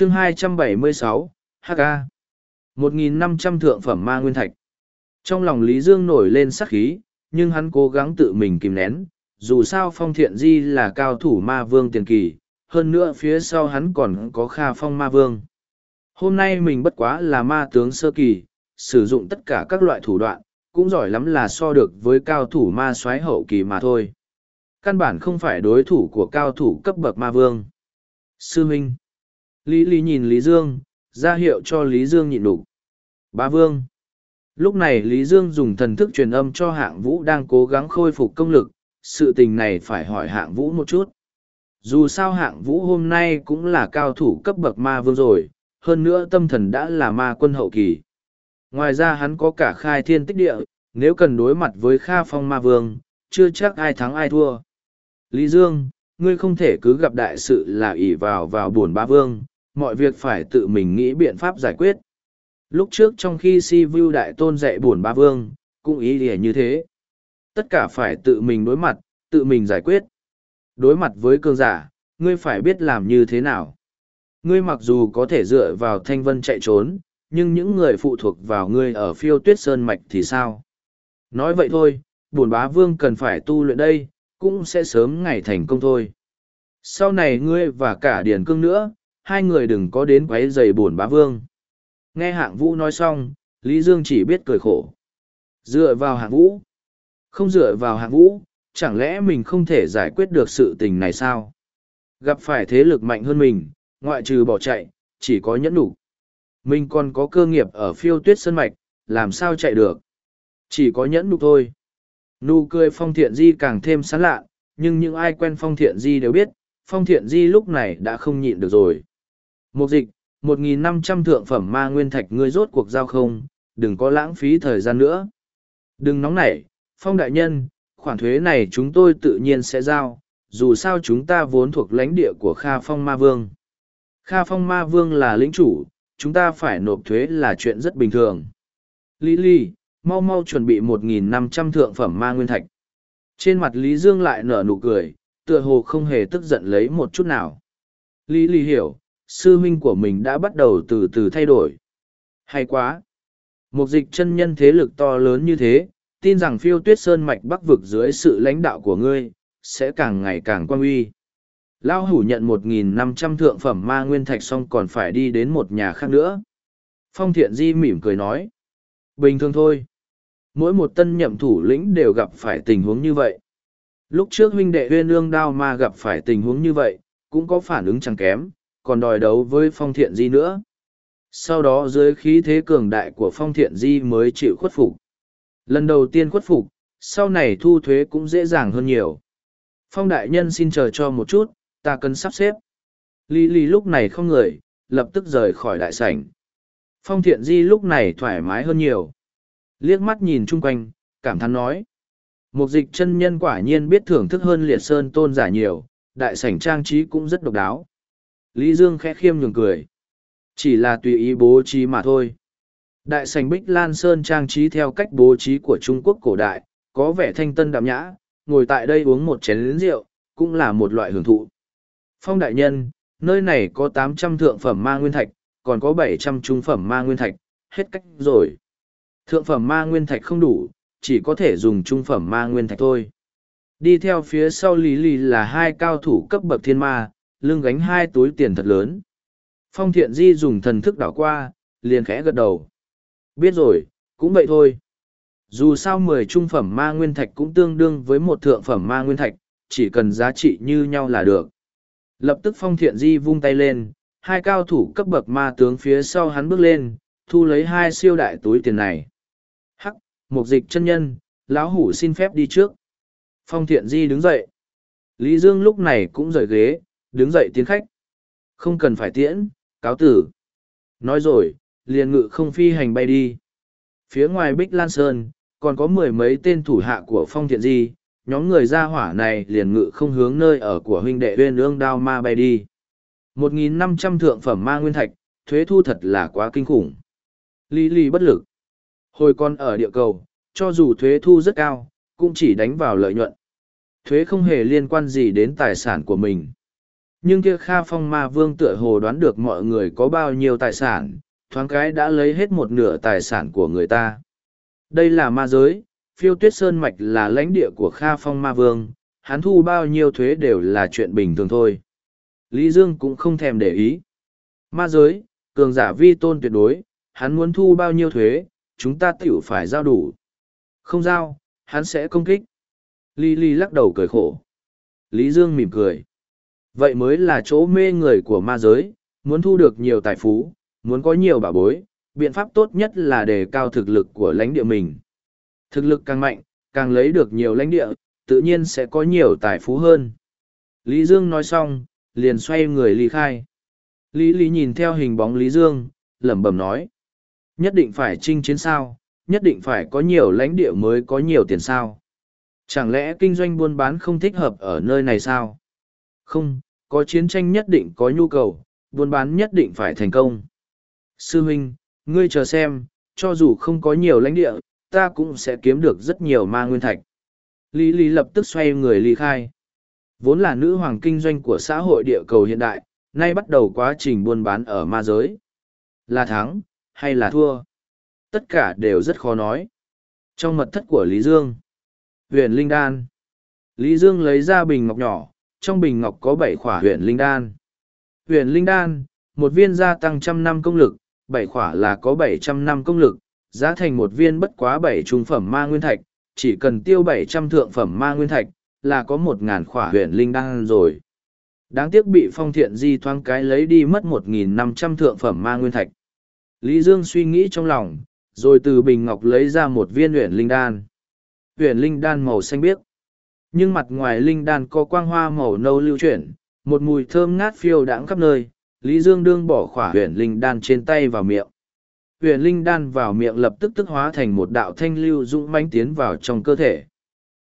chương 276, HK. 1.500 thượng phẩm ma nguyên thạch. Trong lòng Lý Dương nổi lên sắc khí, nhưng hắn cố gắng tự mình kìm nén, dù sao phong thiện di là cao thủ ma vương tiền kỳ, hơn nữa phía sau hắn còn có kha phong ma vương. Hôm nay mình bất quá là ma tướng sơ kỳ, sử dụng tất cả các loại thủ đoạn, cũng giỏi lắm là so được với cao thủ ma soái hậu kỳ mà thôi. Căn bản không phải đối thủ của cao thủ cấp bậc ma vương. Sư Minh. Lý Lý nhìn Lý Dương, ra hiệu cho Lý Dương nhịn đủ. Ba vương. Lúc này Lý Dương dùng thần thức truyền âm cho hạng vũ đang cố gắng khôi phục công lực, sự tình này phải hỏi hạng vũ một chút. Dù sao hạng vũ hôm nay cũng là cao thủ cấp bậc ma vương rồi, hơn nữa tâm thần đã là ma quân hậu kỳ. Ngoài ra hắn có cả khai thiên tích địa, nếu cần đối mặt với Kha Phong Ma Vương, chưa chắc ai thắng ai thua. Lý Dương, ngươi không thể cứ gặp đại sự là ỷ vào vào buồn ba vương, mọi việc phải tự mình nghĩ biện pháp giải quyết. Lúc trước trong khi si vu đại tôn dạy buồn ba vương, cũng ý nghĩa như thế. Tất cả phải tự mình đối mặt, tự mình giải quyết. Đối mặt với cường giả, ngươi phải biết làm như thế nào. Ngươi mặc dù có thể dựa vào thanh vân chạy trốn, nhưng những người phụ thuộc vào ngươi ở phiêu tuyết sơn mạch thì sao? Nói vậy thôi, buồn bá vương cần phải tu luyện đây, cũng sẽ sớm ngày thành công thôi. Sau này ngươi và cả Điền Cương nữa, hai người đừng có đến quấy giày bổn bá vương. Nghe hạng vũ nói xong, Lý Dương chỉ biết cười khổ. Dựa vào hạng vũ. Không dựa vào hạng vũ, chẳng lẽ mình không thể giải quyết được sự tình này sao? Gặp phải thế lực mạnh hơn mình, ngoại trừ bỏ chạy, chỉ có nhẫn đủ. Mình còn có cơ nghiệp ở phiêu tuyết sân mạch, làm sao chạy được? Chỉ có nhẫn nhục thôi. Nụ cười phong thiện di càng thêm sán lạ, nhưng những ai quen phong thiện di đều biết, phong thiện di lúc này đã không nhịn được rồi. Một dịch, một nghìn năm trăm thượng phẩm ma nguyên thạch ngươi rốt cuộc giao không, đừng có lãng phí thời gian nữa. Đừng nóng nảy, phong đại nhân, khoản thuế này chúng tôi tự nhiên sẽ giao, dù sao chúng ta vốn thuộc lãnh địa của Kha Phong Ma Vương. Kha Phong Ma Vương là lĩnh chủ, chúng ta phải nộp thuế là chuyện rất bình thường. Lý Lý, mau mau chuẩn bị một nghìn năm trăm thượng phẩm ma nguyên thạch. Trên mặt Lý Dương lại nở nụ cười, tựa hồ không hề tức giận lấy một chút nào. Lý Lý hiểu, sư huynh của mình đã bắt đầu từ từ thay đổi. Hay quá! Một dịch chân nhân thế lực to lớn như thế, tin rằng phiêu tuyết sơn mạch bắc vực dưới sự lãnh đạo của ngươi, sẽ càng ngày càng quan uy. Lao hủ nhận một nghìn năm trăm thượng phẩm ma nguyên thạch xong còn phải đi đến một nhà khác nữa. Phong thiện di mỉm cười nói. Bình thường thôi. Mỗi một tân nhậm thủ lĩnh đều gặp phải tình huống như vậy. Lúc trước huynh đệ huyên ương đao ma gặp phải tình huống như vậy, cũng có phản ứng chẳng kém, còn đòi đấu với phong thiện di nữa. Sau đó dưới khí thế cường đại của phong thiện di mới chịu khuất phục. Lần đầu tiên khuất phục, sau này thu thuế cũng dễ dàng hơn nhiều. Phong đại nhân xin chờ cho một chút, ta cần sắp xếp. Lý Lý lúc này không người, lập tức rời khỏi đại sảnh. Phong thiện di lúc này thoải mái hơn nhiều. Liếc mắt nhìn chung quanh, cảm thán nói. Một dịch chân nhân quả nhiên biết thưởng thức hơn liệt sơn tôn giả nhiều, đại sảnh trang trí cũng rất độc đáo. Lý Dương khẽ khiêm nhường cười. Chỉ là tùy ý bố trí mà thôi. Đại sành Bích Lan Sơn trang trí theo cách bố trí của Trung Quốc cổ đại, có vẻ thanh tân đạm nhã, ngồi tại đây uống một chén rượu, cũng là một loại hưởng thụ. Phong đại nhân, nơi này có tám trăm thượng phẩm ma nguyên thạch, còn có bảy trăm trung phẩm ma nguyên thạch, hết cách rồi. Thượng phẩm ma nguyên thạch không đủ, chỉ có thể dùng trung phẩm ma nguyên thạch thôi. Đi theo phía sau Lý Lý là hai cao thủ cấp bậc thiên ma, lưng gánh hai túi tiền thật lớn. Phong thiện di dùng thần thức đảo qua, liền khẽ gật đầu. Biết rồi, cũng vậy thôi. Dù sao mười trung phẩm ma nguyên thạch cũng tương đương với một thượng phẩm ma nguyên thạch, chỉ cần giá trị như nhau là được. Lập tức phong thiện di vung tay lên, hai cao thủ cấp bậc ma tướng phía sau hắn bước lên, thu lấy hai siêu đại túi tiền này. Hắc, mục dịch chân nhân, lão hủ xin phép đi trước. Phong thiện di đứng dậy. Lý Dương lúc này cũng rời ghế, đứng dậy tiến khách. Không cần phải tiễn, cáo tử. Nói rồi, liền ngự không phi hành bay đi. Phía ngoài Bích Lan Sơn, còn có mười mấy tên thủ hạ của phong thiện di, nhóm người ra hỏa này liền ngự không hướng nơi ở của huynh đệ uyên ương đao ma bay đi. 1.500 thượng phẩm ma nguyên thạch, thuế thu thật là quá kinh khủng. Lý lý bất lực. Hồi còn ở địa cầu, cho dù thuế thu rất cao, cũng chỉ đánh vào lợi nhuận. Thuế không hề liên quan gì đến tài sản của mình. Nhưng kia Kha Phong Ma Vương tựa hồ đoán được mọi người có bao nhiêu tài sản, thoáng cái đã lấy hết một nửa tài sản của người ta. Đây là ma giới, phiêu tuyết sơn mạch là lãnh địa của Kha Phong Ma Vương, hắn thu bao nhiêu thuế đều là chuyện bình thường thôi. Lý Dương cũng không thèm để ý. Ma giới, cường giả vi tôn tuyệt đối, hắn muốn thu bao nhiêu thuế, chúng ta tiểu phải giao đủ. Không giao, hắn sẽ công kích. Lý ly lắc đầu cười khổ. Lý Dương mỉm cười. Vậy mới là chỗ mê người của ma giới, muốn thu được nhiều tài phú, muốn có nhiều bảo bối, biện pháp tốt nhất là đề cao thực lực của lãnh địa mình. Thực lực càng mạnh, càng lấy được nhiều lãnh địa, tự nhiên sẽ có nhiều tài phú hơn. Lý Dương nói xong, liền xoay người ly khai. Lý Lý nhìn theo hình bóng Lý Dương, lẩm bẩm nói. Nhất định phải chinh chiến sao, nhất định phải có nhiều lãnh địa mới có nhiều tiền sao. Chẳng lẽ kinh doanh buôn bán không thích hợp ở nơi này sao? Không, có chiến tranh nhất định có nhu cầu, buôn bán nhất định phải thành công. Sư huynh, ngươi chờ xem, cho dù không có nhiều lãnh địa, ta cũng sẽ kiếm được rất nhiều ma nguyên thạch. Lý Lý lập tức xoay người ly khai. Vốn là nữ hoàng kinh doanh của xã hội địa cầu hiện đại, nay bắt đầu quá trình buôn bán ở ma giới. Là thắng, hay là thua? Tất cả đều rất khó nói. Trong mật thất của Lý Dương, huyền Linh Đan. Lý Dương lấy ra bình ngọc nhỏ, trong bình ngọc có bảy khỏa huyện Linh Đan. Huyện Linh Đan, một viên gia tăng trăm năm công lực, bảy khỏa là có bảy trăm năm công lực, giá thành một viên bất quá bảy trung phẩm ma nguyên thạch, chỉ cần tiêu bảy trăm thượng phẩm ma nguyên thạch, là có một ngàn khỏa huyện linh đan rồi. Đáng tiếc bị phong thiện di thoáng cái lấy đi mất một nghìn năm trăm thượng phẩm ma nguyên thạch. Lý Dương suy nghĩ trong lòng, rồi từ bình ngọc lấy ra một viên huyện linh đan. Huyện linh đan màu xanh biếc. Nhưng mặt ngoài linh đan có quang hoa màu nâu lưu chuyển, một mùi thơm ngát phiêu đãng khắp nơi. Lý Dương đương bỏ khỏa huyền linh đan trên tay vào miệng. huyền linh đan vào miệng lập tức tức hóa thành một đạo thanh lưu dũng mãnh tiến vào trong cơ thể.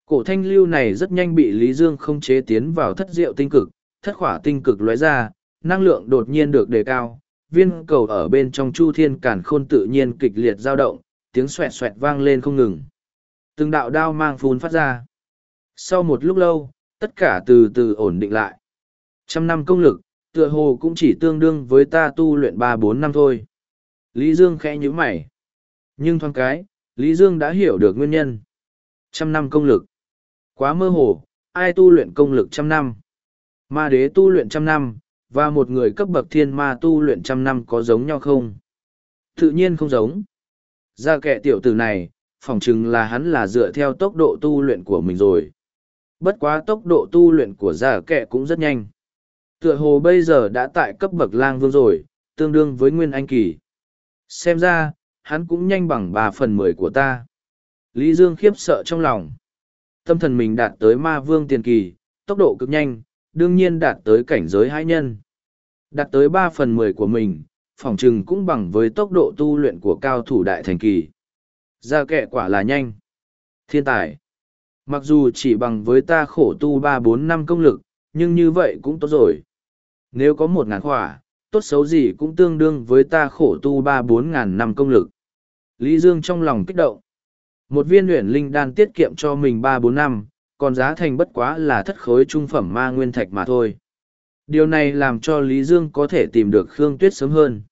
Cổ thanh lưu này rất nhanh bị Lý Dương không chế tiến vào thất diệu tinh cực, thất khỏa tinh cực lóe ra, năng lượng đột nhiên được đề cao, viên cầu ở bên trong chu thiên cản khôn tự nhiên kịch liệt dao động, tiếng xoẹt xoẹt vang lên không ngừng. Từng đạo đao mang phun phát ra. Sau một lúc lâu, tất cả từ từ ổn định lại. Trăm năm công lực, tựa hồ cũng chỉ tương đương với ta tu luyện ba bốn năm thôi. Lý Dương khẽ nhữ mày. Nhưng thoáng cái, Lý Dương đã hiểu được nguyên nhân. Trăm năm công lực. Quá mơ hồ, ai tu luyện công lực trăm năm? Ma đế tu luyện trăm năm, và một người cấp bậc thiên ma tu luyện trăm năm có giống nhau không? Tự nhiên không giống. Ra kẻ tiểu tử này, phỏng chừng là hắn là dựa theo tốc độ tu luyện của mình rồi. Bất quá tốc độ tu luyện của giả kệ cũng rất nhanh. Tựa hồ bây giờ đã tại cấp bậc lang vương rồi, tương đương với nguyên anh kỳ. Xem ra, hắn cũng nhanh bằng ba phần mười của ta. Lý Dương khiếp sợ trong lòng. Tâm thần mình đạt tới ma vương tiền kỳ, tốc độ cực nhanh, đương nhiên đạt tới cảnh giới hai nhân. Đạt tới ba phần mười của mình, phỏng chừng cũng bằng với tốc độ tu luyện của cao thủ đại thành kỳ. Ra kệ quả là nhanh. Thiên tài. Mặc dù chỉ bằng với ta khổ tu ba bốn năm công lực, nhưng như vậy cũng tốt rồi. Nếu có một ngàn khỏa, tốt xấu gì cũng tương đương với ta khổ tu ba bốn ngàn năm công lực. Lý Dương trong lòng kích động. Một viên luyện linh đan tiết kiệm cho mình ba bốn năm, còn giá thành bất quá là thất khối trung phẩm ma nguyên thạch mà thôi. Điều này làm cho Lý Dương có thể tìm được Khương Tuyết sớm hơn.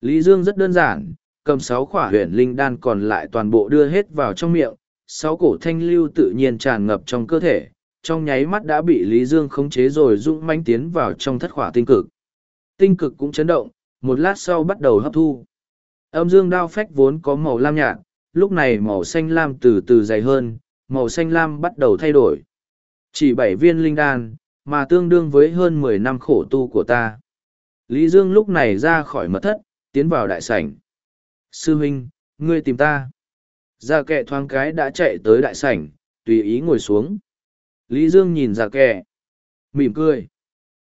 Lý Dương rất đơn giản, cầm sáu khỏa huyền linh đan còn lại toàn bộ đưa hết vào trong miệng, sáu cổ thanh lưu tự nhiên tràn ngập trong cơ thể, trong nháy mắt đã bị Lý Dương khống chế rồi dũng manh tiến vào trong thất khỏa tinh cực. Tinh cực cũng chấn động, một lát sau bắt đầu hấp thu. Âm dương đao phách vốn có màu lam nhạt, lúc này màu xanh lam từ từ dày hơn, màu xanh lam bắt đầu thay đổi. Chỉ bảy viên linh đan, mà tương đương với hơn mười năm khổ tu của ta. Lý Dương lúc này ra khỏi mật thất, tiến vào đại sảnh. Sư huynh, ngươi tìm ta. Dạ Gia kệ thoáng cái đã chạy tới đại sảnh, tùy ý ngồi xuống. Lý Dương nhìn dạ Gia kệ, mỉm cười.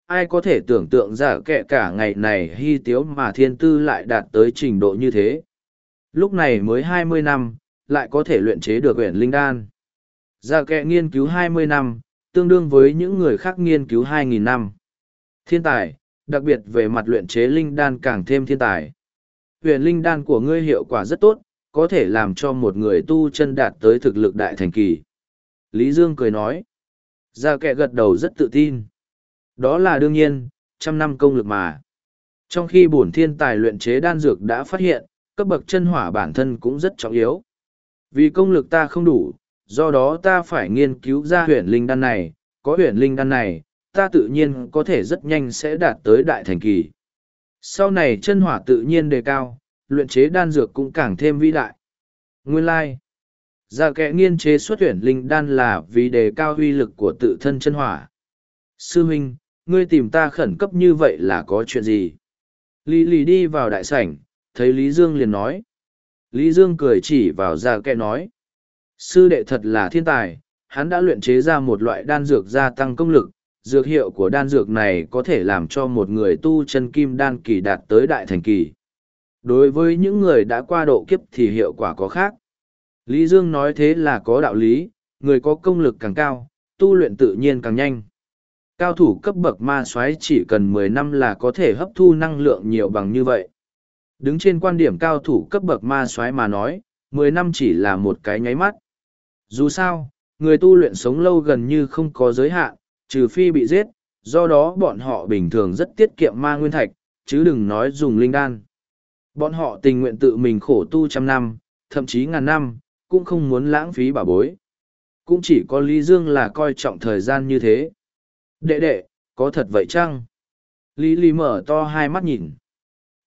Ai có thể tưởng tượng dạ Gia kệ cả ngày này hy tiếu mà thiên tư lại đạt tới trình độ như thế. Lúc này mới hai mươi năm, lại có thể luyện chế được huyện linh đan. Gia kệ nghiên cứu hai mươi năm, tương đương với những người khác nghiên cứu hai nghìn năm. Thiên tài, đặc biệt về mặt luyện chế linh đan càng thêm thiên tài. Huyền linh đan của ngươi hiệu quả rất tốt, có thể làm cho một người tu chân đạt tới thực lực đại thành kỳ. Lý Dương cười nói. Gia kệ gật đầu rất tự tin. Đó là đương nhiên, trăm năm công lực mà. Trong khi bổn thiên tài luyện chế đan dược đã phát hiện, cấp bậc chân hỏa bản thân cũng rất trọng yếu. Vì công lực ta không đủ, do đó ta phải nghiên cứu ra huyền linh đan này, có huyền linh đan này, ta tự nhiên có thể rất nhanh sẽ đạt tới đại thành kỳ. Sau này chân hỏa tự nhiên đề cao, luyện chế đan dược cũng càng thêm vĩ đại. Nguyên lai, like. Dạ kẻ nghiên chế xuất tuyển linh đan là vì đề cao uy lực của tự thân chân hỏa. Sư huynh, ngươi tìm ta khẩn cấp như vậy là có chuyện gì? Lý Lý đi vào đại sảnh, thấy Lý Dương liền nói. Lý Dương cười chỉ vào dạ kẻ nói. Sư đệ thật là thiên tài, hắn đã luyện chế ra một loại đan dược gia tăng công lực. Dược hiệu của đan dược này có thể làm cho một người tu chân kim đan kỳ đạt tới đại thành kỳ. Đối với những người đã qua độ kiếp thì hiệu quả có khác. Lý Dương nói thế là có đạo lý, người có công lực càng cao, tu luyện tự nhiên càng nhanh. Cao thủ cấp bậc ma soái chỉ cần mười năm là có thể hấp thu năng lượng nhiều bằng như vậy. Đứng trên quan điểm cao thủ cấp bậc ma soái mà nói, mười năm chỉ là một cái nháy mắt. Dù sao, người tu luyện sống lâu gần như không có giới hạn, trừ phi bị giết, do đó bọn họ bình thường rất tiết kiệm ma nguyên thạch, chứ đừng nói dùng linh đan. Bọn họ tình nguyện tự mình khổ tu trăm năm, thậm chí ngàn năm, cũng không muốn lãng phí bảo bối. Cũng chỉ có Lý Dương là coi trọng thời gian như thế. Đệ đệ, có thật vậy chăng? Lý Lý mở to hai mắt nhìn.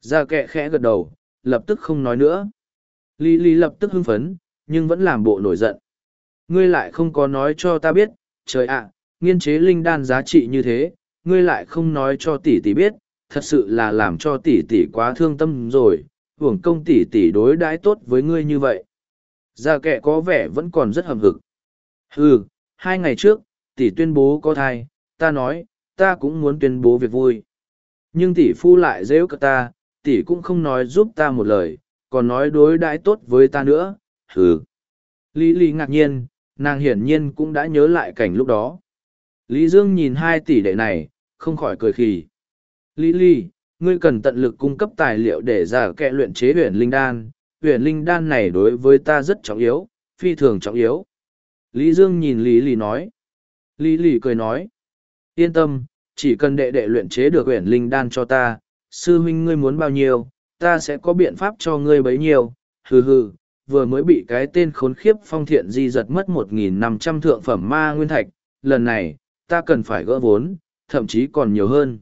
Ra kẹ khẽ gật đầu, lập tức không nói nữa. Lý Lý lập tức hưng phấn, nhưng vẫn làm bộ nổi giận. Ngươi lại không có nói cho ta biết, trời ạ, nghiên chế linh đan giá trị như thế, ngươi lại không nói cho tỷ tỷ biết, thật sự là làm cho tỷ tỷ quá thương tâm rồi, hưởng công tỷ tỷ đối đãi tốt với ngươi như vậy. Gia kệ có vẻ vẫn còn rất hầm hực. Ừ, hai ngày trước, tỷ tuyên bố có thai, ta nói, ta cũng muốn tuyên bố việc vui. Nhưng tỷ phu lại dễ cả ta, tỷ cũng không nói giúp ta một lời, còn nói đối đãi tốt với ta nữa, hừ. Lý Lý ngạc nhiên, nàng hiển nhiên cũng đã nhớ lại cảnh lúc đó. Lý Dương nhìn hai tỷ đệ này, không khỏi cười khì. Lý Lý, ngươi cần tận lực cung cấp tài liệu để giả kệ luyện chế huyền linh đan, huyền linh đan này đối với ta rất trọng yếu, phi thường trọng yếu. Lý Dương nhìn Lý Lý nói. Lý Lý cười nói. Yên tâm, chỉ cần đệ đệ luyện chế được huyền linh đan cho ta, sư huynh ngươi muốn bao nhiêu, ta sẽ có biện pháp cho ngươi bấy nhiêu. Hừ hừ, vừa mới bị cái tên khốn khiếp phong thiện di giật mất 1.500 thượng phẩm ma nguyên thạch, lần này, ta cần phải gỡ vốn, thậm chí còn nhiều hơn.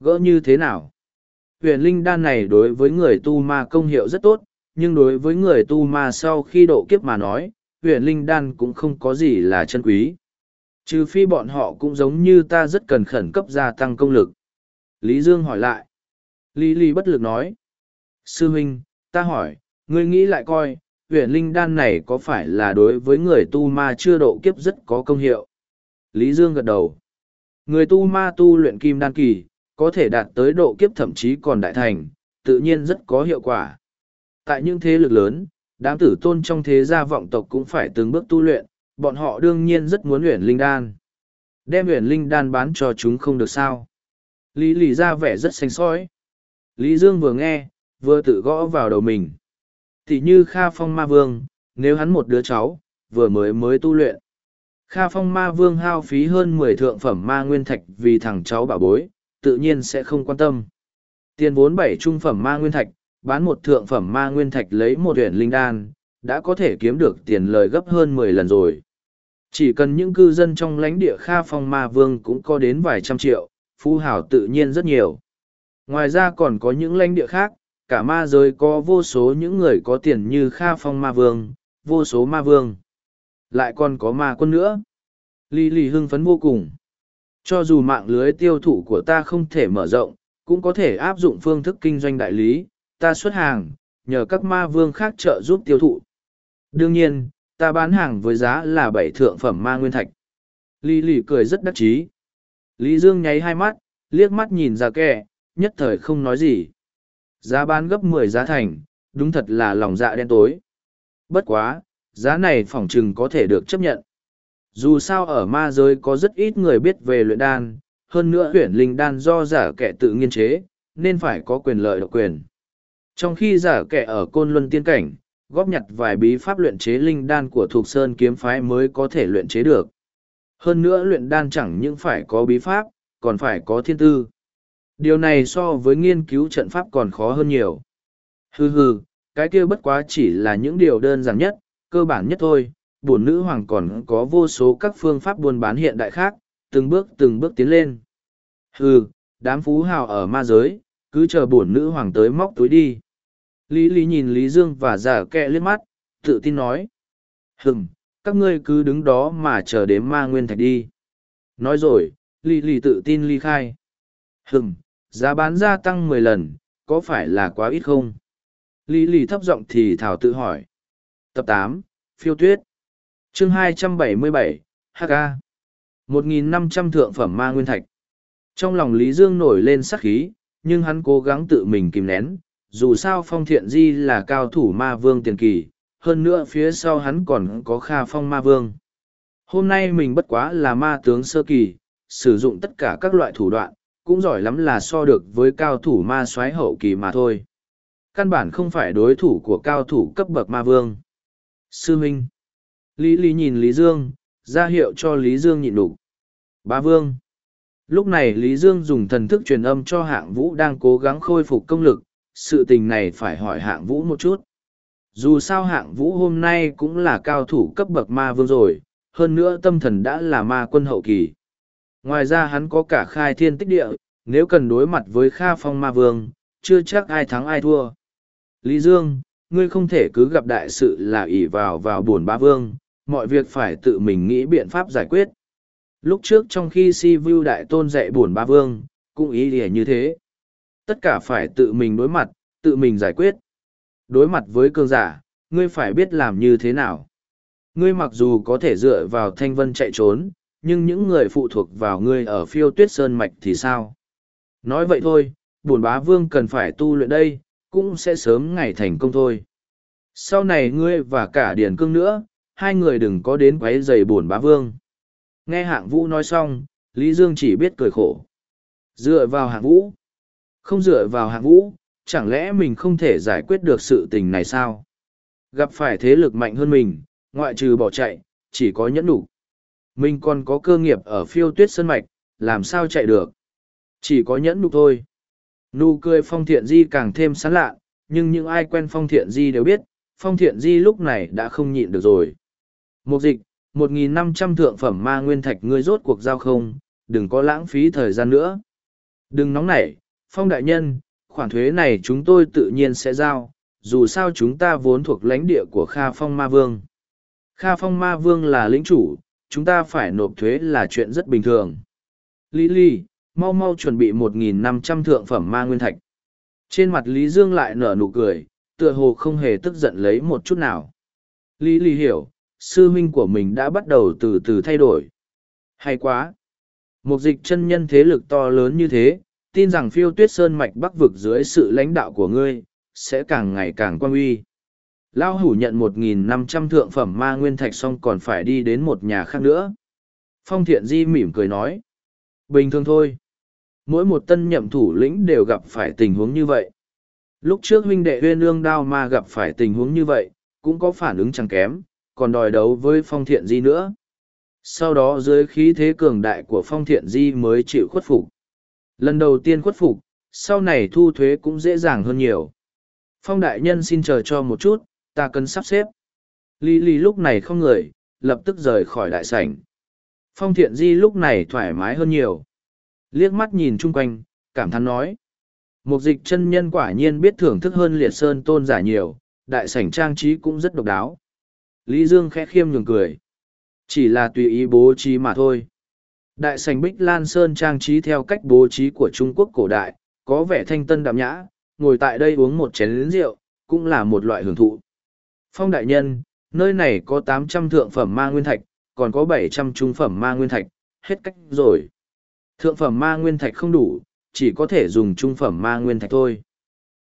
Gỡ như thế nào? Huyền linh đan này đối với người tu ma công hiệu rất tốt, nhưng đối với người tu ma sau khi độ kiếp mà nói, huyền linh đan cũng không có gì là chân quý. Trừ phi bọn họ cũng giống như ta rất cần khẩn cấp gia tăng công lực. Lý Dương hỏi lại. Lý Lý bất lực nói. Sư huynh, ta hỏi, ngươi nghĩ lại coi, huyền linh đan này có phải là đối với người tu ma chưa độ kiếp rất có công hiệu? Lý Dương gật đầu. Người tu ma tu luyện kim đan kỳ, có thể đạt tới độ kiếp thậm chí còn đại thành, tự nhiên rất có hiệu quả. Tại những thế lực lớn, đám tử tôn trong thế gia vọng tộc cũng phải từng bước tu luyện, bọn họ đương nhiên rất muốn luyện linh đan. Đem luyện linh đan bán cho chúng không được sao. Lý lì ra vẻ rất xanh sói. Lý Dương vừa nghe, vừa tự gõ vào đầu mình. Thì như Kha Phong Ma Vương, nếu hắn một đứa cháu, vừa mới mới tu luyện. Kha Phong Ma Vương hao phí hơn mười thượng phẩm ma nguyên thạch vì thằng cháu bảo bối, tự nhiên sẽ không quan tâm. Tiền vốn bảy trung phẩm ma nguyên thạch, bán một thượng phẩm ma nguyên thạch lấy một huyện linh đan, đã có thể kiếm được tiền lời gấp hơn mười lần rồi. Chỉ cần những cư dân trong lãnh địa Kha Phong Ma Vương cũng có đến vài trăm triệu, phú hảo tự nhiên rất nhiều. Ngoài ra còn có những lãnh địa khác, cả ma giới có vô số những người có tiền như Kha Phong Ma Vương, vô số Ma Vương. Lại còn có ma quân nữa. Lý lì hưng phấn vô cùng. Cho dù mạng lưới tiêu thụ của ta không thể mở rộng, cũng có thể áp dụng phương thức kinh doanh đại lý, ta xuất hàng, nhờ các ma vương khác trợ giúp tiêu thụ. Đương nhiên, ta bán hàng với giá là bảy thượng phẩm ma nguyên thạch. Lý lì cười rất đắc chí. Lý Dương nháy hai mắt, liếc mắt nhìn ra kẻ, nhất thời không nói gì. Giá bán gấp mười giá thành, đúng thật là lòng dạ đen tối. Bất quá, giá này phỏng chừng có thể được chấp nhận. Dù sao ở ma giới có rất ít người biết về luyện đan, hơn nữa huyển linh đan do giả kẻ tự nghiên chế, nên phải có quyền lợi độc quyền. Trong khi giả kẻ ở côn luân tiên cảnh, góp nhặt vài bí pháp luyện chế linh đan của thuộc sơn kiếm phái mới có thể luyện chế được. Hơn nữa luyện đan chẳng những phải có bí pháp, còn phải có thiên tư. Điều này so với nghiên cứu trận pháp còn khó hơn nhiều. Hừ hừ, cái kia bất quá chỉ là những điều đơn giản nhất, cơ bản nhất thôi. Bổn nữ hoàng còn có vô số các phương pháp buôn bán hiện đại khác, từng bước từng bước tiến lên. Hừ, đám phú hào ở ma giới, cứ chờ bổn nữ hoàng tới móc túi đi. Lý Lý nhìn Lý Dương và giả kẹ liếc mắt, tự tin nói. Hừm, các ngươi cứ đứng đó mà chờ đến ma nguyên thạch đi. Nói rồi, Lý Lý tự tin ly khai. Hừm, giá bán gia tăng mười lần, có phải là quá ít không? Lý Lý thấp giọng thì Thảo tự hỏi. Tập tám Phiêu Tuyết chương hai trăm bảy mươi bảy HK một nghìn năm trăm thượng phẩm ma nguyên thạch. Trong lòng Lý Dương nổi lên sắc khí, nhưng hắn cố gắng tự mình kìm nén, dù sao phong thiện di là cao thủ ma vương tiền kỳ, hơn nữa phía sau hắn còn có kha phong ma vương. Hôm nay mình bất quá là ma tướng sơ kỳ, sử dụng tất cả các loại thủ đoạn, cũng giỏi lắm là so được với cao thủ ma soái hậu kỳ mà thôi. Căn bản không phải đối thủ của cao thủ cấp bậc ma vương. Sư Minh Lý Lý nhìn Lý Dương, ra hiệu cho Lý Dương nhịn đủ. Ba vương Lúc này Lý Dương dùng thần thức truyền âm cho hạng vũ đang cố gắng khôi phục công lực, sự tình này phải hỏi hạng vũ một chút. Dù sao hạng vũ hôm nay cũng là cao thủ cấp bậc ma vương rồi, hơn nữa tâm thần đã là ma quân hậu kỳ. Ngoài ra hắn có cả khai thiên tích địa, nếu cần đối mặt với Kha Phong Ma Vương, chưa chắc ai thắng ai thua. Lý Dương, ngươi không thể cứ gặp đại sự là ỷ vào vào buồn ba vương, mọi việc phải tự mình nghĩ biện pháp giải quyết. Lúc trước trong khi si vu đại tôn dạy buồn ba vương, cũng ý nghĩa như thế. Tất cả phải tự mình đối mặt, tự mình giải quyết. Đối mặt với cường giả, ngươi phải biết làm như thế nào. Ngươi mặc dù có thể dựa vào thanh vân chạy trốn, nhưng những người phụ thuộc vào ngươi ở phiêu tuyết sơn mạch thì sao? Nói vậy thôi, buồn bá vương cần phải tu luyện đây, cũng sẽ sớm ngày thành công thôi. Sau này ngươi và cả điển cương nữa, hai người đừng có đến quấy giày buồn bá vương. Nghe hạng vũ nói xong, Lý Dương chỉ biết cười khổ. Dựa vào hạng vũ. Không dựa vào hạng vũ, chẳng lẽ mình không thể giải quyết được sự tình này sao? Gặp phải thế lực mạnh hơn mình, ngoại trừ bỏ chạy, chỉ có nhẫn đủ. Mình còn có cơ nghiệp ở phiêu tuyết sân mạch, làm sao chạy được? Chỉ có nhẫn đủ thôi. Nụ cười phong thiện di càng thêm sán lạ, nhưng những ai quen phong thiện di đều biết, phong thiện di lúc này đã không nhịn được rồi. Một dịch, một nghìn năm trăm thượng phẩm ma nguyên thạch ngươi rốt cuộc giao không, đừng có lãng phí thời gian nữa. Đừng nóng nảy, phong đại nhân, khoản thuế này chúng tôi tự nhiên sẽ giao, dù sao chúng ta vốn thuộc lãnh địa của Kha Phong Ma Vương. Kha Phong Ma Vương là lĩnh chủ, chúng ta phải nộp thuế là chuyện rất bình thường. Lý Lý, mau mau chuẩn bị 1.500 thượng phẩm ma nguyên thạch. Trên mặt Lý Dương lại nở nụ cười, tựa hồ không hề tức giận lấy một chút nào. Lý Lý hiểu, sư huynh của mình đã bắt đầu từ từ thay đổi. Hay quá! Một dịch chân nhân thế lực to lớn như thế, tin rằng phiêu tuyết sơn mạch bắc vực dưới sự lãnh đạo của ngươi, sẽ càng ngày càng quan uy. Lao hủ nhận 1.500 thượng phẩm ma nguyên thạch xong còn phải đi đến một nhà khác nữa. Phong thiện di mỉm cười nói. Bình thường thôi. Mỗi một tân nhậm thủ lĩnh đều gặp phải tình huống như vậy. Lúc trước huynh đệ huyên ương đao ma gặp phải tình huống như vậy, cũng có phản ứng chẳng kém, còn đòi đấu với phong thiện di nữa. Sau đó dưới khí thế cường đại của phong thiện di mới chịu khuất phục. Lần đầu tiên khuất phục, sau này thu thuế cũng dễ dàng hơn nhiều. Phong đại nhân xin chờ cho một chút, ta cần sắp xếp. Lý Lý lúc này không người, lập tức rời khỏi đại sảnh. Phong thiện di lúc này thoải mái hơn nhiều. Liếc mắt nhìn chung quanh, cảm thán nói. Một dịch chân nhân quả nhiên biết thưởng thức hơn liệt sơn tôn giả nhiều, đại sảnh trang trí cũng rất độc đáo. Lý Dương khẽ khiêm nhường cười. Chỉ là tùy ý bố trí mà thôi. Đại sành Bích Lan Sơn trang trí theo cách bố trí của Trung Quốc cổ đại, có vẻ thanh tân đạm nhã, ngồi tại đây uống một chén rượu, cũng là một loại hưởng thụ. Phong đại nhân, nơi này có tám trăm thượng phẩm ma nguyên thạch, còn có bảy trăm trung phẩm ma nguyên thạch, hết cách rồi. Thượng phẩm ma nguyên thạch không đủ, chỉ có thể dùng trung phẩm ma nguyên thạch thôi.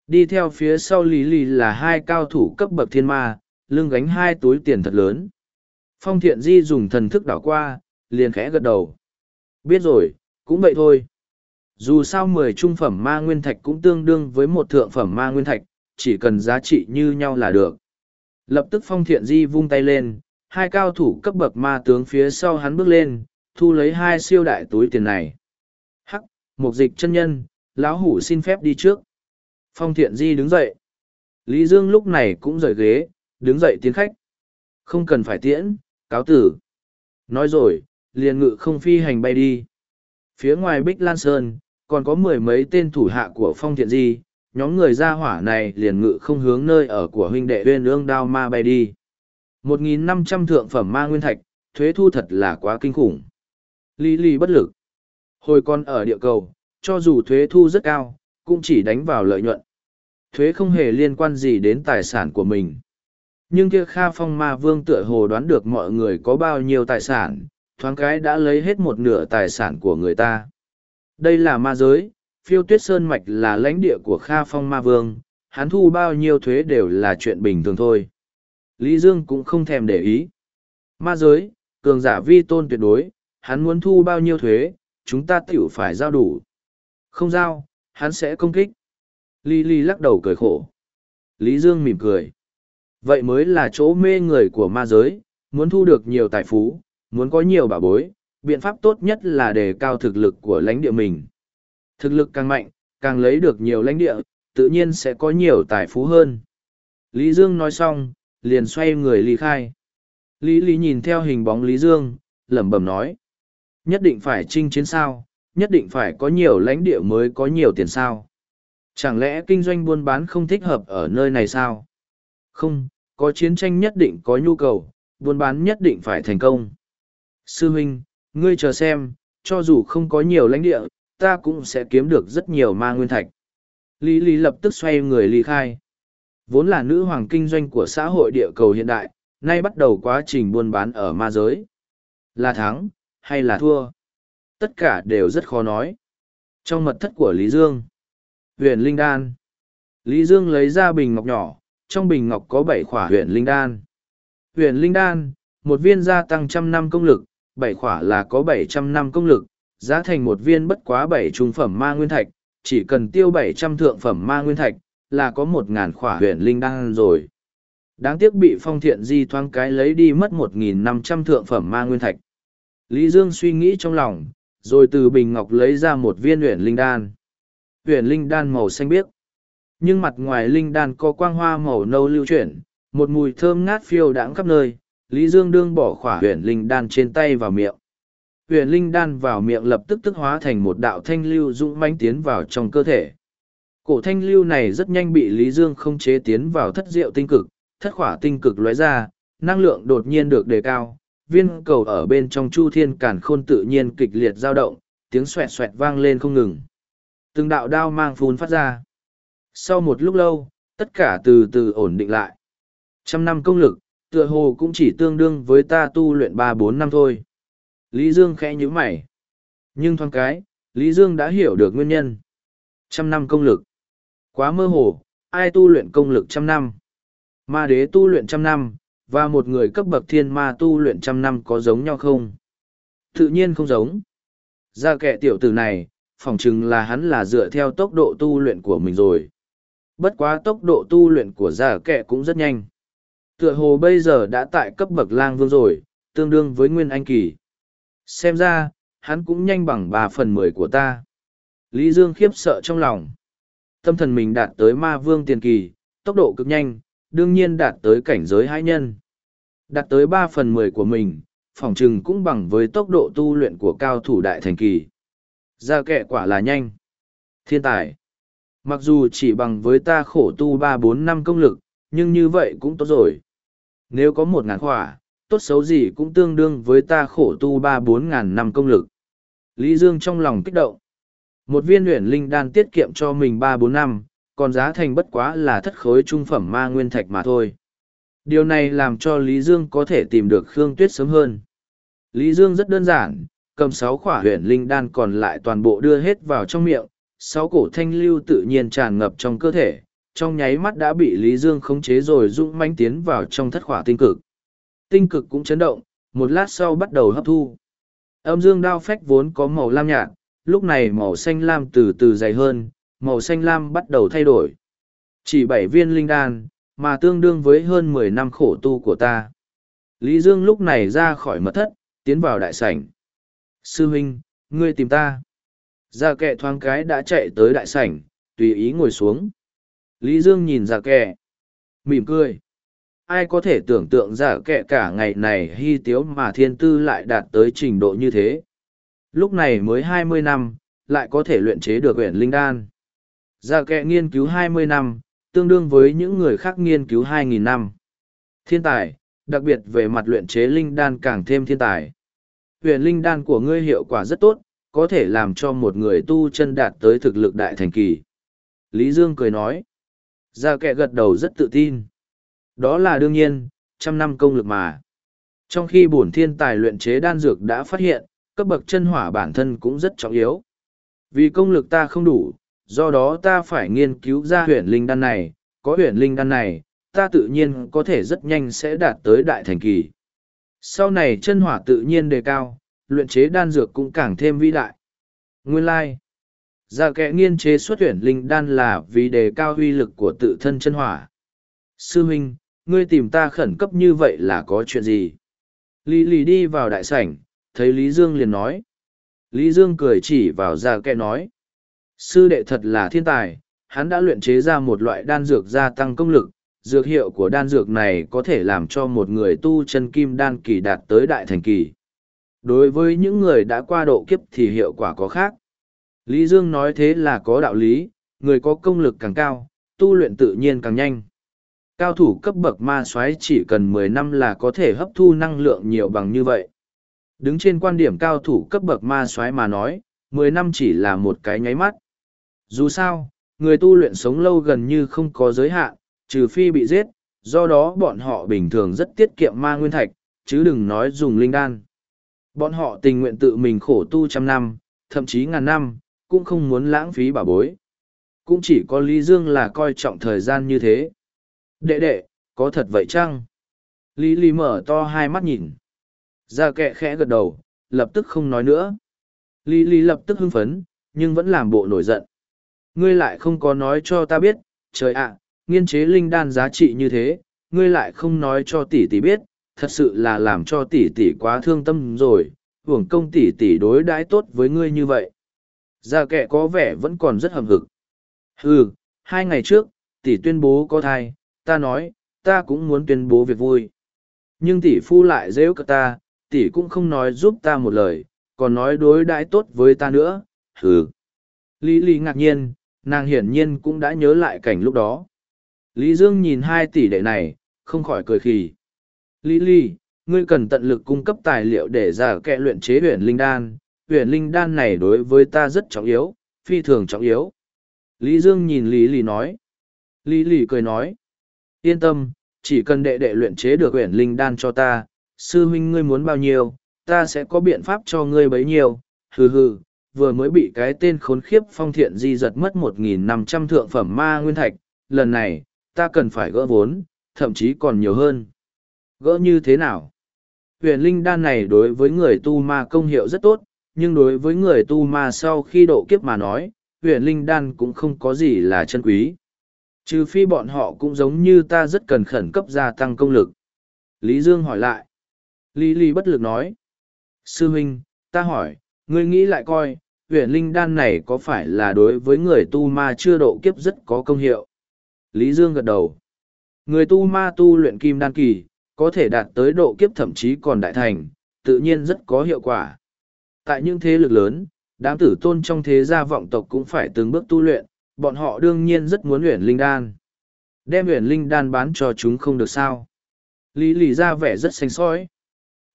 Đi theo phía sau Lý Lý là hai cao thủ cấp bậc thiên ma, lưng gánh hai túi tiền thật lớn. Phong thiện di dùng thần thức đảo qua, liền khẽ gật đầu. Biết rồi, cũng vậy thôi. Dù sao mười trung phẩm ma nguyên thạch cũng tương đương với một thượng phẩm ma nguyên thạch, chỉ cần giá trị như nhau là được. Lập tức phong thiện di vung tay lên, hai cao thủ cấp bậc ma tướng phía sau hắn bước lên, thu lấy hai siêu đại túi tiền này. mục dịch chân nhân, lão hủ xin phép đi trước. Phong thiện di đứng dậy. Lý Dương lúc này cũng rời ghế, đứng dậy tiến khách. Không cần phải tiễn, cáo tử. Nói rồi, liền ngự không phi hành bay đi. Phía ngoài Bích Lan Sơn, còn có mười mấy tên thủ hạ của Phong Thiện Di, nhóm người ra hỏa này liền ngự không hướng nơi ở của huynh đệ huyên ương đao ma bay đi. 1.500 thượng phẩm ma nguyên thạch, thuế thu thật là quá kinh khủng. Lý lý bất lực. Hồi còn ở địa cầu, cho dù thuế thu rất cao, cũng chỉ đánh vào lợi nhuận. Thuế không hề liên quan gì đến tài sản của mình. Nhưng kia Kha Phong Ma Vương tựa hồ đoán được mọi người có bao nhiêu tài sản, thoáng cái đã lấy hết một nửa tài sản của người ta. Đây là ma giới, phiêu tuyết sơn mạch là lãnh địa của Kha Phong Ma Vương, hắn thu bao nhiêu thuế đều là chuyện bình thường thôi. Lý Dương cũng không thèm để ý. Ma giới, cường giả vi tôn tuyệt đối, hắn muốn thu bao nhiêu thuế, chúng ta tiểu phải giao đủ. Không giao, hắn sẽ công kích. Lý Lý lắc đầu cười khổ. Lý Dương mỉm cười. Vậy mới là chỗ mê người của ma giới, muốn thu được nhiều tài phú, muốn có nhiều bảo bối, biện pháp tốt nhất là đề cao thực lực của lãnh địa mình. Thực lực càng mạnh, càng lấy được nhiều lãnh địa, tự nhiên sẽ có nhiều tài phú hơn. Lý Dương nói xong, liền xoay người ly khai. Lý Lý nhìn theo hình bóng Lý Dương, lẩm bẩm nói. Nhất định phải chinh chiến sao, nhất định phải có nhiều lãnh địa mới có nhiều tiền sao. Chẳng lẽ kinh doanh buôn bán không thích hợp ở nơi này sao? Không, có chiến tranh nhất định có nhu cầu, buôn bán nhất định phải thành công. Sư huynh, ngươi chờ xem, cho dù không có nhiều lãnh địa, ta cũng sẽ kiếm được rất nhiều ma nguyên thạch. Lý Lý lập tức xoay người ly khai. Vốn là nữ hoàng kinh doanh của xã hội địa cầu hiện đại, nay bắt đầu quá trình buôn bán ở ma giới. Là thắng, hay là thua? Tất cả đều rất khó nói. Trong mật thất của Lý Dương, huyền linh đan. Lý Dương lấy ra bình ngọc nhỏ, trong bình ngọc có bảy khỏa huyền linh đan. Huyền linh đan, một viên gia tăng trăm năm công lực, bảy khỏa là có bảy trăm năm công lực, giá thành một viên bất quá bảy trung phẩm ma nguyên thạch, chỉ cần tiêu bảy trăm thượng phẩm ma nguyên thạch, là có một ngàn khỏa huyền linh đan rồi. Đáng tiếc bị phong thiện di thoáng cái lấy đi mất một nghìn năm trăm thượng phẩm ma nguyên thạch. Lý Dương suy nghĩ trong lòng, rồi từ bình ngọc lấy ra một viên huyền linh đan. Huyền linh đan màu xanh biếc. Nhưng mặt ngoài linh đan có quang hoa màu nâu lưu chuyển, một mùi thơm ngát phiêu đãng khắp nơi, Lý Dương đương bỏ khỏa huyền linh đan trên tay vào miệng. Huyền linh đan vào miệng lập tức tức hóa thành một đạo thanh lưu dũng mãnh tiến vào trong cơ thể. Cổ thanh lưu này rất nhanh bị Lý Dương không chế tiến vào thất diệu tinh cực, thất khỏa tinh cực lóe ra, năng lượng đột nhiên được đề cao, viên cầu ở bên trong chu thiên cản khôn tự nhiên kịch liệt dao động, tiếng xoẹt xoẹt vang lên không ngừng. Từng đạo đao mang phun phát ra. Sau một lúc lâu, tất cả từ từ ổn định lại. Trăm năm công lực, tựa hồ cũng chỉ tương đương với ta tu luyện ba bốn năm thôi. Lý Dương khẽ nhíu mày. Nhưng thoáng cái, Lý Dương đã hiểu được nguyên nhân. Trăm năm công lực. Quá mơ hồ, ai tu luyện công lực trăm năm? Ma đế tu luyện trăm năm, và một người cấp bậc thiên ma tu luyện trăm năm có giống nhau không? Tự nhiên không giống. Ra kẻ tiểu tử này, phỏng chừng là hắn là dựa theo tốc độ tu luyện của mình rồi. Bất quá tốc độ tu luyện của giả kẻ cũng rất nhanh. Tựa hồ bây giờ đã tại cấp bậc lang vương rồi, tương đương với nguyên anh kỳ. Xem ra, hắn cũng nhanh bằng ba phần mười của ta. Lý Dương khiếp sợ trong lòng. Tâm thần mình đạt tới ma vương tiền kỳ, tốc độ cực nhanh, đương nhiên đạt tới cảnh giới hai nhân. Đạt tới ba phần mười của mình, phỏng chừng cũng bằng với tốc độ tu luyện của cao thủ đại thành kỳ. Ra kệ quả là nhanh. Thiên tài. Mặc dù chỉ bằng với ta khổ tu ba bốn năm công lực, nhưng như vậy cũng tốt rồi. Nếu có một ngàn khỏa, tốt xấu gì cũng tương đương với ta khổ tu ba bốn ngàn năm công lực. Lý Dương trong lòng kích động. Một viên luyện linh đan tiết kiệm cho mình ba bốn năm, còn giá thành bất quá là thất khối trung phẩm ma nguyên thạch mà thôi. Điều này làm cho Lý Dương có thể tìm được Khương Tuyết sớm hơn. Lý Dương rất đơn giản, cầm sáu khỏa huyền linh đan còn lại toàn bộ đưa hết vào trong miệng, sáu cổ thanh lưu tự nhiên tràn ngập trong cơ thể, trong nháy mắt đã bị Lý Dương khống chế rồi dũng manh tiến vào trong thất khỏa tinh cực. Tinh cực cũng chấn động, một lát sau bắt đầu hấp thu. Âm dương đao phách vốn có màu lam nhạt, lúc này màu xanh lam từ từ dày hơn, màu xanh lam bắt đầu thay đổi. Chỉ bảy viên linh đan, mà tương đương với hơn mười năm khổ tu của ta. Lý Dương lúc này ra khỏi mật thất, tiến vào đại sảnh. Sư huynh, ngươi tìm ta. Già kệ thoáng cái đã chạy tới đại sảnh, tùy ý ngồi xuống. Lý Dương nhìn già kệ. Mỉm cười. Ai có thể tưởng tượng giả kệ cả ngày này hy tiếu mà thiên tư lại đạt tới trình độ như thế. Lúc này mới hai mươi năm, lại có thể luyện chế được huyện linh đan. Giả kệ nghiên cứu hai mươi năm, tương đương với những người khác nghiên cứu hai nghìn năm. Thiên tài, đặc biệt về mặt luyện chế linh đan càng thêm thiên tài. Huyện linh đan của ngươi hiệu quả rất tốt, có thể làm cho một người tu chân đạt tới thực lực đại thành kỳ. Lý Dương cười nói. Gia kệ gật đầu rất tự tin. Đó là đương nhiên, trăm năm công lực mà. Trong khi bổn thiên tài luyện chế đan dược đã phát hiện, cấp bậc chân hỏa bản thân cũng rất trọng yếu. Vì công lực ta không đủ, do đó ta phải nghiên cứu ra huyền linh đan này, có huyền linh đan này, ta tự nhiên có thể rất nhanh sẽ đạt tới đại thành kỳ. Sau này chân hỏa tự nhiên đề cao, luyện chế đan dược cũng càng thêm vĩ đại. Nguyên lai, like. Gia kẻ nghiên chế xuất tuyển linh đan là vì đề cao uy lực của tự thân chân hỏa. Sư huynh, ngươi tìm ta khẩn cấp như vậy là có chuyện gì? Lý Lý đi vào đại sảnh, thấy Lý Dương liền nói. Lý Dương cười chỉ vào Gia kẻ nói. Sư đệ thật là thiên tài, hắn đã luyện chế ra một loại đan dược gia tăng công lực, dược hiệu của đan dược này có thể làm cho một người tu chân kim đan kỳ đạt tới đại thành kỳ. Đối với những người đã qua độ kiếp thì hiệu quả có khác. Lý Dương nói thế là có đạo lý, người có công lực càng cao, tu luyện tự nhiên càng nhanh. Cao thủ cấp bậc ma soái chỉ cần mười năm là có thể hấp thu năng lượng nhiều bằng như vậy. Đứng trên quan điểm cao thủ cấp bậc ma soái mà nói, mười năm chỉ là một cái nháy mắt. Dù sao, người tu luyện sống lâu gần như không có giới hạn, trừ phi bị giết, do đó bọn họ bình thường rất tiết kiệm ma nguyên thạch, chứ đừng nói dùng linh đan. Bọn họ tình nguyện tự mình khổ tu trăm năm, thậm chí ngàn năm, cũng không muốn lãng phí bảo bối. Cũng chỉ có Lý Dương là coi trọng thời gian như thế. Đệ đệ, có thật vậy chăng? Lý Lý mở to hai mắt nhìn. Gia kẹ khẽ gật đầu, lập tức không nói nữa. Lý Lý lập tức hưng phấn, nhưng vẫn làm bộ nổi giận. Ngươi lại không có nói cho ta biết, trời ạ, nghiên chế linh đan giá trị như thế, ngươi lại không nói cho tỷ tỷ biết, thật sự là làm cho tỷ tỷ quá thương tâm rồi, hưởng công tỷ tỷ đối đãi tốt với ngươi như vậy. Gia kệ có vẻ vẫn còn rất hầm hực. Ừ, hai ngày trước, tỷ tuyên bố có thai, ta nói, ta cũng muốn tuyên bố việc vui. Nhưng tỷ phu lại dễ cợt ta, tỷ cũng không nói giúp ta một lời, còn nói đối đãi tốt với ta nữa, hừ. Lý Lý ngạc nhiên, nàng hiển nhiên cũng đã nhớ lại cảnh lúc đó. Lý Dương nhìn hai tỷ đệ này, không khỏi cười khì. Lý Lý, ngươi cần tận lực cung cấp tài liệu để giả kệ luyện chế huyền linh đan. Huyền linh đan này đối với ta rất trọng yếu, phi thường trọng yếu. Lý Dương nhìn Lý Lý nói. Lý Lý cười nói. Yên tâm, chỉ cần đệ đệ luyện chế được huyền linh đan cho ta, sư huynh ngươi muốn bao nhiêu, ta sẽ có biện pháp cho ngươi bấy nhiêu. Hừ hừ, vừa mới bị cái tên khốn khiếp phong thiện di giật mất một nghìn năm trăm thượng phẩm ma nguyên thạch, lần này, ta cần phải gỡ vốn, thậm chí còn nhiều hơn. Gỡ như thế nào? Huyền linh đan này đối với người tu ma công hiệu rất tốt, nhưng đối với người tu ma sau khi độ kiếp mà nói, huyền linh đan cũng không có gì là chân quý. Trừ phi bọn họ cũng giống như ta rất cần khẩn cấp gia tăng công lực. Lý Dương hỏi lại. Lý Lý bất lực nói. Sư huynh, ta hỏi, ngươi nghĩ lại coi, huyền linh đan này có phải là đối với người tu ma chưa độ kiếp rất có công hiệu? Lý Dương gật đầu. Người tu ma tu luyện kim đan kỳ, có thể đạt tới độ kiếp thậm chí còn đại thành, tự nhiên rất có hiệu quả. Tại những thế lực lớn, đám tử tôn trong thế gia vọng tộc cũng phải từng bước tu luyện, bọn họ đương nhiên rất muốn luyện linh đan. Đem luyện linh đan bán cho chúng không được sao. Lý lì ra vẻ rất xanh sói.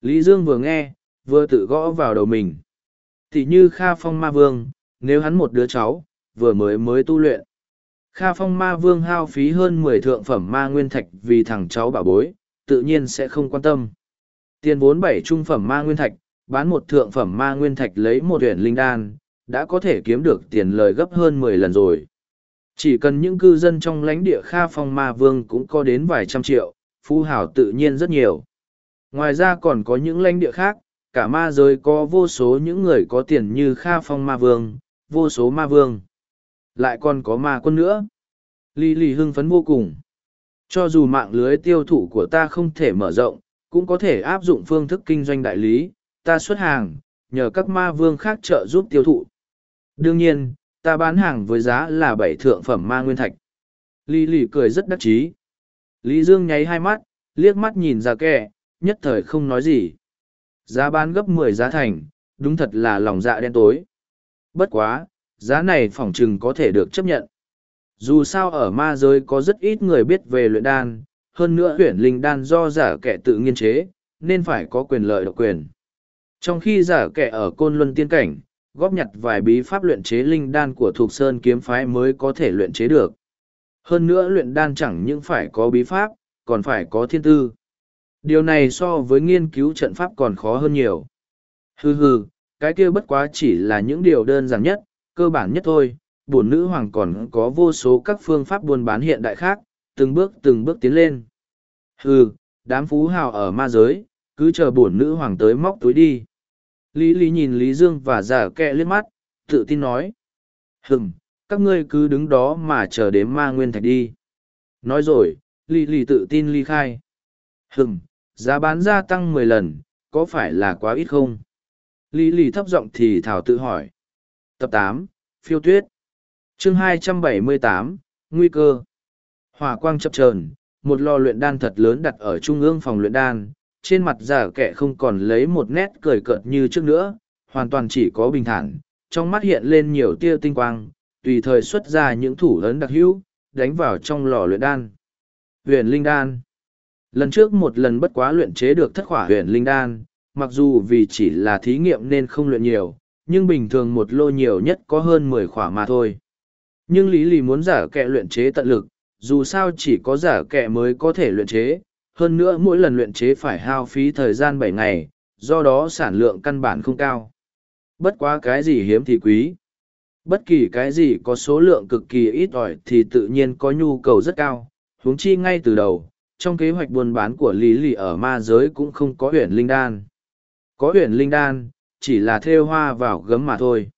Lý Dương vừa nghe, vừa tự gõ vào đầu mình. Thì như Kha Phong Ma Vương, nếu hắn một đứa cháu, vừa mới mới tu luyện. Kha Phong Ma Vương hao phí hơn mười thượng phẩm ma nguyên thạch vì thằng cháu bảo bối, tự nhiên sẽ không quan tâm. Tiền vốn bảy trung phẩm ma nguyên thạch, bán một thượng phẩm ma nguyên thạch lấy một huyền linh đan, đã có thể kiếm được tiền lời gấp hơn mười lần rồi. Chỉ cần những cư dân trong lãnh địa Kha Phong Ma Vương cũng có đến vài trăm triệu, phú hảo tự nhiên rất nhiều. Ngoài ra còn có những lãnh địa khác, cả ma giới có vô số những người có tiền như Kha Phong Ma Vương, vô số ma vương. Lại còn có ma quân nữa. Lý lì hưng phấn vô cùng. Cho dù mạng lưới tiêu thụ của ta không thể mở rộng, cũng có thể áp dụng phương thức kinh doanh đại lý, ta xuất hàng, nhờ các ma vương khác trợ giúp tiêu thụ. Đương nhiên, ta bán hàng với giá là bảy thượng phẩm ma nguyên thạch. Lý lì cười rất đắc chí. Lý Dương nháy hai mắt, liếc mắt nhìn ra kẻ, nhất thời không nói gì. Giá bán gấp mười giá thành, đúng thật là lòng dạ đen tối. Bất quá, giá này phỏng chừng có thể được chấp nhận. Dù sao ở ma giới có rất ít người biết về luyện đan, hơn nữa huyền linh đan do giả kẻ tự nghiên chế, nên phải có quyền lợi độc quyền. Trong khi giả kẻ ở côn luân tiên cảnh, góp nhặt vài bí pháp luyện chế linh đan của Thục Sơn kiếm phái mới có thể luyện chế được. Hơn nữa luyện đan chẳng những phải có bí pháp, còn phải có thiên tư. Điều này so với nghiên cứu trận pháp còn khó hơn nhiều. Hừ hừ, cái kia bất quá chỉ là những điều đơn giản nhất, cơ bản nhất thôi. Bổn nữ hoàng còn có vô số các phương pháp buôn bán hiện đại khác, từng bước từng bước tiến lên. Hừ, đám phú hào ở ma giới, cứ chờ bổn nữ hoàng tới móc túi đi. Lý Lý nhìn Lý Dương và giả kẹ liếc mắt, tự tin nói. Hừm, các ngươi cứ đứng đó mà chờ đếm ma nguyên thạch đi. Nói rồi, Lý Lý tự tin ly khai. Hừm, giá bán gia tăng mười lần, có phải là quá ít không? Lý Lý thấp giọng thì Thảo tự hỏi. Tập tám Phiêu Tuyết chương hai trăm bảy mươi tám Nguy cơ Hỏa quang chập trờn một lò luyện đan thật lớn đặt ở trung ương phòng luyện đan, trên mặt giả kẻ không còn lấy một nét cười cợt như trước nữa, hoàn toàn chỉ có bình thản, trong mắt hiện lên nhiều tia tinh quang, tùy thời xuất ra những thủ lớn đặc hữu, đánh vào trong lò luyện đan. Huyền Linh Đan Lần trước một lần bất quá luyện chế được thất khỏa huyền Linh Đan, mặc dù vì chỉ là thí nghiệm nên không luyện nhiều, nhưng bình thường một lô nhiều nhất có hơn mười khỏa mà thôi. Nhưng Lý Lì muốn giả kẹ luyện chế tận lực, dù sao chỉ có giả kẹ mới có thể luyện chế, hơn nữa mỗi lần luyện chế phải hao phí thời gian bảy ngày, do đó sản lượng căn bản không cao. Bất quá cái gì hiếm thì quý. Bất kỳ cái gì có số lượng cực kỳ ít ỏi thì tự nhiên có nhu cầu rất cao, huống chi ngay từ đầu, trong kế hoạch buôn bán của Lý Lì ở ma giới cũng không có huyền linh đan. Có huyền linh đan, chỉ là thêu hoa vào gấm mà thôi.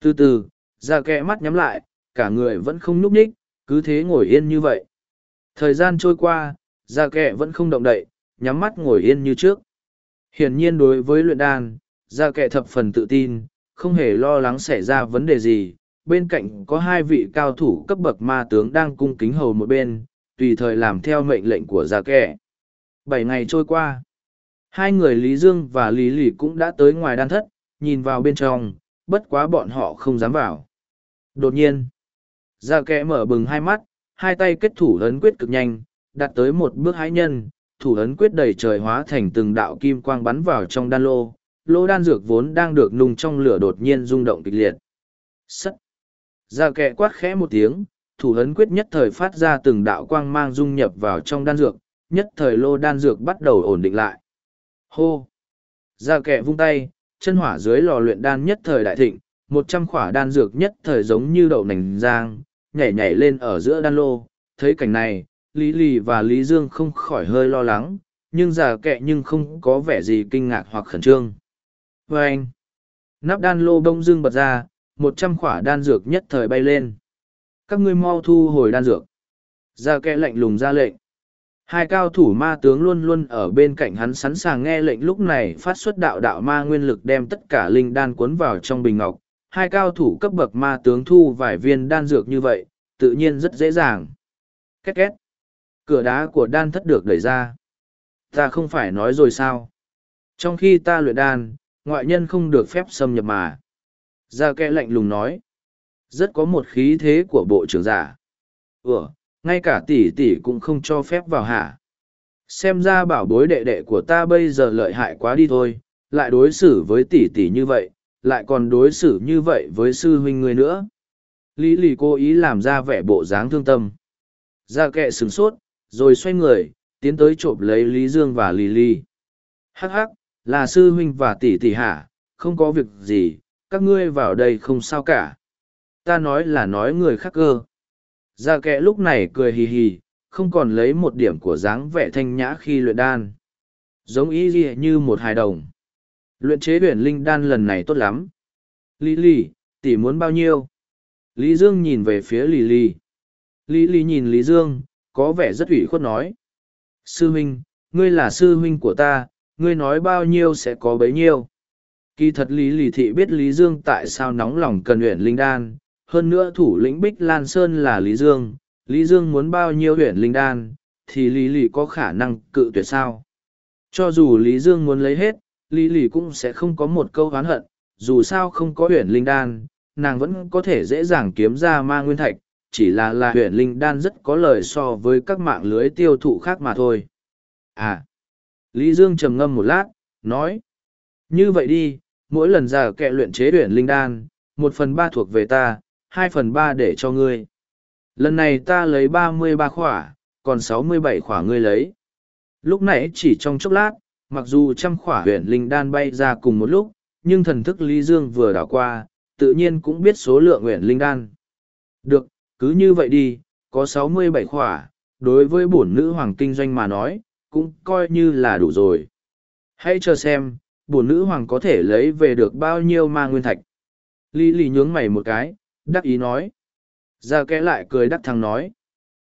Từ từ, ra kẽ mắt nhắm lại, cả người vẫn không nhúc nhích, cứ thế ngồi yên như vậy. Thời gian trôi qua, Gia kệ vẫn không động đậy, nhắm mắt ngồi yên như trước. Hiển nhiên đối với luyện đan, Gia kệ thập phần tự tin, không hề lo lắng xảy ra vấn đề gì. Bên cạnh có hai vị cao thủ cấp bậc ma tướng đang cung kính hầu một bên, tùy thời làm theo mệnh lệnh của Gia kệ. Bảy ngày trôi qua, hai người Lý Dương và Lý Lỷ cũng đã tới ngoài đan thất, nhìn vào bên trong, bất quá bọn họ không dám vào. Đột nhiên, Gia kệ mở bừng hai mắt, hai tay kết thủ ấn quyết cực nhanh, đạt tới một bước hái nhân, thủ ấn quyết đầy trời hóa thành từng đạo kim quang bắn vào trong đan lô, lô đan dược vốn đang được nung trong lửa đột nhiên rung động kịch liệt. Sắt! Ra kẹ quát khẽ một tiếng, thủ ấn quyết nhất thời phát ra từng đạo quang mang dung nhập vào trong đan dược, nhất thời lô đan dược bắt đầu ổn định lại. Hô! Gia kẹ vung tay, chân hỏa dưới lò luyện đan nhất thời đại thịnh, một trăm khỏa đan dược nhất thời giống như đậu nành giang, nhảy nhảy lên ở giữa đan lô. Thấy cảnh này, Lý Lì và Lý Dương không khỏi hơi lo lắng, nhưng già kệ nhưng không có vẻ gì kinh ngạc hoặc khẩn trương. Và anh, nắp đan lô bông dương bật ra, một trăm khỏa đan dược nhất thời bay lên. Các ngươi mau thu hồi đan dược. Già kệ lạnh lùng ra lệnh. Hai cao thủ ma tướng luôn luôn ở bên cạnh hắn sẵn sàng nghe lệnh lúc này phát xuất đạo đạo ma nguyên lực đem tất cả linh đan cuốn vào trong bình ngọc. Hai cao thủ cấp bậc ma tướng thu vài viên đan dược như vậy, tự nhiên rất dễ dàng. Két két. Cửa đá của đan thất được đẩy ra. Ta không phải nói rồi sao? Trong khi ta luyện đan ngoại nhân không được phép xâm nhập mà. Gia kẽ lạnh lùng nói. Rất có một khí thế của bộ trưởng giả. Ủa ngay cả tỷ tỷ cũng không cho phép vào hả? Xem ra bảo bối đệ đệ của ta bây giờ lợi hại quá đi thôi lại đối xử với tỷ tỷ như vậy lại còn đối xử như vậy với sư huynh người nữa lý lì cố ý làm ra vẻ bộ dáng thương tâm gia kệ sửng sốt rồi xoay người, tiến tới trộm lấy Lý Dương và Lì lì Hắc hắc, là sư huynh và tỷ tỷ hả, không có việc gì, các ngươi vào đây không sao cả. Ta nói là nói người khác cơ. Gia kệ lúc này cười hì hì, không còn lấy một điểm của dáng vẻ thanh nhã khi luyện đan. Giống ý gì như một hài đồng. Luyện chế huyền linh đan lần này tốt lắm. Lý Lý, tỷ muốn bao nhiêu? Lý Dương nhìn về phía Lý Lý. Lý Lý nhìn Lý Dương, có vẻ rất ủy khuất nói. Sư huynh, ngươi là sư huynh của ta, ngươi nói bao nhiêu sẽ có bấy nhiêu. Kỳ thật Lý Lì Thị biết Lý Dương tại sao nóng lòng cần huyện linh đan, hơn nữa thủ lĩnh Bích Lan Sơn là Lý Dương, Lý Dương muốn bao nhiêu huyện linh đan, thì Lý Lì có khả năng cự tuyệt sao. Cho dù Lý Dương muốn lấy hết, Lý Lì cũng sẽ không có một câu oán hận, dù sao không có Huyền linh đan, nàng vẫn có thể dễ dàng kiếm ra ma nguyên thạch, chỉ là là Huyền linh đan rất có lời so với các mạng lưới tiêu thụ khác mà thôi. À, Lý Dương trầm ngâm một lát, nói, như vậy đi, mỗi lần ra kệ luyện chế Huyền linh đan, một phần ba thuộc về ta, hai phần ba để cho ngươi. Lần này ta lấy ba mươi ba khỏa, còn sáu mươi bảy khỏa ngươi lấy. Lúc nãy chỉ trong chốc lát, mặc dù trăm khỏa huyện linh đan bay ra cùng một lúc, nhưng thần thức Lý Dương vừa đảo qua, tự nhiên cũng biết số lượng huyện linh đan. Được, cứ như vậy đi, có sáu mươi bảy khỏa, đối với bổn nữ hoàng kinh doanh mà nói, cũng coi như là đủ rồi. Hãy chờ xem, bổn nữ hoàng có thể lấy về được bao nhiêu ma nguyên thạch. Lý lì nhướng mày một cái, đắc ý nói. Ra kẽ lại cười đắc thằng nói.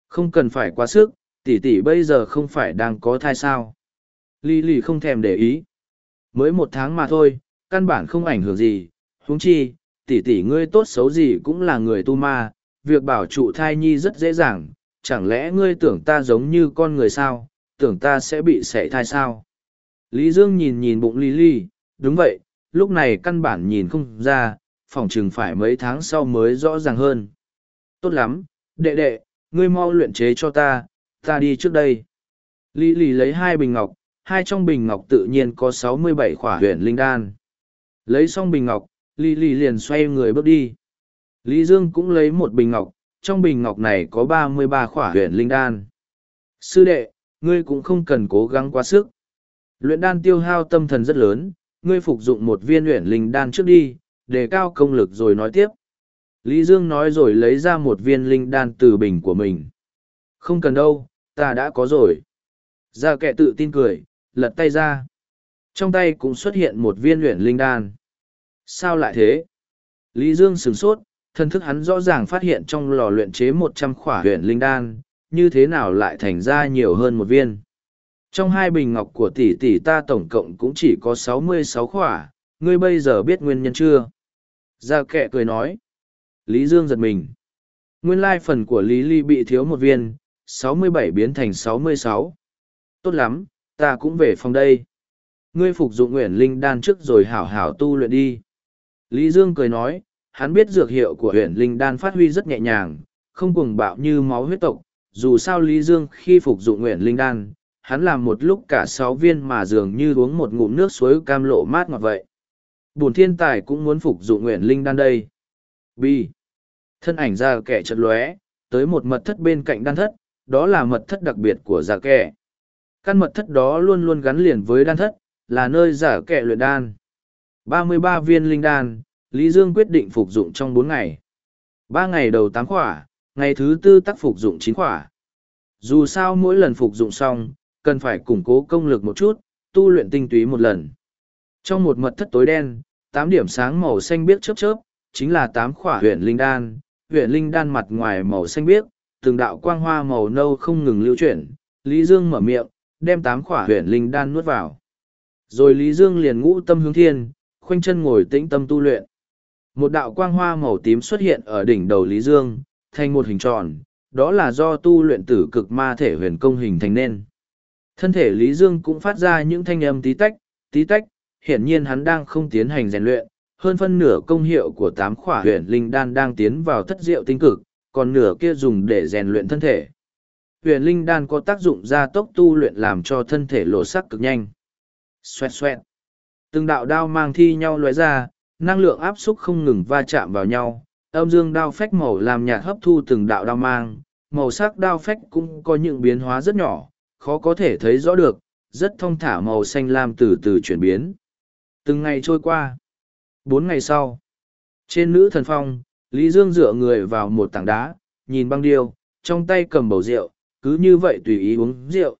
Không cần phải quá sức, tỷ tỷ bây giờ không phải đang có thai sao. Lý lì không thèm để ý. Mới một tháng mà thôi, căn bản không ảnh hưởng gì. huống chi, tỷ tỷ ngươi tốt xấu gì cũng là người tu ma, việc bảo trụ thai nhi rất dễ dàng. Chẳng lẽ ngươi tưởng ta giống như con người sao, tưởng ta sẽ bị sẻ thai sao? Lý Dương nhìn nhìn bụng Lý Ly, đúng vậy, lúc này căn bản nhìn không ra, phỏng chừng phải mấy tháng sau mới rõ ràng hơn. Tốt lắm, đệ đệ, ngươi mau luyện chế cho ta, ta đi trước đây. Lý Lý lấy hai bình ngọc, hai trong bình ngọc tự nhiên có sáu mươi bảy khỏa huyện linh đan. Lấy xong bình ngọc, Lý Lý liền xoay người bước đi. Lý Dương cũng lấy một bình ngọc, trong bình ngọc này có ba mươi ba khỏa huyện linh đan. Sư đệ, ngươi cũng không cần cố gắng quá sức. Luyện đan tiêu hao tâm thần rất lớn, ngươi phục dụng một viên luyện linh đan trước đi, đề cao công lực rồi nói tiếp. Lý Dương nói rồi lấy ra một viên linh đan từ bình của mình. Không cần đâu, ta đã có rồi. Gia kệ tự tin cười, lật tay ra. Trong tay cũng xuất hiện một viên luyện linh đan. Sao lại thế? Lý Dương sửng sốt, thân thức hắn rõ ràng phát hiện trong lò luyện chế một trăm khỏa luyện linh đan, như thế nào lại thành ra nhiều hơn một viên. Trong hai bình ngọc của tỷ tỷ ta tổng cộng cũng chỉ có sáu mươi sáu khỏa, ngươi bây giờ biết nguyên nhân chưa? Gia kệ cười nói. Lý Dương giật mình. Nguyên lai phần của Lý Ly bị thiếu một viên, sáu mươi bảy biến thành sáu mươi sáu. Tốt lắm, ta cũng về phòng đây. Ngươi phục dụng nguyện linh đan trước rồi hảo hảo tu luyện đi. Lý Dương cười nói, hắn biết dược hiệu của huyện linh đan phát huy rất nhẹ nhàng, không cuồng bạo như máu huyết tộc. Dù sao Lý Dương khi phục dụng nguyện linh đan, hắn làm một lúc cả sáu viên mà dường như uống một ngụm nước suối cam lộ mát ngọt vậy. Bùn thiên tài cũng muốn phục dụng nguyện linh đan đây. Bi. Thân ảnh ra kẻ chật lóe, tới một mật thất bên cạnh đan thất, đó là mật thất đặc biệt của già kẻ. Căn mật thất đó luôn luôn gắn liền với đan thất, là nơi giả kẻ luyện đan. ba mươi ba viên linh đan, Lý Dương quyết định phục dụng trong bốn ngày. ba ngày đầu tám khỏa, ngày thứ tư tác phục dụng chín khỏa. Dù sao mỗi lần phục dụng xong, cần phải củng cố công lực một chút, tu luyện tinh túy một lần. Trong một mật thất tối đen, tám điểm sáng màu xanh biếc chớp chớp, chính là tám khỏa huyện linh đan. Huyện linh đan mặt ngoài màu xanh biếc, từng đạo quang hoa màu nâu không ngừng lưu chuyển. Lý Dương mở miệng, đem tám khỏa huyện linh đan nuốt vào. Rồi Lý Dương liền ngũ tâm hướng thiên, khoanh chân ngồi tĩnh tâm tu luyện. Một đạo quang hoa màu tím xuất hiện ở đỉnh đầu Lý Dương, thành một hình tròn, đó là do tu luyện tử cực ma thể huyền công hình thành nên. Thân thể Lý Dương cũng phát ra những thanh âm tí tách, tí tách, hiển nhiên hắn đang không tiến hành rèn luyện, hơn phân nửa công hiệu của tám khỏa huyền linh đan đang tiến vào thất diệu tinh cực, còn nửa kia dùng để rèn luyện thân thể. Huyền linh đan có tác dụng gia tốc tu luyện làm cho thân thể lộ sắc cực nhanh. Xoẹt xoẹt. Từng đạo đao mang thi nhau lóe ra, năng lượng áp xúc không ngừng va chạm vào nhau. Âm dương đao phách màu làm nhạt hấp thu từng đạo đao mang, màu sắc đao phách cũng có những biến hóa rất nhỏ, khó có thể thấy rõ được, rất thông thả màu xanh lam từ từ chuyển biến. Từng ngày trôi qua. Bốn ngày sau, trên nữ thần phong, Lý Dương dựa người vào một tảng đá, nhìn băng điêu, trong tay cầm bầu rượu, cứ như vậy tùy ý uống rượu.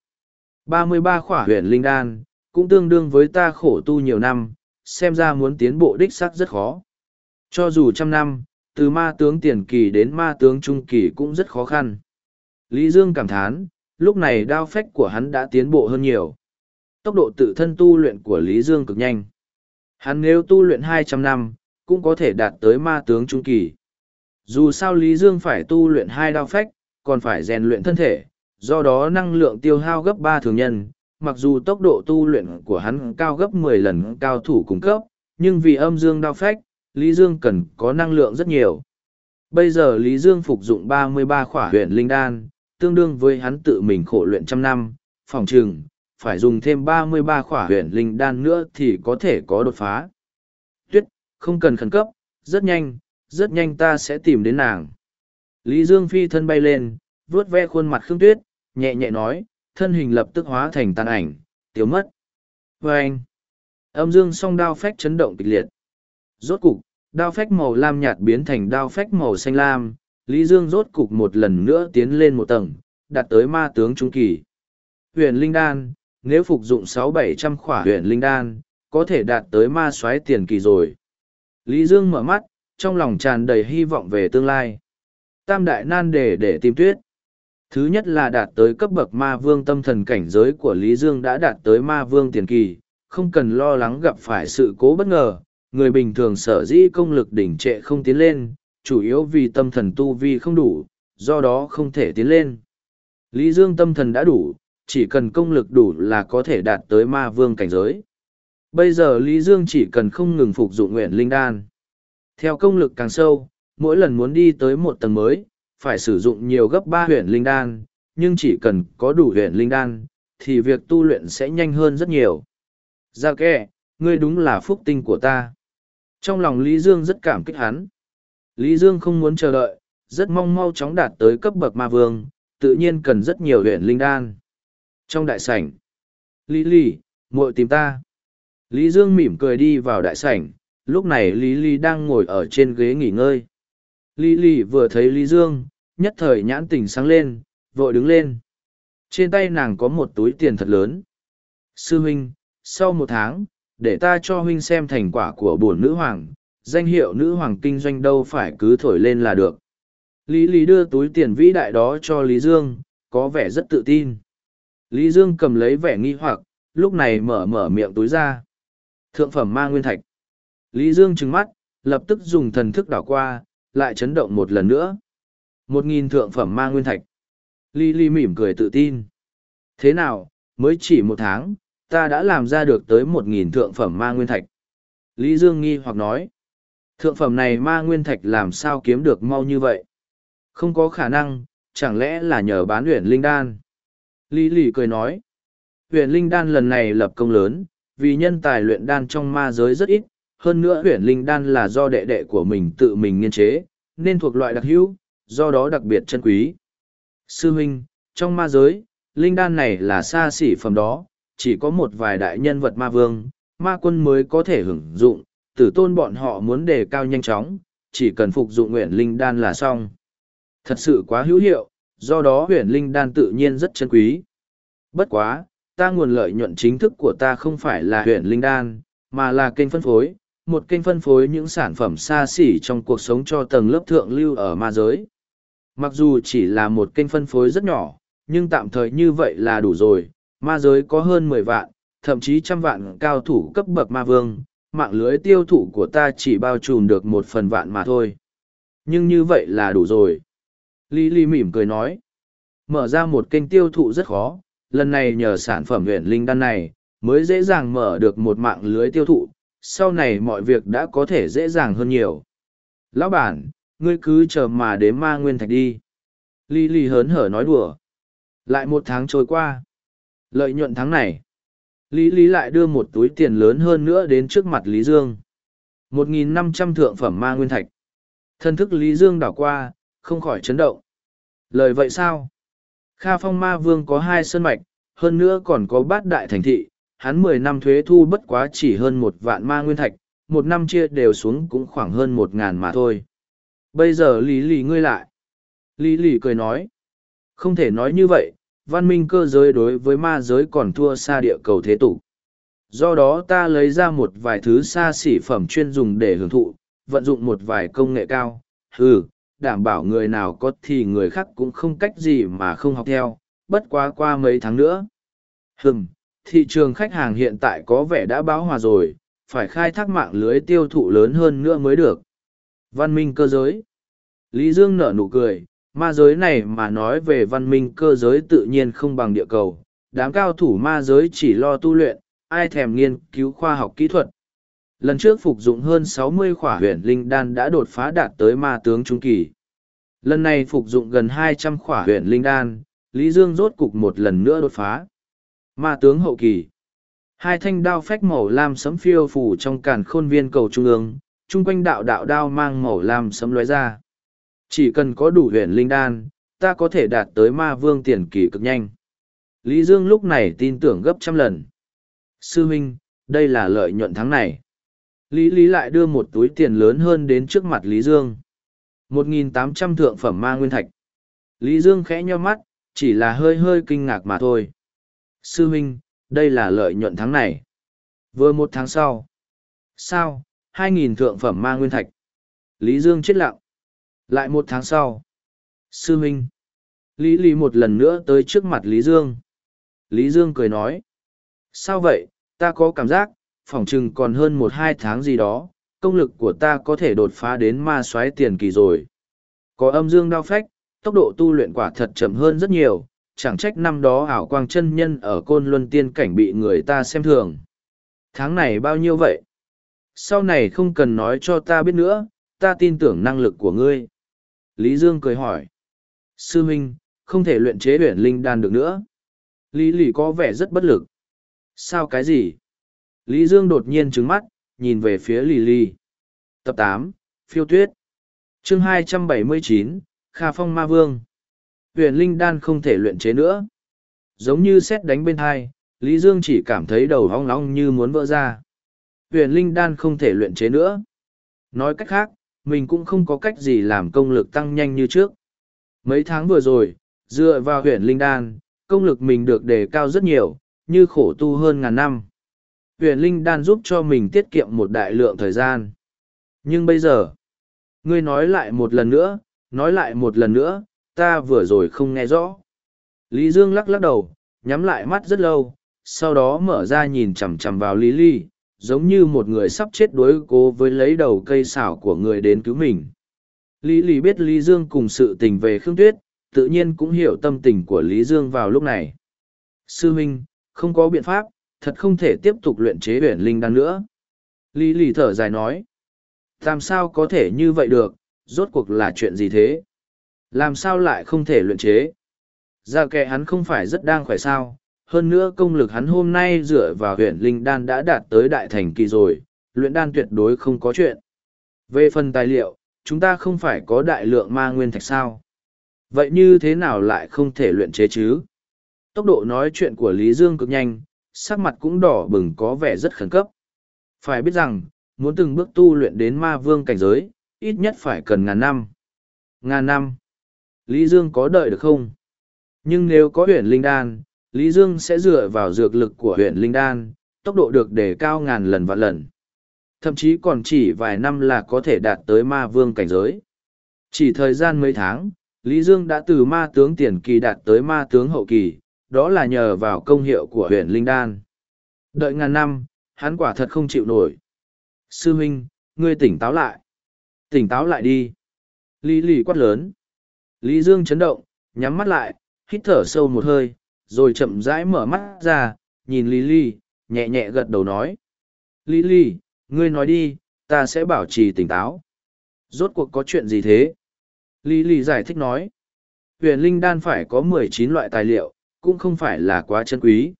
ba mươi ba khỏa huyền linh đan, cũng tương đương với ta khổ tu nhiều năm, xem ra muốn tiến bộ đích sắc rất khó. Cho dù trăm năm, từ ma tướng tiền kỳ đến ma tướng trung kỳ cũng rất khó khăn. Lý Dương cảm thán, lúc này đao phách của hắn đã tiến bộ hơn nhiều. Tốc độ tự thân tu luyện của Lý Dương cực nhanh. Hắn nếu tu luyện hai trăm năm, cũng có thể đạt tới ma tướng trung kỳ. Dù sao Lý Dương phải tu luyện hai đao phách, còn phải rèn luyện thân thể, do đó năng lượng tiêu hao gấp ba thường nhân, mặc dù tốc độ tu luyện của hắn cao gấp mười lần cao thủ cung cấp, nhưng vì âm dương đao phách, Lý Dương cần có năng lượng rất nhiều. Bây giờ Lý Dương phục dụng ba mươi ba khỏa huyện linh đan, tương đương với hắn tự mình khổ luyện trăm năm, phòng trừng, phải dùng thêm ba mươi ba khỏa huyện linh đan nữa thì có thể có đột phá. Tuyết, không cần khẩn cấp, rất nhanh, rất nhanh ta sẽ tìm đến nàng. Lý Dương phi thân bay lên, vuốt ve khuôn mặt Khương Tuyết, nhẹ nhẹ nói, thân hình lập tức hóa thành tàn ảnh, tiêu mất. Và anh, âm dương song đao phách chấn động kịch liệt. Rốt cục, đao phách màu lam nhạt biến thành đao phách màu xanh lam, Lý Dương rốt cục một lần nữa tiến lên một tầng, đạt tới ma tướng trung kỳ. Huyền Linh Đan, nếu phục dụng sáu bảy trăm khỏa huyền Linh Đan, có thể đạt tới ma soái tiền kỳ rồi. Lý Dương mở mắt, trong lòng tràn đầy hy vọng về tương lai. Tam đại nan đề để tìm tuyết. Thứ nhất là đạt tới cấp bậc ma vương tâm thần cảnh giới của Lý Dương đã đạt tới ma vương tiền kỳ, không cần lo lắng gặp phải sự cố bất ngờ. Người bình thường sở dĩ công lực đỉnh trệ không tiến lên, chủ yếu vì tâm thần tu vi không đủ, do đó không thể tiến lên. Lý Dương tâm thần đã đủ, chỉ cần công lực đủ là có thể đạt tới ma vương cảnh giới. Bây giờ Lý Dương chỉ cần không ngừng phục dụng nguyện linh đan. Theo công lực càng sâu, mỗi lần muốn đi tới một tầng mới, phải sử dụng nhiều gấp ba huyện linh đan, nhưng chỉ cần có đủ huyện linh đan, thì việc tu luyện sẽ nhanh hơn rất nhiều. Dạ Gia kẻ, ngươi đúng là phúc tinh của ta. Trong lòng Lý Dương rất cảm kích hắn. Lý Dương không muốn chờ đợi, rất mong mau chóng đạt tới cấp bậc ma vương, tự nhiên cần rất nhiều huyện linh đan. Trong đại sảnh, Lý Lý, muội tìm ta. Lý Dương mỉm cười đi vào đại sảnh, lúc này Lý Lý đang ngồi ở trên ghế nghỉ ngơi. Lý Lý vừa thấy Lý Dương, nhất thời nhãn tỉnh sáng lên, vội đứng lên. Trên tay nàng có một túi tiền thật lớn. Sư huynh, sau một tháng, để ta cho huynh xem thành quả của bổn nữ hoàng, danh hiệu nữ hoàng kinh doanh đâu phải cứ thổi lên là được. Lý Lý đưa túi tiền vĩ đại đó cho Lý Dương, có vẻ rất tự tin. Lý Dương cầm lấy vẻ nghi hoặc, lúc này mở mở miệng túi ra. Thượng phẩm ma nguyên thạch. Lý Dương trừng mắt, lập tức dùng thần thức đảo qua, lại chấn động một lần nữa. Một nghìn thượng phẩm ma nguyên thạch. Lý Ly mỉm cười tự tin. Thế nào, mới chỉ một tháng, ta đã làm ra được tới một nghìn thượng phẩm ma nguyên thạch. Lý Dương nghi hoặc nói. Thượng phẩm này ma nguyên thạch làm sao kiếm được mau như vậy? Không có khả năng, chẳng lẽ là nhờ bán huyền linh đan? Lý Lý cười nói. Huyền linh đan lần này lập công lớn, vì nhân tài luyện đan trong ma giới rất ít, hơn nữa huyền linh đan là do đệ đệ của mình tự mình nghiên chế, nên thuộc loại đặc hữu, do đó đặc biệt chân quý. Sư huynh, trong ma giới, linh đan này là xa xỉ phẩm đó, chỉ có một vài đại nhân vật ma vương, ma quân mới có thể hưởng dụng, tử tôn bọn họ muốn đề cao nhanh chóng, chỉ cần phục dụng nguyện linh đan là xong. Thật sự quá hữu hiệu, do đó huyền linh đan tự nhiên rất chân quý. Bất quá, ta nguồn lợi nhuận chính thức của ta không phải là huyền linh đan, mà là kênh phân phối, một kênh phân phối những sản phẩm xa xỉ trong cuộc sống cho tầng lớp thượng lưu ở ma giới. Mặc dù chỉ là một kênh phân phối rất nhỏ, nhưng tạm thời như vậy là đủ rồi, ma giới có hơn mười vạn, thậm chí trăm vạn cao thủ cấp bậc ma vương, mạng lưới tiêu thụ của ta chỉ bao trùm được một phần vạn mà thôi. Nhưng như vậy là đủ rồi. Lý Lý mỉm cười nói. Mở ra một kênh tiêu thụ rất khó, lần này nhờ sản phẩm huyện linh đan này, mới dễ dàng mở được một mạng lưới tiêu thụ, sau này mọi việc đã có thể dễ dàng hơn nhiều. Lão bản, ngươi cứ chờ mà đến ma nguyên thạch đi. Lý Lý hớn hở nói đùa. Lại một tháng trôi qua. Lợi nhuận tháng này. Lý Lý lại đưa một túi tiền lớn hơn nữa đến trước mặt Lý Dương. 1.500 thượng phẩm ma nguyên thạch. Thân thức Lý Dương đảo qua, không khỏi chấn động. Lời vậy sao? Kha Phong Ma Vương có hai sân mạch, hơn nữa còn có bát đại thành thị, hắn mười năm thuế thu bất quá chỉ hơn một vạn ma nguyên thạch, một năm chia đều xuống cũng khoảng hơn một ngàn mà thôi. Bây giờ Lý Lý ngươi lại. Lý Lý cười nói. Không thể nói như vậy, văn minh cơ giới đối với ma giới còn thua xa địa cầu thế tục. Do đó ta lấy ra một vài thứ xa xỉ phẩm chuyên dùng để hưởng thụ, vận dụng một vài công nghệ cao. Ừ, đảm bảo người nào có thì người khác cũng không cách gì mà không học theo, bất quá qua mấy tháng nữa. Hừm, thị trường khách hàng hiện tại có vẻ đã báo hòa rồi, phải khai thác mạng lưới tiêu thụ lớn hơn nữa mới được. Văn minh cơ giới Lý Dương nở nụ cười, ma giới này mà nói về văn minh cơ giới tự nhiên không bằng địa cầu. Đám cao thủ ma giới chỉ lo tu luyện, ai thèm nghiên cứu khoa học kỹ thuật. Lần trước phục dụng hơn sáu mươi khỏa huyền linh đan đã đột phá đạt tới ma tướng trung kỳ. Lần này phục dụng gần hai trăm khỏa huyền linh đan, Lý Dương rốt cục một lần nữa đột phá. Ma tướng hậu kỳ. Hai thanh đao phách màu lam sấm phiêu phủ trong càn khôn viên cầu trung ương, chung quanh đạo đạo đao mang màu lam sấm lóe ra. Chỉ cần có đủ huyền linh đan, ta có thể đạt tới ma vương tiền kỳ cực nhanh. Lý Dương lúc này tin tưởng gấp trăm lần. Sư huynh, đây là lợi nhuận tháng này. Lý Lý lại đưa một túi tiền lớn hơn đến trước mặt Lý Dương. 1.800 thượng phẩm ma nguyên thạch. Lý Dương khẽ nho mắt, chỉ là hơi hơi kinh ngạc mà thôi. Sư huynh, đây là lợi nhuận tháng này. Vừa một tháng sau. Sao, 2.000 thượng phẩm ma nguyên thạch. Lý Dương chết lặng. Lại một tháng sau. Sư huynh. Lý Lý một lần nữa tới trước mặt Lý Dương. Lý Dương cười nói. Sao vậy, ta có cảm giác, phỏng chừng còn hơn một hai tháng gì đó, công lực của ta có thể đột phá đến ma xoáy tiền kỳ rồi. Có âm dương đao phách, tốc độ tu luyện quả thật chậm hơn rất nhiều, chẳng trách năm đó ảo quang chân nhân ở côn luân tiên cảnh bị người ta xem thường. Tháng này bao nhiêu vậy? Sau này không cần nói cho ta biết nữa, ta tin tưởng năng lực của ngươi. Lý Dương cười hỏi. Sư Minh, không thể luyện chế huyển linh đan được nữa. Lý lì có vẻ rất bất lực. Sao cái gì? Lý Dương đột nhiên trứng mắt, nhìn về phía lì lì. Tập tám Phiêu Tuyết chương hai trăm bảy mươi chín Kha Phong Ma Vương Huyền Linh Đan không thể luyện chế nữa. Giống như xét đánh bên hai, Lý Dương chỉ cảm thấy đầu hong long như muốn vỡ ra. Huyền Linh Đan không thể luyện chế nữa. Nói cách khác, mình cũng không có cách gì làm công lực tăng nhanh như trước. Mấy tháng vừa rồi, dựa vào huyền Linh Đan, công lực mình được đề cao rất nhiều, như khổ tu hơn ngàn năm. Huyền Linh Đan giúp cho mình tiết kiệm một đại lượng thời gian. Nhưng bây giờ, ngươi nói lại một lần nữa, nói lại một lần nữa, ta vừa rồi không nghe rõ. Lý Dương lắc lắc đầu, nhắm lại mắt rất lâu, sau đó mở ra nhìn chằm chằm vào Lý Ly, giống như một người sắp chết đối cố với lấy đầu cây xảo của người đến cứu mình. Lý Lý biết Lý Dương cùng sự tình về Khương Tuyết, tự nhiên cũng hiểu tâm tình của Lý Dương vào lúc này. Sư Minh, không có biện pháp, thật không thể tiếp tục luyện chế biển linh đan nữa. Lý Lý thở dài nói. Làm sao có thể như vậy được, rốt cuộc là chuyện gì thế? Làm sao lại không thể luyện chế? Dạ Ra kẻ hắn không phải rất đang khỏe sao, hơn nữa công lực hắn hôm nay dựa vào huyện linh đan đã đạt tới đại thành kỳ rồi, luyện đan tuyệt đối không có chuyện. Về phần tài liệu, chúng ta không phải có đại lượng ma nguyên thạch sao? Vậy như thế nào lại không thể luyện chế chứ? Tốc độ nói chuyện của Lý Dương cực nhanh, sắc mặt cũng đỏ bừng có vẻ rất khẩn cấp. Phải biết rằng, muốn từng bước tu luyện đến ma vương cảnh giới, ít nhất phải cần ngàn năm. Ngàn năm. Lý Dương có đợi được không? Nhưng nếu có huyền linh đan, Lý Dương sẽ dựa vào dược lực của huyện Linh Đan, tốc độ được đề cao ngàn lần và lần. Thậm chí còn chỉ vài năm là có thể đạt tới ma vương cảnh giới. Chỉ thời gian mấy tháng, Lý Dương đã từ ma tướng tiền kỳ đạt tới ma tướng hậu kỳ, đó là nhờ vào công hiệu của huyện Linh Đan. Đợi ngàn năm, hắn quả thật không chịu nổi. Sư Minh, ngươi tỉnh táo lại. Tỉnh táo lại đi. Lý lì quát lớn. Lý Dương chấn động, nhắm mắt lại, hít thở sâu một hơi, rồi chậm rãi mở mắt ra, nhìn Lý Lily, nhẹ nhẹ gật đầu nói. Lý Lily, ngươi nói đi, ta sẽ bảo trì tỉnh táo. Rốt cuộc có chuyện gì thế? Lý Lily giải thích nói. Huyền linh đan phải có mười chín loại tài liệu, cũng không phải là quá chân quý.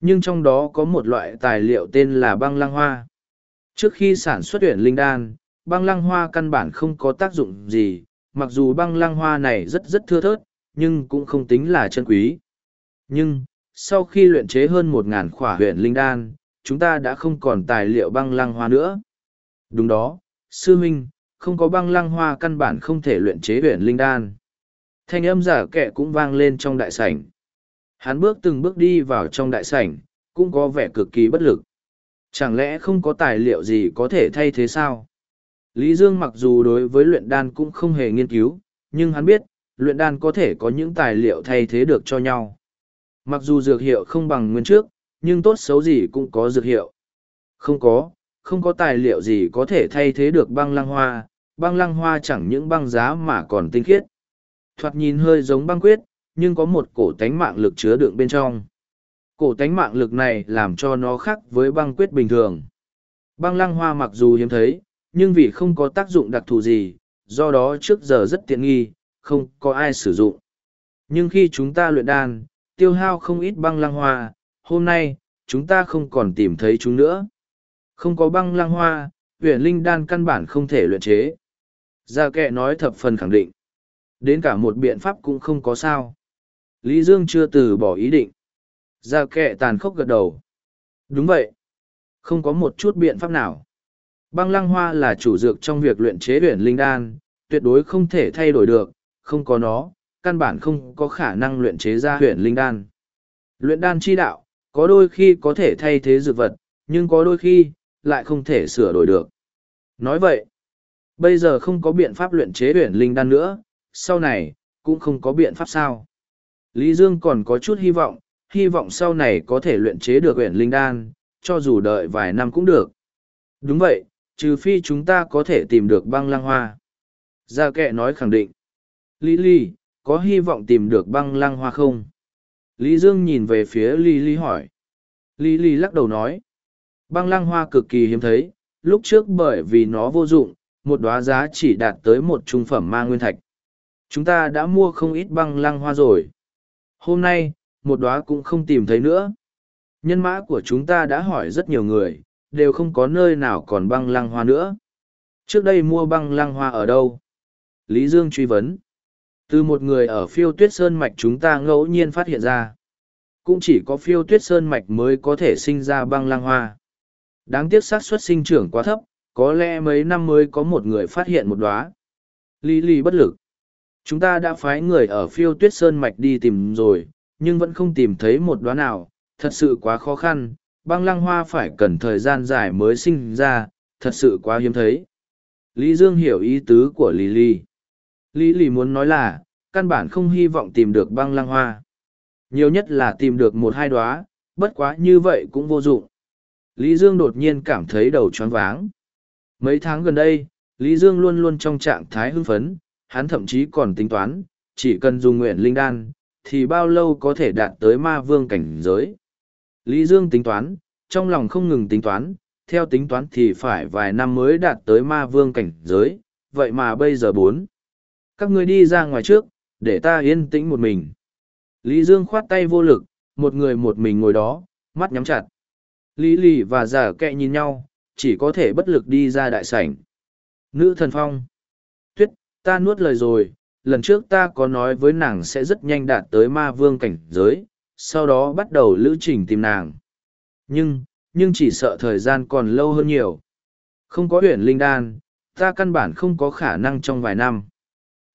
Nhưng trong đó có một loại tài liệu tên là băng lăng hoa. Trước khi sản xuất huyền linh đan, băng lăng hoa căn bản không có tác dụng gì, mặc dù băng lăng hoa này rất rất thưa thớt, nhưng cũng không tính là chân quý. Nhưng, sau khi luyện chế hơn một ngàn khỏa huyện linh đan, chúng ta đã không còn tài liệu băng lăng hoa nữa. Đúng đó, sư minh, không có băng lăng hoa căn bản không thể luyện chế huyện linh đan. Thanh âm giả kệ cũng vang lên trong đại sảnh. Hắn bước từng bước đi vào trong đại sảnh, cũng có vẻ cực kỳ bất lực. Chẳng lẽ không có tài liệu gì có thể thay thế sao? Lý Dương mặc dù đối với luyện đan cũng không hề nghiên cứu, nhưng hắn biết, luyện đan có thể có những tài liệu thay thế được cho nhau. Mặc dù dược hiệu không bằng nguyên trước, nhưng tốt xấu gì cũng có dược hiệu. Không có, không có tài liệu gì có thể thay thế được băng lăng hoa, băng lăng hoa chẳng những băng giá mà còn tinh khiết. Thoạt nhìn hơi giống băng quyết, nhưng có một cổ tánh mạng lực chứa đựng bên trong. Cổ tánh mạng lực này làm cho nó khác với băng quyết bình thường. Băng lăng hoa mặc dù hiếm thấy, nhưng vì không có tác dụng đặc thù gì, do đó trước giờ rất tiện nghi, không có ai sử dụng. Nhưng khi chúng ta luyện đan, tiêu hao không ít băng lăng hoa, hôm nay, chúng ta không còn tìm thấy chúng nữa. Không có băng lăng hoa, huyền linh đan căn bản không thể luyện chế. Gia kệ nói thập phần khẳng định. Đến cả một biện pháp cũng không có sao. Lý Dương chưa từ bỏ ý định. Gia kệ tàn khốc gật đầu. Đúng vậy. Không có một chút biện pháp nào. Băng lăng hoa là chủ dược trong việc luyện chế luyện linh đan, tuyệt đối không thể thay đổi được, không có nó, căn bản không có khả năng luyện chế ra luyện linh đan. Luyện đan chi đạo, có đôi khi có thể thay thế dược vật, nhưng có đôi khi, lại không thể sửa đổi được. Nói vậy, bây giờ không có biện pháp luyện chế luyện linh đan nữa, sau này, cũng không có biện pháp sao. Lý Dương còn có chút hy vọng, hy vọng sau này có thể luyện chế được luyện linh đan, cho dù đợi vài năm cũng được. Đúng vậy, trừ phi chúng ta có thể tìm được băng lăng hoa. Gia kệ nói khẳng định. Lý Lý, có hy vọng tìm được băng lăng hoa không? Lý Dương nhìn về phía Lý Lý hỏi. Lý Lý lắc đầu nói. Băng lăng hoa cực kỳ hiếm thấy, lúc trước bởi vì nó vô dụng, một đóa giá chỉ đạt tới một trung phẩm ma nguyên thạch. Chúng ta đã mua không ít băng lăng hoa rồi. Hôm nay, một đóa cũng không tìm thấy nữa. Nhân mã của chúng ta đã hỏi rất nhiều người, đều không có nơi nào còn băng lăng hoa nữa. Trước đây mua băng lăng hoa ở đâu? Lý Dương truy vấn. Từ một người ở phiêu tuyết sơn mạch chúng ta ngẫu nhiên phát hiện ra. Cũng chỉ có phiêu tuyết sơn mạch mới có thể sinh ra băng lăng hoa. Đáng tiếc xác suất sinh trưởng quá thấp, có lẽ mấy năm mới có một người phát hiện một đóa. Lý lý bất lực. Chúng ta đã phái người ở phiêu tuyết sơn mạch đi tìm rồi, nhưng vẫn không tìm thấy một đóa nào, thật sự quá khó khăn, băng lăng hoa phải cần thời gian dài mới sinh ra, thật sự quá hiếm thấy. Lý Dương hiểu ý tứ của Lý Lý. Lý Lý muốn nói là, căn bản không hy vọng tìm được băng lăng hoa. Nhiều nhất là tìm được một hai đóa, bất quá như vậy cũng vô dụng. Lý Dương đột nhiên cảm thấy đầu choáng váng. Mấy tháng gần đây, Lý Dương luôn luôn trong trạng thái hưng phấn, hắn thậm chí còn tính toán, chỉ cần dùng nguyện linh đan, thì bao lâu có thể đạt tới ma vương cảnh giới. Lý Dương tính toán, trong lòng không ngừng tính toán, theo tính toán thì phải vài năm mới đạt tới ma vương cảnh giới, vậy mà bây giờ bốn. Các người đi ra ngoài trước, để ta yên tĩnh một mình. Lý Dương khoát tay vô lực, một người một mình ngồi đó, mắt nhắm chặt. Lý lì và giả kẹ nhìn nhau, chỉ có thể bất lực đi ra đại sảnh. Nữ thần phong. Tuyết, ta nuốt lời rồi, lần trước ta có nói với nàng sẽ rất nhanh đạt tới ma vương cảnh giới, sau đó bắt đầu lữ trình tìm nàng. Nhưng, nhưng chỉ sợ thời gian còn lâu hơn nhiều. Không có huyền linh đan, ta căn bản không có khả năng trong vài năm.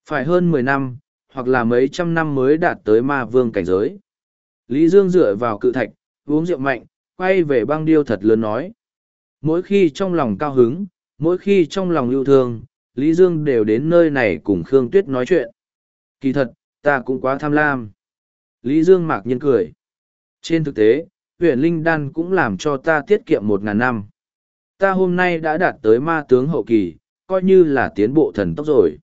Phải hơn mười năm, hoặc là mấy trăm năm mới đạt tới ma vương cảnh giới. Lý Dương dựa vào cự thạch, uống rượu mạnh, quay về băng điêu thật lớn nói. Mỗi khi trong lòng cao hứng, mỗi khi trong lòng yêu thương, Lý Dương đều đến nơi này cùng Khương Tuyết nói chuyện. Kỳ thật, ta cũng quá tham lam. Lý Dương mạc nhiên cười. Trên thực tế, huyện Linh Đan cũng làm cho ta tiết kiệm một ngàn năm. Ta hôm nay đã đạt tới ma tướng hậu kỳ, coi như là tiến bộ thần tốc rồi.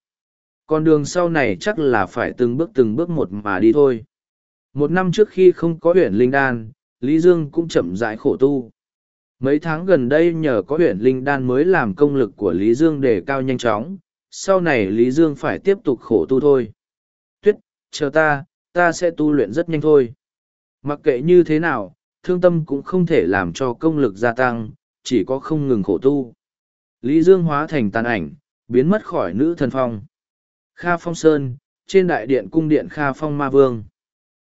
Con đường sau này chắc là phải từng bước từng bước một mà đi thôi. Một năm trước khi không có huyện Linh Đan, Lý Dương cũng chậm rãi khổ tu. Mấy tháng gần đây nhờ có huyện Linh Đan mới làm công lực của Lý Dương đề cao nhanh chóng, sau này Lý Dương phải tiếp tục khổ tu thôi. Tuyết, chờ ta, ta sẽ tu luyện rất nhanh thôi. Mặc kệ như thế nào, thương tâm cũng không thể làm cho công lực gia tăng, chỉ có không ngừng khổ tu. Lý Dương hóa thành tàn ảnh, biến mất khỏi nữ thần phong. Kha Phong Sơn, trên đại điện cung điện Kha Phong Ma Vương.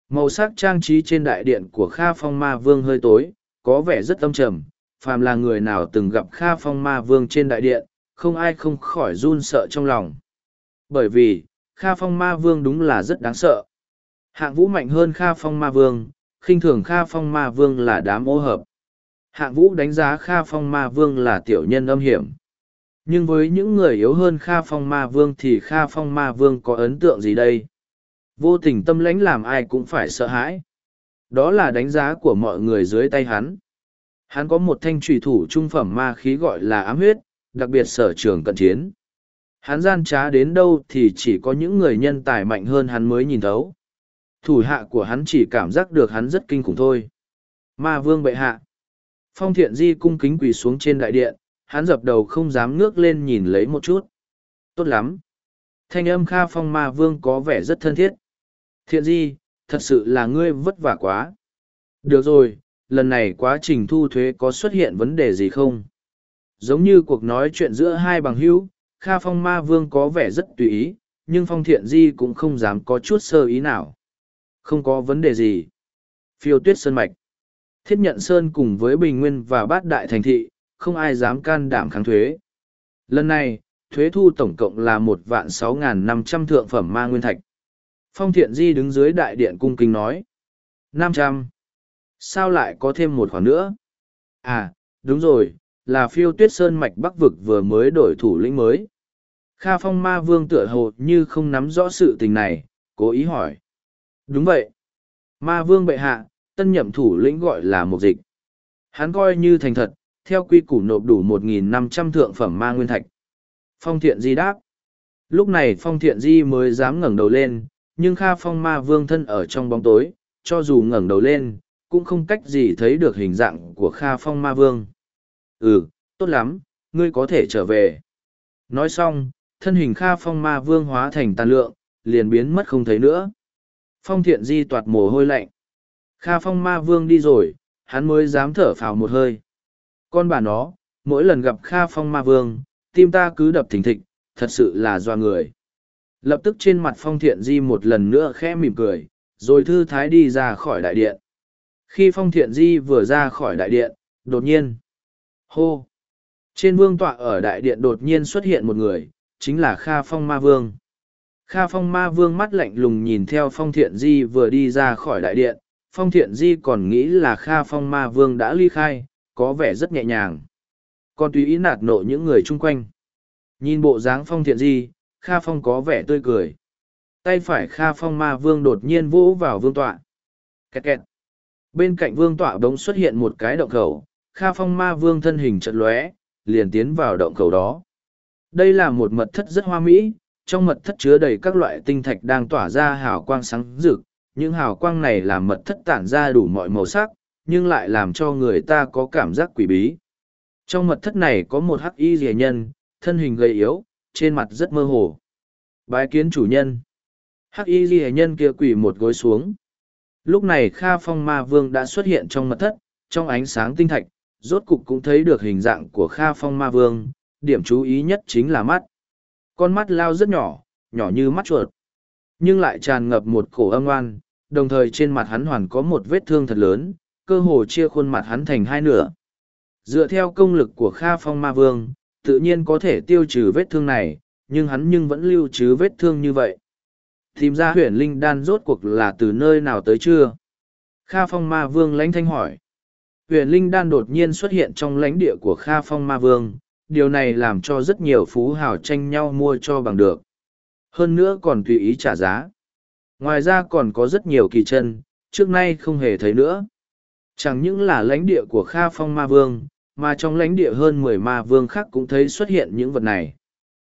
Màu sắc trang trí trên đại điện của Kha Phong Ma Vương hơi tối, có vẻ rất âm trầm. Phàm là người nào từng gặp Kha Phong Ma Vương trên đại điện, không ai không khỏi run sợ trong lòng. Bởi vì, Kha Phong Ma Vương đúng là rất đáng sợ. Hạng vũ mạnh hơn Kha Phong Ma Vương, khinh thường Kha Phong Ma Vương là đám ô hợp. Hạng vũ đánh giá Kha Phong Ma Vương là tiểu nhân âm hiểm. Nhưng với những người yếu hơn Kha Phong Ma Vương thì Kha Phong Ma Vương có ấn tượng gì đây? Vô tình tâm lãnh làm ai cũng phải sợ hãi. Đó là đánh giá của mọi người dưới tay hắn. Hắn có một thanh trùy thủ trung phẩm ma khí gọi là ám huyết, đặc biệt sở trường cận chiến. Hắn gian trá đến đâu thì chỉ có những người nhân tài mạnh hơn hắn mới nhìn thấu. Thủ hạ của hắn chỉ cảm giác được hắn rất kinh khủng thôi. Ma vương bệ hạ. Phong thiện di cung kính quỳ xuống trên đại điện, hắn dập đầu không dám ngước lên nhìn lấy một chút. Tốt lắm. Thanh âm Kha Phong Ma Vương có vẻ rất thân thiết. Thiện di, thật sự là ngươi vất vả quá. Được rồi, lần này quá trình thu thuế có xuất hiện vấn đề gì không? Giống như cuộc nói chuyện giữa hai bằng hữu, Kha Phong Ma Vương có vẻ rất tùy ý, nhưng Phong Thiện Di cũng không dám có chút sơ ý nào. Không có vấn đề gì. Phiêu tuyết sơn mạch. Thiết nhận sơn cùng với Bình Nguyên và bát đại thành thị, không ai dám can đảm kháng thuế. Lần này, thuế thu tổng cộng là một vạn sáu n năm trăm thượng phẩm ma nguyên thạch. Phong Thiện Di đứng dưới đại điện cung kính nói. năm trăm Sao lại có thêm một khoản nữa? À, đúng rồi, là phiêu tuyết sơn mạch bắc vực vừa mới đổi thủ lĩnh mới. Kha Phong Ma Vương tựa hồ như không nắm rõ sự tình này, cố ý hỏi. Đúng vậy. Ma Vương bệ hạ, tân nhậm thủ lĩnh gọi là một dịch. Hắn coi như thành thật, theo quy củ nộp đủ 1.500 thượng phẩm ma nguyên thạch. Phong thiện di đáp. Lúc này phong thiện di mới dám ngẩng đầu lên, nhưng Kha Phong Ma Vương thân ở trong bóng tối, cho dù ngẩng đầu lên, cũng không cách gì thấy được hình dạng của Kha Phong Ma Vương. Ừ, tốt lắm, ngươi có thể trở về. Nói xong, thân hình Kha Phong Ma Vương hóa thành tàn lượng, liền biến mất không thấy nữa. Phong thiện di toạt mồ hôi lạnh. Kha Phong Ma Vương đi rồi, hắn mới dám thở phào một hơi. Con bà nó, mỗi lần gặp Kha Phong Ma Vương, tim ta cứ đập thình thịch, thật sự là doa người. Lập tức trên mặt Phong Thiện Di một lần nữa khẽ mỉm cười, rồi thư thái đi ra khỏi đại điện. Khi Phong Thiện Di vừa ra khỏi đại điện, đột nhiên. Hô! Trên vương tọa ở đại điện đột nhiên xuất hiện một người, chính là Kha Phong Ma Vương. Kha Phong Ma Vương mắt lạnh lùng nhìn theo Phong Thiện Di vừa đi ra khỏi đại điện, Phong Thiện Di còn nghĩ là Kha Phong Ma Vương đã ly khai, có vẻ rất nhẹ nhàng. Còn tùy ý nạt nộ những người chung quanh. Nhìn bộ dáng Phong Thiện Di, Kha Phong có vẻ tươi cười. Tay phải Kha Phong Ma Vương đột nhiên vỗ vào vương tọa. Kẹt kẹt. Bên cạnh vương tọa bỗng xuất hiện một cái động khẩu, Kha Phong Ma Vương thân hình chật lóe, liền tiến vào động khẩu đó. Đây là một mật thất rất hoa mỹ, trong mật thất chứa đầy các loại tinh thạch đang tỏa ra hào quang sáng rực. Những hào quang này làm mật thất tản ra đủ mọi màu sắc, nhưng lại làm cho người ta có cảm giác quỷ bí. Trong mật thất này có một hắc y rìa nhân, thân hình gầy yếu, trên mặt rất mơ hồ. Bái kiến chủ nhân. Hắc y rìa nhân kia quỳ một gối xuống. Lúc này Kha Phong Ma Vương đã xuất hiện trong mật thất, trong ánh sáng tinh thạch, rốt cục cũng thấy được hình dạng của Kha Phong Ma Vương, điểm chú ý nhất chính là mắt. Con mắt lao rất nhỏ, nhỏ như mắt chuột, nhưng lại tràn ngập một cổ âm oan, đồng thời trên mặt hắn hoàn có một vết thương thật lớn, cơ hồ chia khuôn mặt hắn thành hai nửa. Dựa theo công lực của Kha Phong Ma Vương, tự nhiên có thể tiêu trừ vết thương này, nhưng hắn nhưng vẫn lưu trứ vết thương như vậy. Tìm ra huyền linh đan rốt cuộc là từ nơi nào tới chưa? Kha Phong Ma Vương lãnh thanh hỏi. Huyền linh đan đột nhiên xuất hiện trong lãnh địa của Kha Phong Ma Vương, điều này làm cho rất nhiều phú hào tranh nhau mua cho bằng được. Hơn nữa còn tùy ý trả giá. Ngoài ra còn có rất nhiều kỳ chân, trước nay không hề thấy nữa. Chẳng những là lãnh địa của Kha Phong Ma Vương, mà trong lãnh địa hơn mười ma vương khác cũng thấy xuất hiện những vật này.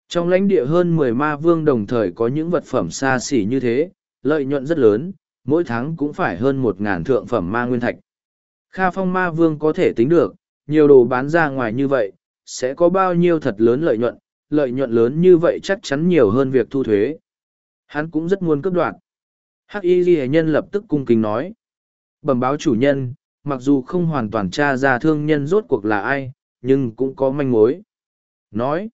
Trong lãnh địa hơn mười ma vương đồng thời có những vật phẩm xa xỉ như thế, lợi nhuận rất lớn, mỗi tháng cũng phải hơn một ngàn thượng phẩm ma nguyên thạch. Kha Phong Ma Vương có thể tính được, nhiều đồ bán ra ngoài như vậy, sẽ có bao nhiêu thật lớn lợi nhuận, lợi nhuận lớn như vậy chắc chắn nhiều hơn việc thu thuế. Hắn cũng rất muốn cấp đoạt. Hắc Y Ghi Nhân lập tức cung kính nói. Bẩm báo chủ nhân, mặc dù không hoàn toàn tra ra thương nhân rốt cuộc là ai, nhưng cũng có manh mối. Nói,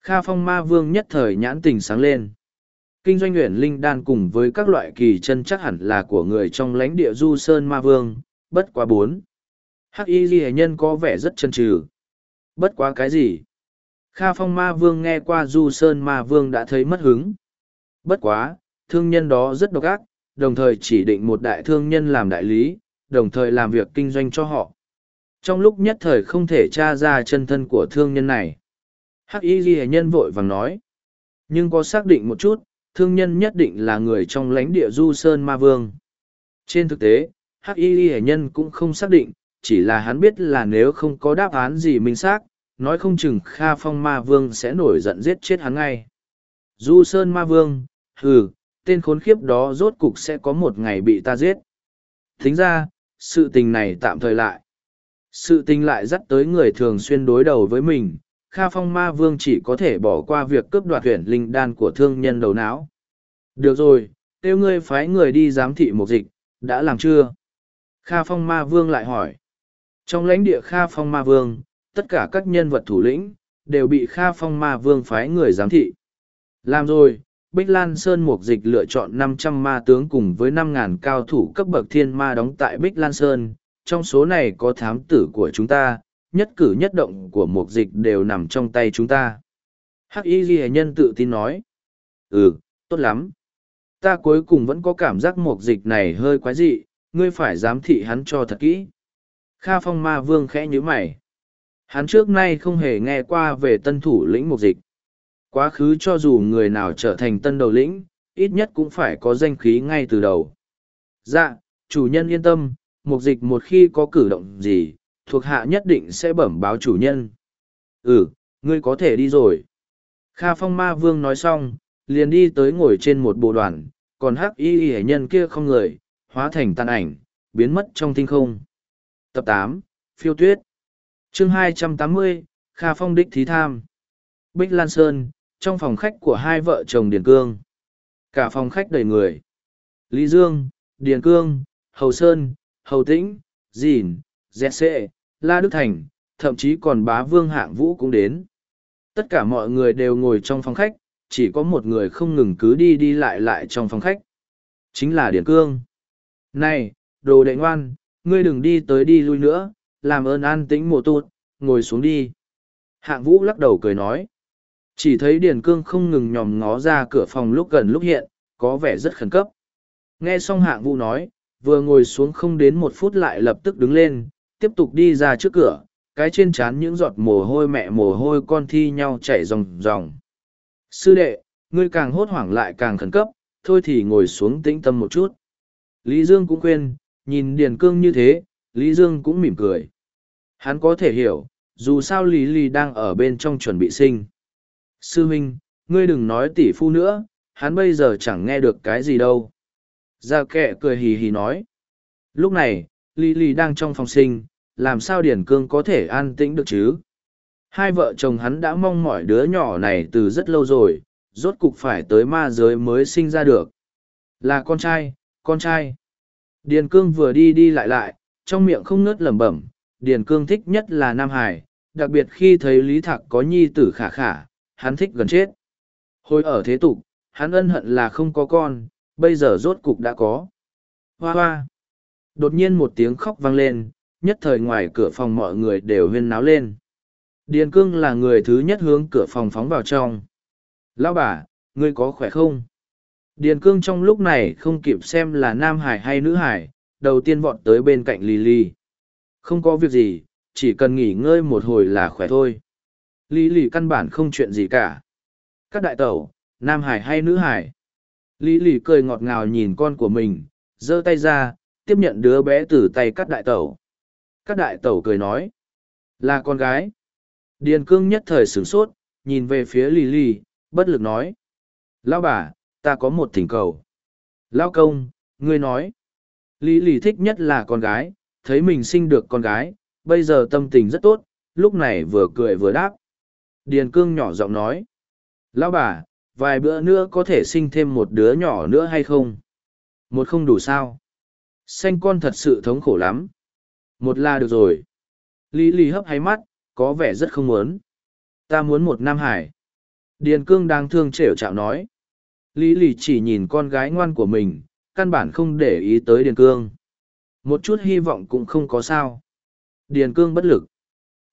Kha Phong Ma Vương nhất thời nhãn tình sáng lên. Kinh doanh nguyện linh đan cùng với các loại kỳ chân chắc hẳn là của người trong lãnh địa Du Sơn Ma Vương, bất quá bốn. Hắc Y Ghi Nhân có vẻ rất chân trừ. Bất quá cái gì? Kha Phong Ma Vương nghe qua Du Sơn Ma Vương đã thấy mất hứng. Bất quá, thương nhân đó rất độc ác, đồng thời chỉ định một đại thương nhân làm đại lý, đồng thời làm việc kinh doanh cho họ. Trong lúc nhất thời không thể tra ra chân thân của thương nhân này. Hắc Y Ghi Nhân vội vàng nói. Nhưng có xác định một chút, thương nhân nhất định là người trong lãnh địa Du Sơn Ma Vương. Trên thực tế, Hắc Y Ghi Nhân cũng không xác định, chỉ là hắn biết là nếu không có đáp án gì minh xác nói không chừng Kha Phong Ma Vương sẽ nổi giận giết chết hắn ngay. Du Sơn Ma Vương, hừ, tên khốn khiếp đó rốt cục sẽ có một ngày bị ta giết. Thính ra, sự tình này tạm thời lại. Sự tình lại dắt tới người thường xuyên đối đầu với mình, Kha Phong Ma Vương chỉ có thể bỏ qua việc cướp đoạt huyền linh đan của thương nhân đầu não. Được rồi, tiêu ngươi phái người đi giám thị một dịch, đã làm chưa? Kha Phong Ma Vương lại hỏi. Trong lãnh địa Kha Phong Ma Vương, tất cả các nhân vật thủ lĩnh, đều bị Kha Phong Ma Vương phái người giám thị. Làm rồi, Bích Lan Sơn Mục Dịch lựa chọn năm trăm ma tướng cùng với năm ngàn cao thủ cấp bậc thiên ma đóng tại Bích Lan Sơn. Trong số này có thám tử của chúng ta, nhất cử nhất động của Mục Dịch đều nằm trong tay chúng ta. Hắc Y Ghi Nhân tự tin nói. Ừ, tốt lắm. Ta cuối cùng vẫn có cảm giác Mục Dịch này hơi quái dị, ngươi phải giám thị hắn cho thật kỹ. Kha Phong Ma Vương khẽ nhíu mày. Hắn trước nay không hề nghe qua về tân thủ lĩnh Mục Dịch Quá khứ cho dù người nào trở thành tân đầu lĩnh, ít nhất cũng phải có danh khí ngay từ đầu. Dạ, chủ nhân yên tâm, mục dịch một khi có cử động gì, thuộc hạ nhất định sẽ bẩm báo chủ nhân. Ừ, ngươi có thể đi rồi. Kha phong ma vương nói xong, liền đi tới ngồi trên một bộ đoàn, còn hắc y y nhân kia không người, hóa thành tàn ảnh, biến mất trong tinh không. Tập tám Phiêu Tuyết Chương hai trăm tám mươi Kha Phong Đích Thí Tham Bích Lan Sơn, trong phòng khách của hai vợ chồng Điền Cương. Cả phòng khách đầy người. Lý Dương, Điền Cương, Hầu Sơn, Hầu Tĩnh, Dìn, Dẹt Sệ, La Đức Thành, thậm chí còn bá vương hạng vũ cũng đến. Tất cả mọi người đều ngồi trong phòng khách, chỉ có một người không ngừng cứ đi đi lại lại trong phòng khách. Chính là Điền Cương. Này, đồ đệ ngoan, ngươi đừng đi tới đi lui nữa, làm ơn an tĩnh mùa tụt, ngồi xuống đi. Hạng vũ lắc đầu cười nói. Chỉ thấy Điền Cương không ngừng nhòm ngó ra cửa phòng lúc gần lúc hiện, có vẻ rất khẩn cấp. Nghe xong hạng vũ nói, vừa ngồi xuống không đến một phút lại lập tức đứng lên, tiếp tục đi ra trước cửa, cái trên trán những giọt mồ hôi mẹ mồ hôi con thi nhau chảy ròng ròng. Sư đệ, ngươi càng hốt hoảng lại càng khẩn cấp, thôi thì ngồi xuống tĩnh tâm một chút. Lý Dương cũng quên, nhìn Điền Cương như thế, Lý Dương cũng mỉm cười. Hắn có thể hiểu, dù sao Lý Lý đang ở bên trong chuẩn bị sinh. Sư huynh, ngươi đừng nói tỷ phu nữa, hắn bây giờ chẳng nghe được cái gì đâu. Gia kệ cười hì hì nói. Lúc này, Lý Lý đang trong phòng sinh, làm sao Điển Cương có thể an tĩnh được chứ? Hai vợ chồng hắn đã mong mỏi đứa nhỏ này từ rất lâu rồi, rốt cục phải tới ma giới mới sinh ra được. Là con trai, con trai. Điền Cương vừa đi đi lại lại, trong miệng không ngớt lẩm bẩm. Điền Cương thích nhất là Nam Hải, đặc biệt khi thấy Lý Thạc có nhi tử khả khả, hắn thích gần chết. Hồi ở thế tục, hắn ân hận là không có con, bây giờ rốt cục đã có. Hoa hoa. Đột nhiên một tiếng khóc vang lên, nhất thời ngoài cửa phòng mọi người đều huyên náo lên. Điền cương là người thứ nhất hướng cửa phòng phóng vào trong. Lão bà, ngươi có khỏe không? Điền cương trong lúc này không kịp xem là nam hải hay nữ hải, đầu tiên vọt tới bên cạnh Lily. Không có việc gì, chỉ cần nghỉ ngơi một hồi là khỏe thôi. Lý lì căn bản không chuyện gì cả. Các đại tẩu nam hải hay nữ hải? Lý lì cười ngọt ngào nhìn con của mình giơ tay ra tiếp nhận đứa bé từ tay các đại tẩu. Các đại tẩu cười nói là con gái. Điền cương nhất thời sửng sốt nhìn về phía lì lì bất lực nói lão bà ta có một thỉnh cầu lão công ngươi nói lý lì thích nhất là con gái thấy mình sinh được con gái bây giờ tâm tình rất tốt lúc này vừa cười vừa đáp Điền cương nhỏ giọng nói. Lão bà, vài bữa nữa có thể sinh thêm một đứa nhỏ nữa hay không? Một không đủ sao? Xanh con thật sự thống khổ lắm. Một là được rồi. Lý Lý hấp hay mắt, có vẻ rất không muốn. Ta muốn một nam hải. Điền cương đang thương trểu chạo nói. Lý Lì chỉ nhìn con gái ngoan của mình, căn bản không để ý tới Điền cương. Một chút hy vọng cũng không có sao. Điền cương bất lực.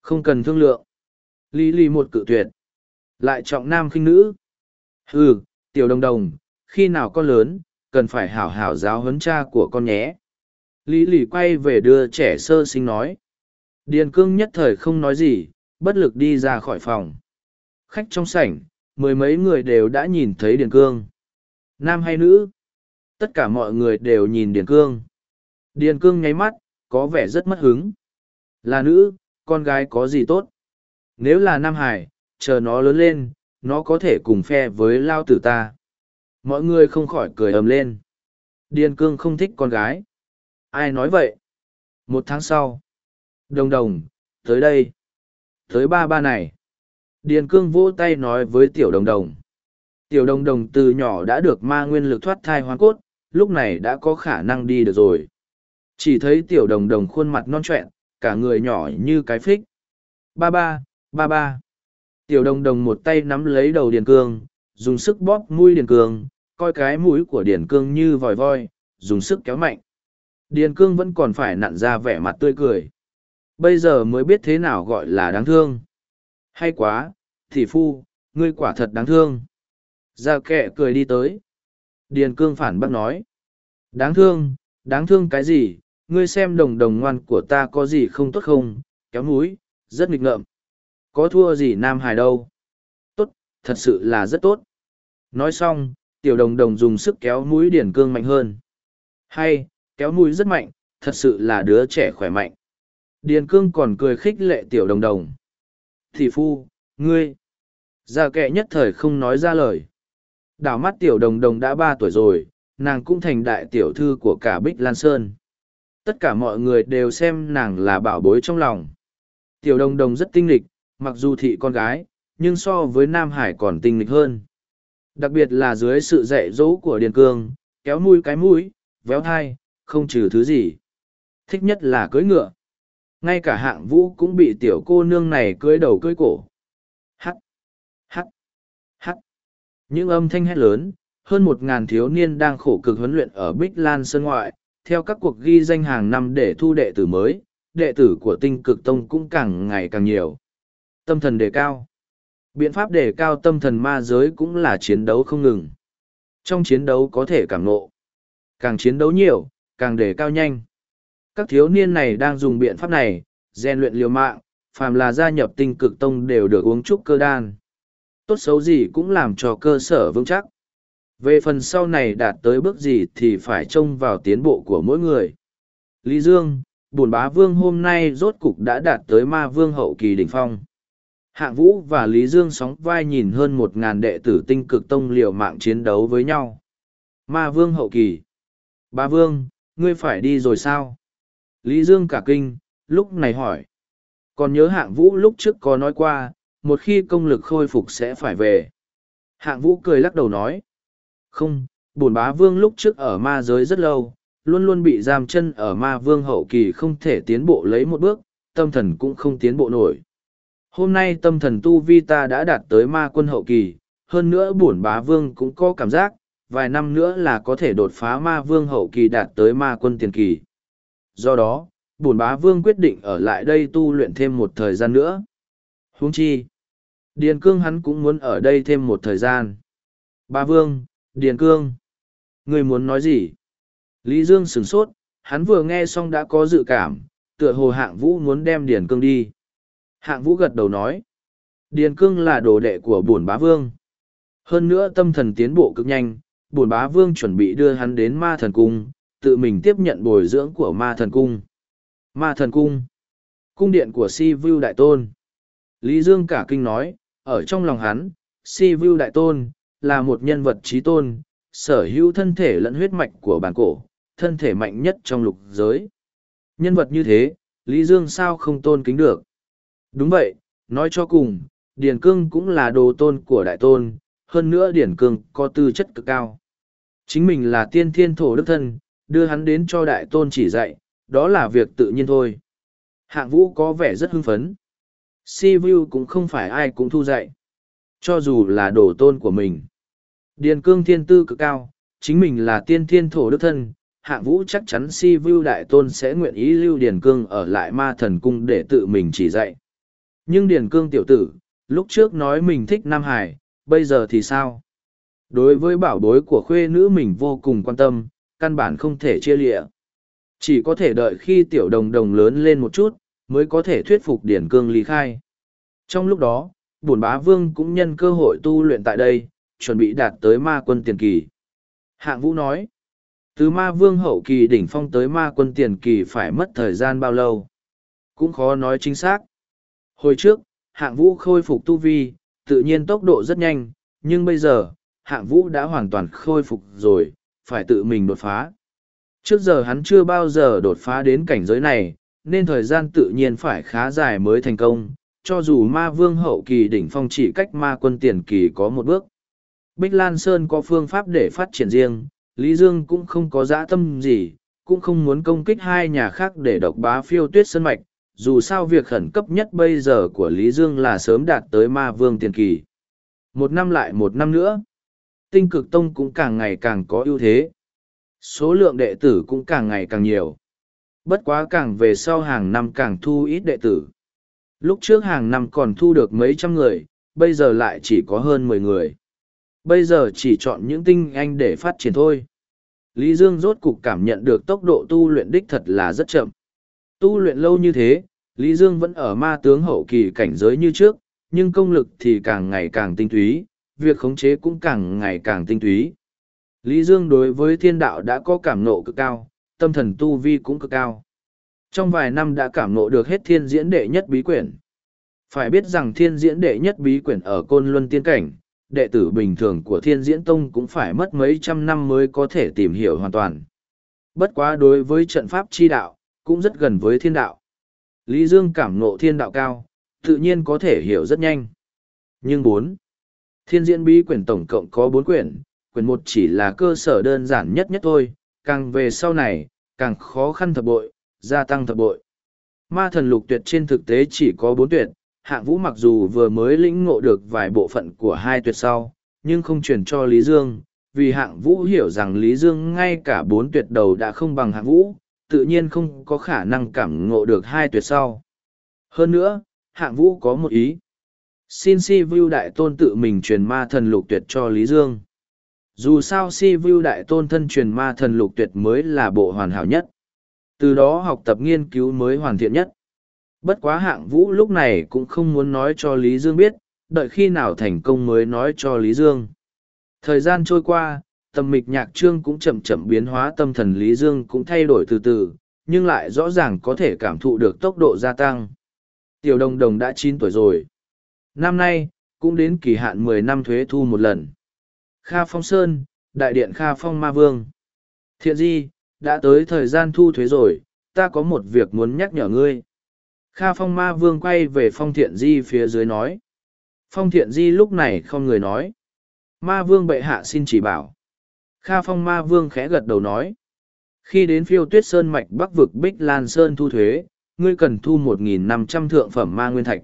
Không cần thương lượng. Lý Lì một cự tuyệt. Lại trọng nam khinh nữ. Hừ, tiểu đồng đồng, khi nào con lớn, cần phải hảo hảo giáo huấn cha của con nhé. Lý Lì quay về đưa trẻ sơ sinh nói. Điền cương nhất thời không nói gì, bất lực đi ra khỏi phòng. Khách trong sảnh, mười mấy người đều đã nhìn thấy Điền cương. Nam hay nữ? Tất cả mọi người đều nhìn Điền cương. Điền cương nháy mắt, có vẻ rất mất hứng. Là nữ, con gái có gì tốt? Nếu là Nam Hải, chờ nó lớn lên, nó có thể cùng phe với lao tử ta. Mọi người không khỏi cười ầm lên. Điền cương không thích con gái. Ai nói vậy? Một tháng sau. Đồng đồng, tới đây. Tới ba ba này. Điền cương vỗ tay nói với tiểu đồng đồng. Tiểu đồng đồng từ nhỏ đã được ma nguyên lực thoát thai hoang cốt, lúc này đã có khả năng đi được rồi. Chỉ thấy tiểu đồng đồng khuôn mặt non trẹn, cả người nhỏ như cái phích. Ba ba, ba ba. Tiểu đồng đồng một tay nắm lấy đầu Điền Cương, dùng sức bóp mũi Điền Cương, coi cái mũi của Điền Cương như vòi voi, dùng sức kéo mạnh. Điền Cương vẫn còn phải nặn ra vẻ mặt tươi cười. Bây giờ mới biết thế nào gọi là đáng thương. Hay quá, thị phu, ngươi quả thật đáng thương. Gia kệ cười đi tới. Điền Cương phản bác nói. Đáng thương, đáng thương cái gì, ngươi xem đồng đồng ngoan của ta có gì không tốt không, kéo mũi, rất nghịch ngợm. Có thua gì Nam Hải đâu. Tốt, thật sự là rất tốt. Nói xong, tiểu đồng đồng dùng sức kéo mũi Điền Cương mạnh hơn. Hay, kéo mũi rất mạnh, thật sự là đứa trẻ khỏe mạnh. Điền Cương còn cười khích lệ tiểu đồng đồng. Thị phu, ngươi. Gia kệ nhất thời không nói ra lời. Đảo mắt tiểu đồng đồng đã ba tuổi rồi, nàng cũng thành đại tiểu thư của cả Bích Lan Sơn. Tất cả mọi người đều xem nàng là bảo bối trong lòng. Tiểu đồng đồng rất tinh lịch, mặc dù thị con gái, nhưng so với Nam Hải còn tinh lịch hơn. Đặc biệt là dưới sự dạy dỗ của Điền Cương, kéo mũi cái mũi, véo thai, không trừ thứ gì. Thích nhất là cưới ngựa. Ngay cả hạng vũ cũng bị tiểu cô nương này cưới đầu cưới cổ. Hắc, hắc, hắc. Những âm thanh hét lớn, hơn một ngàn thiếu niên đang khổ cực huấn luyện ở Bích Lan Sơn Ngoại, theo các cuộc ghi danh hàng năm để thu đệ tử mới, đệ tử của tinh cực tông cũng càng ngày càng nhiều. Tâm thần đề cao. Biện pháp đề cao tâm thần ma giới cũng là chiến đấu không ngừng. Trong chiến đấu có thể cảm nộ. Càng chiến đấu nhiều, càng đề cao nhanh. Các thiếu niên này đang dùng biện pháp này, rèn luyện liều mạng, phàm là gia nhập tinh cực tông đều được uống trúc cơ đan. Tốt xấu gì cũng làm cho cơ sở vững chắc. Về phần sau này đạt tới bước gì thì phải trông vào tiến bộ của mỗi người. Lý Dương, bùn bá vương hôm nay rốt cục đã đạt tới ma vương hậu kỳ đỉnh phong. Hạng Vũ và Lý Dương sóng vai nhìn hơn một ngàn đệ tử tinh cực tông liều mạng chiến đấu với nhau. Ma vương hậu kỳ. ba vương, ngươi phải đi rồi sao? Lý Dương cả kinh, lúc này hỏi. Còn nhớ hạng Vũ lúc trước có nói qua, một khi công lực khôi phục sẽ phải về. Hạng Vũ cười lắc đầu nói. Không, bổn bá vương lúc trước ở ma giới rất lâu, luôn luôn bị giam chân ở ma vương hậu kỳ không thể tiến bộ lấy một bước, tâm thần cũng không tiến bộ nổi. Hôm nay tâm thần tu vi ta đã đạt tới ma quân hậu kỳ, hơn nữa bổn bá vương cũng có cảm giác, vài năm nữa là có thể đột phá ma vương hậu kỳ đạt tới ma quân tiền kỳ. Do đó, bổn bá vương quyết định ở lại đây tu luyện thêm một thời gian nữa. Huống chi, Điền cương hắn cũng muốn ở đây thêm một thời gian. Bá vương, Điền cương, người muốn nói gì? Lý Dương sửng sốt, hắn vừa nghe xong đã có dự cảm, tựa hồ hạng vũ muốn đem Điền cương đi. Hạng vũ gật đầu nói. Điền cương là đồ đệ của bổn bá vương. Hơn nữa tâm thần tiến bộ cực nhanh, bổn bá vương chuẩn bị đưa hắn đến ma thần cung, tự mình tiếp nhận bồi dưỡng của ma thần cung. Ma thần cung. Cung điện của si vưu đại tôn. Lý Dương cả kinh nói, ở trong lòng hắn, si Vu đại tôn, là một nhân vật trí tôn, sở hữu thân thể lẫn huyết mạch của bản cổ, thân thể mạnh nhất trong lục giới. Nhân vật như thế, Lý Dương sao không tôn kính được? Đúng vậy, nói cho cùng, Điền Cương cũng là đồ tôn của đại tôn, hơn nữa Điển Cương có tư chất cực cao. Chính mình là tiên thiên thổ đức thân, đưa hắn đến cho đại tôn chỉ dạy, đó là việc tự nhiên thôi. Hạng vũ có vẻ rất hưng phấn. Si Vu cũng không phải ai cũng thu dạy. Cho dù là đồ tôn của mình. Điền cương thiên tư cực cao, chính mình là tiên thiên thổ đức thân. Hạng vũ chắc chắn Si Vu đại tôn sẽ nguyện ý lưu Điền cương ở lại ma thần cung để tự mình chỉ dạy. Nhưng Điền cương tiểu tử, lúc trước nói mình thích Nam Hải, bây giờ thì sao? Đối với bảo bối của khuê nữ mình vô cùng quan tâm, căn bản không thể chia lịa. Chỉ có thể đợi khi tiểu đồng đồng lớn lên một chút, mới có thể thuyết phục Điển Cương lý khai. Trong lúc đó, bổn bá vương cũng nhân cơ hội tu luyện tại đây, chuẩn bị đạt tới ma quân tiền kỳ. Hạng Vũ nói, từ ma vương hậu kỳ đỉnh phong tới ma quân tiền kỳ phải mất thời gian bao lâu? Cũng khó nói chính xác. Hồi trước, hạng vũ khôi phục tu vi, tự nhiên tốc độ rất nhanh, nhưng bây giờ, hạng vũ đã hoàn toàn khôi phục rồi, phải tự mình đột phá. Trước giờ hắn chưa bao giờ đột phá đến cảnh giới này, nên thời gian tự nhiên phải khá dài mới thành công, cho dù ma vương hậu kỳ đỉnh phong chỉ cách ma quân tiền kỳ có một bước. Bích Lan Sơn có phương pháp để phát triển riêng, Lý Dương cũng không có dã tâm gì, cũng không muốn công kích hai nhà khác để độc bá phiêu tuyết sân mạch, dù sao việc khẩn cấp nhất bây giờ của Lý Dương là sớm đạt tới ma vương tiền kỳ. Một năm lại một năm nữa, tinh cực tông cũng càng ngày càng có ưu thế. Số lượng đệ tử cũng càng ngày càng nhiều. Bất quá càng về sau hàng năm càng thu ít đệ tử. Lúc trước hàng năm còn thu được mấy trăm người, bây giờ lại chỉ có hơn mười người. Bây giờ chỉ chọn những tinh anh để phát triển thôi. Lý Dương rốt cục cảm nhận được tốc độ tu luyện đích thật là rất chậm. Tu luyện lâu như thế, Lý Dương vẫn ở ma tướng hậu kỳ cảnh giới như trước, nhưng công lực thì càng ngày càng tinh túy, việc khống chế cũng càng ngày càng tinh túy. Lý Dương đối với thiên đạo đã có cảm nộ cực cao, tâm thần tu vi cũng cực cao. Trong vài năm đã cảm ngộ được hết thiên diễn đệ nhất bí quyển. Phải biết rằng thiên diễn đệ nhất bí quyển ở Côn Luân Tiên Cảnh, đệ tử bình thường của thiên diễn tông cũng phải mất mấy trăm năm mới có thể tìm hiểu hoàn toàn. Bất quá đối với trận pháp chi đạo, cũng rất gần với thiên đạo. Lý Dương cảm ngộ thiên đạo cao, tự nhiên có thể hiểu rất nhanh. Nhưng bốn, Thiên diễn bí quyển tổng cộng có bốn quyển, quyển một chỉ là cơ sở đơn giản nhất nhất thôi, càng về sau này, càng khó khăn thập bội, gia tăng thập bội. Ma thần lục tuyệt trên thực tế chỉ có bốn tuyệt, hạng vũ mặc dù vừa mới lĩnh ngộ được vài bộ phận của hai tuyệt sau, nhưng không truyền cho Lý Dương, vì hạng vũ hiểu rằng Lý Dương ngay cả bốn tuyệt đầu đã không bằng hạng vũ, tự nhiên không có khả năng cảm ngộ được hai tuyệt sau. Hơn nữa, hạng vũ có một ý. Xin si view đại tôn tự mình truyền ma thần lục tuyệt cho Lý Dương. Dù sao si Vu đại tôn thân truyền ma thần lục tuyệt mới là bộ hoàn hảo nhất. Từ đó học tập nghiên cứu mới hoàn thiện nhất. Bất quá hạng vũ lúc này cũng không muốn nói cho Lý Dương biết, đợi khi nào thành công mới nói cho Lý Dương. Thời gian trôi qua, tâm mịch nhạc trương cũng chậm chậm biến hóa tâm thần Lý Dương cũng thay đổi từ từ, nhưng lại rõ ràng có thể cảm thụ được tốc độ gia tăng. Tiểu đồng đồng đã chín tuổi rồi. Năm nay, cũng đến kỳ hạn mười năm thuế thu một lần. Kha Phong Sơn, Đại điện Kha Phong Ma Vương. Thiện di, đã tới thời gian thu thuế rồi, ta có một việc muốn nhắc nhở ngươi. Kha Phong Ma Vương quay về Phong Thiện Di phía dưới nói. Phong Thiện Di lúc này không người nói. Ma Vương bệ hạ xin chỉ bảo. Kha Phong Ma Vương khẽ gật đầu nói. Khi đến phiêu tuyết sơn mạch bắc vực Bích Lan Sơn thu thuế, ngươi cần thu 1.500 thượng phẩm ma nguyên thạch.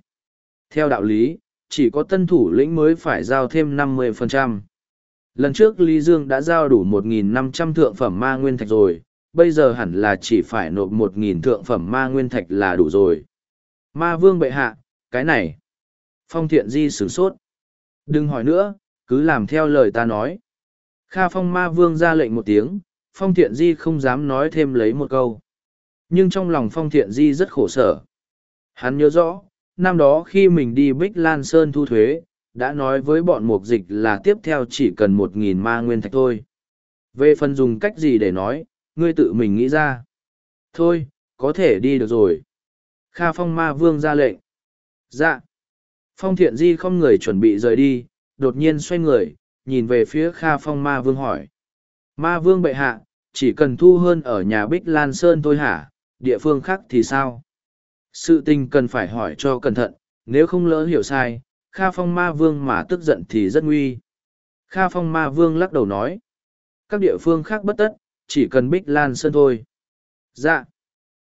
Theo đạo lý, chỉ có tân thủ lĩnh mới phải giao thêm 50%. Lần trước Lý Dương đã giao đủ 1.500 thượng phẩm ma nguyên thạch rồi, bây giờ hẳn là chỉ phải nộp 1.000 thượng phẩm ma nguyên thạch là đủ rồi. Ma vương bệ hạ, cái này. Phong thiện di sửng sốt. Đừng hỏi nữa, cứ làm theo lời ta nói. Kha phong ma vương ra lệnh một tiếng, phong thiện di không dám nói thêm lấy một câu. Nhưng trong lòng phong thiện di rất khổ sở. Hắn nhớ rõ, năm đó khi mình đi Bích Lan Sơn thu thuế, đã nói với bọn mục dịch là tiếp theo chỉ cần một nghìn ma nguyên thạch thôi. Về phần dùng cách gì để nói, ngươi tự mình nghĩ ra. Thôi, có thể đi được rồi. Kha phong ma vương ra lệnh. Dạ. Phong thiện di không người chuẩn bị rời đi, đột nhiên xoay người, nhìn về phía Kha phong ma vương hỏi. Ma vương bệ hạ, chỉ cần thu hơn ở nhà Bích Lan Sơn thôi hả, địa phương khác thì sao? Sự tình cần phải hỏi cho cẩn thận, nếu không lỡ hiểu sai, Kha Phong Ma Vương mà tức giận thì rất nguy. Kha Phong Ma Vương lắc đầu nói. Các địa phương khác bất tất, chỉ cần Bích Lan Sơn thôi. Dạ.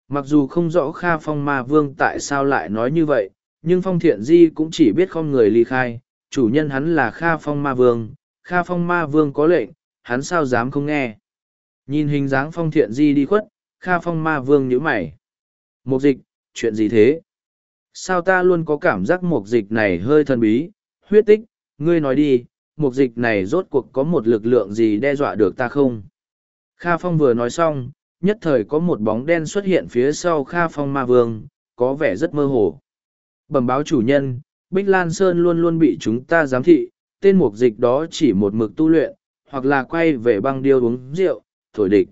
Mặc dù không rõ Kha Phong Ma Vương tại sao lại nói như vậy, nhưng Phong Thiện Di cũng chỉ biết không người ly khai, chủ nhân hắn là Kha Phong Ma Vương, Kha Phong Ma Vương có lệnh, hắn sao dám không nghe. Nhìn hình dáng Phong Thiện Di đi khuất, Kha Phong Ma Vương nhíu mày. Một dịch, chuyện gì thế? Sao ta luôn có cảm giác mục dịch này hơi thần bí, huyết tích, ngươi nói đi, mục dịch này rốt cuộc có một lực lượng gì đe dọa được ta không? Kha Phong vừa nói xong, nhất thời có một bóng đen xuất hiện phía sau Kha Phong ma vương, có vẻ rất mơ hồ. Bẩm báo chủ nhân, Bích Lan Sơn luôn luôn bị chúng ta giám thị, tên mục dịch đó chỉ một mực tu luyện, hoặc là quay về băng điêu uống rượu, thổi địch.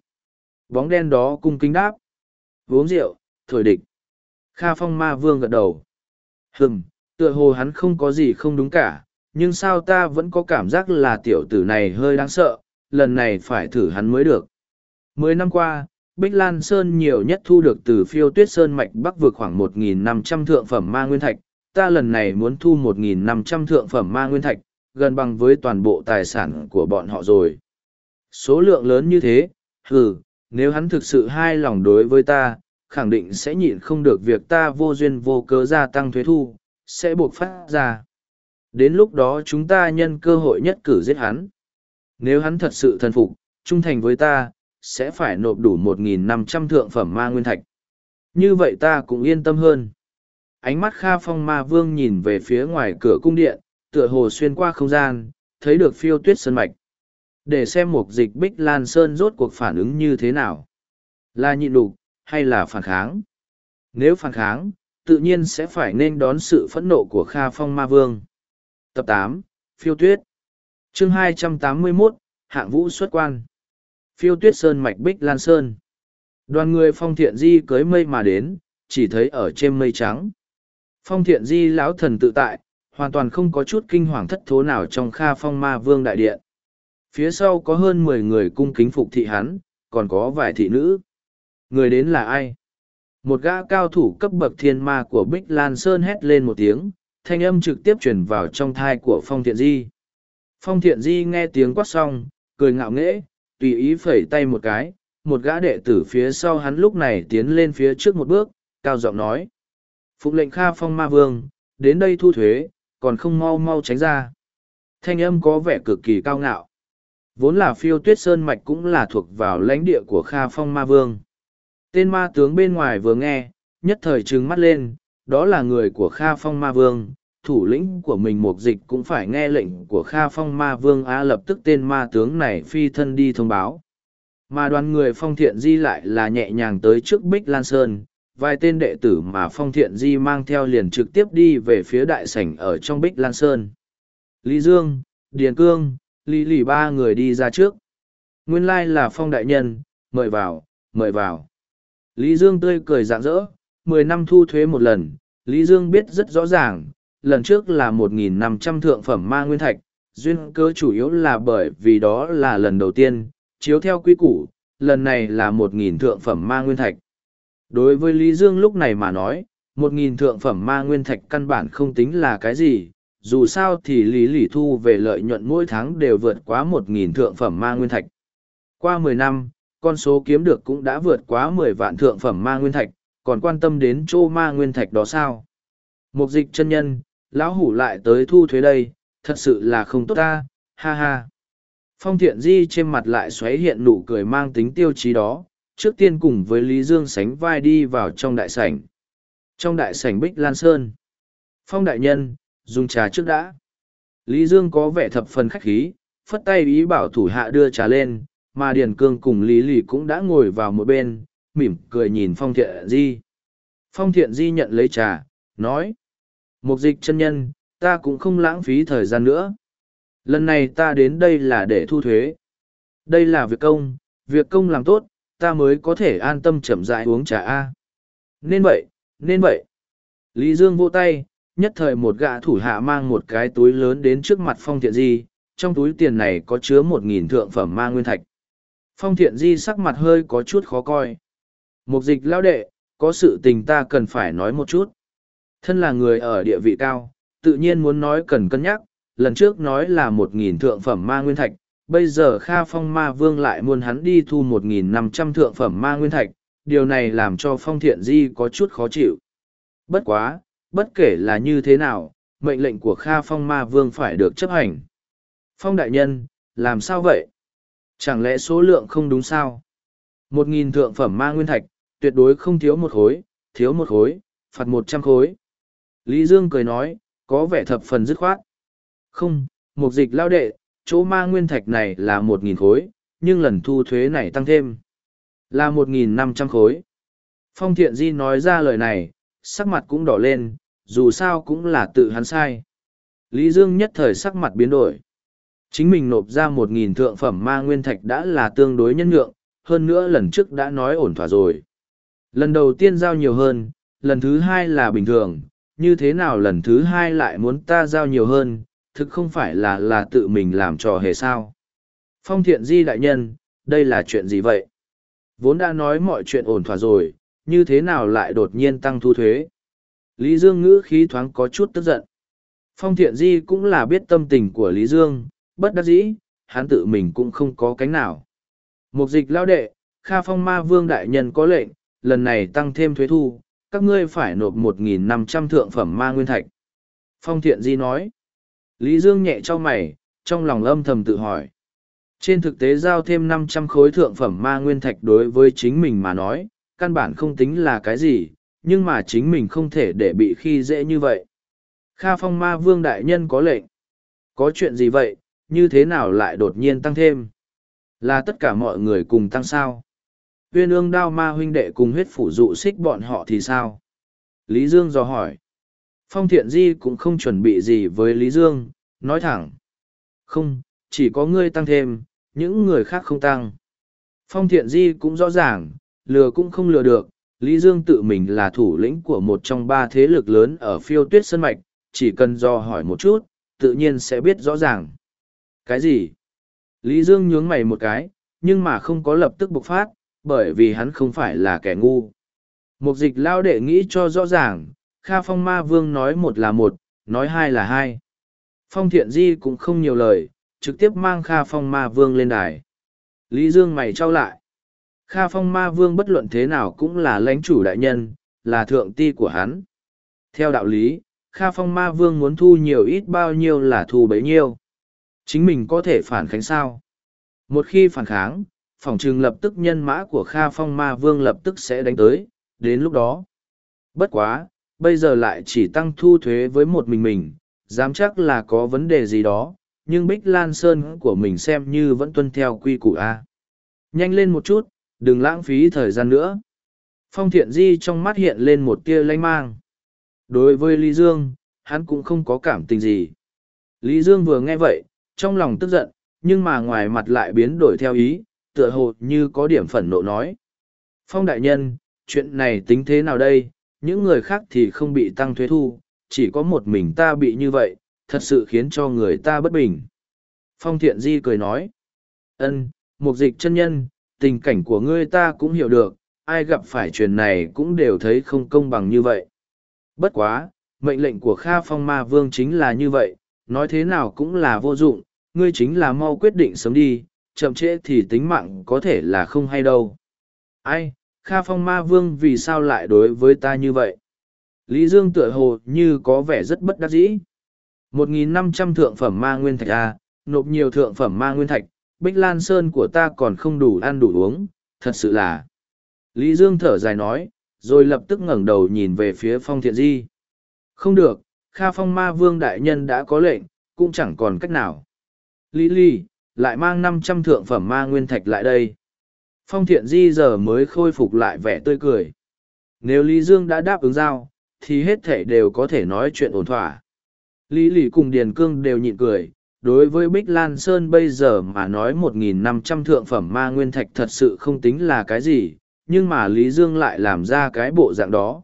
Bóng đen đó cung kính đáp. Uống rượu, thổi địch. Kha Phong Ma Vương gật đầu. Hừm, tựa hồ hắn không có gì không đúng cả, nhưng sao ta vẫn có cảm giác là tiểu tử này hơi đáng sợ, lần này phải thử hắn mới được. Mười năm qua, Bích Lan Sơn nhiều nhất thu được từ phiêu tuyết sơn mạch bắc vượt khoảng 1.500 thượng phẩm ma nguyên thạch, ta lần này muốn thu 1.500 thượng phẩm ma nguyên thạch, gần bằng với toàn bộ tài sản của bọn họ rồi. Số lượng lớn như thế, hừ, nếu hắn thực sự hai lòng đối với ta, khẳng định sẽ nhịn không được việc ta vô duyên vô cớ gia tăng thuế thu, sẽ buộc phát ra. Đến lúc đó chúng ta nhân cơ hội nhất cử giết hắn. Nếu hắn thật sự thần phục, trung thành với ta, sẽ phải nộp đủ 1.500 thượng phẩm ma nguyên thạch. Như vậy ta cũng yên tâm hơn. Ánh mắt Kha Phong Ma Vương nhìn về phía ngoài cửa cung điện, tựa hồ xuyên qua không gian, thấy được phiêu tuyết sơn mạch. Để xem mục dịch Bích Lan Sơn rốt cuộc phản ứng như thế nào. Là nhịn đục, hay là phản kháng? Nếu phản kháng, tự nhiên sẽ phải nên đón sự phẫn nộ của Kha Phong Ma Vương. Tập tám Phiêu Tuyết chương 281, Hạng Vũ xuất quan. Phiêu Tuyết Sơn Mạch Bích Lan Sơn. Đoàn người phong thiện di cưới mây mà đến, chỉ thấy ở trên mây trắng. Phong thiện di lão thần tự tại, hoàn toàn không có chút kinh hoàng thất thố nào trong Kha Phong Ma Vương Đại Điện. Phía sau có hơn mười người cung kính phục thị hắn, còn có vài thị nữ. Người đến là ai? Một gã cao thủ cấp bậc thiên ma của Bích Lan Sơn hét lên một tiếng, thanh âm trực tiếp truyền vào trong thai của Phong Thiện Di. Phong Thiện Di nghe tiếng quát xong, cười ngạo nghễ, tùy ý phẩy tay một cái, một gã đệ tử phía sau hắn lúc này tiến lên phía trước một bước, cao giọng nói. Phục lệnh Kha Phong Ma Vương, đến đây thu thuế, còn không mau mau tránh ra. Thanh âm có vẻ cực kỳ cao ngạo. Vốn là phiêu tuyết sơn mạch cũng là thuộc vào lãnh địa của Kha Phong Ma Vương. Tên ma tướng bên ngoài vừa nghe, nhất thời trừng mắt lên, đó là người của Kha Phong Ma Vương, thủ lĩnh của mình mục dịch cũng phải nghe lệnh của Kha Phong Ma Vương Á lập tức tên ma tướng này phi thân đi thông báo. Mà đoàn người Phong Thiện Di lại là nhẹ nhàng tới trước Bích Lan Sơn, vài tên đệ tử mà Phong Thiện Di mang theo liền trực tiếp đi về phía đại sảnh ở trong Bích Lan Sơn. Lý Dương, Điền Cương, Lý Lỷ ba người đi ra trước. Nguyên lai là Phong Đại Nhân, mời vào, mời vào. Lý Dương tươi cười rạng rỡ, mười năm thu thuế một lần, Lý Dương biết rất rõ ràng, lần trước là một nghìn năm trăm thượng phẩm ma nguyên thạch, duyên cơ chủ yếu là bởi vì đó là lần đầu tiên, chiếu theo quy củ, lần này là một nghìn thượng phẩm ma nguyên thạch. Đối với Lý Dương lúc này mà nói, một nghìn thượng phẩm ma nguyên thạch căn bản không tính là cái gì, dù sao thì Lý Lỷ thu về lợi nhuận mỗi tháng đều vượt quá một nghìn thượng phẩm ma nguyên thạch. Qua mười năm, con số kiếm được cũng đã vượt quá mười vạn thượng phẩm ma nguyên thạch, còn quan tâm đến chỗ ma nguyên thạch đó sao? Mục dịch chân nhân, lão hủ lại tới thu thuế đây, thật sự là không tốt ta, ha ha. Phong thiện di trên mặt lại xoáy hiện nụ cười mang tính tiêu chí đó, trước tiên cùng với Lý Dương sánh vai đi vào trong đại sảnh. Trong đại sảnh Bích Lan Sơn, Phong đại nhân, dùng trà trước đã. Lý Dương có vẻ thập phần khách khí, phất tay ý bảo thủ hạ đưa trà lên, mà Điền Cương cùng Lý Lì cũng đã ngồi vào một bên, mỉm cười nhìn Phong Thiện Di. Phong Thiện Di nhận lấy trà, nói. Mục dịch chân nhân, ta cũng không lãng phí thời gian nữa. Lần này ta đến đây là để thu thuế. Đây là việc công, việc công làm tốt, ta mới có thể an tâm chậm rãi uống trà A. Nên vậy, nên vậy. Lý Dương vô tay, nhất thời một gã thủ hạ mang một cái túi lớn đến trước mặt Phong Thiện Di, trong túi tiền này có chứa một nghìn thượng phẩm ma nguyên thạch. Phong Thiện Di sắc mặt hơi có chút khó coi. Mục dịch lao đệ, có sự tình ta cần phải nói một chút. Thân là người ở địa vị cao, tự nhiên muốn nói cần cân nhắc, lần trước nói là một nghìn thượng phẩm ma nguyên thạch, bây giờ Kha Phong Ma Vương lại muốn hắn đi thu một nghìn năm trăm thượng phẩm ma nguyên thạch, điều này làm cho Phong Thiện Di có chút khó chịu. Bất quá, bất kể là như thế nào, mệnh lệnh của Kha Phong Ma Vương phải được chấp hành. Phong Đại Nhân, làm sao vậy? Chẳng lẽ số lượng không đúng sao? Một nghìn thượng phẩm ma nguyên thạch, tuyệt đối không thiếu một khối, thiếu một khối, phạt một trăm khối. Lý Dương cười nói, có vẻ thập phần dứt khoát. Không, mục dịch lao đệ, chỗ ma nguyên thạch này là một nghìn khối, nhưng lần thu thuế này tăng thêm. Là một nghìn năm trăm khối. Phong thiện di nói ra lời này, sắc mặt cũng đỏ lên, dù sao cũng là tự hắn sai. Lý Dương nhất thời sắc mặt biến đổi. Chính mình nộp ra một nghìn thượng phẩm ma nguyên thạch đã là tương đối nhân nhượng, hơn nữa lần trước đã nói ổn thỏa rồi. Lần đầu tiên giao nhiều hơn, lần thứ hai là bình thường, như thế nào lần thứ hai lại muốn ta giao nhiều hơn, thực không phải là là tự mình làm trò hề sao. Phong thiện di đại nhân, đây là chuyện gì vậy? Vốn đã nói mọi chuyện ổn thỏa rồi, như thế nào lại đột nhiên tăng thu thuế? Lý Dương ngữ khí thoáng có chút tức giận. Phong thiện di cũng là biết tâm tình của Lý Dương, bất đắc dĩ, hắn tự mình cũng không có cánh nào. Mục dịch lao đệ, Kha Phong Ma Vương Đại Nhân có lệnh, lần này tăng thêm thuế thu, các ngươi phải nộp 1.500 thượng phẩm ma nguyên thạch. Phong thiện di nói. Lý Dương nhẹ cho mày, trong lòng âm thầm tự hỏi. Trên thực tế giao thêm 500 khối thượng phẩm ma nguyên thạch đối với chính mình mà nói, căn bản không tính là cái gì, nhưng mà chính mình không thể để bị khi dễ như vậy. Kha phong ma vương đại nhân có lệnh. Có chuyện gì vậy, như thế nào lại đột nhiên tăng thêm? Là tất cả mọi người cùng tăng sao? Viên ương đao ma huynh đệ cùng huyết phủ dụ xích bọn họ thì sao? Lý Dương dò hỏi. Phong thiện di cũng không chuẩn bị gì với Lý Dương, nói thẳng. Không, chỉ có ngươi tăng thêm, những người khác không tăng. Phong thiện di cũng rõ ràng, lừa cũng không lừa được, Lý Dương tự mình là thủ lĩnh của một trong ba thế lực lớn ở phiêu tuyết sân mạch, chỉ cần do hỏi một chút, tự nhiên sẽ biết rõ ràng. Cái gì? Lý Dương nhướng mày một cái, nhưng mà không có lập tức bộc phát, bởi vì hắn không phải là kẻ ngu. Mục dịch lao đệ nghĩ cho rõ ràng, Kha Phong Ma Vương nói một là một, nói hai là hai. Phong Thiện Di cũng không nhiều lời, trực tiếp mang Kha Phong Ma Vương lên đài. Lý Dương mày trao lại. Kha Phong Ma Vương bất luận thế nào cũng là lãnh chủ đại nhân, là thượng ti của hắn. Theo đạo lý, Kha Phong Ma Vương muốn thu nhiều ít bao nhiêu là thu bấy nhiêu. Chính mình có thể phản kháng sao? Một khi phản kháng, phỏng chừng lập tức nhân mã của Kha Phong Ma Vương lập tức sẽ đánh tới, đến lúc đó. Bất quá, bây giờ lại chỉ tăng thu thuế với một mình mình, dám chắc là có vấn đề gì đó, nhưng Bích Lan Sơn của mình xem như vẫn tuân theo quy củ A. Nhanh lên một chút, đừng lãng phí thời gian nữa. Phong thiện di trong mắt hiện lên một tia lanh mang. Đối với Lý Dương, hắn cũng không có cảm tình gì. Lý Dương vừa nghe vậy, trong lòng tức giận, nhưng mà ngoài mặt lại biến đổi theo ý, tựa hồ như có điểm phẫn nộ nói. Phong đại nhân, chuyện này tính thế nào đây, những người khác thì không bị tăng thuế thu, chỉ có một mình ta bị như vậy, thật sự khiến cho người ta bất bình. Phong thiện di cười nói, ân, mục dịch chân nhân, tình cảnh của ngươi ta cũng hiểu được, ai gặp phải chuyện này cũng đều thấy không công bằng như vậy. Bất quá, mệnh lệnh của Kha Phong Ma Vương chính là như vậy, nói thế nào cũng là vô dụng, ngươi chính là mau quyết định sớm đi, chậm trễ thì tính mạng có thể là không hay đâu. Ai, Kha Phong Ma Vương vì sao lại đối với ta như vậy? Lý Dương tựa hồ như có vẻ rất bất đắc dĩ. 1.500 thượng phẩm ma nguyên thạch A, nộp nhiều thượng phẩm ma nguyên thạch, Bích Lan Sơn của ta còn không đủ ăn đủ uống, thật sự là. Lý Dương thở dài nói, rồi lập tức ngẩng đầu nhìn về phía Phong Thiện Di. Không được, Kha Phong Ma Vương Đại Nhân đã có lệnh, cũng chẳng còn cách nào. Lý Lý, lại mang năm trăm thượng phẩm ma nguyên thạch lại đây. Phong Thiện Di giờ mới khôi phục lại vẻ tươi cười. Nếu Lý Dương đã đáp ứng giao, thì hết thể đều có thể nói chuyện ổn thỏa. Lý Lý cùng Điền Cương đều nhịn cười, đối với Bích Lan Sơn bây giờ mà nói 1.500 thượng phẩm ma nguyên thạch thật sự không tính là cái gì, nhưng mà Lý Dương lại làm ra cái bộ dạng đó.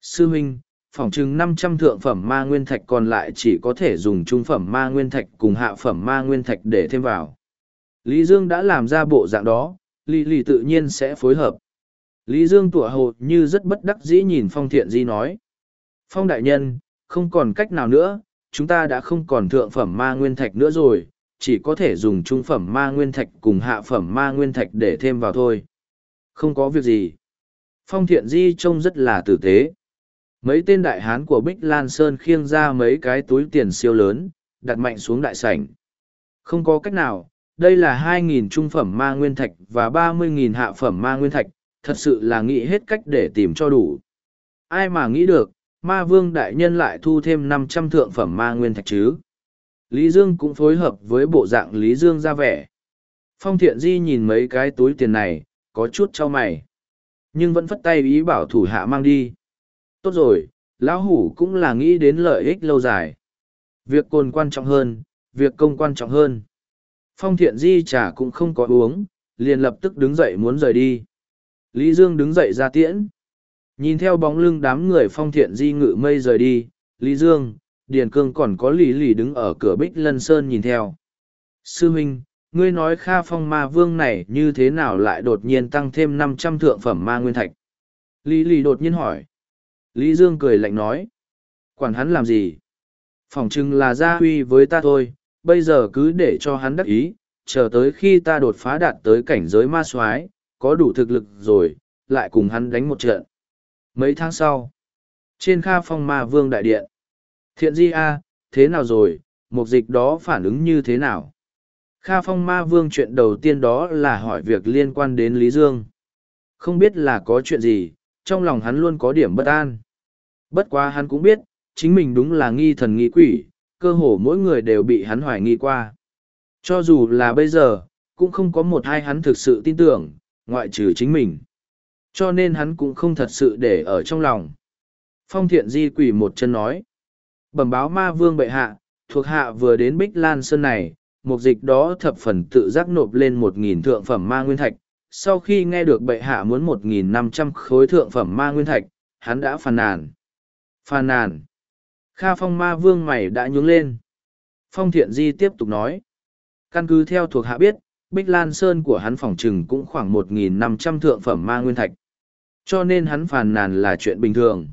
Sư huynh, phỏng chừng 500 thượng phẩm ma nguyên thạch còn lại chỉ có thể dùng trung phẩm ma nguyên thạch cùng hạ phẩm ma nguyên thạch để thêm vào. Lý Dương đã làm ra bộ dạng đó, Lý Lý tự nhiên sẽ phối hợp. Lý Dương tủa hồ như rất bất đắc dĩ nhìn Phong Thiện Di nói. Phong đại nhân, không còn cách nào nữa, chúng ta đã không còn thượng phẩm ma nguyên thạch nữa rồi, chỉ có thể dùng trung phẩm ma nguyên thạch cùng hạ phẩm ma nguyên thạch để thêm vào thôi. Không có việc gì. Phong Thiện Di trông rất là tử tế. Mấy tên đại hán của Bích Lan Sơn khiêng ra mấy cái túi tiền siêu lớn, đặt mạnh xuống đại sảnh. Không có cách nào, đây là 2.000 trung phẩm ma nguyên thạch và 30.000 hạ phẩm ma nguyên thạch, thật sự là nghĩ hết cách để tìm cho đủ. Ai mà nghĩ được, ma vương đại nhân lại thu thêm 500 thượng phẩm ma nguyên thạch chứ. Lý Dương cũng phối hợp với bộ dạng Lý Dương ra vẻ. Phong thiện di nhìn mấy cái túi tiền này, có chút cho mày. Nhưng vẫn phất tay ý bảo thủ hạ mang đi. Tốt rồi, lão hủ cũng là nghĩ đến lợi ích lâu dài. Việc cồn quan trọng hơn, việc công quan trọng hơn. Phong thiện di trà cũng không có uống, liền lập tức đứng dậy muốn rời đi. Lý Dương đứng dậy ra tiễn. Nhìn theo bóng lưng đám người phong thiện di ngự mây rời đi, Lý Dương, Điền Cương còn có Lý Lì đứng ở cửa Bích Lân Sơn nhìn theo. Sư Minh, ngươi nói Kha Phong Ma Vương này như thế nào lại đột nhiên tăng thêm năm trăm thượng phẩm ma nguyên thạch? Lý Lì đột nhiên hỏi. Lý Dương cười lạnh nói. Quản hắn làm gì? Phỏng chừng là gia huy với ta thôi, bây giờ cứ để cho hắn đắc ý, chờ tới khi ta đột phá đạt tới cảnh giới ma soái có đủ thực lực rồi, lại cùng hắn đánh một trận. Mấy tháng sau, trên Kha Phong Ma Vương Đại Điện, thiện di a thế nào rồi, mục dịch đó phản ứng như thế nào? Kha Phong Ma Vương chuyện đầu tiên đó là hỏi việc liên quan đến Lý Dương. Không biết là có chuyện gì, trong lòng hắn luôn có điểm bất an. Bất quá hắn cũng biết, chính mình đúng là nghi thần nghi quỷ, cơ hồ mỗi người đều bị hắn hoài nghi qua. Cho dù là bây giờ, cũng không có một hai hắn thực sự tin tưởng, ngoại trừ chính mình. Cho nên hắn cũng không thật sự để ở trong lòng. Phong thiện di quỷ một chân nói. Bẩm báo ma vương bệ hạ, thuộc hạ vừa đến Bích Lan Sơn này, mục dịch đó thập phần tự giác nộp lên một nghìn thượng phẩm ma nguyên thạch. Sau khi nghe được bệ hạ muốn một nghìn năm trăm khối thượng phẩm ma nguyên thạch, hắn đã phàn nàn. Phàn nàn. Kha phong ma vương mày đã nhướng lên. Phong thiện di tiếp tục nói. Căn cứ theo thuộc hạ biết, Bích Lan Sơn của hắn phòng chừng cũng khoảng một nghìn năm trăm thượng phẩm ma nguyên thạch. Cho nên hắn phàn nàn là chuyện bình thường.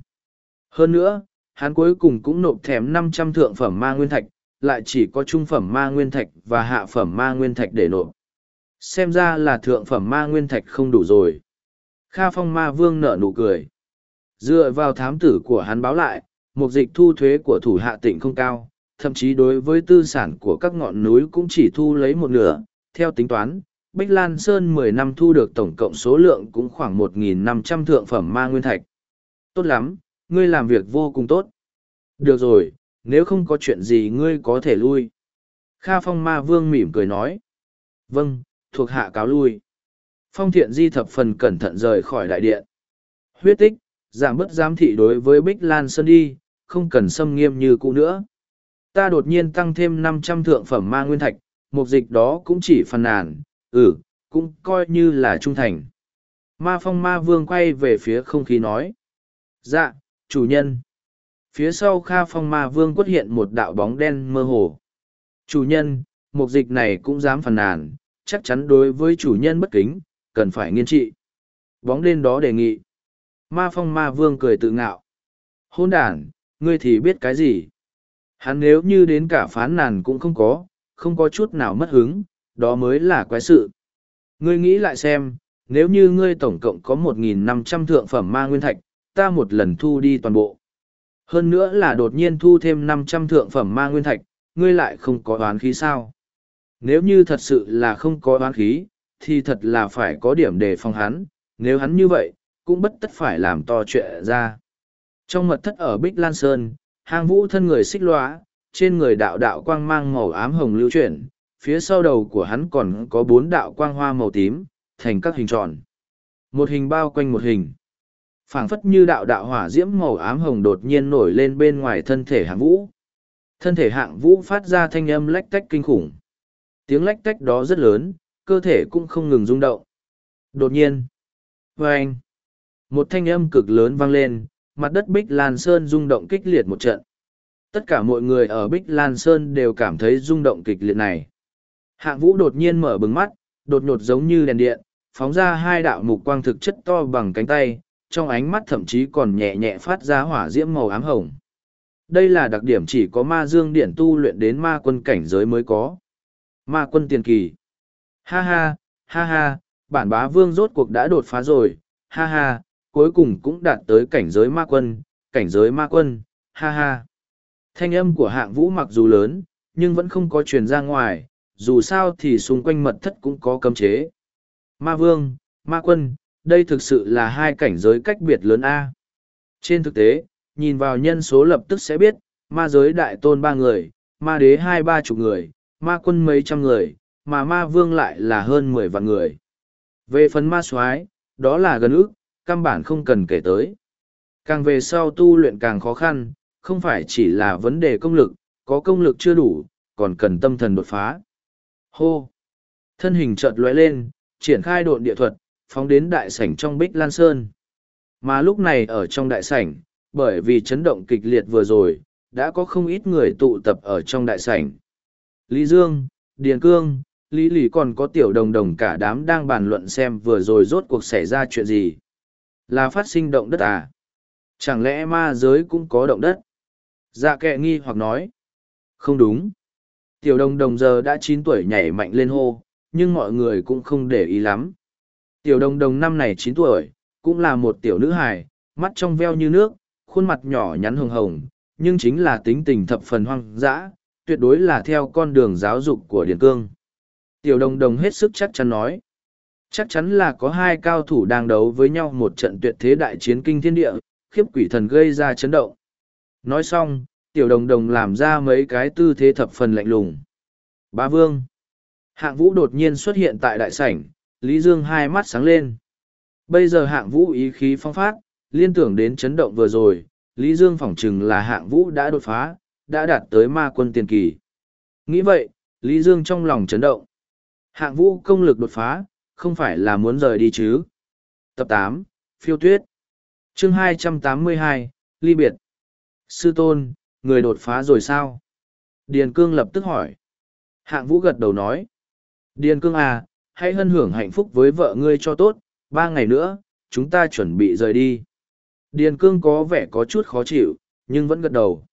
Hơn nữa, hắn cuối cùng cũng nộp thèm năm trăm thượng phẩm ma nguyên thạch, lại chỉ có trung phẩm ma nguyên thạch và hạ phẩm ma nguyên thạch để nộp. Xem ra là thượng phẩm ma nguyên thạch không đủ rồi. Kha phong ma vương nở nụ cười. Dựa vào thám tử của hắn báo lại, mục dịch thu thuế của thủ hạ tỉnh không cao, thậm chí đối với tư sản của các ngọn núi cũng chỉ thu lấy một nửa. Theo tính toán, Bích Lan Sơn mười năm thu được tổng cộng số lượng cũng khoảng một nghìn năm trăm thượng phẩm ma nguyên thạch. Tốt lắm, ngươi làm việc vô cùng tốt. Được rồi, nếu không có chuyện gì ngươi có thể lui. Kha Phong Ma Vương mỉm cười nói. Vâng, thuộc hạ cáo lui. Phong thiện di thập phần cẩn thận rời khỏi đại điện. Huyết tích, giảm bớt giám thị đối với Bích Lan Sơn đi, không cần xâm nghiêm như cũ nữa. Ta đột nhiên tăng thêm năm trăm thượng phẩm ma nguyên thạch, mục dịch đó cũng chỉ phần nàn, ừ, cũng coi như là trung thành. Ma phong ma vương quay về phía không khí nói. Dạ, chủ nhân. Phía sau kha phong ma vương quất hiện một đạo bóng đen mơ hồ. Chủ nhân, mục dịch này cũng dám phàn nàn, chắc chắn đối với chủ nhân bất kính, cần phải nghiên trị. Bóng đen đó đề nghị. Ma phong ma vương cười tự ngạo. Hôn đàn, ngươi thì biết cái gì? Hắn nếu như đến cả phán nàn cũng không có, không có chút nào mất hứng, đó mới là quái sự. Ngươi nghĩ lại xem, nếu như ngươi tổng cộng có 1.500 thượng phẩm ma nguyên thạch, ta một lần thu đi toàn bộ. Hơn nữa là đột nhiên thu thêm 500 thượng phẩm ma nguyên thạch, ngươi lại không có oán khí sao? Nếu như thật sự là không có oán khí, thì thật là phải có điểm để phòng hắn, nếu hắn như vậy, cũng bất tất phải làm to chuyện ra. Trong mật thất ở Bích Lan Sơn, hang vũ thân người xích lóa, trên người đạo đạo quang mang màu ám hồng lưu chuyển, phía sau đầu của hắn còn có bốn đạo quang hoa màu tím, thành các hình tròn. Một hình bao quanh một hình. phảng phất như đạo đạo hỏa diễm màu ám hồng đột nhiên nổi lên bên ngoài thân thể hạng vũ. Thân thể hạng vũ phát ra thanh âm lách tách kinh khủng. Tiếng lách tách đó rất lớn, cơ thể cũng không ngừng rung động. Đột nhiên, vâng, một thanh âm cực lớn vang lên, mặt đất Bích Lan Sơn rung động kích liệt một trận. Tất cả mọi người ở Bích Lan Sơn đều cảm thấy rung động kịch liệt này. Hạng vũ đột nhiên mở bừng mắt, đột nhột giống như đèn điện, phóng ra hai đạo mục quang thực chất to bằng cánh tay, trong ánh mắt thậm chí còn nhẹ nhẹ phát ra hỏa diễm màu ám hồng. Đây là đặc điểm chỉ có ma dương điển tu luyện đến ma quân cảnh giới mới có. Ma quân tiền kỳ. Ha ha, ha ha, bản bá vương rốt cuộc đã đột phá rồi, ha ha, cuối cùng cũng đạt tới cảnh giới ma quân, cảnh giới ma quân, ha ha. Thanh âm của hạng vũ mặc dù lớn, nhưng vẫn không có truyền ra ngoài, dù sao thì xung quanh mật thất cũng có cấm chế. Ma vương, ma quân, đây thực sự là hai cảnh giới cách biệt lớn A. Trên thực tế, nhìn vào nhân số lập tức sẽ biết, ma giới đại tôn ba người, ma đế hai ba chục người, ma quân mấy trăm người, mà ma vương lại là hơn mười vạn người. Về phần ma soái đó là gần ước, căn bản không cần kể tới. Càng về sau tu luyện càng khó khăn, không phải chỉ là vấn đề công lực, có công lực chưa đủ, còn cần tâm thần đột phá. Hô! Thân hình chợt lóe lên, triển khai độn địa thuật, phóng đến đại sảnh trong Bích Lan Sơn. Mà lúc này ở trong đại sảnh, bởi vì chấn động kịch liệt vừa rồi, đã có không ít người tụ tập ở trong đại sảnh. Lý Dương, Điền Cương, Lý Lý còn có tiểu đồng đồng cả đám đang bàn luận xem vừa rồi rốt cuộc xảy ra chuyện gì. Là phát sinh động đất à? Chẳng lẽ ma giới cũng có động đất? Dạ kệ nghi hoặc nói. Không đúng. Tiểu đồng đồng giờ đã chín tuổi nhảy mạnh lên hô, nhưng mọi người cũng không để ý lắm. Tiểu đồng đồng năm này chín tuổi, cũng là một tiểu nữ hài, mắt trong veo như nước, khuôn mặt nhỏ nhắn hồng hồng, nhưng chính là tính tình thập phần hoang dã, tuyệt đối là theo con đường giáo dục của Điền Cương. Tiểu đồng đồng hết sức chắc chắn nói. Chắc chắn là có hai cao thủ đang đấu với nhau một trận tuyệt thế đại chiến kinh thiên địa, khiếp quỷ thần gây ra chấn động. Nói xong, tiểu đồng đồng làm ra mấy cái tư thế thập phần lạnh lùng. Bá vương. Hạng vũ đột nhiên xuất hiện tại đại sảnh, Lý Dương hai mắt sáng lên. Bây giờ hạng vũ ý khí phong phát, liên tưởng đến chấn động vừa rồi, Lý Dương phỏng chừng là hạng vũ đã đột phá, đã đạt tới ma quân tiền kỳ. Nghĩ vậy, Lý Dương trong lòng chấn động. Hạng vũ công lực đột phá, không phải là muốn rời đi chứ. Tập tám Phiêu Tuyết chương hai trăm tám mươi hai Ly Biệt Sư Tôn, người đột phá rồi sao? Điền Cương lập tức hỏi. Hạng vũ gật đầu nói. Điền Cương à, hãy hân hưởng hạnh phúc với vợ ngươi cho tốt, ba ngày nữa, chúng ta chuẩn bị rời đi. Điền Cương có vẻ có chút khó chịu, nhưng vẫn gật đầu.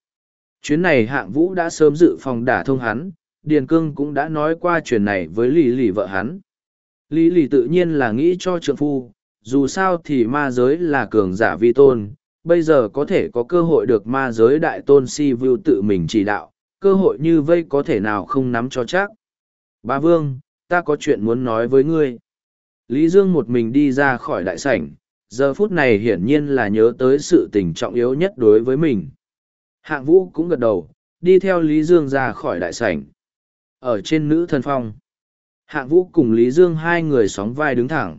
Chuyến này hạng vũ đã sớm dự phòng đả thông hắn, Điền Cương cũng đã nói qua chuyện này với lì lì vợ hắn. Lý lì tự nhiên là nghĩ cho trượng phu, dù sao thì ma giới là cường giả vi tôn, bây giờ có thể có cơ hội được ma giới đại tôn si vưu tự mình chỉ đạo, cơ hội như vây có thể nào không nắm cho chắc. Ba Vương, ta có chuyện muốn nói với ngươi. Lý Dương một mình đi ra khỏi đại sảnh, giờ phút này hiển nhiên là nhớ tới sự tình trọng yếu nhất đối với mình. Hạng vũ cũng gật đầu, đi theo Lý Dương ra khỏi đại sảnh. Ở trên nữ thần phong, hạng vũ cùng Lý Dương hai người sóng vai đứng thẳng.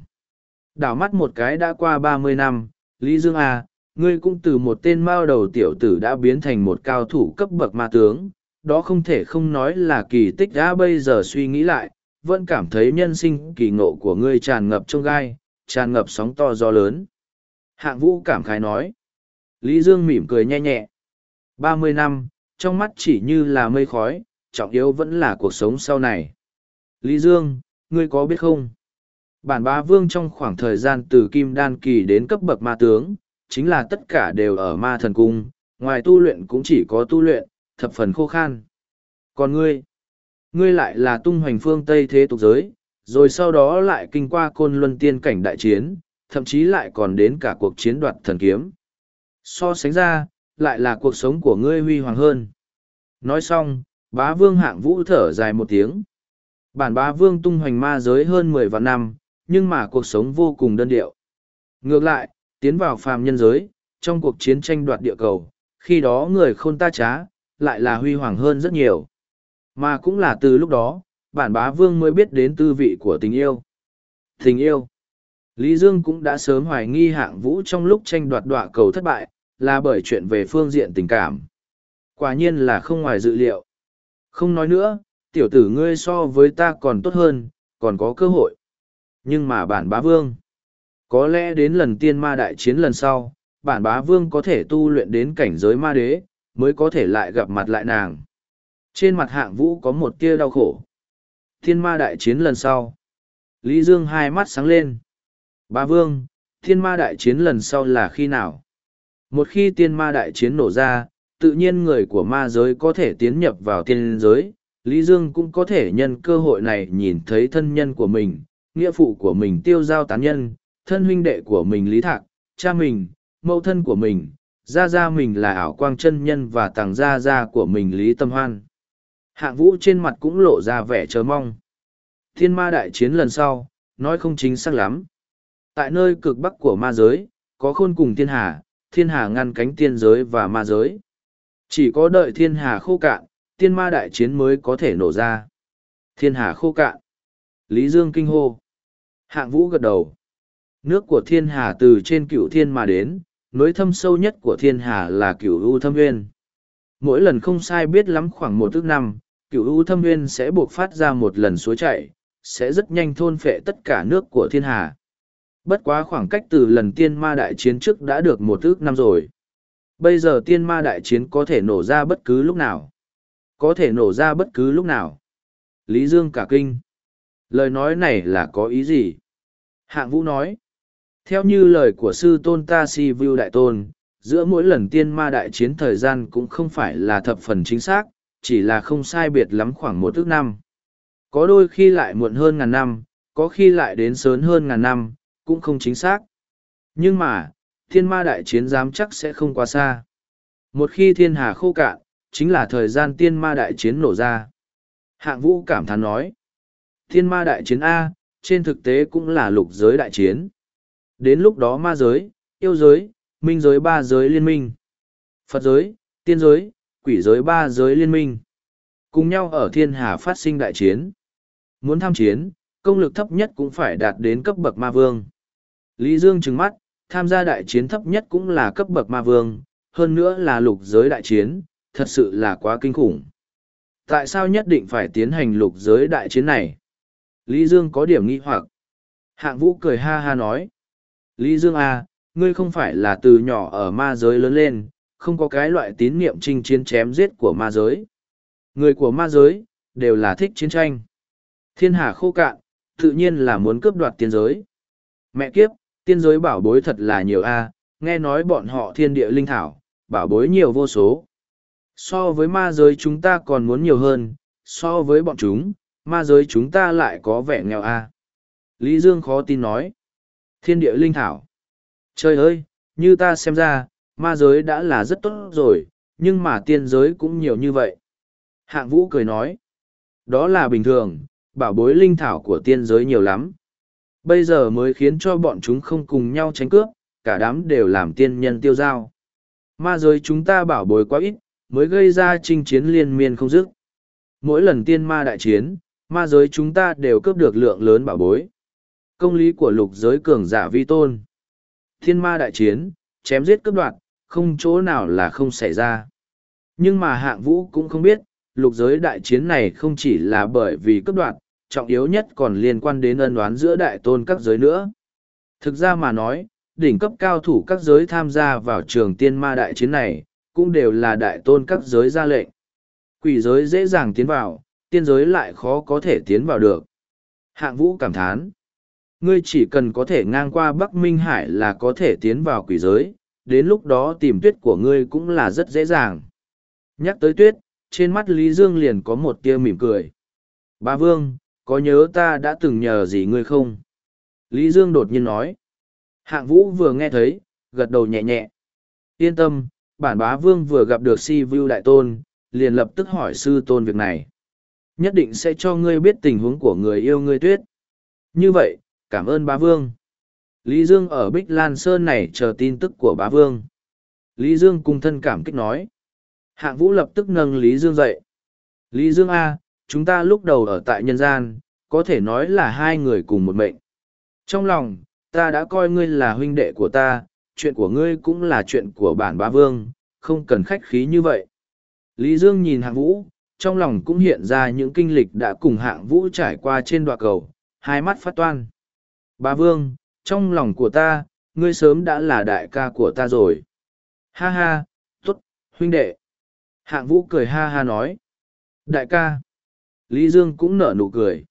Đảo mắt một cái đã qua ba mươi năm, Lý Dương à, ngươi cũng từ một tên mao đầu tiểu tử đã biến thành một cao thủ cấp bậc ma tướng, đó không thể không nói là kỳ tích đã bây giờ suy nghĩ lại, vẫn cảm thấy nhân sinh kỳ ngộ của ngươi tràn ngập trong gai, tràn ngập sóng to gió lớn. Hạng vũ cảm khái nói. Lý Dương mỉm cười nhẹ nhẹ. ba mươi năm, trong mắt chỉ như là mây khói, trọng yếu vẫn là cuộc sống sau này. Lý Dương, ngươi có biết không? Bản bá vương trong khoảng thời gian từ kim đan kỳ đến cấp bậc ma tướng, chính là tất cả đều ở ma thần cung, ngoài tu luyện cũng chỉ có tu luyện, thập phần khô khan. Còn ngươi, ngươi lại là tung hoành phương Tây thế tục giới, rồi sau đó lại kinh qua côn luân tiên cảnh đại chiến, thậm chí lại còn đến cả cuộc chiến đoạt thần kiếm. So sánh ra, lại là cuộc sống của ngươi huy hoàng hơn. Nói xong, bá vương hạng vũ thở dài một tiếng. Bản bá vương tung hoành ma giới hơn mười vạn năm, nhưng mà cuộc sống vô cùng đơn điệu. Ngược lại, tiến vào phàm nhân giới, trong cuộc chiến tranh đoạt địa cầu, khi đó người khôn ta trá, lại là huy hoàng hơn rất nhiều. Mà cũng là từ lúc đó, bản bá vương mới biết đến tư vị của tình yêu. Tình yêu. Lý Dương cũng đã sớm hoài nghi hạng vũ trong lúc tranh đoạt đọa cầu thất bại, là bởi chuyện về phương diện tình cảm. Quả nhiên là không ngoài dự liệu. Không nói nữa, tiểu tử ngươi so với ta còn tốt hơn, còn có cơ hội. Nhưng mà bản bá vương, có lẽ đến lần tiên ma đại chiến lần sau, bản bá vương có thể tu luyện đến cảnh giới ma đế, mới có thể lại gặp mặt lại nàng. Trên mặt hạng vũ có một tia đau khổ. Thiên ma đại chiến lần sau. Lý Dương hai mắt sáng lên. Bá vương, thiên ma đại chiến lần sau là khi nào? Một khi tiên ma đại chiến nổ ra, tự nhiên người của ma giới có thể tiến nhập vào tiên giới. Lý Dương cũng có thể nhân cơ hội này nhìn thấy thân nhân của mình, nghĩa phụ của mình tiêu giao tán nhân, thân huynh đệ của mình lý thạc, cha mình, mẫu thân của mình, gia gia mình là ảo quang chân nhân và tàng gia gia của mình lý tâm hoan. Hạng vũ trên mặt cũng lộ ra vẻ chờ mong. Thiên ma đại chiến lần sau, nói không chính xác lắm. Tại nơi cực bắc của ma giới, có khôn cùng thiên hà, thiên hà ngăn cánh tiên giới và ma giới. Chỉ có đợi thiên hà khô cạn, tiên ma đại chiến mới có thể nổ ra. Thiên hà khô cạn. Lý Dương kinh hô. Hạng vũ gật đầu. Nước của thiên hà từ trên cựu thiên mà đến, nối thâm sâu nhất của thiên hà là cựu u thâm nguyên. Mỗi lần không sai biết lắm khoảng một tức năm, cựu u thâm nguyên sẽ buộc phát ra một lần suối chảy, sẽ rất nhanh thôn phệ tất cả nước của thiên hà. Bất quá khoảng cách từ lần tiên ma đại chiến trước đã được một ước năm rồi. Bây giờ tiên ma đại chiến có thể nổ ra bất cứ lúc nào. Có thể nổ ra bất cứ lúc nào. Lý Dương cả kinh. Lời nói này là có ý gì? Hạng Vũ nói. Theo như lời của sư tôn ta si view đại tôn, giữa mỗi lần tiên ma đại chiến thời gian cũng không phải là thập phần chính xác, chỉ là không sai biệt lắm khoảng một ước năm. Có đôi khi lại muộn hơn ngàn năm, có khi lại đến sớm hơn ngàn năm, cũng không chính xác. Nhưng mà, thiên ma đại chiến dám chắc sẽ không quá xa. Một khi thiên hà khô cạn, chính là thời gian tiên ma đại chiến nổ ra. Hạng vũ cảm thán nói, thiên ma đại chiến A, trên thực tế cũng là lục giới đại chiến. Đến lúc đó ma giới, yêu giới, minh giới ba giới liên minh. Phật giới, tiên giới, quỷ giới ba giới liên minh. Cùng nhau ở thiên hà phát sinh đại chiến. Muốn tham chiến, công lực thấp nhất cũng phải đạt đến cấp bậc ma vương. Lý Dương trừng mắt, tham gia đại chiến thấp nhất cũng là cấp bậc ma vương, hơn nữa là lục giới đại chiến, thật sự là quá kinh khủng. Tại sao nhất định phải tiến hành lục giới đại chiến này? Lý Dương có điểm nghi hoặc. Hạng vũ cười ha ha nói. Lý Dương à, ngươi không phải là từ nhỏ ở ma giới lớn lên, không có cái loại tín niệm chinh chiến chém giết của ma giới. Người của ma giới, đều là thích chiến tranh. Thiên hà khô cạn, tự nhiên là muốn cướp đoạt tiên giới. Mẹ kiếp, tiên giới bảo bối thật là nhiều a nghe nói bọn họ thiên địa linh thảo, bảo bối nhiều vô số. So với ma giới chúng ta còn muốn nhiều hơn, so với bọn chúng, ma giới chúng ta lại có vẻ nghèo a Lý Dương khó tin nói. Thiên địa linh thảo. Trời ơi, như ta xem ra, ma giới đã là rất tốt rồi, nhưng mà tiên giới cũng nhiều như vậy. Hạng vũ cười nói. Đó là bình thường, bảo bối linh thảo của tiên giới nhiều lắm. Bây giờ mới khiến cho bọn chúng không cùng nhau tránh cướp, cả đám đều làm tiên nhân tiêu giao. Ma giới chúng ta bảo bối quá ít, mới gây ra chinh chiến liên miên không dứt. Mỗi lần tiên ma đại chiến, ma giới chúng ta đều cướp được lượng lớn bảo bối. Công lý của lục giới cường giả vi tôn. Thiên ma đại chiến, chém giết cướp đoạt, không chỗ nào là không xảy ra. Nhưng mà hạng vũ cũng không biết, lục giới đại chiến này không chỉ là bởi vì cướp đoạt, trọng yếu nhất còn liên quan đến ân đoán giữa đại tôn các giới nữa. Thực ra mà nói, đỉnh cấp cao thủ các giới tham gia vào trường tiên ma đại chiến này, cũng đều là đại tôn các giới ra lệnh. Quỷ giới dễ dàng tiến vào, tiên giới lại khó có thể tiến vào được. Hạng vũ cảm thán. Ngươi chỉ cần có thể ngang qua Bắc Minh Hải là có thể tiến vào quỷ giới, đến lúc đó tìm tuyết của ngươi cũng là rất dễ dàng. Nhắc tới tuyết, trên mắt Lý Dương liền có một tia mỉm cười. Ba Vương, có nhớ ta đã từng nhờ gì ngươi không? Lý Dương đột nhiên nói. Hạng vũ vừa nghe thấy, gật đầu nhẹ nhẹ. Yên tâm, bản bá vương vừa gặp được si vu đại tôn, liền lập tức hỏi sư tôn việc này. Nhất định sẽ cho ngươi biết tình huống của người yêu ngươi tuyết. Như vậy, cảm ơn bá vương. Lý Dương ở Bích Lan Sơn này chờ tin tức của bá vương. Lý Dương cùng thân cảm kích nói. Hạng vũ lập tức nâng Lý Dương dậy. Lý Dương A, chúng ta lúc đầu ở tại nhân gian, có thể nói là hai người cùng một mệnh. Trong lòng, ta đã coi ngươi là huynh đệ của ta, chuyện của ngươi cũng là chuyện của bản bá vương, không cần khách khí như vậy. Lý Dương nhìn hạng vũ, trong lòng cũng hiện ra những kinh lịch đã cùng hạng vũ trải qua trên đoạn cầu, hai mắt phát toan. Bá vương, trong lòng của ta, ngươi sớm đã là đại ca của ta rồi. Ha ha, tốt, huynh đệ. Hạng vũ cười ha ha nói. Đại ca. Lý Dương cũng nở nụ cười.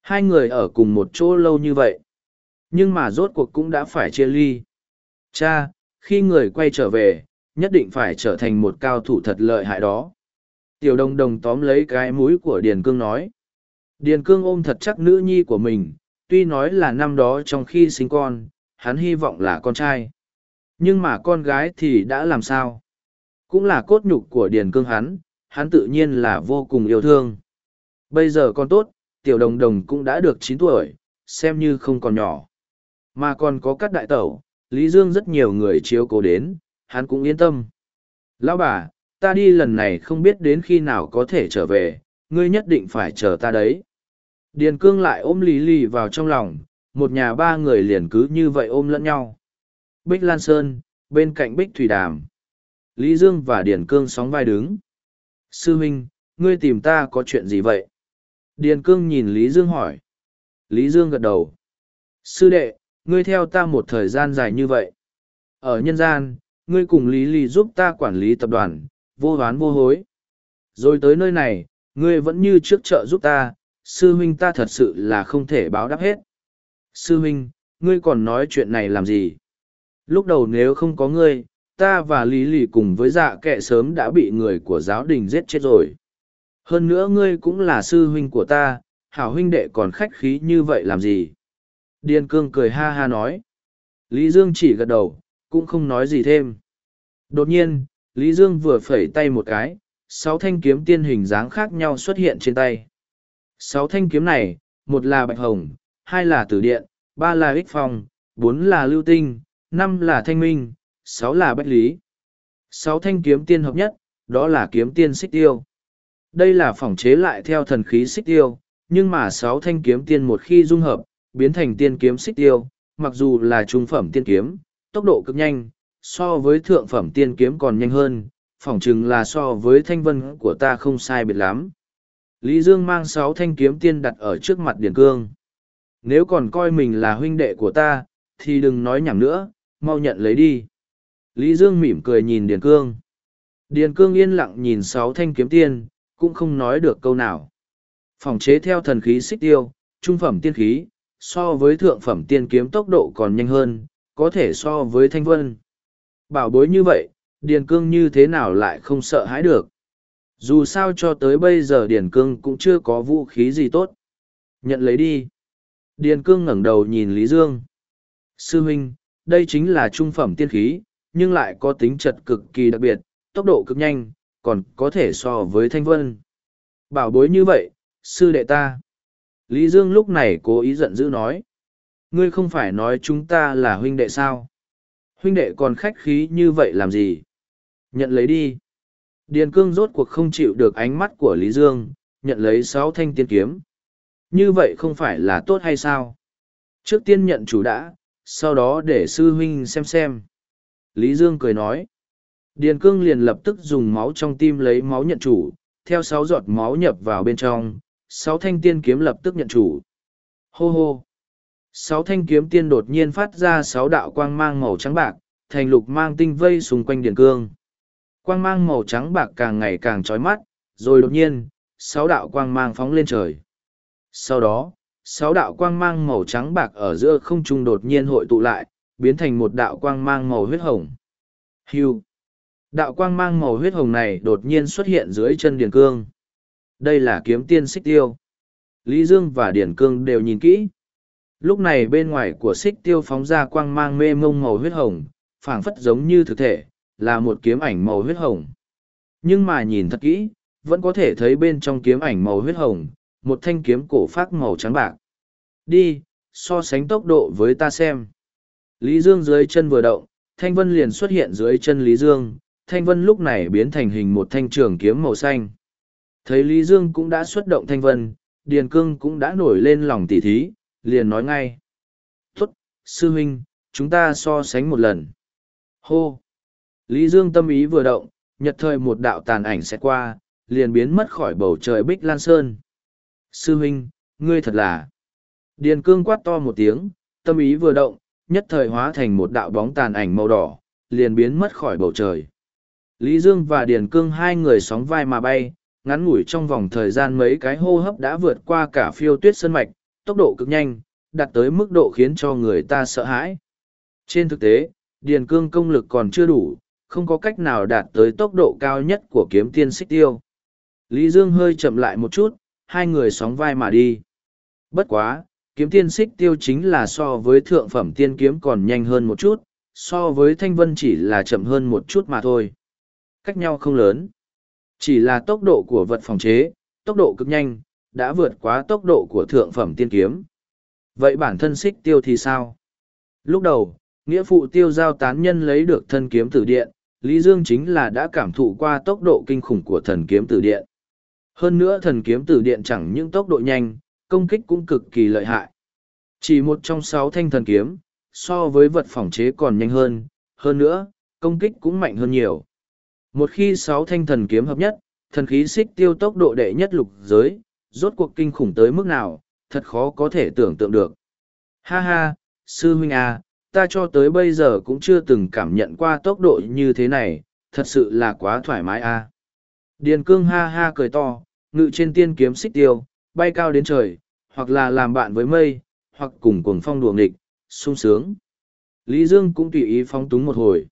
Hai người ở cùng một chỗ lâu như vậy. Nhưng mà rốt cuộc cũng đã phải chia ly. Cha, khi người quay trở về, nhất định phải trở thành một cao thủ thật lợi hại đó. Tiểu đồng đồng tóm lấy cái mũi của Điền Cương nói. Điền Cương ôm thật chắc nữ nhi của mình, tuy nói là năm đó trong khi sinh con, hắn hy vọng là con trai. Nhưng mà con gái thì đã làm sao? Cũng là cốt nhục của Điền Cương hắn, hắn tự nhiên là vô cùng yêu thương. Bây giờ con tốt, tiểu đồng đồng cũng đã được chín tuổi, xem như không còn nhỏ. Mà còn có các đại tẩu, Lý Dương rất nhiều người chiếu cố đến, hắn cũng yên tâm. Lão bà, ta đi lần này không biết đến khi nào có thể trở về, ngươi nhất định phải chờ ta đấy. Điền cương lại ôm Lý Lý vào trong lòng, một nhà ba người liền cứ như vậy ôm lẫn nhau. Bích Lan Sơn, bên cạnh Bích Thủy Đàm. Lý Dương và Điền cương sóng vai đứng. Sư Minh, ngươi tìm ta có chuyện gì vậy? Điền cương nhìn Lý Dương hỏi. Lý Dương gật đầu. Sư đệ, ngươi theo ta một thời gian dài như vậy. Ở nhân gian, ngươi cùng Lý Lý giúp ta quản lý tập đoàn, vô hoán vô hối. Rồi tới nơi này, ngươi vẫn như trước chợ giúp ta, sư huynh ta thật sự là không thể báo đáp hết. Sư huynh, ngươi còn nói chuyện này làm gì? Lúc đầu nếu không có ngươi, ta và Lý Lì cùng với dạ kệ sớm đã bị người của giáo đình giết chết rồi. Hơn nữa ngươi cũng là sư huynh của ta, hảo huynh đệ còn khách khí như vậy làm gì? Điền cương cười ha ha nói. Lý Dương chỉ gật đầu, cũng không nói gì thêm. Đột nhiên, Lý Dương vừa phẩy tay một cái, sáu thanh kiếm tiên hình dáng khác nhau xuất hiện trên tay. Sáu thanh kiếm này, một là bạch hồng, hai là tử điện, ba là ích phong, bốn là lưu tinh, năm là thanh minh, sáu là bách lý. Sáu thanh kiếm tiên hợp nhất, đó là kiếm tiên xích tiêu. Đây là phỏng chế lại theo thần khí xích tiêu, nhưng mà sáu thanh kiếm tiên một khi dung hợp, biến thành tiên kiếm xích tiêu, mặc dù là trung phẩm tiên kiếm, tốc độ cực nhanh, so với thượng phẩm tiên kiếm còn nhanh hơn, phỏng chừng là so với thanh vân của ta không sai biệt lắm. Lý Dương mang sáu thanh kiếm tiên đặt ở trước mặt Điền Cương. Nếu còn coi mình là huynh đệ của ta, thì đừng nói nhảm nữa, mau nhận lấy đi. Lý Dương mỉm cười nhìn Điền Cương. Điền Cương yên lặng nhìn sáu thanh kiếm tiên, cũng không nói được câu nào. Phòng chế theo thần khí xích tiêu, trung phẩm tiên khí, so với thượng phẩm tiên kiếm tốc độ còn nhanh hơn, có thể so với thanh vân. Bảo bối như vậy, Điền Cương như thế nào lại không sợ hãi được. Dù sao cho tới bây giờ Điền Cương cũng chưa có vũ khí gì tốt. Nhận lấy đi. Điền Cương ngẩng đầu nhìn Lý Dương. Sư huynh, đây chính là trung phẩm tiên khí, nhưng lại có tính chất cực kỳ đặc biệt, tốc độ cực nhanh, còn có thể so với thanh vân. Bảo bối như vậy, sư đệ ta. Lý Dương lúc này cố ý giận dữ nói. Ngươi không phải nói chúng ta là huynh đệ sao? Huynh đệ còn khách khí như vậy làm gì? Nhận lấy đi. Điền cương rốt cuộc không chịu được ánh mắt của Lý Dương, nhận lấy sáu thanh tiên kiếm. Như vậy không phải là tốt hay sao? Trước tiên nhận chủ đã, sau đó để sư huynh xem xem. Lý Dương cười nói. Điền cương liền lập tức dùng máu trong tim lấy máu nhận chủ, theo sáu giọt máu nhập vào bên trong, sáu thanh tiên kiếm lập tức nhận chủ. Hô hô! Sáu thanh kiếm tiên đột nhiên phát ra sáu đạo quang mang màu trắng bạc, thành lục mang tinh vây xung quanh điền cương. Quang mang màu trắng bạc càng ngày càng trói mắt, rồi đột nhiên, sáu đạo quang mang phóng lên trời. Sau đó, sáu đạo quang mang màu trắng bạc ở giữa không trung đột nhiên hội tụ lại, biến thành một đạo quang mang màu huyết hồng. Hưu! Đạo quang mang màu huyết hồng này đột nhiên xuất hiện dưới chân Điền Cương. Đây là kiếm tiên xích tiêu. Lý Dương và điển Cương đều nhìn kỹ. Lúc này bên ngoài của xích tiêu phóng ra quang mang mê mông màu huyết hồng, phảng phất giống như thực thể, là một kiếm ảnh màu huyết hồng. Nhưng mà nhìn thật kỹ, vẫn có thể thấy bên trong kiếm ảnh màu huyết hồng, một thanh kiếm cổ phát màu trắng bạc. Đi, so sánh tốc độ với ta xem. Lý Dương dưới chân vừa động, Thanh Vân liền xuất hiện dưới chân Lý Dương, Thanh Vân lúc này biến thành hình một thanh trường kiếm màu xanh. Thấy Lý Dương cũng đã xuất động Thanh Vân, Điền Cương cũng đã nổi lên lòng tỉ thí, liền nói ngay. Tốt, sư huynh, chúng ta so sánh một lần. Hô! Lý Dương tâm ý vừa động, nhật thời một đạo tàn ảnh sẽ qua, liền biến mất khỏi bầu trời Bích Lan Sơn. Sư huynh, ngươi thật là... Điền cương quát to một tiếng, tâm ý vừa động, nhất thời hóa thành một đạo bóng tàn ảnh màu đỏ, liền biến mất khỏi bầu trời. Lý Dương và Điền cương hai người sóng vai mà bay, ngắn ngủi trong vòng thời gian mấy cái hô hấp đã vượt qua cả phiêu tuyết sơn mạch, tốc độ cực nhanh, đạt tới mức độ khiến cho người ta sợ hãi. Trên thực tế, Điền cương công lực còn chưa đủ, không có cách nào đạt tới tốc độ cao nhất của kiếm tiên xích tiêu. Lý Dương hơi chậm lại một chút, hai người sóng vai mà đi. Bất quá, kiếm tiên xích tiêu chính là so với thượng phẩm tiên kiếm còn nhanh hơn một chút, so với thanh vân chỉ là chậm hơn một chút mà thôi. Cách nhau không lớn. Chỉ là tốc độ của vật phòng chế, tốc độ cực nhanh, đã vượt quá tốc độ của thượng phẩm tiên kiếm. Vậy bản thân xích tiêu thì sao? Lúc đầu, nghĩa phụ tiêu giao tán nhân lấy được thân kiếm tử điện, Lý Dương chính là đã cảm thụ qua tốc độ kinh khủng của thần kiếm tử điện. Hơn nữa thần kiếm tử điện chẳng những tốc độ nhanh, công kích cũng cực kỳ lợi hại. Chỉ một trong sáu thanh thần kiếm, so với vật phòng chế còn nhanh hơn, hơn nữa, công kích cũng mạnh hơn nhiều. Một khi sáu thanh thần kiếm hợp nhất, thần khí xích tiêu tốc độ đệ nhất lục giới, rốt cuộc kinh khủng tới mức nào, thật khó có thể tưởng tượng được. Ha ha, Sư huynh à, ta cho tới bây giờ cũng chưa từng cảm nhận qua tốc độ như thế này, thật sự là quá thoải mái à. Điền cương ha ha cười to, ngự trên tiên kiếm xích tiêu, bay cao đến trời, hoặc là làm bạn với mây, hoặc cùng cuồng phong đùa nghịch, sung sướng. Lý Dương cũng tùy ý phóng túng một hồi.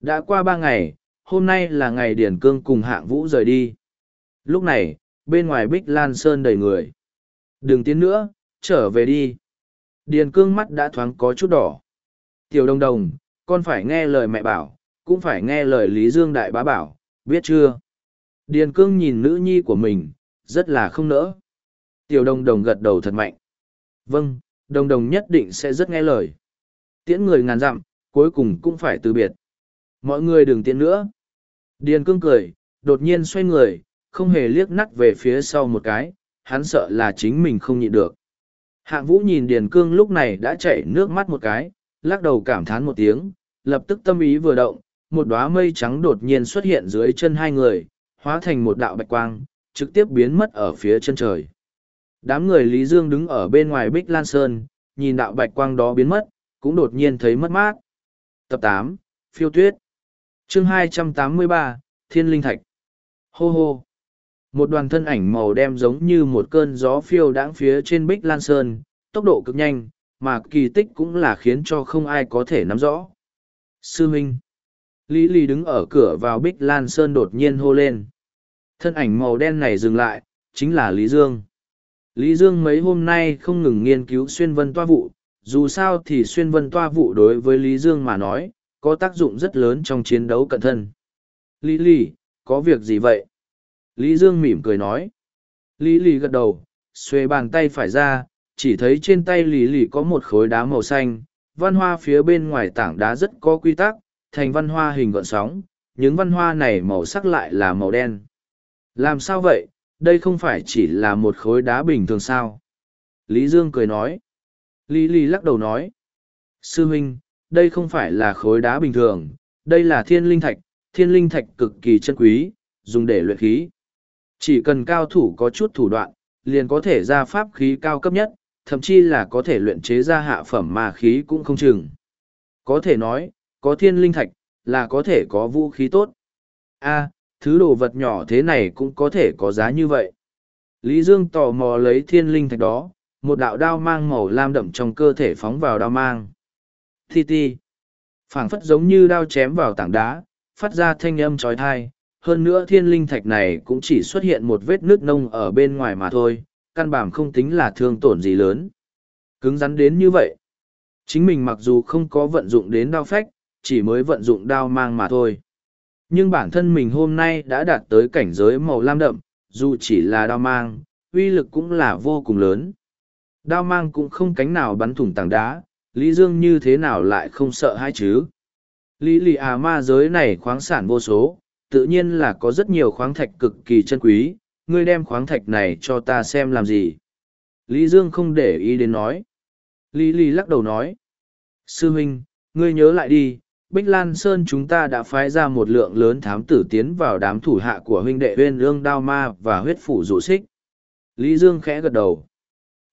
Đã qua ba ngày, hôm nay là ngày Điền Cương cùng hạng vũ rời đi. Lúc này, bên ngoài Bích Lan Sơn đầy người. Đừng tiến nữa, trở về đi. Điền Cương mắt đã thoáng có chút đỏ. Tiểu đồng đồng, con phải nghe lời mẹ bảo, cũng phải nghe lời Lý Dương Đại bá bảo, biết chưa? Điền Cương nhìn nữ nhi của mình, rất là không nỡ. Tiểu đồng đồng gật đầu thật mạnh. Vâng, đồng đồng nhất định sẽ rất nghe lời. Tiễn người ngàn dặm, cuối cùng cũng phải từ biệt. Mọi người đừng tiễn nữa. Điền cương cười, đột nhiên xoay người, không hề liếc nắt về phía sau một cái, hắn sợ là chính mình không nhịn được. Hạng vũ nhìn Điền cương lúc này đã chảy nước mắt một cái, lắc đầu cảm thán một tiếng, lập tức tâm ý vừa động, một đóa mây trắng đột nhiên xuất hiện dưới chân hai người, hóa thành một đạo bạch quang, trực tiếp biến mất ở phía chân trời. Đám người Lý Dương đứng ở bên ngoài Bích Lan Sơn, nhìn đạo bạch quang đó biến mất, cũng đột nhiên thấy mất mát. Tập tám Phiêu Tuyết chương 283, Thiên Linh Thạch Hô hô Một đoàn thân ảnh màu đen giống như một cơn gió phiêu đãng phía trên Bích Lan Sơn, tốc độ cực nhanh, mà kỳ tích cũng là khiến cho không ai có thể nắm rõ. Sư Minh Lý Lý đứng ở cửa vào Bích Lan Sơn đột nhiên hô lên. Thân ảnh màu đen này dừng lại, chính là Lý Dương. Lý Dương mấy hôm nay không ngừng nghiên cứu xuyên vân toa vụ, dù sao thì xuyên vân toa vụ đối với Lý Dương mà nói, có tác dụng rất lớn trong chiến đấu cận thân. Lý Lý, có việc gì vậy? Lý Dương mỉm cười nói. Lý Lý gật đầu, xuê bàn tay phải ra, chỉ thấy trên tay Lý Lý có một khối đá màu xanh, văn hoa phía bên ngoài tảng đá rất có quy tắc, thành văn hoa hình gọn sóng, những văn hoa này màu sắc lại là màu đen. Làm sao vậy, đây không phải chỉ là một khối đá bình thường sao? Lý Dương cười nói. Lý Lý lắc đầu nói. Sư huynh, đây không phải là khối đá bình thường, đây là thiên linh thạch, thiên linh thạch cực kỳ chân quý, dùng để luyện khí. Chỉ cần cao thủ có chút thủ đoạn, liền có thể ra pháp khí cao cấp nhất, thậm chí là có thể luyện chế ra hạ phẩm mà khí cũng không chừng. Có thể nói, có thiên linh thạch, là có thể có vũ khí tốt. a thứ đồ vật nhỏ thế này cũng có thể có giá như vậy. Lý Dương tò mò lấy thiên linh thạch đó, một đạo đao mang màu lam đậm trong cơ thể phóng vào đao mang. Ti ti. phảng phất giống như đao chém vào tảng đá, phát ra thanh âm trói thai. Hơn nữa thiên linh thạch này cũng chỉ xuất hiện một vết nước nông ở bên ngoài mà thôi, căn bản không tính là thương tổn gì lớn. Cứng rắn đến như vậy. Chính mình mặc dù không có vận dụng đến đao phách, chỉ mới vận dụng đao mang mà thôi. Nhưng bản thân mình hôm nay đã đạt tới cảnh giới màu lam đậm, dù chỉ là đao mang, uy lực cũng là vô cùng lớn. Đao mang cũng không cánh nào bắn thủng tảng đá, Lý Dương như thế nào lại không sợ hai chứ? Lý lì à ma giới này khoáng sản vô số, tự nhiên là có rất nhiều khoáng thạch cực kỳ chân quý, ngươi đem khoáng thạch này cho ta xem làm gì? Lý Dương không để ý đến nói. Lý lì lắc đầu nói. Sư huynh, ngươi nhớ lại đi, Bích Lan Sơn chúng ta đã phái ra một lượng lớn thám tử tiến vào đám thủ hạ của huynh đệ huyên lương đao ma và huyết phủ rủ xích. Lý Dương khẽ gật đầu.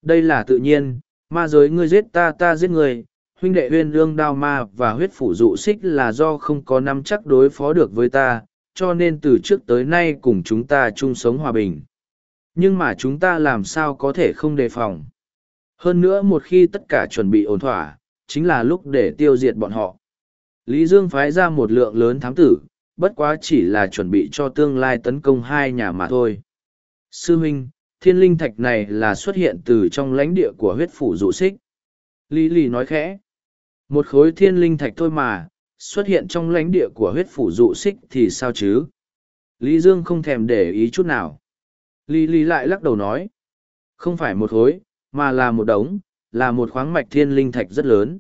Đây là tự nhiên, ma giới ngươi giết ta ta giết người. huynh đệ huyên lương đao ma và huyết phủ dụ xích là do không có nắm chắc đối phó được với ta, cho nên từ trước tới nay cùng chúng ta chung sống hòa bình. Nhưng mà chúng ta làm sao có thể không đề phòng. Hơn nữa một khi tất cả chuẩn bị ổn thỏa, chính là lúc để tiêu diệt bọn họ. Lý Dương phái ra một lượng lớn thám tử, bất quá chỉ là chuẩn bị cho tương lai tấn công hai nhà mà thôi. Sư huynh thiên linh thạch này là xuất hiện từ trong lãnh địa của huyết phủ dụ xích. Lý lì nói khẽ. Một khối thiên linh thạch thôi mà, xuất hiện trong lãnh địa của huyết phủ dụ xích thì sao chứ? Lý Dương không thèm để ý chút nào. Lý Lý lại lắc đầu nói. Không phải một khối, mà là một đống, là một khoáng mạch thiên linh thạch rất lớn.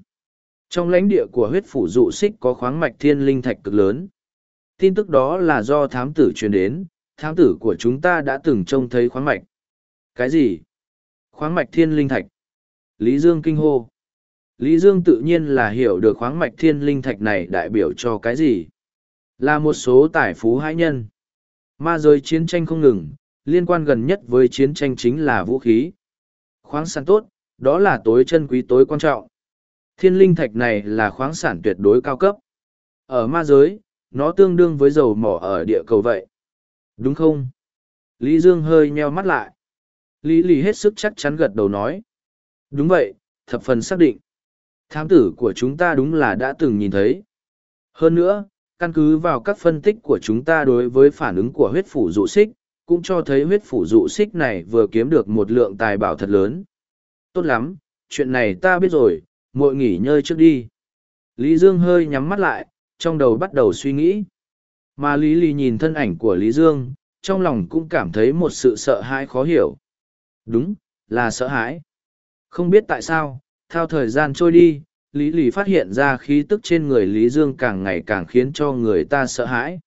Trong lãnh địa của huyết phủ dụ xích có khoáng mạch thiên linh thạch cực lớn. Tin tức đó là do thám tử truyền đến, thám tử của chúng ta đã từng trông thấy khoáng mạch. Cái gì? Khoáng mạch thiên linh thạch. Lý Dương kinh hô. Lý Dương tự nhiên là hiểu được khoáng mạch thiên linh thạch này đại biểu cho cái gì. Là một số tài phú hãi nhân. Ma giới chiến tranh không ngừng, liên quan gần nhất với chiến tranh chính là vũ khí. Khoáng sản tốt, đó là tối chân quý tối quan trọng. thiên linh thạch này là khoáng sản tuyệt đối cao cấp. Ở ma giới, nó tương đương với dầu mỏ ở địa cầu vậy. Đúng không? Lý Dương hơi nheo mắt lại. Lý Lý hết sức chắc chắn gật đầu nói. Đúng vậy, thập phần xác định. Thám tử của chúng ta đúng là đã từng nhìn thấy. Hơn nữa, căn cứ vào các phân tích của chúng ta đối với phản ứng của huyết phủ dụ xích, cũng cho thấy huyết phủ dụ xích này vừa kiếm được một lượng tài bảo thật lớn. Tốt lắm, chuyện này ta biết rồi, muội nghỉ ngơi trước đi. Lý Dương hơi nhắm mắt lại, trong đầu bắt đầu suy nghĩ. Mà Lý Lý nhìn thân ảnh của Lý Dương, trong lòng cũng cảm thấy một sự sợ hãi khó hiểu. Đúng, là sợ hãi. Không biết tại sao, theo thời gian trôi đi, Lý Lì phát hiện ra khí tức trên người Lý Dương càng ngày càng khiến cho người ta sợ hãi.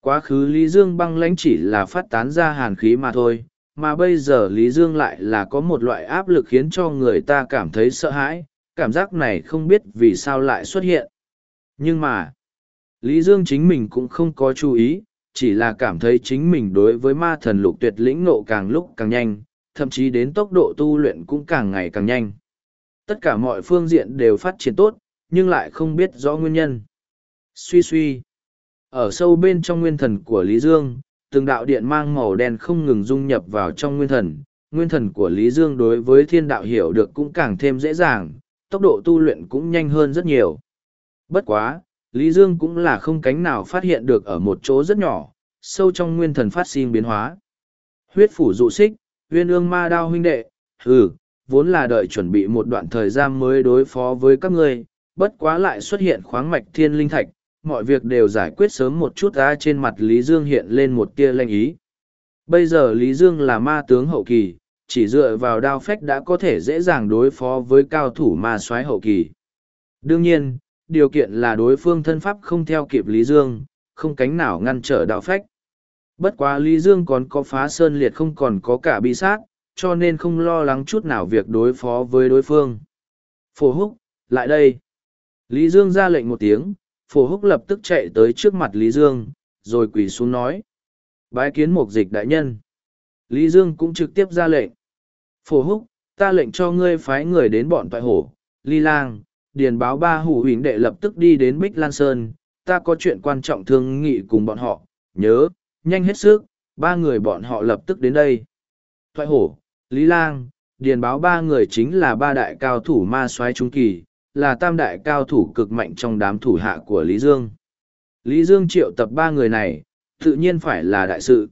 Quá khứ Lý Dương băng lãnh chỉ là phát tán ra hàn khí mà thôi, mà bây giờ Lý Dương lại là có một loại áp lực khiến cho người ta cảm thấy sợ hãi, cảm giác này không biết vì sao lại xuất hiện. Nhưng mà, Lý Dương chính mình cũng không có chú ý, chỉ là cảm thấy chính mình đối với ma thần lục tuyệt lĩnh nộ càng lúc càng nhanh, thậm chí đến tốc độ tu luyện cũng càng ngày càng nhanh. Tất cả mọi phương diện đều phát triển tốt, nhưng lại không biết rõ nguyên nhân. Suy suy. Ở sâu bên trong nguyên thần của Lý Dương, từng đạo điện mang màu đen không ngừng dung nhập vào trong nguyên thần. Nguyên thần của Lý Dương đối với thiên đạo hiểu được cũng càng thêm dễ dàng, tốc độ tu luyện cũng nhanh hơn rất nhiều. Bất quá, Lý Dương cũng là không cánh nào phát hiện được ở một chỗ rất nhỏ, sâu trong nguyên thần phát sinh biến hóa. Huyết phủ dụ xích, huyên ương ma đao huynh đệ, hừ, vốn là đợi chuẩn bị một đoạn thời gian mới đối phó với các ngươi, bất quá lại xuất hiện khoáng mạch thiên linh thạch, mọi việc đều giải quyết sớm một chút ra trên mặt Lý Dương hiện lên một tia lanh ý. Bây giờ Lý Dương là ma tướng hậu kỳ, chỉ dựa vào đao phách đã có thể dễ dàng đối phó với cao thủ ma soái hậu kỳ. Đương nhiên, điều kiện là đối phương thân pháp không theo kịp Lý Dương, không cánh nào ngăn trở đạo phách. Bất quá Lý Dương còn có phá sơn liệt không còn có cả bi sát, cho nên không lo lắng chút nào việc đối phó với đối phương. Phổ húc, lại đây. Lý Dương ra lệnh một tiếng, phổ húc lập tức chạy tới trước mặt Lý Dương, rồi quỳ xuống nói. Bái kiến mục dịch đại nhân. Lý Dương cũng trực tiếp ra lệnh. Phổ húc, ta lệnh cho ngươi phái người đến bọn toại hổ, ly lang, điền báo ba hủ huỳnh đệ lập tức đi đến Bích Lan Sơn, ta có chuyện quan trọng thương nghị cùng bọn họ, nhớ, nhanh hết sức, ba người bọn họ lập tức đến đây. Thoại hổ, Lý Lang, điền báo ba người chính là ba đại cao thủ ma soái trung kỳ, là tam đại cao thủ cực mạnh trong đám thủ hạ của Lý Dương. Lý Dương triệu tập ba người này, tự nhiên phải là đại sự.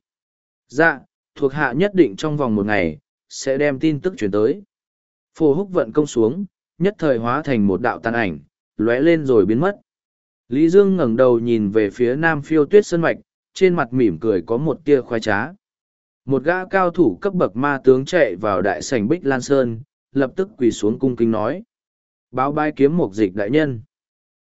Dạ, thuộc hạ nhất định trong vòng một ngày, sẽ đem tin tức chuyển tới. Phổ húc vận công xuống, nhất thời hóa thành một đạo tàn ảnh, lóe lên rồi biến mất. Lý Dương ngẩng đầu nhìn về phía nam phiêu tuyết sơn mạch, trên mặt mỉm cười có một tia khoái trá. Một gã cao thủ cấp bậc ma tướng chạy vào đại sảnh Bích Lan Sơn, lập tức quỳ xuống cung kính nói. Báo bai kiếm một dịch đại nhân.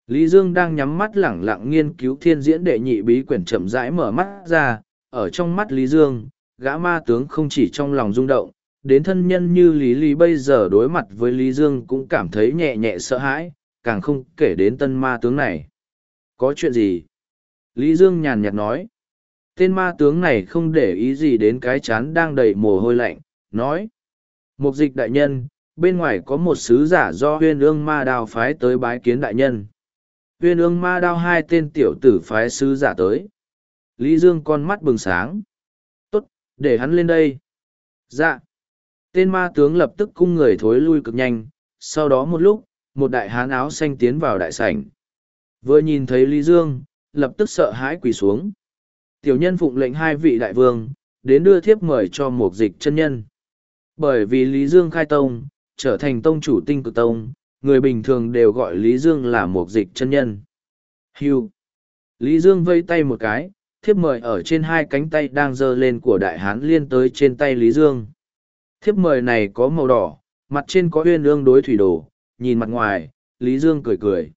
Lý Dương đang nhắm mắt lẳng lặng nghiên cứu thiên diễn đệ nhị bí quyển chậm rãi mở mắt ra, ở trong mắt Lý Dương, gã ma tướng không chỉ trong lòng rung động, đến thân nhân như Lý Lý bây giờ đối mặt với Lý Dương cũng cảm thấy nhẹ nhẹ sợ hãi, càng không kể đến tân ma tướng này. Có chuyện gì? Lý Dương nhàn nhạt nói. Tên ma tướng này không để ý gì đến cái chán đang đầy mồ hôi lạnh, nói. Mục dịch đại nhân, bên ngoài có một sứ giả do huyên ương ma đao phái tới bái kiến đại nhân. Huyên ương ma đao hai tên tiểu tử phái sứ giả tới. Lý Dương con mắt bừng sáng. Tốt, để hắn lên đây. Dạ. Tên ma tướng lập tức cung người thối lui cực nhanh, sau đó một lúc, một đại hán áo xanh tiến vào đại sảnh. Vừa nhìn thấy Lý Dương, lập tức sợ hãi quỳ xuống. Tiểu nhân phụng lệnh hai vị đại vương, đến đưa thiếp mời cho một dịch chân nhân. Bởi vì Lý Dương khai tông, trở thành tông chủ tinh cực tông, người bình thường đều gọi Lý Dương là một dịch chân nhân. Hưu. Lý Dương vây tay một cái, thiếp mời ở trên hai cánh tay đang giơ lên của đại hán liên tới trên tay Lý Dương. Thiếp mời này có màu đỏ, mặt trên có huyên ương đối thủy đồ, nhìn mặt ngoài, Lý Dương cười cười.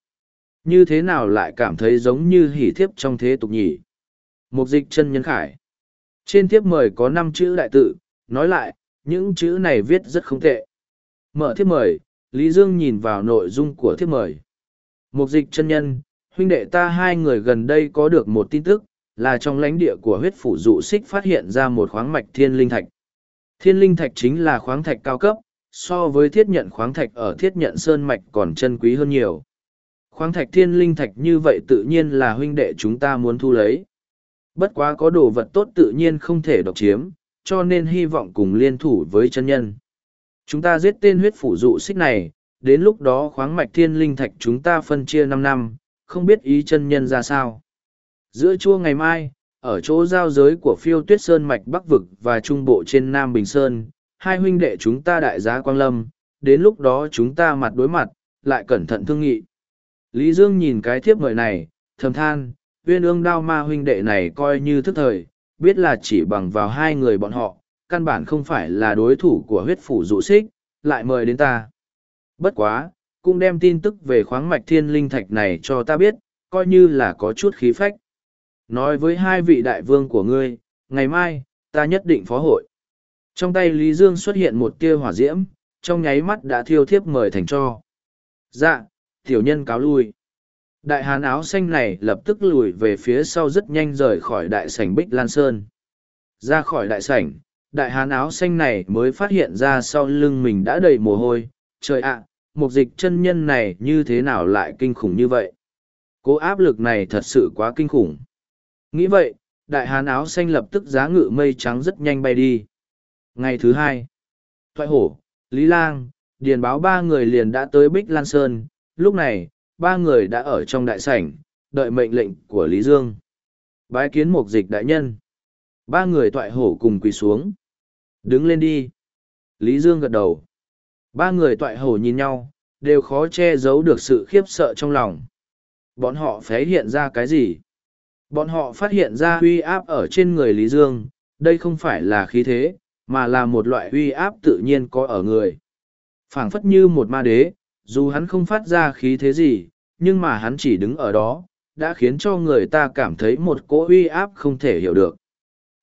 Như thế nào lại cảm thấy giống như hỉ thiếp trong thế tục nhỉ? Mục dịch chân nhân khải. Trên thiếp mời có năm chữ đại tự, nói lại, những chữ này viết rất không tệ. Mở thiếp mời, Lý Dương nhìn vào nội dung của thiếp mời. Mục dịch chân nhân, huynh đệ ta hai người gần đây có được một tin tức, là trong lãnh địa của huyết phủ dụ xích phát hiện ra một khoáng mạch thiên linh thạch. Thiên linh thạch chính là khoáng thạch cao cấp, so với thiết nhận khoáng thạch ở thiết nhận sơn mạch còn chân quý hơn nhiều. Khoáng thạch thiên linh thạch như vậy tự nhiên là huynh đệ chúng ta muốn thu lấy. Bất quá có đồ vật tốt tự nhiên không thể độc chiếm, cho nên hy vọng cùng liên thủ với chân nhân. Chúng ta giết tên huyết phủ dụ xích này, đến lúc đó khoáng mạch thiên linh thạch chúng ta phân chia năm năm, không biết ý chân nhân ra sao. Giữa chua ngày mai, ở chỗ giao giới của phiêu tuyết sơn mạch bắc vực và trung bộ trên Nam Bình Sơn, hai huynh đệ chúng ta đại giá Quang Lâm, đến lúc đó chúng ta mặt đối mặt, lại cẩn thận thương nghị. Lý Dương nhìn cái thiếp mời này, thầm than, viên ương đao ma huynh đệ này coi như thức thời, biết là chỉ bằng vào hai người bọn họ, căn bản không phải là đối thủ của huyết phủ dụ xích, lại mời đến ta. Bất quá, cũng đem tin tức về khoáng mạch thiên linh thạch này cho ta biết, coi như là có chút khí phách. Nói với hai vị đại vương của ngươi, ngày mai, ta nhất định phó hội. Trong tay Lý Dương xuất hiện một tia hỏa diễm, trong nháy mắt đã thiêu thiếp mời thành cho. Dạ, tiểu nhân cáo lui. Đại hán áo xanh này lập tức lùi về phía sau rất nhanh rời khỏi đại sảnh Bích Lan Sơn. Ra khỏi đại sảnh, đại hán áo xanh này mới phát hiện ra sau lưng mình đã đầy mồ hôi. Trời ạ, một dịch chân nhân này như thế nào lại kinh khủng như vậy? Cố áp lực này thật sự quá kinh khủng. Nghĩ vậy, đại hán áo xanh lập tức giá ngự mây trắng rất nhanh bay đi. Ngày thứ hai, Thoại Hổ, Lý Lang, Điền báo ba người liền đã tới Bích Lan Sơn, lúc này, ba người đã ở trong đại sảnh, đợi mệnh lệnh của Lý Dương. Bái kiến mục dịch đại nhân. Ba người Thoại Hổ cùng quỳ xuống. Đứng lên đi. Lý Dương gật đầu. Ba người Thoại Hổ nhìn nhau, đều khó che giấu được sự khiếp sợ trong lòng. Bọn họ phế hiện ra cái gì? Bọn họ phát hiện ra uy áp ở trên người Lý Dương, đây không phải là khí thế, mà là một loại uy áp tự nhiên có ở người. phảng phất như một ma đế, dù hắn không phát ra khí thế gì, nhưng mà hắn chỉ đứng ở đó, đã khiến cho người ta cảm thấy một cỗ uy áp không thể hiểu được.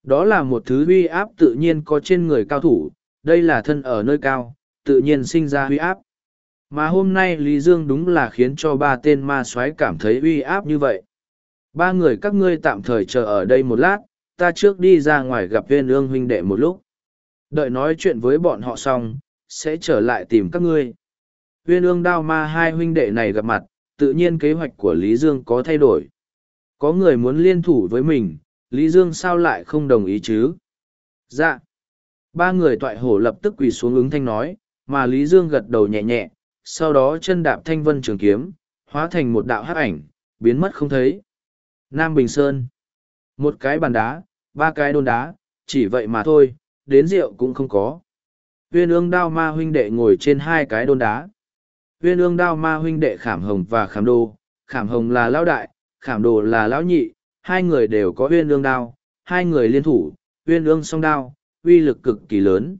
Đó là một thứ uy áp tự nhiên có trên người cao thủ, đây là thân ở nơi cao, tự nhiên sinh ra uy áp. Mà hôm nay Lý Dương đúng là khiến cho ba tên ma soái cảm thấy uy áp như vậy. Ba người các ngươi tạm thời chờ ở đây một lát, ta trước đi ra ngoài gặp viên ương huynh đệ một lúc. Đợi nói chuyện với bọn họ xong, sẽ trở lại tìm các ngươi. Viên ương đao ma hai huynh đệ này gặp mặt, tự nhiên kế hoạch của Lý Dương có thay đổi. Có người muốn liên thủ với mình, Lý Dương sao lại không đồng ý chứ? Dạ. Ba người toại hổ lập tức quỳ xuống ứng thanh nói, mà Lý Dương gật đầu nhẹ nhẹ, sau đó chân đạp thanh vân trường kiếm, hóa thành một đạo hắc ảnh, biến mất không thấy. Nam Bình Sơn. Một cái bàn đá, ba cái đôn đá, chỉ vậy mà thôi, đến rượu cũng không có. Viên ương đao ma huynh đệ ngồi trên hai cái đôn đá. Huyên ương đao ma huynh đệ khảm hồng và khảm đồ, khảm hồng là lão đại, khảm đồ là lão nhị, hai người đều có Huyên ương đao, hai người liên thủ, Huyên ương song đao, uy lực cực kỳ lớn.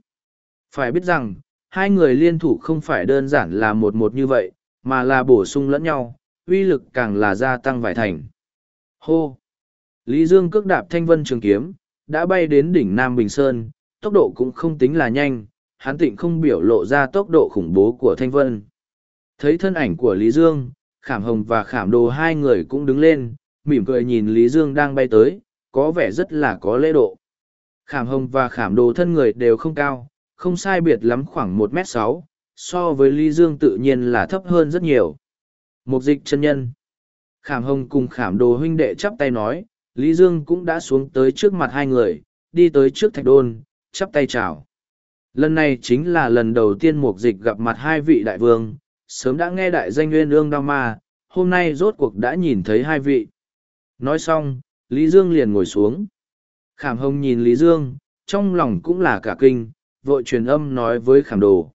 Phải biết rằng, hai người liên thủ không phải đơn giản là một một như vậy, mà là bổ sung lẫn nhau, uy lực càng là gia tăng vài thành. Hô! Lý Dương cước đạp thanh vân trường kiếm, đã bay đến đỉnh Nam Bình Sơn, tốc độ cũng không tính là nhanh, hắn tịnh không biểu lộ ra tốc độ khủng bố của thanh vân. Thấy thân ảnh của Lý Dương, Khảm Hồng và Khảm Đồ hai người cũng đứng lên, mỉm cười nhìn Lý Dương đang bay tới, có vẻ rất là có lễ độ. Khảm Hồng và Khảm Đồ thân người đều không cao, không sai biệt lắm khoảng một m sáu, so với Lý Dương tự nhiên là thấp hơn rất nhiều. Mục dịch chân nhân. Khảm Hồng cùng Khảm Đồ huynh đệ chắp tay nói, Lý Dương cũng đã xuống tới trước mặt hai người, đi tới trước thạch đôn, chắp tay chào. Lần này chính là lần đầu tiên mục dịch gặp mặt hai vị đại vương, sớm đã nghe đại danh nguyên ương đao ma, hôm nay rốt cuộc đã nhìn thấy hai vị. Nói xong, Lý Dương liền ngồi xuống. Khảm hồng nhìn Lý Dương, trong lòng cũng là cả kinh, vội truyền âm nói với khảm đồ.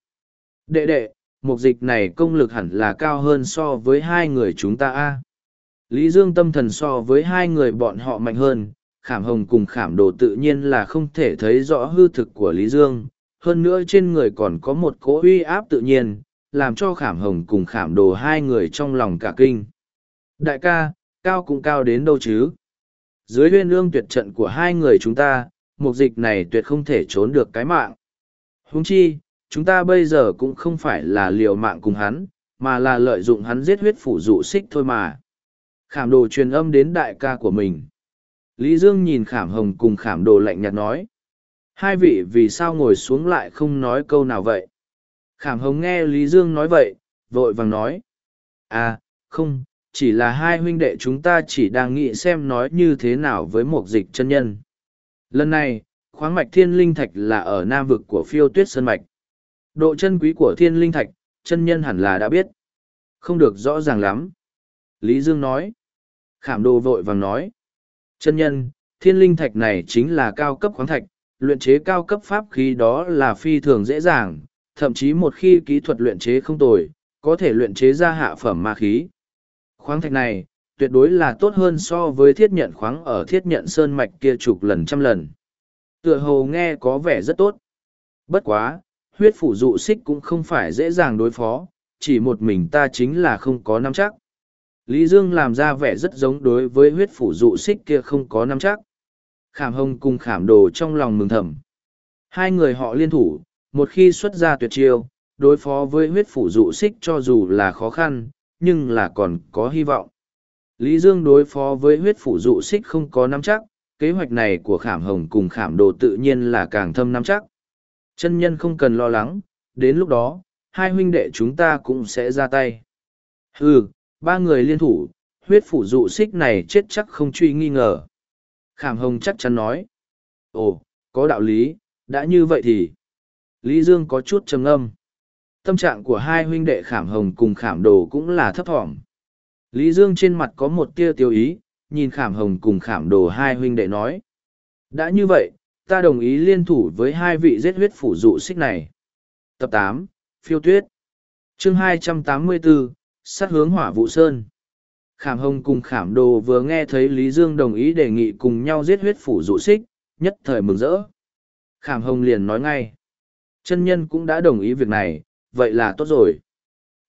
Đệ đệ, mục dịch này công lực hẳn là cao hơn so với hai người chúng ta a Lý Dương tâm thần so với hai người bọn họ mạnh hơn, khảm hồng cùng khảm đồ tự nhiên là không thể thấy rõ hư thực của Lý Dương, hơn nữa trên người còn có một cỗ uy áp tự nhiên, làm cho khảm hồng cùng khảm đồ hai người trong lòng cả kinh. Đại ca, cao cũng cao đến đâu chứ? Dưới huyên ương tuyệt trận của hai người chúng ta, mục dịch này tuyệt không thể trốn được cái mạng. Húng chi, chúng ta bây giờ cũng không phải là liều mạng cùng hắn, mà là lợi dụng hắn giết huyết phủ dụ xích thôi mà. Khảm đồ truyền âm đến đại ca của mình. Lý Dương nhìn khảm hồng cùng khảm đồ lạnh nhạt nói. Hai vị vì sao ngồi xuống lại không nói câu nào vậy? Khảm hồng nghe Lý Dương nói vậy, vội vàng nói. À, không, chỉ là hai huynh đệ chúng ta chỉ đang nghĩ xem nói như thế nào với một dịch chân nhân. Lần này, khoáng mạch thiên linh thạch là ở nam vực của phiêu tuyết sơn mạch. Độ chân quý của thiên linh thạch, chân nhân hẳn là đã biết. Không được rõ ràng lắm. Lý Dương nói. Khảm đồ vội vàng nói. Chân nhân, thiên linh thạch này chính là cao cấp khoáng thạch, luyện chế cao cấp pháp khí đó là phi thường dễ dàng, thậm chí một khi kỹ thuật luyện chế không tồi, có thể luyện chế ra hạ phẩm ma khí. Khoáng thạch này, tuyệt đối là tốt hơn so với thiết nhận khoáng ở thiết nhận sơn mạch kia chục lần trăm lần. Tựa hồ nghe có vẻ rất tốt. Bất quá, huyết phủ dụ xích cũng không phải dễ dàng đối phó, chỉ một mình ta chính là không có nắm chắc. Lý Dương làm ra vẻ rất giống đối với huyết phủ dụ xích kia không có nắm chắc. Khảm hồng cùng khảm đồ trong lòng mừng thầm. Hai người họ liên thủ, một khi xuất ra tuyệt chiêu, đối phó với huyết phủ dụ xích cho dù là khó khăn, nhưng là còn có hy vọng. Lý Dương đối phó với huyết phủ dụ xích không có nắm chắc, kế hoạch này của khảm hồng cùng khảm đồ tự nhiên là càng thâm nắm chắc. Chân nhân không cần lo lắng, đến lúc đó, hai huynh đệ chúng ta cũng sẽ ra tay. Ừ, ba người liên thủ, huyết phủ dụ xích này chết chắc không truy nghi ngờ. Khảm hồng chắc chắn nói. Ồ, có đạo lý, đã như vậy thì. Lý Dương có chút trầm âm. Tâm trạng của hai huynh đệ khảm hồng cùng khảm đồ cũng là thấp thỏm. Lý Dương trên mặt có một tia tiêu ý, nhìn khảm hồng cùng khảm đồ hai huynh đệ nói. Đã như vậy, ta đồng ý liên thủ với hai vị giết huyết phủ dụ xích này. Tập tám Phiêu Tuyết chương hai trăm tám mươi bốn sát hướng hỏa vụ sơn. Khảm hồng cùng khảm đồ vừa nghe thấy Lý Dương đồng ý đề nghị cùng nhau giết huyết phủ dụ xích, nhất thời mừng rỡ. Khảm hồng liền nói ngay. Chân nhân cũng đã đồng ý việc này, vậy là tốt rồi.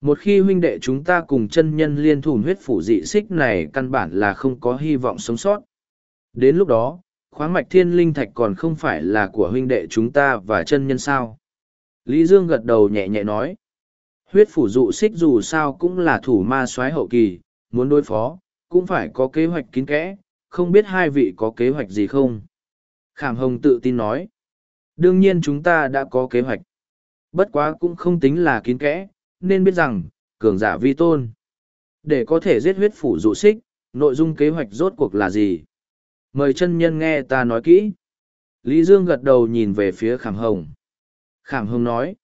Một khi huynh đệ chúng ta cùng chân nhân liên thủ huyết phủ dị xích này căn bản là không có hy vọng sống sót. Đến lúc đó, khoáng mạch thiên linh thạch còn không phải là của huynh đệ chúng ta và chân nhân sao. Lý Dương gật đầu nhẹ nhẹ nói. Huyết phủ dụ xích dù sao cũng là thủ ma soái hậu kỳ, muốn đối phó, cũng phải có kế hoạch kín kẽ, không biết hai vị có kế hoạch gì không? Khảm Hồng tự tin nói. Đương nhiên chúng ta đã có kế hoạch. Bất quá cũng không tính là kín kẽ, nên biết rằng, cường giả vi tôn. Để có thể giết huyết phủ dụ xích, nội dung kế hoạch rốt cuộc là gì? Mời chân nhân nghe ta nói kỹ. Lý Dương gật đầu nhìn về phía Khảm Hồng. Khảm Hồng nói,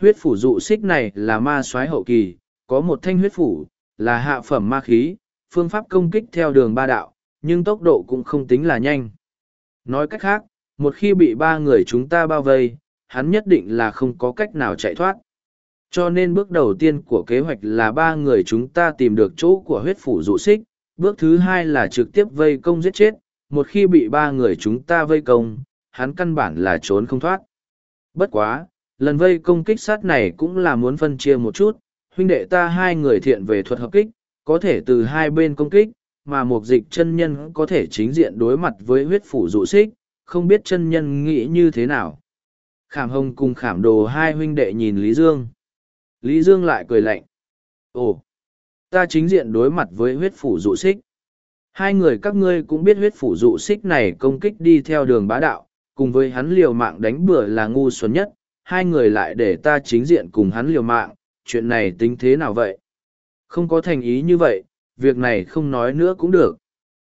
huyết phủ dụ xích này là ma soái hậu kỳ, có một thanh huyết phủ, là hạ phẩm ma khí, phương pháp công kích theo đường ba đạo, nhưng tốc độ cũng không tính là nhanh. Nói cách khác, một khi bị ba người chúng ta bao vây, hắn nhất định là không có cách nào chạy thoát. Cho nên bước đầu tiên của kế hoạch là ba người chúng ta tìm được chỗ của huyết phủ dụ xích, bước thứ hai là trực tiếp vây công giết chết, một khi bị ba người chúng ta vây công, hắn căn bản là trốn không thoát. Bất quá, lần vây công kích sát này cũng là muốn phân chia một chút, huynh đệ ta hai người thiện về thuật hợp kích, có thể từ hai bên công kích, mà một dịch chân nhân có thể chính diện đối mặt với huyết phủ dụ xích, không biết chân nhân nghĩ như thế nào. Khảm hồng cùng khảm đồ hai huynh đệ nhìn Lý Dương. Lý Dương lại cười lạnh. Ồ, ta chính diện đối mặt với huyết phủ dụ xích. Hai người các ngươi cũng biết huyết phủ dụ xích này công kích đi theo đường bá đạo, cùng với hắn liều mạng đánh bừa là ngu xuẩn nhất, hai người lại để ta chính diện cùng hắn liều mạng, chuyện này tính thế nào vậy? Không có thành ý như vậy, việc này không nói nữa cũng được.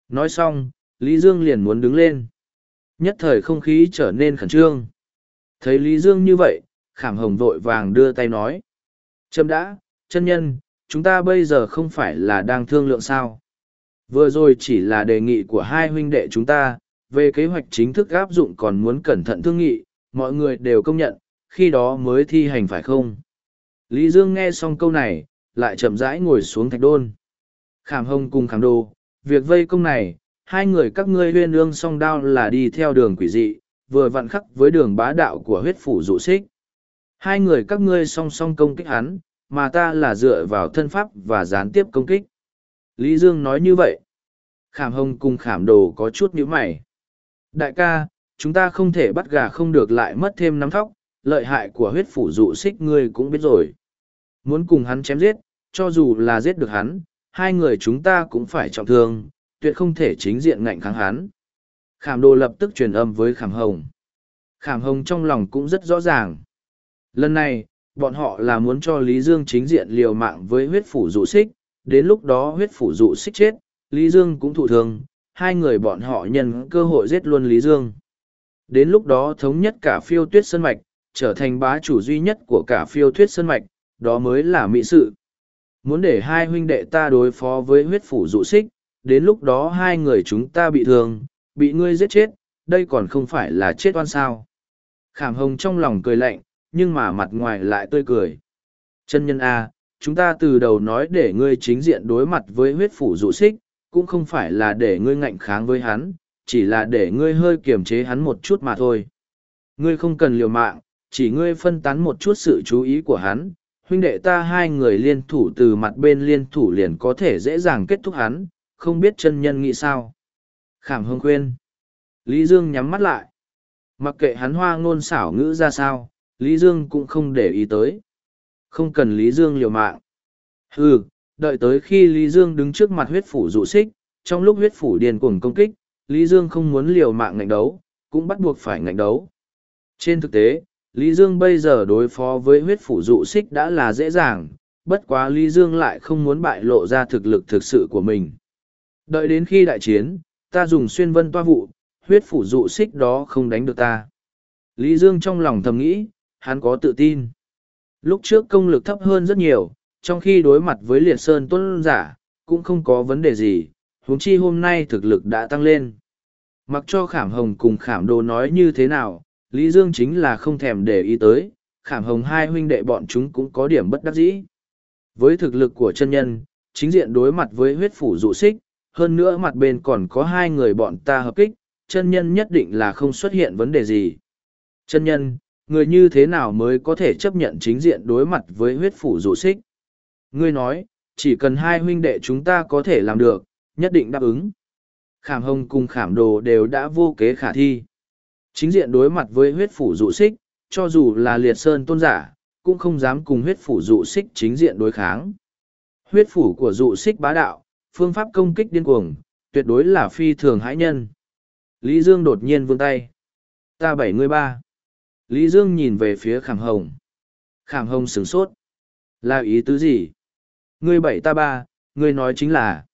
Nói xong, Lý Dương liền muốn đứng lên. Nhất thời không khí trở nên khẩn trương. Thấy Lý Dương như vậy, khảm hồng vội vàng đưa tay nói. Trâm đã, chân nhân, chúng ta bây giờ không phải là đang thương lượng sao. Vừa rồi chỉ là đề nghị của hai huynh đệ chúng ta, về kế hoạch chính thức áp dụng còn muốn cẩn thận thương nghị, mọi người đều công nhận, khi đó mới thi hành phải không? Lý Dương nghe xong câu này, lại chậm rãi ngồi xuống thạch đôn. Khảm Hồng cùng khảm đồ, việc vây công này, hai người các ngươi huyên ương song đao là đi theo đường quỷ dị, vừa vặn khắc với đường bá đạo của huyết phủ dụ xích. Hai người các ngươi song song công kích hắn, mà ta là dựa vào thân pháp và gián tiếp công kích. Lý Dương nói như vậy. Khảm Hồng cùng khảm đồ có chút nhíu mày. Đại ca, chúng ta không thể bắt gà không được lại mất thêm nắm thóc, lợi hại của huyết phủ dụ xích ngươi cũng biết rồi. Muốn cùng hắn chém giết, cho dù là giết được hắn, hai người chúng ta cũng phải trọng thương, tuyệt không thể chính diện ngạnh kháng hắn. Khảm đồ lập tức truyền âm với khảm hồng. Khảm hồng trong lòng cũng rất rõ ràng. Lần này, bọn họ là muốn cho Lý Dương chính diện liều mạng với huyết phủ dụ xích, đến lúc đó huyết phủ dụ xích chết, Lý Dương cũng thụ thương, hai người bọn họ nhân cơ hội giết luôn Lý Dương. Đến lúc đó thống nhất cả phiêu tuyết sơn mạch, trở thành bá chủ duy nhất của cả phiêu tuyết sơn mạch, đó mới là mỹ sự. Muốn để hai huynh đệ ta đối phó với huyết phủ dụ xích, đến lúc đó hai người chúng ta bị thương, bị ngươi giết chết, đây còn không phải là chết oan sao. Khảm hồng trong lòng cười lạnh, nhưng mà mặt ngoài lại tươi cười. Chân nhân A, chúng ta từ đầu nói để ngươi chính diện đối mặt với huyết phủ dụ xích, cũng không phải là để ngươi ngạnh kháng với hắn, chỉ là để ngươi hơi kiềm chế hắn một chút mà thôi. Ngươi không cần liều mạng, chỉ ngươi phân tán một chút sự chú ý của hắn, huynh đệ ta hai người liên thủ từ mặt bên liên thủ liền có thể dễ dàng kết thúc hắn, không biết chân nhân nghĩ sao. Khảm hương khuyên. Lý Dương nhắm mắt lại. Mặc kệ hắn hoa ngôn xảo ngữ ra sao, Lý Dương cũng không để ý tới. Không cần Lý Dương liều mạng. Ừ, đợi tới khi Lý Dương đứng trước mặt huyết phủ dụ xích, trong lúc huyết phủ điền cuồng công kích, Lý Dương không muốn liều mạng ngạnh đấu, cũng bắt buộc phải ngạnh đấu. Trên thực tế, Lý Dương bây giờ đối phó với huyết phủ dụ xích đã là dễ dàng, bất quá Lý Dương lại không muốn bại lộ ra thực lực thực sự của mình. Đợi đến khi đại chiến, ta dùng xuyên vân toa vụ, huyết phủ dụ xích đó không đánh được ta. Lý Dương trong lòng thầm nghĩ, hắn có tự tin. Lúc trước công lực thấp hơn rất nhiều, trong khi đối mặt với liệt sơn tuân giả, cũng không có vấn đề gì, huống chi hôm nay thực lực đã tăng lên. Mặc cho khảm hồng cùng khảm đồ nói như thế nào, Lý Dương chính là không thèm để ý tới, khảm hồng hai huynh đệ bọn chúng cũng có điểm bất đắc dĩ. Với thực lực của chân nhân, chính diện đối mặt với huyết phủ dụ xích, hơn nữa mặt bên còn có hai người bọn ta hợp kích, chân nhân nhất định là không xuất hiện vấn đề gì. Chân nhân, người như thế nào mới có thể chấp nhận chính diện đối mặt với huyết phủ dụ xích? Ngươi nói, chỉ cần hai huynh đệ chúng ta có thể làm được, nhất định đáp ứng. Khảm hồng cùng khảm đồ đều đã vô kế khả thi. Chính diện đối mặt với huyết phủ dụ xích, cho dù là liệt sơn tôn giả, cũng không dám cùng huyết phủ dụ xích chính diện đối kháng. Huyết phủ của dụ xích bá đạo, phương pháp công kích điên cuồng, tuyệt đối là phi thường hãi nhân. Lý Dương đột nhiên vươn tay. Ta bảy ngươi ba. Lý Dương nhìn về phía khảm hồng. Khảm hồng sửng sốt. Là ý tứ gì? Ngươi bảy ta ba, ngươi nói chính là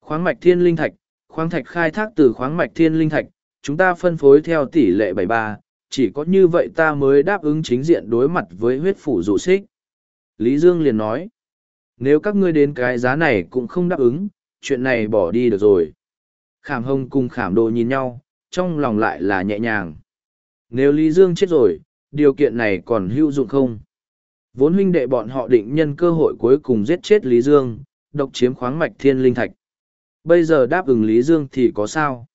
khoáng mạch thiên linh thạch, khoáng thạch khai thác từ khoáng mạch thiên linh thạch, chúng ta phân phối theo tỷ lệ bảy ba, chỉ có như vậy ta mới đáp ứng chính diện đối mặt với huyết phủ dụ xích. Lý Dương liền nói, nếu các ngươi đến cái giá này cũng không đáp ứng, chuyện này bỏ đi được rồi. Khảm hồng cùng khảm đồ nhìn nhau, trong lòng lại là nhẹ nhàng. Nếu Lý Dương chết rồi, điều kiện này còn hữu dụng không? Vốn huynh đệ bọn họ định nhân cơ hội cuối cùng giết chết Lý Dương, độc chiếm khoáng mạch thiên linh thạch. Bây giờ đáp ứng Lý Dương thì có sao?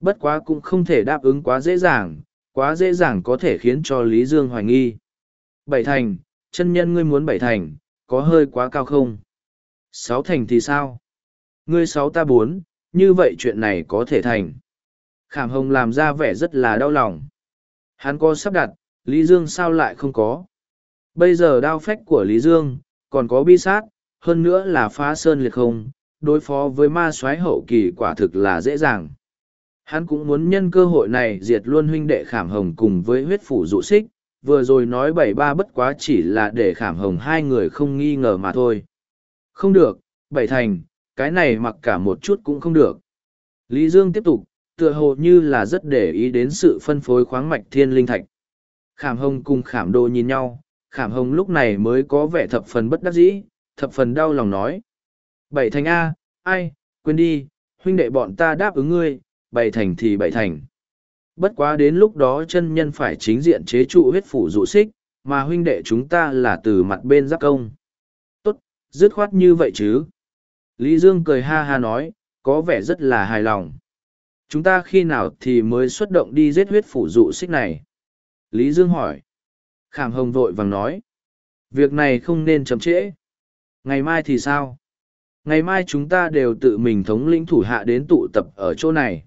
Bất quá cũng không thể đáp ứng quá dễ dàng, quá dễ dàng có thể khiến cho Lý Dương hoài nghi. Bảy thành, chân nhân ngươi muốn bảy thành, có hơi quá cao không? Sáu thành thì sao? Ngươi sáu ta bốn, như vậy chuyện này có thể thành. Khảm hồng làm ra vẻ rất là đau lòng. Hắn có sắp đặt, Lý Dương sao lại không có? Bây giờ đao phách của Lý Dương, còn có bi sát, hơn nữa là phá sơn liệt không, đối phó với ma soái hậu kỳ quả thực là dễ dàng. Hắn cũng muốn nhân cơ hội này diệt luôn huynh đệ khảm hồng cùng với huyết phủ dụ xích, vừa rồi nói bảy ba bất quá chỉ là để khảm hồng hai người không nghi ngờ mà thôi. Không được, bảy thành, cái này mặc cả một chút cũng không được. Lý Dương tiếp tục, tựa hồ như là rất để ý đến sự phân phối khoáng mạch thiên linh thạch. Khảm hồng cùng khảm đồ nhìn nhau, khảm hồng lúc này mới có vẻ thập phần bất đắc dĩ, thập phần đau lòng nói. Bảy thành A, ai, quên đi, huynh đệ bọn ta đáp ứng ngươi, bảy thành thì bảy thành. Bất quá đến lúc đó chân nhân phải chính diện chế trụ huyết phủ dụ xích, mà huynh đệ chúng ta là từ mặt bên giáp công. Tốt, dứt khoát như vậy chứ. Lý Dương cười ha ha nói, có vẻ rất là hài lòng. Chúng ta khi nào thì mới xuất động đi giết huyết phủ dụ xích này? Lý Dương hỏi. Khảm hồng vội vàng nói. Việc này không nên chậm trễ. Ngày mai thì sao? Ngày mai chúng ta đều tự mình thống lĩnh thủ hạ đến tụ tập ở chỗ này.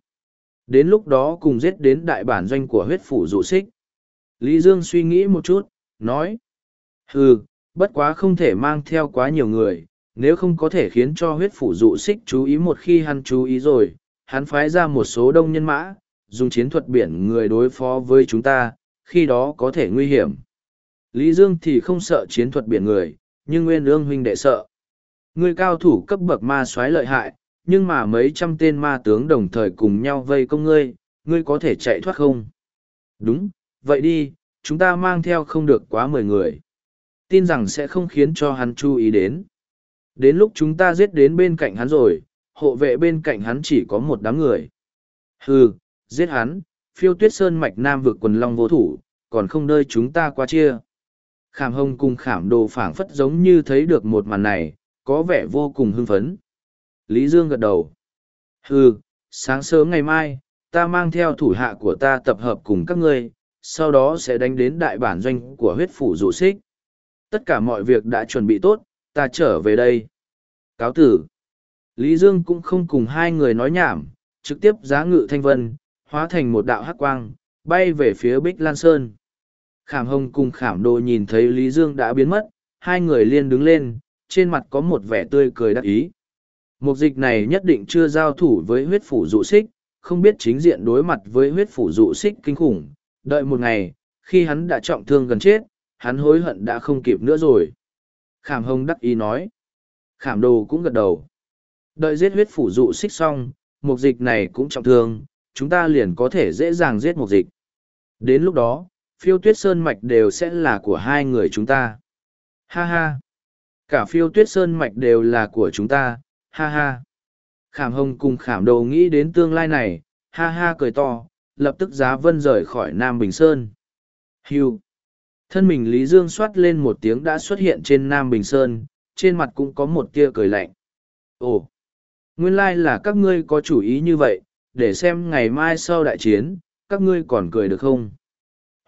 Đến lúc đó cùng giết đến đại bản doanh của huyết phủ dụ xích. Lý Dương suy nghĩ một chút, nói. Ừ, bất quá không thể mang theo quá nhiều người, nếu không có thể khiến cho huyết phủ dụ xích chú ý một khi hắn chú ý rồi, hắn phái ra một số đông nhân mã, dùng chiến thuật biển người đối phó với chúng ta, khi đó có thể nguy hiểm. Lý Dương thì không sợ chiến thuật biển người, nhưng Nguyên Ương huynh đệ sợ. Người cao thủ cấp bậc ma soái lợi hại, nhưng mà mấy trăm tên ma tướng đồng thời cùng nhau vây công ngươi, ngươi có thể chạy thoát không? Đúng, vậy đi, chúng ta mang theo không được quá mười người. Tin rằng sẽ không khiến cho hắn chú ý đến. Đến lúc chúng ta giết đến bên cạnh hắn rồi, hộ vệ bên cạnh hắn chỉ có một đám người. Hừ, giết hắn, phiêu tuyết sơn mạch nam vực quần long vô thủ, còn không đơi chúng ta qua chia. Khảm hồng cùng khảm đồ phảng phất giống như thấy được một màn này, có vẻ vô cùng hưng phấn. Lý Dương gật đầu. Hừ, sáng sớm ngày mai, ta mang theo thủ hạ của ta tập hợp cùng các ngươi, sau đó sẽ đánh đến đại bản doanh của huyết phủ dụ xích. Tất cả mọi việc đã chuẩn bị tốt, ta trở về đây. Cáo tử. Lý Dương cũng không cùng hai người nói nhảm, trực tiếp giá ngự thanh vân, hóa thành một đạo hắc quang, bay về phía Bích Lan Sơn. Khảm hồng cùng khảm đồ nhìn thấy Lý Dương đã biến mất, hai người liền đứng lên, trên mặt có một vẻ tươi cười đắc ý. Mục dịch này nhất định chưa giao thủ với huyết phủ dụ xích, không biết chính diện đối mặt với huyết phủ dụ xích kinh khủng. Đợi một ngày, khi hắn đã trọng thương gần chết, hắn hối hận đã không kịp nữa rồi. Khảm hồng đắc ý nói. Khảm đồ cũng gật đầu. Đợi giết huyết phủ dụ xích xong, mục dịch này cũng trọng thương, chúng ta liền có thể dễ dàng giết mục dịch. Đến lúc đó, phiêu tuyết sơn mạch đều sẽ là của hai người chúng ta. Ha ha! Cả phiêu tuyết sơn mạch đều là của chúng ta, ha ha! Khảm hồng cùng khảm Đầu nghĩ đến tương lai này, ha ha cười to, lập tức giá vân rời khỏi Nam Bình Sơn. Hưu! Thân mình Lý Dương xoát lên một tiếng đã xuất hiện trên Nam Bình Sơn, trên mặt cũng có một tia cười lạnh. Ồ! Nguyên lai là các ngươi có chủ ý như vậy, để xem ngày mai sau đại chiến, các ngươi còn cười được không?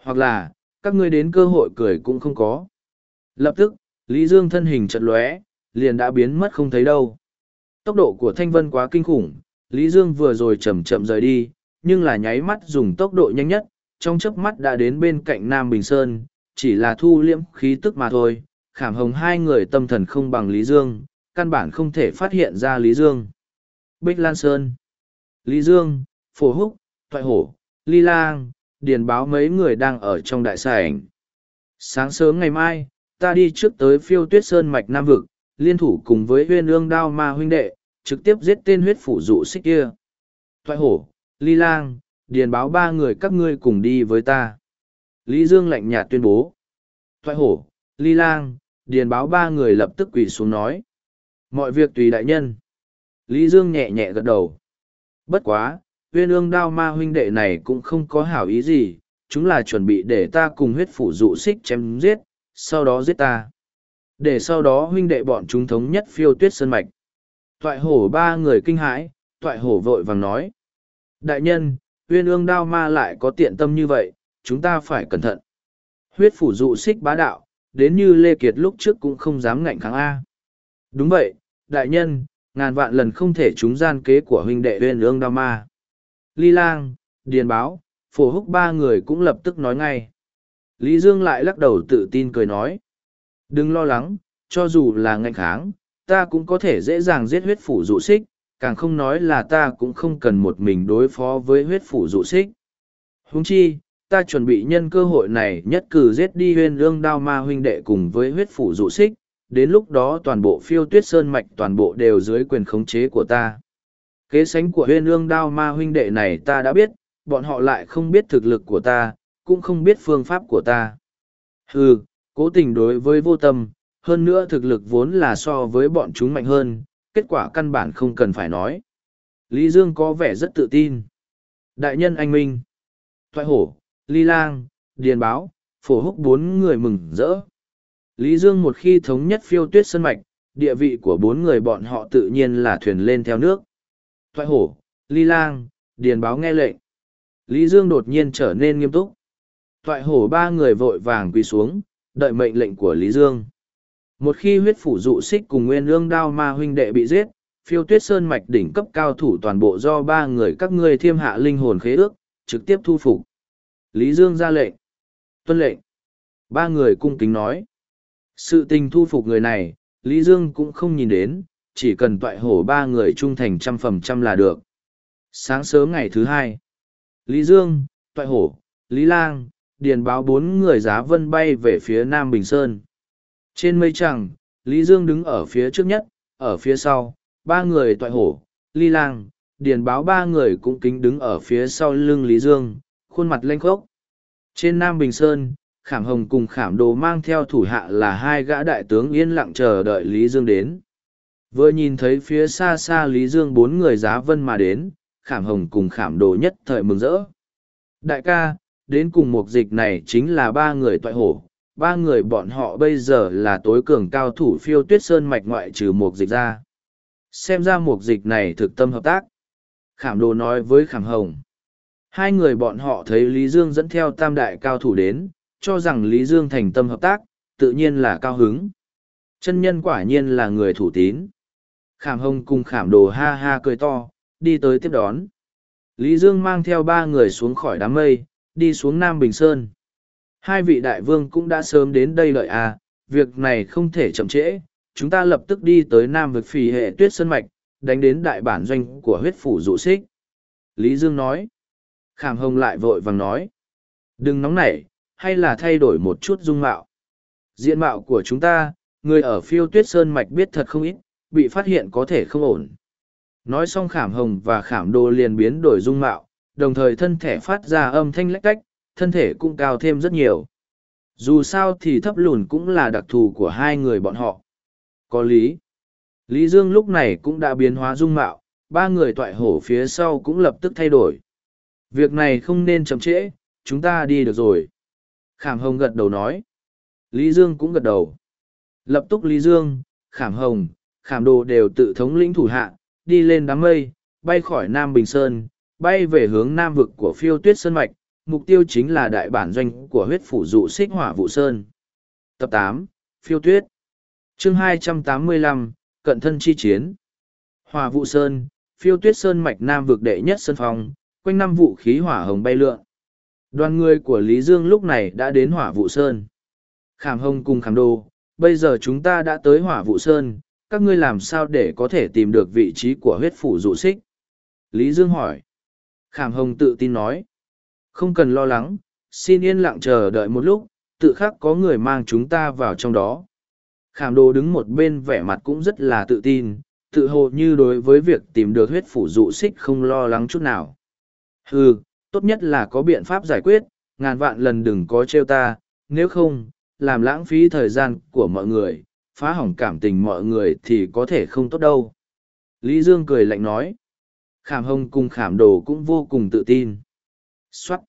Hoặc là, các ngươi đến cơ hội cười cũng không có. Lập tức, Lý Dương thân hình chật lóe, liền đã biến mất không thấy đâu. Tốc độ của Thanh Vân quá kinh khủng, Lý Dương vừa rồi chậm chậm rời đi, nhưng là nháy mắt dùng tốc độ nhanh nhất, trong chớp mắt đã đến bên cạnh Nam Bình Sơn, chỉ là thu liễm khí tức mà thôi. Khảm hồng hai người tâm thần không bằng Lý Dương, căn bản không thể phát hiện ra Lý Dương. Bích Lan Sơn, Lý Dương, Phổ Húc, Thoại Hổ, Ly Lang, Điền báo mấy người đang ở trong đại sảnh. Sáng sớm ngày mai, ta đi trước tới phiêu tuyết sơn mạch Nam Vực, liên thủ cùng với huyên ương đao ma huynh đệ, trực tiếp giết tên huyết phủ dụ xích kia. Thoại hổ, ly lang, điền báo ba người các ngươi cùng đi với ta. Lý Dương lạnh nhạt tuyên bố. Thoại hổ, ly lang, điền báo ba người lập tức quỳ xuống nói. Mọi việc tùy đại nhân. Lý Dương nhẹ nhẹ gật đầu. Bất quá, huyên ương đao ma huynh đệ này cũng không có hảo ý gì, chúng là chuẩn bị để ta cùng huyết phủ dụ xích chém giết, sau đó giết ta. Để sau đó huynh đệ bọn chúng thống nhất phiêu tuyết sơn mạch. Toại hổ ba người kinh hãi, toại hổ vội vàng nói. Đại nhân, uyên ương đao ma lại có tiện tâm như vậy, chúng ta phải cẩn thận. Huyết phủ dụ xích bá đạo, đến như Lê Kiệt lúc trước cũng không dám ngạnh kháng A. Đúng vậy, đại nhân, ngàn vạn lần không thể trúng gian kế của huynh đệ uyên ương đao ma. Ly lang, điền báo, phổ húc ba người cũng lập tức nói ngay. Lý Dương lại lắc đầu tự tin cười nói. Đừng lo lắng, cho dù là ngạnh kháng, ta cũng có thể dễ dàng giết huyết phủ dụ xích, càng không nói là ta cũng không cần một mình đối phó với huyết phủ dụ xích. húng chi, ta chuẩn bị nhân cơ hội này nhất cử giết đi huyên lương đao ma huynh đệ cùng với huyết phủ dụ xích, đến lúc đó toàn bộ phiêu tuyết sơn mạch toàn bộ đều dưới quyền khống chế của ta. Kế sánh của huyên lương đao ma huynh đệ này ta đã biết, bọn họ lại không biết thực lực của ta, cũng không biết phương pháp của ta. Hừ, cố tình đối với vô tâm, hơn nữa thực lực vốn là so với bọn chúng mạnh hơn, kết quả căn bản không cần phải nói. Lý Dương có vẻ rất tự tin. Đại nhân anh Minh, Thoại Hổ, Ly Lang, Điền Báo, Phổ Húc bốn người mừng rỡ. Lý Dương một khi thống nhất phiêu tuyết sân mạch, địa vị của bốn người bọn họ tự nhiên là thuyền lên theo nước. Thoại Hổ, Ly Lang, Điền Báo nghe lệnh. Lý Dương đột nhiên trở nên nghiêm túc. Thoại hổ ba người vội vàng quỳ xuống, đợi mệnh lệnh của Lý Dương. Một khi huyết phủ dụ xích cùng nguyên lương đao ma huynh đệ bị giết, phiêu tuyết sơn mạch đỉnh cấp cao thủ toàn bộ do ba người các ngươi thiêm hạ linh hồn khế ước, trực tiếp thu phục. Lý Dương ra lệnh. Tuân lệnh. Ba người cung kính nói. Sự tình thu phục người này, Lý Dương cũng không nhìn đến, chỉ cần toại hổ ba người trung thành trăm phần trăm là được. Sáng sớm ngày thứ hai, Lý Dương, toại hổ, Lý Lang, điền báo bốn người giá vân bay về phía Nam Bình Sơn. Trên mây chẳng, Lý Dương đứng ở phía trước nhất, ở phía sau, ba người toại hổ, ly lang, điền báo ba người cũng kính đứng ở phía sau lưng Lý Dương, khuôn mặt lênh khốc. Trên Nam Bình Sơn, Khảm Hồng cùng Khảm Đồ mang theo thủ hạ là hai gã đại tướng yên lặng chờ đợi Lý Dương đến. Vừa nhìn thấy phía xa xa Lý Dương bốn người giá vân mà đến, Khảm Hồng cùng Khảm Đồ nhất thời mừng rỡ. Đại ca, đến cùng một dịch này chính là ba người toại hổ, ba người bọn họ bây giờ là tối cường cao thủ phiêu tuyết sơn mạch ngoại trừ một dịch ra. Xem ra một dịch này thực tâm hợp tác. Khảm Đồ nói với Khảm Hồng. Hai người bọn họ thấy Lý Dương dẫn theo tam đại cao thủ đến, cho rằng Lý Dương thành tâm hợp tác, tự nhiên là cao hứng. Chân nhân quả nhiên là người thủ tín. Khảm hồng cùng khảm đồ ha ha cười to, đi tới tiếp đón. Lý Dương mang theo ba người xuống khỏi đám mây, đi xuống Nam Bình Sơn. Hai vị đại vương cũng đã sớm đến đây lợi à, việc này không thể chậm trễ, chúng ta lập tức đi tới Nam vực phì hệ tuyết sơn mạch, đánh đến đại bản doanh của huyết phủ dụ xích. Lý Dương nói. Khảm hồng lại vội vàng nói. Đừng nóng nảy, hay là thay đổi một chút dung mạo. Diện mạo của chúng ta, người ở phiêu tuyết sơn mạch biết thật không ít, bị phát hiện có thể không ổn. Nói xong khảm hồng và khảm Đô liền biến đổi dung mạo, đồng thời thân thể phát ra âm thanh lách cách, thân thể cũng cao thêm rất nhiều. Dù sao thì thấp lùn cũng là đặc thù của hai người bọn họ. Có lý. Lý Dương lúc này cũng đã biến hóa dung mạo, ba người toại hổ phía sau cũng lập tức thay đổi. Việc này không nên chậm trễ, chúng ta đi được rồi. Khảm Hồng gật đầu nói. Lý Dương cũng gật đầu. Lập tức Lý Dương, Khảm Hồng, Khảm Đồ đều tự thống lĩnh thủ hạ, đi lên đám mây, bay khỏi Nam Bình Sơn, bay về hướng Nam vực của phiêu tuyết Sơn Mạch, mục tiêu chính là đại bản doanh của huyết phủ dụ xích hỏa vụ Sơn. Tập tám Phiêu tuyết chương hai trăm tám mươi lăm Cận thân chi chiến Hỏa vụ Sơn, phiêu tuyết Sơn Mạch Nam vực đệ nhất Sơn Phong, quanh năm vũ khí hỏa hồng bay lượn. Đoàn người của Lý Dương lúc này đã đến hỏa vụ sơn. Khảm hồng cùng khảm đồ, bây giờ chúng ta đã tới hỏa vụ sơn, các ngươi làm sao để có thể tìm được vị trí của huyết phủ dụ xích? Lý Dương hỏi. Khảm hồng tự tin nói. Không cần lo lắng, xin yên lặng chờ đợi một lúc, tự khắc có người mang chúng ta vào trong đó. Khảm đồ đứng một bên vẻ mặt cũng rất là tự tin, tự hồ như đối với việc tìm được huyết phủ dụ xích không lo lắng chút nào. Hừ, tốt nhất là có biện pháp giải quyết, ngàn vạn lần đừng có trêu ta, nếu không, làm lãng phí thời gian của mọi người, phá hỏng cảm tình mọi người thì có thể không tốt đâu. Lý Dương cười lạnh nói. Khảm hồng cùng khảm đồ cũng vô cùng tự tin. Xoát.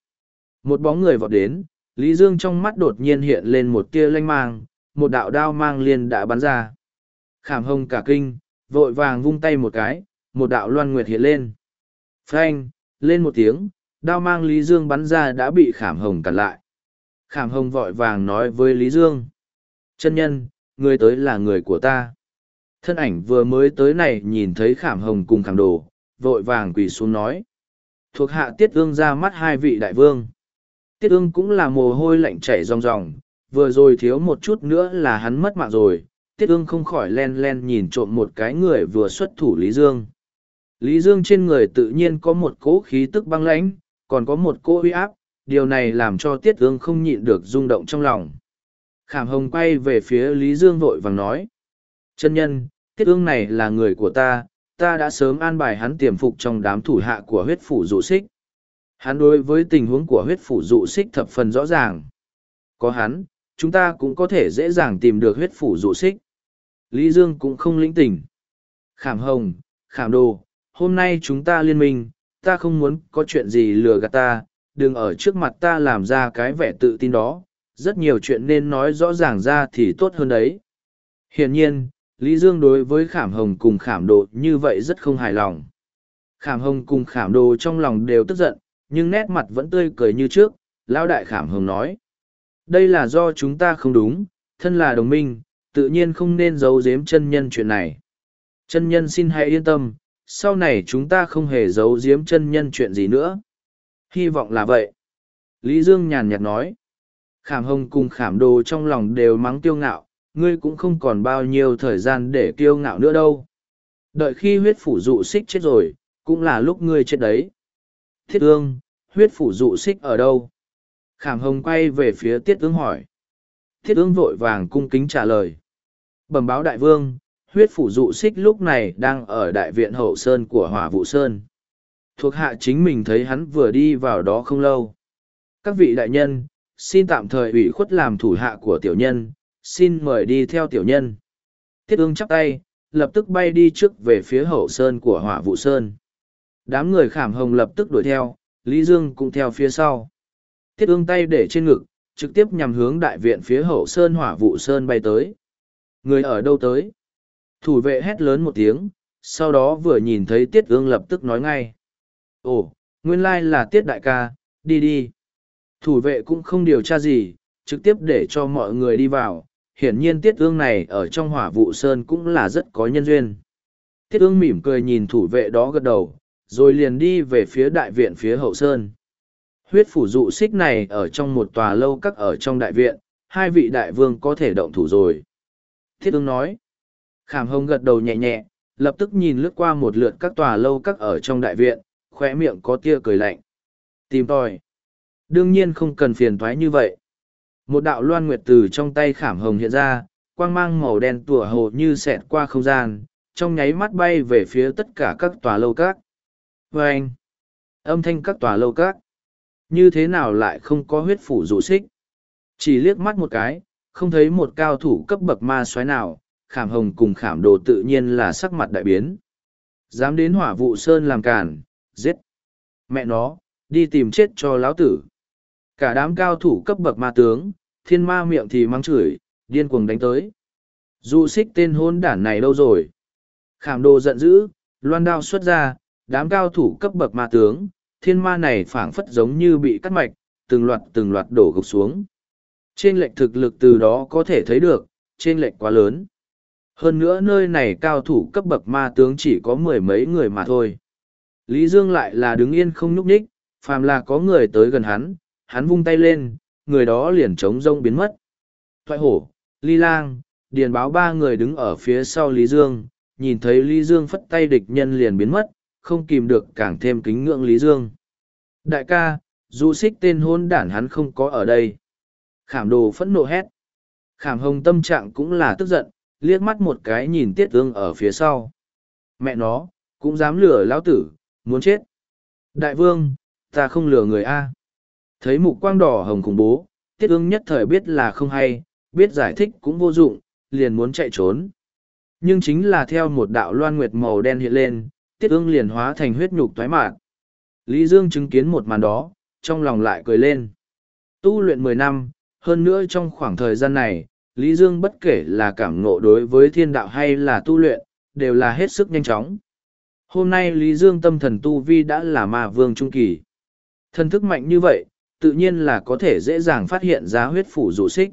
Một bóng người vọt đến, Lý Dương trong mắt đột nhiên hiện lên một tia lanh mang, một đạo đao mang liền đã bắn ra. Khảm hồng cả kinh, vội vàng vung tay một cái, một đạo loan nguyệt hiện lên. Phanh, lên một tiếng, đao mang Lý Dương bắn ra đã bị Khảm Hồng cản lại. Khảm Hồng vội vàng nói với Lý Dương. Chân nhân, người tới là người của ta. Thân ảnh vừa mới tới này nhìn thấy Khảm Hồng cùng Khảm Đồ, vội vàng quỳ xuống nói. Thuộc hạ Tiết Ương ra mắt hai vị đại vương. Tiết Ương cũng là mồ hôi lạnh chảy ròng ròng, vừa rồi thiếu một chút nữa là hắn mất mạng rồi. Tiết Ương không khỏi len len nhìn trộm một cái người vừa xuất thủ Lý Dương. Lý Dương trên người tự nhiên có một cỗ khí tức băng lãnh, còn có một cỗ uy áp, điều này làm cho Tiết Ương không nhịn được rung động trong lòng. Khảm Hồng quay về phía Lý Dương vội vàng nói. Chân nhân, Tiết Ương này là người của ta, ta đã sớm an bài hắn tiềm phục trong đám thủ hạ của huyết phủ dụ xích. Hắn đối với tình huống của huyết phủ dụ xích thập phần rõ ràng. Có hắn, chúng ta cũng có thể dễ dàng tìm được huyết phủ dụ xích. Lý Dương cũng không lĩnh tỉnh. Khảm Hồng, Khảm Đồ, hôm nay chúng ta liên minh, ta không muốn có chuyện gì lừa gạt ta, đừng ở trước mặt ta làm ra cái vẻ tự tin đó, rất nhiều chuyện nên nói rõ ràng ra thì tốt hơn đấy. Hiển nhiên, Lý Dương đối với khảm hồng cùng khảm đồ như vậy rất không hài lòng. Khảm hồng cùng khảm đồ trong lòng đều tức giận, nhưng nét mặt vẫn tươi cười như trước, lão đại khảm hồng nói. Đây là do chúng ta không đúng, thân là đồng minh, tự nhiên không nên giấu giếm chân nhân chuyện này. Chân nhân xin hãy yên tâm, sau này chúng ta không hề giấu giếm chân nhân chuyện gì nữa. Hy vọng là vậy. Lý Dương nhàn nhạt nói. Khảm hồng cùng khảm đồ trong lòng đều mắng tiêu ngạo, ngươi cũng không còn bao nhiêu thời gian để kiêu ngạo nữa đâu. Đợi khi huyết phủ dụ xích chết rồi, cũng là lúc ngươi chết đấy. Thiết ương, huyết phủ dụ xích ở đâu? Khảm hồng quay về phía tiết ương hỏi. Tiết ương vội vàng cung kính trả lời. Bẩm báo đại vương, huyết phủ dụ xích lúc này đang ở đại viện hậu sơn của hỏa vụ sơn. Thuộc hạ chính mình thấy hắn vừa đi vào đó không lâu. Các vị đại nhân, xin tạm thời ủy khuất làm thủ hạ của tiểu nhân, xin mời đi theo tiểu nhân. Tiết ương chắp tay, lập tức bay đi trước về phía hậu sơn của hỏa vụ sơn. Đám người khảm hồng lập tức đuổi theo, Lý Dương cũng theo phía sau. Tiết ương tay để trên ngực, trực tiếp nhằm hướng đại viện phía hậu sơn hỏa vụ sơn bay tới. Người ở đâu tới? Thủ vệ hét lớn một tiếng, sau đó vừa nhìn thấy tiết ương lập tức nói ngay. Ồ, nguyên lai là tiết đại ca, đi đi. Thủ vệ cũng không điều tra gì, trực tiếp để cho mọi người đi vào. Hiển nhiên tiết ương này ở trong hỏa vụ sơn cũng là rất có nhân duyên. Tiết ương mỉm cười nhìn thủ vệ đó gật đầu, rồi liền đi về phía đại viện phía hậu sơn. Huyết phủ dụ xích này ở trong một tòa lâu các ở trong đại viện, hai vị đại vương có thể động thủ rồi. Thiết ương nói. Khảm hồng gật đầu nhẹ nhẹ, lập tức nhìn lướt qua một lượt các tòa lâu các ở trong đại viện, khóe miệng có tia cười lạnh. Tìm tòi. Đương nhiên không cần phiền thoái như vậy. Một đạo loan nguyệt từ trong tay khảm hồng hiện ra, quang mang màu đen tủa hồ như xẹt qua không gian, trong nháy mắt bay về phía tất cả các tòa lâu các. Và anh, âm thanh các tòa lâu các, như thế nào lại không có huyết phủ rủ xích? Chỉ liếc mắt một cái, không thấy một cao thủ cấp bậc ma xoáy nào, khảm hồng cùng khảm đồ tự nhiên là sắc mặt đại biến. Dám đến hỏa vụ sơn làm càn, giết. Mẹ nó, đi tìm chết cho lão tử. Cả đám cao thủ cấp bậc ma tướng, thiên ma miệng thì mắng chửi, điên cuồng đánh tới. Du xích tên hôn đản này đâu rồi? Khảm đồ giận dữ, loan đao xuất ra, đám cao thủ cấp bậc ma tướng, thiên ma này phảng phất giống như bị cắt mạch, từng loạt từng loạt đổ gục xuống. Trên lệnh thực lực từ đó có thể thấy được, trên lệnh quá lớn. Hơn nữa nơi này cao thủ cấp bậc ma tướng chỉ có mười mấy người mà thôi. Lý Dương lại là đứng yên không nhúc nhích, phàm là có người tới gần hắn, hắn vung tay lên, người đó liền trống rông biến mất. Thoại hổ, ly lang, điền báo ba người đứng ở phía sau Lý Dương, nhìn thấy Lý Dương phất tay địch nhân liền biến mất, không kìm được càng thêm kính ngưỡng Lý Dương. Đại ca, du xích tên hôn đản hắn không có ở đây. Khảm đồ phẫn nộ hét. Khảm hồng tâm trạng cũng là tức giận, liếc mắt một cái nhìn tiết ương ở phía sau. Mẹ nó, cũng dám lừa lão tử, muốn chết. Đại vương, ta không lừa người A. Thấy mục quang đỏ hồng khủng bố, tiết ương nhất thời biết là không hay, biết giải thích cũng vô dụng, liền muốn chạy trốn. Nhưng chính là theo một đạo loan nguyệt màu đen hiện lên, tiết ương liền hóa thành huyết nhục thoái mạn. Lý Dương chứng kiến một màn đó, trong lòng lại cười lên. Tu luyện mười năm, hơn nữa trong khoảng thời gian này, Lý Dương bất kể là cảm ngộ đối với thiên đạo hay là tu luyện, đều là hết sức nhanh chóng. Hôm nay Lý Dương tâm thần tu vi đã là ma vương trung kỳ. Thần thức mạnh như vậy, tự nhiên là có thể dễ dàng phát hiện ra huyết phủ dụ xích.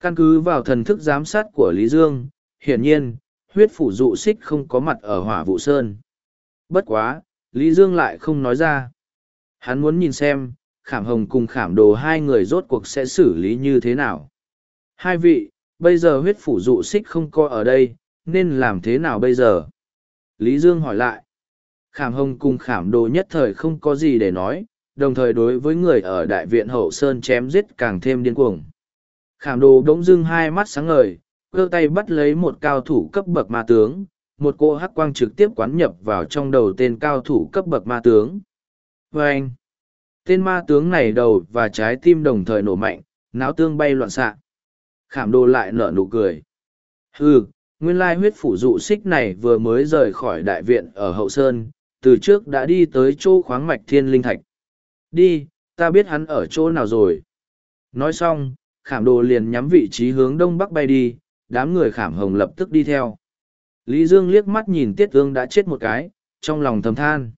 Căn cứ vào thần thức giám sát của Lý Dương, hiển nhiên, huyết phủ dụ xích không có mặt ở hỏa vụ sơn. Bất quá, Lý Dương lại không nói ra. Hắn muốn nhìn xem, khảm hồng cùng khảm đồ hai người rốt cuộc sẽ xử lý như thế nào. Hai vị, bây giờ huyết phủ dụ xích không có ở đây, nên làm thế nào bây giờ? Lý Dương hỏi lại. Khảm hồng cùng khảm đồ nhất thời không có gì để nói, đồng thời đối với người ở đại viện hậu sơn chém giết càng thêm điên cuồng. Khảm đồ đống dưng hai mắt sáng ngời, cơ tay bắt lấy một cao thủ cấp bậc ma tướng, một cô hắc quang trực tiếp quán nhập vào trong đầu tên cao thủ cấp bậc ma tướng. Và anh, tên ma tướng này đầu và trái tim đồng thời nổ mạnh, não tương bay loạn xạ. Khảm đồ lại nở nụ cười. Hừ, nguyên lai huyết phủ dụ xích này vừa mới rời khỏi đại viện ở hậu sơn, từ trước đã đi tới chỗ khoáng mạch thiên linh thạch. Đi, ta biết hắn ở chỗ nào rồi. Nói xong, khảm đồ liền nhắm vị trí hướng đông bắc bay đi, đám người khảm hồng lập tức đi theo. Lý Dương liếc mắt nhìn Tiết Ương đã chết một cái, trong lòng thầm than.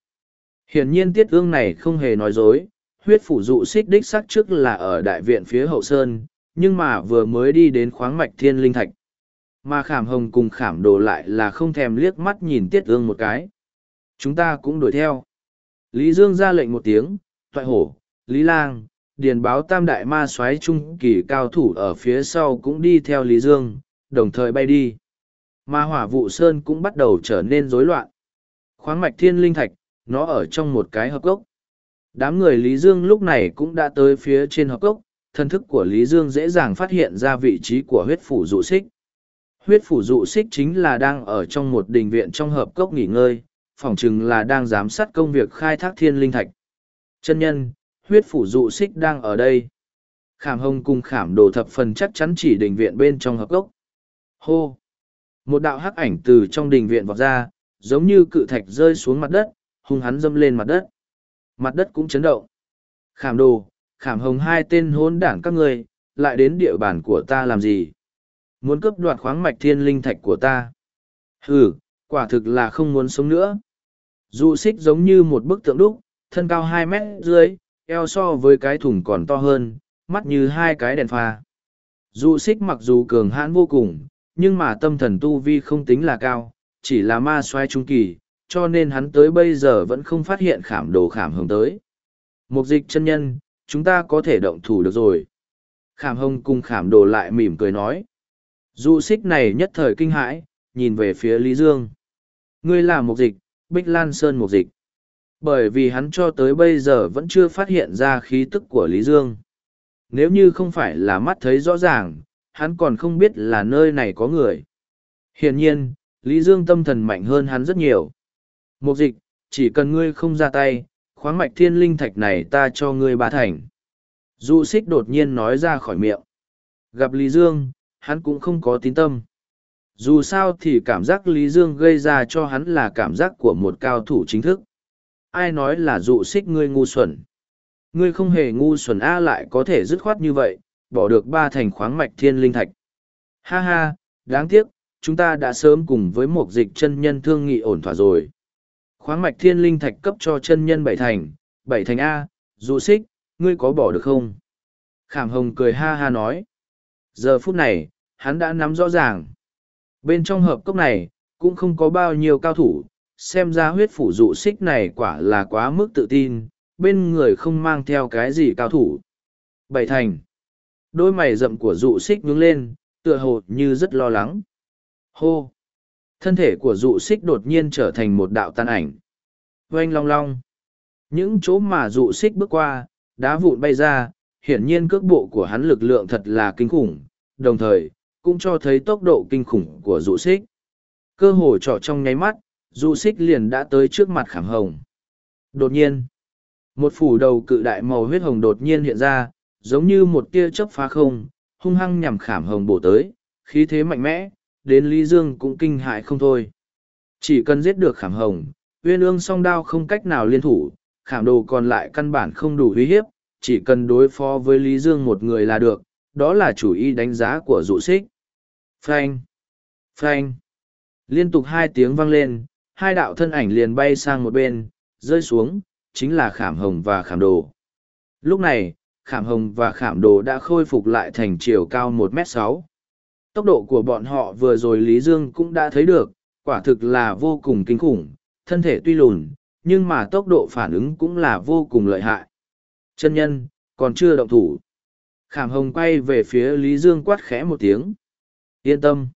Hiển nhiên Tiết Ương này không hề nói dối, huyết phủ dụ xích đích xác trước là ở đại viện phía hậu sơn, nhưng mà vừa mới đi đến khoáng mạch thiên linh thạch. Mà khảm hồng cùng khảm đồ lại là không thèm liếc mắt nhìn Tiết Ương một cái. Chúng ta cũng đuổi theo. Lý Dương ra lệnh một tiếng, toại hổ, Lý Lang, điền báo tam đại ma soái trung kỳ cao thủ ở phía sau cũng đi theo Lý Dương, đồng thời bay đi. Ma hỏa vụ sơn cũng bắt đầu trở nên rối loạn. Khoáng mạch thiên linh thạch, nó ở trong một cái hợp gốc. Đám người Lý Dương lúc này cũng đã tới phía trên hợp cốc, thân thức của Lý Dương dễ dàng phát hiện ra vị trí của huyết phủ dụ xích. Huyết phủ dụ xích chính là đang ở trong một đình viện trong hợp cốc nghỉ ngơi, phỏng chừng là đang giám sát công việc khai thác thiên linh thạch. Chân nhân, huyết phủ dụ xích đang ở đây. Khảm hồng cùng khảm đồ thập phần chắc chắn chỉ đình viện bên trong hợp gốc. Hô! Một đạo hắc ảnh từ trong đình viện vọt ra, giống như cự thạch rơi xuống mặt đất, hung hắn dâm lên mặt đất. Mặt đất cũng chấn động. Khảm đồ, khảm hồng hai tên hôn đảng các ngươi, lại đến địa bàn của ta làm gì? Muốn cướp đoạt khoáng mạch thiên linh thạch của ta. Hừ, quả thực là không muốn sống nữa. Dụ xích giống như một bức tượng đúc, thân cao hai mét dưới, eo so với cái thùng còn to hơn, mắt như hai cái đèn pha. Dụ xích mặc dù cường hãn vô cùng, nhưng mà tâm thần tu vi không tính là cao, chỉ là ma xoay trung kỳ, cho nên hắn tới bây giờ vẫn không phát hiện khảm đồ khảm hồng tới. Mục dịch chân nhân, chúng ta có thể động thủ được rồi. Khảm hồng cùng khảm đồ lại mỉm cười nói. Dụ xích này nhất thời kinh hãi, nhìn về phía Lý Dương. Ngươi là mục dịch, Bích Lan Sơn mục dịch. Bởi vì hắn cho tới bây giờ vẫn chưa phát hiện ra khí tức của Lý Dương. Nếu như không phải là mắt thấy rõ ràng, hắn còn không biết là nơi này có người. Hiển nhiên, Lý Dương tâm thần mạnh hơn hắn rất nhiều. Mục dịch, chỉ cần ngươi không ra tay, khoáng mạch thiên linh thạch này ta cho ngươi ba thành. Du xích đột nhiên nói ra khỏi miệng. Gặp Lý Dương, hắn cũng không có tín tâm. Dù sao thì cảm giác Lý Dương gây ra cho hắn là cảm giác của một cao thủ chính thức. Ai nói là dụ xích ngươi ngu xuẩn. Ngươi không hề ngu xuẩn A lại có thể dứt khoát như vậy, bỏ được ba thành khoáng mạch thiên linh thạch. Ha ha, đáng tiếc, chúng ta đã sớm cùng với một dịch chân nhân thương nghị ổn thỏa rồi. Khoáng mạch thiên linh thạch cấp cho chân nhân bảy thành, bảy thành A, dụ xích, ngươi có bỏ được không? Khảm hồng cười ha ha nói. Giờ phút này, hắn đã nắm rõ ràng. Bên trong hợp cốc này, cũng không có bao nhiêu cao thủ, xem ra huyết phủ dụ xích này quả là quá mức tự tin, bên người không mang theo cái gì cao thủ. Bảy thành. Đôi mày rậm của dụ xích nhướng lên, tựa hồ như rất lo lắng. Hô! Thân thể của dụ xích đột nhiên trở thành một đạo tan ảnh. Oanh long long. Những chỗ mà dụ xích bước qua, đá vụn bay ra, hiển nhiên cước bộ của hắn lực lượng thật là kinh khủng, đồng thời, cũng cho thấy tốc độ kinh khủng của dụ xích. Cơ hồ trọ trong nháy mắt, du xích liền đã tới trước mặt khảm hồng. Đột nhiên, một phủ đầu cự đại màu huyết hồng đột nhiên hiện ra, giống như một tia chớp phá không, hung hăng nhằm khảm hồng bổ tới, khí thế mạnh mẽ, đến Lý Dương cũng kinh hại không thôi. Chỉ cần giết được khảm hồng, uyên ương song đao không cách nào liên thủ, khảm đồ còn lại căn bản không đủ uy hiếp, chỉ cần đối phó với Lý Dương một người là được, đó là chủ ý đánh giá của dụ xích. Phanh! Phanh! Liên tục hai tiếng vang lên, hai đạo thân ảnh liền bay sang một bên, rơi xuống, chính là khảm hồng và khảm đồ. Lúc này, khảm hồng và khảm đồ đã khôi phục lại thành chiều cao một m sáu. Tốc độ của bọn họ vừa rồi lý dương cũng đã thấy được quả thực là vô cùng kinh khủng thân thể tuy lùn nhưng mà tốc độ phản ứng cũng là vô cùng lợi hại. Chân nhân còn chưa động thủ. Khảm hồng quay về phía lý dương quát khẽ một tiếng. Yên tâm.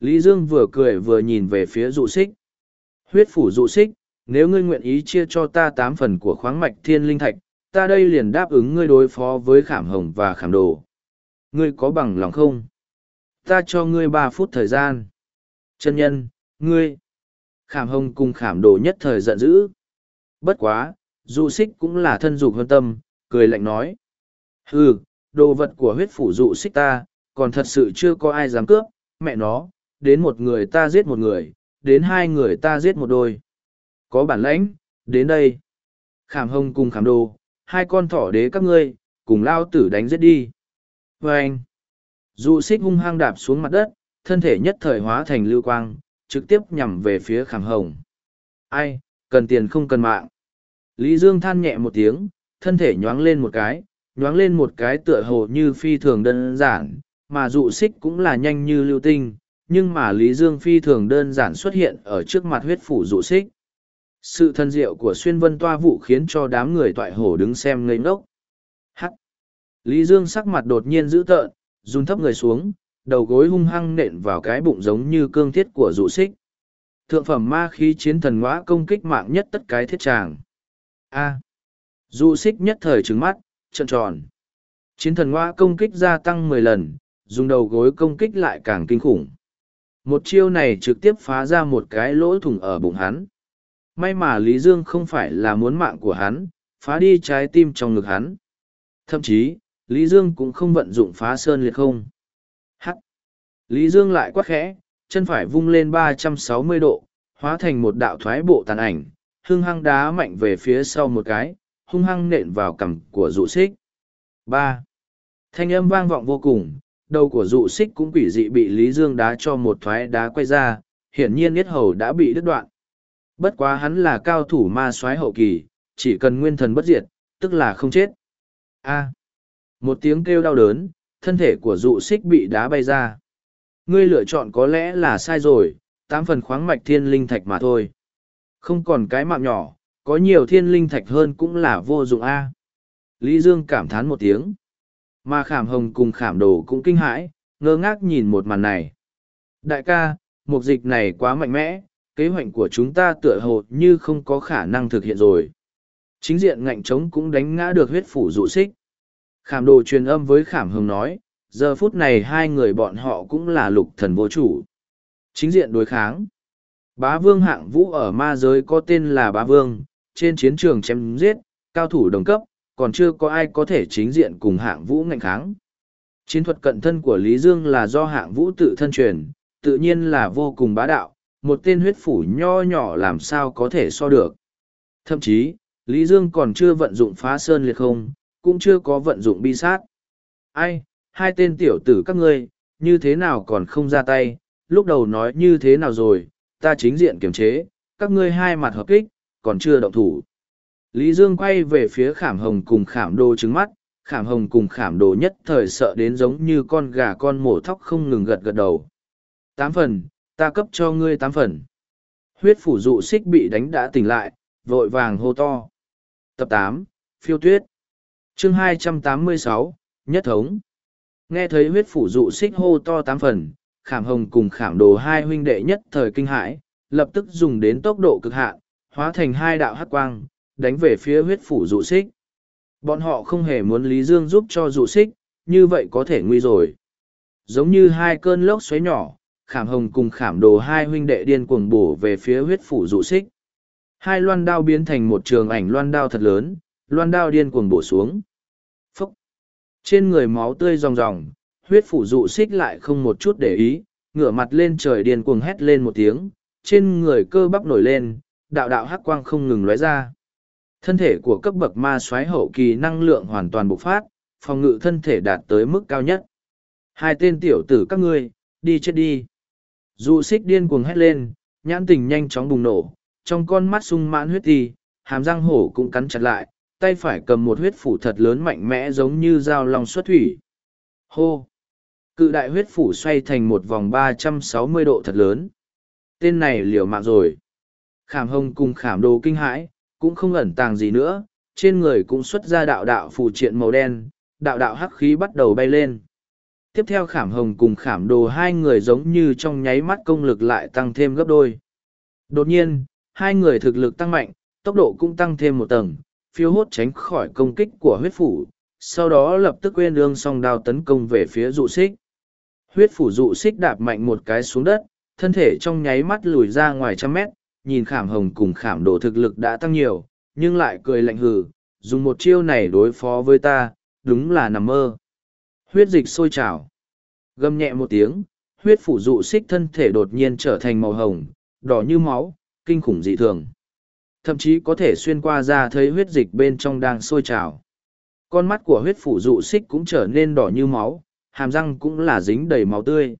Lý dương vừa cười vừa nhìn về phía dụ xích huyết phủ dụ xích nếu ngươi nguyện ý chia cho ta tám phần của khoáng mạch thiên linh thạch ta đây liền đáp ứng ngươi đối phó với khảm hồng và khảm đồ. Ngươi có bằng lòng không? Ta cho ngươi ba phút thời gian. Chân nhân, ngươi. Khảm hồng cùng khảm đồ nhất thời giận dữ. Bất quá, dụ xích cũng là thân dục hơn tâm, cười lạnh nói. Hừ, đồ vật của huyết phủ dụ xích ta, còn thật sự chưa có ai dám cướp, mẹ nó, đến một người ta giết một người, đến hai người ta giết một đôi. Có bản lãnh, đến đây. Khảm hồng cùng khảm đồ, hai con thỏ đế các ngươi, cùng lao tử đánh giết đi. Vâng! anh, dụ xích hung hăng đạp xuống mặt đất, thân thể nhất thời hóa thành lưu quang, trực tiếp nhằm về phía khảm hồng. Ai, cần tiền không cần mạng. Lý Dương than nhẹ một tiếng, thân thể nhoáng lên một cái, nhoáng lên một cái tựa hồ như phi thường đơn giản, mà dụ xích cũng là nhanh như lưu tinh, nhưng mà Lý Dương phi thường đơn giản xuất hiện ở trước mặt huyết phủ dụ xích. Sự thân diệu của xuyên vân toa vụ khiến cho đám người toại hổ đứng xem ngây ngốc. Hắc! Lý Dương sắc mặt đột nhiên dữ tợn, run thấp người xuống, đầu gối hung hăng nện vào cái bụng giống như cương thiết của dụ xích. Thượng phẩm ma khí chiến thần ngõa công kích mạng nhất tất cái thiết tràng. A. Dụ xích nhất thời trứng mắt, trợn tròn. Chiến thần ngõa công kích gia tăng mười lần, dùng đầu gối công kích lại càng kinh khủng. Một chiêu này trực tiếp phá ra một cái lỗ thủng ở bụng hắn. May mà Lý Dương không phải là muốn mạng của hắn, phá đi trái tim trong ngực hắn. Thậm chí, Lý Dương cũng không vận dụng phá sơn liệt không. Hắc! Lý Dương lại quá khẽ, chân phải vung lên ba trăm sáu mươi độ, hóa thành một đạo thoái bộ tàn ảnh, hưng hăng đá mạnh về phía sau một cái, hung hăng nện vào cằm của dụ xích. ba Thanh âm vang vọng vô cùng, đầu của dụ xích cũng quỷ dị bị Lý Dương đá cho một thoái đá quay ra, hiển nhiên Niết hầu đã bị đứt đoạn. Bất quá hắn là cao thủ ma soái hậu kỳ, chỉ cần nguyên thần bất diệt, tức là không chết. A. Một tiếng kêu đau đớn, thân thể của dụ xích bị đá bay ra. Ngươi lựa chọn có lẽ là sai rồi, tám phần khoáng mạch thiên linh thạch mà thôi. Không còn cái mạng nhỏ, có nhiều thiên linh thạch hơn cũng là vô dụng A. Lý Dương cảm thán một tiếng. Mà khảm hồng cùng khảm đồ cũng kinh hãi, ngơ ngác nhìn một màn này. Đại ca, mục dịch này quá mạnh mẽ, kế hoạch của chúng ta tựa hồ như không có khả năng thực hiện rồi. Chính diện ngạnh trống cũng đánh ngã được huyết phủ dụ xích. Khảm đồ truyền âm với khảm hồng nói, giờ phút này hai người bọn họ cũng là lục thần vô chủ. Chính diện đối kháng. Bá vương hạng vũ ở ma giới có tên là bá vương, trên chiến trường chém giết, cao thủ đồng cấp, còn chưa có ai có thể chính diện cùng hạng vũ ngạnh kháng. Chiến thuật cận thân của Lý Dương là do hạng vũ tự thân truyền, tự nhiên là vô cùng bá đạo, một tên huyết phủ nho nhỏ làm sao có thể so được. Thậm chí, Lý Dương còn chưa vận dụng phá sơn liệt không, cũng chưa có vận dụng bi sát. Ai, hai tên tiểu tử các ngươi, như thế nào còn không ra tay, lúc đầu nói như thế nào rồi, ta chính diện kiềm chế, các ngươi hai mặt hợp kích, còn chưa động thủ. Lý Dương quay về phía khảm hồng cùng khảm đồ trứng mắt, khảm hồng cùng khảm đồ nhất thời sợ đến giống như con gà con mổ thóc không ngừng gật gật đầu. Tám phần, ta cấp cho ngươi tám phần. Huyết phủ dụ xích bị đánh đã tỉnh lại, vội vàng hô to. Tập tám Phiêu tuyết chương hai trăm tám mươi sáu Nhất thống Nghe thấy huyết phủ dụ xích hô to tám phần, khảm hồng cùng khảm đồ hai huynh đệ nhất thời kinh hãi, lập tức dùng đến tốc độ cực hạn, hóa thành hai đạo hắc quang, đánh về phía huyết phủ dụ xích. Bọn họ không hề muốn Lý Dương giúp cho dụ xích, như vậy có thể nguy rồi. Giống như hai cơn lốc xoáy nhỏ, khảm hồng cùng khảm đồ hai huynh đệ điên cuồng bổ về phía huyết phủ dụ xích. Hai loan đao biến thành một trường ảnh loan đao thật lớn, loan đao điên cuồng bổ xuống. Phúc! Trên người máu tươi ròng ròng, huyết phủ dụ xích lại không một chút để ý, ngửa mặt lên trời điên cuồng hét lên một tiếng, trên người cơ bắp nổi lên, đạo đạo hắc quang không ngừng lóe ra. Thân thể của cấp bậc ma soái hậu kỳ năng lượng hoàn toàn bộc phát, phòng ngự thân thể đạt tới mức cao nhất. Hai tên tiểu tử các ngươi, đi chết đi. Dụ xích điên cuồng hét lên, nhãn tình nhanh chóng bùng nổ, trong con mắt sung mãn huyết thi, hàm răng hổ cũng cắn chặt lại, tay phải cầm một huyết phủ thật lớn mạnh mẽ giống như dao long xuất thủy. Hô! Cự đại huyết phủ xoay thành một vòng ba trăm sáu mươi độ thật lớn. Tên này liều mạng rồi. Khảm hồng cùng khảm đồ kinh hãi, cũng không ẩn tàng gì nữa, trên người cũng xuất ra đạo đạo phù triện màu đen, đạo đạo hắc khí bắt đầu bay lên. Tiếp theo khảm hồng cùng khảm đồ hai người giống như trong nháy mắt công lực lại tăng thêm gấp đôi. Đột nhiên, hai người thực lực tăng mạnh, tốc độ cũng tăng thêm một tầng, phiêu hốt tránh khỏi công kích của huyết phủ, sau đó lập tức quên lương song đao tấn công về phía dụ xích. Huyết phủ dụ xích đạp mạnh một cái xuống đất, thân thể trong nháy mắt lùi ra ngoài trăm mét, nhìn khảm hồng cùng khảm đồ thực lực đã tăng nhiều, nhưng lại cười lạnh hừ, dùng một chiêu này đối phó với ta, đúng là nằm mơ. Huyết dịch sôi trào. Gầm nhẹ một tiếng, huyết phủ dụ xích thân thể đột nhiên trở thành màu hồng, đỏ như máu, kinh khủng dị thường. Thậm chí có thể xuyên qua ra thấy huyết dịch bên trong đang sôi trào. Con mắt của huyết phủ dụ xích cũng trở nên đỏ như máu, hàm răng cũng là dính đầy máu tươi.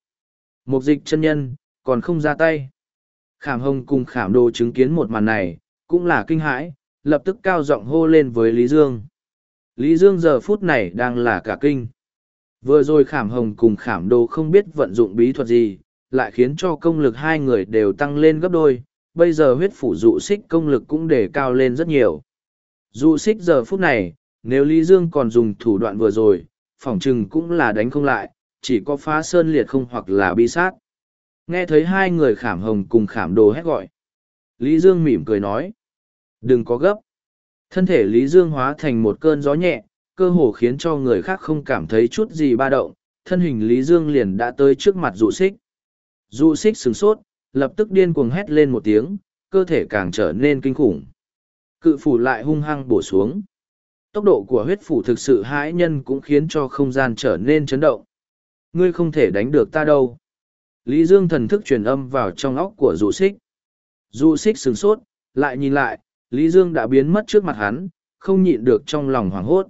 Một dịch chân nhân, còn không ra tay. Khảm hồng cùng khảm đồ chứng kiến một màn này, cũng là kinh hãi, lập tức cao giọng hô lên với Lý Dương. Lý Dương giờ phút này đang là cả kinh. Vừa rồi khảm hồng cùng khảm đồ không biết vận dụng bí thuật gì, lại khiến cho công lực hai người đều tăng lên gấp đôi, bây giờ huyết phủ dụ xích công lực cũng đề cao lên rất nhiều. Dụ xích giờ phút này, nếu Lý Dương còn dùng thủ đoạn vừa rồi, phỏng chừng cũng là đánh không lại, chỉ có phá sơn liệt không hoặc là bi sát. Nghe thấy hai người khảm hồng cùng khảm đồ hét gọi. Lý Dương mỉm cười nói. Đừng có gấp. Thân thể Lý Dương hóa thành một cơn gió nhẹ, cơ hồ khiến cho người khác không cảm thấy chút gì ba động, thân hình Lý Dương liền đã tới trước mặt dụ xích. Dụ xích sừng sốt, lập tức điên cuồng hét lên một tiếng, cơ thể càng trở nên kinh khủng. Cự phủ lại hung hăng bổ xuống. Tốc độ của huyết phủ thực sự hãi nhân cũng khiến cho không gian trở nên chấn động. Ngươi không thể đánh được ta đâu. Lý Dương thần thức truyền âm vào trong óc của dụ xích. Dụ xích sừng sốt, lại nhìn lại, Lý Dương đã biến mất trước mặt hắn, không nhịn được trong lòng hoảng hốt.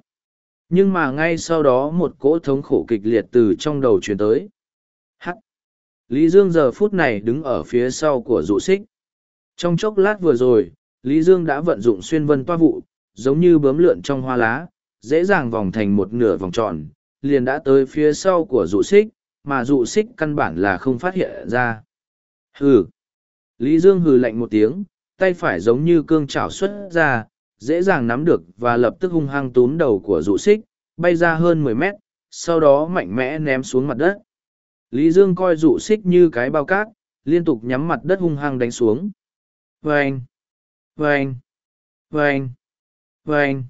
Nhưng mà ngay sau đó một cỗ thống khổ kịch liệt từ trong đầu truyền tới. Hắc! Lý Dương giờ phút này đứng ở phía sau của dụ xích. Trong chốc lát vừa rồi, Lý Dương đã vận dụng xuyên vân toa vụ, giống như bướm lượn trong hoa lá, dễ dàng vòng thành một nửa vòng tròn, liền đã tới phía sau của dụ xích, mà dụ xích căn bản là không phát hiện ra. Hừ! Lý Dương hừ lạnh một tiếng, tay phải giống như cương chảo xuất ra, dễ dàng nắm được và lập tức hung hăng túm đầu của dụ xích, bay ra hơn mười mét, sau đó mạnh mẽ ném xuống mặt đất. Lý Dương coi dụ xích như cái bao cát, liên tục nhắm mặt đất hung hăng đánh xuống. Vâng! Vâng! Vâng! Vâng!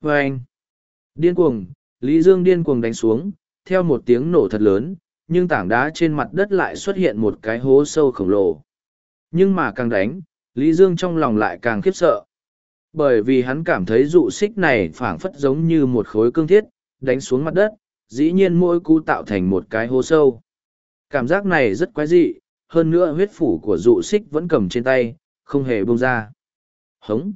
Vâng! Điên cuồng, Lý Dương điên cuồng đánh xuống, theo một tiếng nổ thật lớn, nhưng tảng đá trên mặt đất lại xuất hiện một cái hố sâu khổng lồ. Nhưng mà càng đánh, Lý Dương trong lòng lại càng khiếp sợ. Bởi vì hắn cảm thấy dụ xích này phảng phất giống như một khối cương thiết, đánh xuống mặt đất, dĩ nhiên mỗi cú tạo thành một cái hố sâu. Cảm giác này rất quái dị, hơn nữa huyết phủ của dụ xích vẫn cầm trên tay, không hề bông ra. Hống!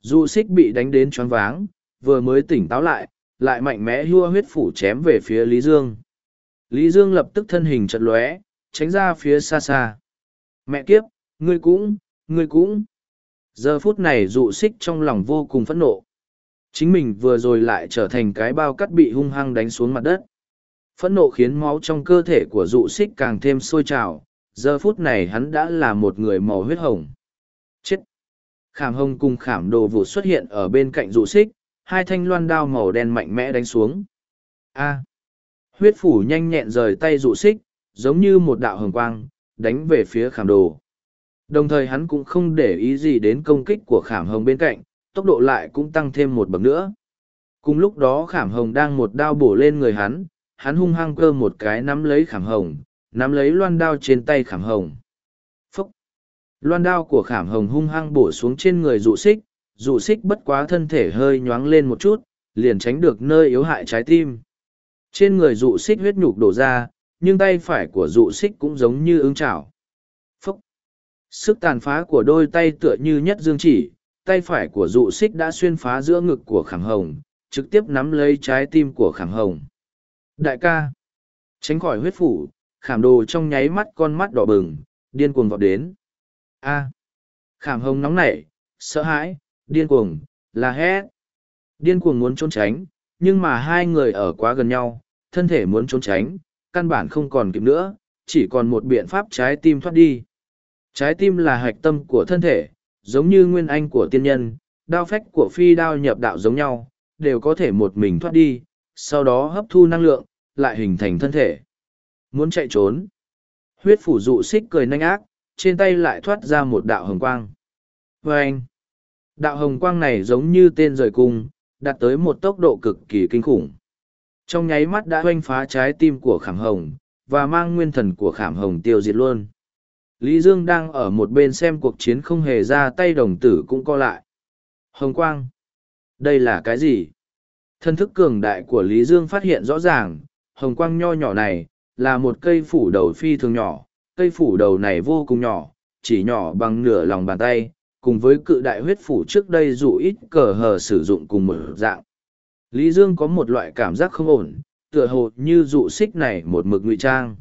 Dụ xích bị đánh đến choáng váng, vừa mới tỉnh táo lại, lại mạnh mẽ hua huyết phủ chém về phía Lý Dương. Lý Dương lập tức thân hình chật lóe, tránh ra phía xa xa. Mẹ kiếp, ngươi cũng, ngươi cũng. Giờ phút này dụ xích trong lòng vô cùng phẫn nộ. Chính mình vừa rồi lại trở thành cái bao cắt bị hung hăng đánh xuống mặt đất. Phẫn nộ khiến máu trong cơ thể của dụ xích càng thêm sôi trào. Giờ phút này hắn đã là một người màu huyết hồng. Chết! Khảm hồng cùng khảm đồ vụ xuất hiện ở bên cạnh dụ xích, hai thanh loan đao màu đen mạnh mẽ đánh xuống. A! Huyết phủ nhanh nhẹn rời tay dụ xích, giống như một đạo hồng quang, đánh về phía khảm đồ. Đồng thời hắn cũng không để ý gì đến công kích của khảm hồng bên cạnh, tốc độ lại cũng tăng thêm một bậc nữa. Cùng lúc đó khảm hồng đang một đao bổ lên người hắn, hắn hung hăng cơ một cái nắm lấy khảm hồng, nắm lấy loan đao trên tay khảm hồng. Phúc! Loan đao của khảm hồng hung hăng bổ xuống trên người dụ xích, dù xích bất quá thân thể hơi nhoáng lên một chút, liền tránh được nơi yếu hại trái tim. Trên người dụ xích huyết nhục đổ ra, nhưng tay phải của dụ xích cũng giống như ứng chảo. Sức tàn phá của đôi tay tựa như nhất dương chỉ, tay phải của dụ xích đã xuyên phá giữa ngực của Khảm hồng, trực tiếp nắm lấy trái tim của Khảm hồng. Đại ca, tránh khỏi huyết phủ, khảm đồ trong nháy mắt con mắt đỏ bừng, điên cuồng vọt đến. A, khảm hồng nóng nảy, sợ hãi, điên cuồng, là hét. Điên cuồng muốn trốn tránh, nhưng mà hai người ở quá gần nhau, thân thể muốn trốn tránh, căn bản không còn kịp nữa, chỉ còn một biện pháp trái tim thoát đi. Trái tim là hạch tâm của thân thể, giống như nguyên anh của tiên nhân, đao phách của phi đao nhập đạo giống nhau, đều có thể một mình thoát đi, sau đó hấp thu năng lượng, lại hình thành thân thể. Muốn chạy trốn. Huyết phủ dụ xích cười nanh ác, trên tay lại thoát ra một đạo hồng quang. Và anh, đạo hồng quang này giống như tên rời cung, đạt tới một tốc độ cực kỳ kinh khủng. Trong nháy mắt đã hoanh phá trái tim của khảm hồng, và mang nguyên thần của khảm hồng tiêu diệt luôn. Lý Dương đang ở một bên xem cuộc chiến không hề ra tay đồng tử cũng co lại. Hồng Quang. Đây là cái gì? Thân thức cường đại của Lý Dương phát hiện rõ ràng, hồng quang nho nhỏ này, là một cây phủ đầu phi thường nhỏ. Cây phủ đầu này vô cùng nhỏ, chỉ nhỏ bằng nửa lòng bàn tay, cùng với cự đại huyết phủ trước đây dù ít cờ hờ sử dụng cùng một dạng. Lý Dương có một loại cảm giác không ổn, tựa hồ như dụ xích này một mực ngụy trang.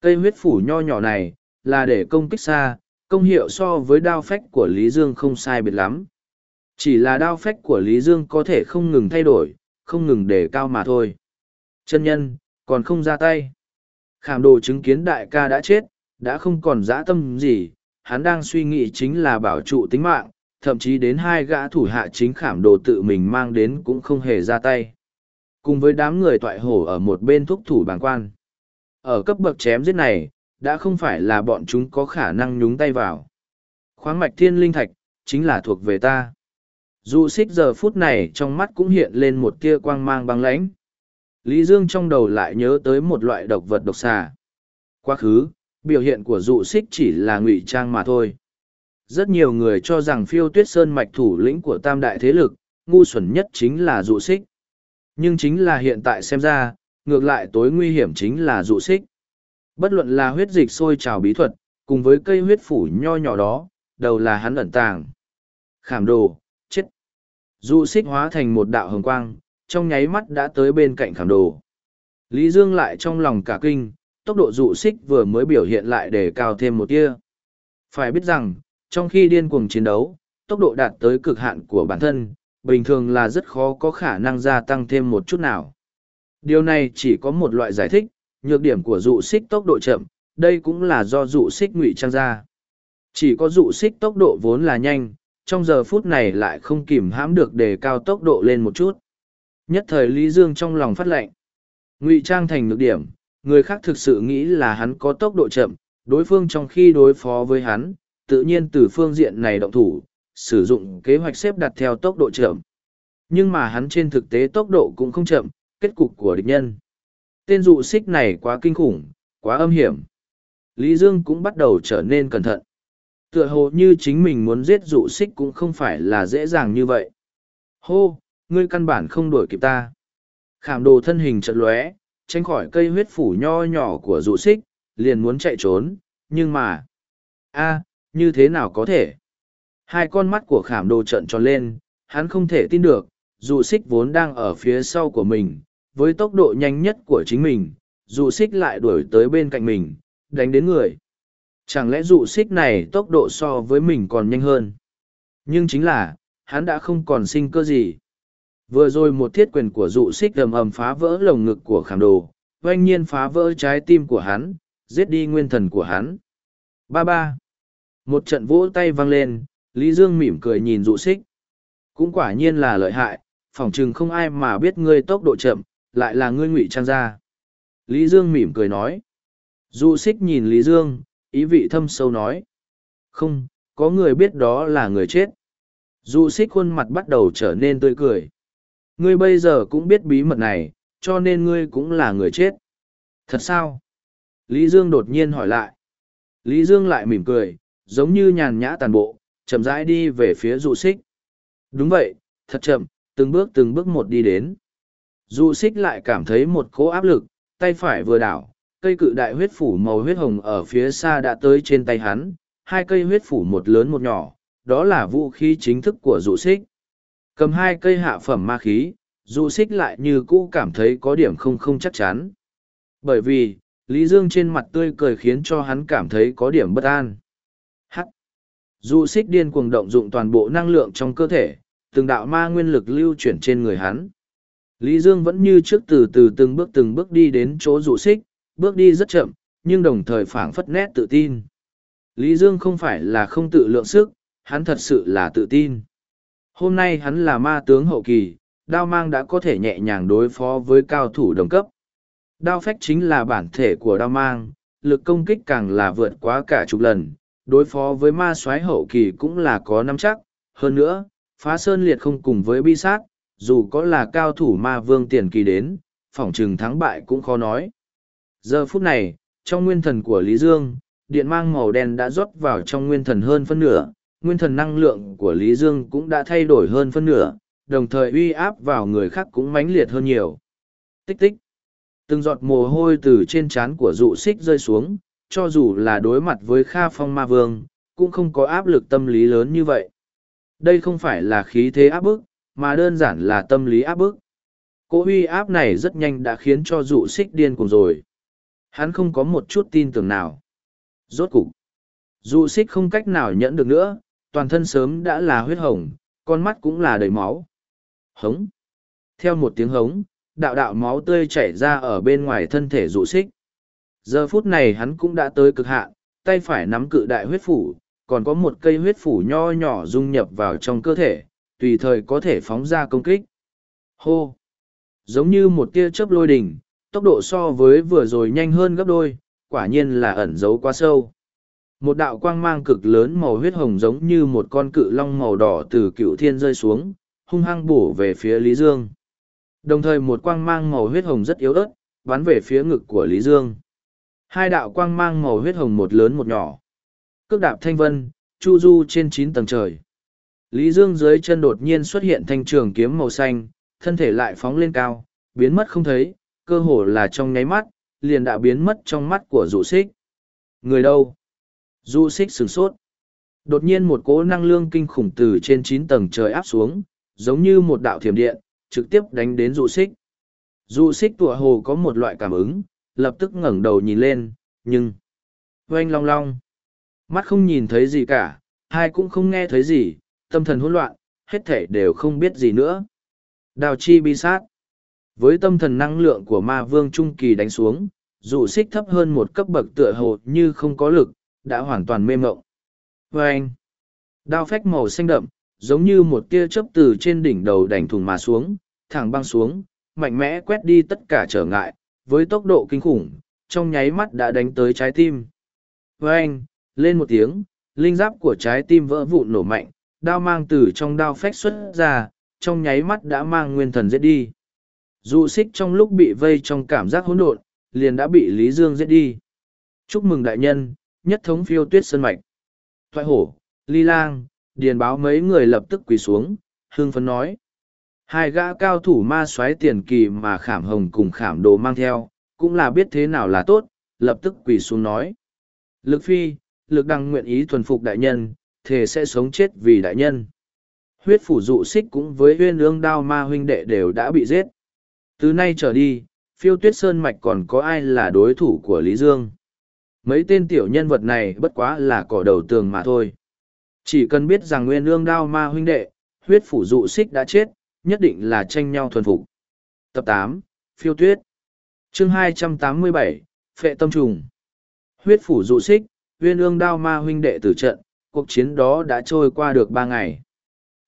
Cây huyết phủ nho nhỏ này, là để công kích xa, công hiệu so với đao phách của Lý Dương không sai biệt lắm. Chỉ là đao phách của Lý Dương có thể không ngừng thay đổi, không ngừng để cao mà thôi. Chân nhân, còn không ra tay. Khảm đồ chứng kiến đại ca đã chết, đã không còn dã tâm gì, hắn đang suy nghĩ chính là bảo trụ tính mạng, thậm chí đến hai gã thủ hạ chính khảm đồ tự mình mang đến cũng không hề ra tay. Cùng với đám người toại hổ ở một bên thúc thủ bàng quan. Ở cấp bậc chém giết này, đã không phải là bọn chúng có khả năng nhúng tay vào. Khoáng mạch thiên linh thạch, chính là thuộc về ta. Dù xích giờ phút này trong mắt cũng hiện lên một tia quang mang băng lãnh. Lý Dương trong đầu lại nhớ tới một loại độc vật độc xà. Quá khứ, biểu hiện của dụ xích chỉ là ngụy trang mà thôi. Rất nhiều người cho rằng phiêu tuyết sơn mạch thủ lĩnh của tam đại thế lực, ngu xuẩn nhất chính là dụ xích. Nhưng chính là hiện tại xem ra, ngược lại tối nguy hiểm chính là dụ xích. Bất luận là huyết dịch sôi trào bí thuật, cùng với cây huyết phủ nho nhỏ đó, đầu là hắn ẩn tàng. Khảm đồ, chết. Dụ xích hóa thành một đạo hồng quang, trong nháy mắt đã tới bên cạnh khảm đồ. Lý Dương lại trong lòng cả kinh, tốc độ dụ xích vừa mới biểu hiện lại để cao thêm một tia. Phải biết rằng, trong khi điên cuồng chiến đấu, tốc độ đạt tới cực hạn của bản thân, bình thường là rất khó có khả năng gia tăng thêm một chút nào. Điều này chỉ có một loại giải thích, nhược điểm của dụ xích tốc độ chậm, đây cũng là do dụ xích ngụy trang ra. Chỉ có dụ xích tốc độ vốn là nhanh, trong giờ phút này lại không kìm hãm được đề cao tốc độ lên một chút. Nhất thời Lý Dương trong lòng phát lệnh. Ngụy trang thành nhược điểm, người khác thực sự nghĩ là hắn có tốc độ chậm, đối phương trong khi đối phó với hắn, tự nhiên từ phương diện này động thủ, sử dụng kế hoạch xếp đặt theo tốc độ chậm. Nhưng mà hắn trên thực tế tốc độ cũng không chậm, kết cục của địch nhân. Tên dụ xích này quá kinh khủng, quá âm hiểm. Lý Dương cũng bắt đầu trở nên cẩn thận. Tựa hồ như chính mình muốn giết dụ xích cũng không phải là dễ dàng như vậy. Hô, ngươi căn bản không đuổi kịp ta. Khảm đồ thân hình trận lóe, tránh khỏi cây huyết phủ nho nhỏ của dụ xích, liền muốn chạy trốn, nhưng mà... a như thế nào có thể? Hai con mắt của khảm đồ trận tròn lên, hắn không thể tin được, dụ xích vốn đang ở phía sau của mình, với tốc độ nhanh nhất của chính mình, dụ xích lại đuổi tới bên cạnh mình, đánh đến người. Chẳng lẽ dụ xích này tốc độ so với mình còn nhanh hơn? Nhưng chính là, hắn đã không còn sinh cơ gì. Vừa rồi một thiết quyền của dụ xích ầm ầm phá vỡ lồng ngực của khảm đồ, oanh nhiên phá vỡ trái tim của hắn, giết đi nguyên thần của hắn. Ba ba. Một trận vỗ tay vang lên, Lý Dương mỉm cười nhìn dụ xích. Cũng quả nhiên là lợi hại, phỏng chừng không ai mà biết ngươi tốc độ chậm, lại là ngươi ngụy trang ra. Lý Dương mỉm cười nói. Dụ xích nhìn Lý Dương, ý vị thâm sâu nói. Không, có người biết đó là người chết. Dụ xích khuôn mặt bắt đầu trở nên tươi cười. Ngươi bây giờ cũng biết bí mật này, cho nên ngươi cũng là người chết. Thật sao? Lý Dương đột nhiên hỏi lại. Lý Dương lại mỉm cười, giống như nhàn nhã tàn bộ, chậm rãi đi về phía dụ xích. Đúng vậy, thật chậm, từng bước từng bước một đi đến. Dụ xích lại cảm thấy một cỗ áp lực, tay phải vừa đảo, cây cự đại huyết phủ màu huyết hồng ở phía xa đã tới trên tay hắn, hai cây huyết phủ một lớn một nhỏ, đó là vũ khí chính thức của dụ xích. Cầm hai cây hạ phẩm ma khí, dù xích lại như cũ cảm thấy có điểm không không chắc chắn. Bởi vì, Lý Dương trên mặt tươi cười khiến cho hắn cảm thấy có điểm bất an. Hắc! Dù xích điên cuồng động dụng toàn bộ năng lượng trong cơ thể, từng đạo ma nguyên lực lưu chuyển trên người hắn. Lý Dương vẫn như trước từ từ từng bước từng bước đi đến chỗ dụ xích, bước đi rất chậm, nhưng đồng thời phảng phất nét tự tin. Lý Dương không phải là không tự lượng sức, hắn thật sự là tự tin. Hôm nay hắn là ma tướng hậu kỳ, đao mang đã có thể nhẹ nhàng đối phó với cao thủ đồng cấp. Đao phách chính là bản thể của đao mang, lực công kích càng là vượt quá cả chục lần, đối phó với ma soái hậu kỳ cũng là có nắm chắc. Hơn nữa, phá sơn liệt không cùng với bi sát, dù có là cao thủ ma vương tiền kỳ đến, phỏng trừng thắng bại cũng khó nói. Giờ phút này, trong nguyên thần của Lý Dương, điện mang màu đen đã rót vào trong nguyên thần hơn phân nửa, nguyên thần năng lượng của Lý Dương cũng đã thay đổi hơn phân nửa, đồng thời uy áp vào người khác cũng mãnh liệt hơn nhiều. Tích tích. Từng giọt mồ hôi từ trên trán của dụ xích rơi xuống, cho dù là đối mặt với Kha Phong Ma Vương, cũng không có áp lực tâm lý lớn như vậy. Đây không phải là khí thế áp bức, mà đơn giản là tâm lý áp bức. Cỗ uy áp này rất nhanh đã khiến cho dụ xích điên cùng rồi. Hắn không có một chút tin tưởng nào. Rốt cục, dụ xích không cách nào nhẫn được nữa, toàn thân sớm đã là huyết hồng, con mắt cũng là đầy máu. Hống. Theo một tiếng hống, đạo đạo máu tươi chảy ra ở bên ngoài thân thể rụ xích. Giờ phút này hắn cũng đã tới cực hạn, tay phải nắm cự đại huyết phủ, còn có một cây huyết phủ nho nhỏ dung nhập vào trong cơ thể, tùy thời có thể phóng ra công kích. Hô! Giống như một tia chớp lôi đỉnh, tốc độ so với vừa rồi nhanh hơn gấp đôi, quả nhiên là ẩn giấu quá sâu một đạo quang mang cực lớn màu huyết hồng giống như một con cự long màu đỏ từ cựu thiên rơi xuống, hung hăng bổ về phía lý dương. Đồng thời một quang mang màu huyết hồng rất yếu ớt, bắn về phía ngực của lý dương. Hai đạo quang mang màu huyết hồng một lớn một nhỏ. Cước đạp thanh vân, chu du trên chín tầng trời. Lý dương dưới chân đột nhiên xuất hiện thanh trường kiếm màu xanh, thân thể lại phóng lên cao, biến mất không thấy, cơ hồ là trong nháy mắt, liền đã biến mất trong mắt của dụ xích. Người đâu? Du xích sửng sốt. Đột nhiên một cỗ năng lượng kinh khủng từ trên chín tầng trời áp xuống, giống như một đạo thiểm điện, trực tiếp đánh đến du xích. Du xích tụa hồ có một loại cảm ứng, lập tức ngẩng đầu nhìn lên, nhưng... Oanh long long. Mắt không nhìn thấy gì cả, hai cũng không nghe thấy gì, tâm thần hỗn loạn, hết thể đều không biết gì nữa. Đào chi bi sát. Với tâm thần năng lượng của ma vương trung kỳ đánh xuống, dù xích thấp hơn một cấp bậc tựa hồ như không có lực, đã hoàn toàn mê mộng. Và anh, đao phách màu xanh đậm, giống như một tia chớp từ trên đỉnh đầu đành thùng mà xuống, thẳng băng xuống, mạnh mẽ quét đi tất cả trở ngại, với tốc độ kinh khủng, trong nháy mắt đã đánh tới trái tim. Và anh, lên một tiếng, linh giáp của trái tim vỡ vụn nổ mạnh, đao mang từ trong đao phách xuất ra, trong nháy mắt đã mang nguyên thần giết đi. Dụ xích trong lúc bị vây trong cảm giác hỗn độn, liền đã bị Lý Dương giết đi. Chúc mừng đại nhân, nhất thống phiêu tuyết sơn mạch. Thoại hổ, ly lang, điền báo mấy người lập tức quỳ xuống, hương phấn nói. Hai gã cao thủ ma xoáy tiền kỳ mà khảm hồng cùng khảm đồ mang theo, cũng là biết thế nào là tốt, lập tức quỳ xuống nói. Lực phi, lực đăng nguyện ý thuần phục đại nhân, thề sẽ sống chết vì đại nhân. Huyết phủ dụ xích cũng với huyên ương đao ma huynh đệ đều đã bị giết. Từ nay trở đi, phiêu tuyết sơn mạch còn có ai là đối thủ của Lý Dương. Mấy tên tiểu nhân vật này bất quá là cỏ đầu tường mà thôi. Chỉ cần biết rằng nguyên ương đao ma huynh đệ, huyết phủ dụ xích đã chết, nhất định là tranh nhau thuần phục. Tập tám Phiêu tuyết chương hai trăm tám mươi bảy Phệ tâm trùng Huyết phủ dụ xích, nguyên ương đao ma huynh đệ tử trận, cuộc chiến đó đã trôi qua được ba ngày.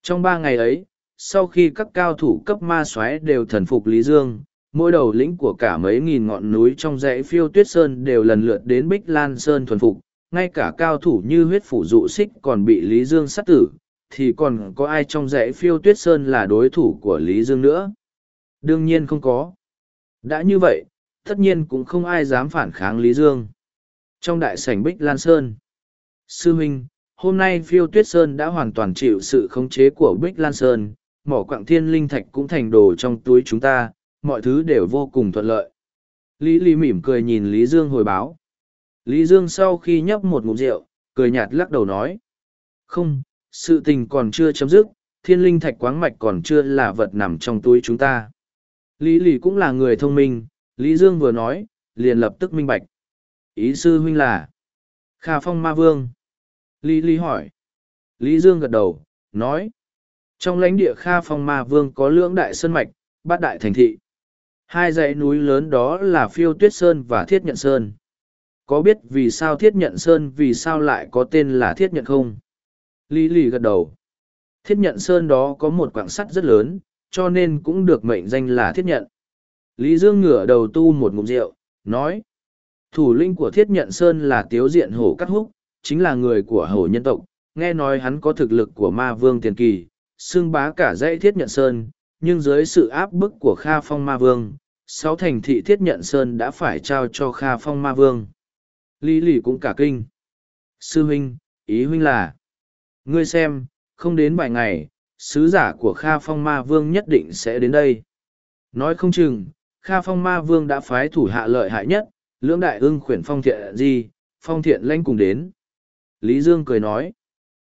Trong ba ngày ấy, sau khi các cao thủ cấp ma soái đều thần phục Lý Dương, mỗi đầu lĩnh của cả mấy nghìn ngọn núi trong dãy phiêu tuyết sơn đều lần lượt đến bích lan sơn thuần phục, ngay cả cao thủ như huyết phủ dụ xích còn bị lý dương sát tử, thì còn có ai trong dãy phiêu tuyết sơn là đối thủ của lý dương nữa? Đương nhiên không có. Đã như vậy, tất nhiên cũng không ai dám phản kháng lý dương. Trong đại sảnh bích lan sơn, sư huynh hôm nay phiêu tuyết sơn đã hoàn toàn chịu sự khống chế của bích lan sơn, mỏ quặng thiên linh thạch cũng thành đồ trong túi chúng ta mọi thứ đều vô cùng thuận lợi. Lý Lý mỉm cười nhìn Lý Dương hồi báo. Lý Dương sau khi nhấp một ngụm rượu, cười nhạt lắc đầu nói. Không, sự tình còn chưa chấm dứt, thiên linh thạch quáng mạch còn chưa là vật nằm trong túi chúng ta. Lý Lý cũng là người thông minh, Lý Dương vừa nói, liền lập tức minh bạch. Ý sư huynh là Kha Phong Ma Vương. Lý Lý hỏi. Lý Dương gật đầu, nói. Trong lãnh địa Kha Phong Ma Vương có lưỡng đại sơn mạch, bát đại thành thị. Hai dãy núi lớn đó là Phiêu Tuyết Sơn và Thiết Nhận Sơn. Có biết vì sao Thiết Nhận Sơn vì sao lại có tên là Thiết Nhận không? Lý lì gật đầu. Thiết Nhận Sơn đó có một quảng sắt rất lớn, cho nên cũng được mệnh danh là Thiết Nhận. Lý Dương ngửa đầu tu một ngụm rượu, nói. Thủ lĩnh của Thiết Nhận Sơn là Tiếu Diện Hổ Cắt Húc, chính là người của Hổ nhân tộc. Nghe nói hắn có thực lực của ma vương tiền kỳ, xưng bá cả dãy Thiết Nhận Sơn, nhưng dưới sự áp bức của Kha Phong Ma Vương, sáu thành thị thiết nhận sơn đã phải trao cho kha phong ma vương. Lý lì cũng cả kinh. Sư huynh, ý huynh là, ngươi xem, không đến vài ngày, sứ giả của kha phong ma vương nhất định sẽ đến đây. Nói không chừng, kha phong ma vương đã phái thủ hạ lợi hại nhất, lưỡng đại ưng khuyển phong thiện di, phong thiện lãnh cùng đến. Lý dương cười nói,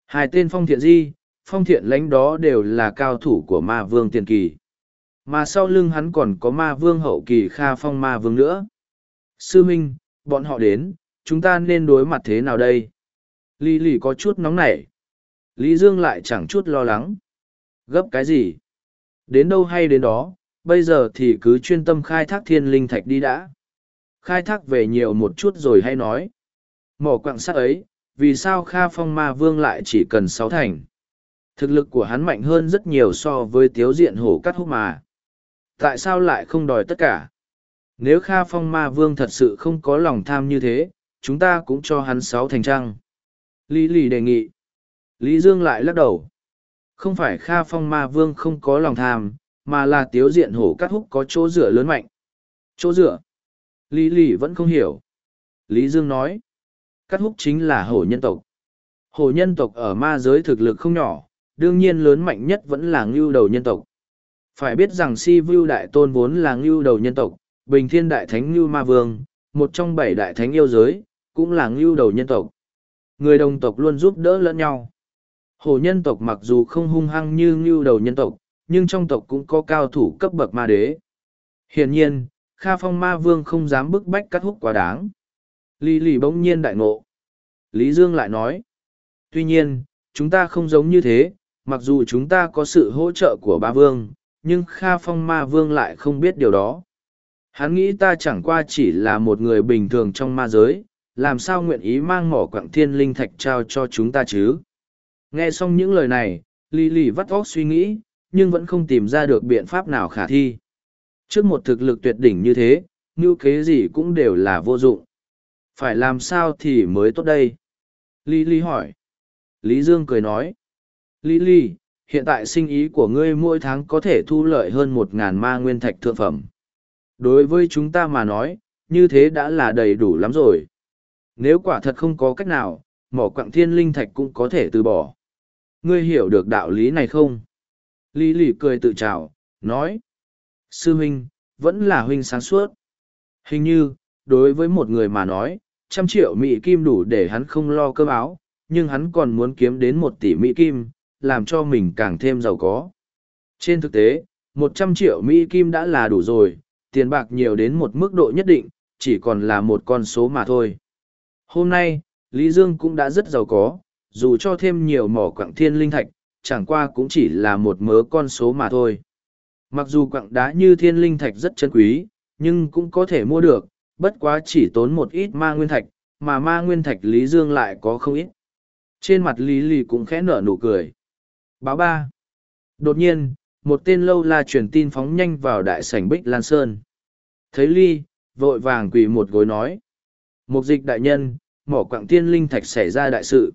hai tên phong thiện di, phong thiện lãnh đó đều là cao thủ của ma vương tiền kỳ mà sau lưng hắn còn có ma vương hậu kỳ kha phong ma vương nữa. Sư Minh, bọn họ đến, chúng ta nên đối mặt thế nào đây? Lý lì có chút nóng nảy. Lý Dương lại chẳng chút lo lắng. Gấp cái gì? Đến đâu hay đến đó, bây giờ thì cứ chuyên tâm khai thác thiên linh thạch đi đã. Khai thác về nhiều một chút rồi hay nói. Mỏ quạng sắt ấy, vì sao Kha Phong Ma Vương lại chỉ cần sáu thành? Thực lực của hắn mạnh hơn rất nhiều so với tiếu diện hổ cắt húc mà tại sao lại không đòi tất cả nếu kha phong ma vương thật sự không có lòng tham như thế chúng ta cũng cho hắn sáu thành trăng Lý lì đề nghị. Lý Dương lại lắc đầu. Không phải Kha Phong Ma Vương không có lòng tham, mà là tiếu diện hổ cắt húc có chỗ dựa lớn mạnh. Chỗ dựa? Lý lì vẫn không hiểu. Lý Dương nói. Cắt húc chính là hổ nhân tộc. Hổ nhân tộc ở ma giới thực lực không nhỏ, đương nhiên lớn mạnh nhất vẫn là ngưu đầu nhân tộc. Phải biết rằng si vưu đại tôn vốn là ngưu đầu nhân tộc, bình thiên đại thánh ngưu ma vương, một trong bảy đại thánh yêu giới, cũng là ngưu đầu nhân tộc. Người đồng tộc luôn giúp đỡ lẫn nhau. Hổ nhân tộc mặc dù không hung hăng như ngưu đầu nhân tộc, nhưng trong tộc cũng có cao thủ cấp bậc ma đế. Hiển nhiên, Kha Phong Ma Vương không dám bức bách cắt húc quá đáng. Lý lì bỗng nhiên đại ngộ. Lý Dương lại nói. Tuy nhiên, chúng ta không giống như thế, mặc dù chúng ta có sự hỗ trợ của ba vương, nhưng Kha Phong Ma Vương lại không biết điều đó. Hắn nghĩ ta chẳng qua chỉ là một người bình thường trong ma giới, làm sao nguyện ý mang mỏ quặng thiên linh thạch trao cho chúng ta chứ? Nghe xong những lời này, Lý Lì vắt óc suy nghĩ, nhưng vẫn không tìm ra được biện pháp nào khả thi. Trước một thực lực tuyệt đỉnh như thế, như kế gì cũng đều là vô dụng. Phải làm sao thì mới tốt đây? Lý Lý hỏi. Lý Dương cười nói. Lý Lý, hiện tại sinh ý của ngươi mỗi tháng có thể thu lợi hơn một ngàn ma nguyên thạch thượng phẩm. Đối với chúng ta mà nói, như thế đã là đầy đủ lắm rồi. Nếu quả thật không có cách nào, mỏ quặng thiên linh thạch cũng có thể từ bỏ. Ngươi hiểu được đạo lý này không? Lý lỉ cười tự chào, nói. Sư huynh, vẫn là huynh sáng suốt. Hình như, đối với một người mà nói, trăm triệu mỹ kim đủ để hắn không lo cơm áo, nhưng hắn còn muốn kiếm đến một tỷ mỹ kim, làm cho mình càng thêm giàu có. Trên thực tế, một trăm triệu mỹ kim đã là đủ rồi, tiền bạc nhiều đến một mức độ nhất định, chỉ còn là một con số mà thôi. Hôm nay, Lý Dương cũng đã rất giàu có, dù cho thêm nhiều mỏ quặng thiên linh thạch, chẳng qua cũng chỉ là một mớ con số mà thôi. Mặc dù quặng đá như thiên linh thạch rất chân quý, nhưng cũng có thể mua được, bất quá chỉ tốn một ít ma nguyên thạch, mà ma nguyên thạch Lý Dương lại có không ít. Trên mặt Lý Lì cũng khẽ nở nụ cười. Báo ba. Đột nhiên, một tên lâu la truyền tin phóng nhanh vào đại sảnh Bích Lan Sơn. Thấy Ly, vội vàng quỳ một gối nói. Một dịch đại nhân, mỏ quặng tiên linh thạch xảy ra đại sự.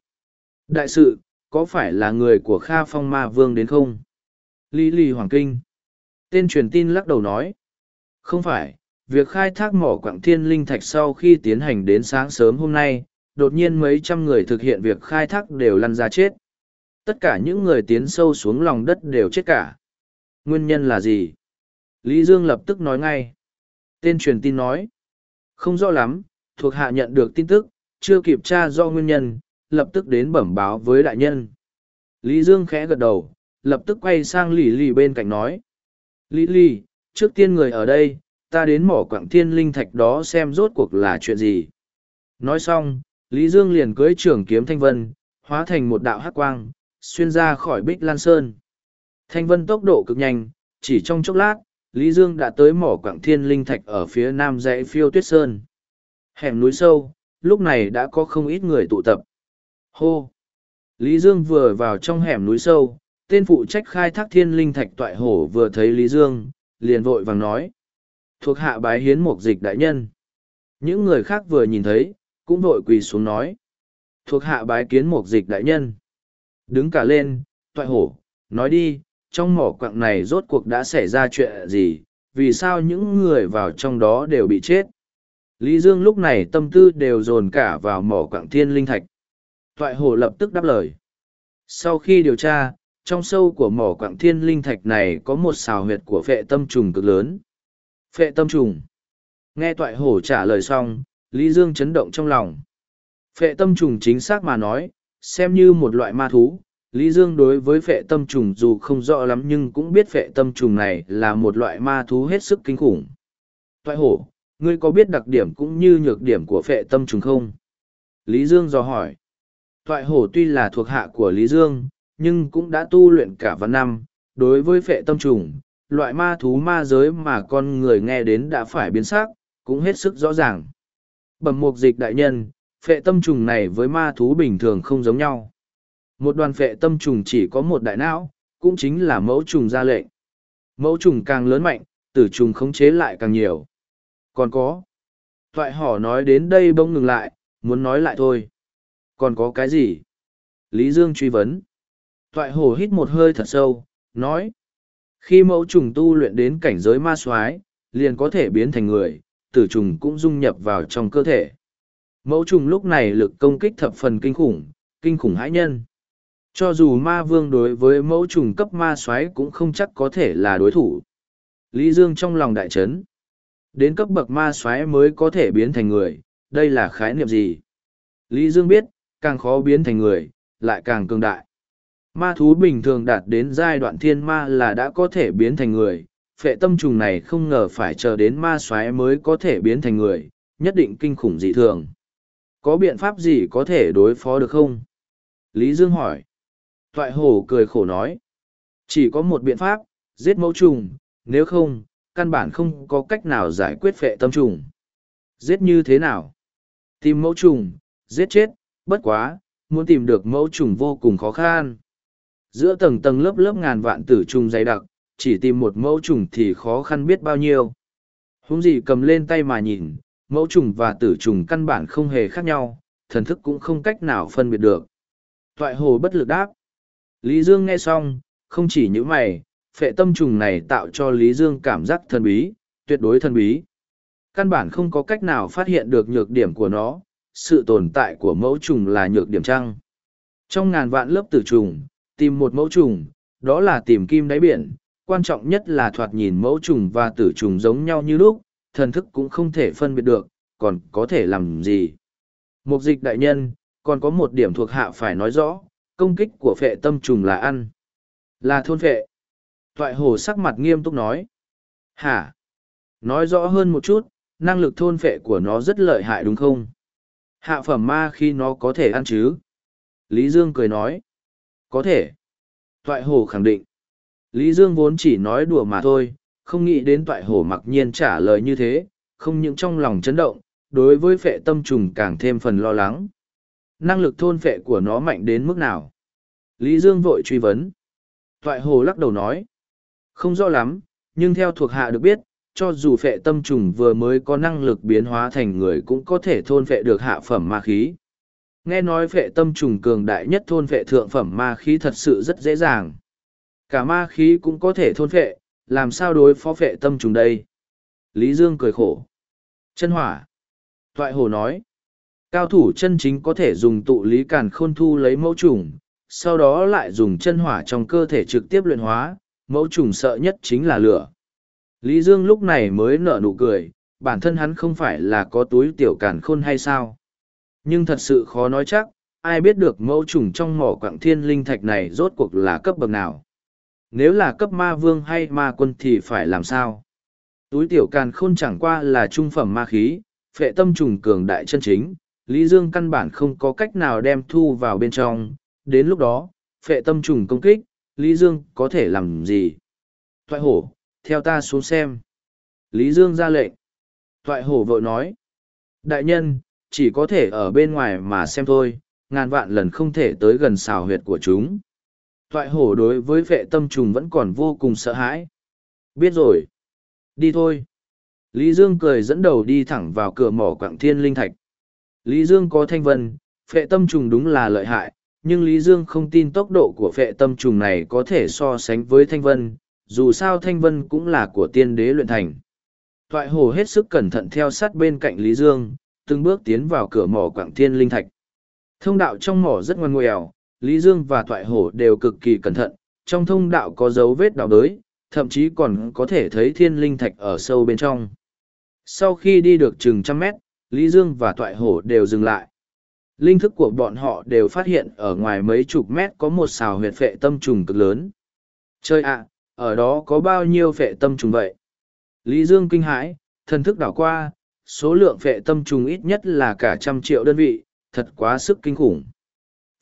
Đại sự, có phải là người của Kha Phong Ma Vương đến không? Lý Lì Hoàng Kinh. Tên truyền tin lắc đầu nói. Không phải, việc khai thác mỏ quặng thiên linh thạch sau khi tiến hành đến sáng sớm hôm nay, đột nhiên mấy trăm người thực hiện việc khai thác đều lăn ra chết. Tất cả những người tiến sâu xuống lòng đất đều chết cả. Nguyên nhân là gì? Lý Dương lập tức nói ngay. Tên truyền tin nói. Không rõ lắm, thuộc hạ nhận được tin tức, chưa kịp tra do nguyên nhân, lập tức đến bẩm báo với đại nhân. Lý Dương khẽ gật đầu, lập tức quay sang lì lì bên cạnh nói. Lý lì, trước tiên người ở đây, ta đến mỏ quảng thiên linh thạch đó xem rốt cuộc là chuyện gì. Nói xong, Lý Dương liền cưới trưởng kiếm Thanh Vân, hóa thành một đạo hát quang, xuyên ra khỏi Bích Lan Sơn. Thanh Vân tốc độ cực nhanh, chỉ trong chốc lát, Lý Dương đã tới mỏ quảng thiên linh thạch ở phía nam dãy phiêu tuyết sơn. Hẻm núi sâu, lúc này đã có không ít người tụ tập. Hô! Lý Dương vừa vào trong hẻm núi sâu, tên phụ trách khai thác thiên linh thạch toại hổ vừa thấy Lý Dương, liền vội vàng nói. Thuộc hạ bái hiến mục dịch đại nhân. Những người khác vừa nhìn thấy, cũng vội quỳ xuống nói. Thuộc hạ bái kiến mục dịch đại nhân. Đứng cả lên, toại hổ, nói đi, trong mỏ quặng này rốt cuộc đã xảy ra chuyện gì, vì sao những người vào trong đó đều bị chết. Lý Dương lúc này tâm tư đều dồn cả vào mỏ quặng thiên linh thạch. Toại hổ lập tức đáp lời. Sau khi điều tra, trong sâu của mỏ quặng thiên linh thạch này có một xào huyệt của phệ tâm trùng cực lớn. Phệ tâm trùng. Nghe toại hổ trả lời xong, Lý Dương chấn động trong lòng. Phệ tâm trùng chính xác mà nói, xem như một loại ma thú. Lý Dương đối với phệ tâm trùng dù không rõ lắm nhưng cũng biết phệ tâm trùng này là một loại ma thú hết sức kinh khủng. Toại hổ, ngươi có biết đặc điểm cũng như nhược điểm của phệ tâm trùng không? Lý Dương dò hỏi. Toại hổ tuy là thuộc hạ của Lý Dương, nhưng cũng đã tu luyện cả vạn năm. Đối với phệ tâm trùng, loại ma thú ma giới mà con người nghe đến đã phải biến sắc, cũng hết sức rõ ràng. Bẩm mục dịch đại nhân, phệ tâm trùng này với ma thú bình thường không giống nhau. Một đoàn phệ tâm trùng chỉ có một đại não, cũng chính là mẫu trùng ra lệnh. Mẫu trùng càng lớn mạnh, tử trùng khống chế lại càng nhiều. Còn có. Toại họ nói đến đây bỗng ngừng lại, muốn nói lại thôi. còn có cái gì? Lý Dương truy vấn. Toại hổ hít một hơi thật sâu, nói. Khi mẫu trùng tu luyện đến cảnh giới ma soái liền có thể biến thành người, tử trùng cũng dung nhập vào trong cơ thể. Mẫu trùng lúc này lực công kích thập phần kinh khủng, kinh khủng hãi nhân. Cho dù ma vương đối với mẫu trùng cấp ma xoáy cũng không chắc có thể là đối thủ. Lý Dương trong lòng đại chấn. Đến cấp bậc ma xoáy mới có thể biến thành người, đây là khái niệm gì? Lý Dương biết, càng khó biến thành người, lại càng cường đại. Ma thú bình thường đạt đến giai đoạn thiên ma là đã có thể biến thành người, phệ tâm trùng này không ngờ phải chờ đến ma xoáy mới có thể biến thành người, nhất định kinh khủng dị thường. Có biện pháp gì có thể đối phó được không? Lý Dương hỏi. Toại hổ cười khổ nói. Chỉ có một biện pháp, giết mẫu trùng, nếu không, căn bản không có cách nào giải quyết phệ tâm trùng. Giết như thế nào? Tìm mẫu trùng, giết chết, bất quá, muốn tìm được mẫu trùng vô cùng khó khăn. Giữa tầng tầng lớp lớp ngàn vạn tử trùng dày đặc, chỉ tìm một mẫu trùng thì khó khăn biết bao nhiêu. Húng gì cầm lên tay mà nhìn, mẫu trùng và tử trùng căn bản không hề khác nhau, thần thức cũng không cách nào phân biệt được. Toại hồ bất lực đáp. Lý Dương nghe xong, không chỉ những mày, phệ tâm trùng này tạo cho Lý Dương cảm giác thần bí, tuyệt đối thần bí. Căn bản không có cách nào phát hiện được nhược điểm của nó, sự tồn tại của mẫu trùng là nhược điểm trăng. Trong ngàn vạn lớp tử trùng, tìm một mẫu trùng, đó là tìm kim đáy biển, quan trọng nhất là thoạt nhìn mẫu trùng và tử trùng giống nhau như lúc, thần thức cũng không thể phân biệt được, còn có thể làm gì. Mục dịch đại nhân, còn có một điểm thuộc hạ phải nói rõ, công kích của phệ tâm trùng là ăn. Là thôn phệ. Toại hồ sắc mặt nghiêm túc nói. Hả? Nói rõ hơn một chút, năng lực thôn phệ của nó rất lợi hại đúng không? Hạ phẩm ma khi nó có thể ăn chứ? Lý Dương cười nói. Có thể. Toại hồ khẳng định. Lý Dương vốn chỉ nói đùa mà thôi, không nghĩ đến toại hồ mặc nhiên trả lời như thế, không những trong lòng chấn động, đối với phệ tâm trùng càng thêm phần lo lắng. Năng lực thôn phệ của nó mạnh đến mức nào? Lý Dương vội truy vấn. Toại hồ lắc đầu nói. Không rõ lắm, nhưng theo thuộc hạ được biết, cho dù phệ tâm trùng vừa mới có năng lực biến hóa thành người cũng có thể thôn phệ được hạ phẩm ma khí. Nghe nói phệ tâm trùng cường đại nhất thôn phệ thượng phẩm ma khí thật sự rất dễ dàng. Cả ma khí cũng có thể thôn phệ, làm sao đối phó phệ tâm trùng đây? Lý Dương cười khổ. Chân hỏa. Thoại hồ nói. Cao thủ chân chính có thể dùng tụ lý càn khôn thu lấy mẫu trùng, sau đó lại dùng chân hỏa trong cơ thể trực tiếp luyện hóa, mẫu trùng sợ nhất chính là lửa. Lý Dương lúc này mới nở nụ cười, bản thân hắn không phải là có túi tiểu càn khôn hay sao. Nhưng thật sự khó nói chắc, ai biết được mẫu trùng trong mỏ quảng thiên linh thạch này rốt cuộc là cấp bậc nào. Nếu là cấp ma vương hay ma quân thì phải làm sao? Túi tiểu càn khôn chẳng qua là trung phẩm ma khí, phệ tâm trùng cường đại chân chính, Lý Dương căn bản không có cách nào đem thu vào bên trong, đến lúc đó, phệ tâm trùng công kích, Lý Dương có thể làm gì? Thoại hổ, theo ta xuống xem. Lý Dương ra lệnh. Thoại hổ vội nói. Đại nhân, chỉ có thể ở bên ngoài mà xem thôi, ngàn vạn lần không thể tới gần xào huyệt của chúng. Thoại hổ đối với vệ tâm trùng vẫn còn vô cùng sợ hãi. Biết rồi. Đi thôi. Lý Dương cười dẫn đầu đi thẳng vào cửa mỏ quảng thiên linh thạch. Lý Dương có thanh vân, phệ tâm trùng đúng là lợi hại, nhưng Lý Dương không tin tốc độ của phệ tâm trùng này có thể so sánh với thanh vân, dù sao thanh vân cũng là của tiên đế luyện thành. Toại hồ hết sức cẩn thận theo sát bên cạnh Lý Dương, từng bước tiến vào cửa mỏ quảng thiên linh thạch. Thông đạo trong mỏ rất ngoan ngoèo, Lý Dương và Toại Hổ đều cực kỳ cẩn thận, trong thông đạo có dấu vết đào đới, thậm chí còn có thể thấy thiên linh thạch ở sâu bên trong. Sau khi đi được chừng trăm mét, Lý Dương và Toại Hổ đều dừng lại. Linh thức của bọn họ đều phát hiện ở ngoài mấy chục mét có một xào huyệt phệ tâm trùng cực lớn. Chơi ạ, ở đó có bao nhiêu phệ tâm trùng vậy? Lý Dương kinh hãi, thần thức đảo qua, số lượng phệ tâm trùng ít nhất là cả trăm triệu đơn vị, thật quá sức kinh khủng.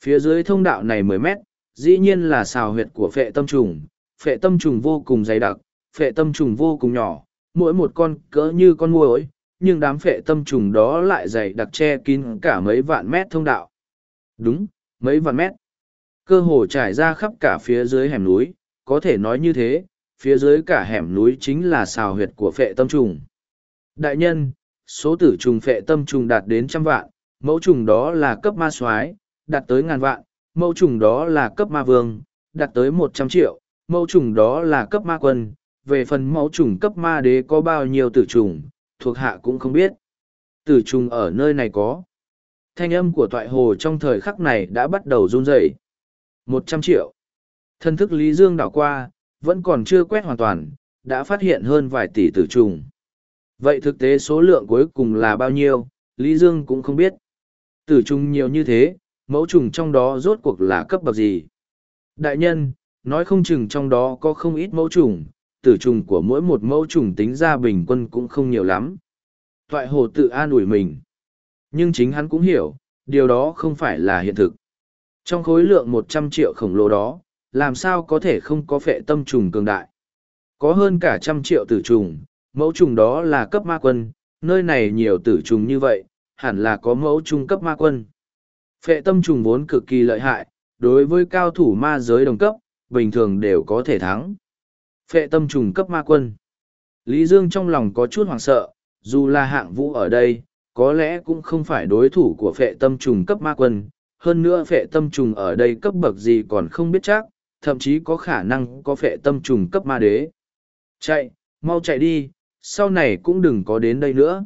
Phía dưới thông đạo này mười mét, dĩ nhiên là xào huyệt của phệ tâm trùng, phệ tâm trùng vô cùng dày đặc, phệ tâm trùng vô cùng nhỏ, mỗi một con cỡ như con muỗi, nhưng đám phệ tâm trùng đó lại dày đặc che kín cả mấy vạn mét thông đạo. Đúng, mấy vạn mét. Cơ hồ trải ra khắp cả phía dưới hẻm núi, có thể nói như thế, phía dưới cả hẻm núi chính là xào huyệt của phệ tâm trùng. Đại nhân, số tử trùng phệ tâm trùng đạt đến trăm vạn, mẫu trùng đó là cấp ma soái đạt tới ngàn vạn, mẫu trùng đó là cấp ma vương, đạt tới một trăm triệu, mẫu trùng đó là cấp ma quân, về phần mẫu trùng cấp ma đế có bao nhiêu tử trùng, thuộc hạ cũng không biết. Tử trùng ở nơi này có. Thanh âm của toại hồ trong thời khắc này đã bắt đầu run rẩy. một trăm triệu. Thân thức Lý Dương đảo qua, vẫn còn chưa quét hoàn toàn, đã phát hiện hơn vài tỷ tử trùng. Vậy thực tế số lượng cuối cùng là bao nhiêu, Lý Dương cũng không biết. Tử trùng nhiều như thế, mẫu trùng trong đó rốt cuộc là cấp bậc gì? Đại nhân, nói không chừng trong đó có không ít mẫu trùng, tử trùng của mỗi một mẫu trùng tính ra bình quân cũng không nhiều lắm. Toại hồ tự an ủi mình. Nhưng chính hắn cũng hiểu, điều đó không phải là hiện thực. Trong khối lượng một trăm triệu khổng lồ đó, làm sao có thể không có phệ tâm trùng cường đại. Có hơn cả trăm triệu tử trùng, mẫu trùng đó là cấp ma quân, nơi này nhiều tử trùng như vậy, hẳn là có mẫu trung cấp ma quân. Phệ tâm trùng vốn cực kỳ lợi hại, đối với cao thủ ma giới đồng cấp, bình thường đều có thể thắng. Phệ tâm trùng cấp ma quân. Lý Dương trong lòng có chút hoảng sợ, dù là hạng vũ ở đây, có lẽ cũng không phải đối thủ của phệ tâm trùng cấp ma quân. Hơn nữa phệ tâm trùng ở đây cấp bậc gì còn không biết chắc, thậm chí có khả năng có phệ tâm trùng cấp ma đế. Chạy, mau chạy đi, sau này cũng đừng có đến đây nữa.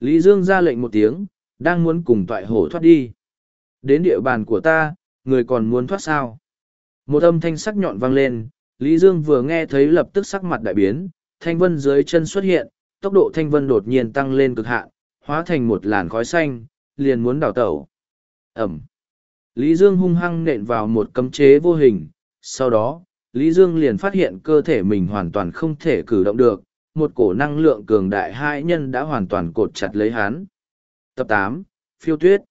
Lý Dương ra lệnh một tiếng, đang muốn cùng toại hổ thoát đi. Đến địa bàn của ta, người còn muốn thoát sao? Một âm thanh sắc nhọn vang lên, Lý Dương vừa nghe thấy lập tức sắc mặt đại biến, thanh vân dưới chân xuất hiện, tốc độ thanh vân đột nhiên tăng lên cực hạn, hóa thành một làn khói xanh, liền muốn đào tẩu. Ẩm. Lý Dương hung hăng nện vào một cấm chế vô hình, sau đó, Lý Dương liền phát hiện cơ thể mình hoàn toàn không thể cử động được, một cổ năng lượng cường đại hai nhân đã hoàn toàn cột chặt lấy hắn. Tập tám Phiêu Tuyết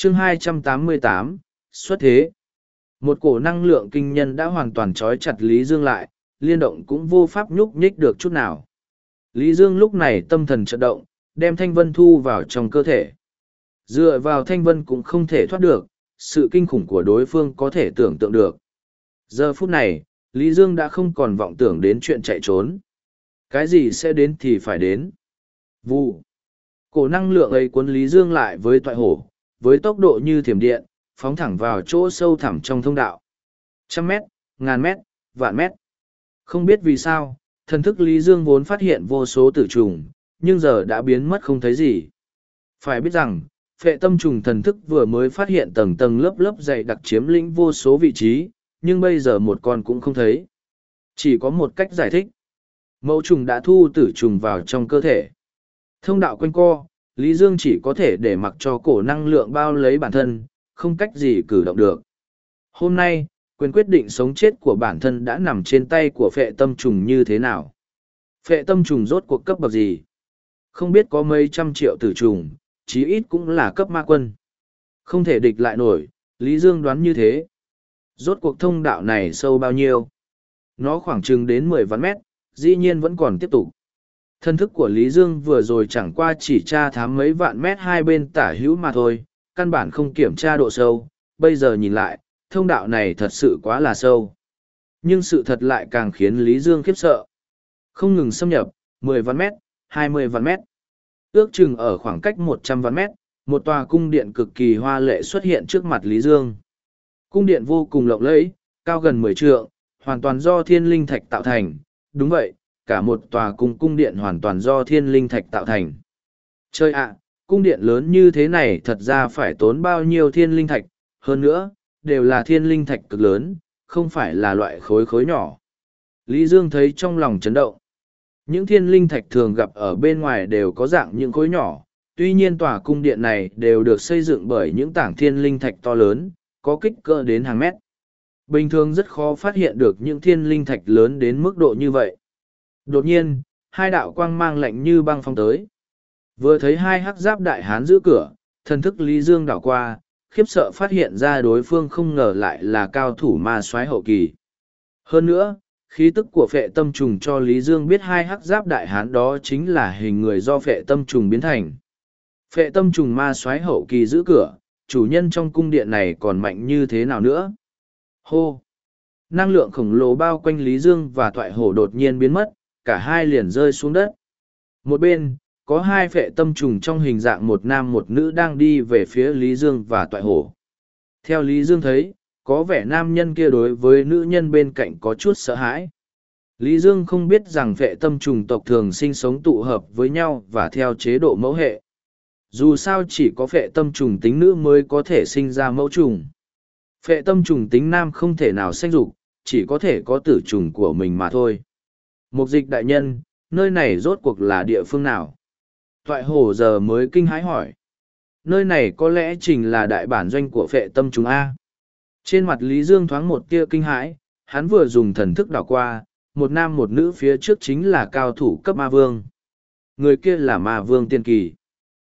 chương 288, xuất thế. Một cổ năng lượng kinh nhân đã hoàn toàn trói chặt Lý Dương lại, liên động cũng vô pháp nhúc nhích được chút nào. Lý Dương lúc này tâm thần chật động, đem thanh vân thu vào trong cơ thể. Dựa vào thanh vân cũng không thể thoát được, sự kinh khủng của đối phương có thể tưởng tượng được. Giờ phút này, Lý Dương đã không còn vọng tưởng đến chuyện chạy trốn. Cái gì sẽ đến thì phải đến. vu Cổ năng lượng ấy cuốn Lý Dương lại với toại hổ, với tốc độ như thiểm điện, phóng thẳng vào chỗ sâu thẳm trong thông đạo. Trăm mét, ngàn mét, vạn mét. Không biết vì sao, thần thức Lý Dương vốn phát hiện vô số tử trùng, nhưng giờ đã biến mất không thấy gì. Phải biết rằng, phệ tâm trùng thần thức vừa mới phát hiện tầng tầng lớp lớp dày đặc chiếm lĩnh vô số vị trí, nhưng bây giờ một con cũng không thấy. Chỉ có một cách giải thích. Mẫu trùng đã thu tử trùng vào trong cơ thể. Thông đạo quanh co, Lý Dương chỉ có thể để mặc cho cổ năng lượng bao lấy bản thân, không cách gì cử động được. Hôm nay, quyền quyết định sống chết của bản thân đã nằm trên tay của phệ tâm trùng như thế nào. Phệ tâm trùng rốt cuộc cấp bậc gì? Không biết có mấy trăm triệu tử trùng, chí ít cũng là cấp ma quân. Không thể địch lại nổi, Lý Dương đoán như thế. Rốt cuộc thông đạo này sâu bao nhiêu? Nó khoảng chừng đến mười vạn mét, dĩ nhiên vẫn còn tiếp tục. Thân thức của Lý Dương vừa rồi chẳng qua chỉ tra thám mấy vạn mét hai bên tả hữu mà thôi, căn bản không kiểm tra độ sâu, bây giờ nhìn lại, thông đạo này thật sự quá là sâu. Nhưng sự thật lại càng khiến Lý Dương khiếp sợ. Không ngừng xâm nhập, 10 vạn mét, 20 vạn mét. Ước chừng ở khoảng cách 100 vạn mét, một tòa cung điện cực kỳ hoa lệ xuất hiện trước mặt Lý Dương. Cung điện vô cùng lộng lẫy, cao gần 10 trượng, hoàn toàn do thiên linh thạch tạo thành. Đúng vậy, cả một tòa cung cung điện hoàn toàn do thiên linh thạch tạo thành. Chơi ạ, cung điện lớn như thế này thật ra phải tốn bao nhiêu thiên linh thạch, hơn nữa, đều là thiên linh thạch cực lớn, không phải là loại khối khối nhỏ. Lý Dương thấy trong lòng chấn động. Những thiên linh thạch thường gặp ở bên ngoài đều có dạng những khối nhỏ, tuy nhiên tòa cung điện này đều được xây dựng bởi những tảng thiên linh thạch to lớn, có kích cỡ đến hàng mét. Bình thường rất khó phát hiện được những thiên linh thạch lớn đến mức độ như vậy. Đột nhiên, hai đạo quang mang lạnh như băng phong tới. Vừa thấy hai hắc giáp đại hán giữ cửa, thần thức Lý Dương đảo qua, khiếp sợ phát hiện ra đối phương không ngờ lại là cao thủ ma soái hậu kỳ. Hơn nữa, khí tức của phệ tâm trùng cho Lý Dương biết hai hắc giáp đại hán đó chính là hình người do phệ tâm trùng biến thành. Phệ tâm trùng ma soái hậu kỳ giữ cửa, chủ nhân trong cung điện này còn mạnh như thế nào nữa? Hô! Năng lượng khổng lồ bao quanh Lý Dương và thoại hổ đột nhiên biến mất, cả hai liền rơi xuống đất. Một bên, có hai phệ tâm trùng trong hình dạng một nam một nữ đang đi về phía Lý Dương và toại hổ. Theo Lý Dương thấy, có vẻ nam nhân kia đối với nữ nhân bên cạnh có chút sợ hãi. Lý Dương không biết rằng vệ tâm trùng tộc thường sinh sống tụ hợp với nhau và theo chế độ mẫu hệ. Dù sao chỉ có vệ tâm trùng tính nữ mới có thể sinh ra mẫu trùng. Vệ tâm trùng tính nam không thể nào sinh dục, chỉ có thể có tử trùng của mình mà thôi. Mục dịch đại nhân, nơi này rốt cuộc là địa phương nào? Toại hổ giờ mới kinh hái hỏi. Nơi này có lẽ trình là đại bản doanh của phệ tâm chúng A. Trên mặt Lý Dương thoáng một tia kinh hãi, hắn vừa dùng thần thức đảo qua, một nam một nữ phía trước chính là cao thủ cấp ma vương. Người kia là ma vương tiên kỳ.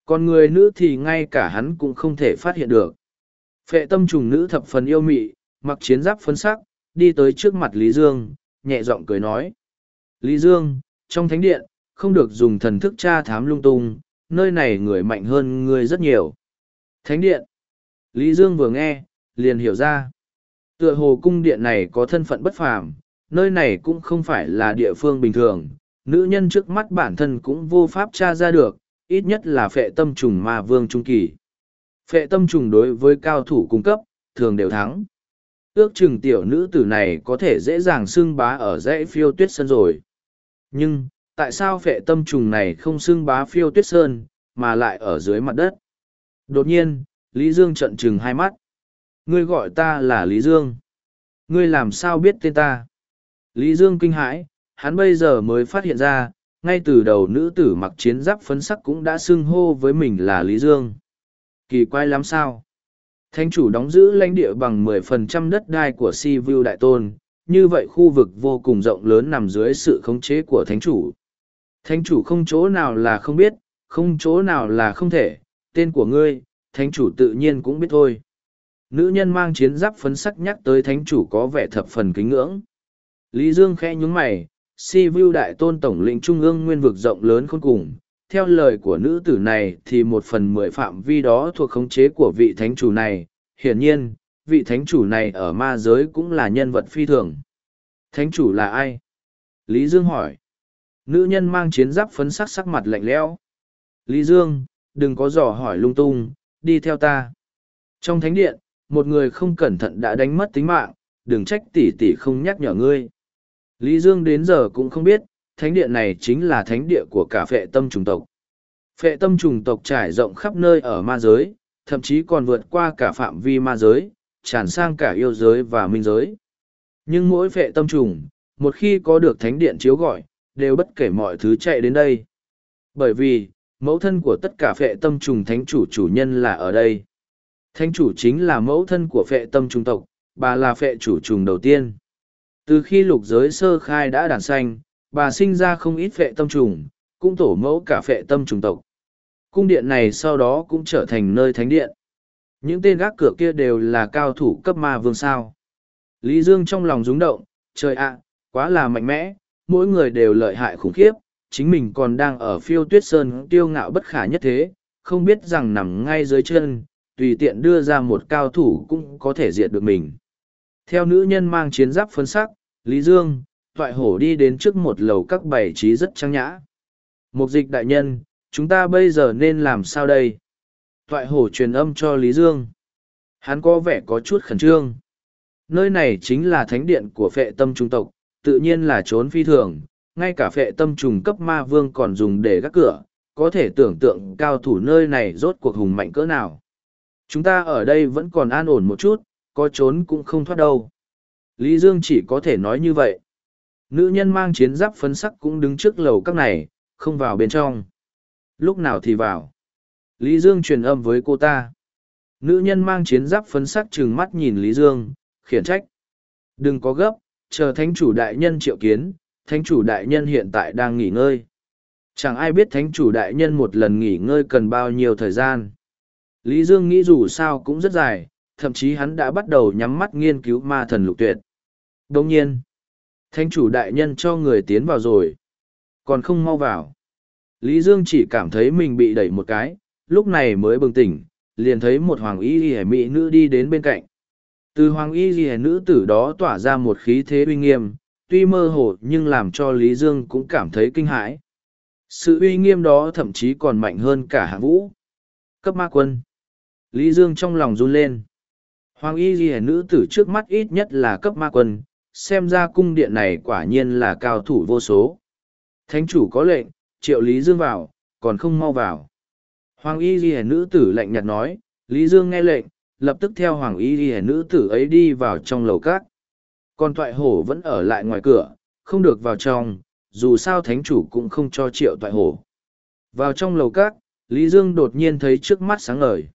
Còn người nữ thì ngay cả hắn cũng không thể phát hiện được. Phệ tâm trùng nữ thập phần yêu mị, mặc chiến giáp phấn sắc, đi tới trước mặt Lý Dương, nhẹ giọng cười nói. Lý Dương, trong thánh điện, không được dùng thần thức tra thám lung tung, nơi này người mạnh hơn ngươi rất nhiều. Thánh điện. Lý Dương vừa nghe, liền hiểu ra. Tựa hồ cung điện này có thân phận bất phàm, nơi này cũng không phải là địa phương bình thường, nữ nhân trước mắt bản thân cũng vô pháp tra ra được, ít nhất là phệ tâm trùng ma vương trung kỳ. Phệ tâm trùng đối với cao thủ cung cấp, thường đều thắng. Ước chừng tiểu nữ tử này có thể dễ dàng xưng bá ở dãy phiêu tuyết sân rồi. Nhưng, tại sao phệ tâm trùng này không xưng bá phiêu tuyết sơn, mà lại ở dưới mặt đất? Đột nhiên, Lý Dương trận trừng hai mắt. Ngươi gọi ta là Lý Dương. Ngươi làm sao biết tên ta? Lý Dương kinh hãi, hắn bây giờ mới phát hiện ra, ngay từ đầu nữ tử mặc chiến giáp phấn sắc cũng đã xưng hô với mình là Lý Dương. Kỳ quái lắm sao? Thánh chủ đóng giữ lãnh địa bằng 10% đất đai của Si Vu Đại Tôn, như vậy khu vực vô cùng rộng lớn nằm dưới sự khống chế của thánh chủ. Thánh chủ không chỗ nào là không biết, không chỗ nào là không thể, tên của ngươi, thánh chủ tự nhiên cũng biết thôi. Nữ nhân mang chiến giáp phấn sắc nhắc tới thánh chủ có vẻ thập phần kính ngưỡng. Lý Dương khẽ nhúng mày, si vu đại tôn tổng lĩnh trung ương nguyên vực rộng lớn khôn cùng. Theo lời của nữ tử này thì một phần mười phạm vi đó thuộc khống chế của vị thánh chủ này. Hiển nhiên, vị thánh chủ này ở ma giới cũng là nhân vật phi thường. Thánh chủ là ai? Lý Dương hỏi. Nữ nhân mang chiến giáp phấn sắc sắc mặt lạnh lẽo. Lý Dương, đừng có dò hỏi lung tung, đi theo ta. Trong thánh điện, một người không cẩn thận đã đánh mất tính mạng, đừng trách tỷ tỷ không nhắc nhở ngươi. Lý Dương đến giờ cũng không biết, thánh điện này chính là thánh địa của cả phệ tâm trùng tộc. Phệ tâm trùng tộc trải rộng khắp nơi ở ma giới, thậm chí còn vượt qua cả phạm vi ma giới, tràn sang cả yêu giới và minh giới. Nhưng mỗi phệ tâm trùng, một khi có được thánh điện chiếu gọi, đều bất kể mọi thứ chạy đến đây. Bởi vì, mẫu thân của tất cả phệ tâm trùng thánh chủ chủ nhân là ở đây. Thánh chủ chính là mẫu thân của phệ tâm trùng tộc, bà là phệ chủ trùng đầu tiên. Từ khi lục giới sơ khai đã đàn xanh, bà sinh ra không ít phệ tâm trùng, cũng tổ mẫu cả phệ tâm trùng tộc. Cung điện này sau đó cũng trở thành nơi thánh điện. Những tên gác cửa kia đều là cao thủ cấp ma vương sao. Lý Dương trong lòng rúng động, trời ạ, quá là mạnh mẽ, mỗi người đều lợi hại khủng khiếp, chính mình còn đang ở phiêu tuyết sơn tiêu ngạo bất khả nhất thế, không biết rằng nằm ngay dưới chân, tùy tiện đưa ra một cao thủ cũng có thể diệt được mình. Theo nữ nhân mang chiến giáp phấn sắc, Lý Dương, toại hổ đi đến trước một lầu các bày trí rất trang nhã. Mục dịch đại nhân, chúng ta bây giờ nên làm sao đây? Toại hổ truyền âm cho Lý Dương. Hắn có vẻ có chút khẩn trương. Nơi này chính là thánh điện của phệ tâm trung tộc, tự nhiên là trốn phi thường, ngay cả phệ tâm trùng cấp ma vương còn dùng để gác cửa, có thể tưởng tượng cao thủ nơi này rốt cuộc hùng mạnh cỡ nào. Chúng ta ở đây vẫn còn an ổn một chút, có trốn cũng không thoát đâu. Lý Dương chỉ có thể nói như vậy. Nữ nhân mang chiến giáp phấn sắc cũng đứng trước lầu các này, không vào bên trong. Lúc nào thì vào. Lý Dương truyền âm với cô ta. Nữ nhân mang chiến giáp phấn sắc trừng mắt nhìn Lý Dương, khiển trách. Đừng có gấp, chờ thánh chủ đại nhân triệu kiến, thánh chủ đại nhân hiện tại đang nghỉ ngơi. Chẳng ai biết thánh chủ đại nhân một lần nghỉ ngơi cần bao nhiêu thời gian. Lý Dương nghĩ dù sao cũng rất dài, thậm chí hắn đã bắt đầu nhắm mắt nghiên cứu ma thần lục tuyệt. Đồng nhiên, thánh chủ đại nhân cho người tiến vào rồi, còn không mau vào. Lý Dương chỉ cảm thấy mình bị đẩy một cái, lúc này mới bừng tỉnh, liền thấy một hoàng y ghi mỹ nữ đi đến bên cạnh. Từ hoàng y ghi nữ tử đó tỏa ra một khí thế uy nghiêm, tuy mơ hồ nhưng làm cho Lý Dương cũng cảm thấy kinh hãi. Sự uy nghiêm đó thậm chí còn mạnh hơn cả hạ vũ. Cấp ma quân. Lý Dương trong lòng run lên. Hoàng y ghi nữ tử trước mắt ít nhất là cấp ma quân, xem ra cung điện này quả nhiên là cao thủ vô số. Thánh chủ có lệnh, triệu Lý Dương vào, còn không mau vào. Hoàng y ghi nữ tử lạnh nhạt nói, Lý Dương nghe lệnh, lập tức theo Hoàng y ghi nữ tử ấy đi vào trong lầu cát. Còn toại hổ vẫn ở lại ngoài cửa, không được vào trong, dù sao thánh chủ cũng không cho triệu toại hổ. Vào trong lầu cát, Lý Dương đột nhiên thấy trước mắt sáng ngời.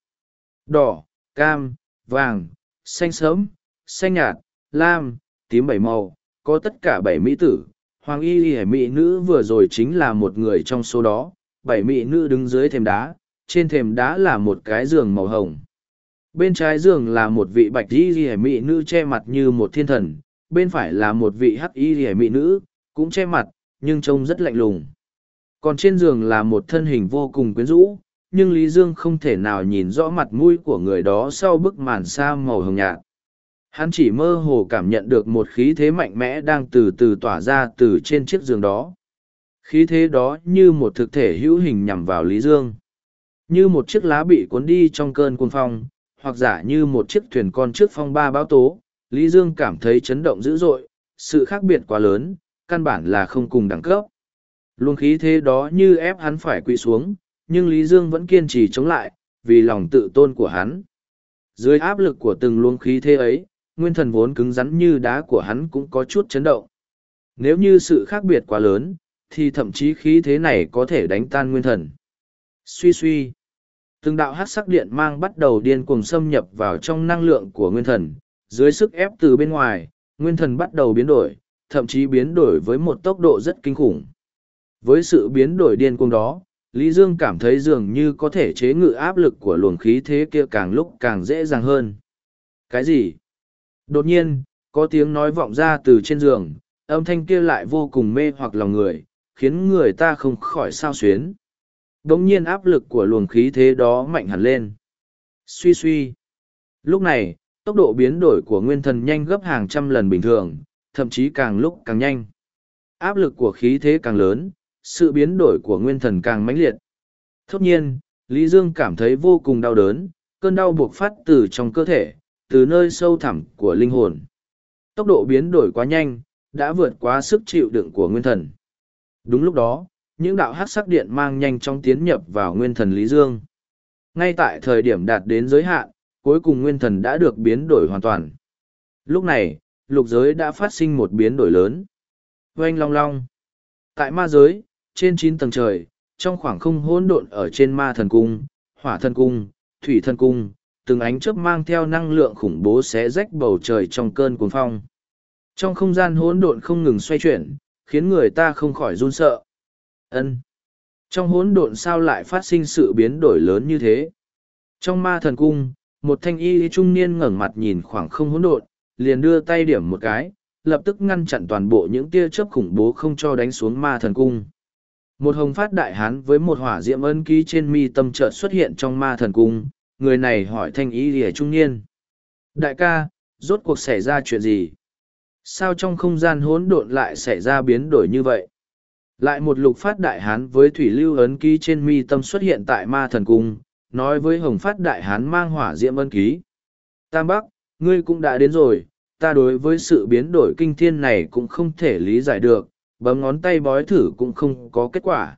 Đỏ, cam, vàng, xanh sớm, xanh nhạt, lam, tím bảy màu, có tất cả bảy mỹ tử. Hoàng y y mỹ nữ vừa rồi chính là một người trong số đó, bảy mỹ nữ đứng dưới thềm đá, trên thềm đá là một cái giường màu hồng. Bên trái giường là một vị bạch y rỉa mỹ nữ che mặt như một thiên thần, bên phải là một vị hắc y rỉa mỹ nữ, cũng che mặt, nhưng trông rất lạnh lùng. Còn trên giường là một thân hình vô cùng quyến rũ, nhưng Lý Dương không thể nào nhìn rõ mặt mũi của người đó sau bức màn sa màu hồng nhạt. Hắn chỉ mơ hồ cảm nhận được một khí thế mạnh mẽ đang từ từ tỏa ra từ trên chiếc giường đó. Khí thế đó như một thực thể hữu hình nhằm vào Lý Dương. Như một chiếc lá bị cuốn đi trong cơn cuồng phong, hoặc giả như một chiếc thuyền con trước phong ba bão tố, Lý Dương cảm thấy chấn động dữ dội, sự khác biệt quá lớn, căn bản là không cùng đẳng cấp. Luồng khí thế đó như ép hắn phải quỵ xuống, nhưng Lý Dương vẫn kiên trì chống lại, vì lòng tự tôn của hắn. Dưới áp lực của từng luồng khí thế ấy, nguyên thần vốn cứng rắn như đá của hắn cũng có chút chấn động. Nếu như sự khác biệt quá lớn, thì thậm chí khí thế này có thể đánh tan nguyên thần. Suy suy. Từng đạo hát sắc điện mang bắt đầu điên cuồng xâm nhập vào trong năng lượng của nguyên thần. Dưới sức ép từ bên ngoài, nguyên thần bắt đầu biến đổi, thậm chí biến đổi với một tốc độ rất kinh khủng. Với sự biến đổi điên cuồng đó, Lý Dương cảm thấy dường như có thể chế ngự áp lực của luồng khí thế kia càng lúc càng dễ dàng hơn. Cái gì? Đột nhiên, có tiếng nói vọng ra từ trên giường, âm thanh kia lại vô cùng mê hoặc lòng người, khiến người ta không khỏi sao xuyến. Đống nhiên áp lực của luồng khí thế đó mạnh hẳn lên. Suy suy. Lúc này, tốc độ biến đổi của nguyên thần nhanh gấp hàng trăm lần bình thường, thậm chí càng lúc càng nhanh. Áp lực của khí thế càng lớn, sự biến đổi của nguyên thần càng mãnh liệt. Thốt nhiên, Lý Dương cảm thấy vô cùng đau đớn, cơn đau buộc phát từ trong cơ thể, từ nơi sâu thẳm của linh hồn. Tốc độ biến đổi quá nhanh, đã vượt quá sức chịu đựng của nguyên thần. Đúng lúc đó, những đạo hát sắc điện mang nhanh chóng tiến nhập vào nguyên thần Lý Dương. Ngay tại thời điểm đạt đến giới hạn, cuối cùng nguyên thần đã được biến đổi hoàn toàn. Lúc này, lục giới đã phát sinh một biến đổi lớn. Oanh long long. Tại ma giới, trên chín tầng trời, trong khoảng không hỗn độn ở trên ma thần cung, hỏa thần cung, thủy thần cung, từng ánh chớp mang theo năng lượng khủng bố xé rách bầu trời trong cơn cuồng phong. Trong không gian hỗn độn không ngừng xoay chuyển, khiến người ta không khỏi run sợ. Ân. Trong hỗn độn sao lại phát sinh sự biến đổi lớn như thế? Trong ma thần cung, một thanh y trung niên ngẩng mặt nhìn khoảng không hỗn độn, liền đưa tay điểm một cái, lập tức ngăn chặn toàn bộ những tia chớp khủng bố không cho đánh xuống ma thần cung. Một hồng phát đại hán với một hỏa diệm ân ký trên mi tâm chợt xuất hiện trong ma thần cung, người này hỏi thanh y lìa trung niên. Đại ca, rốt cuộc xảy ra chuyện gì? Sao trong không gian hỗn độn lại xảy ra biến đổi như vậy? Lại một lục phát đại hán với thủy lưu ấn ký trên mi tâm xuất hiện tại ma thần cung, nói với hồng phát đại hán mang hỏa diệm ân ký. Tam Bắc, ngươi cũng đã đến rồi, ta đối với sự biến đổi kinh thiên này cũng không thể lý giải được, bấm ngón tay bói thử cũng không có kết quả.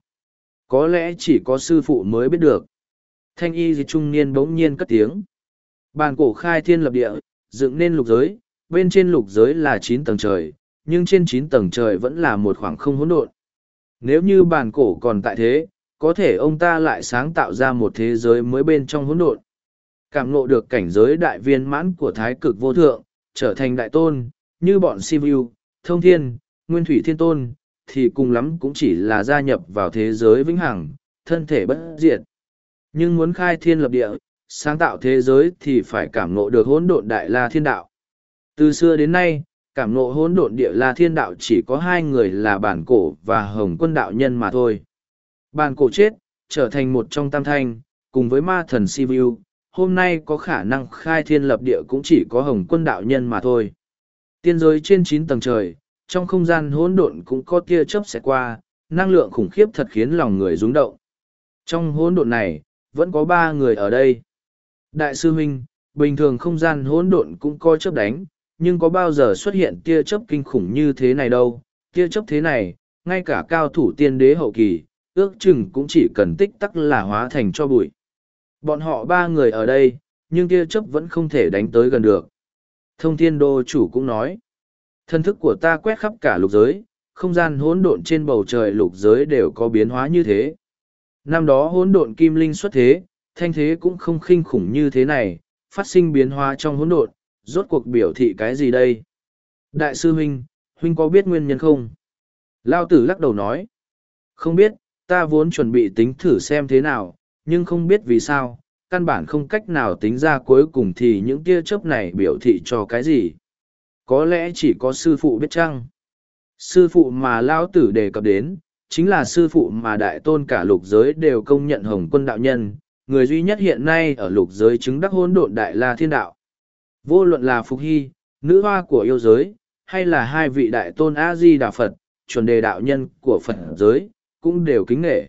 Có lẽ chỉ có sư phụ mới biết được. Thanh y gì trung niên bỗng nhiên cất tiếng. Bàn cổ khai thiên lập địa, dựng nên lục giới, bên trên lục giới là chín tầng trời, nhưng trên chín tầng trời vẫn là một khoảng không hỗn độn. Nếu như bàn cổ còn tại thế, có thể ông ta lại sáng tạo ra một thế giới mới bên trong hỗn độn. Cảm ngộ được cảnh giới đại viên mãn của thái cực vô thượng, trở thành đại tôn, như bọn Sivu, Thông Thiên, Nguyên Thủy Thiên Tôn, thì cùng lắm cũng chỉ là gia nhập vào thế giới vĩnh hằng, thân thể bất diệt. Nhưng muốn khai thiên lập địa, sáng tạo thế giới thì phải cảm ngộ được hỗn độn đại la thiên đạo. Từ xưa đến nay, cảm nộ hỗn độn địa la thiên đạo chỉ có hai người là bản cổ và hồng quân đạo nhân mà thôi. Bản cổ chết, trở thành một trong tam thanh, cùng với ma thần Sivu, hôm nay có khả năng khai thiên lập địa cũng chỉ có hồng quân đạo nhân mà thôi. Tiên giới trên chín tầng trời, trong không gian hỗn độn cũng có tia chớp xẹt qua, năng lượng khủng khiếp thật khiến lòng người rung động. Trong hỗn độn này, vẫn có ba người ở đây. Đại sư huynh, bình thường không gian hỗn độn cũng coi chớp đánh, nhưng có bao giờ xuất hiện tia chớp kinh khủng như thế này đâu. Tia chớp thế này, ngay cả cao thủ tiên đế hậu kỳ, ước chừng cũng chỉ cần tích tắc là hóa thành cho bụi. Bọn họ ba người ở đây, nhưng tia chớp vẫn không thể đánh tới gần được. Thông thiên đô chủ cũng nói, thân thức của ta quét khắp cả lục giới, không gian hỗn độn trên bầu trời lục giới đều có biến hóa như thế. Năm đó hỗn độn kim linh xuất thế, thanh thế cũng không khinh khủng như thế này, phát sinh biến hóa trong hỗn độn, rốt cuộc biểu thị cái gì đây? Đại sư huynh, huynh có biết nguyên nhân không? Lao tử lắc đầu nói. Không biết, ta vốn chuẩn bị tính thử xem thế nào, nhưng không biết vì sao, căn bản không cách nào tính ra cuối cùng thì những tia chớp này biểu thị cho cái gì. Có lẽ chỉ có sư phụ biết chăng? Sư phụ mà Lao tử đề cập đến, chính là sư phụ mà đại tôn cả lục giới đều công nhận hồng quân đạo nhân, người duy nhất hiện nay ở lục giới chứng đắc hôn độn đại la thiên đạo. Vô luận là Phục Hy, nữ hoa của yêu giới, hay là hai vị đại tôn A-di Đà Phật, chuẩn đề đạo nhân của Phật giới, cũng đều kính nghệ.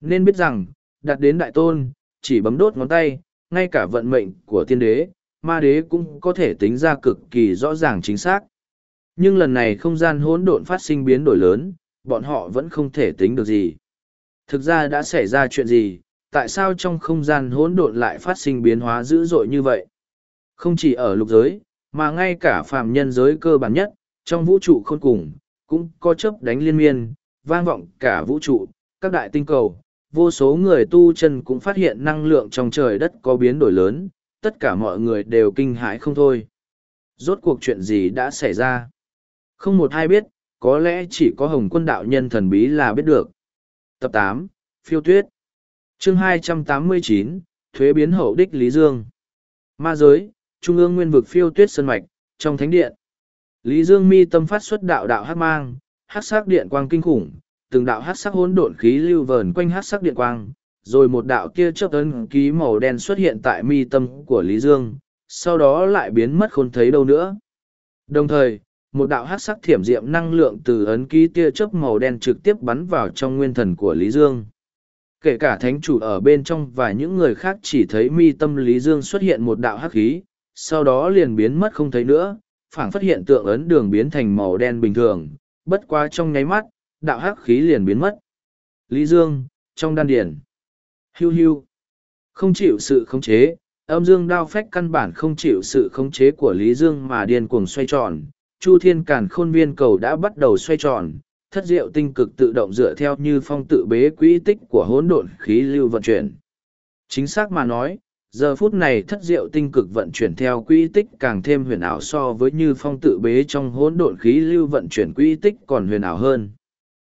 Nên biết rằng, đặt đến đại tôn, chỉ bấm đốt ngón tay, ngay cả vận mệnh của tiên đế, ma đế cũng có thể tính ra cực kỳ rõ ràng chính xác. Nhưng lần này không gian hỗn độn phát sinh biến đổi lớn, bọn họ vẫn không thể tính được gì. Thực ra đã xảy ra chuyện gì, tại sao trong không gian hỗn độn lại phát sinh biến hóa dữ dội như vậy? Không chỉ ở lục giới, mà ngay cả phàm nhân giới cơ bản nhất, trong vũ trụ khôn cùng, cũng có chớp đánh liên miên, vang vọng cả vũ trụ, các đại tinh cầu, vô số người tu chân cũng phát hiện năng lượng trong trời đất có biến đổi lớn, tất cả mọi người đều kinh hãi không thôi. Rốt cuộc chuyện gì đã xảy ra? Không một ai biết, có lẽ chỉ có hồng quân đạo nhân thần bí là biết được. Tập tám Phiêu Tuyết chương hai trăm tám mươi chín Thuế biến hậu đích Lý Dương Ma giới, Trung ương nguyên vực phiêu tuyết sơn mạch, trong thánh điện. Lý Dương mi tâm phát xuất đạo đạo hát mang, hát sắc điện quang kinh khủng, từng đạo hát sắc hỗn độn khí lưu vờn quanh hát sắc điện quang, rồi một đạo kia chớp ấn ký màu đen xuất hiện tại mi tâm của Lý Dương, sau đó lại biến mất không thấy đâu nữa. Đồng thời, một đạo hát sắc thiểm diệm năng lượng từ ấn ký tia chớp màu đen trực tiếp bắn vào trong nguyên thần của Lý Dương. Kể cả thánh chủ ở bên trong và những người khác chỉ thấy mi tâm Lý Dương xuất hiện một đạo hắc khí, sau đó liền biến mất không thấy nữa, phảng phát hiện tượng ấn đường biến thành màu đen bình thường, bất quá trong nháy mắt, đạo hắc khí liền biến mất. Lý Dương, trong đan điển. Hiu hiu. Không chịu sự khống chế, âm dương đao phách căn bản không chịu sự khống chế của Lý Dương mà điên cuồng xoay tròn. Chu thiên cản khôn viên cầu đã bắt đầu xoay tròn, thất diệu tinh cực tự động dựa theo như phong tự bế quỹ tích của hỗn độn khí lưu vận chuyển. Chính xác mà nói, giờ phút này thất diệu tinh cực vận chuyển theo quỹ tích càng thêm huyền ảo so với như phong tự bế trong hỗn độn khí lưu vận chuyển quỹ tích còn huyền ảo hơn.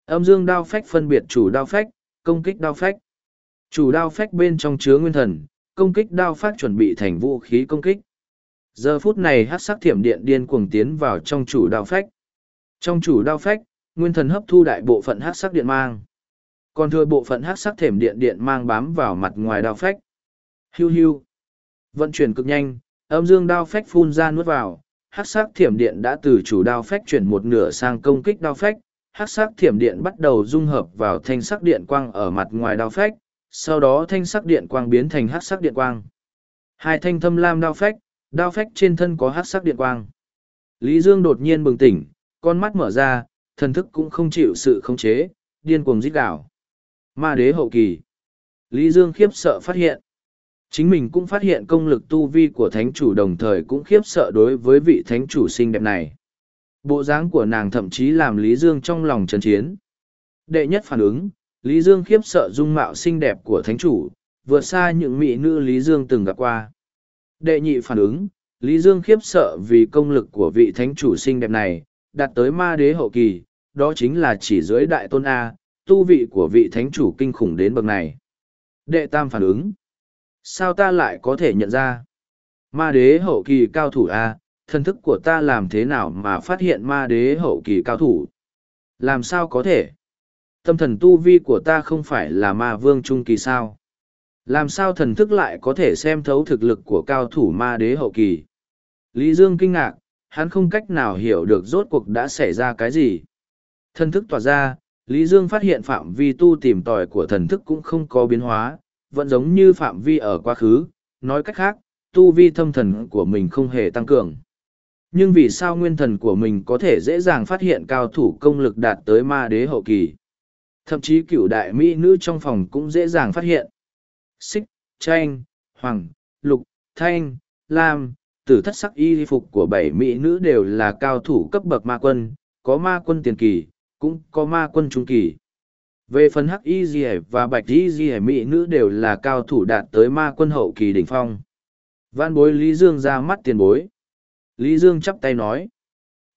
Âm dương đao phách phân biệt chủ đao phách, công kích đao phách. Chủ đao phách bên trong chứa nguyên thần, công kích đao phách chuẩn bị thành vũ khí công kích. Giờ phút này hát sắc thiểm điện điên cuồng tiến vào trong chủ đao phách. Trong chủ đao phách, nguyên thần hấp thu đại bộ phận hát sắc điện mang. Còn thừa bộ phận hát sắc thiểm điện điện mang bám vào mặt ngoài đao phách. Hiu hiu. Vận chuyển cực nhanh, âm dương đao phách phun ra nuốt vào, hắc sắc thiểm điện đã từ chủ đao phách chuyển một nửa sang công kích đao phách, hắc sắc thiểm điện bắt đầu dung hợp vào thanh sắc điện quang ở mặt ngoài đao phách, sau đó thanh sắc điện quang biến thành hắc sắc điện quang. Hai thanh thâm lam đao phách, đao phách trên thân có hắc sắc điện quang. Lý Dương đột nhiên bừng tỉnh, con mắt mở ra, thần thức cũng không chịu sự khống chế, điên cuồng rít đảo. Ma đế hậu kỳ. Lý Dương khiếp sợ phát hiện. Chính mình cũng phát hiện công lực tu vi của thánh chủ đồng thời cũng khiếp sợ đối với vị thánh chủ xinh đẹp này. Bộ dáng của nàng thậm chí làm Lý Dương trong lòng trần chiến. Đệ nhất phản ứng, Lý Dương khiếp sợ dung mạo xinh đẹp của thánh chủ, vượt xa những mỹ nữ Lý Dương từng gặp qua. Đệ nhị phản ứng, Lý Dương khiếp sợ vì công lực của vị thánh chủ xinh đẹp này, đạt tới ma đế hậu kỳ, đó chính là chỉ dưới đại tôn A, tu vị của vị thánh chủ kinh khủng đến bậc này. Đệ tam phản ứng, Sao ta lại có thể nhận ra? Ma đế hậu kỳ cao thủ A, thân thức của ta làm thế nào mà phát hiện ma đế hậu kỳ cao thủ? Làm sao có thể? Tâm thần tu vi của ta không phải là ma vương trung kỳ sao? Làm sao thần thức lại có thể xem thấu thực lực của cao thủ ma đế hậu kỳ? Lý Dương kinh ngạc, hắn không cách nào hiểu được rốt cuộc đã xảy ra cái gì. Thần thức tỏa ra, Lý Dương phát hiện phạm vi tu tìm tòi của thần thức cũng không có biến hóa, vẫn giống như phạm vi ở quá khứ, nói cách khác, tu vi thâm thần của mình không hề tăng cường. Nhưng vì sao nguyên thần của mình có thể dễ dàng phát hiện cao thủ công lực đạt tới ma đế hậu kỳ? Thậm chí cựu đại mỹ nữ trong phòng cũng dễ dàng phát hiện. Xích, tranh, hoàng, lục, thanh, lam, tử thất sắc y phục của bảy mỹ nữ đều là cao thủ cấp bậc ma quân, có ma quân tiền kỳ, cũng có ma quân trung kỳ. Về phần hắc y Diệp và bạch y Diệp mỹ nữ đều là cao thủ đạt tới ma quân hậu kỳ đỉnh phong. Văn bối Lý Dương ra mắt tiền bối. Lý Dương chắp tay nói.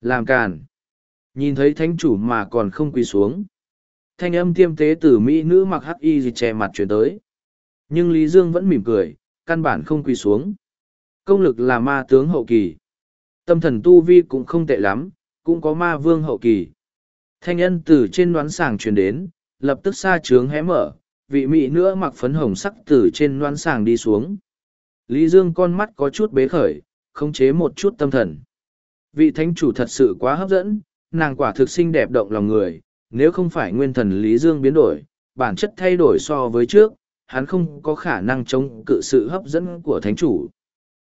Làm càn. Nhìn thấy thánh chủ mà còn không quỳ xuống. Thanh âm tiêm tế từ mỹ nữ mặc hắc y gì che mặt chuyển tới. Nhưng Lý Dương vẫn mỉm cười, căn bản không quỳ xuống. Công lực là ma tướng hậu kỳ. Tâm thần tu vi cũng không tệ lắm, cũng có ma vương hậu kỳ. Thanh âm từ trên đoán sàng truyền đến, lập tức xa trướng hé mở, vị mỹ nữa mặc phấn hồng sắc từ trên loan sàng đi xuống. Lý Dương con mắt có chút bế khởi, khống chế một chút tâm thần. Vị thánh chủ thật sự quá hấp dẫn, nàng quả thực xinh đẹp động lòng người, nếu không phải nguyên thần Lý Dương biến đổi, bản chất thay đổi so với trước, hắn không có khả năng chống cự sự hấp dẫn của thánh chủ.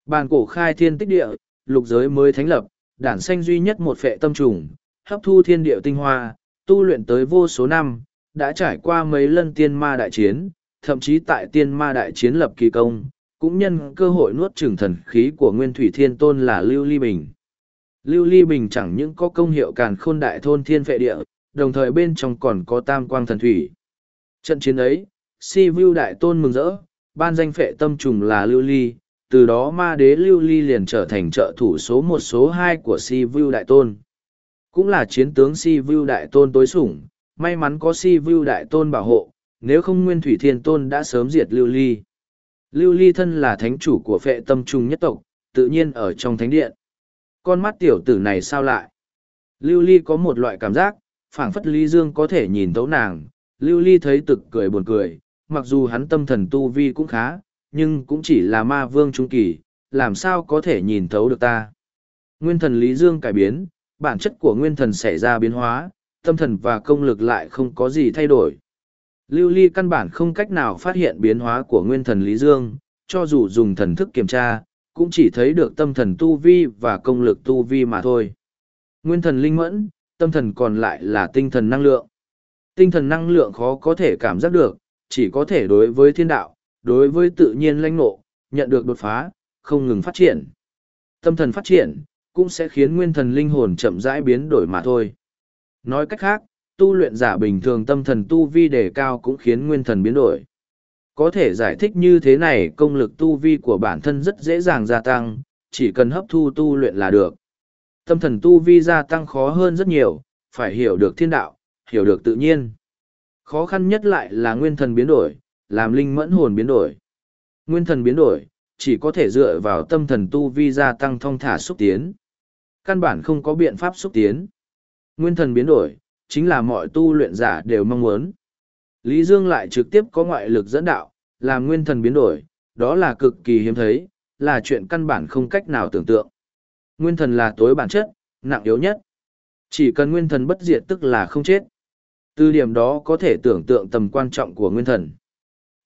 Bàn cổ khai thiên tích địa, lục giới mới thánh lập, đản xanh duy nhất một phệ tâm trùng, hấp thu thiên địa tinh hoa, tu luyện tới vô số năm, đã trải qua mấy lần tiên ma đại chiến, thậm chí tại tiên ma đại chiến lập kỳ công, cũng nhân cơ hội nuốt trừng thần khí của Nguyên Thủy Thiên Tôn là Lưu Ly Bình. Lưu Ly Bình chẳng những có công hiệu càn khôn đại thôn thiên phệ địa, đồng thời bên trong còn có tam quang thần thủy. Trận chiến ấy, Si Vu Đại Tôn mừng rỡ, ban danh phệ tâm trùng là Lưu Ly, từ đó ma đế Lưu Ly liền trở thành trợ thủ số một số hai của Si Vu Đại Tôn. Cũng là chiến tướng Si Vu Đại Tôn tối sủng, may mắn có Si Vu Đại Tôn bảo hộ, nếu không Nguyên Thủy Thiên Tôn đã sớm diệt Lưu Ly. Lưu Ly thân là thánh chủ của phệ tâm trùng nhất tộc, tự nhiên ở trong thánh điện. Con mắt tiểu tử này sao lại? Lưu Ly có một loại cảm giác, phảng phất Lý Dương có thể nhìn thấu nàng. Lưu Ly thấy tực cười buồn cười, mặc dù hắn tâm thần tu vi cũng khá, nhưng cũng chỉ là ma vương trung kỳ, làm sao có thể nhìn thấu được ta. Nguyên thần Lý Dương cải biến, bản chất của nguyên thần xảy ra biến hóa, tâm thần và công lực lại không có gì thay đổi. Lưu Ly căn bản không cách nào phát hiện biến hóa của nguyên thần Lý Dương, cho dù dùng thần thức kiểm tra, cũng chỉ thấy được tâm thần tu vi và công lực tu vi mà thôi. Nguyên thần linh mẫn, tâm thần còn lại là tinh thần năng lượng. Tinh thần năng lượng khó có thể cảm giác được, chỉ có thể đối với thiên đạo, đối với tự nhiên lãnh nộ, nhận được đột phá, không ngừng phát triển. Tâm thần phát triển, cũng sẽ khiến nguyên thần linh hồn chậm rãi biến đổi mà thôi. Nói cách khác, tu luyện giả bình thường tâm thần tu vi đề cao cũng khiến nguyên thần biến đổi. Có thể giải thích như thế này công lực tu vi của bản thân rất dễ dàng gia tăng, chỉ cần hấp thu tu luyện là được. Tâm thần tu vi gia tăng khó hơn rất nhiều, phải hiểu được thiên đạo, hiểu được tự nhiên. Khó khăn nhất lại là nguyên thần biến đổi, làm linh mẫn hồn biến đổi. Nguyên thần biến đổi, chỉ có thể dựa vào tâm thần tu vi gia tăng thông thả xúc tiến. Căn bản không có biện pháp xúc tiến. Nguyên thần biến đổi, chính là mọi tu luyện giả đều mong muốn. Lý Dương lại trực tiếp có ngoại lực dẫn đạo, làm nguyên thần biến đổi, đó là cực kỳ hiếm thấy, là chuyện căn bản không cách nào tưởng tượng. Nguyên thần là tối bản chất, nặng yếu nhất. Chỉ cần nguyên thần bất diệt tức là không chết. Từ điểm đó có thể tưởng tượng tầm quan trọng của nguyên thần.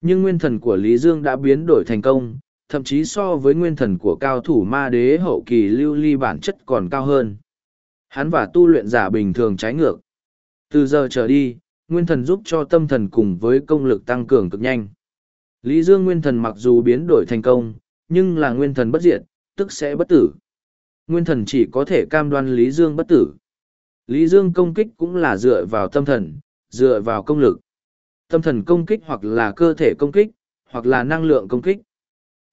Nhưng nguyên thần của Lý Dương đã biến đổi thành công, thậm chí so với nguyên thần của cao thủ ma đế hậu kỳ lưu ly bản chất còn cao hơn. Hắn và tu luyện giả bình thường trái ngược. Từ giờ trở đi, nguyên thần giúp cho tâm thần cùng với công lực tăng cường cực nhanh. Lý Dương nguyên thần mặc dù biến đổi thành công, nhưng là nguyên thần bất diệt, tức sẽ bất tử. Nguyên thần chỉ có thể cam đoan Lý Dương bất tử. Lý Dương công kích cũng là dựa vào tâm thần, dựa vào công lực. Tâm thần công kích hoặc là cơ thể công kích, hoặc là năng lượng công kích.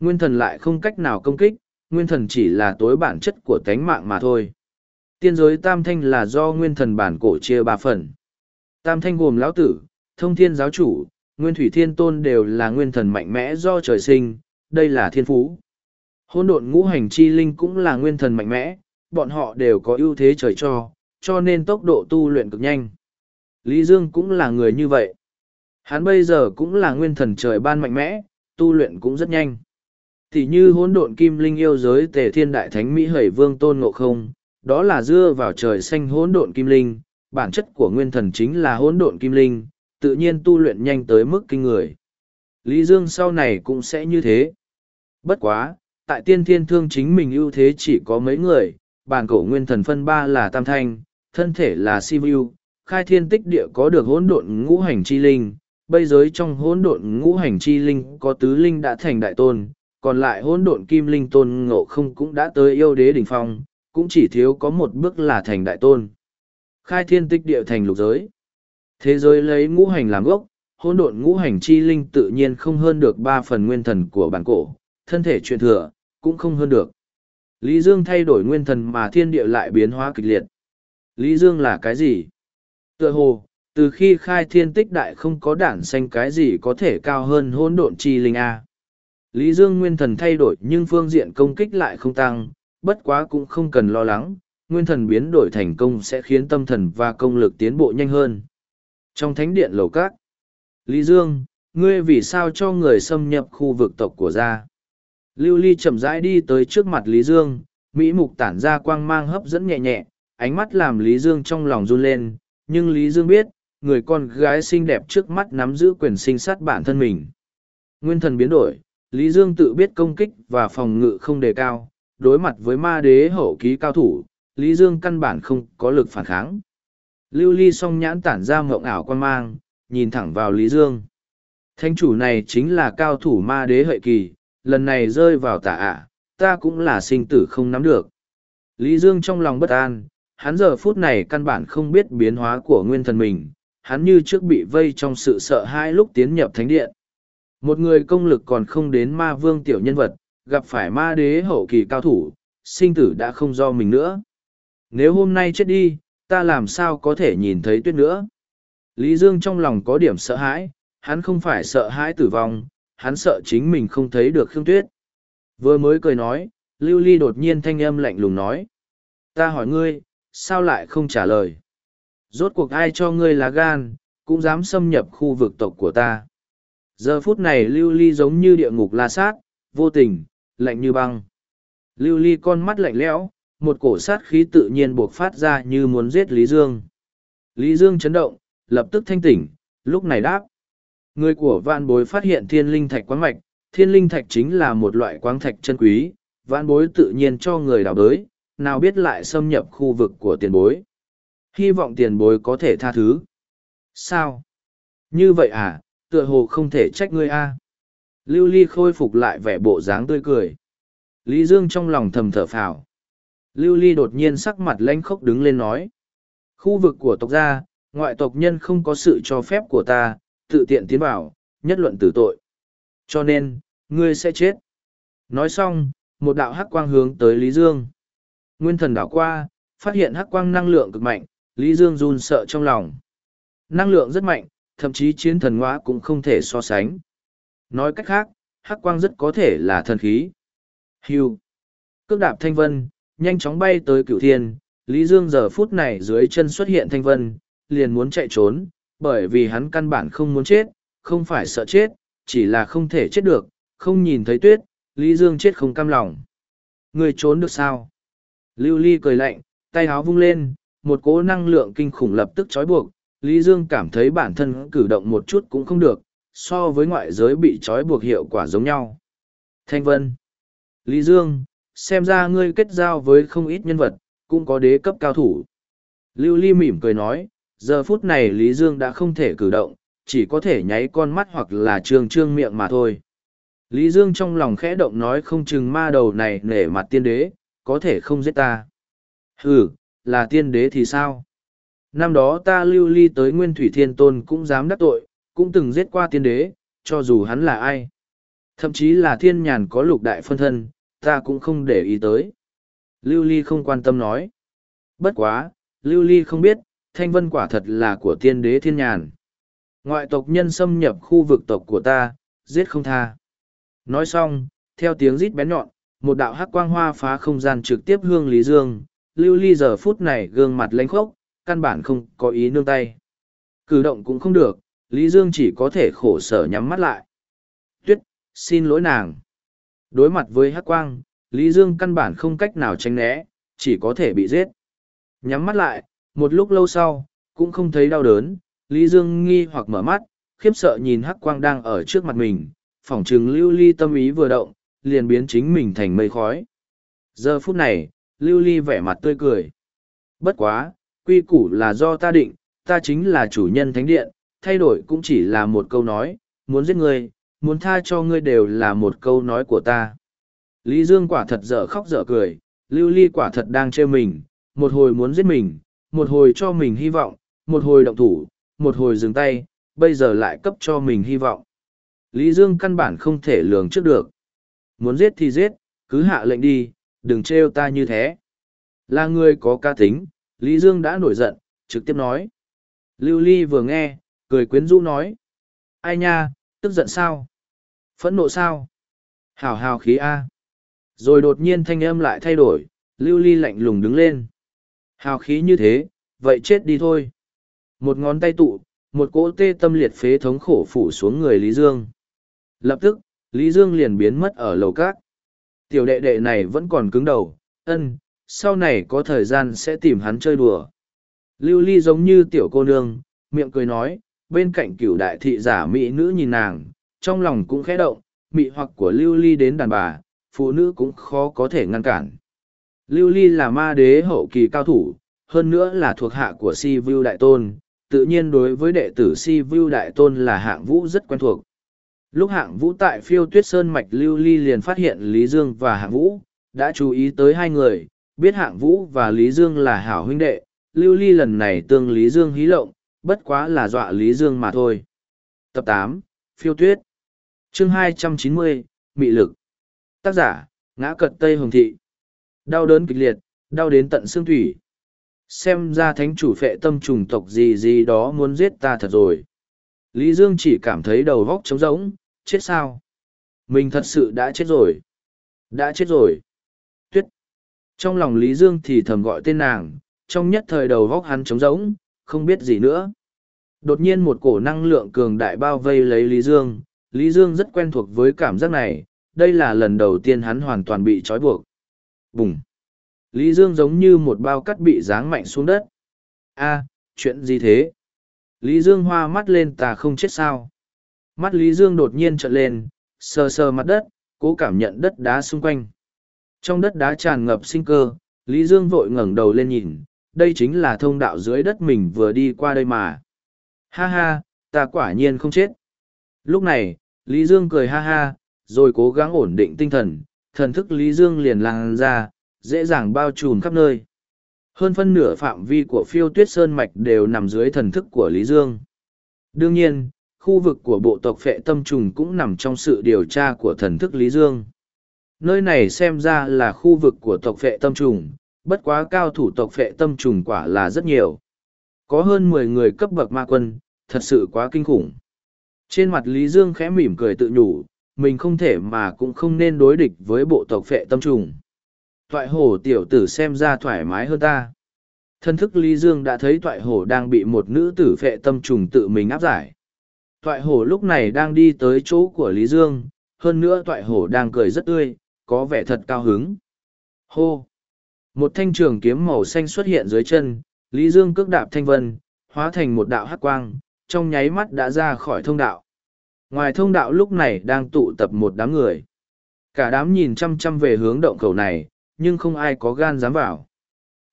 Nguyên thần lại không cách nào công kích, nguyên thần chỉ là tối bản chất của tánh mạng mà thôi. Tiên giới tam thanh là do nguyên thần bản cổ chia ba phần. Tam thanh gồm lão tử, thông thiên giáo chủ, nguyên thủy thiên tôn đều là nguyên thần mạnh mẽ do trời sinh, đây là thiên phú. Hôn độn ngũ hành chi linh cũng là nguyên thần mạnh mẽ, bọn họ đều có ưu thế trời cho, cho nên tốc độ tu luyện cực nhanh. Lý Dương cũng là người như vậy. Hắn bây giờ cũng là nguyên thần trời ban mạnh mẽ, tu luyện cũng rất nhanh. Thì như hỗn độn kim linh yêu giới tề thiên đại thánh Mỹ hẩy vương tôn ngộ không, đó là dưa vào trời xanh hỗn độn kim linh, bản chất của nguyên thần chính là hỗn độn kim linh, tự nhiên tu luyện nhanh tới mức kinh người. Lý Dương sau này cũng sẽ như thế. Bất quá, tại tiên thiên thương chính mình ưu thế chỉ có mấy người, bản cổ nguyên thần phân ba là tam thanh, thân thể là Sivu, khai thiên tích địa có được hỗn độn ngũ hành chi linh, bây giới trong hỗn độn ngũ hành chi linh có tứ linh đã thành đại tôn, còn lại hỗn độn kim linh tôn ngộ không cũng đã tới yêu đế đỉnh phong, cũng chỉ thiếu có một bước là thành đại tôn. Khai thiên tích địa thành lục giới. Thế giới lấy ngũ hành làm gốc, hỗn độn ngũ hành chi linh tự nhiên không hơn được ba phần nguyên thần của bản cổ, thân thể truyền thừa, cũng không hơn được. Lý Dương thay đổi nguyên thần mà thiên địa lại biến hóa kịch liệt. Lý Dương là cái gì? Tựa hồ, từ khi khai thiên tích đại không có đản xanh cái gì có thể cao hơn hỗn độn chi linh A. Lý Dương nguyên thần thay đổi nhưng phương diện công kích lại không tăng, bất quá cũng không cần lo lắng, nguyên thần biến đổi thành công sẽ khiến tâm thần và công lực tiến bộ nhanh hơn. Trong thánh điện lầu các, Lý Dương, ngươi vì sao cho người xâm nhập khu vực tộc của gia? Lưu Ly chậm rãi đi tới trước mặt Lý Dương, Mỹ mục tản ra quang mang hấp dẫn nhẹ nhẹ, ánh mắt làm Lý Dương trong lòng run lên, nhưng Lý Dương biết, người con gái xinh đẹp trước mắt nắm giữ quyền sinh sát bản thân mình. Nguyên thần biến đổi, Lý Dương tự biết công kích và phòng ngự không đề cao, đối mặt với ma đế hậu ký cao thủ, Lý Dương căn bản không có lực phản kháng. Lưu Ly song nhãn tản ra mộng ảo quan mang, nhìn thẳng vào Lý Dương. Thánh chủ này chính là cao thủ ma đế hợi kỳ, lần này rơi vào tà ạ, ta cũng là sinh tử không nắm được. Lý Dương trong lòng bất an, hắn giờ phút này căn bản không biết biến hóa của nguyên thần mình, hắn như trước bị vây trong sự sợ hãi lúc tiến nhập thánh điện. Một người công lực còn không đến ma vương tiểu nhân vật, gặp phải ma đế hậu kỳ cao thủ, sinh tử đã không do mình nữa. Nếu hôm nay chết đi, ta làm sao có thể nhìn thấy tuyết nữa? Lý Dương trong lòng có điểm sợ hãi, hắn không phải sợ hãi tử vong, hắn sợ chính mình không thấy được Khương Tuyết. Vừa mới cười nói, Lưu Ly đột nhiên thanh âm lạnh lùng nói. Ta hỏi ngươi, sao lại không trả lời? Rốt cuộc ai cho ngươi lá gan, cũng dám xâm nhập khu vực tộc của ta. Giờ phút này Lưu Ly giống như địa ngục la sát, vô tình, lạnh như băng. Lưu Ly con mắt lạnh lẽo, một cổ sát khí tự nhiên buộc phát ra như muốn giết Lý Dương. Lý Dương chấn động, lập tức thanh tỉnh, lúc này đáp. Người của vạn bối phát hiện thiên linh thạch quán mạch, thiên linh thạch chính là một loại quáng thạch chân quý, vạn bối tự nhiên cho người đào đới, nào biết lại xâm nhập khu vực của tiền bối. Hy vọng tiền bối có thể tha thứ. Sao? Như vậy à, tựa hồ không thể trách ngươi a. Lưu Ly khôi phục lại vẻ bộ dáng tươi cười. Lý Dương trong lòng thầm thở phào. Lưu Ly đột nhiên sắc mặt lãnh khốc đứng lên nói. Khu vực của tộc gia, ngoại tộc nhân không có sự cho phép của ta, tự tiện tiến vào, nhất luận tử tội. Cho nên, ngươi sẽ chết. Nói xong, một đạo hắc quang hướng tới Lý Dương. Nguyên thần đảo qua, phát hiện hắc quang năng lượng cực mạnh, Lý Dương run sợ trong lòng. Năng lượng rất mạnh, thậm chí chiến thần hóa cũng không thể so sánh. Nói cách khác, hắc quang rất có thể là thần khí. Hưu. Cước đạp thanh vân, nhanh chóng bay tới cửu thiên, Lý Dương giờ phút này dưới chân xuất hiện thanh vân, liền muốn chạy trốn, bởi vì hắn căn bản không muốn chết, không phải sợ chết, chỉ là không thể chết được, không nhìn thấy tuyết, Lý Dương chết không cam lòng. Người trốn được sao? Lưu Ly cười lạnh, tay háo vung lên, một cỗ năng lượng kinh khủng lập tức trói buộc, Lý Dương cảm thấy bản thân cử động một chút cũng không được, so với ngoại giới bị trói buộc hiệu quả giống nhau. Thanh Vân Lý Dương, xem ra ngươi kết giao với không ít nhân vật, cũng có đế cấp cao thủ. Lưu Ly mỉm cười nói, giờ phút này Lý Dương đã không thể cử động, chỉ có thể nháy con mắt hoặc là trương trương miệng mà thôi. Lý Dương trong lòng khẽ động nói không chừng ma đầu này nể mặt tiên đế, có thể không giết ta. Ừ, là tiên đế thì sao? Năm đó ta lưu ly tới Nguyên Thủy Thiên Tôn cũng dám đắc tội, cũng từng giết qua tiên đế, cho dù hắn là ai. Thậm chí là thiên nhàn có lục đại phân thân, ta cũng không để ý tới. Lưu ly không quan tâm nói. Bất quá, lưu ly không biết, thanh vân quả thật là của tiên đế thiên nhàn. Ngoại tộc nhân xâm nhập khu vực tộc của ta, giết không tha. Nói xong, theo tiếng rít bén nhọn, một đạo hắc quang hoa phá không gian trực tiếp hương Lý Dương, lưu ly giờ phút này gương mặt lanh khốc, căn bản không có ý nương tay. Cử động cũng không được, Lý Dương chỉ có thể khổ sở nhắm mắt lại. Tuyết, xin lỗi nàng. Đối mặt với hắc quang, Lý Dương căn bản không cách nào tránh né, chỉ có thể bị giết. Nhắm mắt lại, một lúc lâu sau, cũng không thấy đau đớn, Lý Dương nghi hoặc mở mắt, khiếp sợ nhìn hắc quang đang ở trước mặt mình, phỏng chừng lưu ly tâm ý vừa động, liền biến chính mình thành mây khói. Giờ phút này, lưu ly vẻ mặt tươi cười. Bất quá, quy củ là do ta định, ta chính là chủ nhân thánh điện, thay đổi cũng chỉ là một câu nói, muốn giết ngươi, muốn tha cho ngươi đều là một câu nói của ta. Lý Dương quả thật dở khóc dở cười, lưu ly quả thật đang trêu mình, một hồi muốn giết mình, một hồi cho mình hy vọng, một hồi động thủ, một hồi dừng tay, bây giờ lại cấp cho mình hy vọng. Lý Dương căn bản không thể lường trước được. Muốn giết thì giết, cứ hạ lệnh đi, đừng trêu ta như thế. Là người có ca tính, Lý Dương đã nổi giận, trực tiếp nói. Lưu Ly vừa nghe, cười quyến rũ nói. Ai nha, tức giận sao? Phẫn nộ sao? Hào hào khí A. Rồi đột nhiên thanh âm lại thay đổi, Lưu Ly lạnh lùng đứng lên. Hào khí như thế, vậy chết đi thôi. Một ngón tay tụ, một cỗ tê tâm liệt phế thống khổ phủ xuống người Lý Dương. Lập tức, Lý Dương liền biến mất ở lầu cát. Tiểu đệ đệ này vẫn còn cứng đầu, ân, sau này có thời gian sẽ tìm hắn chơi đùa. Lưu Ly giống như tiểu cô nương, miệng cười nói, bên cạnh cửu đại thị giả mỹ nữ nhìn nàng, trong lòng cũng khẽ động, mị hoặc của Lưu Ly đến đàn bà, phụ nữ cũng khó có thể ngăn cản. Lưu Ly là ma đế hậu kỳ cao thủ, hơn nữa là thuộc hạ của Si Vu Đại Tôn, tự nhiên đối với đệ tử Si Vu Đại Tôn là hạng vũ rất quen thuộc. Lúc hạng vũ tại phiêu tuyết sơn mạch Lưu Ly liền phát hiện Lý Dương và hạng vũ, đã chú ý tới hai người, biết hạng vũ và Lý Dương là hảo huynh đệ, Lưu Ly lần này tương Lý Dương hí lộng, bất quá là dọa Lý Dương mà thôi. Tập tám Phiêu tuyết chương hai trăm chín mươi Mị lực Tác giả, ngã cật Tây Hồng Thị Đau đớn kịch liệt, đau đến tận xương thủy. Xem ra thánh chủ phệ tâm trùng tộc gì gì đó muốn giết ta thật rồi. Lý Dương chỉ cảm thấy đầu vóc trống rỗng, chết sao? Mình thật sự đã chết rồi. Đã chết rồi. Tuyết. Trong lòng Lý Dương thì thầm gọi tên nàng, trong nhất thời đầu vóc hắn trống rỗng, không biết gì nữa. Đột nhiên một cổ năng lượng cường đại bao vây lấy Lý Dương. Lý Dương rất quen thuộc với cảm giác này, đây là lần đầu tiên hắn hoàn toàn bị trói buộc. Bùng! Lý Dương giống như một bao cắt bị giáng mạnh xuống đất. a chuyện gì thế? Lý Dương hoa mắt lên ta không chết sao. Mắt Lý Dương đột nhiên trợn lên, sờ sờ mặt đất, cố cảm nhận đất đá xung quanh. Trong đất đá tràn ngập sinh cơ, Lý Dương vội ngẩng đầu lên nhìn, đây chính là thông đạo dưới đất mình vừa đi qua đây mà. Ha ha, ta quả nhiên không chết. Lúc này, Lý Dương cười ha ha, rồi cố gắng ổn định tinh thần, thần thức Lý Dương liền làng ra, dễ dàng bao trùm khắp nơi. Hơn phân nửa phạm vi của phiêu tuyết sơn mạch đều nằm dưới thần thức của Lý Dương. Đương nhiên, khu vực của bộ tộc phệ tâm trùng cũng nằm trong sự điều tra của thần thức Lý Dương. Nơi này xem ra là khu vực của tộc phệ tâm trùng, bất quá cao thủ tộc phệ tâm trùng quả là rất nhiều. Có hơn mười người cấp bậc ma quân, thật sự quá kinh khủng. Trên mặt Lý Dương khẽ mỉm cười tự nhủ, mình không thể mà cũng không nên đối địch với bộ tộc phệ tâm trùng. Toại hổ tiểu tử xem ra thoải mái hơn ta. Thân thức Lý Dương đã thấy toại hổ đang bị một nữ tử phệ tâm trùng tự mình áp giải. Toại hổ lúc này đang đi tới chỗ của Lý Dương, hơn nữa toại hổ đang cười rất tươi, có vẻ thật cao hứng. Hô! Một thanh trường kiếm màu xanh xuất hiện dưới chân, Lý Dương cước đạp thanh vân, hóa thành một đạo hắc quang, trong nháy mắt đã ra khỏi thông đạo. Ngoài thông đạo lúc này đang tụ tập một đám người. Cả đám nhìn chăm chăm về hướng động khẩu này, nhưng không ai có gan dám vào.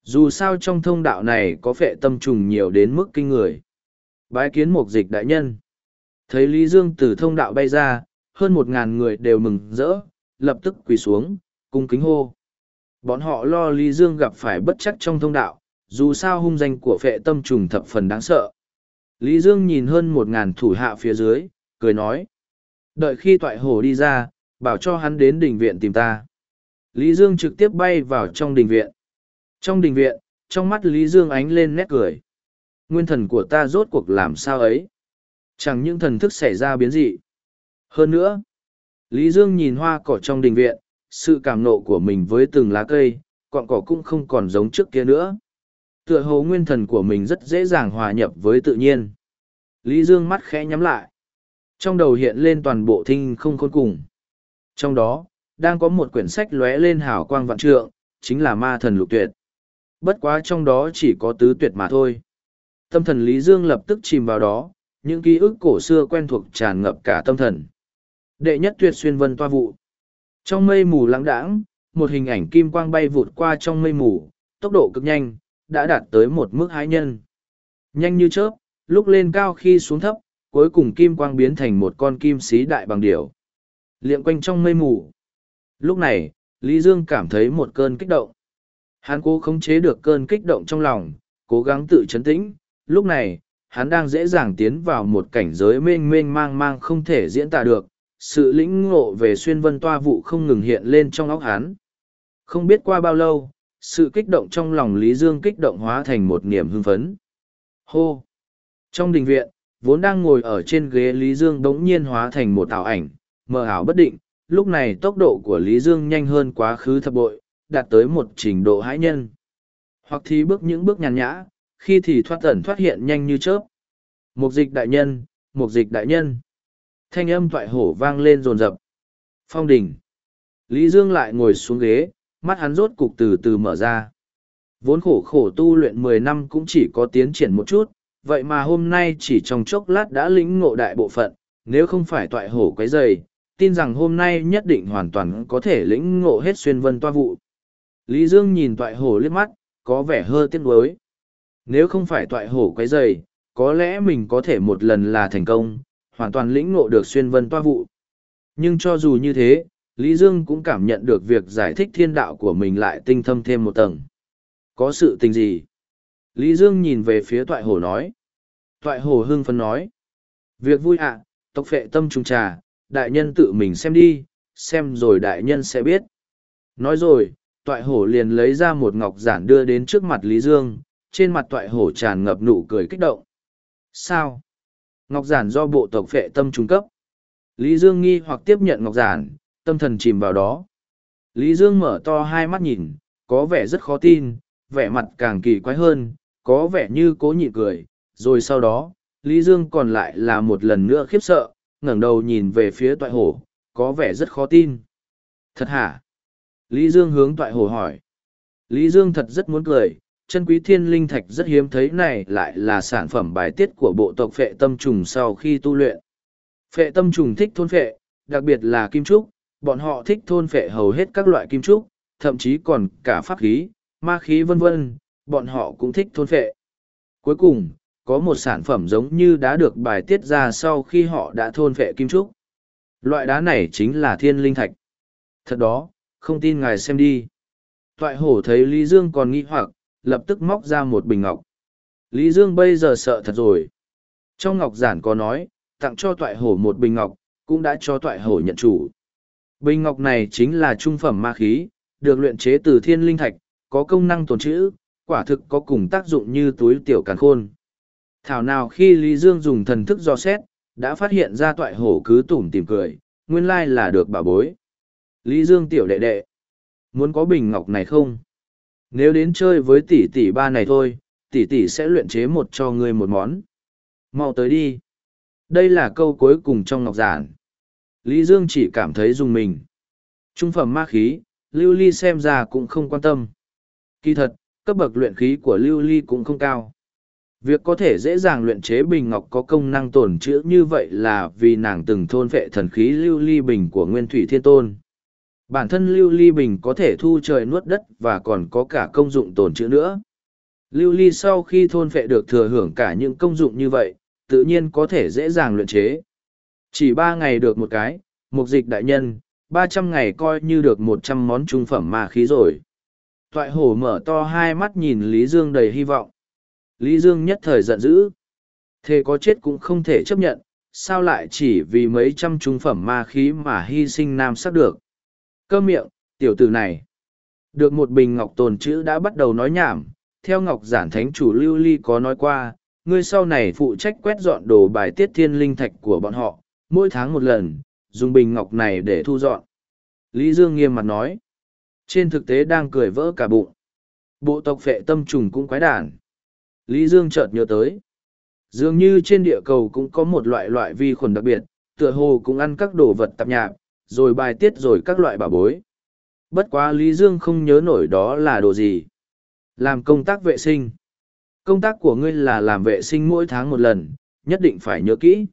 Dù sao trong thông đạo này có phệ tâm trùng nhiều đến mức kinh người. Bái kiến một dịch đại nhân. Thấy Lý Dương từ thông đạo bay ra, hơn một ngàn người đều mừng rỡ, lập tức quỳ xuống, cung kính hô. Bọn họ lo Lý Dương gặp phải bất chắc trong thông đạo, dù sao hung danh của phệ tâm trùng thập phần đáng sợ. Lý Dương nhìn hơn một ngàn thủ hạ phía dưới, cười nói. Đợi khi toại hổ đi ra, bảo cho hắn đến đình viện tìm ta. Lý Dương trực tiếp bay vào trong đình viện. Trong đình viện, trong mắt Lý Dương ánh lên nét cười. Nguyên thần của ta rốt cuộc làm sao ấy? Chẳng những thần thức xảy ra biến dị. Hơn nữa, Lý Dương nhìn hoa cỏ trong đình viện, sự cảm nộ của mình với từng lá cây, cọn cỏ cũng không còn giống trước kia nữa. Tựa hồ nguyên thần của mình rất dễ dàng hòa nhập với tự nhiên. Lý Dương mắt khẽ nhắm lại. Trong đầu hiện lên toàn bộ thinh không khôn cùng. Trong đó, đang có một quyển sách lóe lên hào quang vạn trượng, chính là ma thần lục tuyệt. Bất quá trong đó chỉ có tứ tuyệt mà thôi. Tâm thần Lý Dương lập tức chìm vào đó, những ký ức cổ xưa quen thuộc tràn ngập cả tâm thần. Đệ nhất tuyệt xuyên vân toa vụ. Trong mây mù lãng đãng, một hình ảnh kim quang bay vụt qua trong mây mù, tốc độ cực nhanh, đã đạt tới một mức hái nhân. Nhanh như chớp, lúc lên cao khi xuống thấp, cuối cùng kim quang biến thành một con kim xí đại bằng điểu. Liệm quanh trong mây mù. Lúc này, Lý Dương cảm thấy một cơn kích động. Hắn cố khống chế được cơn kích động trong lòng, cố gắng tự chấn tĩnh. Lúc này, hắn đang dễ dàng tiến vào một cảnh giới mênh mênh mang mang không thể diễn tả được. Sự lĩnh ngộ về xuyên vân toa vụ không ngừng hiện lên trong óc hắn. Không biết qua bao lâu, sự kích động trong lòng Lý Dương kích động hóa thành một niềm hưng phấn. Hô! Trong đình viện, vốn đang ngồi ở trên ghế Lý Dương đống nhiên hóa thành một ảo ảnh, mờ ảo bất định. Lúc này tốc độ của Lý Dương nhanh hơn quá khứ thập bội, đạt tới một trình độ hãi nhân. Hoặc thì bước những bước nhàn nhã, khi thì thoát ẩn thoát hiện nhanh như chớp. Mục dịch đại nhân, mục dịch đại nhân. Thanh âm toại hổ vang lên rồn rập. Phong đỉnh. Lý Dương lại ngồi xuống ghế, mắt hắn rốt cục từ từ mở ra. Vốn khổ khổ tu luyện mười năm cũng chỉ có tiến triển một chút, vậy mà hôm nay chỉ trong chốc lát đã lĩnh ngộ đại bộ phận, nếu không phải toại hổ quấy dày, tin rằng hôm nay nhất định hoàn toàn có thể lĩnh ngộ hết xuyên vân toa vụ. Lý Dương nhìn toại hổ liếc mắt, có vẻ hơi tiếc nuối. Nếu không phải toại hổ quấy dày, có lẽ mình có thể một lần là thành công, hoàn toàn lĩnh ngộ được xuyên vân toa vụ. Nhưng cho dù như thế, Lý Dương cũng cảm nhận được việc giải thích thiên đạo của mình lại tinh thâm thêm một tầng. Có sự tình gì? Lý Dương nhìn về phía toại hổ nói. Toại hổ hưng phấn nói. Việc vui ạ, tộc phệ tâm trùng trà, đại nhân tự mình xem đi, xem rồi đại nhân sẽ biết. Nói rồi, toại hổ liền lấy ra một ngọc giản đưa đến trước mặt Lý Dương, trên mặt toại hổ tràn ngập nụ cười kích động. Sao? Ngọc giản do bộ tộc phệ tâm trung cấp. Lý Dương nghi hoặc tiếp nhận ngọc giản, tâm thần chìm vào đó. Lý Dương mở to hai mắt nhìn, có vẻ rất khó tin, vẻ mặt càng kỳ quái hơn, có vẻ như cố nhịn cười, rồi sau đó, Lý Dương còn lại là một lần nữa khiếp sợ, ngẩng đầu nhìn về phía toại hổ, có vẻ rất khó tin. Thật hả? Lý Dương hướng toại hổ hỏi. Lý Dương thật rất muốn cười, chân quý thiên linh thạch rất hiếm thấy này lại là sản phẩm bài tiết của bộ tộc phệ tâm trùng sau khi tu luyện. Phệ tâm trùng thích thôn phệ, đặc biệt là kim trúc, bọn họ thích thôn phệ hầu hết các loại kim trúc, thậm chí còn cả pháp khí, ma khí vân vân, bọn họ cũng thích thôn phệ. Cuối cùng, có một sản phẩm giống như đã được bài tiết ra sau khi họ đã thôn phệ kim trúc. Loại đá này chính là thiên linh thạch. Thật đó, không tin ngài xem đi. Toại hổ thấy Lý Dương còn nghi hoặc, lập tức móc ra một bình ngọc. Lý Dương bây giờ sợ thật rồi. Trong ngọc giản có nói, tặng cho toại hổ một bình ngọc, cũng đã cho toại hổ nhận chủ. Bình ngọc này chính là trung phẩm ma khí, được luyện chế từ thiên linh thạch, có công năng tồn trữ, quả thực có cùng tác dụng như túi tiểu càn khôn. Thảo nào khi Lý Dương dùng thần thức do xét, đã phát hiện ra toại hổ cứ tủm tìm cười, nguyên lai là được bảo bối. Lý Dương tiểu đệ đệ, muốn có bình ngọc này không? Nếu đến chơi với tỷ tỷ ba này thôi, tỷ tỷ sẽ luyện chế một cho ngươi một món. Mau tới đi. Đây là câu cuối cùng trong ngọc giản. Lý Dương chỉ cảm thấy dùng mình. Trung phẩm ma khí, Lưu Ly xem ra cũng không quan tâm. Kỳ thật, cấp bậc luyện khí của Lưu Ly cũng không cao. Việc có thể dễ dàng luyện chế bình ngọc có công năng tổn chữa như vậy là vì nàng từng thôn vệ thần khí Lưu Ly bình của Nguyên Thủy Thiên Tôn. Bản thân Lưu Ly bình có thể thu trời nuốt đất và còn có cả công dụng tồn chữa nữa. Lưu Ly sau khi thôn vệ được thừa hưởng cả những công dụng như vậy, tự nhiên có thể dễ dàng luyện chế. Chỉ ba ngày được một cái, mục dịch đại nhân, ba trăm ngày coi như được một trăm món trung phẩm ma khí rồi. Toại hổ mở to hai mắt nhìn Lý Dương đầy hy vọng. Lý Dương nhất thời giận dữ. Thế có chết cũng không thể chấp nhận, sao lại chỉ vì mấy trăm trung phẩm ma khí mà hy sinh nam sắc được. Cơ miệng, tiểu tử này. Được một bình ngọc tồn chữ đã bắt đầu nói nhảm, theo ngọc giản thánh chủ lưu ly có nói qua, ngươi sau này phụ trách quét dọn đồ bài tiết thiên linh thạch của bọn họ, mỗi tháng một lần, dùng bình ngọc này để thu dọn. Lý Dương nghiêm mặt nói. Trên thực tế đang cười vỡ cả bụng. Bộ tộc phệ tâm trùng cũng quái đản. Lý Dương chợt nhớ tới. Dường như trên địa cầu cũng có một loại loại vi khuẩn đặc biệt, tựa hồ cũng ăn các đồ vật tạp nhạp, rồi bài tiết rồi các loại bảo bối. Bất quá Lý Dương không nhớ nổi đó là đồ gì. Làm công tác vệ sinh. Công tác của ngươi là làm vệ sinh mỗi tháng một lần, nhất định phải nhớ kỹ.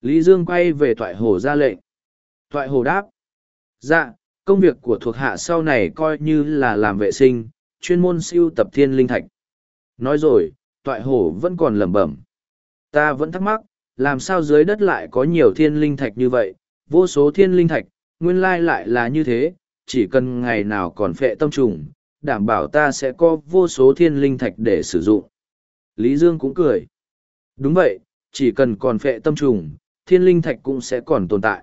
Lý Dương quay về thoại hồ ra lệnh. Thoại hồ đáp. Dạ, công việc của thuộc hạ sau này coi như là làm vệ sinh, chuyên môn siêu tập thiên linh thạch. Nói rồi, toại hổ vẫn còn lẩm bẩm. Ta vẫn thắc mắc, làm sao dưới đất lại có nhiều thiên linh thạch như vậy, vô số thiên linh thạch, nguyên lai lại là như thế, chỉ cần ngày nào còn phệ tâm trùng, đảm bảo ta sẽ có vô số thiên linh thạch để sử dụng. Lý Dương cũng cười. Đúng vậy, chỉ cần còn phệ tâm trùng, thiên linh thạch cũng sẽ còn tồn tại.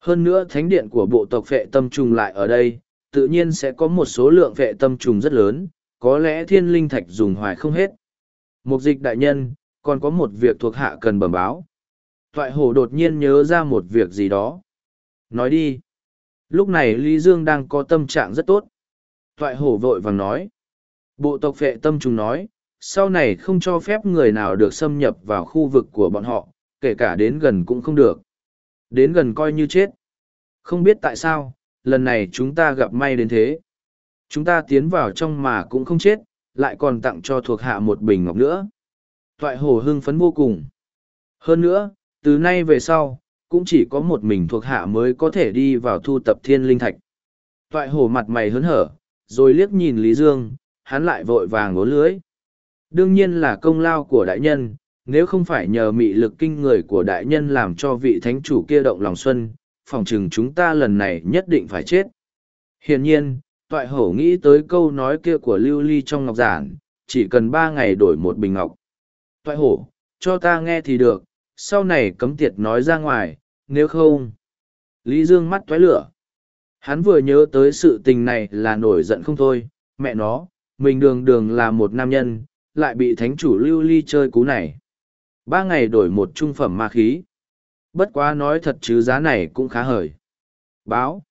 Hơn nữa thánh điện của bộ tộc phệ tâm trùng lại ở đây, tự nhiên sẽ có một số lượng phệ tâm trùng rất lớn, có lẽ thiên linh thạch dùng hoài không hết. Mục dịch đại nhân, còn có một việc thuộc hạ cần bẩm báo. Toại hổ đột nhiên nhớ ra một việc gì đó. Nói đi. Lúc này Lý Dương đang có tâm trạng rất tốt. Toại hổ vội vàng nói. Bộ tộc phệ tâm trùng nói, sau này không cho phép người nào được xâm nhập vào khu vực của bọn họ, kể cả đến gần cũng không được. Đến gần coi như chết. Không biết tại sao, lần này chúng ta gặp may đến thế. Chúng ta tiến vào trong mà cũng không chết, lại còn tặng cho thuộc hạ một bình ngọc nữa. Toại hổ hưng phấn vô cùng. Hơn nữa, từ nay về sau, cũng chỉ có một mình thuộc hạ mới có thể đi vào thu tập thiên linh thạch. Toại hổ mặt mày hớn hở, rồi liếc nhìn Lý Dương, hắn lại vội vàng ngốn lưới. Đương nhiên là công lao của đại nhân, nếu không phải nhờ mị lực kinh người của đại nhân làm cho vị thánh chủ kia động lòng xuân, phòng chừng chúng ta lần này nhất định phải chết. Hiển nhiên, toại hổ nghĩ tới câu nói kia của lưu ly trong ngọc giản, chỉ cần ba ngày đổi một bình ngọc. Toại hổ, cho ta nghe thì được, sau này cấm tiệt nói ra ngoài, nếu không. Lý Dương mắt toái lửa. Hắn vừa nhớ tới sự tình này là nổi giận không thôi, mẹ nó, mình đường đường là một nam nhân, lại bị thánh chủ lưu ly chơi cú này. Ba ngày đổi một trung phẩm ma khí. Bất quá nói thật chứ giá này cũng khá hời. Báo.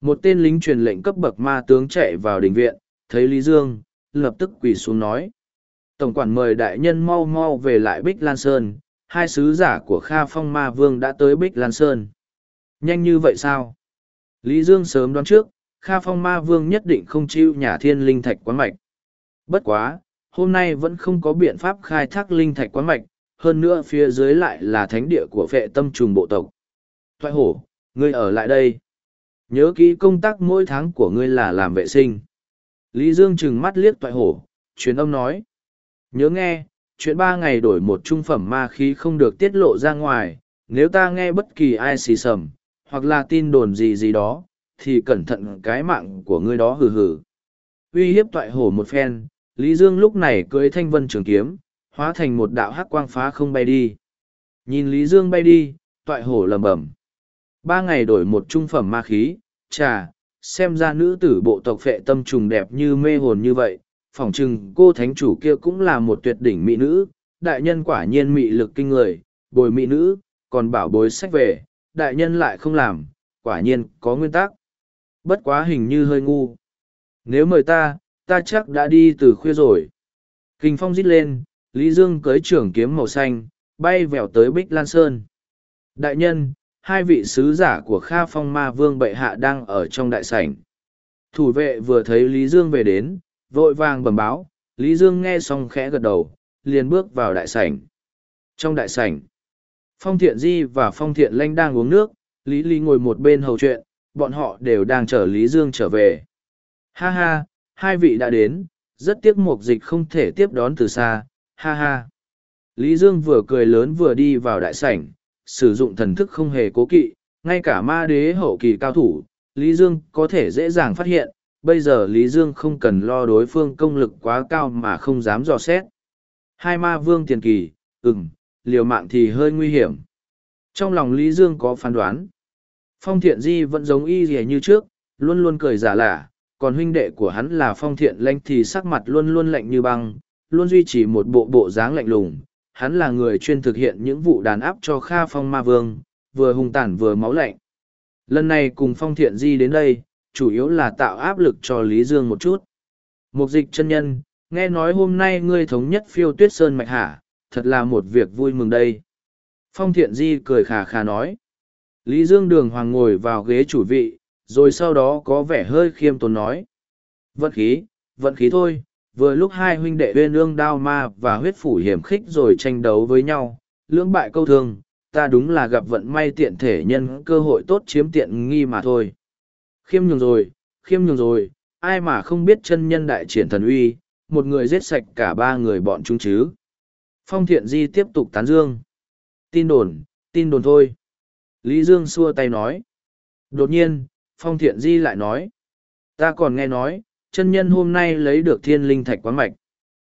Một tên lính truyền lệnh cấp bậc ma tướng chạy vào đình viện, thấy Lý Dương, lập tức quỳ xuống nói. Tổng quản mời đại nhân mau mau về lại Bích Lan Sơn, hai sứ giả của Kha Phong Ma Vương đã tới Bích Lan Sơn. Nhanh như vậy sao? Lý Dương sớm đoán trước, Kha Phong Ma Vương nhất định không chịu nhà thiên linh thạch quán mạch. Bất quá, hôm nay vẫn không có biện pháp khai thác linh thạch quán mạch, hơn nữa phía dưới lại là thánh địa của vệ tâm trùng bộ tộc. Thoại hổ, ngươi ở lại đây. Nhớ kỹ công tác mỗi tháng của ngươi là làm vệ sinh. Lý Dương trừng mắt liếc Thoại hổ, truyền âm nói. Nhớ nghe, chuyện ba ngày đổi một trung phẩm ma khí không được tiết lộ ra ngoài, nếu ta nghe bất kỳ ai xì sầm, hoặc là tin đồn gì gì đó, thì cẩn thận cái mạng của ngươi đó hừ hừ. Uy hiếp toại hổ một phen, Lý Dương lúc này cưới thanh vân trường kiếm, hóa thành một đạo hắc quang phá không bay đi. Nhìn Lý Dương bay đi, toại hổ lầm bẩm. Ba ngày đổi một trung phẩm ma khí, trà, xem ra nữ tử bộ tộc phệ tâm trùng đẹp như mê hồn như vậy, phỏng chừng cô thánh chủ kia cũng là một tuyệt đỉnh mỹ nữ, đại nhân quả nhiên mị lực kinh người, bồi mỹ nữ, còn bảo bối sách về, đại nhân lại không làm, quả nhiên có nguyên tắc. Bất quá hình như hơi ngu. Nếu mời ta, ta chắc đã đi từ khuya rồi. Kinh phong rít lên, Lý Dương cưới trưởng kiếm màu xanh, bay vèo tới Bích Lan Sơn. Đại nhân, hai vị sứ giả của Kha Phong Ma Vương Bệ Hạ đang ở trong đại sảnh. Thủ vệ vừa thấy Lý Dương về đến, vội vàng bẩm báo, Lý Dương nghe xong khẽ gật đầu, liền bước vào đại sảnh. Trong đại sảnh, Phong Thiện Di và Phong Thiện Lanh đang uống nước, Lý Lý ngồi một bên hầu chuyện, bọn họ đều đang chờ Lý Dương trở về. Ha ha, hai vị đã đến, rất tiếc mục dịch không thể tiếp đón từ xa, ha ha. Lý Dương vừa cười lớn vừa đi vào đại sảnh, sử dụng thần thức không hề cố kỵ, ngay cả ma đế hậu kỳ cao thủ, Lý Dương có thể dễ dàng phát hiện, bây giờ Lý Dương không cần lo đối phương công lực quá cao mà không dám dò xét. Hai ma vương tiền kỳ, ừm, liều mạng thì hơi nguy hiểm. Trong lòng Lý Dương có phán đoán. Phong thiện di vẫn giống y gì như trước, luôn luôn cười giả lả, còn huynh đệ của hắn là phong thiện lanh thì sắc mặt luôn luôn lạnh như băng, luôn duy trì một bộ bộ dáng lạnh lùng. Hắn là người chuyên thực hiện những vụ đàn áp cho Kha Phong Ma Vương, vừa hung tàn vừa máu lạnh. Lần này cùng Phong Thiện Di đến đây, chủ yếu là tạo áp lực cho Lý Dương một chút. Mục dịch chân nhân, nghe nói hôm nay ngươi thống nhất phiêu tuyết sơn mạch hả, thật là một việc vui mừng đây. Phong Thiện Di cười khà khà nói. Lý Dương đường hoàng ngồi vào ghế chủ vị, rồi sau đó có vẻ hơi khiêm tốn nói. Vận khí, vận khí thôi, vừa lúc hai huynh đệ uyên ương đao ma và huyết phủ hiểm khích rồi tranh đấu với nhau, lưỡng bại câu thương, ta đúng là gặp vận may tiện thể nhân cơ hội tốt chiếm tiện nghi mà thôi. Khiêm nhường rồi, khiêm nhường rồi, ai mà không biết chân nhân đại triển thần uy, một người giết sạch cả ba người bọn chúng chứ. Phong thiện di tiếp tục tán dương. Tin đồn, tin đồn thôi. Lý Dương xua tay nói. Đột nhiên, Phong thiện di lại nói. Ta còn nghe nói, chân nhân hôm nay lấy được thiên linh thạch quáng mạch.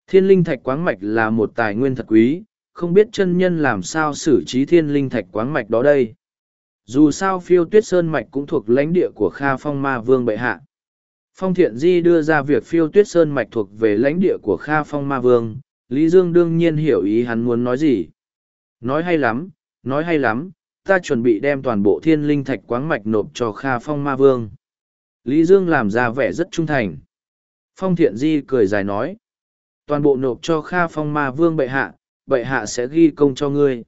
Thiên linh thạch quáng mạch là một tài nguyên thật quý, không biết chân nhân làm sao xử trí thiên linh thạch quáng mạch đó đây. Dù sao phiêu tuyết sơn mạch cũng thuộc lãnh địa của Kha Phong Ma Vương bệ hạ. Phong Thiện Di đưa ra việc phiêu tuyết sơn mạch thuộc về lãnh địa của Kha Phong Ma Vương, Lý Dương đương nhiên hiểu ý hắn muốn nói gì. Nói hay lắm, nói hay lắm, ta chuẩn bị đem toàn bộ thiên linh thạch quáng mạch nộp cho Kha Phong Ma Vương. Lý Dương làm ra vẻ rất trung thành. Phong Thiện Di cười dài nói. Toàn bộ nộp cho Kha Phong Ma Vương bệ hạ, bệ hạ sẽ ghi công cho ngươi.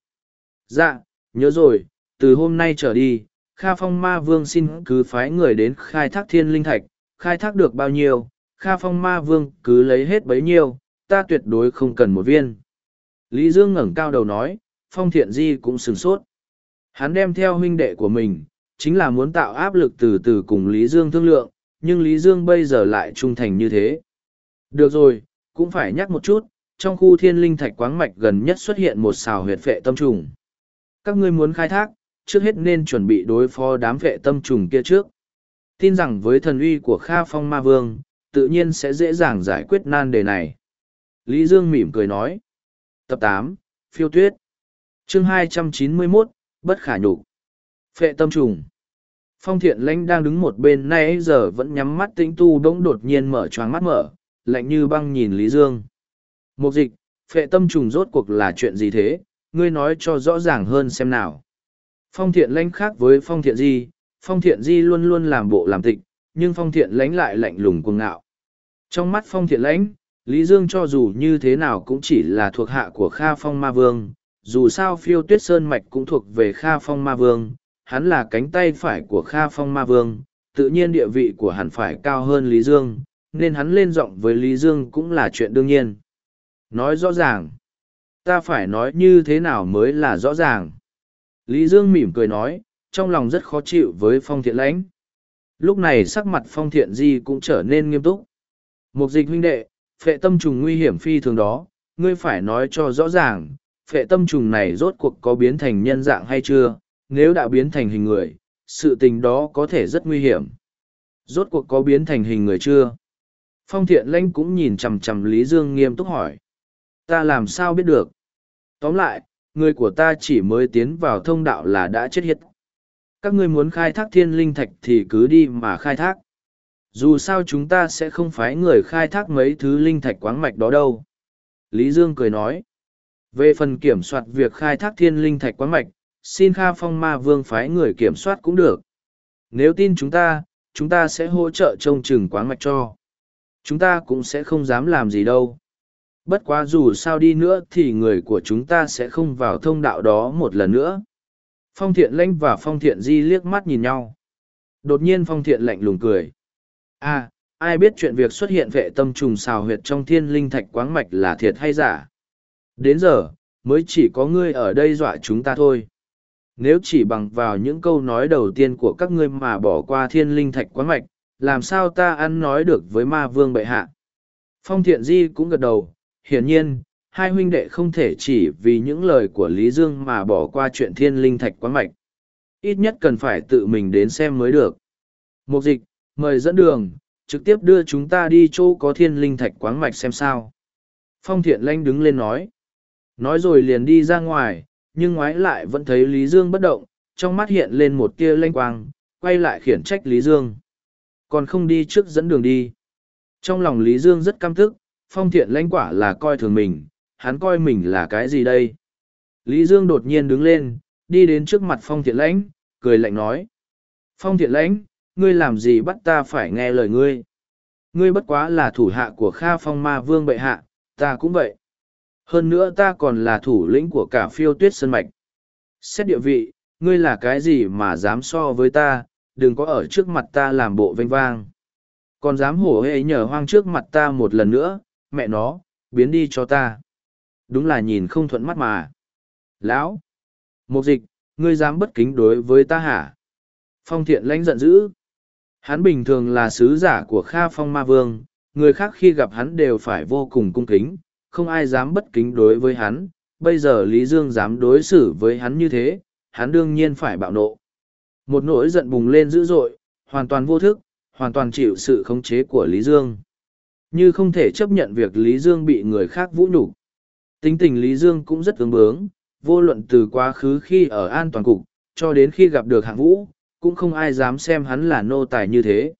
Dạ, nhớ rồi, từ hôm nay trở đi, Kha Phong Ma Vương xin cứ phái người đến khai thác thiên linh thạch, khai thác được bao nhiêu, Kha Phong Ma Vương cứ lấy hết bấy nhiêu, ta tuyệt đối không cần một viên. Lý Dương ngẩng cao đầu nói, Phong Thiện Di cũng sửng sốt. Hắn đem theo huynh đệ của mình, chính là muốn tạo áp lực từ từ cùng Lý Dương thương lượng, nhưng Lý Dương bây giờ lại trung thành như thế. Được rồi, cũng phải nhắc một chút, trong khu thiên linh thạch quáng mạch gần nhất xuất hiện một xào huyệt phệ tâm trùng. Các ngươi muốn khai thác, trước hết nên chuẩn bị đối phó đám vệ tâm trùng kia trước. Tin rằng với thần uy của Kha Phong Ma Vương, tự nhiên sẽ dễ dàng giải quyết nan đề này. Lý Dương mỉm cười nói. Tập tám Phiêu Tuyết chương hai trăm chín mươi 291, Bất Khả Nhục Phệ tâm trùng Phong thiện lãnh đang đứng một bên nay giờ vẫn nhắm mắt tĩnh tu bỗng đột nhiên mở choáng mắt mở, lạnh như băng nhìn Lý Dương. Một dịch, phệ tâm trùng rốt cuộc là chuyện gì thế, ngươi nói cho rõ ràng hơn xem nào. Phong thiện lãnh khác với phong thiện di, phong thiện di luôn luôn làm bộ làm tịch, nhưng phong thiện lãnh lại lạnh lùng cuồng ngạo. Trong mắt phong thiện lãnh, Lý Dương cho dù như thế nào cũng chỉ là thuộc hạ của Kha Phong Ma Vương, dù sao phiêu tuyết sơn mạch cũng thuộc về Kha Phong Ma Vương, hắn là cánh tay phải của Kha Phong Ma Vương, tự nhiên địa vị của hắn phải cao hơn Lý Dương, nên hắn lên giọng với Lý Dương cũng là chuyện đương nhiên. Nói rõ ràng, ta phải nói như thế nào mới là rõ ràng. Lý Dương mỉm cười nói, trong lòng rất khó chịu với phong thiện lãnh. Lúc này sắc mặt phong thiện di cũng trở nên nghiêm túc. Mục dịch huynh đệ, phệ tâm trùng nguy hiểm phi thường đó, ngươi phải nói cho rõ ràng, phệ tâm trùng này rốt cuộc có biến thành nhân dạng hay chưa, nếu đã biến thành hình người, sự tình đó có thể rất nguy hiểm. Rốt cuộc có biến thành hình người chưa? Phong thiện lãnh cũng nhìn chằm chằm Lý Dương nghiêm túc hỏi. Ta làm sao biết được? Tóm lại, người của ta chỉ mới tiến vào thông đạo là đã chết hiết. Các ngươi muốn khai thác thiên linh thạch thì cứ đi mà khai thác. Dù sao chúng ta sẽ không phái người khai thác mấy thứ linh thạch quáng mạch đó đâu. Lý Dương cười nói. Về phần kiểm soát việc khai thác thiên linh thạch quáng mạch, xin Kha Phong Ma Vương phái người kiểm soát cũng được. Nếu tin chúng ta, chúng ta sẽ hỗ trợ trông chừng quáng mạch cho. Chúng ta cũng sẽ không dám làm gì đâu. Bất quá dù sao đi nữa thì người của chúng ta sẽ không vào thông đạo đó một lần nữa. Phong thiện lãnh và phong thiện di liếc mắt nhìn nhau. Đột nhiên phong thiện lạnh lùng cười. À, ai biết chuyện việc xuất hiện vệ tâm trùng xào huyệt trong thiên linh thạch quáng mạch là thiệt hay giả? Đến giờ, mới chỉ có ngươi ở đây dọa chúng ta thôi. Nếu chỉ bằng vào những câu nói đầu tiên của các ngươi mà bỏ qua thiên linh thạch quáng mạch, làm sao ta ăn nói được với ma vương bệ hạ? Phong thiện di cũng gật đầu, hiển nhiên, hai huynh đệ không thể chỉ vì những lời của Lý Dương mà bỏ qua chuyện thiên linh thạch quán mạch. Ít nhất cần phải tự mình đến xem mới được. Mục dịch, mời dẫn đường, trực tiếp đưa chúng ta đi chỗ có thiên linh thạch quán mạch xem sao. Phong thiện lanh đứng lên nói. Nói rồi liền đi ra ngoài, nhưng ngoái lại vẫn thấy Lý Dương bất động, trong mắt hiện lên một tia lanh quang, quay lại khiển trách Lý Dương. Còn không đi trước dẫn đường đi. Trong lòng Lý Dương rất căm thức, phong thiện lãnh quả là coi thường mình, hắn coi mình là cái gì đây? Lý Dương đột nhiên đứng lên, đi đến trước mặt phong thiện lãnh, cười lạnh nói. Phong thiện lãnh, ngươi làm gì bắt ta phải nghe lời ngươi? Ngươi bất quá là thủ hạ của Kha Phong Ma Vương bệ hạ, ta cũng vậy. Hơn nữa ta còn là thủ lĩnh của cả phiêu tuyết sơn mạch. Xét địa vị, ngươi là cái gì mà dám so với ta, đừng có ở trước mặt ta làm bộ vênh vang. Còn dám hổ hề nhờ hoang trước mặt ta một lần nữa, mẹ nó, biến đi cho ta. Đúng là nhìn không thuận mắt mà. Lão! Mục dịch, ngươi dám bất kính đối với ta hả? Phong thiện lãnh giận dữ. Hắn bình thường là sứ giả của Kha Phong Ma Vương, người khác khi gặp hắn đều phải vô cùng cung kính, không ai dám bất kính đối với hắn. Bây giờ Lý Dương dám đối xử với hắn như thế, hắn đương nhiên phải bạo nộ. Một nỗi giận bùng lên dữ dội, hoàn toàn vô thức, hoàn toàn chịu sự khống chế của Lý Dương. Như không thể chấp nhận việc Lý Dương bị người khác vũ nhục Tính tình Lý Dương cũng rất ứng bướng, vô luận từ quá khứ khi ở an toàn cục, cho đến khi gặp được hạng vũ, cũng không ai dám xem hắn là nô tài như thế.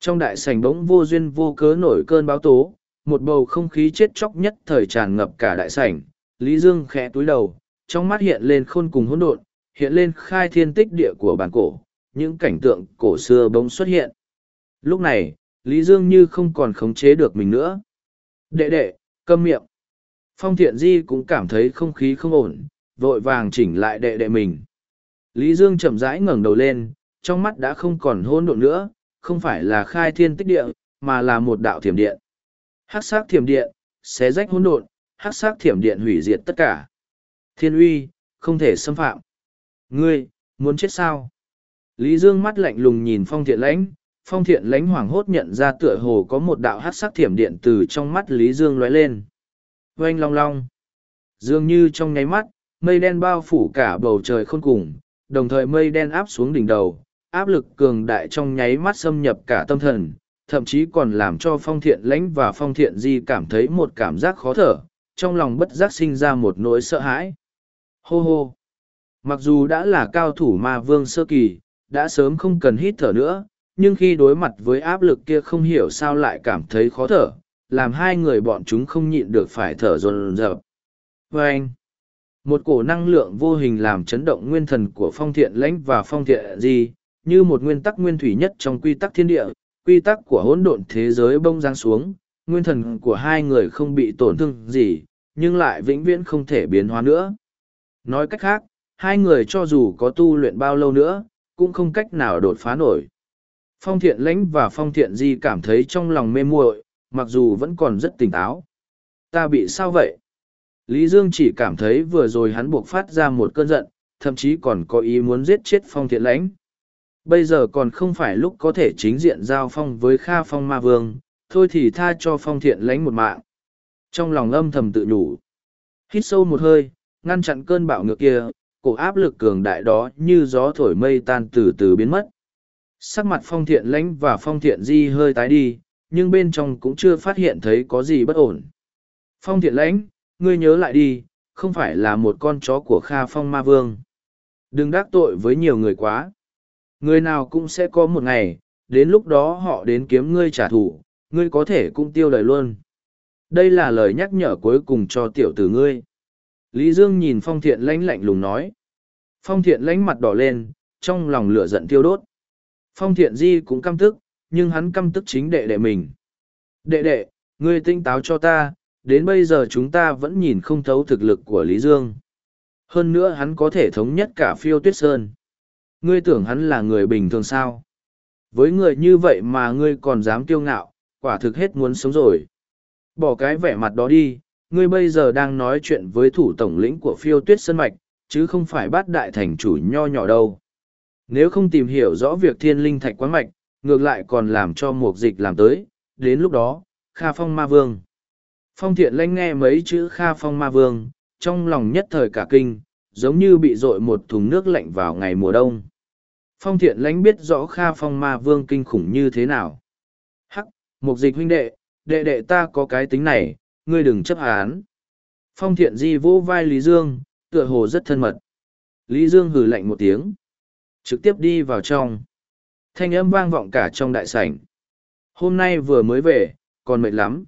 Trong đại sảnh bỗng vô duyên vô cớ nổi cơn báo tố, một bầu không khí chết chóc nhất thời tràn ngập cả đại sảnh, Lý Dương khẽ túi đầu, trong mắt hiện lên khôn cùng hỗn độn, hiện lên khai thiên tích địa của bản cổ, những cảnh tượng cổ xưa bỗng xuất hiện. Lúc này, Lý Dương như không còn khống chế được mình nữa. Đệ đệ, câm miệng. Phong thiện di cũng cảm thấy không khí không ổn, vội vàng chỉnh lại đệ đệ mình. Lý Dương chậm rãi ngẩng đầu lên, trong mắt đã không còn hôn độn nữa, không phải là khai thiên tích địa, mà là một đạo thiểm điện. Hắc sắc thiểm điện, xé rách hỗn độn, hắc sắc thiểm điện hủy diệt tất cả. Thiên uy, không thể xâm phạm. Ngươi, muốn chết sao? Lý Dương mắt lạnh lùng nhìn phong thiện lãnh, phong thiện lãnh hoảng hốt nhận ra tựa hồ có một đạo hát sắc thiểm điện từ trong mắt Lý Dương lóe lên. Oanh long long. Dường như trong nháy mắt, mây đen bao phủ cả bầu trời khôn cùng, đồng thời mây đen áp xuống đỉnh đầu, áp lực cường đại trong nháy mắt xâm nhập cả tâm thần, thậm chí còn làm cho phong thiện lãnh và phong thiện di cảm thấy một cảm giác khó thở, trong lòng bất giác sinh ra một nỗi sợ hãi. Hô hô! Mặc dù đã là cao thủ ma vương sơ kỳ, đã sớm không cần hít thở nữa, nhưng khi đối mặt với áp lực kia không hiểu sao lại cảm thấy khó thở, làm hai người bọn chúng không nhịn được phải thở dồn dập. Và anh, một cổ năng lượng vô hình làm chấn động nguyên thần của phong thiện lãnh và phong thiện di, như một nguyên tắc nguyên thủy nhất trong quy tắc thiên địa, quy tắc của hỗn độn thế giới bông giáng xuống, nguyên thần của hai người không bị tổn thương gì, nhưng lại vĩnh viễn không thể biến hóa nữa. Nói cách khác, hai người cho dù có tu luyện bao lâu nữa, cũng không cách nào đột phá nổi. Phong thiện lãnh và phong thiện di cảm thấy trong lòng mê muội, mặc dù vẫn còn rất tỉnh táo. Ta bị sao vậy? Lý Dương chỉ cảm thấy vừa rồi hắn buộc phát ra một cơn giận, thậm chí còn có ý muốn giết chết phong thiện lãnh. Bây giờ còn không phải lúc có thể chính diện giao phong với Kha Phong Ma Vương, thôi thì tha cho phong thiện lãnh một mạng. Trong lòng âm thầm tự nhủ. Hít sâu một hơi, ngăn chặn cơn bạo ngược kia, cổ áp lực cường đại đó như gió thổi mây tan từ từ biến mất. Sắc mặt phong thiện lãnh và phong thiện di hơi tái đi, nhưng bên trong cũng chưa phát hiện thấy có gì bất ổn. Phong thiện lãnh, ngươi nhớ lại đi, không phải là một con chó của Kha Phong Ma Vương. Đừng đắc tội với nhiều người quá. Người nào cũng sẽ có một ngày, đến lúc đó họ đến kiếm ngươi trả thù, ngươi có thể cũng tiêu đời luôn. Đây là lời nhắc nhở cuối cùng cho tiểu tử ngươi. Lý Dương nhìn Phong Thiện lãnh lạnh lùng nói. Phong Thiện lãnh mặt đỏ lên, trong lòng lửa giận tiêu đốt. Phong Thiện Di cũng căm tức, nhưng hắn căm tức chính đệ đệ mình. Đệ đệ, ngươi tinh táo cho ta, đến bây giờ chúng ta vẫn nhìn không thấu thực lực của Lý Dương. Hơn nữa hắn có thể thống nhất cả phiêu tuyết sơn. Ngươi tưởng hắn là người bình thường sao? Với người như vậy mà ngươi còn dám kiêu ngạo, quả thực hết muốn sống rồi. Bỏ cái vẻ mặt đó đi, ngươi bây giờ đang nói chuyện với thủ tổng lĩnh của phiêu tuyết sơn mạch, chứ không phải bắt đại thành chủ nho nhỏ đâu. Nếu không tìm hiểu rõ việc thiên linh thạch quán mạch, ngược lại còn làm cho mục dịch làm tới, đến lúc đó, Kha Phong Ma Vương. Phong thiện lanh nghe mấy chữ Kha Phong Ma Vương, trong lòng nhất thời cả kinh, giống như bị dội một thùng nước lạnh vào ngày mùa đông. Phong thiện lãnh biết rõ Kha Phong Ma Vương kinh khủng như thế nào. Hắc, mục dịch huynh đệ, đệ đệ ta có cái tính này, ngươi đừng chấp án. Phong thiện di vỗ vai Lý Dương, tựa hồ rất thân mật. Lý Dương hừ lạnh một tiếng. Trực tiếp đi vào trong. Thanh âm vang vọng cả trong đại sảnh. Hôm nay vừa mới về, còn mệt lắm.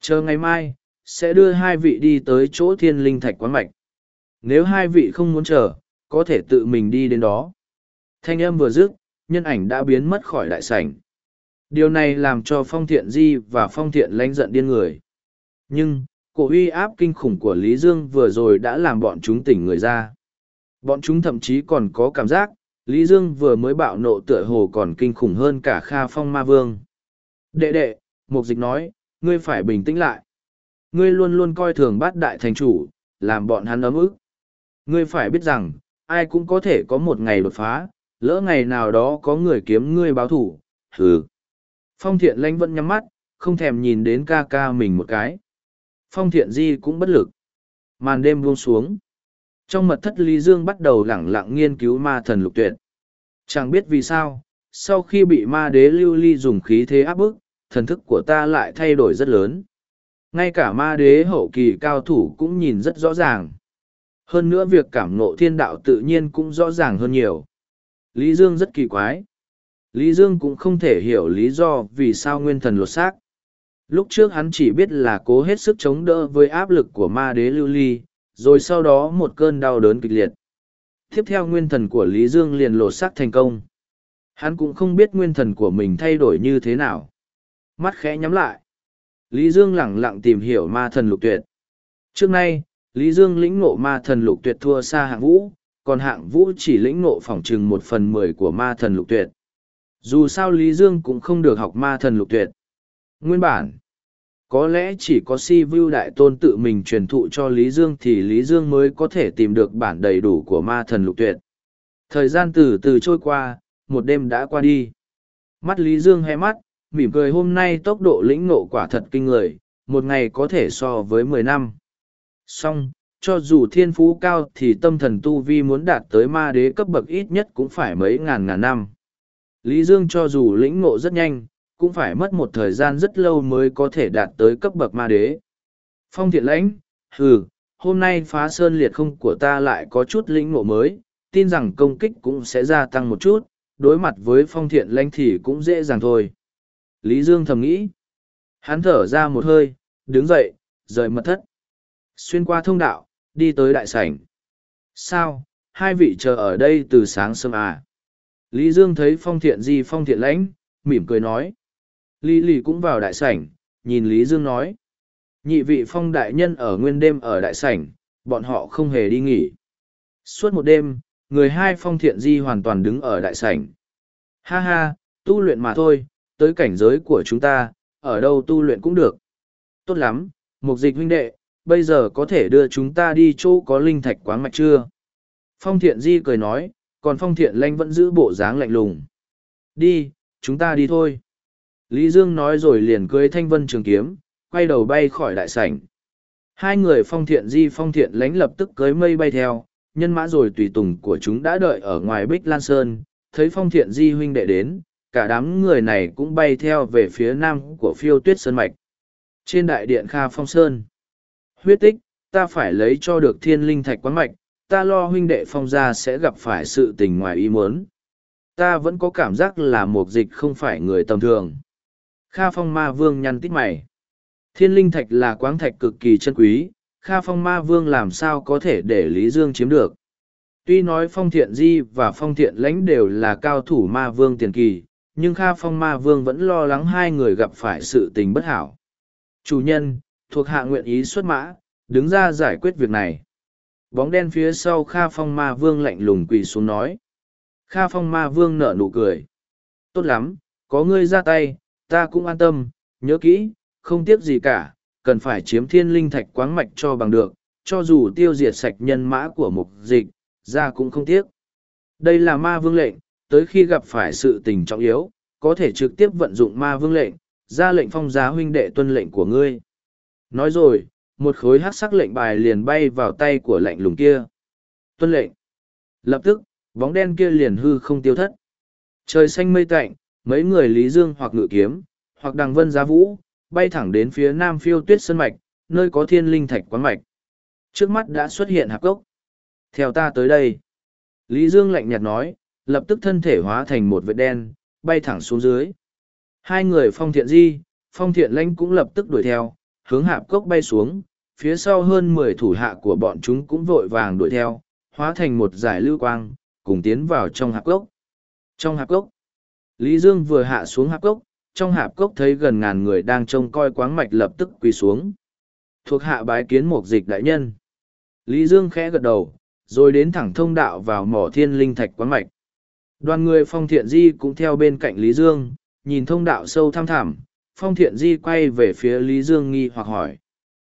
Chờ ngày mai, sẽ đưa hai vị đi tới chỗ thiên linh thạch quán mạch. Nếu hai vị không muốn chờ, có thể tự mình đi đến đó. Thanh âm vừa dứt, nhân ảnh đã biến mất khỏi đại sảnh. Điều này làm cho phong thiện di và phong thiện lãnh giận điên người. Nhưng, cổ uy áp kinh khủng của Lý Dương vừa rồi đã làm bọn chúng tỉnh người ra. Bọn chúng thậm chí còn có cảm giác, Lý Dương vừa mới bạo nộ tựa hồ còn kinh khủng hơn cả Kha Phong Ma Vương. Đệ đệ, Mục Dịch nói, ngươi phải bình tĩnh lại. Ngươi luôn luôn coi thường bát đại thành chủ, làm bọn hắn ấm ức. Ngươi phải biết rằng, ai cũng có thể có một ngày đột phá, lỡ ngày nào đó có người kiếm ngươi báo thủ, hừ. Phong thiện lãnh vẫn nhắm mắt, không thèm nhìn đến ca ca mình một cái. Phong thiện di cũng bất lực. Màn đêm buông xuống. Trong mật thất Lý Dương bắt đầu lẳng lặng nghiên cứu ma thần lục tuyệt. Chẳng biết vì sao, sau khi bị ma đế lưu ly dùng khí thế áp bức, thần thức của ta lại thay đổi rất lớn. Ngay cả ma đế hậu kỳ cao thủ cũng nhìn rất rõ ràng. Hơn nữa việc cảm ngộ thiên đạo tự nhiên cũng rõ ràng hơn nhiều. Lý Dương rất kỳ quái. Lý Dương cũng không thể hiểu lý do vì sao nguyên thần lột xác. Lúc trước hắn chỉ biết là cố hết sức chống đỡ với áp lực của ma đế lưu ly, rồi sau đó một cơn đau đớn kịch liệt. Tiếp theo nguyên thần của Lý Dương liền lột xác thành công. Hắn cũng không biết nguyên thần của mình thay đổi như thế nào. Mắt khẽ nhắm lại. Lý Dương lẳng lặng tìm hiểu ma thần lục tuyệt. Trước nay, Lý Dương lĩnh ngộ ma thần lục tuyệt thua xa hạng vũ, còn hạng vũ chỉ lĩnh ngộ phỏng chừng một phần mười của ma thần lục tuyệt. Dù sao Lý Dương cũng không được học ma thần lục tuyệt. Nguyên bản, có lẽ chỉ có si vu đại tôn tự mình truyền thụ cho Lý Dương thì Lý Dương mới có thể tìm được bản đầy đủ của ma thần lục tuyệt. Thời gian từ từ trôi qua, một đêm đã qua đi. Mắt Lý Dương hé mắt, mỉm cười hôm nay tốc độ lĩnh ngộ quả thật kinh người, một ngày có thể so với mười năm. Song, cho dù thiên phú cao thì tâm thần tu vi muốn đạt tới ma đế cấp bậc ít nhất cũng phải mấy ngàn ngàn năm. Lý Dương cho dù lĩnh ngộ rất nhanh, cũng phải mất một thời gian rất lâu mới có thể đạt tới cấp bậc ma đế. Phong thiện lãnh, hừ, hôm nay phá sơn liệt không của ta lại có chút lĩnh ngộ mới, tin rằng công kích cũng sẽ gia tăng một chút, đối mặt với phong thiện lãnh thì cũng dễ dàng thôi. Lý Dương thầm nghĩ. Hắn thở ra một hơi, đứng dậy, rời mật thất. Xuyên qua thông đạo, đi tới đại sảnh. Sao, hai vị chờ ở đây từ sáng sớm à? Lý Dương thấy phong thiện di phong thiện lãnh, mỉm cười nói. Lý Lì cũng vào đại sảnh, nhìn Lý Dương nói. Nhị vị phong đại nhân ở nguyên đêm ở đại sảnh, bọn họ không hề đi nghỉ. Suốt một đêm, người hai phong thiện di hoàn toàn đứng ở đại sảnh. Ha ha, tu luyện mà thôi, tới cảnh giới của chúng ta, ở đâu tu luyện cũng được. Tốt lắm, mục dịch huynh đệ, bây giờ có thể đưa chúng ta đi chỗ có linh thạch quáng mạch chưa? Phong thiện di cười nói, còn phong thiện lanh vẫn giữ bộ dáng lạnh lùng. Đi, chúng ta đi thôi. Lý Dương nói rồi liền cưới thanh vân trường kiếm, quay đầu bay khỏi đại sảnh. Hai người phong thiện di phong thiện lánh lập tức cưới mây bay theo, nhân mã rồi tùy tùng của chúng đã đợi ở ngoài Bích Lan Sơn, thấy phong thiện di huynh đệ đến, cả đám người này cũng bay theo về phía nam của phiêu tuyết sơn mạch. Trên đại điện Kha Phong Sơn, huyết tích, ta phải lấy cho được thiên linh thạch quán mạch, ta lo huynh đệ phong gia sẽ gặp phải sự tình ngoài ý muốn. Ta vẫn có cảm giác là một dịch không phải người tầm thường. Kha Phong Ma Vương nhăn tít mày. Thiên linh thạch là quáng thạch cực kỳ chân quý, Kha Phong Ma Vương làm sao có thể để Lý Dương chiếm được. Tuy nói Phong Thiện Di và Phong Thiện Lãnh đều là cao thủ Ma Vương tiền kỳ, nhưng Kha Phong Ma Vương vẫn lo lắng hai người gặp phải sự tình bất hảo. Chủ nhân, thuộc hạ nguyện ý xuất mã, đứng ra giải quyết việc này. Bóng đen phía sau Kha Phong Ma Vương lạnh lùng quỳ xuống nói. Kha Phong Ma Vương nở nụ cười. Tốt lắm, có ngươi ra tay, ta cũng an tâm, nhớ kỹ, không tiếc gì cả, cần phải chiếm thiên linh thạch quáng mạch cho bằng được, cho dù tiêu diệt sạch nhân mã của mục dịch, ra cũng không tiếc. Đây là ma vương lệnh, tới khi gặp phải sự tình trọng yếu, có thể trực tiếp vận dụng ma vương lệnh, ra lệnh phong giá huynh đệ tuân lệnh của ngươi. Nói rồi, một khối hát sắc lệnh bài liền bay vào tay của lệnh lùng kia. Tuân lệnh. Lập tức, bóng đen kia liền hư không tiêu thất. Trời xanh mây tạnh, mấy người Lý Dương hoặc ngự kiếm, hoặc đằng vân giá vũ, bay thẳng đến phía nam phiêu tuyết sân mạch, nơi có thiên linh thạch quán mạch. Trước mắt đã xuất hiện hạp gốc. Theo ta tới đây. Lý Dương lạnh nhạt nói, lập tức thân thể hóa thành một vệt đen, bay thẳng xuống dưới. Hai người phong thiện di, phong thiện lãnh cũng lập tức đuổi theo, hướng hạp cốc bay xuống, phía sau hơn mười thủ hạ của bọn chúng cũng vội vàng đuổi theo, hóa thành một giải lưu quang, cùng tiến vào trong hạp cốc. Trong hạp cốc, Lý Dương vừa hạ xuống hạp cốc, trong hạp cốc thấy gần ngàn người đang trông coi quáng mạch lập tức quỳ xuống. Thuộc hạ bái kiến một dịch đại nhân. Lý Dương khẽ gật đầu, rồi đến thẳng thông đạo vào mỏ thiên linh thạch quán mạch. Đoàn người phong thiện di cũng theo bên cạnh Lý Dương, nhìn thông đạo sâu thăm thẳm, phong thiện di quay về phía Lý Dương nghi hoặc hỏi.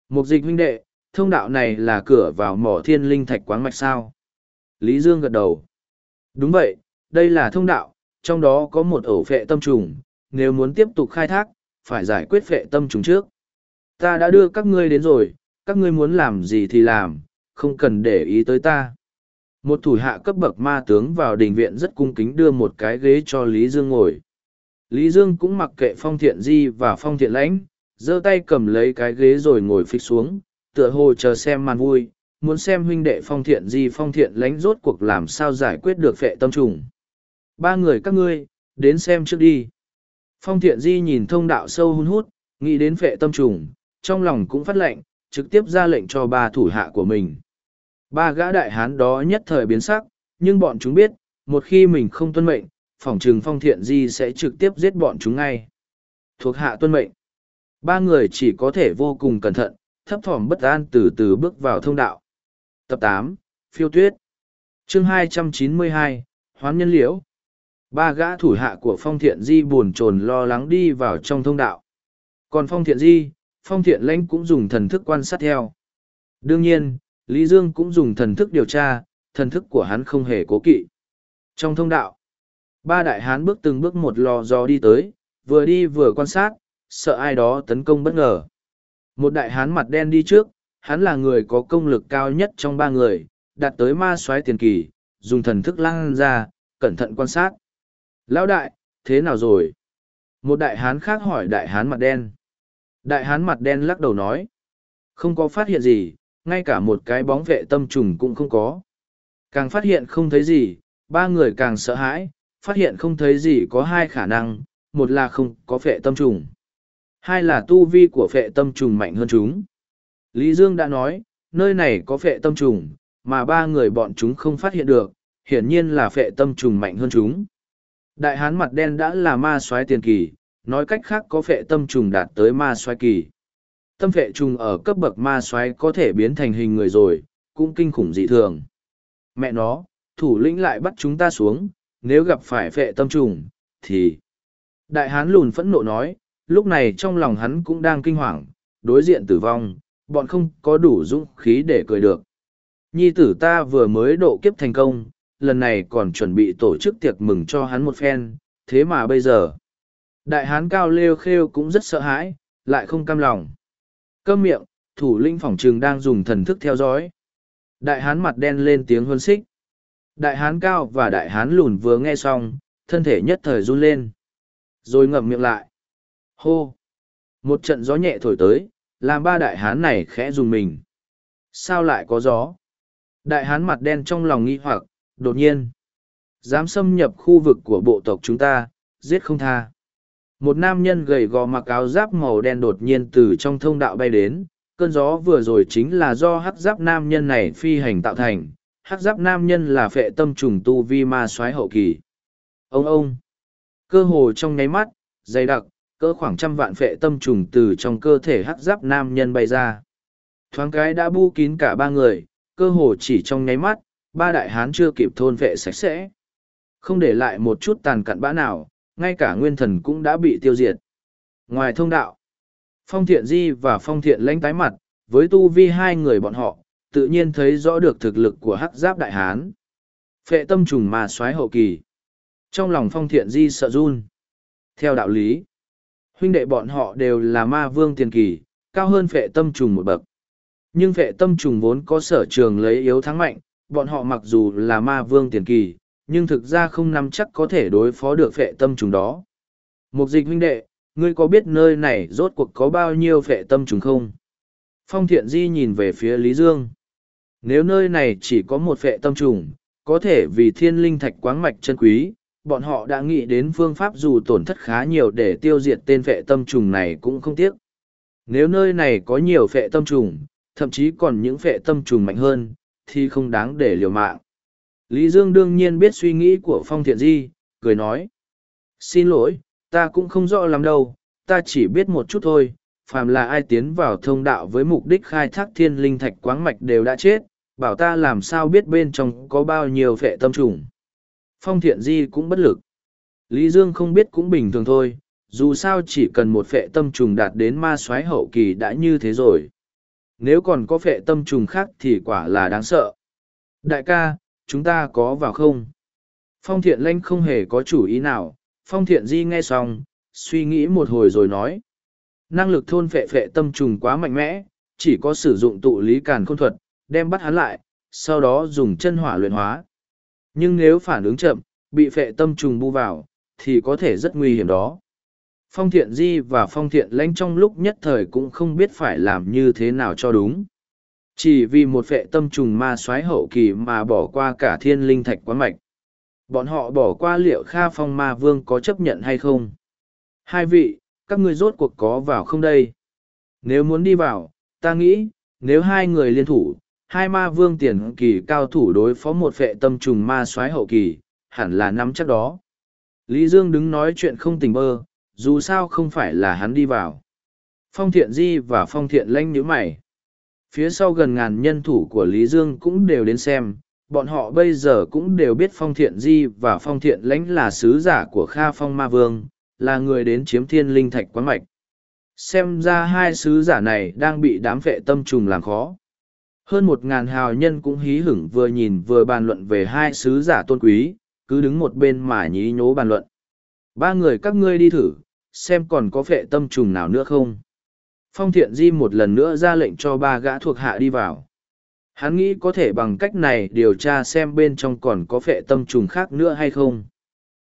Mục dịch huynh đệ, thông đạo này là cửa vào mỏ thiên linh thạch quán mạch sao? Lý Dương gật đầu. Đúng vậy, đây là thông đạo, trong đó có một ổ phệ tâm trùng, nếu muốn tiếp tục khai thác, phải giải quyết phệ tâm trùng trước. Ta đã đưa các ngươi đến rồi, các ngươi muốn làm gì thì làm, không cần để ý tới ta. Một thủ hạ cấp bậc ma tướng vào đình viện rất cung kính đưa một cái ghế cho Lý Dương ngồi. Lý Dương cũng mặc kệ phong thiện di và phong thiện lãnh, giơ tay cầm lấy cái ghế rồi ngồi phịch xuống, tựa hồ chờ xem màn vui, muốn xem huynh đệ phong thiện di phong thiện lãnh rốt cuộc làm sao giải quyết được phệ tâm trùng. Ba người các ngươi, đến xem trước đi. Phong thiện di nhìn thông đạo sâu hun hút, nghĩ đến phệ tâm trùng, trong lòng cũng phát lệnh, trực tiếp ra lệnh cho ba thủ hạ của mình. Ba gã đại hán đó nhất thời biến sắc, nhưng bọn chúng biết, một khi mình không tuân mệnh, phỏng chừng phong thiện di sẽ trực tiếp giết bọn chúng ngay. Thuộc hạ tuân mệnh. Ba người chỉ có thể vô cùng cẩn thận, thấp thỏm bất an từ từ bước vào thông đạo. Tập tám Phiêu Tuyết chương hai trăm chín mươi hai Hoán Nhân Liễu Ba gã thủ hạ của Phong Thiện Di buồn chồn lo lắng đi vào trong thông đạo. Còn Phong Thiện Di, Phong Thiện Lãnh cũng dùng thần thức quan sát theo. Đương nhiên, Lý Dương cũng dùng thần thức điều tra, thần thức của hắn không hề cố kỵ. Trong thông đạo, ba đại hán bước từng bước một lò dò đi tới, vừa đi vừa quan sát, sợ ai đó tấn công bất ngờ. Một đại hán mặt đen đi trước, hắn là người có công lực cao nhất trong ba người, đạt tới ma soái tiền kỳ, dùng thần thức lan ra, cẩn thận quan sát. Lão đại, thế nào rồi? Một đại hán khác hỏi đại hán mặt đen. Đại hán mặt đen lắc đầu nói. Không có phát hiện gì, ngay cả một cái bóng vệ tâm trùng cũng không có. Càng phát hiện không thấy gì, ba người càng sợ hãi, phát hiện không thấy gì có hai khả năng, một là không có vệ tâm trùng. Hai là tu vi của vệ tâm trùng mạnh hơn chúng. Lý Dương đã nói, nơi này có vệ tâm trùng, mà ba người bọn chúng không phát hiện được, hiển nhiên là vệ tâm trùng mạnh hơn chúng. Đại hán mặt đen đã là ma soái tiền kỳ, nói cách khác có phệ tâm trùng đạt tới ma soái kỳ. Tâm phệ trùng ở cấp bậc ma soái có thể biến thành hình người rồi, cũng kinh khủng dị thường. Mẹ nó, thủ lĩnh lại bắt chúng ta xuống, nếu gặp phải phệ tâm trùng, thì... Đại hán lùn phẫn nộ nói, lúc này trong lòng hắn cũng đang kinh hoàng, đối diện tử vong, bọn không có đủ dũng khí để cười được. Nhi tử ta vừa mới độ kiếp thành công, lần này còn chuẩn bị tổ chức tiệc mừng cho hắn một phen, thế mà bây giờ. Đại hán cao lêu khêu cũng rất sợ hãi, lại không cam lòng. Câm miệng, thủ linh phòng trường đang dùng thần thức theo dõi. Đại hán mặt đen lên tiếng huân xích. Đại hán cao và đại hán lùn vừa nghe xong, thân thể nhất thời run lên. Rồi ngậm miệng lại. Hô! Một trận gió nhẹ thổi tới, làm ba đại hán này khẽ dùng mình. Sao lại có gió? Đại hán mặt đen trong lòng nghi hoặc, đột nhiên. Dám xâm nhập khu vực của bộ tộc chúng ta, giết không tha. Một nam nhân gầy gò mặc áo giáp màu đen đột nhiên từ trong thông đạo bay đến. Cơn gió vừa rồi chính là do hắc giáp nam nhân này phi hành tạo thành. Hắc giáp nam nhân là phệ tâm trùng tu vi ma soái hậu kỳ. Ông ông! Cơ hồ trong nháy mắt, dày đặc, cỡ khoảng trăm vạn phệ tâm trùng từ trong cơ thể hắc giáp nam nhân bay ra. Thoáng cái đã bu kín cả ba người, cơ hồ chỉ trong nháy mắt, ba đại hán chưa kịp thôn vệ sạch sẽ. Không để lại một chút tàn cặn bã nào, ngay cả nguyên thần cũng đã bị tiêu diệt. Ngoài thông đạo, Phong Thiện Di và Phong Thiện lãnh tái mặt, với tu vi hai người bọn họ, tự nhiên thấy rõ được thực lực của hắc giáp đại hán. Phệ tâm trùng mà xoáy hậu kỳ. Trong lòng Phong Thiện Di sợ run. Theo đạo lý, huynh đệ bọn họ đều là ma vương tiền kỳ, cao hơn phệ tâm trùng một bậc. Nhưng phệ tâm trùng vốn có sở trường lấy yếu thắng mạnh, bọn họ mặc dù là ma vương tiền kỳ, nhưng thực ra không nắm chắc có thể đối phó được phệ tâm trùng đó. Mục dịch huynh đệ, ngươi có biết nơi này rốt cuộc có bao nhiêu phệ tâm trùng không? Phong thiện di nhìn về phía Lý Dương. Nếu nơi này chỉ có một phệ tâm trùng, có thể vì thiên linh thạch quáng mạch chân quý, bọn họ đã nghĩ đến phương pháp dù tổn thất khá nhiều để tiêu diệt tên phệ tâm trùng này cũng không tiếc. Nếu nơi này có nhiều phệ tâm trùng, thậm chí còn những phệ tâm trùng mạnh hơn, thì không đáng để liều mạng. Lý Dương đương nhiên biết suy nghĩ của Phong Thiện Di, cười nói. Xin lỗi, ta cũng không rõ lắm đâu, ta chỉ biết một chút thôi, phàm là ai tiến vào thông đạo với mục đích khai thác thiên linh thạch quáng mạch đều đã chết, bảo ta làm sao biết bên trong có bao nhiêu phệ tâm trùng. Phong Thiện Di cũng bất lực. Lý Dương không biết cũng bình thường thôi, dù sao chỉ cần một phệ tâm trùng đạt đến ma soái hậu kỳ đã như thế rồi. Nếu còn có phệ tâm trùng khác thì quả là đáng sợ. Đại ca, chúng ta có vào không? Phong thiện lanh không hề có chủ ý nào, phong thiện di nghe xong, suy nghĩ một hồi rồi nói. Năng lực thôn phệ phệ tâm trùng quá mạnh mẽ, chỉ có sử dụng tụ lý càn khôn thuật, đem bắt hắn lại, sau đó dùng chân hỏa luyện hóa. Nhưng nếu phản ứng chậm, bị phệ tâm trùng bu vào, thì có thể rất nguy hiểm đó. Phong thiện di và phong thiện lãnh trong lúc nhất thời cũng không biết phải làm như thế nào cho đúng. Chỉ vì một vệ tâm trùng ma soái hậu kỳ mà bỏ qua cả thiên linh thạch quán mạch. Bọn họ bỏ qua liệu Kha Phong Ma Vương có chấp nhận hay không? Hai vị, các ngươi rốt cuộc có vào không đây? Nếu muốn đi vào, ta nghĩ, nếu hai người liên thủ, hai ma vương tiền kỳ cao thủ đối phó một vệ tâm trùng ma soái hậu kỳ, hẳn là nắm chắc đó. Lý Dương đứng nói chuyện không tình bơ, dù sao không phải là hắn đi vào. Phong thiện di và phong thiện lanh nhíu mày. Phía sau gần ngàn nhân thủ của Lý Dương cũng đều đến xem, bọn họ bây giờ cũng đều biết phong thiện di và phong thiện lãnh là sứ giả của Kha Phong Ma Vương, là người đến chiếm thiên linh thạch quán mạch. Xem ra hai sứ giả này đang bị đám vệ tâm trùng làm khó. Hơn một ngàn hào nhân cũng hí hửng vừa nhìn vừa bàn luận về hai sứ giả tôn quý, cứ đứng một bên mà nhí nhố bàn luận. Ba người các ngươi đi thử, xem còn có vệ tâm trùng nào nữa không. Phong thiện di một lần nữa ra lệnh cho ba gã thuộc hạ đi vào. Hắn nghĩ có thể bằng cách này điều tra xem bên trong còn có phệ tâm trùng khác nữa hay không.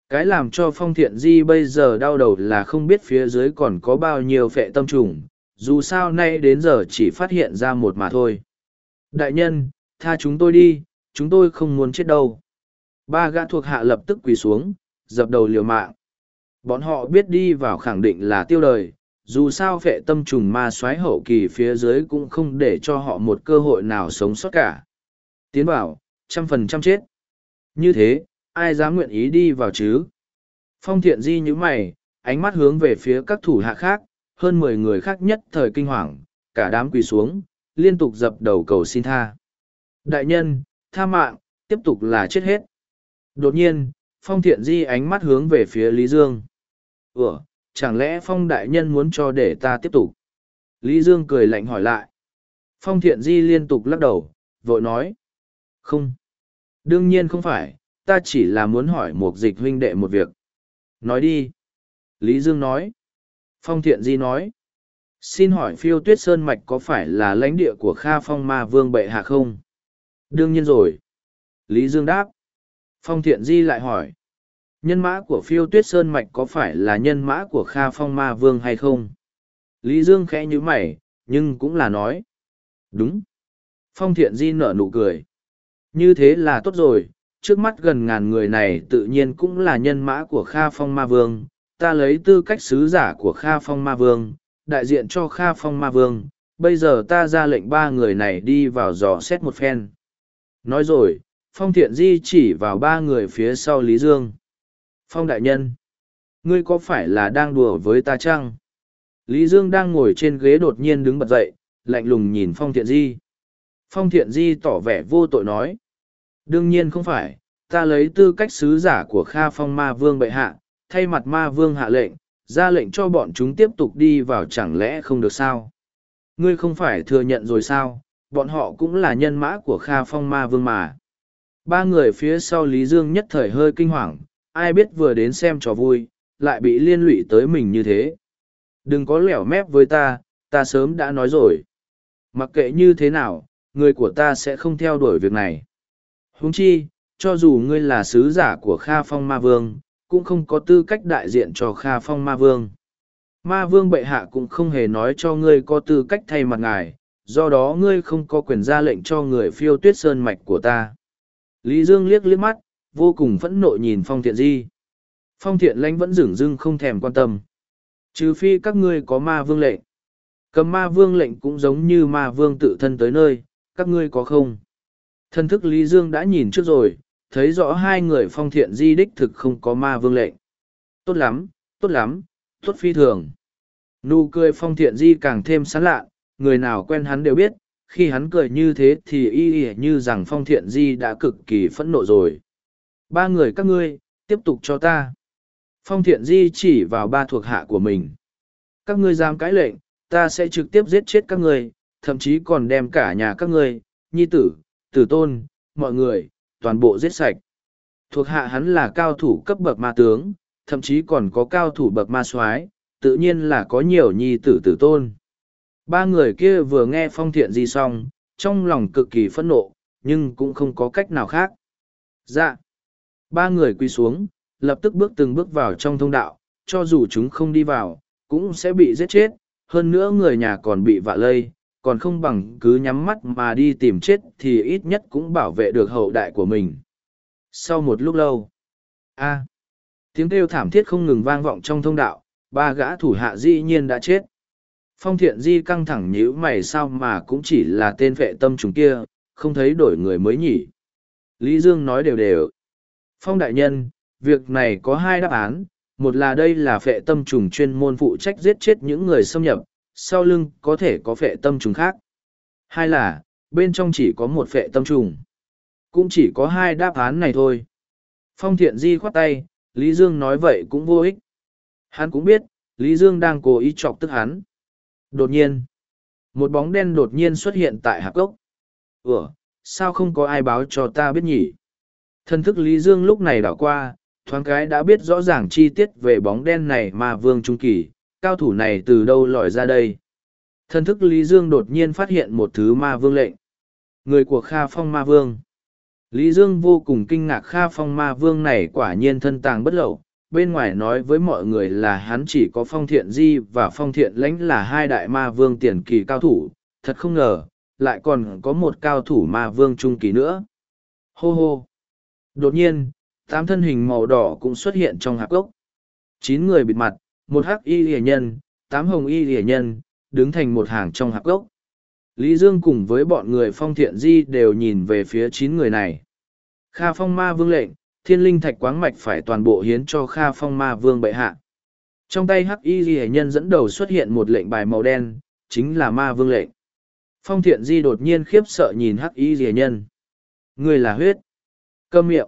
Cái làm cho phong thiện di bây giờ đau đầu là không biết phía dưới còn có bao nhiêu phệ tâm trùng, dù sao nay đến giờ chỉ phát hiện ra một mà thôi. Đại nhân, tha chúng tôi đi, chúng tôi không muốn chết đâu. Ba gã thuộc hạ lập tức quỳ xuống, dập đầu liều mạng. Bọn họ biết đi vào khẳng định là tiêu đời, dù sao phệ tâm trùng ma xoáy hậu kỳ phía dưới cũng không để cho họ một cơ hội nào sống sót cả. Tiến bảo, trăm phần trăm chết. Như thế, ai dám nguyện ý đi vào chứ? Phong thiện di như mày, ánh mắt hướng về phía các thủ hạ khác, hơn mười người khác nhất thời kinh hoàng, cả đám quỳ xuống, liên tục dập đầu cầu xin tha. Đại nhân, tha mạng, tiếp tục là chết hết. Đột nhiên, phong thiện di ánh mắt hướng về phía Lý Dương. Ủa, chẳng lẽ phong đại nhân muốn cho để ta tiếp tục? Lý Dương cười lạnh hỏi lại. Phong thiện di liên tục lắc đầu, vội nói. Không. Đương nhiên không phải, ta chỉ là muốn hỏi một dịch huynh đệ một việc. Nói đi. Lý Dương nói. Phong thiện di nói. Xin hỏi phiêu tuyết sơn mạch có phải là lãnh địa của Kha Phong Ma Vương bệ hạ không? Đương nhiên rồi. Lý Dương đáp. Phong thiện di lại hỏi. Nhân mã của phiêu tuyết sơn mạch có phải là nhân mã của Kha Phong Ma Vương hay không? Lý Dương khẽ nhữ mày, nhưng cũng là nói. Đúng. Phong thiện di nở nụ cười. Như thế là tốt rồi, trước mắt gần ngàn người này tự nhiên cũng là nhân mã của Kha Phong Ma Vương. Ta lấy tư cách sứ giả của Kha Phong Ma Vương, đại diện cho Kha Phong Ma Vương. Bây giờ ta ra lệnh ba người này đi vào dò xét một phen. Nói rồi, Phong Thiện Di chỉ vào ba người phía sau Lý Dương. Phong đại nhân, ngươi có phải là đang đùa với ta chăng? Lý Dương đang ngồi trên ghế đột nhiên đứng bật dậy, lạnh lùng nhìn Phong Thiện Di. Phong Thiện Di tỏ vẻ vô tội nói. Đương nhiên không phải, ta lấy tư cách sứ giả của Kha Phong Ma Vương bệ hạ, thay mặt Ma Vương hạ lệnh, ra lệnh cho bọn chúng tiếp tục đi vào chẳng lẽ không được sao? Ngươi không phải thừa nhận rồi sao, bọn họ cũng là nhân mã của Kha Phong Ma Vương mà. Ba người phía sau Lý Dương nhất thời hơi kinh hoàng, ai biết vừa đến xem trò vui, lại bị liên lụy tới mình như thế. Đừng có lẻo mép với ta, ta sớm đã nói rồi. Mặc kệ như thế nào, người của ta sẽ không theo đuổi việc này. Huống chi, cho dù ngươi là sứ giả của Kha Phong Ma Vương, cũng không có tư cách đại diện cho Kha Phong Ma Vương. Ma Vương bệ hạ cũng không hề nói cho ngươi có tư cách thay mặt ngài, do đó ngươi không có quyền ra lệnh cho người phiêu tuyết sơn mạch của ta. Lý Dương liếc liếc mắt, vô cùng phẫn nộ nhìn phong thiện di. Phong thiện lãnh vẫn dửng dưng không thèm quan tâm. Trừ phi các ngươi có ma vương lệnh. Cầm ma vương lệnh cũng giống như ma vương tự thân tới nơi, các ngươi có không? Thân thức lý dương đã nhìn trước rồi, thấy rõ hai người phong thiện di đích thực không có ma vương lệnh. Tốt lắm tốt lắm, tốt phi thường. Nụ cười phong thiện di càng thêm sán lạ, người nào quen hắn đều biết, khi hắn cười như thế thì y ỉa như rằng phong thiện di đã cực kỳ phẫn nộ rồi. Ba người các ngươi, tiếp tục cho ta. Phong thiện di chỉ vào ba thuộc hạ của mình. Các ngươi dám cãi lệnh, ta sẽ trực tiếp giết chết các ngươi, thậm chí còn đem cả nhà các ngươi, nhi tử, tử tôn, mọi người, toàn bộ giết sạch. Thuộc hạ hắn là cao thủ cấp bậc ma tướng, thậm chí còn có cao thủ bậc ma soái tự nhiên là có nhiều nhi tử tử tôn. Ba người kia vừa nghe phong thiện di xong, trong lòng cực kỳ phẫn nộ, nhưng cũng không có cách nào khác. Dạ. Ba người quy xuống, lập tức bước từng bước vào trong thông đạo, cho dù chúng không đi vào, cũng sẽ bị giết chết, hơn nữa người nhà còn bị vạ lây, còn không bằng cứ nhắm mắt mà đi tìm chết thì ít nhất cũng bảo vệ được hậu đại của mình. Sau một lúc lâu, a tiếng kêu thảm thiết không ngừng vang vọng trong thông đạo, ba gã thủ hạ dĩ nhiên đã chết. Phong thiện di căng thẳng nhíu mày sao mà cũng chỉ là tên vệ tâm chúng kia, không thấy đổi người mới nhỉ. Lý Dương nói đều đều. Phong đại nhân, việc này có hai đáp án, một là đây là phệ tâm trùng chuyên môn phụ trách giết chết những người xâm nhập, sau lưng có thể có phệ tâm trùng khác. Hai là, bên trong chỉ có một phệ tâm trùng. Cũng chỉ có hai đáp án này thôi. Phong thiện di khoát tay, Lý Dương nói vậy cũng vô ích. Hắn cũng biết, Lý Dương đang cố ý chọc tức hắn. Đột nhiên, một bóng đen đột nhiên xuất hiện tại hạp gốc. Ủa, sao không có ai báo cho ta biết nhỉ? Thân thức Lý Dương lúc này đảo qua, thoáng cái đã biết rõ ràng chi tiết về bóng đen này mà vương trung kỳ, cao thủ này từ đâu lòi ra đây. Thân thức Lý Dương đột nhiên phát hiện một thứ ma vương lệnh. Người của Kha Phong ma vương. Lý Dương vô cùng kinh ngạc Kha Phong ma vương này quả nhiên thân tàng bất lậu. Bên ngoài nói với mọi người là hắn chỉ có phong thiện di và phong thiện lãnh là hai đại ma vương tiền kỳ cao thủ. Thật không ngờ, lại còn có một cao thủ ma vương trung kỳ nữa. Hô hô! Đột nhiên, tám thân hình màu đỏ cũng xuất hiện trong hạp gốc. Chín người bịt mặt, một hắc y lìa nhân, tám hồng y lìa nhân, đứng thành một hàng trong hạp gốc. Lý Dương cùng với bọn người phong thiện di đều nhìn về phía chín người này. Kha phong ma vương lệnh, thiên linh thạch quáng mạch phải toàn bộ hiến cho Kha phong ma vương bệ hạ. Trong tay hắc y ghi nhân dẫn đầu xuất hiện một lệnh bài màu đen, chính là ma vương lệnh. Phong thiện di đột nhiên khiếp sợ nhìn hắc y ghi nhân. Người là huyết. Câm miệng.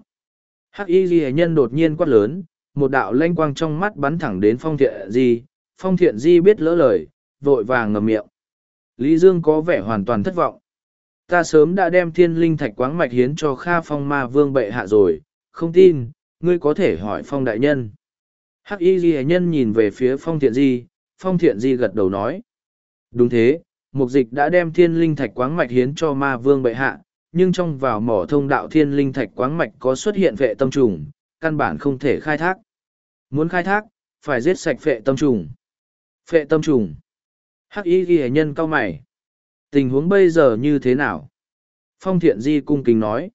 Hắc y ghi nhân đột nhiên quát lớn, một đạo lanh quang trong mắt bắn thẳng đến phong thiện di. Phong thiện di biết lỡ lời, vội vàng ngầm miệng. Lý Dương có vẻ hoàn toàn thất vọng. Ta sớm đã đem thiên linh thạch quáng mạch hiến cho Kha Phong Ma Vương bệ hạ rồi, không tin, ngươi có thể hỏi Phong Đại Nhân. Hắc Y Ghi Nhân nhìn về phía Phong Thiện Di, Phong Thiện Di gật đầu nói. Đúng thế, mục dịch đã đem thiên linh thạch quáng mạch hiến cho Ma Vương bệ hạ, nhưng trong vào mỏ thông đạo thiên linh thạch quáng mạch có xuất hiện vệ tâm trùng, căn bản không thể khai thác. Muốn khai thác, phải giết sạch vệ tâm trùng. Phệ tâm trùng. Hắc y ghi nhân cao mày. Tình huống bây giờ như thế nào? Phong thiện di cung kính nói.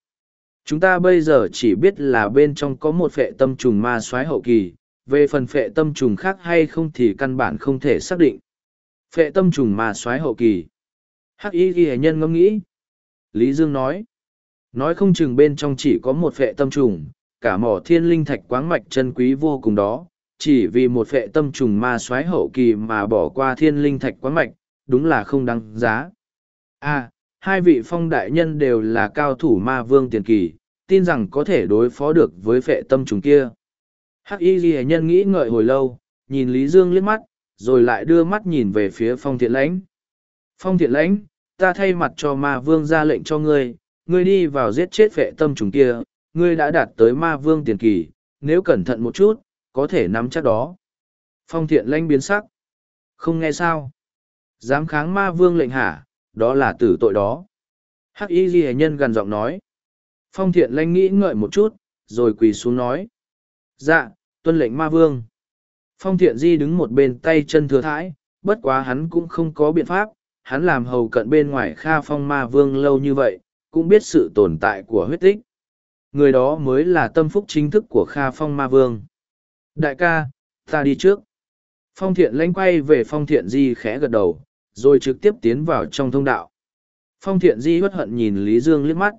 Chúng ta bây giờ chỉ biết là bên trong có một phệ tâm trùng ma soái hậu kỳ, về phần phệ tâm trùng khác hay không thì căn bản không thể xác định. Phệ tâm trùng ma soái hậu kỳ. Hắc y ghi nhân ngẫm nghĩ. Lý Dương nói. Nói không chừng bên trong chỉ có một phệ tâm trùng, cả mỏ thiên linh thạch quáng mạch chân quý vô cùng đó, chỉ vì một phệ tâm trùng ma xoáy hậu kỳ mà bỏ qua thiên linh thạch quáng mạch, đúng là không đáng giá. À, hai vị phong đại nhân đều là cao thủ ma vương tiền kỳ, tin rằng có thể đối phó được với phệ tâm trùng kia. Hắc y ghi nhân nghĩ ngợi hồi lâu, nhìn Lý Dương liếc mắt, rồi lại đưa mắt nhìn về phía phong thiện lãnh. Phong thiện lãnh, ta thay mặt cho ma vương ra lệnh cho ngươi, ngươi đi vào giết chết vệ tâm trùng kia, ngươi đã đạt tới ma vương tiền kỳ, nếu cẩn thận một chút, có thể nắm chắc đó. Phong thiện lanh biến sắc. Không nghe sao. Dám kháng ma vương lệnh hả, đó là tử tội đó. Hắc y ghi nhân gần giọng nói. Phong thiện lanh nghĩ ngợi một chút, rồi quỳ xuống nói. Dạ, tuân lệnh ma vương. Phong thiện di đứng một bên tay chân thừa thãi, bất quá hắn cũng không có biện pháp, hắn làm hầu cận bên ngoài kha phong ma vương lâu như vậy, cũng biết sự tồn tại của huyết tích. Người đó mới là tâm phúc chính thức của kha phong ma vương. Đại ca, ta đi trước. Phong thiện lãnh quay về phong thiện di khẽ gật đầu, rồi trực tiếp tiến vào trong thông đạo. Phong thiện di bất hận nhìn Lý Dương liếc mắt.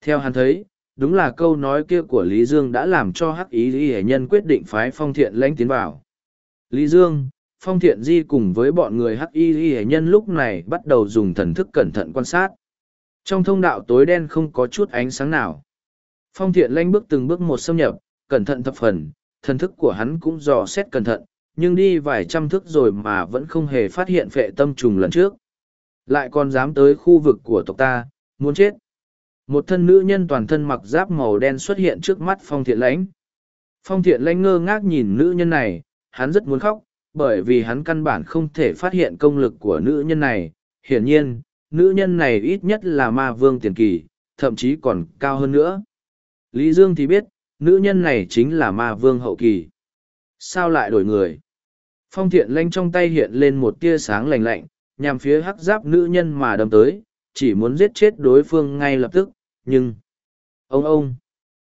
Theo hắn thấy, đúng là câu nói kia của Lý Dương đã làm cho hắc ý lý hệ nhân quyết định phái phong thiện lãnh tiến vào. Lý Dương, phong thiện di cùng với bọn người hắc y lý hệ nhân lúc này bắt đầu dùng thần thức cẩn thận quan sát. Trong thông đạo tối đen không có chút ánh sáng nào. Phong thiện lanh bước từng bước một xâm nhập, cẩn thận thập phần, thần thức của hắn cũng dò xét cẩn thận, nhưng đi vài trăm thức rồi mà vẫn không hề phát hiện phệ tâm trùng lần trước. Lại còn dám tới khu vực của tộc ta, muốn chết. Một thân nữ nhân toàn thân mặc giáp màu đen xuất hiện trước mắt phong thiện lãnh. Phong thiện lãnh ngơ ngác nhìn nữ nhân này, hắn rất muốn khóc, bởi vì hắn căn bản không thể phát hiện công lực của nữ nhân này. Hiển nhiên, nữ nhân này ít nhất là ma vương tiền kỳ, thậm chí còn cao hơn nữa. Lý Dương thì biết, nữ nhân này chính là ma vương hậu kỳ. Sao lại đổi người? Phong thiện lanh trong tay hiện lên một tia sáng lạnh lạnh, nhằm phía hắc giáp nữ nhân mà đâm tới, chỉ muốn giết chết đối phương ngay lập tức, nhưng... Ông ông!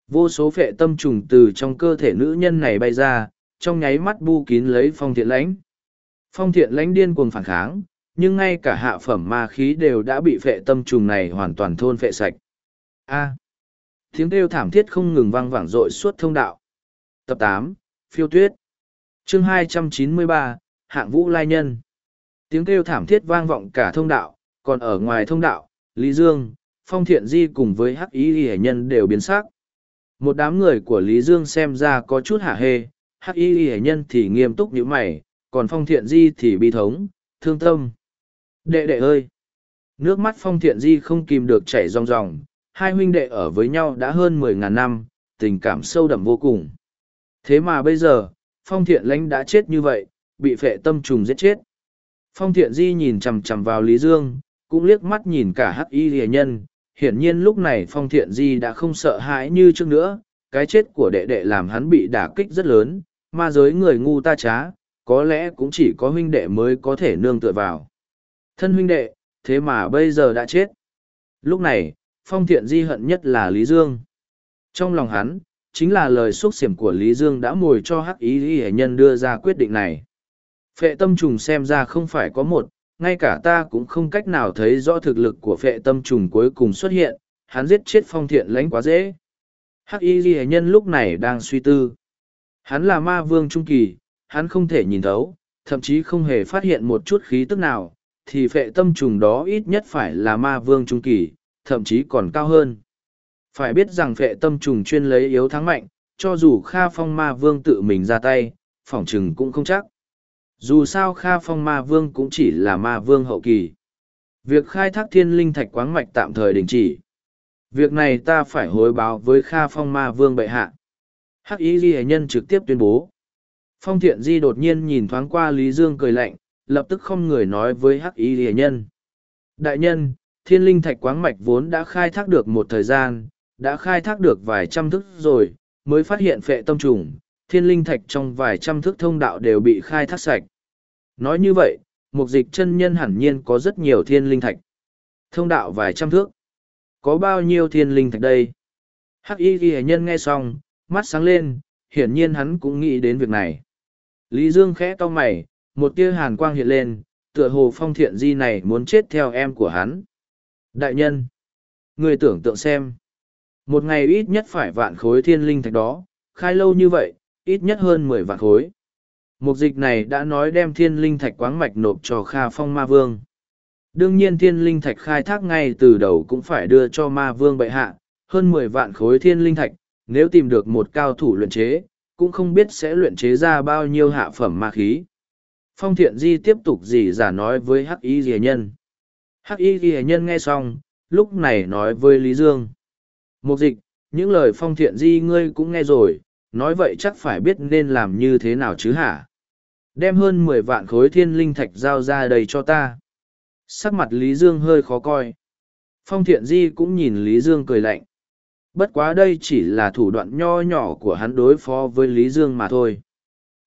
Vô số phệ tâm trùng từ trong cơ thể nữ nhân này bay ra, trong nháy mắt bu kín lấy phong thiện lãnh. Phong thiện lãnh điên cuồng phản kháng, nhưng ngay cả hạ phẩm ma khí đều đã bị phệ tâm trùng này hoàn toàn thôn phệ sạch. A. Tiếng kêu thảm thiết không ngừng vang vẳng dội suốt thông đạo. Tập tám Phiêu tuyết. Chương hai trăm chín mươi ba Hạng vũ lai nhân. Tiếng kêu thảm thiết vang vọng cả thông đạo, còn ở ngoài thông đạo, Lý Dương, Phong Thiện Di cùng với Hắc Y Hệ Nhân đều biến sắc. Một đám người của Lý Dương xem ra có chút hả hê, Hắc Y Hệ Nhân thì nghiêm túc như mày, còn Phong Thiện Di thì bi thống, thương tâm. Đệ đệ ơi! Nước mắt Phong Thiện Di không kìm được chảy ròng ròng, hai huynh đệ ở với nhau đã hơn mười ngàn năm, tình cảm sâu đậm vô cùng. Thế mà bây giờ, Phong Thiện Lãnh đã chết như vậy, bị phệ tâm trùng giết chết. Phong Thiện Di nhìn chằm chằm vào Lý Dương, cũng liếc mắt nhìn cả hắc y hệ nhân. Hiển nhiên lúc này Phong Thiện Di đã không sợ hãi như trước nữa, cái chết của đệ đệ làm hắn bị đả kích rất lớn, ma giới người ngu ta trá, có lẽ cũng chỉ có huynh đệ mới có thể nương tựa vào. Thân huynh đệ, thế mà bây giờ đã chết. Lúc này, Phong Thiện Di hận nhất là Lý Dương. Trong lòng hắn, chính là lời xúc xiểm của Lý Dương đã mồi cho hắc ý hệ nhân đưa ra quyết định này. Phệ tâm trùng xem ra không phải có một, ngay cả ta cũng không cách nào thấy rõ thực lực của phệ tâm trùng cuối cùng xuất hiện, hắn giết chết phong thiện lãnh quá dễ. Hắc y ghi nhân lúc này đang suy tư. Hắn là ma vương trung kỳ, hắn không thể nhìn thấu, thậm chí không hề phát hiện một chút khí tức nào, thì phệ tâm trùng đó ít nhất phải là ma vương trung kỳ, thậm chí còn cao hơn. Phải biết rằng phệ tâm trùng chuyên lấy yếu thắng mạnh, cho dù Kha Phong Ma Vương tự mình ra tay, phỏng chừng cũng không chắc. Dù sao Kha Phong Ma Vương cũng chỉ là Ma Vương hậu kỳ. Việc khai thác thiên linh thạch quáng mạch tạm thời đình chỉ. Việc này ta phải hối báo với Kha Phong Ma Vương bệ hạ. Hắc Y Ghi Nhân trực tiếp tuyên bố. Phong Thiện Di đột nhiên nhìn thoáng qua Lý Dương cười lạnh, lập tức không người nói với Hắc Y Ghi Nhân. Đại nhân, thiên linh thạch quáng mạch vốn đã khai thác được một thời gian, đã khai thác được vài trăm thức rồi, mới phát hiện phệ tâm trùng, thiên linh thạch trong vài trăm thước thông đạo đều bị khai thác sạch. Nói như vậy, mục dịch chân nhân hẳn nhiên có rất nhiều thiên linh thạch. Thông đạo vài trăm thước. Có bao nhiêu thiên linh thạch đây? Hắc y ghi nhân nghe xong, mắt sáng lên, hiển nhiên hắn cũng nghĩ đến việc này. Lý Dương khẽ to mày, một tia hàn quang hiện lên, tựa hồ phong thiện di này muốn chết theo em của hắn. Đại nhân, người tưởng tượng xem. Một ngày ít nhất phải vạn khối thiên linh thạch đó, khai lâu như vậy, ít nhất hơn mười vạn khối. Mục dịch này đã nói đem thiên linh thạch quáng mạch nộp cho Kha Phong Ma Vương. Đương nhiên thiên linh thạch khai thác ngay từ đầu cũng phải đưa cho Ma Vương bệ hạ, hơn mười vạn khối thiên linh thạch, nếu tìm được một cao thủ luyện chế, cũng không biết sẽ luyện chế ra bao nhiêu hạ phẩm ma khí. Phong thiện di tiếp tục dì giả nói với Hắc Y Ghi Nhân. Hắc Y Ghi Nhân nghe xong, lúc này nói với Lý Dương. Mục dịch, những lời phong thiện di ngươi cũng nghe rồi, nói vậy chắc phải biết nên làm như thế nào chứ hả? Đem hơn mười vạn khối thiên linh thạch giao ra đây cho ta. Sắc mặt Lý Dương hơi khó coi. Phong thiện di cũng nhìn Lý Dương cười lạnh. Bất quá đây chỉ là thủ đoạn nho nhỏ của hắn đối phó với Lý Dương mà thôi.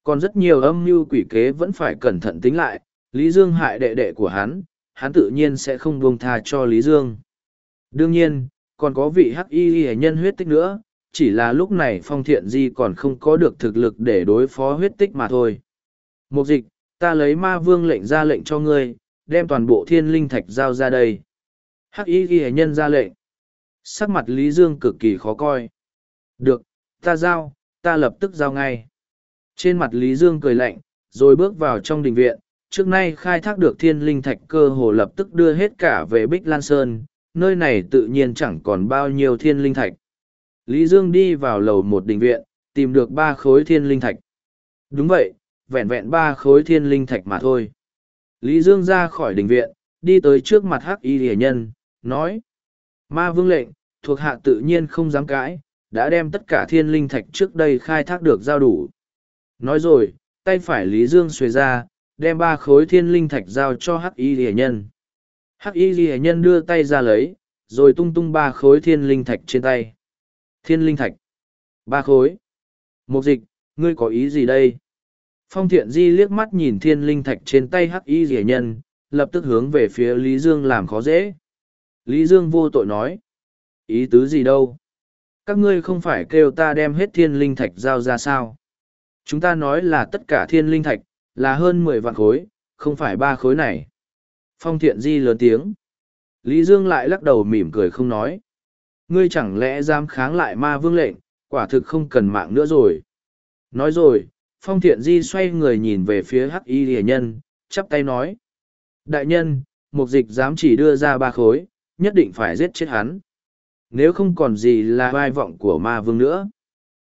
Còn rất nhiều âm mưu quỷ kế vẫn phải cẩn thận tính lại, Lý Dương hại đệ đệ của hắn, hắn tự nhiên sẽ không buông tha cho Lý Dương. Đương nhiên, còn có vị hắc y y nhân huyết tích nữa, chỉ là lúc này phong thiện di còn không có được thực lực để đối phó huyết tích mà thôi. Mục dịch, ta lấy ma vương lệnh ra lệnh cho ngươi, đem toàn bộ thiên linh thạch giao ra đây. Hắc y ghi nhân ra lệnh. Sắc mặt Lý Dương cực kỳ khó coi. Được, ta giao, ta lập tức giao ngay. Trên mặt Lý Dương cười lạnh, rồi bước vào trong đình viện. Trước nay khai thác được thiên linh thạch cơ hồ lập tức đưa hết cả về Bích Lan Sơn, nơi này tự nhiên chẳng còn bao nhiêu thiên linh thạch. Lý Dương đi vào lầu một đình viện, tìm được ba khối thiên linh thạch. Đúng vậy, vẹn vẹn ba khối thiên linh thạch mà thôi. Lý Dương ra khỏi đình viện, đi tới trước mặt hắc y rỉa nhân, nói. Ma vương lệnh, thuộc hạ tự nhiên không dám cãi, đã đem tất cả thiên linh thạch trước đây khai thác được giao đủ. Nói rồi, tay phải Lý Dương xuề ra, đem ba khối thiên linh thạch giao cho hắc y rỉa nhân hắc y rỉa nhân đưa tay ra lấy rồi tung tung ba khối thiên linh thạch trên tay thiên linh thạch ba khối mục dịch ngươi có ý gì đây phong thiện di liếc mắt nhìn thiên linh thạch trên tay hắc y rìa nhân lập tức hướng về phía lý dương làm khó dễ lý dương vô tội nói ý tứ gì đâu các ngươi không phải kêu ta đem hết thiên linh thạch giao ra sao chúng ta nói là tất cả thiên linh thạch là hơn mười vạn khối, không phải ba khối này. Phong thiện di lớn tiếng. Lý Dương lại lắc đầu mỉm cười không nói. Ngươi chẳng lẽ dám kháng lại ma vương lệnh, quả thực không cần mạng nữa rồi. Nói rồi, phong thiện di xoay người nhìn về phía hắc y hiền nhân, chắp tay nói. Đại nhân, mục dịch dám chỉ đưa ra ba khối, nhất định phải giết chết hắn. Nếu không còn gì là vai vọng của ma vương nữa.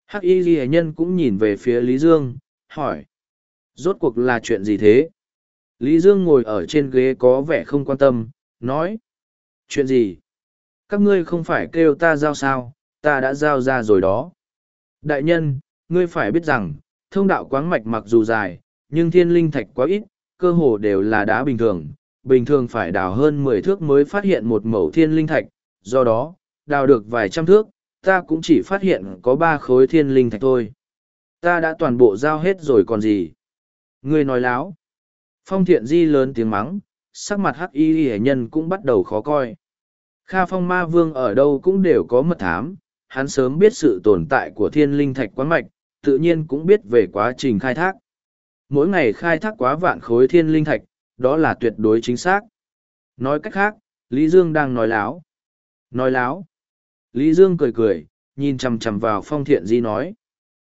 Hắc y hiền nhân cũng nhìn về phía Lý Dương, hỏi. Rốt cuộc là chuyện gì thế? Lý Dương ngồi ở trên ghế có vẻ không quan tâm, nói. Chuyện gì? Các ngươi không phải kêu ta giao sao, ta đã giao ra rồi đó. Đại nhân, ngươi phải biết rằng, thông đạo quáng mạch mặc dù dài, nhưng thiên linh thạch quá ít, cơ hồ đều là đá bình thường. Bình thường phải đào hơn mười thước mới phát hiện một mẩu thiên linh thạch, do đó, đào được vài trăm thước, ta cũng chỉ phát hiện có ba khối thiên linh thạch thôi. Ta đã toàn bộ giao hết rồi còn gì. Ngươi nói láo. Phong thiện di lớn tiếng mắng, sắc mặt hắc y hệ nhân cũng bắt đầu khó coi. Kha phong ma vương ở đâu cũng đều có mật thám, hắn sớm biết sự tồn tại của thiên linh thạch quán mạch, tự nhiên cũng biết về quá trình khai thác. Mỗi ngày khai thác quá vạn khối thiên linh thạch, đó là tuyệt đối chính xác. Nói cách khác, Lý Dương đang nói láo. Nói láo. Lý Dương cười cười, nhìn chầm chầm vào phong thiện di nói.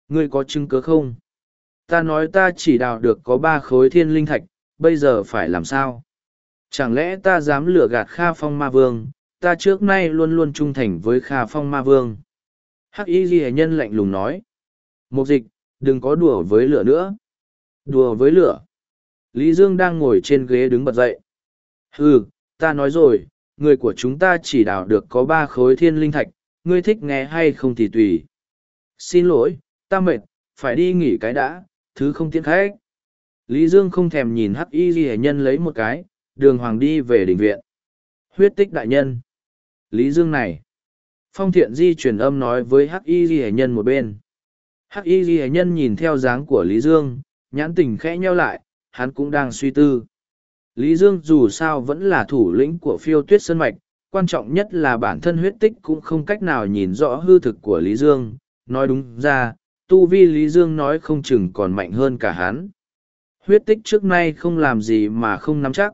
Ngươi có chứng cứ không? Ta nói ta chỉ đào được có ba khối thiên linh thạch, bây giờ phải làm sao? Chẳng lẽ ta dám lừa gạt Kha Phong Ma Vương, ta trước nay luôn luôn trung thành với Kha Phong Ma Vương. Hắc Y Ghi Nhân lạnh lùng nói. Mục dịch, đừng có đùa với lửa nữa. Đùa với lửa. Lý Dương đang ngồi trên ghế đứng bật dậy. Ừ, ta nói rồi, người của chúng ta chỉ đào được có ba khối thiên linh thạch, ngươi thích nghe hay không thì tùy. Xin lỗi, ta mệt, phải đi nghỉ cái đã, thứ không tiện khách. Lý Dương không thèm nhìn hắc y ghi nhân lấy một cái, đường hoàng đi về đình viện. Huyết tích đại nhân. Lý Dương này. Phong thiện di truyền âm nói với hắc y ghi nhân một bên. Hắc y ghi nhân nhìn theo dáng của Lý Dương, nhãn tình khẽ nheo lại, hắn cũng đang suy tư. Lý Dương dù sao vẫn là thủ lĩnh của phiêu tuyết sơn mạch, quan trọng nhất là bản thân huyết tích cũng không cách nào nhìn rõ hư thực của Lý Dương. Nói đúng ra, tu vi Lý Dương nói không chừng còn mạnh hơn cả hắn. Huyết tích trước nay không làm gì mà không nắm chắc.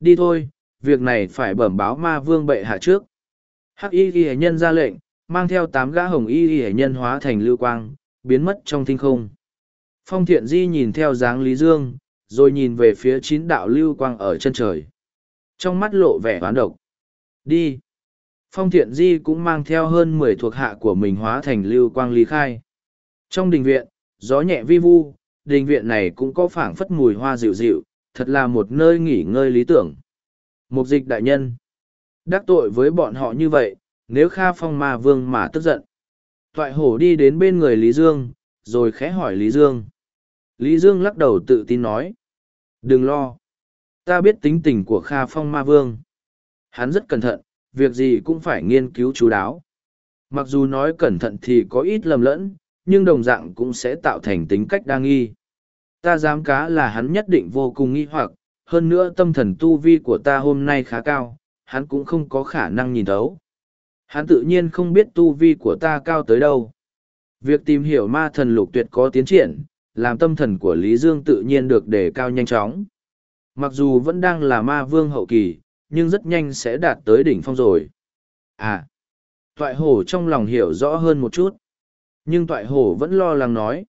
Đi thôi, việc này phải bẩm báo ma vương bệ hạ trước. Hắc y ghi nhân ra lệnh, mang theo tám gã hồng y ghi nhân hóa thành lưu quang, biến mất trong tinh không. Phong thiện di nhìn theo dáng Lý Dương, rồi nhìn về phía chín đạo lưu quang ở chân trời. Trong mắt lộ vẻ hoán độc. Đi. Phong thiện di cũng mang theo hơn mười thuộc hạ của mình hóa thành lưu quang lý khai. Trong đình viện, gió nhẹ vi vu, đình viện này cũng có phảng phất mùi hoa dịu dịu, thật là một nơi nghỉ ngơi lý tưởng. Mục dịch đại nhân. Đắc tội với bọn họ như vậy, nếu Kha Phong Ma Vương mà tức giận. Toại hổ đi đến bên người Lý Dương, rồi khẽ hỏi Lý Dương. Lý Dương lắc đầu tự tin nói. Đừng lo. Ta biết tính tình của Kha Phong Ma Vương. Hắn rất cẩn thận, việc gì cũng phải nghiên cứu chú đáo. Mặc dù nói cẩn thận thì có ít lầm lẫn, nhưng đồng dạng cũng sẽ tạo thành tính cách đa nghi. Ta dám cá là hắn nhất định vô cùng nghi hoặc, hơn nữa tâm thần tu vi của ta hôm nay khá cao, hắn cũng không có khả năng nhìn thấu. Hắn tự nhiên không biết tu vi của ta cao tới đâu. Việc tìm hiểu ma thần lục tuyệt có tiến triển, làm tâm thần của Lý Dương tự nhiên được đề cao nhanh chóng. Mặc dù vẫn đang là ma vương hậu kỳ, nhưng rất nhanh sẽ đạt tới đỉnh phong rồi. À, toại hổ trong lòng hiểu rõ hơn một chút nhưng toại hổ vẫn lo lắng nói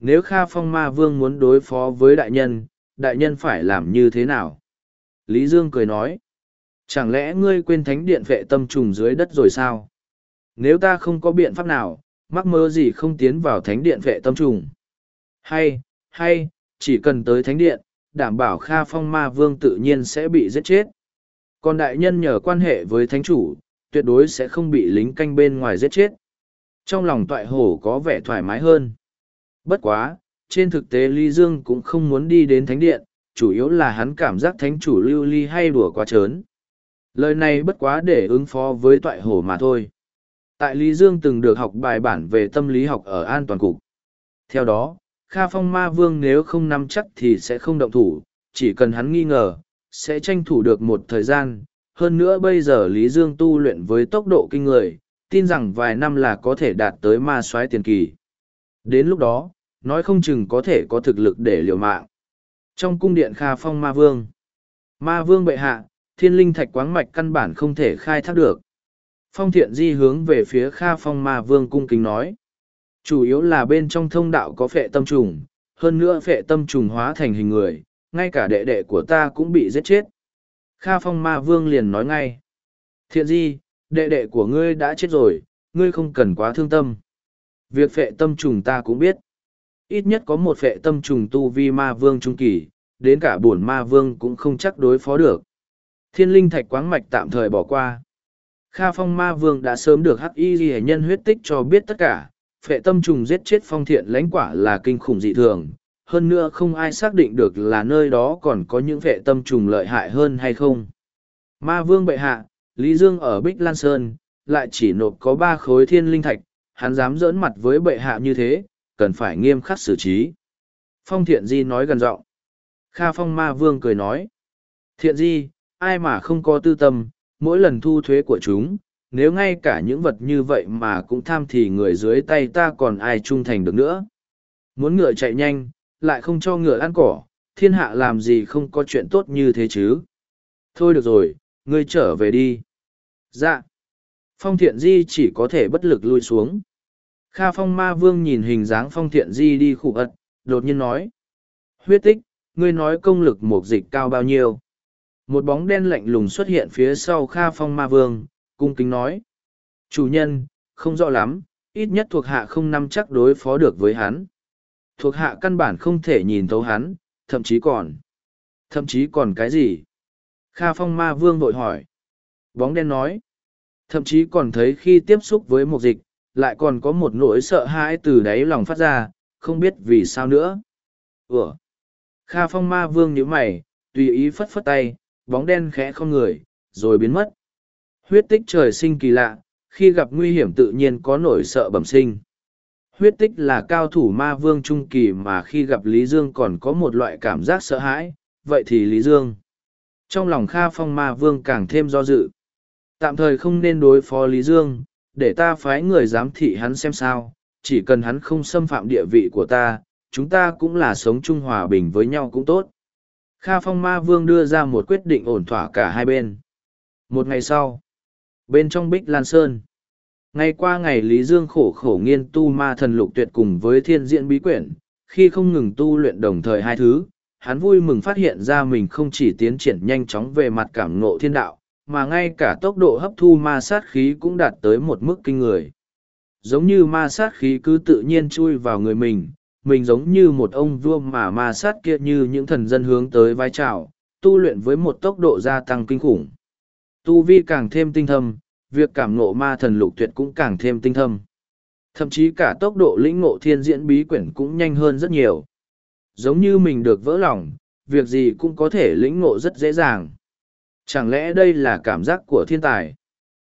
nếu kha phong ma vương muốn đối phó với đại nhân đại nhân phải làm như thế nào lý dương cười nói chẳng lẽ ngươi quên thánh điện vệ tâm trùng dưới đất rồi sao nếu ta không có biện pháp nào mắc mơ gì không tiến vào thánh điện vệ tâm trùng hay hay chỉ cần tới thánh điện đảm bảo kha phong ma vương tự nhiên sẽ bị giết chết còn đại nhân nhờ quan hệ với thánh chủ tuyệt đối sẽ không bị lính canh bên ngoài giết chết Trong lòng toại hổ có vẻ thoải mái hơn. Bất quá, trên thực tế Lý Dương cũng không muốn đi đến thánh điện, chủ yếu là hắn cảm giác thánh chủ lưu ly hay đùa quá trớn. Lời này bất quá để ứng phó với toại hổ mà thôi. Tại Lý Dương từng được học bài bản về tâm lý học ở an toàn cục. Theo đó, Kha Phong Ma Vương nếu không nắm chắc thì sẽ không động thủ, chỉ cần hắn nghi ngờ, sẽ tranh thủ được một thời gian. Hơn nữa bây giờ Lý Dương tu luyện với tốc độ kinh người, tin rằng vài năm là có thể đạt tới ma soái tiền kỳ. Đến lúc đó, nói không chừng có thể có thực lực để liều mạng. Trong cung điện Kha Phong Ma Vương, Ma Vương bệ hạ, thiên linh thạch quáng mạch căn bản không thể khai thác được. Phong thiện di hướng về phía Kha Phong Ma Vương cung kính nói. Chủ yếu là bên trong thông đạo có phệ tâm trùng, hơn nữa phệ tâm trùng hóa thành hình người, ngay cả đệ đệ của ta cũng bị giết chết. Kha Phong Ma Vương liền nói ngay. Thiện di, đệ đệ của ngươi đã chết rồi, ngươi không cần quá thương tâm. Việc phệ tâm trùng ta cũng biết. Ít nhất có một phệ tâm trùng tu vi ma vương trung kỳ, đến cả bổn ma vương cũng không chắc đối phó được. Thiên linh thạch quáng mạch tạm thời bỏ qua. Kha phong ma vương đã sớm được hắc y ghi nhân huyết tích cho biết tất cả, phệ tâm trùng giết chết phong thiện lãnh quả là kinh khủng dị thường. Hơn nữa không ai xác định được là nơi đó còn có những phệ tâm trùng lợi hại hơn hay không. Ma vương bệ hạ, Lý Dương ở Bích Lan Sơn, lại chỉ nộp có ba khối thiên linh thạch, hắn dám dỡn mặt với bệ hạ như thế, cần phải nghiêm khắc xử trí. Phong thiện di nói gần giọng Kha phong ma vương cười nói. Thiện di, ai mà không có tư tâm, mỗi lần thu thuế của chúng, nếu ngay cả những vật như vậy mà cũng tham thì người dưới tay ta còn ai trung thành được nữa. Muốn ngựa chạy nhanh, lại không cho ngựa ăn cỏ, thiên hạ làm gì không có chuyện tốt như thế chứ. Thôi được rồi, ngươi trở về đi. Dạ. Phong thiện di chỉ có thể bất lực lui xuống. Kha phong ma vương nhìn hình dáng phong thiện di đi khủ ật, đột nhiên nói. Huyết tích, ngươi nói công lực mục dịch cao bao nhiêu? Một bóng đen lạnh lùng xuất hiện phía sau Kha phong ma vương, cung kính nói. Chủ nhân, không rõ lắm, ít nhất thuộc hạ không nắm chắc đối phó được với hắn. Thuộc hạ căn bản không thể nhìn thấu hắn, thậm chí còn. Thậm chí còn cái gì? Kha phong ma vương vội hỏi. Bóng đen nói. Thậm chí còn thấy khi tiếp xúc với một dịch, lại còn có một nỗi sợ hãi từ đáy lòng phát ra, không biết vì sao nữa. Ủa? Kha phong ma vương nhíu mày, tùy ý phất phất tay, bóng đen khẽ không người, rồi biến mất. Huyết tích trời sinh kỳ lạ, khi gặp nguy hiểm tự nhiên có nỗi sợ bẩm sinh. Huyết tích là cao thủ ma vương trung kỳ mà khi gặp Lý Dương còn có một loại cảm giác sợ hãi, vậy thì Lý Dương. Trong lòng Kha Phong ma vương càng thêm do dự. Tạm thời không nên đối phó Lý Dương, để ta phái người giám thị hắn xem sao, chỉ cần hắn không xâm phạm địa vị của ta, chúng ta cũng là sống chung hòa bình với nhau cũng tốt. Kha Phong Ma Vương đưa ra một quyết định ổn thỏa cả hai bên. Một ngày sau, bên trong Bích Lan Sơn, ngày qua ngày Lý Dương khổ khổ nghiên tu ma thần lục tuyệt cùng với thiên diện bí quyển, khi không ngừng tu luyện đồng thời hai thứ, hắn vui mừng phát hiện ra mình không chỉ tiến triển nhanh chóng về mặt cảm ngộ thiên đạo, mà ngay cả tốc độ hấp thu ma sát khí cũng đạt tới một mức kinh người. Giống như ma sát khí cứ tự nhiên chui vào người mình, mình giống như một ông vua mà ma sát kia như những thần dân hướng tới vai trào, tu luyện với một tốc độ gia tăng kinh khủng. Tu vi càng thêm tinh thâm, việc cảm ngộ ma thần lục tuyệt cũng càng thêm tinh thâm. Thậm chí cả tốc độ lĩnh ngộ thiên diễn bí quyển cũng nhanh hơn rất nhiều. Giống như mình được vỡ lòng, việc gì cũng có thể lĩnh ngộ rất dễ dàng. Chẳng lẽ đây là cảm giác của thiên tài?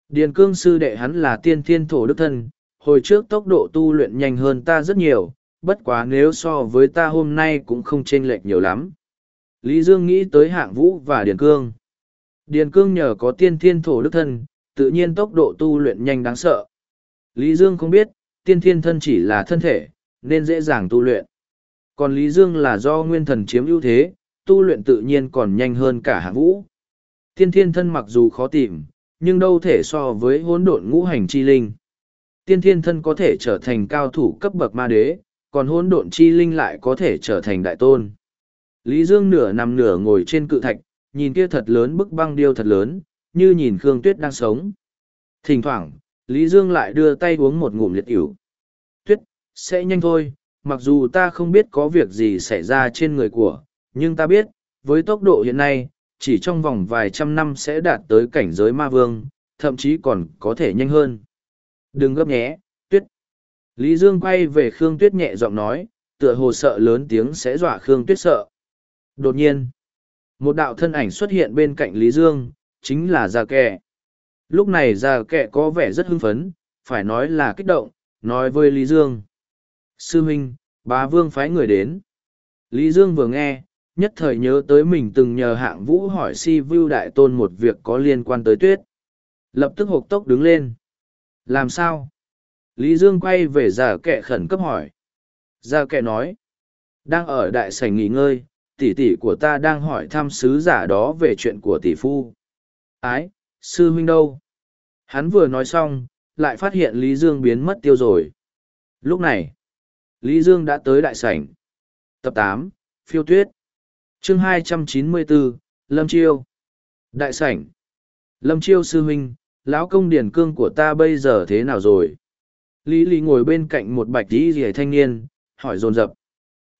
Điền cương sư đệ hắn là tiên thiên thổ đức thân, hồi trước tốc độ tu luyện nhanh hơn ta rất nhiều, bất quá nếu so với ta hôm nay cũng không chênh lệch nhiều lắm. Lý Dương nghĩ tới hạng vũ và Điền cương. Điền cương nhờ có tiên thiên thổ đức thân, tự nhiên tốc độ tu luyện nhanh đáng sợ. Lý Dương không biết, tiên thiên thân chỉ là thân thể, nên dễ dàng tu luyện. Còn Lý Dương là do nguyên thần chiếm ưu thế, tu luyện tự nhiên còn nhanh hơn cả hạng vũ. Tiên thiên thân mặc dù khó tìm, nhưng đâu thể so với hỗn độn ngũ hành chi linh. Tiên thiên thân có thể trở thành cao thủ cấp bậc ma đế, còn hỗn độn chi linh lại có thể trở thành đại tôn. Lý Dương nửa nằm nửa ngồi trên cự thạch, nhìn kia thật lớn bức băng điêu thật lớn, như nhìn Khương Tuyết đang sống. Thỉnh thoảng, Lý Dương lại đưa tay uống một ngụm liệt ỉu. Tuyết, sẽ nhanh thôi, mặc dù ta không biết có việc gì xảy ra trên người của, nhưng ta biết, với tốc độ hiện nay, chỉ trong vòng vài trăm năm sẽ đạt tới cảnh giới ma vương, thậm chí còn có thể nhanh hơn. Đừng gấp nhé. Lý Dương quay về Khương Tuyết nhẹ giọng nói, tựa hồ sợ lớn tiếng sẽ dọa Khương Tuyết sợ. Đột nhiên, một đạo thân ảnh xuất hiện bên cạnh Lý Dương, chính là Gia Kệ. Lúc này Gia Kệ có vẻ rất hưng phấn, phải nói là kích động, nói với Lý Dương. Sư Minh, bá vương phái người đến. Lý Dương vừa nghe, nhất thời nhớ tới mình từng nhờ hạng vũ hỏi si vưu đại tôn một việc có liên quan tới tuyết. Lập tức hộp tốc đứng lên. Làm sao? Lý Dương quay về Gia Kệ khẩn cấp hỏi. Gia Kệ nói. Đang ở đại sảnh nghỉ ngơi, tỷ tỷ của ta đang hỏi thăm sứ giả đó về chuyện của tỷ phu. Ái, sư huynh đâu? Hắn vừa nói xong, lại phát hiện Lý Dương biến mất tiêu rồi. Lúc này, Lý Dương đã tới đại sảnh. Tập tám Phiêu Tuyết chương hai trăm chín mươi bốn Lâm Chiêu Đại sảnh Lâm Chiêu sư huynh, lão công điển cương của ta bây giờ thế nào rồi? Lý Lý ngồi bên cạnh một bạch y rìa thanh niên, hỏi dồn dập.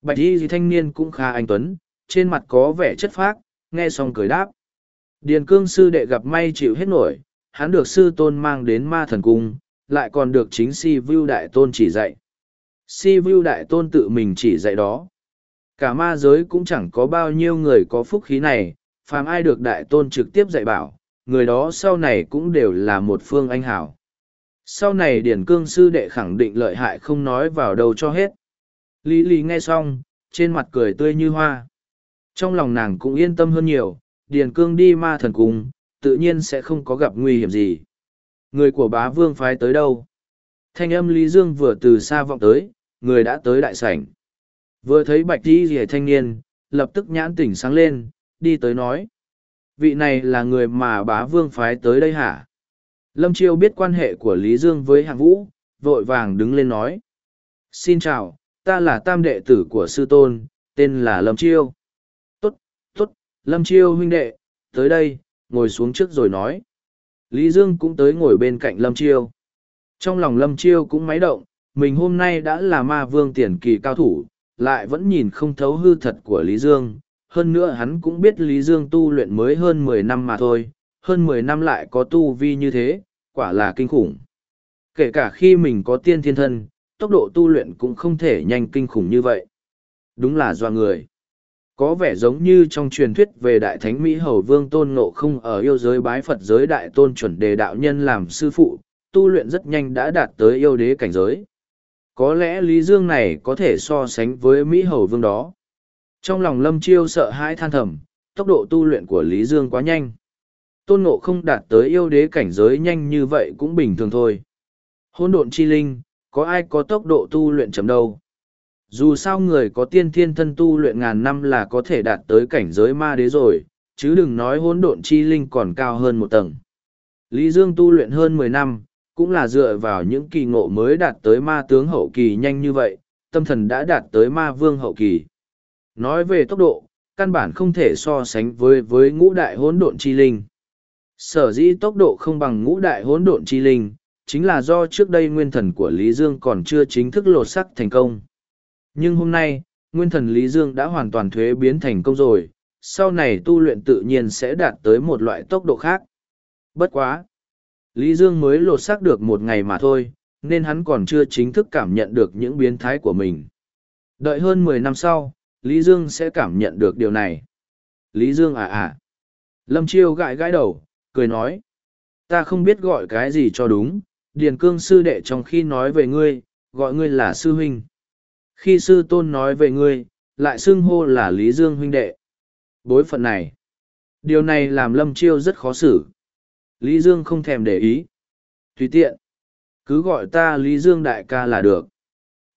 Bạch y rìa thanh niên cũng khá anh tuấn, trên mặt có vẻ chất phác, nghe xong cười đáp. Điền cương sư đệ gặp may chịu hết nổi, hắn được sư tôn mang đến ma thần cung, lại còn được chính si vưu đại tôn chỉ dạy. Si vưu đại tôn tự mình chỉ dạy đó. Cả ma giới cũng chẳng có bao nhiêu người có phúc khí này, phàm ai được đại tôn trực tiếp dạy bảo, người đó sau này cũng đều là một phương anh hảo. Sau này Điển Cương sư đệ khẳng định lợi hại không nói vào đầu cho hết. Lý Lý nghe xong, trên mặt cười tươi như hoa. Trong lòng nàng cũng yên tâm hơn nhiều, Điền Cương đi ma thần cung, tự nhiên sẽ không có gặp nguy hiểm gì. Người của bá vương phái tới đâu? Thanh âm Lý Dương vừa từ xa vọng tới, người đã tới đại sảnh. Vừa thấy bạch đi rỉa thanh niên, lập tức nhãn tỉnh sáng lên, đi tới nói. Vị này là người mà bá vương phái tới đây hả? Lâm Chiêu biết quan hệ của Lý Dương với hạng vũ, vội vàng đứng lên nói. Xin chào, ta là tam đệ tử của sư tôn, tên là Lâm Chiêu. Tốt, tốt, Lâm Chiêu huynh đệ, tới đây, ngồi xuống trước rồi nói. Lý Dương cũng tới ngồi bên cạnh Lâm Chiêu. Trong lòng Lâm Chiêu cũng máy động, mình hôm nay đã là ma vương tiền kỳ cao thủ, lại vẫn nhìn không thấu hư thật của Lý Dương. Hơn nữa hắn cũng biết Lý Dương tu luyện mới hơn mười năm mà thôi, hơn mười năm lại có tu vi như thế, quả là kinh khủng. Kể cả khi mình có tiên thiên thân, tốc độ tu luyện cũng không thể nhanh kinh khủng như vậy. Đúng là do người có vẻ giống như trong truyền thuyết về đại thánh mỹ hầu vương tôn ngộ không ở yêu giới bái phật giới đại tôn chuẩn đề đạo nhân làm sư phụ tu luyện rất nhanh đã đạt tới yêu đế cảnh giới có lẽ lý dương này có thể so sánh với mỹ hầu vương đó trong lòng lâm chiêu sợ hãi than thầm tốc độ tu luyện của lý dương quá nhanh tôn ngộ không đạt tới yêu đế cảnh giới nhanh như vậy cũng bình thường thôi hôn độn chi linh có ai có tốc độ tu luyện chậm đâu dù sao người có tiên thiên thân tu luyện ngàn năm là có thể đạt tới cảnh giới ma đế rồi, chứ đừng nói hỗn độn chi linh còn cao hơn một tầng. Lý Dương tu luyện hơn mười năm, cũng là dựa vào những kỳ ngộ mới đạt tới ma tướng hậu kỳ nhanh như vậy, tâm thần đã đạt tới ma vương hậu kỳ. Nói về tốc độ, căn bản không thể so sánh với với ngũ đại hỗn độn chi linh. Sở dĩ tốc độ không bằng ngũ đại hỗn độn chi linh, chính là do trước đây nguyên thần của Lý Dương còn chưa chính thức lột sắc thành công. Nhưng hôm nay, nguyên thần Lý Dương đã hoàn toàn thuế biến thành công rồi, sau này tu luyện tự nhiên sẽ đạt tới một loại tốc độ khác. Bất quá! Lý Dương mới lột xác được một ngày mà thôi, nên hắn còn chưa chính thức cảm nhận được những biến thái của mình. Đợi hơn mười năm sau, Lý Dương sẽ cảm nhận được điều này. Lý Dương à à! Lâm Chiêu gãi gãi đầu, cười nói. Ta không biết gọi cái gì cho đúng, Điền Cương sư đệ trong khi nói về ngươi, gọi ngươi là sư huynh. Khi sư tôn nói về ngươi lại xưng hô là lý dương huynh đệ. Bối phận này điều này làm lâm chiêu rất khó xử. Lý dương không thèm để ý. Tùy tiện cứ gọi ta lý dương đại ca là được.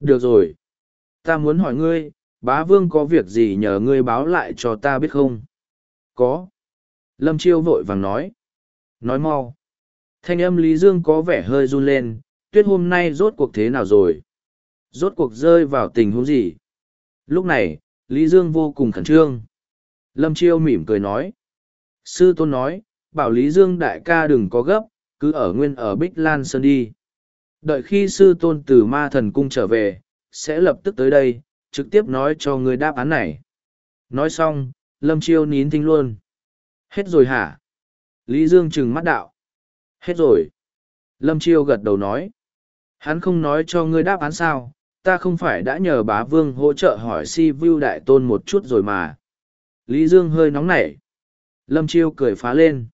Được rồi ta muốn hỏi ngươi bá vương có việc gì nhờ ngươi báo lại cho ta biết không? Có. Lâm chiêu vội vàng nói nói mau thanh âm lý dương có vẻ hơi run lên tuyết hôm nay rốt cuộc thế nào rồi Rốt cuộc rơi vào tình huống gì? Lúc này, Lý Dương vô cùng khẩn trương. Lâm Chiêu mỉm cười nói. Sư Tôn nói, bảo Lý Dương đại ca đừng có gấp, cứ ở nguyên ở Bích Lan Sơn đi. Đợi khi sư Tôn từ ma thần cung trở về, sẽ lập tức tới đây, trực tiếp nói cho người đáp án này. Nói xong, Lâm Chiêu nín thinh luôn. Hết rồi hả? Lý Dương trừng mắt đạo. Hết rồi. Lâm Chiêu gật đầu nói. Hắn không nói cho ngươi đáp án sao, ta không phải đã nhờ bá vương hỗ trợ hỏi si vu đại tôn một chút rồi mà. Lý Dương hơi nóng nảy. Lâm Chiêu cười phá lên.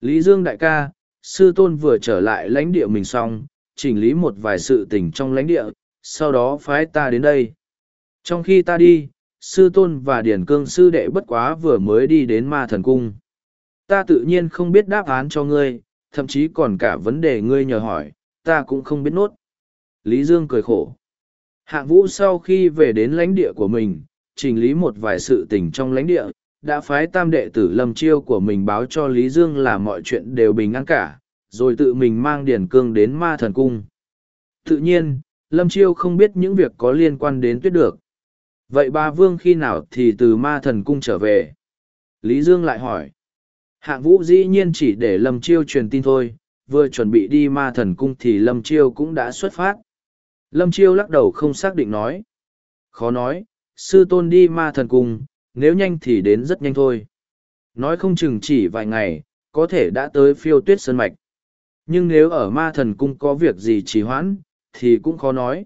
Lý Dương đại ca, sư tôn vừa trở lại lãnh địa mình xong, chỉnh lý một vài sự tình trong lãnh địa, sau đó phái ta đến đây. Trong khi ta đi, sư tôn và điển cương sư đệ bất quá vừa mới đi đến ma thần cung. Ta tự nhiên không biết đáp án cho ngươi, thậm chí còn cả vấn đề ngươi nhờ hỏi, ta cũng không biết nốt. Lý Dương cười khổ. Hạng vũ sau khi về đến lãnh địa của mình, chỉnh lý một vài sự tình trong lãnh địa, đã phái tam đệ tử lâm chiêu của mình báo cho Lý Dương là mọi chuyện đều bình an cả, rồi tự mình mang điển cương đến ma thần cung. Tự nhiên, lâm chiêu không biết những việc có liên quan đến tuyết được. Vậy ba vương khi nào thì từ ma thần cung trở về? Lý Dương lại hỏi. Hạng vũ dĩ nhiên chỉ để lâm chiêu truyền tin thôi, vừa chuẩn bị đi ma thần cung thì lâm chiêu cũng đã xuất phát. Lâm chiêu lắc đầu không xác định nói. Khó nói, sư tôn đi ma thần cung, nếu nhanh thì đến rất nhanh thôi. Nói không chừng chỉ vài ngày, có thể đã tới phiêu tuyết sơn mạch. Nhưng nếu ở ma thần cung có việc gì trì hoãn, thì cũng khó nói.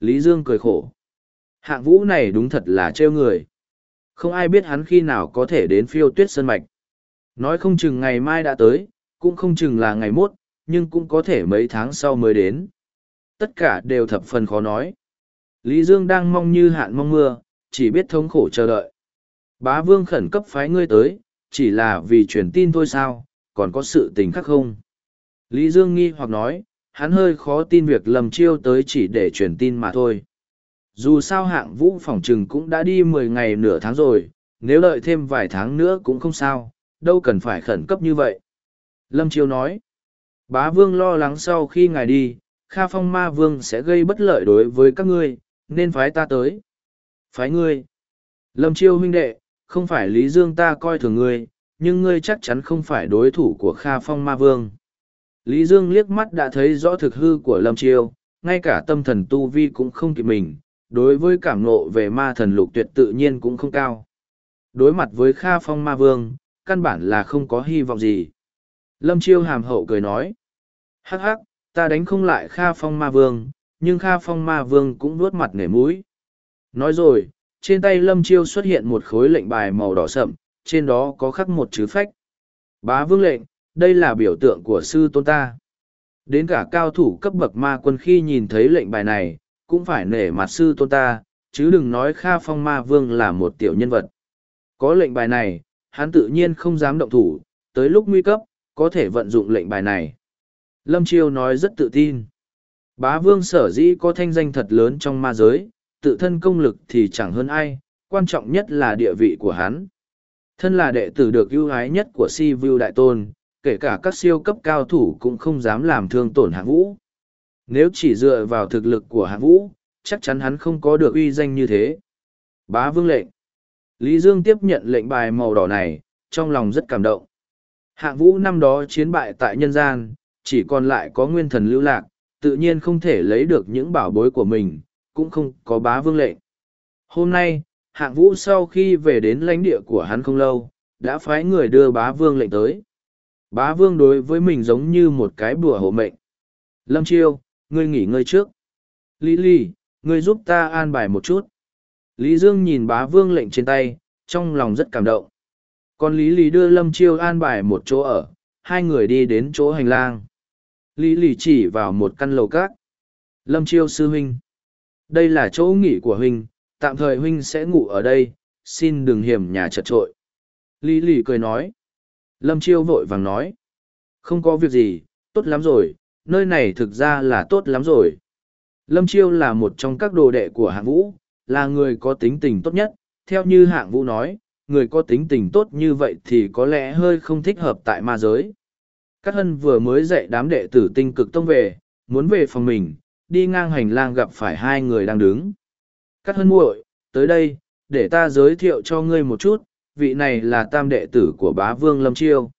Lý Dương cười khổ. Hạng vũ này đúng thật là trêu người. Không ai biết hắn khi nào có thể đến phiêu tuyết sơn mạch. Nói không chừng ngày mai đã tới, cũng không chừng là ngày mốt, nhưng cũng có thể mấy tháng sau mới đến. Tất cả đều thập phần khó nói. Lý Dương đang mong như hạn mong mưa, chỉ biết thống khổ chờ đợi. Bá vương khẩn cấp phái ngươi tới, chỉ là vì truyền tin thôi sao, còn có sự tình khác không? Lý Dương nghi hoặc nói, hắn hơi khó tin việc lầm chiêu tới chỉ để truyền tin mà thôi. Dù sao hạng vũ phỏng trừng cũng đã đi mười ngày nửa tháng rồi, nếu đợi thêm vài tháng nữa cũng không sao, đâu cần phải khẩn cấp như vậy. Lâm Chiêu nói, bá vương lo lắng sau khi ngài đi, Kha Phong Ma Vương sẽ gây bất lợi đối với các ngươi, nên phái ta tới. Phái ngươi. Lâm Chiêu huynh đệ, không phải Lý Dương ta coi thường ngươi, nhưng ngươi chắc chắn không phải đối thủ của Kha Phong Ma Vương. Lý Dương liếc mắt đã thấy rõ thực hư của Lâm Chiêu, ngay cả tâm thần tu vi cũng không kịp mình, đối với cảm nộ về ma thần lục tuyệt tự nhiên cũng không cao. Đối mặt với Kha Phong Ma Vương, căn bản là không có hy vọng gì. Lâm Chiêu hàm hậu cười nói, hắc hắc, ta đánh không lại Kha Phong Ma Vương, nhưng Kha Phong Ma Vương cũng nuốt mặt nể mũi. Nói rồi, trên tay Lâm Chiêu xuất hiện một khối lệnh bài màu đỏ sậm, trên đó có khắc một chữ phách. Bá vương lệnh, đây là biểu tượng của sư tôn ta. Đến cả cao thủ cấp bậc ma quân khi nhìn thấy lệnh bài này, cũng phải nể mặt sư tôn ta, chứ đừng nói Kha Phong Ma Vương là một tiểu nhân vật. Có lệnh bài này, hắn tự nhiên không dám động thủ, tới lúc nguy cấp, có thể vận dụng lệnh bài này. Lâm Chiêu nói rất tự tin. Bá vương sở dĩ có thanh danh thật lớn trong ma giới, tự thân công lực thì chẳng hơn ai, quan trọng nhất là địa vị của hắn. Thân là đệ tử được ưu ái nhất của si view đại tôn, kể cả các siêu cấp cao thủ cũng không dám làm thương tổn hạng vũ. Nếu chỉ dựa vào thực lực của hạng vũ, chắc chắn hắn không có được uy danh như thế. Bá vương lệnh. Lý Dương tiếp nhận lệnh bài màu đỏ này, trong lòng rất cảm động. Hạng vũ năm đó chiến bại tại nhân gian, chỉ còn lại có nguyên thần lưu lạc, tự nhiên không thể lấy được những bảo bối của mình, cũng không có bá vương lệnh. Hôm nay, hạng vũ sau khi về đến lãnh địa của hắn không lâu, đã phái người đưa bá vương lệnh tới. Bá vương đối với mình giống như một cái bùa hộ mệnh. Lâm Chiêu, ngươi nghỉ ngơi trước. Lý Lý, ngươi giúp ta an bài một chút. Lý Dương nhìn bá vương lệnh trên tay, trong lòng rất cảm động. Còn Lý Lý đưa Lâm Chiêu an bài một chỗ ở, hai người đi đến chỗ hành lang. Lý lì chỉ vào một căn lầu cát. Lâm chiêu sư huynh. Đây là chỗ nghỉ của huynh, tạm thời huynh sẽ ngủ ở đây, xin đừng hiểm nhà chật trội. Lý lì cười nói. Lâm chiêu vội vàng nói. Không có việc gì, tốt lắm rồi, nơi này thực ra là tốt lắm rồi. Lâm chiêu là một trong các đồ đệ của hạng vũ, là người có tính tình tốt nhất. Theo như hạng vũ nói, người có tính tình tốt như vậy thì có lẽ hơi không thích hợp tại ma giới. Cát hân vừa mới dạy đám đệ tử tinh cực tông về, muốn về phòng mình, đi ngang hành lang gặp phải hai người đang đứng. Cát hân muội, tới đây, để ta giới thiệu cho ngươi một chút, vị này là tam đệ tử của bá vương Lâm Chiêu.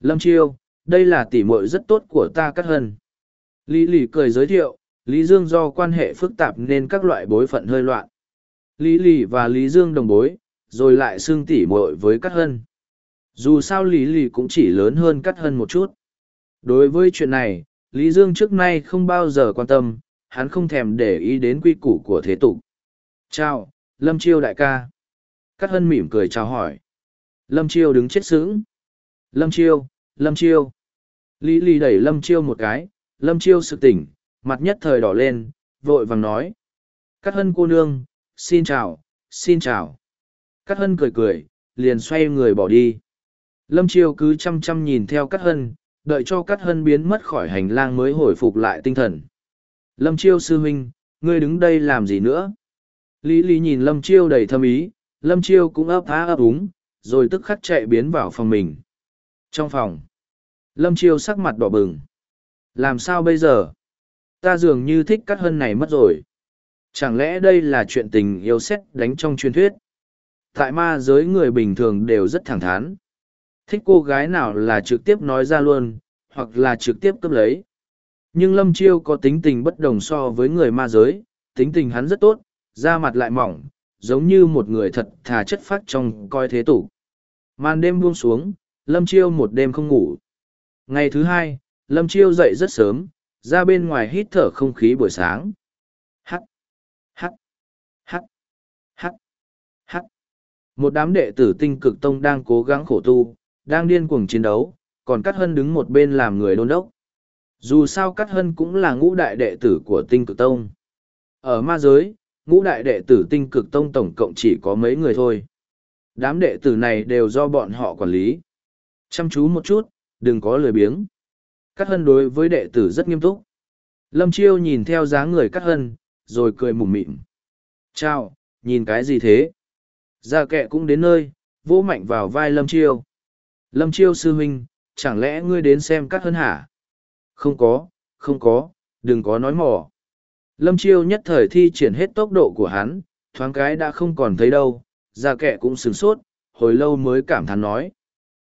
Lâm Chiêu, đây là tỷ muội rất tốt của ta Cát hân. Lý lì cười giới thiệu, Lý Dương do quan hệ phức tạp nên các loại bối phận hơi loạn. Lý lì và Lý Dương đồng bối, rồi lại xương tỷ muội với Cát hân dù sao lý lì cũng chỉ lớn hơn cắt Hân một chút đối với chuyện này Lý Dương trước nay không bao giờ quan tâm, hắn không thèm để ý đến quy củ của thế tục. Chào, Lâm Chiêu đại ca. Cát hân mỉm cười chào hỏi. Lâm Chiêu đứng chết sững. Lâm Chiêu, Lâm Chiêu. Lý Lì đẩy Lâm Chiêu một cái, Lâm Chiêu sự tỉnh, mặt nhất thời đỏ lên, vội vàng nói. Cát hân cô nương, xin chào, xin chào. Cát hân cười cười, liền xoay người bỏ đi. Lâm Chiêu cứ chăm chăm nhìn theo Cát hân, đợi cho Cát hân biến mất khỏi hành lang mới hồi phục lại tinh thần. Lâm Chiêu sư huynh, ngươi đứng đây làm gì nữa? Lý Lý nhìn Lâm Chiêu đầy thâm ý, Lâm Chiêu cũng ấp á ấp úng, rồi tức khắc chạy biến vào phòng mình. Trong phòng, Lâm Chiêu sắc mặt đỏ bừng. Làm sao bây giờ? Ta dường như thích Cát hân này mất rồi. Chẳng lẽ đây là chuyện tình yêu xét đánh trong truyền thuyết? Tại ma giới người bình thường đều rất thẳng thắn. Thích cô gái nào là trực tiếp nói ra luôn, hoặc là trực tiếp cướp lấy. Nhưng Lâm Chiêu có tính tình bất đồng so với người ma giới, tính tình hắn rất tốt, da mặt lại mỏng, giống như một người thật thà chất phát trong coi thế tục. Màn đêm buông xuống, Lâm Chiêu một đêm không ngủ. Ngày thứ hai, Lâm Chiêu dậy rất sớm, ra bên ngoài hít thở không khí buổi sáng. Hắc, hắc, hắc, hắc, hắc. Một đám đệ tử tinh cực tông đang cố gắng khổ tu, đang điên cuồng chiến đấu, còn Cát Hân đứng một bên làm người đôn đốc. Dù sao Cát Hân cũng là ngũ đại đệ tử của tinh cực tông. Ở ma giới, ngũ đại đệ tử tinh cực tông tổng cộng chỉ có mấy người thôi. Đám đệ tử này đều do bọn họ quản lý. Chăm chú một chút, đừng có lười biếng. Cát Hân đối với đệ tử rất nghiêm túc. Lâm Chiêu nhìn theo dáng người Cát Hân, rồi cười mủm mịm. Chào, nhìn cái gì thế? Gia kệ cũng đến nơi, vỗ mạnh vào vai Lâm Chiêu. Lâm Chiêu sư huynh, chẳng lẽ ngươi đến xem Cát Hân hả? Không có, không có, đừng có nói mỏ. Lâm Chiêu nhất thời thi triển hết tốc độ của hắn, thoáng cái đã không còn thấy đâu, Gia kệ cũng sửng sốt, hồi lâu mới cảm thán nói.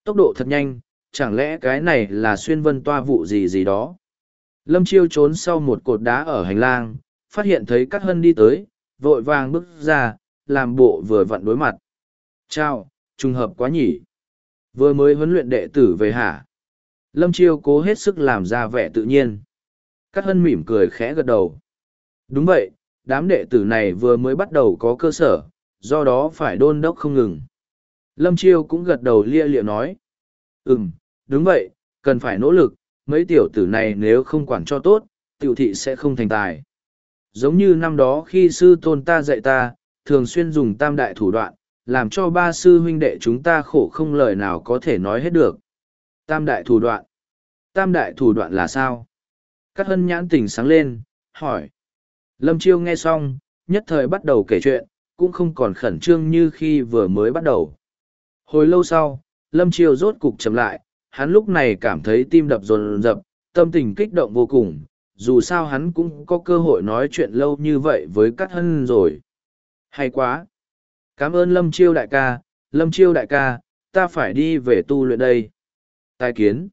Tốc độ thật nhanh, chẳng lẽ cái này là xuyên vân toa vụ gì gì đó. Lâm Chiêu trốn sau một cột đá ở hành lang, phát hiện thấy Cát Hân đi tới, vội vàng bước ra, làm bộ vừa vặn đối mặt. Chào, trùng hợp quá nhỉ. Vừa mới huấn luyện đệ tử về hả? Lâm Chiêu cố hết sức làm ra vẻ tự nhiên. Cát Hân mỉm cười khẽ gật đầu. Đúng vậy, đám đệ tử này vừa mới bắt đầu có cơ sở, do đó phải đôn đốc không ngừng. Lâm Chiêu cũng gật đầu lia lịa nói. Ừm, đúng vậy, cần phải nỗ lực, mấy tiểu tử này nếu không quản cho tốt, tiểu thị sẽ không thành tài. Giống như năm đó khi sư tôn ta dạy ta, thường xuyên dùng tam đại thủ đoạn, làm cho ba sư huynh đệ chúng ta khổ không lời nào có thể nói hết được. Tam đại thủ đoạn. Tam đại thủ đoạn là sao? các hân nhãn tỉnh sáng lên, hỏi. Lâm Chiêu nghe xong, nhất thời bắt đầu kể chuyện, cũng không còn khẩn trương như khi vừa mới bắt đầu. Hồi lâu sau, Lâm Chiêu rốt cục chậm lại, hắn lúc này cảm thấy tim đập rồn rập, tâm tình kích động vô cùng, dù sao hắn cũng có cơ hội nói chuyện lâu như vậy với Cát Hân rồi. Hay quá! Cảm ơn Lâm Chiêu đại ca, Lâm Chiêu đại ca, ta phải đi về tu luyện đây. Tài kiến.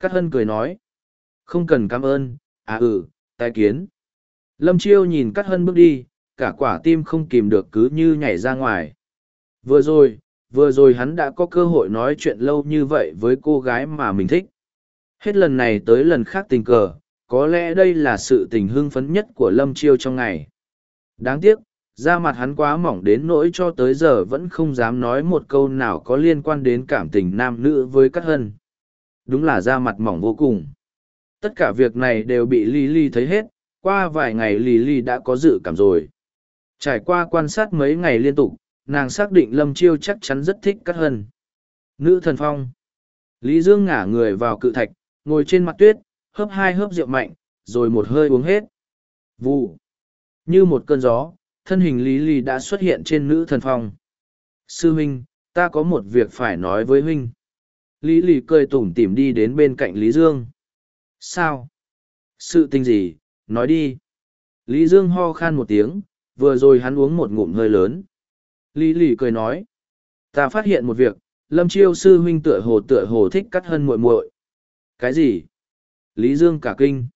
Cát Hân cười nói. Không cần cảm ơn, à ừ, tài kiến. Lâm Chiêu nhìn Cát Hân bước đi, cả quả tim không kìm được cứ như nhảy ra ngoài. Vừa rồi, vừa rồi hắn đã có cơ hội nói chuyện lâu như vậy với cô gái mà mình thích. Hết lần này tới lần khác tình cờ, có lẽ đây là sự tình hưng phấn nhất của Lâm Chiêu trong ngày. Đáng tiếc, da mặt hắn quá mỏng đến nỗi cho tới giờ vẫn không dám nói một câu nào có liên quan đến cảm tình nam nữ với Cát Hân. Đúng là da mặt mỏng vô cùng. Tất cả việc này đều bị Lily thấy hết, qua vài ngày Lily đã có dự cảm rồi. Trải qua quan sát mấy ngày liên tục, nàng xác định Lâm Chiêu chắc chắn rất thích Cát Hân. Nữ thần phong. Lý Dương ngả người vào cự thạch, ngồi trên mặt tuyết, hớp hai hớp rượu mạnh, rồi một hơi uống hết. Vụ. Như một cơn gió, thân hình Lý Lý đã xuất hiện trên nữ thần phong. Sư huynh, ta có một việc phải nói với huynh. Lý Lý cười tủm tỉm đi đến bên cạnh Lý Dương. Sao? Sự tình gì? Nói đi. Lý Dương ho khan một tiếng, vừa rồi hắn uống một ngụm hơi lớn. Lý Lý cười nói. Ta phát hiện một việc, Lâm Chiêu sư huynh tựa hồ tựa hồ thích cắt hân muội muội. Cái gì? Lý Dương cả kinh.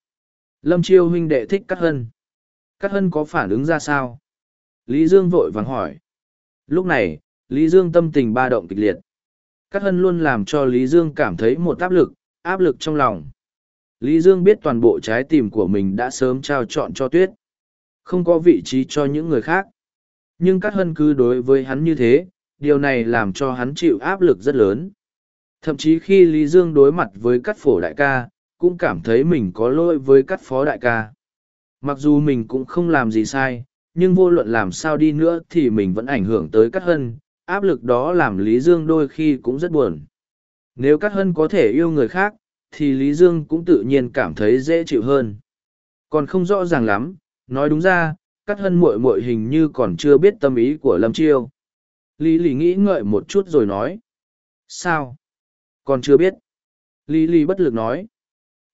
Lâm Chiêu huynh đệ thích cắt hân. Cắt hân có phản ứng ra sao? Lý Dương vội vàng hỏi. Lúc này, Lý Dương tâm tình ba động kịch liệt. Cát hân luôn làm cho Lý Dương cảm thấy một áp lực, áp lực trong lòng. Lý Dương biết toàn bộ trái tim của mình đã sớm trao chọn cho tuyết. Không có vị trí cho những người khác. Nhưng Cát Hân cứ đối với hắn như thế, điều này làm cho hắn chịu áp lực rất lớn. Thậm chí khi Lý Dương đối mặt với Cát Phổ Đại ca, cũng cảm thấy mình có lỗi với Cát Phó Đại ca. Mặc dù mình cũng không làm gì sai, nhưng vô luận làm sao đi nữa thì mình vẫn ảnh hưởng tới Cát Hân, áp lực đó làm Lý Dương đôi khi cũng rất buồn. Nếu Cát Hân có thể yêu người khác, thì Lý Dương cũng tự nhiên cảm thấy dễ chịu hơn. Còn không rõ ràng lắm, nói đúng ra, Cát Hân muội muội hình như còn chưa biết tâm ý của Lâm Chiêu. Lý Lý nghĩ ngợi một chút rồi nói. Sao? Còn chưa biết. Lý Lý bất lực nói.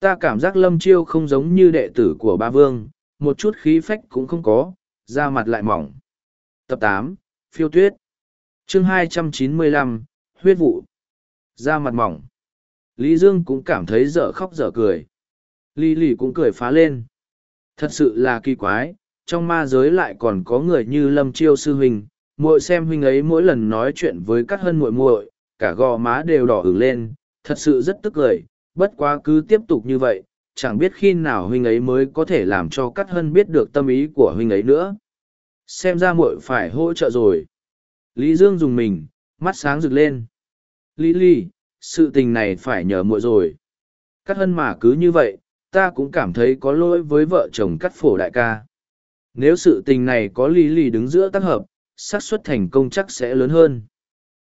Ta cảm giác Lâm Chiêu không giống như đệ tử của ba vương, một chút khí phách cũng không có, da mặt lại mỏng. Tập tám, Phiêu Tuyết. Chương hai trăm chín mươi lăm, huyết vụ. Da mặt mỏng. Lý dương cũng cảm thấy dở khóc dở cười. Lý lì cũng cười phá lên. Thật sự là kỳ quái, trong ma giới lại còn có người như lâm chiêu sư huynh. Muội xem huynh ấy mỗi lần nói chuyện với các hân muội muội, cả gò má đều đỏ ửng lên. Thật sự rất tức cười, bất quá cứ tiếp tục như vậy chẳng biết khi nào huynh ấy mới có thể làm cho cắt hân biết được tâm ý của huynh ấy nữa xem ra muội phải hỗ trợ rồi Lý Dương dùng mình, mắt sáng rực lên. Lý ly sự tình này phải nhờ muội rồi. Cắt hân mà cứ như vậy, ta cũng cảm thấy có lỗi với vợ chồng cắt phổ đại ca. Nếu sự tình này có Lý lì đứng giữa tác hợp, xác suất thành công chắc sẽ lớn hơn.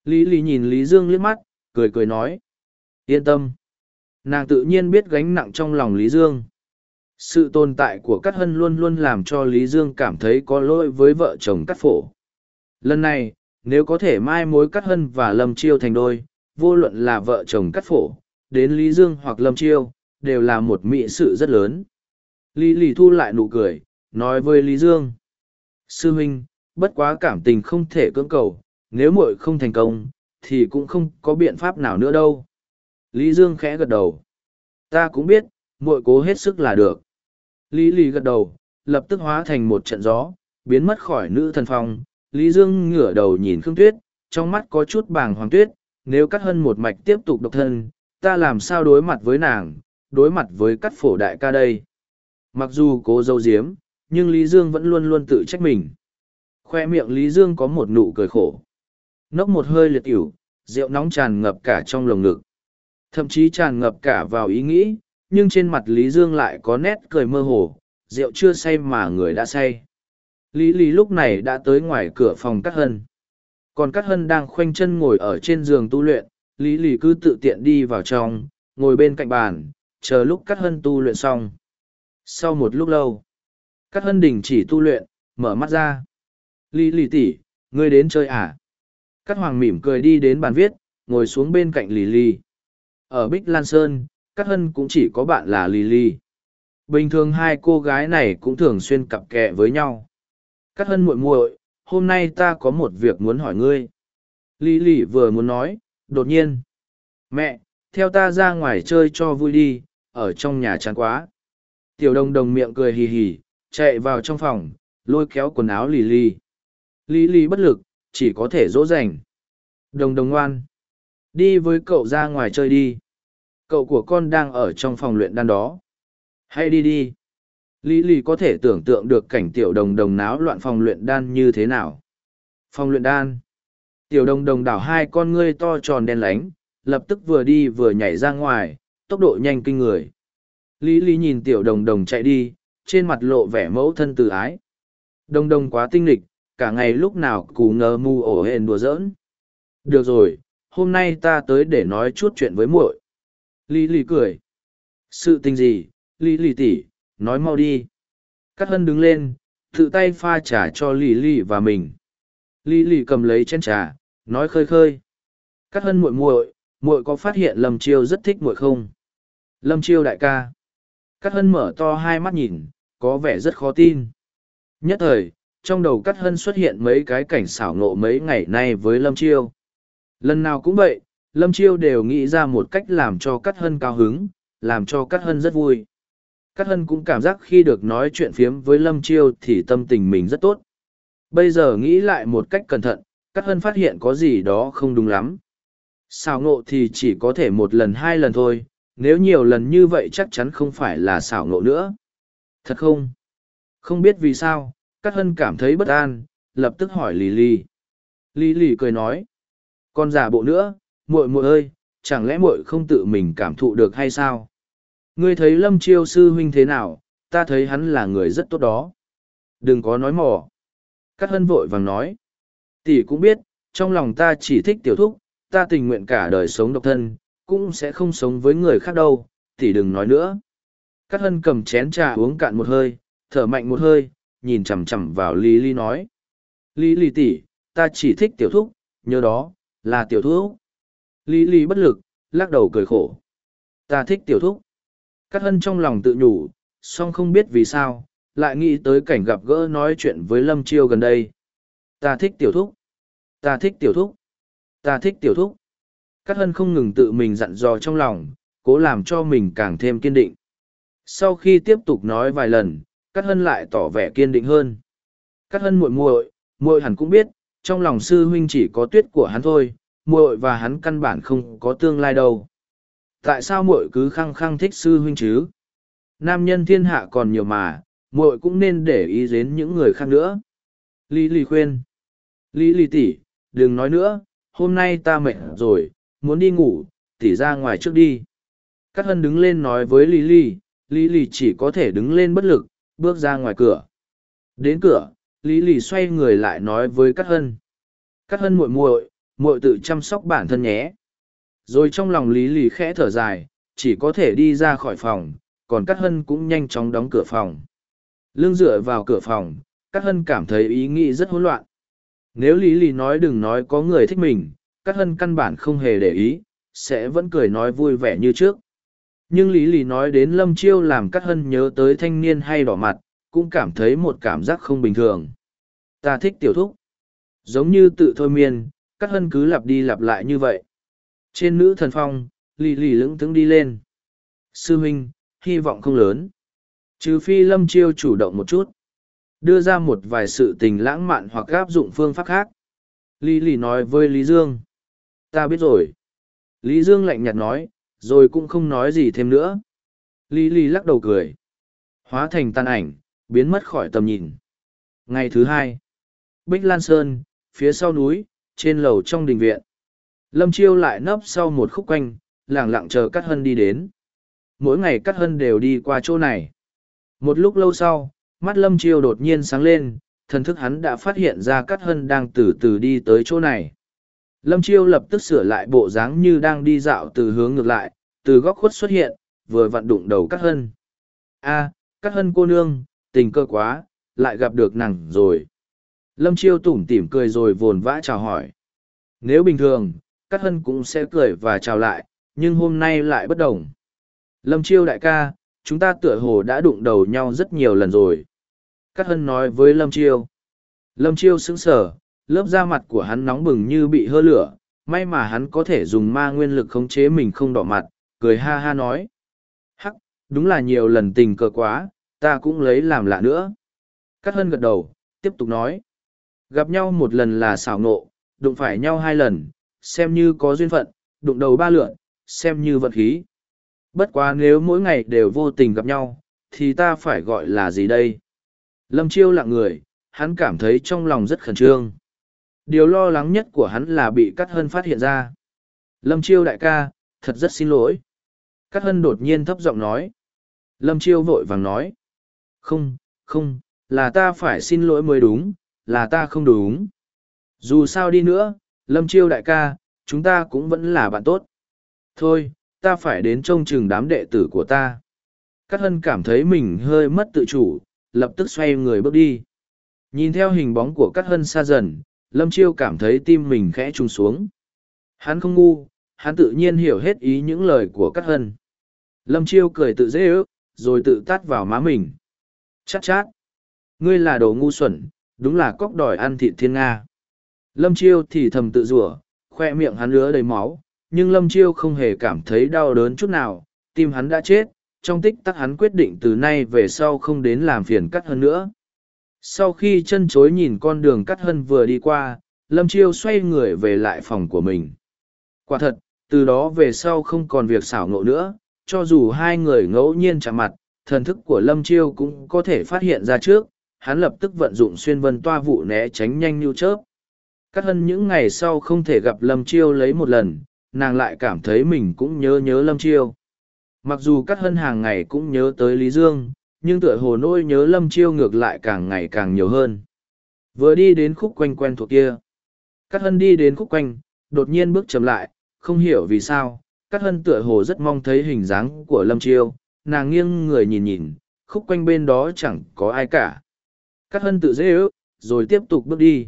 Lý lì nhìn Lý Dương liếc mắt, cười cười nói. Yên tâm. Nàng tự nhiên biết gánh nặng trong lòng Lý Dương. Sự tồn tại của Cát Hân luôn luôn làm cho Lý Dương cảm thấy có lỗi với vợ chồng Cát Phổ. Lần này, nếu có thể mai mối Cát hân và lâm chiêu thành đôi vô luận là vợ chồng Cát phổ đến lý dương hoặc lâm chiêu đều là một mỹ sự rất lớn lý lì thu lại nụ cười nói với lý dương sư huynh bất quá cảm tình không thể cưỡng cầu nếu muội không thành công thì cũng không có biện pháp nào nữa đâu lý dương khẽ gật đầu ta cũng biết muội cố hết sức là được lý Lý gật đầu lập tức hóa thành một trận gió biến mất khỏi nữ thần phong Lý Dương ngửa đầu nhìn Khương Tuyết, trong mắt có chút bàng hoàng tuyết, nếu cắt hân một mạch tiếp tục độc thân, ta làm sao đối mặt với nàng, đối mặt với cắt phổ đại ca đây. Mặc dù cố dâu diếm, nhưng Lý Dương vẫn luôn luôn tự trách mình. Khoe miệng Lý Dương có một nụ cười khổ. Nốc một hơi liệt ỉu, rượu nóng tràn ngập cả trong lồng ngực. Thậm chí tràn ngập cả vào ý nghĩ, nhưng trên mặt Lý Dương lại có nét cười mơ hồ, rượu chưa say mà người đã say. Lý Lý lúc này đã tới ngoài cửa phòng Cát Hân. Còn Cát Hân đang khoanh chân ngồi ở trên giường tu luyện, Lý Lý cứ tự tiện đi vào trong, ngồi bên cạnh bàn, chờ lúc Cát Hân tu luyện xong. Sau một lúc lâu, Cát Hân đình chỉ tu luyện, mở mắt ra. Lý Lý tỷ, ngươi đến chơi à? Cát Hoàng mỉm cười đi đến bàn viết, ngồi xuống bên cạnh Lý Lý. Ở Bích Lan Sơn, Cát Hân cũng chỉ có bạn là Lily. Bình thường hai cô gái này cũng thường xuyên cặp kẹ với nhau. Cát hân muội muội, hôm nay ta có một việc muốn hỏi ngươi. Lily vừa muốn nói, đột nhiên. Mẹ, theo ta ra ngoài chơi cho vui đi, ở trong nhà chán quá. Tiểu đồng đồng miệng cười hì hì, chạy vào trong phòng, lôi kéo quần áo lì lì. Lì bất lực, chỉ có thể dỗ dành. Đồng đồng ngoan. Đi với cậu ra ngoài chơi đi. Cậu của con đang ở trong phòng luyện đan đó. Hãy đi đi. Lý Lý có thể tưởng tượng được cảnh tiểu đồng đồng náo loạn phòng luyện đan như thế nào. Phòng luyện đan. Tiểu đồng đồng đảo hai con ngươi to tròn đen lánh, lập tức vừa đi vừa nhảy ra ngoài, tốc độ nhanh kinh người. Lý Lý nhìn tiểu đồng đồng chạy đi, trên mặt lộ vẻ mẫu thân từ ái. Đồng đồng quá tinh lịch, cả ngày lúc nào cù ngờ mù ổ hển đùa giỡn. Được rồi, hôm nay ta tới để nói chút chuyện với muội. Lý Lý cười. Sự tình gì, Lý Lý tỷ, nói mau đi. Cát hân đứng lên tự tay pha trà cho Lý lì và mình. Lý lì cầm lấy chén trà nói khơi khơi. Cát hân muội muội muội có phát hiện lâm chiêu rất thích muội không? Lâm chiêu đại ca. Cát hân mở to hai mắt nhìn có vẻ rất khó tin. Nhất thời trong đầu Cát hân xuất hiện mấy cái cảnh xảo nộ mấy ngày nay với lâm chiêu. Lần nào cũng vậy lâm chiêu đều nghĩ ra một cách làm cho cắt hân cao hứng làm cho cắt hân rất vui Cát hân cũng cảm giác khi được nói chuyện phiếm với Lâm Chiêu thì tâm tình mình rất tốt. Bây giờ nghĩ lại một cách cẩn thận, Cát hân phát hiện có gì đó không đúng lắm. xào ngộ thì chỉ có thể một lần hai lần thôi, nếu nhiều lần như vậy chắc chắn không phải là xảo nộ nữa. Thật không? Không biết vì sao, Cát Hân cảm thấy bất an, lập tức hỏi Lý Lý. Lý Lý cười nói. Con giả bộ nữa, muội muội ơi, chẳng lẽ muội không tự mình cảm thụ được hay sao? Ngươi thấy Lâm Chiêu sư huynh thế nào, ta thấy hắn là người rất tốt đó. Đừng có nói mỏ. Cát Hân vội vàng nói. Tỷ cũng biết, trong lòng ta chỉ thích tiểu thúc, ta tình nguyện cả đời sống độc thân, cũng sẽ không sống với người khác đâu, tỷ đừng nói nữa. Cát Hân cầm chén trà uống cạn một hơi, thở mạnh một hơi, nhìn chằm chằm vào Lý Lý nói. Lý Lý tỷ, ta chỉ thích tiểu thúc, nhớ đó, là tiểu thúc. Lý Lý bất lực, lắc đầu cười khổ. Ta thích tiểu thúc. Cát Hân trong lòng tự nhủ, song không biết vì sao, lại nghĩ tới cảnh gặp gỡ nói chuyện với Lâm Chiêu gần đây. Ta thích tiểu thúc. Ta thích tiểu thúc. Ta thích tiểu thúc. Cát Hân không ngừng tự mình dặn dò trong lòng, cố làm cho mình càng thêm kiên định. Sau khi tiếp tục nói vài lần, Cát Hân lại tỏ vẻ kiên định hơn. Cát Hân muội muội, muội hẳn cũng biết, trong lòng sư huynh chỉ có tuyết của hắn thôi, muội và hắn căn bản không có tương lai đâu. Tại sao muội cứ khăng khăng thích sư huynh chứ? Nam nhân thiên hạ còn nhiều mà, muội cũng nên để ý đến những người khác nữa. Lý Lý khuyên. Lý Lý tỷ, đừng nói nữa, hôm nay ta mệt rồi, muốn đi ngủ, tỷ ra ngoài trước đi. Cát hân đứng lên nói với Lý Lý, Lý Lý chỉ có thể đứng lên bất lực, bước ra ngoài cửa. Đến cửa, Lý Lý xoay người lại nói với Cát hân. Cát hân muội muội, muội tự chăm sóc bản thân nhé. Rồi trong lòng Lý Lì khẽ thở dài, chỉ có thể đi ra khỏi phòng, còn Cát hân cũng nhanh chóng đóng cửa phòng. Lưng dựa vào cửa phòng, Cát hân cảm thấy ý nghĩ rất hỗn loạn. Nếu Lý Lì nói đừng nói có người thích mình, Cát hân căn bản không hề để ý, sẽ vẫn cười nói vui vẻ như trước. Nhưng Lý Lì nói đến Lâm Chiêu làm Cát hân nhớ tới thanh niên hay đỏ mặt, cũng cảm thấy một cảm giác không bình thường. Ta thích tiểu thúc. Giống như tự thôi miên, Cát hân cứ lặp đi lặp lại như vậy. Trên nữ thần phong, lì lì lững thững đi lên. Sư huynh, hy vọng không lớn. Trừ phi Lâm Chiêu chủ động một chút. Đưa ra một vài sự tình lãng mạn hoặc áp dụng phương pháp khác. Lý Lý nói với Lý Dương. Ta biết rồi. Lý Dương lạnh nhạt nói, rồi cũng không nói gì thêm nữa. Lý Lý lắc đầu cười. Hóa thành tan ảnh, biến mất khỏi tầm nhìn. Ngày thứ hai, Bích Lan Sơn, phía sau núi, trên lầu trong đình viện. Lâm Chiêu lại nấp sau một khúc quanh, lẳng lặng chờ Cát Hân đi đến. Mỗi ngày Cát Hân đều đi qua chỗ này. Một lúc lâu sau, mắt Lâm Chiêu đột nhiên sáng lên, thần thức hắn đã phát hiện ra Cát Hân đang từ từ đi tới chỗ này. Lâm Chiêu lập tức sửa lại bộ dáng như đang đi dạo từ hướng ngược lại, từ góc khuất xuất hiện, vừa vặn đụng đầu Cát Hân. a à, Cát Hân cô nương, tình cơ quá, lại gặp được nàng rồi. Lâm Chiêu tủm tỉm cười rồi vồn vã chào hỏi. Nếu bình thường, Cát Hân cũng sẽ cười và chào lại, nhưng hôm nay lại bất đồng. Lâm Chiêu đại ca, chúng ta tựa hồ đã đụng đầu nhau rất nhiều lần rồi. Cát Hân nói với Lâm Chiêu. Lâm Chiêu sững sờ, lớp da mặt của hắn nóng bừng như bị hơ lửa, may mà hắn có thể dùng ma nguyên lực khống chế mình không đỏ mặt, cười ha ha nói. Hắc, đúng là nhiều lần tình cờ quá, ta cũng lấy làm lạ nữa. Cát hân gật đầu, tiếp tục nói. Gặp nhau một lần là xảo ngộ, đụng phải nhau hai lần, xem như có duyên phận, đụng đầu ba lượn, xem như vận khí. Bất quá nếu mỗi ngày đều vô tình gặp nhau, thì ta phải gọi là gì đây? Lâm Chiêu lặng người, hắn cảm thấy trong lòng rất khẩn trương. Điều lo lắng nhất của hắn là bị Cát Hân phát hiện ra. Lâm Chiêu đại ca, thật rất xin lỗi. Cát Hân đột nhiên thấp giọng nói. Lâm Chiêu vội vàng nói. Không, không, là ta phải xin lỗi mới đúng, là ta không đúng. Dù sao đi nữa, Lâm Chiêu đại ca, chúng ta cũng vẫn là bạn tốt. Thôi, ta phải đến trông chừng đám đệ tử của ta. Cát Hân cảm thấy mình hơi mất tự chủ, lập tức xoay người bước đi. Nhìn theo hình bóng của Cát Hân xa dần, lâm chiêu cảm thấy tim mình khẽ trùng xuống hắn không ngu hắn tự nhiên hiểu hết ý những lời của Cát hân lâm chiêu cười tự dễ ước rồi tự tát vào má mình chát chát ngươi là đồ ngu xuẩn đúng là cóc đòi ăn thịt thiên nga. Lâm chiêu thì thầm tự rủa khoe miệng hắn lứa đầy máu nhưng lâm chiêu không hề cảm thấy đau đớn chút nào tim hắn đã chết trong tích tắc hắn quyết định từ nay về sau không đến làm phiền cắt hơn nữa. Sau khi chân chối nhìn con đường cắt hân vừa đi qua lâm chiêu xoay người về lại phòng của mình. Quả thật từ đó về sau không còn việc xảo nộ nữa cho dù hai người ngẫu nhiên chạm mặt, thần thức của Lâm Chiêu cũng có thể phát hiện ra trước, hắn lập tức vận dụng xuyên vân toa vụ né tránh nhanh như chớp. Cắt hân những ngày sau không thể gặp Lâm Chiêu lấy một lần, nàng lại cảm thấy mình cũng nhớ nhớ Lâm Chiêu. Mặc dù Cắt hân hàng ngày cũng nhớ tới Lý Dương, nhưng tựa hồ nỗi nhớ Lâm Chiêu ngược lại càng ngày càng nhiều hơn. Vừa đi đến khúc quanh quen thuộc kia. Cắt hân đi đến khúc quanh, đột nhiên bước chậm lại, không hiểu vì sao. Cắt hân tựa hồ rất mong thấy hình dáng của Lâm Chiêu, nàng nghiêng người nhìn nhìn, khúc quanh bên đó chẳng có ai cả. Cát hân tự dễ ước, rồi tiếp tục bước đi.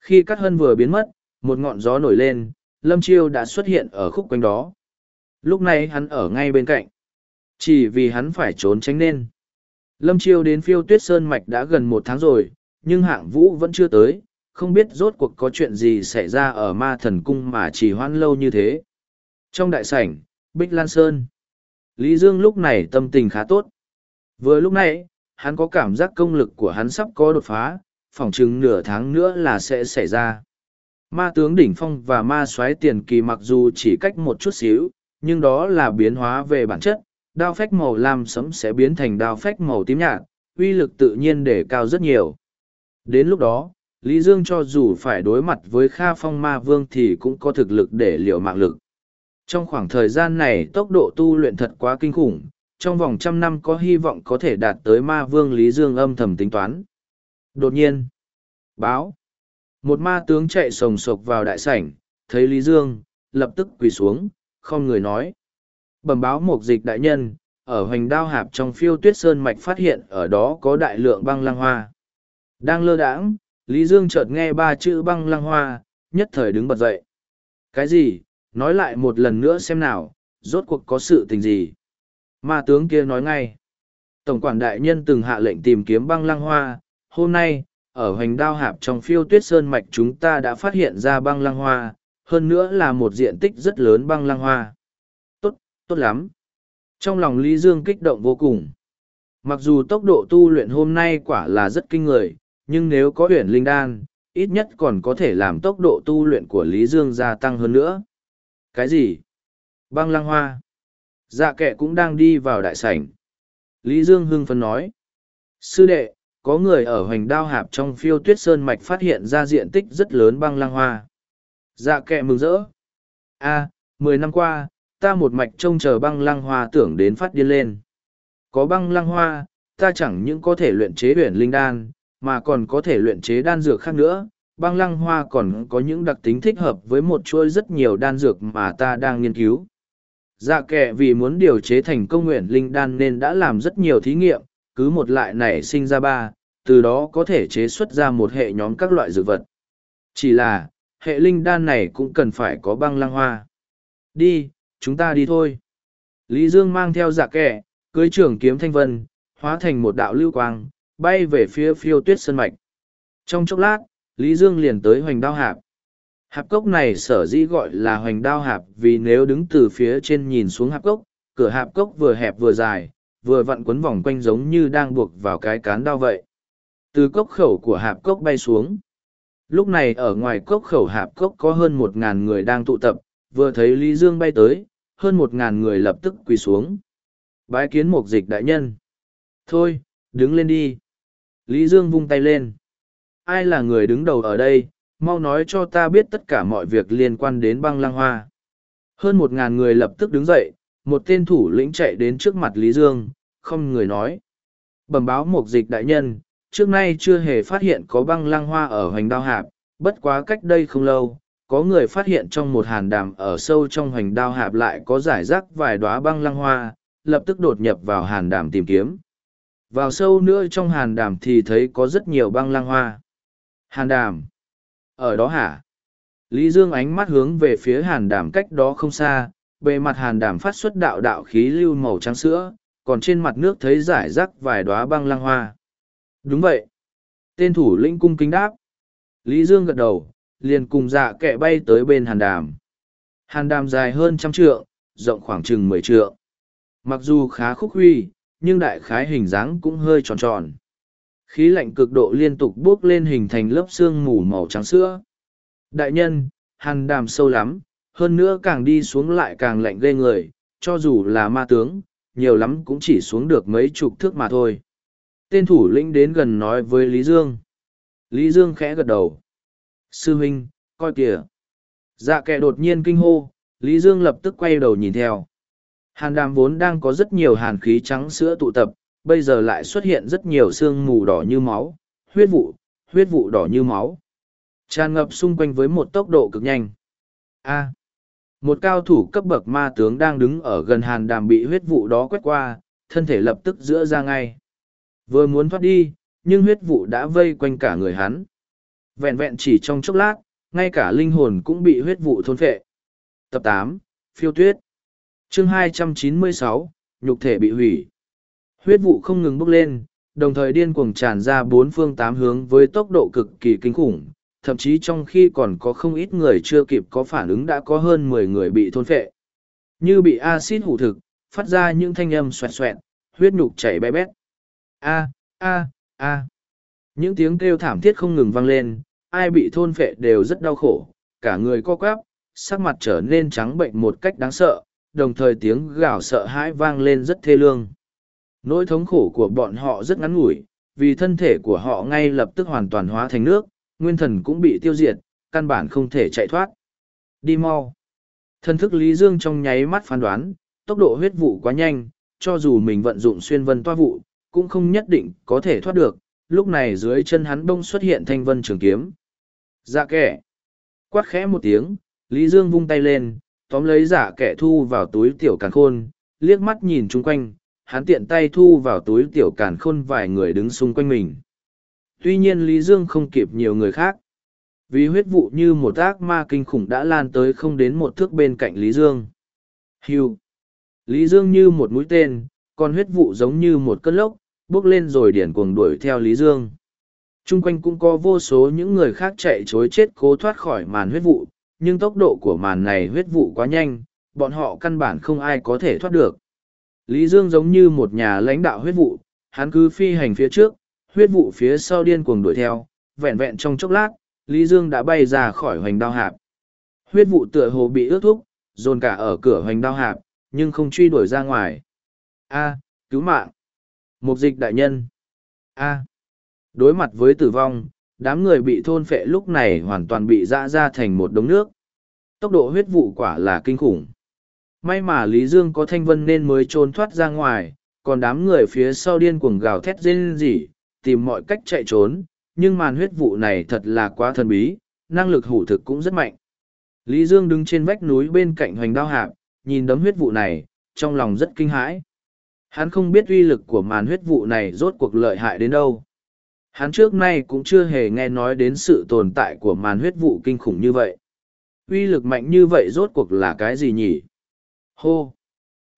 Khi Cát hân vừa biến mất, một ngọn gió nổi lên, Lâm Chiêu đã xuất hiện ở khúc quanh đó. Lúc này hắn ở ngay bên cạnh. Chỉ vì hắn phải trốn tránh nên. Lâm Chiêu đến phiêu tuyết sơn mạch đã gần một tháng rồi, nhưng hạng vũ vẫn chưa tới, không biết rốt cuộc có chuyện gì xảy ra ở ma thần cung mà chỉ hoãn lâu như thế. Trong đại sảnh, Bích Lan Sơn. Lý Dương lúc này tâm tình khá tốt. Vừa lúc này, hắn có cảm giác công lực của hắn sắp có đột phá, phỏng chừng nửa tháng nữa là sẽ xảy ra. Ma tướng đỉnh phong và ma soái tiền kỳ mặc dù chỉ cách một chút xíu, nhưng đó là biến hóa về bản chất, đao phách màu lam sấm sẽ biến thành đao phách màu tím nhạt, uy lực tự nhiên để cao rất nhiều. Đến lúc đó, Lý Dương cho dù phải đối mặt với Kha Phong Ma Vương thì cũng có thực lực để liệu mạng lực. Trong khoảng thời gian này tốc độ tu luyện thật quá kinh khủng, trong vòng trăm năm có hy vọng có thể đạt tới Ma Vương Lý Dương âm thầm tính toán. Đột nhiên, báo, một ma tướng chạy sồng sộc vào đại sảnh, thấy Lý Dương, lập tức quỳ xuống, không người nói. Bẩm báo một dịch đại nhân, ở hoành đao hạp trong phiêu tuyết sơn mạch phát hiện ở đó có đại lượng băng lăng hoa. Đang lơ đãng, Lý Dương chợt nghe ba chữ băng lăng hoa, nhất thời đứng bật dậy. Cái gì? Nói lại một lần nữa xem nào, rốt cuộc có sự tình gì? Ma tướng kia nói ngay. Tổng quản đại nhân từng hạ lệnh tìm kiếm băng lăng hoa, hôm nay, ở hoành đao hạp trong phiêu tuyết sơn mạch chúng ta đã phát hiện ra băng lăng hoa, hơn nữa là một diện tích rất lớn băng lăng hoa. Tốt, tốt lắm. Trong lòng Lý Dương kích động vô cùng. Mặc dù tốc độ tu luyện hôm nay quả là rất kinh người, nhưng nếu có huyền linh đan, ít nhất còn có thể làm tốc độ tu luyện của Lý Dương gia tăng hơn nữa. Cái gì? Băng lăng hoa. Dạ kệ cũng đang đi vào đại sảnh. Lý Dương hưng phấn nói. Sư đệ, có người ở hoành đao hạp trong phiêu tuyết sơn mạch phát hiện ra diện tích rất lớn băng lăng hoa. Dạ kệ mừng rỡ. a mười năm qua, ta một mạch trông chờ băng lăng hoa tưởng đến phát điên lên. Có băng lăng hoa, ta chẳng những có thể luyện chế huyền linh đan, mà còn có thể luyện chế đan dược khác nữa. Băng lăng hoa còn có những đặc tính thích hợp với một chuỗi rất nhiều đan dược mà ta đang nghiên cứu. Dạ kệ vì muốn điều chế thành công nguyện linh đan nên đã làm rất nhiều thí nghiệm, cứ một lại nảy sinh ra ba, từ đó có thể chế xuất ra một hệ nhóm các loại dược vật. Chỉ là, hệ linh đan này cũng cần phải có băng lăng hoa. Đi, chúng ta đi thôi. Lý Dương mang theo dạ kẻ, cưới trưởng kiếm thanh vân, hóa thành một đạo lưu quang, bay về phía phiêu tuyết sân mạch. Trong chốc lát, Lý Dương liền tới hoành đao hạp. Hạp cốc này sở dĩ gọi là hoành đao hạp vì nếu đứng từ phía trên nhìn xuống hạp cốc, cửa hạp cốc vừa hẹp vừa dài, vừa vặn quấn vòng quanh giống như đang buộc vào cái cán đao vậy. Từ cốc khẩu của hạp cốc bay xuống. Lúc này ở ngoài cốc khẩu hạp cốc có hơn một ngàn người đang tụ tập, vừa thấy Lý Dương bay tới, hơn một ngàn người lập tức quỳ xuống. Bái kiến một dịch đại nhân. Thôi, đứng lên đi. Lý Dương vung tay lên. Ai là người đứng đầu ở đây, mau nói cho ta biết tất cả mọi việc liên quan đến băng lăng hoa. Hơn một ngàn người lập tức đứng dậy, một tên thủ lĩnh chạy đến trước mặt Lý Dương, không người nói. Bẩm báo một dịch đại nhân, trước nay chưa hề phát hiện có băng lăng hoa ở hoành đao hạp, bất quá cách đây không lâu, có người phát hiện trong một hàn đàm ở sâu trong hoành đao hạp lại có giải rác vài đóa băng lăng hoa, lập tức đột nhập vào hàn đàm tìm kiếm. Vào sâu nữa trong hàn đàm thì thấy có rất nhiều băng lăng hoa. Hàn đàm. Ở đó hả? Lý Dương ánh mắt hướng về phía hàn đàm cách đó không xa, bề mặt hàn đàm phát xuất đạo đạo khí lưu màu trắng sữa, còn trên mặt nước thấy giải rác vài đóa băng lăng hoa. Đúng vậy. Tên thủ lĩnh cung kính đáp. Lý Dương gật đầu, liền cùng dạ kẹ bay tới bên hàn đàm. Hàn đàm dài hơn trăm trượng, rộng khoảng chừng mười trượng. Mặc dù khá khúc huy, nhưng đại khái hình dáng cũng hơi tròn tròn. Khí lạnh cực độ liên tục buốc lên hình thành lớp xương mù màu trắng sữa. Đại nhân, hàn đàm sâu lắm, hơn nữa càng đi xuống lại càng lạnh ghê người, cho dù là ma tướng, nhiều lắm cũng chỉ xuống được mấy chục thước mà thôi. Tên thủ lĩnh đến gần nói với Lý Dương. Lý Dương khẽ gật đầu. Sư huynh, coi kìa. Dạ kẻ đột nhiên kinh hô, Lý Dương lập tức quay đầu nhìn theo. Hàn đàm vốn đang có rất nhiều hàn khí trắng sữa tụ tập, bây giờ lại xuất hiện rất nhiều sương mù đỏ như máu, huyết vụ, huyết vụ đỏ như máu. Tràn ngập xung quanh với một tốc độ cực nhanh. A. một cao thủ cấp bậc ma tướng đang đứng ở gần hàn đàm bị huyết vụ đó quét qua, thân thể lập tức giữa ra ngay. Vừa muốn thoát đi, nhưng huyết vụ đã vây quanh cả người hắn. Vẹn vẹn chỉ trong chốc lát, ngay cả linh hồn cũng bị huyết vụ thôn phệ. Tập 8, Phiêu tuyết chương 296, nhục thể bị hủy. Huyết vụ không ngừng bốc lên, đồng thời điên cuồng tràn ra bốn phương tám hướng với tốc độ cực kỳ kinh khủng, thậm chí trong khi còn có không ít người chưa kịp có phản ứng đã có hơn mười người bị thôn phệ. Như bị axit hủ thực, phát ra những thanh âm xoẹt xoẹt, huyết nhục chảy bé bét. A, a, a. Những tiếng kêu thảm thiết không ngừng vang lên, ai bị thôn phệ đều rất đau khổ, cả người co quắp, sắc mặt trở nên trắng bệnh một cách đáng sợ, đồng thời tiếng gào sợ hãi vang lên rất thê lương. Nỗi thống khổ của bọn họ rất ngắn ngủi, vì thân thể của họ ngay lập tức hoàn toàn hóa thành nước, nguyên thần cũng bị tiêu diệt, căn bản không thể chạy thoát. Đi mau. Thân thức Lý Dương trong nháy mắt phán đoán, tốc độ huyết vụ quá nhanh, cho dù mình vận dụng xuyên vân toa vụ, cũng không nhất định có thể thoát được. Lúc này dưới chân hắn bông xuất hiện thanh vân trường kiếm. Dạ kẻ. Quát khẽ một tiếng, Lý Dương vung tay lên, tóm lấy giả kẻ thu vào túi tiểu càn khôn, liếc mắt nhìn chung quanh, hắn tiện tay thu vào túi tiểu càn khôn vài người đứng xung quanh mình. Tuy nhiên Lý Dương không kịp nhiều người khác. Vì huyết vụ như một ác ma kinh khủng đã lan tới không đến một thước bên cạnh Lý Dương. Hưu. Lý Dương như một mũi tên, còn huyết vụ giống như một cơn lốc, bước lên rồi điển cuồng đuổi theo Lý Dương. Trung quanh cũng có vô số những người khác chạy chối chết cố thoát khỏi màn huyết vụ, nhưng tốc độ của màn này huyết vụ quá nhanh, bọn họ căn bản không ai có thể thoát được. Lý Dương giống như một nhà lãnh đạo huyết vụ, hắn cứ phi hành phía trước, huyết vụ phía sau điên cuồng đuổi theo, vẹn vẹn trong chốc lát, Lý Dương đã bay ra khỏi hoành đao hạp. Huyết vụ tựa hồ bị ướt thúc, dồn cả ở cửa hoành đao hạp, nhưng không truy đuổi ra ngoài. A, cứu mạng. Mục dịch đại nhân. A. Đối mặt với tử vong, đám người bị thôn phệ lúc này hoàn toàn bị dã ra thành một đống nước. Tốc độ huyết vụ quả là kinh khủng. May mà Lý Dương có thanh vân nên mới trốn thoát ra ngoài, còn đám người phía sau điên cuồng gào thét rên rỉ, tìm mọi cách chạy trốn, nhưng màn huyết vụ này thật là quá thần bí, năng lực hủ thực cũng rất mạnh. Lý Dương đứng trên vách núi bên cạnh hoành đao hạp, nhìn đấm huyết vụ này, trong lòng rất kinh hãi. Hắn không biết uy lực của màn huyết vụ này rốt cuộc lợi hại đến đâu. Hắn trước nay cũng chưa hề nghe nói đến sự tồn tại của màn huyết vụ kinh khủng như vậy. Uy lực mạnh như vậy rốt cuộc là cái gì nhỉ? Hô!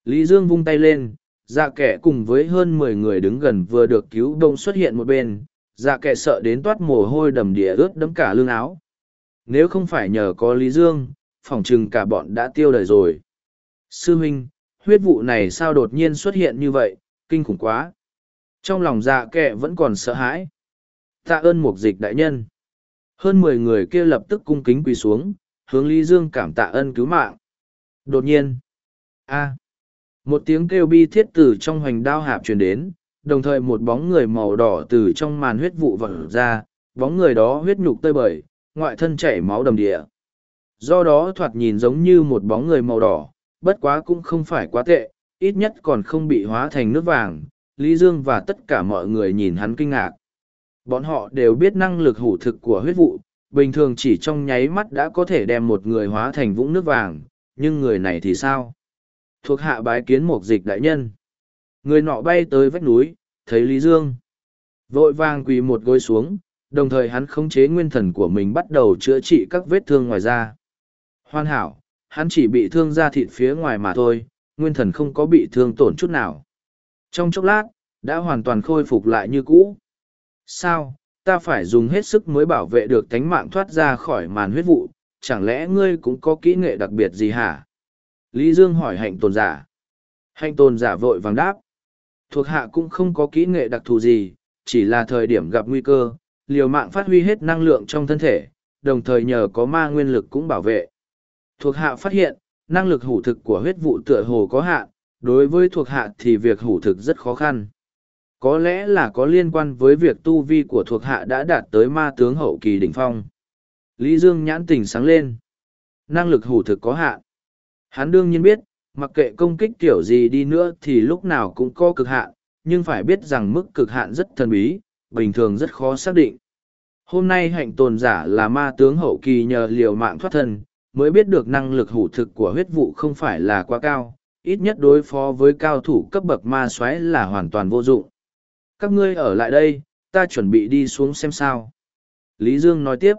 Lý Dương vung tay lên, dạ kẻ cùng với hơn mười người đứng gần vừa được cứu đông xuất hiện một bên, dạ kẻ sợ đến toát mồ hôi đầm đìa ướt đẫm cả lưng áo. Nếu không phải nhờ có Lý Dương, phỏng chừng cả bọn đã tiêu đời rồi. Sư huynh, huyết vụ này sao đột nhiên xuất hiện như vậy, kinh khủng quá. Trong lòng dạ kẻ vẫn còn sợ hãi tạ ơn mục dịch đại nhân. Hơn mười người kia lập tức cung kính quỳ xuống, hướng Lý Dương cảm tạ ơn cứu mạng. Đột nhiên, a một tiếng kêu bi thiết từ trong hoành đao hạp truyền đến, đồng thời một bóng người màu đỏ từ trong màn huyết vụ vỡ ra, bóng người đó huyết nhục tơi bời, ngoại thân chảy máu đầm địa. Do đó thoạt nhìn giống như một bóng người màu đỏ, bất quá cũng không phải quá tệ, ít nhất còn không bị hóa thành nước vàng. Lý Dương và tất cả mọi người nhìn hắn kinh ngạc. Bọn họ đều biết năng lực hủ thực của huyết vụ, bình thường chỉ trong nháy mắt đã có thể đem một người hóa thành vũng nước vàng, nhưng người này thì sao? Thuộc hạ bái kiến một dịch đại nhân. Người nọ bay tới vách núi, thấy Lý Dương. Vội vàng quỳ một gối xuống, đồng thời hắn khống chế nguyên thần của mình bắt đầu chữa trị các vết thương ngoài da. Hoàn hảo, hắn chỉ bị thương da thịt phía ngoài mà thôi, nguyên thần không có bị thương tổn chút nào. Trong chốc lát, đã hoàn toàn khôi phục lại như cũ. Sao, ta phải dùng hết sức mới bảo vệ được tánh mạng thoát ra khỏi màn huyết vụ, chẳng lẽ ngươi cũng có kỹ nghệ đặc biệt gì hả? Lý Dương hỏi hạnh tồn giả. Hạnh tồn giả vội vàng đáp. Thuộc hạ cũng không có kỹ nghệ đặc thù gì, chỉ là thời điểm gặp nguy cơ, liều mạng phát huy hết năng lượng trong thân thể, đồng thời nhờ có ma nguyên lực cũng bảo vệ. Thuộc hạ phát hiện, năng lực hủ thực của huyết vụ tựa hồ có hạn, đối với thuộc hạ thì việc hủ thực rất khó khăn. Có lẽ là có liên quan với việc tu vi của thuộc hạ đã đạt tới ma tướng hậu kỳ đỉnh phong. Lý Dương nhãn tình sáng lên. Năng lực hủ thực có hạn. Hắn đương nhiên biết, mặc kệ công kích kiểu gì đi nữa thì lúc nào cũng có cực hạn, nhưng phải biết rằng mức cực hạn rất thần bí, bình thường rất khó xác định. Hôm nay hạnh tồn giả là ma tướng hậu kỳ nhờ liều mạng thoát thân, mới biết được năng lực hủ thực của huyết vụ không phải là quá cao, ít nhất đối phó với cao thủ cấp bậc ma xoáy là hoàn toàn vô dụng. Các ngươi ở lại đây, ta chuẩn bị đi xuống xem sao. Lý Dương nói tiếp.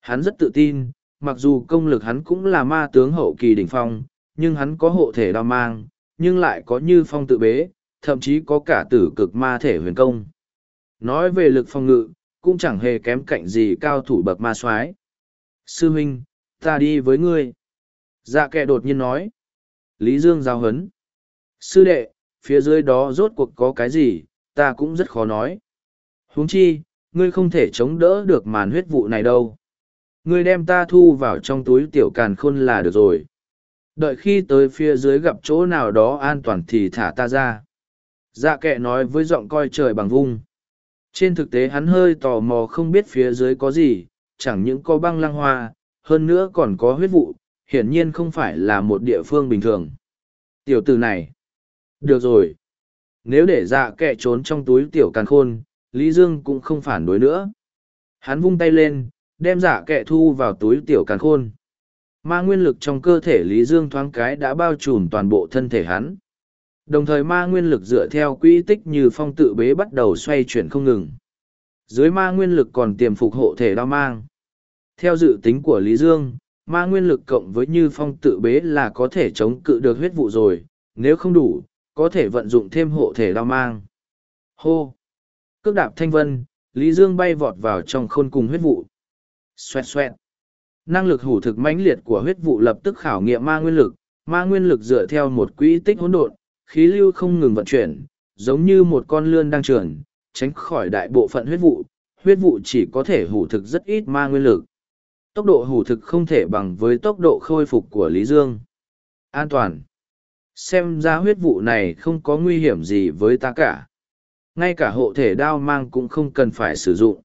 Hắn rất tự tin, mặc dù công lực hắn cũng là ma tướng hậu kỳ đỉnh phong, nhưng hắn có hộ thể đao mang, nhưng lại có như phong tự bế, thậm chí có cả tử cực ma thể huyền công. Nói về lực phòng ngự, cũng chẳng hề kém cạnh gì cao thủ bậc ma soái Sư huynh, ta đi với ngươi. Dạ kệ đột nhiên nói. Lý Dương giao hấn. Sư đệ, phía dưới đó rốt cuộc có cái gì, ta cũng rất khó nói. huống chi, ngươi không thể chống đỡ được màn huyết vụ này đâu. Ngươi đem ta thu vào trong túi tiểu càn khôn là được rồi. Đợi khi tới phía dưới gặp chỗ nào đó an toàn thì thả ta ra. Dạ kệ nói với giọng coi trời bằng vung. Trên thực tế hắn hơi tò mò không biết phía dưới có gì, chẳng những có băng lăng hoa, hơn nữa còn có huyết vụ, hiển nhiên không phải là một địa phương bình thường. Tiểu tử này. Được rồi. Nếu để dạ kệ trốn trong túi tiểu càn khôn, Lý Dương cũng không phản đối nữa. Hắn vung tay lên, đem dạ giả kệ thu vào túi tiểu càn khôn. Ma nguyên lực trong cơ thể Lý Dương thoáng cái đã bao trùm toàn bộ thân thể hắn. Đồng thời ma nguyên lực dựa theo quỹ tích như phong tự bế bắt đầu xoay chuyển không ngừng. Dưới ma nguyên lực còn tiềm phục hộ thể đao mang. Theo dự tính của Lý Dương, ma nguyên lực cộng với như phong tự bế là có thể chống cự được huyết vụ rồi, nếu không đủ, có thể vận dụng thêm hộ thể đao mang. Hô! Cước đạp thanh vân, Lý Dương bay vọt vào trong khôn cùng huyết vụ. Xoẹt xoẹt! Năng lực hủ thực mãnh liệt của huyết vụ lập tức khảo nghiệm ma nguyên lực, ma nguyên lực dựa theo một quỹ tích hỗn độn, khí lưu không ngừng vận chuyển, giống như một con lươn đang trườn, tránh khỏi đại bộ phận huyết vụ, huyết vụ chỉ có thể hủ thực rất ít ma nguyên lực. Tốc độ hủ thực không thể bằng với tốc độ khôi phục của Lý Dương. An toàn. Xem ra huyết vụ này không có nguy hiểm gì với ta cả. Ngay cả hộ thể đao mang cũng không cần phải sử dụng.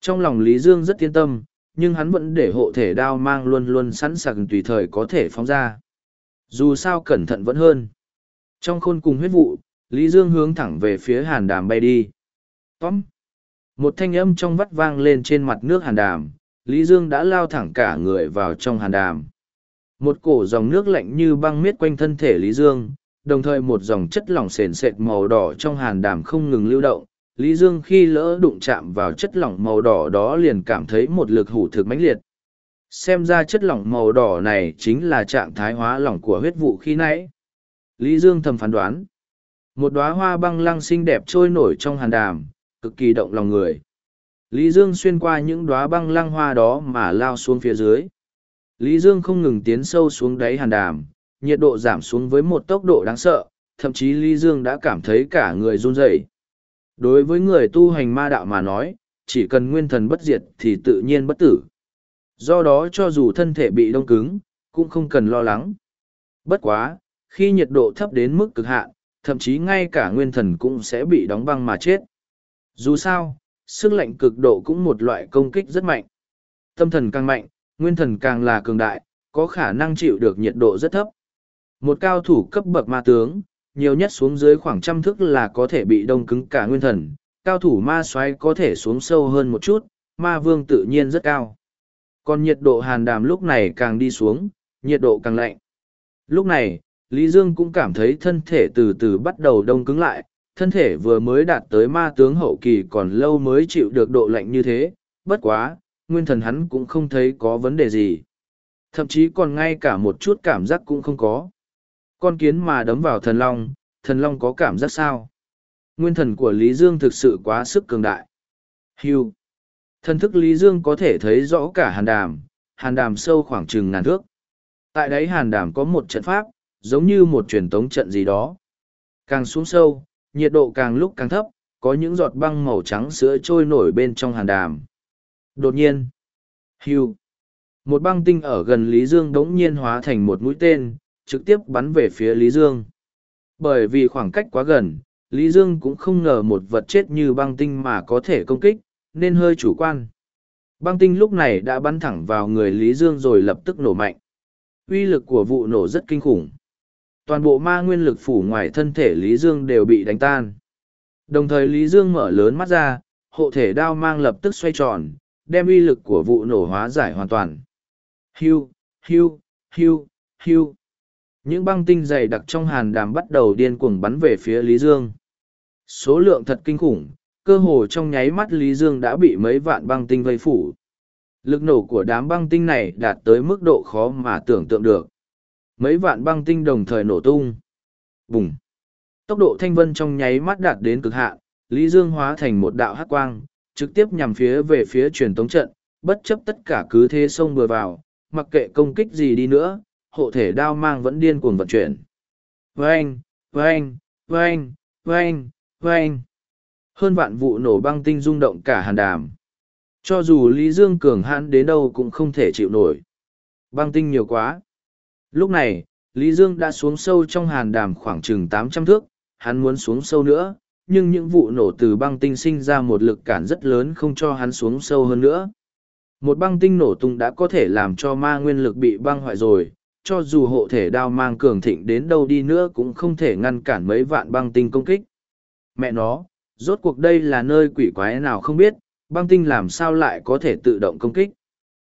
Trong lòng Lý Dương rất yên tâm, nhưng hắn vẫn để hộ thể đao mang luôn luôn sẵn sàng tùy thời có thể phóng ra. Dù sao cẩn thận vẫn hơn. Trong khôn cùng huyết vụ, Lý Dương hướng thẳng về phía hàn đàm bay đi. Tóm! Một thanh âm trong vắt vang lên trên mặt nước hàn đàm, Lý Dương đã lao thẳng cả người vào trong hàn đàm. Một cổ dòng nước lạnh như băng miết quanh thân thể Lý Dương, đồng thời một dòng chất lỏng sền sệt màu đỏ trong hàn đàm không ngừng lưu động. Lý Dương khi lỡ đụng chạm vào chất lỏng màu đỏ đó liền cảm thấy một lực hủ thực mãnh liệt. Xem ra chất lỏng màu đỏ này chính là trạng thái hóa lỏng của huyết vụ khi nãy. Lý Dương thầm phán đoán. Một đóa hoa băng lăng xinh đẹp trôi nổi trong hàn đàm, cực kỳ động lòng người. Lý Dương xuyên qua những đóa băng lăng hoa đó mà lao xuống phía dưới. Lý Dương không ngừng tiến sâu xuống đáy hàn đàm, nhiệt độ giảm xuống với một tốc độ đáng sợ, thậm chí Lý Dương đã cảm thấy cả người run rẩy. Đối với người tu hành ma đạo mà nói, chỉ cần nguyên thần bất diệt thì tự nhiên bất tử. Do đó cho dù thân thể bị đông cứng, cũng không cần lo lắng. Bất quá, khi nhiệt độ thấp đến mức cực hạn, thậm chí ngay cả nguyên thần cũng sẽ bị đóng băng mà chết. Dù sao, sức lạnh cực độ cũng một loại công kích rất mạnh. Tâm thần càng mạnh, nguyên thần càng là cường đại, có khả năng chịu được nhiệt độ rất thấp. Một cao thủ cấp bậc ma tướng, nhiều nhất xuống dưới khoảng trăm thước là có thể bị đông cứng cả nguyên thần, cao thủ ma xoáy có thể xuống sâu hơn một chút, ma vương tự nhiên rất cao. Còn nhiệt độ hàn đàm lúc này càng đi xuống, nhiệt độ càng lạnh. Lúc này, Lý Dương cũng cảm thấy thân thể từ từ bắt đầu đông cứng lại, thân thể vừa mới đạt tới ma tướng hậu kỳ còn lâu mới chịu được độ lạnh như thế, bất quá, nguyên thần hắn cũng không thấy có vấn đề gì. Thậm chí còn ngay cả một chút cảm giác cũng không có. Con kiến mà đấm vào thần long, thần long có cảm giác sao? Nguyên thần của Lý Dương thực sự quá sức cường đại. Hưu. Thần thức Lý Dương có thể thấy rõ cả hàn đàm, hàn đàm sâu khoảng chừng ngàn thước. Tại đấy hàn đàm có một trận pháp, giống như một truyền tống trận gì đó. Càng xuống sâu, nhiệt độ càng lúc càng thấp, có những giọt băng màu trắng sữa trôi nổi bên trong hàn đàm. Đột nhiên, hưu, Một băng tinh ở gần Lý Dương đống nhiên hóa thành một mũi tên, trực tiếp bắn về phía Lý Dương. Bởi vì khoảng cách quá gần, Lý Dương cũng không ngờ một vật chết như băng tinh mà có thể công kích, nên hơi chủ quan. Băng tinh lúc này đã bắn thẳng vào người Lý Dương rồi lập tức nổ mạnh. Uy lực của vụ nổ rất kinh khủng. Toàn bộ ma nguyên lực phủ ngoài thân thể Lý Dương đều bị đánh tan. Đồng thời Lý Dương mở lớn mắt ra, hộ thể đao mang lập tức xoay tròn, đem uy lực của vụ nổ hóa giải hoàn toàn. Hiu, hiu, hiu, hiu. Những băng tinh dày đặc trong hàn đàm bắt đầu điên cuồng bắn về phía Lý Dương. Số lượng thật kinh khủng, cơ hồ trong nháy mắt Lý Dương đã bị mấy vạn băng tinh vây phủ. Lực nổ của đám băng tinh này đạt tới mức độ khó mà tưởng tượng được. Mấy vạn băng tinh đồng thời nổ tung. Bùng! Tốc độ thanh vân trong nháy mắt đạt đến cực hạn, Lý Dương hóa thành một đạo hát quang, trực tiếp nhằm phía về phía truyền tống trận, bất chấp tất cả cứ thế xông vừa vào, mặc kệ công kích gì đi nữa, hộ thể đao mang vẫn điên cuồng vận chuyển. Vâng, vâng, vâng, vâng, vâng. Hơn vạn vụ nổ băng tinh rung động cả hàn đàm. Cho dù Lý Dương cường hãn đến đâu cũng không thể chịu nổi. Băng tinh nhiều quá. Lúc này, Lý Dương đã xuống sâu trong hàn đàm khoảng chừng tám trăm thước, hắn muốn xuống sâu nữa, nhưng những vụ nổ từ băng tinh sinh ra một lực cản rất lớn không cho hắn xuống sâu hơn nữa. Một băng tinh nổ tung đã có thể làm cho ma nguyên lực bị băng hoại rồi, cho dù hộ thể đao mang cường thịnh đến đâu đi nữa cũng không thể ngăn cản mấy vạn băng tinh công kích. Mẹ nó, rốt cuộc đây là nơi quỷ quái nào không biết, băng tinh làm sao lại có thể tự động công kích.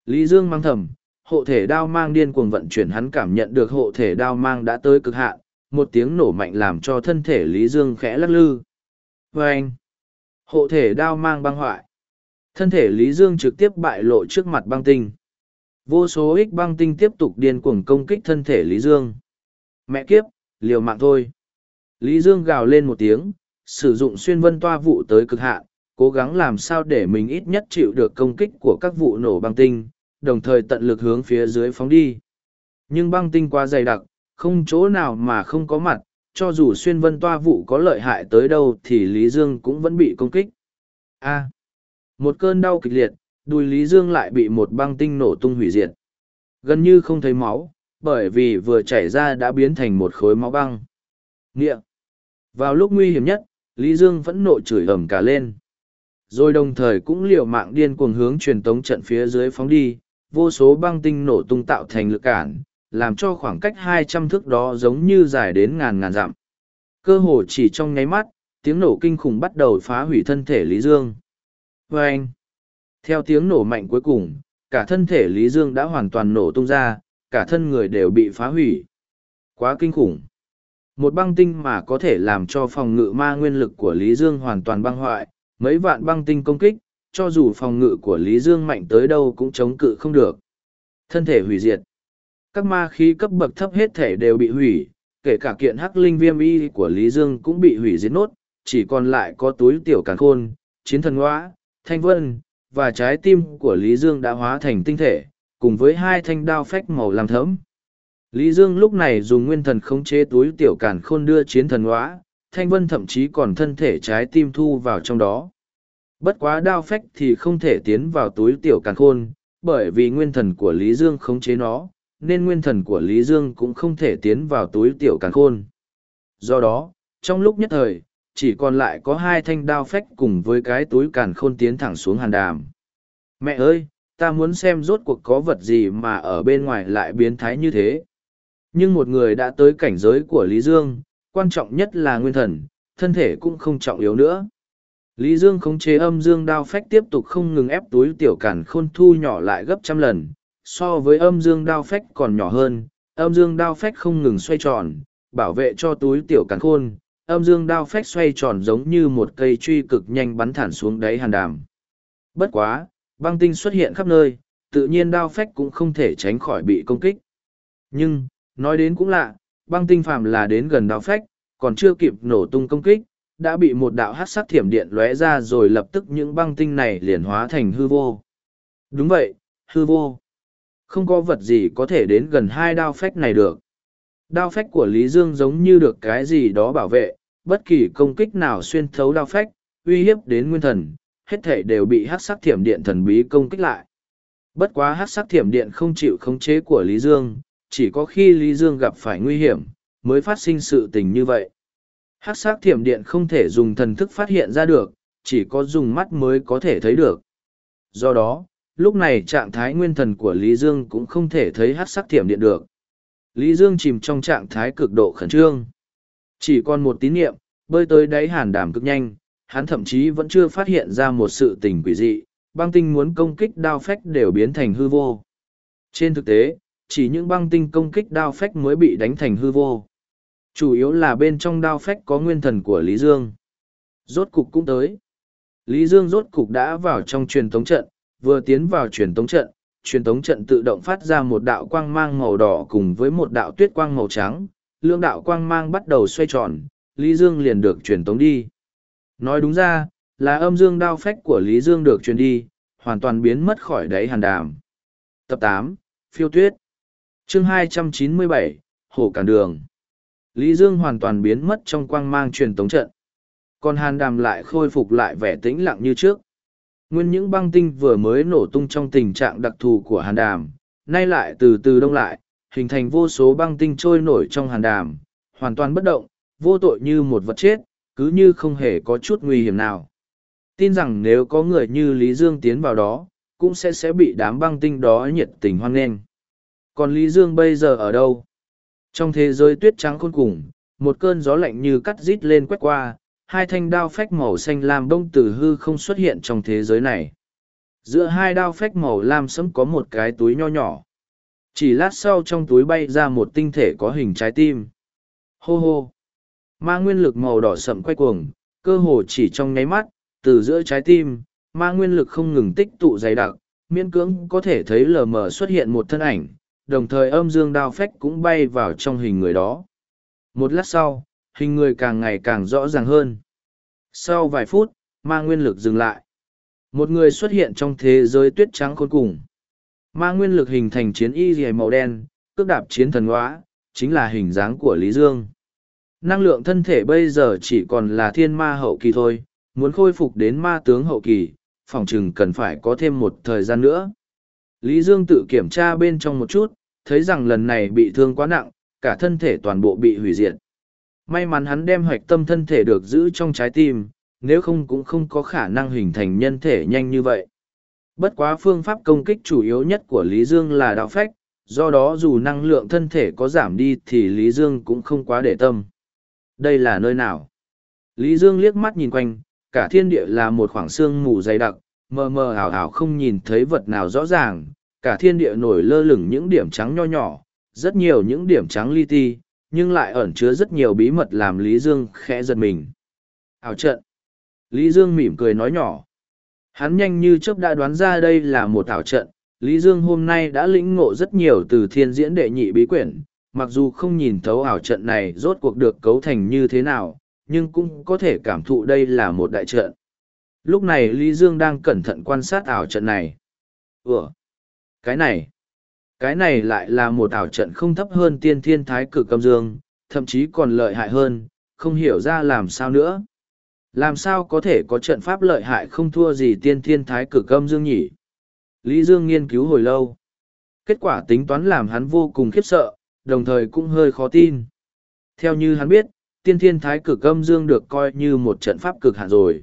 Lý Dương mang thầm, hộ thể đao mang điên cuồng vận chuyển hắn cảm nhận được hộ thể đao mang đã tới cực hạn, một tiếng nổ mạnh làm cho thân thể Lý Dương khẽ lắc lư. Và anh, hộ thể đao mang băng hoại. Thân thể Lý Dương trực tiếp bại lộ trước mặt băng tinh. Vô số ích băng tinh tiếp tục điên cuồng công kích thân thể Lý Dương. Mẹ kiếp, liều mạng thôi. Lý Dương gào lên một tiếng, sử dụng xuyên vân toa vụ tới cực hạn, cố gắng làm sao để mình ít nhất chịu được công kích của các vụ nổ băng tinh, đồng thời tận lực hướng phía dưới phóng đi. Nhưng băng tinh quá dày đặc, không chỗ nào mà không có mặt, cho dù xuyên vân toa vụ có lợi hại tới đâu thì Lý Dương cũng vẫn bị công kích. A. một cơn đau kịch liệt, đùi Lý Dương lại bị một băng tinh nổ tung hủy diệt. Gần như không thấy máu, bởi vì vừa chảy ra đã biến thành một khối máu băng. Nghĩa! Vào lúc nguy hiểm nhất, Lý Dương vẫn nộ chửi ầm cả lên. Rồi đồng thời cũng liều mạng điên cuồng hướng truyền tống trận phía dưới phóng đi, vô số băng tinh nổ tung tạo thành lực cản, làm cho khoảng cách hai trăm thước đó giống như dài đến ngàn ngàn dặm. Cơ hồ chỉ trong nháy mắt, tiếng nổ kinh khủng bắt đầu phá hủy thân thể Lý Dương. Vâng! anh, theo tiếng nổ mạnh cuối cùng, cả thân thể Lý Dương đã hoàn toàn nổ tung ra, cả thân người đều bị phá hủy. Quá kinh khủng. Một băng tinh mà có thể làm cho phòng ngự ma nguyên lực của Lý Dương hoàn toàn băng hoại, mấy vạn băng tinh công kích, cho dù phòng ngự của Lý Dương mạnh tới đâu cũng chống cự không được. Thân thể hủy diệt. Các ma khí cấp bậc thấp hết thể đều bị hủy, kể cả kiện hắc linh viêm y của Lý Dương cũng bị hủy diệt nốt, chỉ còn lại có túi tiểu càn khôn, chiến thần hóa, thanh vân, và trái tim của Lý Dương đã hóa thành tinh thể, cùng với hai thanh đao phách màu làm thấm. Lý Dương lúc này dùng nguyên thần khống chế túi tiểu cản khôn đưa chiến thần hóa, thanh vân thậm chí còn thân thể trái tim thu vào trong đó. Bất quá đao phách thì không thể tiến vào túi tiểu càn khôn, bởi vì nguyên thần của Lý Dương khống chế nó, nên nguyên thần của Lý Dương cũng không thể tiến vào túi tiểu càn khôn. Do đó, trong lúc nhất thời, chỉ còn lại có hai thanh đao phách cùng với cái túi càn khôn tiến thẳng xuống hàn đàm. Mẹ ơi, ta muốn xem rốt cuộc có vật gì mà ở bên ngoài lại biến thái như thế. Nhưng một người đã tới cảnh giới của Lý Dương, quan trọng nhất là nguyên thần, thân thể cũng không trọng yếu nữa. Lý Dương khống chế âm dương đao phách tiếp tục không ngừng ép túi tiểu cản khôn thu nhỏ lại gấp trăm lần, so với âm dương đao phách còn nhỏ hơn, âm dương đao phách không ngừng xoay tròn, bảo vệ cho túi tiểu cản khôn, âm dương đao phách xoay tròn giống như một cây truy cực nhanh bắn thẳng xuống đáy hàn đàm. Bất quá, băng tinh xuất hiện khắp nơi, tự nhiên đao phách cũng không thể tránh khỏi bị công kích. Nhưng, nói đến cũng lạ, băng tinh phàm là đến gần đao phách, còn chưa kịp nổ tung công kích, đã bị một đạo hát sắc thiểm điện lóe ra rồi lập tức những băng tinh này liền hóa thành hư vô. Đúng vậy, hư vô. Không có vật gì có thể đến gần hai đao phách này được. Đao phách của Lý Dương giống như được cái gì đó bảo vệ, bất kỳ công kích nào xuyên thấu đao phách, uy hiếp đến nguyên thần, hết thể đều bị hát sắc thiểm điện thần bí công kích lại. Bất quá hát sắc thiểm điện không chịu khống chế của Lý Dương, chỉ có khi Lý Dương gặp phải nguy hiểm, mới phát sinh sự tình như vậy. Hát sắc thiểm điện không thể dùng thần thức phát hiện ra được, chỉ có dùng mắt mới có thể thấy được. Do đó, lúc này trạng thái nguyên thần của Lý Dương cũng không thể thấy hát sắc thiểm điện được. Lý Dương chìm trong trạng thái cực độ khẩn trương. Chỉ còn một tín niệm, bơi tới đáy hàn đảm cực nhanh, hắn thậm chí vẫn chưa phát hiện ra một sự tình quỷ dị, băng tinh muốn công kích đao phách đều biến thành hư vô. Trên thực tế, chỉ những băng tinh công kích đao phách mới bị đánh thành hư vô. Chủ yếu là bên trong đao phách có nguyên thần của Lý Dương. Rốt cục cũng tới. Lý Dương rốt cục đã vào trong truyền tống trận, vừa tiến vào truyền tống trận, truyền tống trận tự động phát ra một đạo quang mang màu đỏ cùng với một đạo tuyết quang màu trắng. Lương đạo quang mang bắt đầu xoay tròn, Lý Dương liền được truyền tống đi. Nói đúng ra, là âm dương đao phách của Lý Dương được truyền đi, hoàn toàn biến mất khỏi đáy hàn đàm. Tập tám Phiêu Tuyết chương hai trăm chín mươi bảy Hổ Cản Đường Lý Dương hoàn toàn biến mất trong quang mang truyền tống trận. Còn hàn đàm lại khôi phục lại vẻ tĩnh lặng như trước. Nguyên những băng tinh vừa mới nổ tung trong tình trạng đặc thù của hàn đàm, nay lại từ từ đông lại, hình thành vô số băng tinh trôi nổi trong hàn đàm, hoàn toàn bất động, vô tội như một vật chết, cứ như không hề có chút nguy hiểm nào. Tin rằng nếu có người như Lý Dương tiến vào đó, cũng sẽ sẽ bị đám băng tinh đó nhiệt tình hoan nghênh. Còn Lý Dương bây giờ ở đâu? Trong thế giới tuyết trắng khôn cùng, một cơn gió lạnh như cắt rít lên quét qua, hai thanh đao phách màu xanh lam đông tử hư không xuất hiện trong thế giới này. Giữa hai đao phách màu lam sẫm có một cái túi nho nhỏ. Chỉ lát sau trong túi bay ra một tinh thể có hình trái tim. Hô hô! Ma nguyên lực màu đỏ sậm quay cuồng, cơ hồ chỉ trong nháy mắt, từ giữa trái tim, ma nguyên lực không ngừng tích tụ dày đặc, miễn cưỡng có thể thấy lờ mờ xuất hiện một thân ảnh, đồng thời âm dương đao phách cũng bay vào trong hình người đó. Một lát sau, hình người càng ngày càng rõ ràng hơn. Sau vài phút, ma nguyên lực dừng lại. Một người xuất hiện trong thế giới tuyết trắng khôn cùng. Ma nguyên lực hình thành chiến y dày màu đen, cước đạp chiến thần hóa, chính là hình dáng của Lý Dương. Năng lượng thân thể bây giờ chỉ còn là thiên ma hậu kỳ thôi, muốn khôi phục đến ma tướng hậu kỳ, phòng chừng cần phải có thêm một thời gian nữa. Lý Dương tự kiểm tra bên trong một chút, thấy rằng lần này bị thương quá nặng, cả thân thể toàn bộ bị hủy diệt. May mắn hắn đem hoạch tâm thân thể được giữ trong trái tim, nếu không cũng không có khả năng hình thành nhân thể nhanh như vậy. Bất quá phương pháp công kích chủ yếu nhất của Lý Dương là đạo phách, do đó dù năng lượng thân thể có giảm đi thì Lý Dương cũng không quá để tâm. Đây là nơi nào? Lý Dương liếc mắt nhìn quanh, cả thiên địa là một khoảng sương mù dày đặc, mờ mờ ảo ảo không nhìn thấy vật nào rõ ràng, cả thiên địa nổi lơ lửng những điểm trắng nho nhỏ, rất nhiều những điểm trắng li ti, nhưng lại ẩn chứa rất nhiều bí mật làm Lý Dương khẽ giật mình. Ảo trận. Lý Dương mỉm cười nói nhỏ. Hắn nhanh như chớp đã đoán ra đây là một ảo trận. Lý Dương hôm nay đã lĩnh ngộ rất nhiều từ thiên diễn đệ nhị bí quyển, mặc dù không nhìn thấu ảo trận này rốt cuộc được cấu thành như thế nào, nhưng cũng có thể cảm thụ đây là một đại trận. Lúc này Lý Dương đang cẩn thận quan sát ảo trận này. Ủa? Cái này? Cái này lại là một ảo trận không thấp hơn tiên thiên thái cực âm dương, thậm chí còn lợi hại hơn, không hiểu ra làm sao nữa. Làm sao có thể có trận pháp lợi hại không thua gì tiên thiên thái cực âm dương nhỉ? Lý Dương nghiên cứu hồi lâu. Kết quả tính toán làm hắn vô cùng khiếp sợ, đồng thời cũng hơi khó tin. Theo như hắn biết, tiên thiên thái cực âm dương được coi như một trận pháp cực hạn rồi.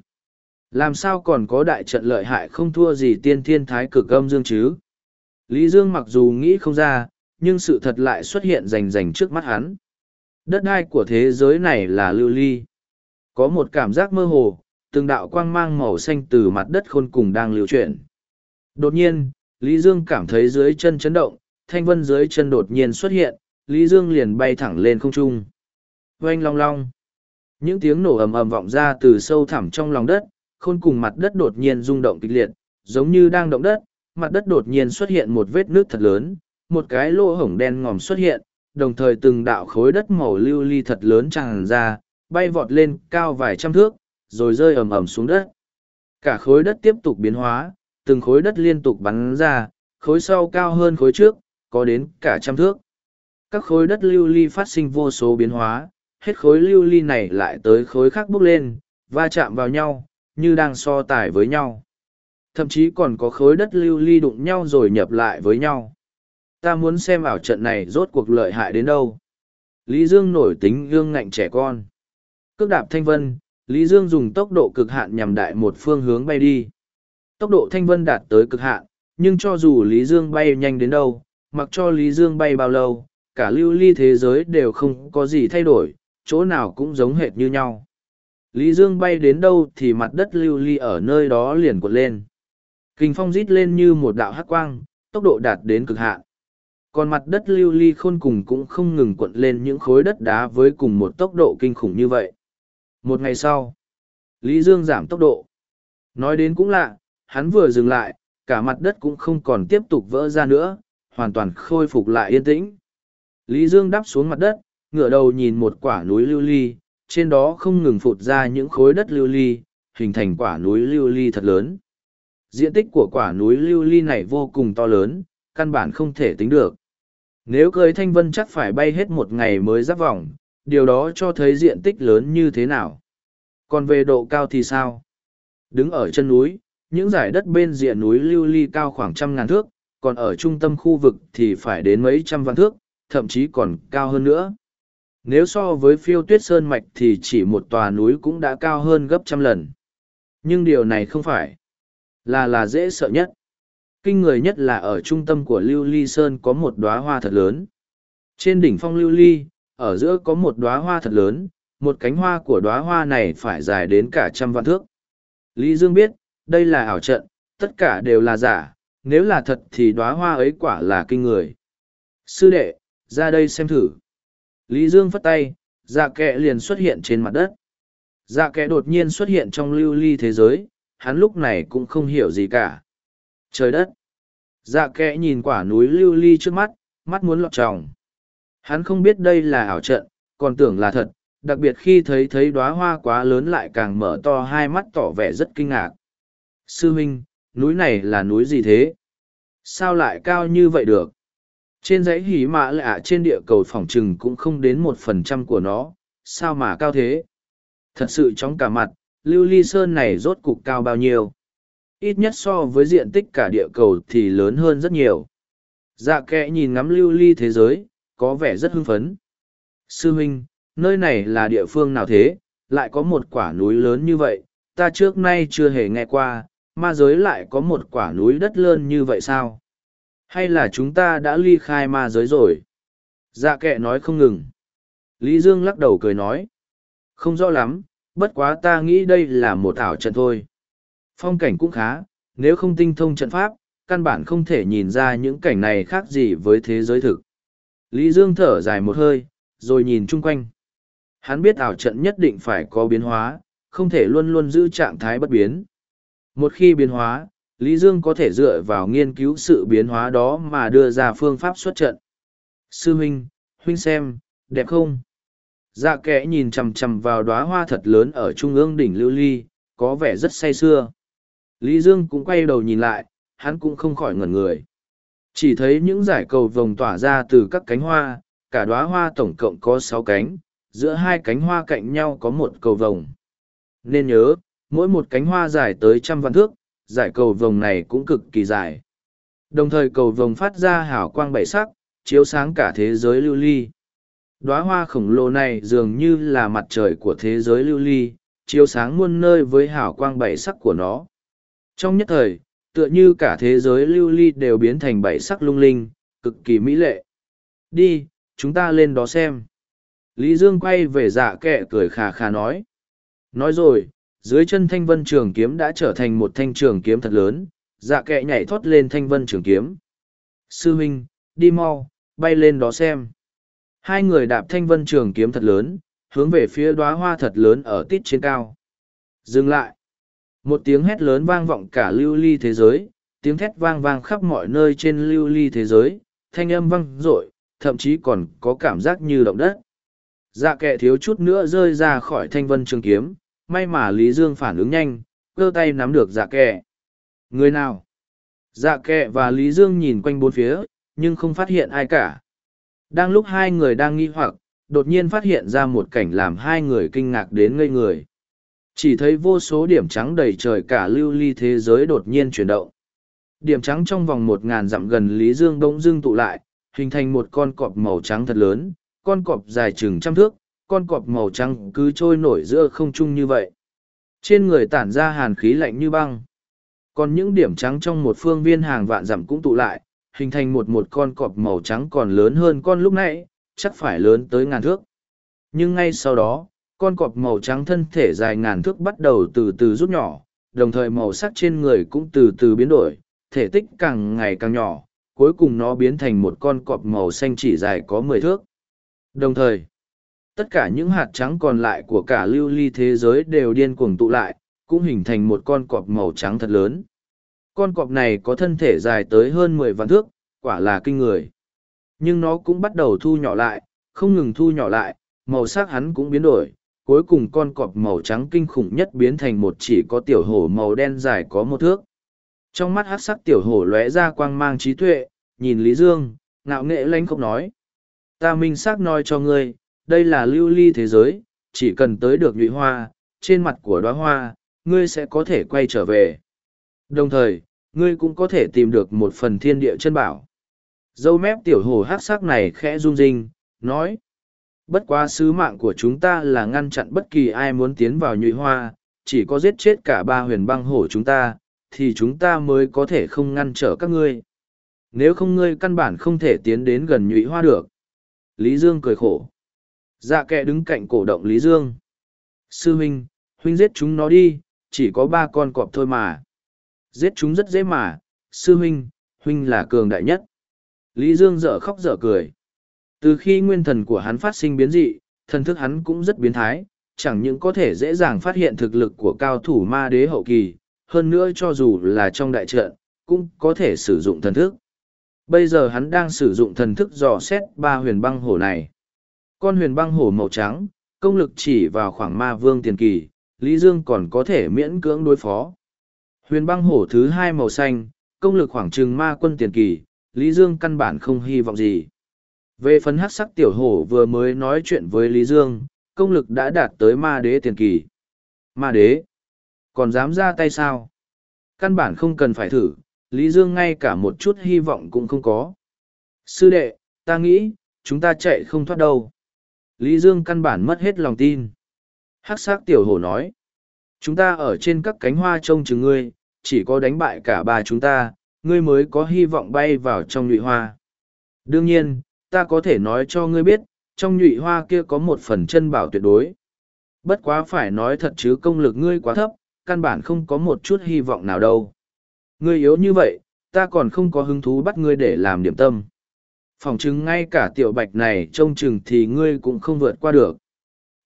Làm sao còn có đại trận lợi hại không thua gì tiên thiên thái cực âm dương chứ? Lý Dương mặc dù nghĩ không ra, nhưng sự thật lại xuất hiện rành rành trước mắt hắn. Đất đai của thế giới này là lưu ly. Có một cảm giác mơ hồ, từng đạo quang mang màu xanh từ mặt đất khôn cùng đang lưu chuyển. Đột nhiên, Lý Dương cảm thấy dưới chân chấn động, thanh vân dưới chân đột nhiên xuất hiện, Lý Dương liền bay thẳng lên không trung. Oanh long long. Những tiếng nổ ầm ầm vọng ra từ sâu thẳm trong lòng đất, khôn cùng mặt đất đột nhiên rung động kịch liệt, giống như đang động đất, mặt đất đột nhiên xuất hiện một vết nước thật lớn, một cái lỗ hổng đen ngòm xuất hiện, đồng thời từng đạo khối đất màu lưu ly thật lớn tràn ra, bay vọt lên cao vài trăm thước, rồi rơi ầm ầm xuống đất. Cả khối đất tiếp tục biến hóa, từng khối đất liên tục bắn ra, khối sau cao hơn khối trước, có đến cả trăm thước. Các khối đất lưu ly phát sinh vô số biến hóa, hết khối lưu ly này lại tới khối khác bốc lên, va chạm vào nhau, như đang so tải với nhau. thậm chí còn có khối đất lưu ly đụng nhau rồi nhập lại với nhau. Ta muốn xem ảo trận này rốt cuộc lợi hại đến đâu. Lý Dương nổi tính gương ngạnh trẻ con. Cước đạp thanh vân, Lý Dương dùng tốc độ cực hạn nhằm đại một phương hướng bay đi. Tốc độ thanh vân đạt tới cực hạn, nhưng cho dù Lý Dương bay nhanh đến đâu, mặc cho Lý Dương bay bao lâu, cả lưu ly thế giới đều không có gì thay đổi, chỗ nào cũng giống hệt như nhau. Lý Dương bay đến đâu thì mặt đất lưu ly ở nơi đó liền cuộn lên. Kinh phong rít lên như một đạo hát quang, tốc độ đạt đến cực hạn. Còn mặt đất lưu ly khôn cùng cũng không ngừng cuộn lên những khối đất đá với cùng một tốc độ kinh khủng như vậy. Một ngày sau, Lý Dương giảm tốc độ. Nói đến cũng lạ, hắn vừa dừng lại, cả mặt đất cũng không còn tiếp tục vỡ ra nữa, hoàn toàn khôi phục lại yên tĩnh. Lý Dương đắp xuống mặt đất, ngửa đầu nhìn một quả núi lưu ly, trên đó không ngừng phụt ra những khối đất lưu ly, hình thành quả núi lưu ly thật lớn. Diện tích của quả núi lưu ly này vô cùng to lớn, căn bản không thể tính được. Nếu cưới thanh vân chắc phải bay hết một ngày mới giáp vòng, điều đó cho thấy diện tích lớn như thế nào. Còn về độ cao thì sao? Đứng ở chân núi, những giải đất bên diện núi lưu ly cao khoảng trăm ngàn thước, còn ở trung tâm khu vực thì phải đến mấy trăm vạn thước, thậm chí còn cao hơn nữa. Nếu so với phiêu tuyết sơn mạch thì chỉ một tòa núi cũng đã cao hơn gấp trăm lần. Nhưng điều này không phải là là dễ sợ nhất. Kinh người nhất là ở trung tâm của lưu ly sơn có một đóa hoa thật lớn. Trên đỉnh phong lưu ly, ở giữa có một đóa hoa thật lớn, một cánh hoa của đóa hoa này phải dài đến cả trăm vạn thước. Lý Dương biết, đây là ảo trận, tất cả đều là giả, nếu là thật thì đóa hoa ấy quả là kinh người. Sư đệ, ra đây xem thử. Lý Dương phất tay, dạ kẹ liền xuất hiện trên mặt đất. Dạ kẹ đột nhiên xuất hiện trong lưu ly thế giới, hắn lúc này cũng không hiểu gì cả. Trời đất! Dạ kẹ nhìn quả núi lưu ly trước mắt, mắt muốn lọt tròng. Hắn không biết đây là ảo trận, còn tưởng là thật, đặc biệt khi thấy thấy đóa hoa quá lớn lại càng mở to hai mắt tỏ vẻ rất kinh ngạc. Sư huynh, núi này là núi gì thế? Sao lại cao như vậy được? Trên dãy hỉ mã lạ trên địa cầu phòng trừng cũng không đến một phần trăm của nó, sao mà cao thế? Thật sự chóng cả mặt, lưu ly sơn này rốt cục cao bao nhiêu? Ít nhất so với diện tích cả địa cầu thì lớn hơn rất nhiều. Dạ kệ nhìn ngắm lưu ly thế giới, có vẻ rất hưng phấn. Sư huynh, nơi này là địa phương nào thế, lại có một quả núi lớn như vậy, ta trước nay chưa hề nghe qua, ma giới lại có một quả núi đất lớn như vậy sao? Hay là chúng ta đã ly khai ma giới rồi? Dạ kệ nói không ngừng. Lý Dương lắc đầu cười nói. Không rõ lắm, bất quá ta nghĩ đây là một ảo trận thôi. Phong cảnh cũng khá, nếu không tinh thông trận pháp, căn bản không thể nhìn ra những cảnh này khác gì với thế giới thực. Lý Dương thở dài một hơi, rồi nhìn chung quanh. Hắn biết ảo trận nhất định phải có biến hóa, không thể luôn luôn giữ trạng thái bất biến. Một khi biến hóa, Lý Dương có thể dựa vào nghiên cứu sự biến hóa đó mà đưa ra phương pháp xuất trận. Sư huynh, huynh xem, đẹp không? Dạ kẽ nhìn chầm chầm vào đóa hoa thật lớn ở trung ương đỉnh lưu ly, có vẻ rất say sưa. Lý Dương cũng quay đầu nhìn lại, hắn cũng không khỏi ngẩn người. Chỉ thấy những giải cầu vồng tỏa ra từ các cánh hoa, cả đóa hoa tổng cộng có sáu cánh, giữa hai cánh hoa cạnh nhau có một cầu vồng. Nên nhớ, mỗi một cánh hoa dài tới trăm vạn thước, giải cầu vồng này cũng cực kỳ dài. Đồng thời cầu vồng phát ra hào quang bảy sắc, chiếu sáng cả thế giới lưu ly. Đóa hoa khổng lồ này dường như là mặt trời của thế giới lưu ly, chiếu sáng muôn nơi với hào quang bảy sắc của nó. Trong nhất thời, tựa như cả thế giới lưu ly đều biến thành bảy sắc lung linh, cực kỳ mỹ lệ. Đi, chúng ta lên đó xem. Lý Dương quay về dạ kệ cười khà khà nói. Nói rồi, dưới chân thanh vân trường kiếm đã trở thành một thanh trường kiếm thật lớn, dạ kệ nhảy thoát lên thanh vân trường kiếm. Sư huynh, đi mau, bay lên đó xem. Hai người đạp thanh vân trường kiếm thật lớn, hướng về phía đóa hoa thật lớn ở tít trên cao. Dừng lại. Một tiếng hét lớn vang vọng cả lưu ly thế giới, tiếng thét vang vang khắp mọi nơi trên lưu ly thế giới, thanh âm vang rội, thậm chí còn có cảm giác như động đất. Dạ kệ thiếu chút nữa rơi ra khỏi thanh vân trường kiếm, may mà Lý Dương phản ứng nhanh, cơ tay nắm được dạ kệ. Người nào? Dạ kệ và Lý Dương nhìn quanh bốn phía, nhưng không phát hiện ai cả. Đang lúc hai người đang nghi hoặc, đột nhiên phát hiện ra một cảnh làm hai người kinh ngạc đến ngây người. Chỉ thấy vô số điểm trắng đầy trời cả lưu ly thế giới đột nhiên chuyển động. Điểm trắng trong vòng một ngàn dặm gần Lý Dương bỗng dưng tụ lại, hình thành một con cọp màu trắng thật lớn, con cọp dài chừng trăm thước, con cọp màu trắng cứ trôi nổi giữa không trung như vậy. Trên người tản ra hàn khí lạnh như băng. Còn những điểm trắng trong một phương viên hàng vạn dặm cũng tụ lại, hình thành một một con cọp màu trắng còn lớn hơn con lúc nãy, chắc phải lớn tới ngàn thước. Nhưng ngay sau đó, con cọp màu trắng thân thể dài ngàn thước bắt đầu từ từ rút nhỏ, đồng thời màu sắc trên người cũng từ từ biến đổi, thể tích càng ngày càng nhỏ, cuối cùng nó biến thành một con cọp màu xanh chỉ dài có mười thước. Đồng thời, tất cả những hạt trắng còn lại của cả lưu ly thế giới đều điên cuồng tụ lại, cũng hình thành một con cọp màu trắng thật lớn. Con cọp này có thân thể dài tới hơn mười vạn thước, quả là kinh người. Nhưng nó cũng bắt đầu thu nhỏ lại, không ngừng thu nhỏ lại, màu sắc hắn cũng biến đổi. Cuối cùng con cọp màu trắng kinh khủng nhất biến thành một chỉ có tiểu hổ màu đen dài có một thước. Trong mắt hát sắc tiểu hổ lóe ra quang mang trí tuệ, nhìn Lý Dương, ngạo nghệ lanh không nói. Ta minh xác nói cho ngươi, đây là lưu ly thế giới, chỉ cần tới được nhụy hoa, trên mặt của đóa hoa, ngươi sẽ có thể quay trở về. Đồng thời, ngươi cũng có thể tìm được một phần thiên địa chân bảo. Dâu mép tiểu hồ hát sắc này khẽ rung rinh, nói. Bất quá sứ mạng của chúng ta là ngăn chặn bất kỳ ai muốn tiến vào nhụy hoa, chỉ có giết chết cả ba huyền băng hổ chúng ta, thì chúng ta mới có thể không ngăn trở các ngươi. Nếu không ngươi căn bản không thể tiến đến gần nhụy hoa được. Lý Dương cười khổ. Dạ kệ đứng cạnh cổ động Lý Dương. Sư huynh, huynh giết chúng nó đi, chỉ có ba con cọp thôi mà. Giết chúng rất dễ mà, sư huynh, huynh là cường đại nhất. Lý Dương dở khóc dở cười. Từ khi nguyên thần của hắn phát sinh biến dị, thần thức hắn cũng rất biến thái, chẳng những có thể dễ dàng phát hiện thực lực của cao thủ ma đế hậu kỳ, hơn nữa cho dù là trong đại trận, cũng có thể sử dụng thần thức. Bây giờ hắn đang sử dụng thần thức dò xét ba huyền băng hổ này. Con huyền băng hổ màu trắng, công lực chỉ vào khoảng ma vương tiền kỳ, Lý Dương còn có thể miễn cưỡng đối phó. Huyền băng hổ thứ hai màu xanh, công lực khoảng trừng ma quân tiền kỳ, Lý Dương căn bản không hy vọng gì. Về phần Hắc sắc tiểu hổ vừa mới nói chuyện với Lý Dương, công lực đã đạt tới ma đế tiền kỳ. Ma đế? Còn dám ra tay sao? Căn bản không cần phải thử, Lý Dương ngay cả một chút hy vọng cũng không có. Sư đệ, ta nghĩ, chúng ta chạy không thoát đâu. Lý Dương căn bản mất hết lòng tin. Hắc sắc tiểu hổ nói. Chúng ta ở trên các cánh hoa trông chừng ngươi, chỉ có đánh bại cả ba chúng ta, ngươi mới có hy vọng bay vào trong nhụy hoa. Đương nhiên, ta có thể nói cho ngươi biết, trong nhụy hoa kia có một phần chân bảo tuyệt đối. Bất quá phải nói thật chứ công lực ngươi quá thấp, căn bản không có một chút hy vọng nào đâu. Ngươi yếu như vậy, ta còn không có hứng thú bắt ngươi để làm điểm tâm. Phòng chứng ngay cả tiểu bạch này trông chừng thì ngươi cũng không vượt qua được.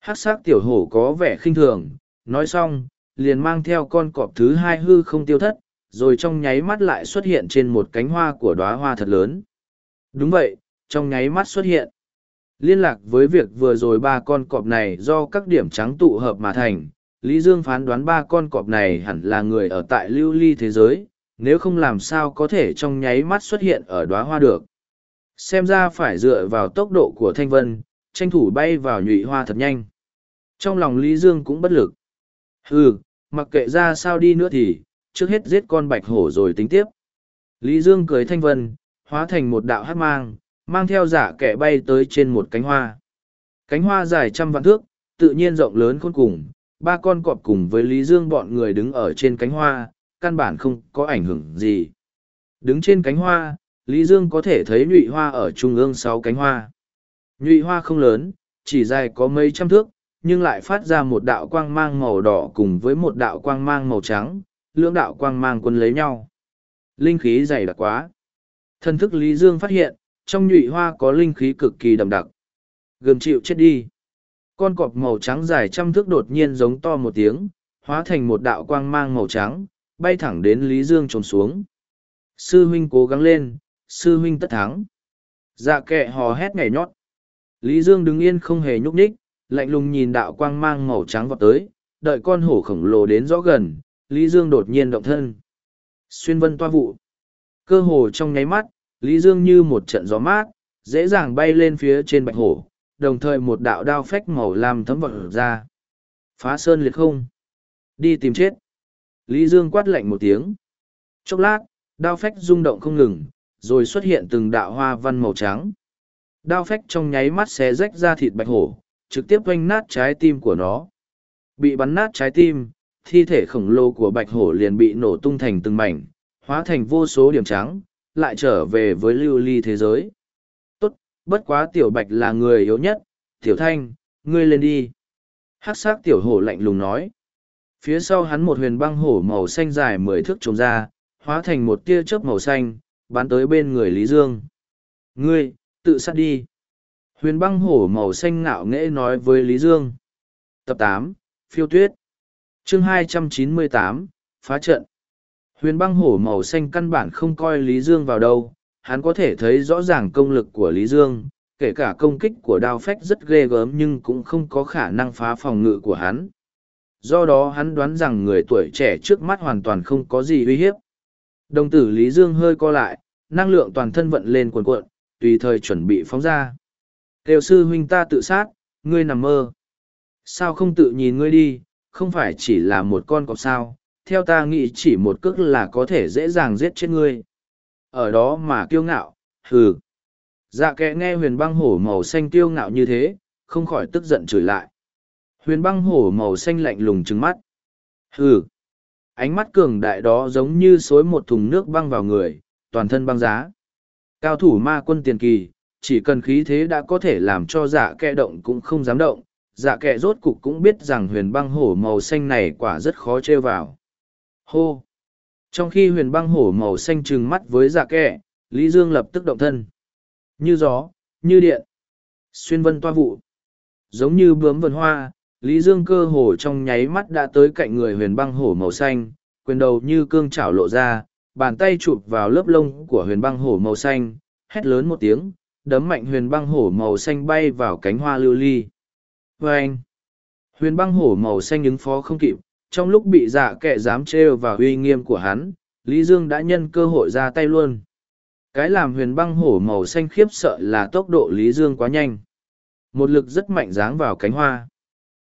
Hắc sắc tiểu hổ có vẻ khinh thường, nói xong, liền mang theo con cọp thứ hai hư không tiêu thất, rồi trong nháy mắt lại xuất hiện trên một cánh hoa của đóa hoa thật lớn. Đúng vậy, trong nháy mắt xuất hiện. Liên lạc với việc vừa rồi ba con cọp này do các điểm trắng tụ hợp mà thành, Lý Dương phán đoán ba con cọp này hẳn là người ở tại lưu ly thế giới, nếu không làm sao có thể trong nháy mắt xuất hiện ở đóa hoa được. Xem ra phải dựa vào tốc độ của Thanh Vân, tranh thủ bay vào nhụy hoa thật nhanh. Trong lòng Lý Dương cũng bất lực. hừ mặc kệ ra sao đi nữa thì, trước hết giết con bạch hổ rồi tính tiếp. Lý Dương cười Thanh Vân, hóa thành một đạo hát mang, mang theo giả kẻ bay tới trên một cánh hoa. Cánh hoa dài trăm vạn thước, tự nhiên rộng lớn khôn cùng, ba con cọp cùng với Lý Dương bọn người đứng ở trên cánh hoa, căn bản không có ảnh hưởng gì. Đứng trên cánh hoa, Lý Dương có thể thấy nhụy hoa ở trung ương sáu cánh hoa. Nhụy hoa không lớn, chỉ dài có mấy trăm thước, nhưng lại phát ra một đạo quang mang màu đỏ cùng với một đạo quang mang màu trắng, lưỡng đạo quang mang quân lấy nhau. Linh khí dày đặc quá. Thân thức Lý Dương phát hiện, trong nhụy hoa có linh khí cực kỳ đậm đặc. Gầm chịu chết đi. Con cọp màu trắng dài trăm thước đột nhiên giống to một tiếng, hóa thành một đạo quang mang màu trắng, bay thẳng đến Lý Dương trồn xuống. Sư huynh cố gắng lên, sư huynh tất thắng. Dạ kệ hò hét nhảy nhót. Lý Dương đứng yên không hề nhúc nhích, lạnh lùng nhìn đạo quang mang màu trắng vọt tới, đợi con hổ khổng lồ đến rõ gần, Lý Dương đột nhiên động thân. Xuyên vân toa vụ. Cơ hồ trong nháy mắt, Lý Dương như một trận gió mát, dễ dàng bay lên phía trên bạch hổ, đồng thời một đạo đao phách màu lam thấm vật ra. Phá sơn liệt không. Đi tìm chết. Lý Dương quát lạnh một tiếng. Chốc lát, đao phách rung động không ngừng, rồi xuất hiện từng đạo hoa văn màu trắng. Đao phách trong nháy mắt xé rách ra thịt bạch hổ, trực tiếp oanh nát trái tim của nó. Bị bắn nát trái tim, thi thể khổng lồ của bạch hổ liền bị nổ tung thành từng mảnh, hóa thành vô số điểm trắng, lại trở về với lưu ly thế giới. Tốt, bất quá tiểu bạch là người yếu nhất, tiểu thanh, ngươi lên đi. Hắc sắc tiểu hổ lạnh lùng nói. Phía sau hắn một huyền băng hổ màu xanh dài mười thước trồng ra, hóa thành một tia chớp màu xanh, bắn tới bên người Lý Dương. Ngươi, tự sát đi. Huyền băng hổ màu xanh ngạo nghễ nói với Lý Dương. Tập tám Phiêu tuyết. chương hai trăm chín mươi tám Phá trận. Huyền băng hổ màu xanh căn bản không coi Lý Dương vào đâu, hắn có thể thấy rõ ràng công lực của Lý Dương, kể cả công kích của đao phách rất ghê gớm nhưng cũng không có khả năng phá phòng ngự của hắn. Do đó hắn đoán rằng người tuổi trẻ trước mắt hoàn toàn không có gì uy hiếp. Đồng tử Lý Dương hơi co lại, năng lượng toàn thân vận lên cuồn cuộn, tùy thời chuẩn bị phóng ra. Kêu sư huynh ta tự sát, ngươi nằm mơ. Sao không tự nhìn ngươi đi, không phải chỉ là một con cọp sao, theo ta nghĩ chỉ một cước là có thể dễ dàng giết chết ngươi. Ở đó mà kiêu ngạo, hừ. Dạ kệ nghe huyền băng hổ màu xanh kiêu ngạo như thế, không khỏi tức giận chửi lại. Huyền băng hổ màu xanh lạnh lùng trừng mắt. Hừ. Ánh mắt cường đại đó giống như xối một thùng nước băng vào người, toàn thân băng giá. Cao thủ ma quân tiền kỳ, chỉ cần khí thế đã có thể làm cho dạ kệ động cũng không dám động. Dạ kệ rốt cục cũng biết rằng huyền băng hổ màu xanh này quả rất khó trêu vào. Hô! Trong khi huyền băng hổ màu xanh trừng mắt với dạ kệ, Lý Dương lập tức động thân. Như gió, như điện. Xuyên vân toa vụ. Giống như bướm vườn hoa, Lý Dương cơ hồ trong nháy mắt đã tới cạnh người huyền băng hổ màu xanh, quyền đầu như cương chảo lộ ra, bàn tay chụp vào lớp lông của huyền băng hổ màu xanh, hét lớn một tiếng, đấm mạnh huyền băng hổ màu xanh bay vào cánh hoa lưu ly. Vâng! Huyền băng hổ màu xanh ứng phó không kịp, trong lúc bị dạ kệ dám trêu và uy nghiêm của hắn, Lý Dương đã nhân cơ hội ra tay luôn. Cái làm huyền băng hổ màu xanh khiếp sợ là tốc độ Lý Dương quá nhanh. Một lực rất mạnh dáng vào cánh hoa.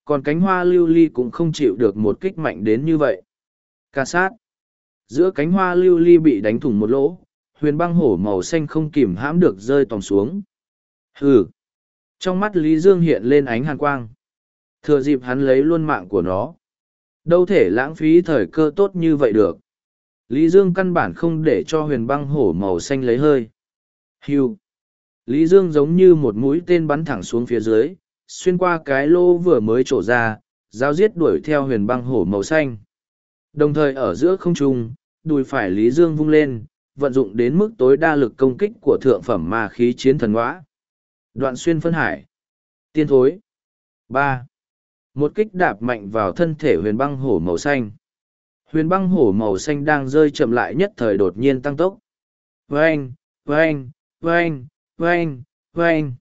Còn cánh hoa lưu ly cũng không chịu được một kích mạnh đến như vậy. Ca sát. Giữa cánh hoa lưu ly bị đánh thủng một lỗ, huyền băng hổ màu xanh không kìm hãm được rơi tòng xuống. Hừ. Trong mắt Lý Dương hiện lên ánh hàn quang. Thừa dịp hắn lấy luôn mạng của nó. Đâu thể lãng phí thời cơ tốt như vậy được. Lý Dương căn bản không để cho huyền băng hổ màu xanh lấy hơi. Hiu! Lý Dương giống như một mũi tên bắn thẳng xuống phía dưới, xuyên qua cái lô vừa mới trổ ra, giao giết đuổi theo huyền băng hổ màu xanh. Đồng thời ở giữa không trung, đùi phải Lý Dương vung lên, vận dụng đến mức tối đa lực công kích của thượng phẩm ma khí chiến thần ngõa. Đoạn xuyên phân hải. Tiên thối. ba một kích đạp mạnh vào thân thể huyền băng hổ màu xanh. Huyền băng hổ màu xanh đang rơi chậm lại nhất thời đột nhiên tăng tốc. Vâng, vâng, vâng, vâng, vâng.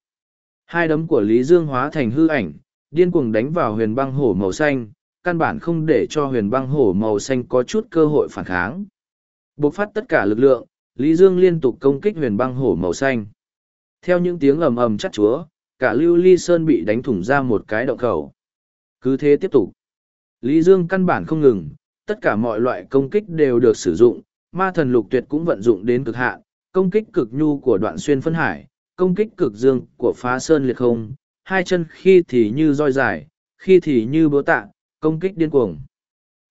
Hai đấm của Lý Dương hóa thành hư ảnh, điên cuồng đánh vào huyền băng hổ màu xanh, căn bản không để cho huyền băng hổ màu xanh có chút cơ hội phản kháng. Bộc phát tất cả lực lượng, Lý Dương liên tục công kích huyền băng hổ màu xanh. Theo những tiếng ầm ầm chắt chúa, cả lưu ly sơn bị đánh thủng ra một cái động khẩu. Cứ thế tiếp tục. Lý Dương căn bản không ngừng, tất cả mọi loại công kích đều được sử dụng, ma thần lục tuyệt cũng vận dụng đến cực hạn, công kích cực nhu của đoạn xuyên phân hải, công kích cực dương của phá sơn liệt không, hai chân khi thì như roi dài, khi thì như búa tạ, công kích điên cuồng.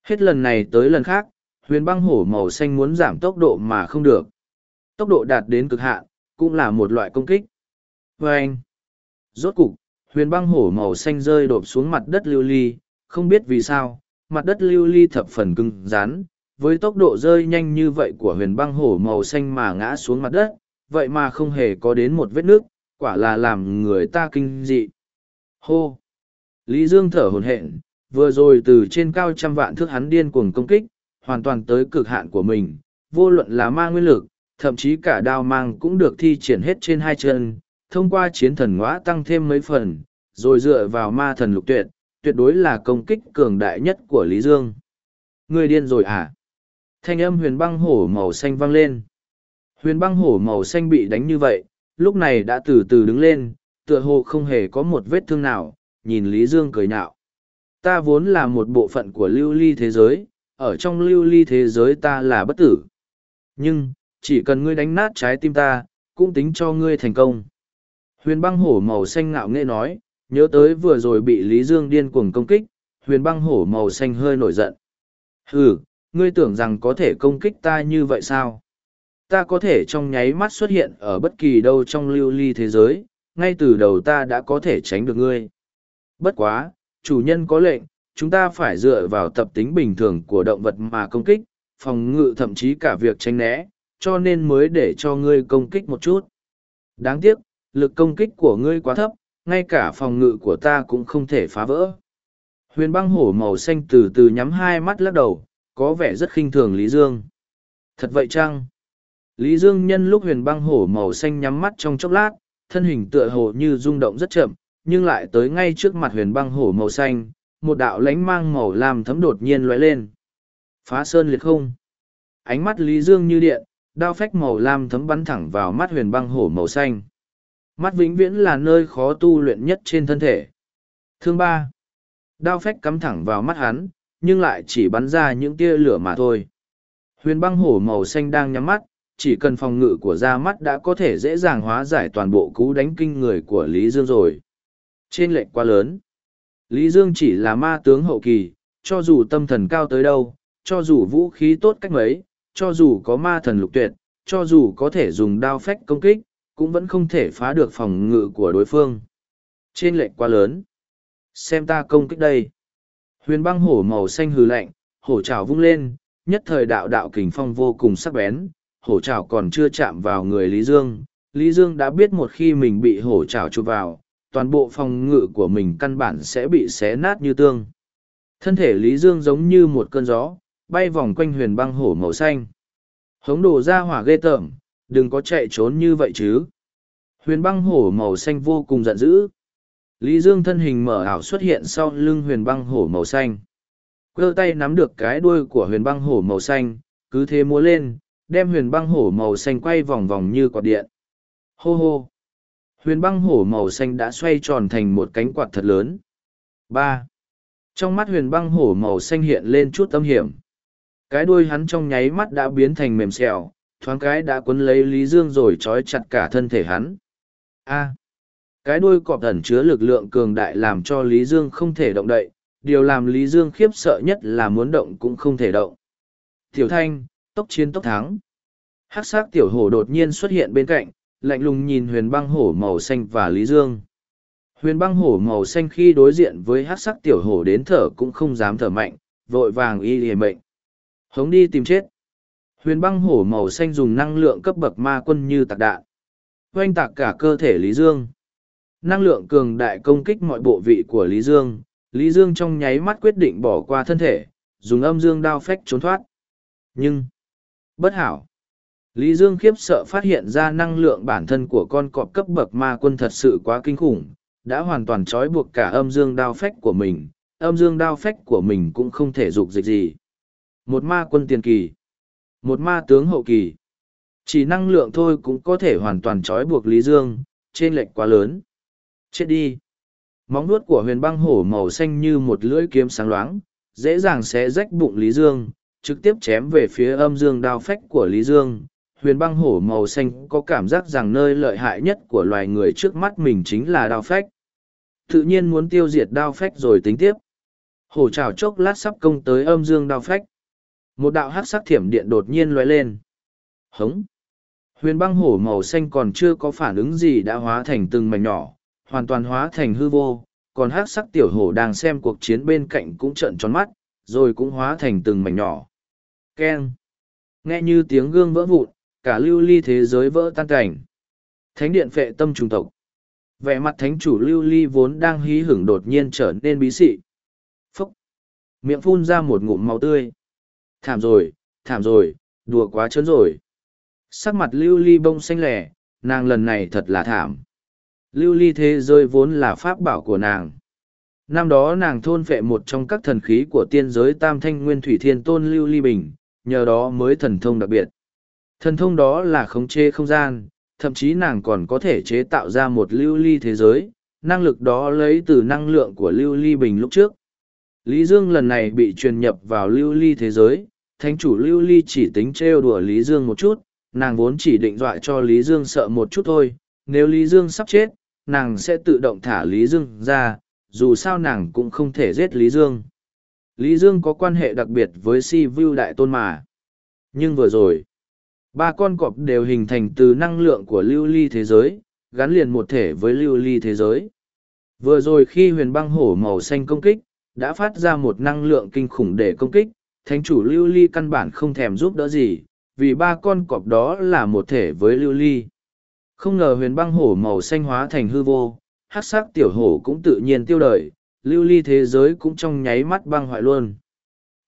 Hết lần này tới lần khác, huyền băng hổ màu xanh muốn giảm tốc độ mà không được. Tốc độ đạt đến cực hạn, cũng là một loại công kích. Và anh, rốt cục, huyền băng hổ màu xanh rơi đột xuống mặt đất lưu ly, không biết vì sao, mặt đất lưu ly thập phần cứng rắn, với tốc độ rơi nhanh như vậy của huyền băng hổ màu xanh mà ngã xuống mặt đất, vậy mà không hề có đến một vết nước, quả là làm người ta kinh dị. Hô! Lý Dương thở hồn hện, vừa rồi từ trên cao trăm vạn thước hắn điên cuồng công kích, hoàn toàn tới cực hạn của mình, vô luận là ma nguyên lực, thậm chí cả đao mang cũng được thi triển hết trên hai chân, thông qua chiến thần ngõa tăng thêm mấy phần, rồi dựa vào ma thần lục tuyệt, tuyệt đối là công kích cường đại nhất của Lý Dương. Người điên rồi à? Thanh âm huyền băng hổ màu xanh vang lên. Huyền băng hổ màu xanh bị đánh như vậy, lúc này đã từ từ đứng lên, tựa hồ không hề có một vết thương nào, nhìn Lý Dương cười nhạo. Ta vốn là một bộ phận của lưu ly thế giới, ở trong lưu ly thế giới ta là bất tử. Nhưng, chỉ cần ngươi đánh nát trái tim ta, cũng tính cho ngươi thành công. Huyền băng hổ màu xanh ngạo nghệ nói, nhớ tới vừa rồi bị Lý Dương điên cuồng công kích, huyền băng hổ màu xanh hơi nổi giận. Hừ, ngươi tưởng rằng có thể công kích ta như vậy sao? Ta có thể trong nháy mắt xuất hiện ở bất kỳ đâu trong lưu ly thế giới, ngay từ đầu ta đã có thể tránh được ngươi. Bất quá, chủ nhân có lệnh, chúng ta phải dựa vào tập tính bình thường của động vật mà công kích, phòng ngự thậm chí cả việc tránh né, cho nên mới để cho ngươi công kích một chút. Đáng tiếc, lực công kích của ngươi quá thấp, ngay cả phòng ngự của ta cũng không thể phá vỡ. Huyền băng hổ màu xanh từ từ nhắm hai mắt lắc đầu, có vẻ rất khinh thường Lý Dương. Thật vậy chăng? Lý Dương nhân lúc huyền băng hổ màu xanh nhắm mắt trong chốc lát, thân hình tựa hồ như rung động rất chậm, nhưng lại tới ngay trước mặt huyền băng hổ màu xanh, một đạo lánh mang màu lam thấm đột nhiên lóe lên. Phá sơn liệt không. Ánh mắt Lý Dương như điện, đao phách màu lam thấm bắn thẳng vào mắt huyền băng hổ màu xanh. Mắt vĩnh viễn là nơi khó tu luyện nhất trên thân thể. Thương ba. Đao phách cắm thẳng vào mắt hắn, nhưng lại chỉ bắn ra những tia lửa mà thôi. Huyền băng hổ màu xanh đang nhắm mắt, chỉ cần phòng ngự của da mắt đã có thể dễ dàng hóa giải toàn bộ cú đánh kinh người của Lý Dương rồi. Trên lệnh quá lớn. Lý Dương chỉ là ma tướng hậu kỳ, cho dù tâm thần cao tới đâu, cho dù vũ khí tốt cách mấy, cho dù có ma thần lục tuyệt, cho dù có thể dùng đao phách công kích, cũng vẫn không thể phá được phòng ngự của đối phương. Trên lệnh quá lớn. Xem ta công kích đây. Huyền băng hổ màu xanh hừ lạnh, hổ trào vung lên, nhất thời đạo đạo kình phong vô cùng sắc bén, hổ trào còn chưa chạm vào người Lý Dương. Lý Dương đã biết một khi mình bị hổ trào chụp vào, toàn bộ phòng ngự của mình căn bản sẽ bị xé nát như tương. Thân thể Lý Dương giống như một cơn gió, bay vòng quanh huyền băng hổ màu xanh. Hống đồ ra hỏa ghê tởm, đừng có chạy trốn như vậy chứ. Huyền băng hổ màu xanh vô cùng giận dữ. Lý Dương thân hình mở ảo xuất hiện sau lưng huyền băng hổ màu xanh. Quơ tay nắm được cái đuôi của huyền băng hổ màu xanh, cứ thế múa lên, đem huyền băng hổ màu xanh quay vòng vòng như quạt điện. Hô hô! Huyền băng hổ màu xanh đã xoay tròn thành một cánh quạt thật lớn. ba Trong mắt huyền băng hổ màu xanh hiện lên chút tâm hiểm. Cái đuôi hắn trong nháy mắt đã biến thành mềm xẻo thoáng cái đã quấn lấy Lý Dương rồi trói chặt cả thân thể hắn. A. cái đuôi cọp ẩn chứa lực lượng cường đại làm cho Lý Dương không thể động đậy, điều làm Lý Dương khiếp sợ nhất là muốn động cũng không thể động. Tiểu thanh, tốc chiến tốc thắng. Hắc sắc tiểu hổ đột nhiên xuất hiện bên cạnh, lạnh lùng nhìn huyền băng hổ màu xanh và Lý Dương. Huyền băng hổ màu xanh khi đối diện với hắc sắc tiểu hổ đến thở cũng không dám thở mạnh, vội vàng y lìa mệnh. Hống đi tìm chết. Huyền băng hổ màu xanh dùng năng lượng cấp bậc ma quân như tạc đạn. Oanh tạc cả cơ thể Lý Dương. Năng lượng cường đại công kích mọi bộ vị của Lý Dương. Lý Dương trong nháy mắt quyết định bỏ qua thân thể, dùng âm dương đao phách trốn thoát. Nhưng, bất hảo. Lý Dương khiếp sợ phát hiện ra năng lượng bản thân của con cọp cấp bậc ma quân thật sự quá kinh khủng, đã hoàn toàn trói buộc cả âm dương đao phách của mình, âm dương đao phách của mình cũng không thể dục dịch gì. Một ma quân tiền kỳ, một ma tướng hậu kỳ, chỉ năng lượng thôi cũng có thể hoàn toàn trói buộc Lý Dương, trên lệch quá lớn. Chết đi! Móng nuốt của huyền băng hổ màu xanh như một lưỡi kiếm sáng loáng, dễ dàng sẽ rách bụng Lý Dương, trực tiếp chém về phía âm dương đao phách của Lý Dương, huyền băng hổ màu xanh có cảm giác rằng nơi lợi hại nhất của loài người trước mắt mình chính là đao phách. Tự nhiên muốn tiêu diệt đao phách rồi tính tiếp. Hổ trào chốc lát sắp công tới âm dương đao phách. Một đạo hắc sắc thiểm điện đột nhiên lóe lên. Hống! Huyền băng hổ màu xanh còn chưa có phản ứng gì đã hóa thành từng mảnh nhỏ, hoàn toàn hóa thành hư vô, còn hắc sắc tiểu hổ đang xem cuộc chiến bên cạnh cũng trợn tròn mắt, rồi cũng hóa thành từng mảnh nhỏ. Keng! Nghe như tiếng gương vỡ vụn, cả lưu ly thế giới vỡ tan cảnh. Thánh điện phệ tâm trùng tộc. Vẻ mặt thánh chủ lưu ly vốn đang hí hửng đột nhiên trở nên bí xị. Phúc! Miệng phun ra một ngụm máu tươi. Thảm rồi, thảm rồi, đùa quá trớn rồi. Sắc mặt lưu ly bông xanh lẻ, nàng lần này thật là thảm. Lưu ly thế giới vốn là pháp bảo của nàng. Năm đó nàng thôn phệ một trong các thần khí của tiên giới tam thanh nguyên thủy thiên tôn lưu ly bình, nhờ đó mới thần thông đặc biệt. Thần thông đó là khống chế không gian, thậm chí nàng còn có thể chế tạo ra một lưu ly thế giới, năng lực đó lấy từ năng lượng của lưu ly bình lúc trước. Lý Dương lần này bị truyền nhập vào lưu ly thế giới, thánh chủ lưu ly chỉ tính trêu đùa Lý Dương một chút, nàng vốn chỉ định dọa cho Lý Dương sợ một chút thôi, nếu Lý Dương sắp chết, nàng sẽ tự động thả Lý Dương ra, dù sao nàng cũng không thể giết Lý Dương. Lý Dương có quan hệ đặc biệt với Si Vu Đại Tôn mà. Nhưng vừa rồi, ba con cọp đều hình thành từ năng lượng của lưu ly thế giới, gắn liền một thể với lưu ly thế giới. Vừa rồi khi huyền băng hổ màu xanh công kích, đã phát ra một năng lượng kinh khủng để công kích, thánh chủ lưu ly căn bản không thèm giúp đỡ gì, vì ba con cọp đó là một thể với lưu ly. Không ngờ huyền băng hổ màu xanh hóa thành hư vô, hát sắc tiểu hổ cũng tự nhiên tiêu đời, lưu ly thế giới cũng trong nháy mắt băng hoại luôn.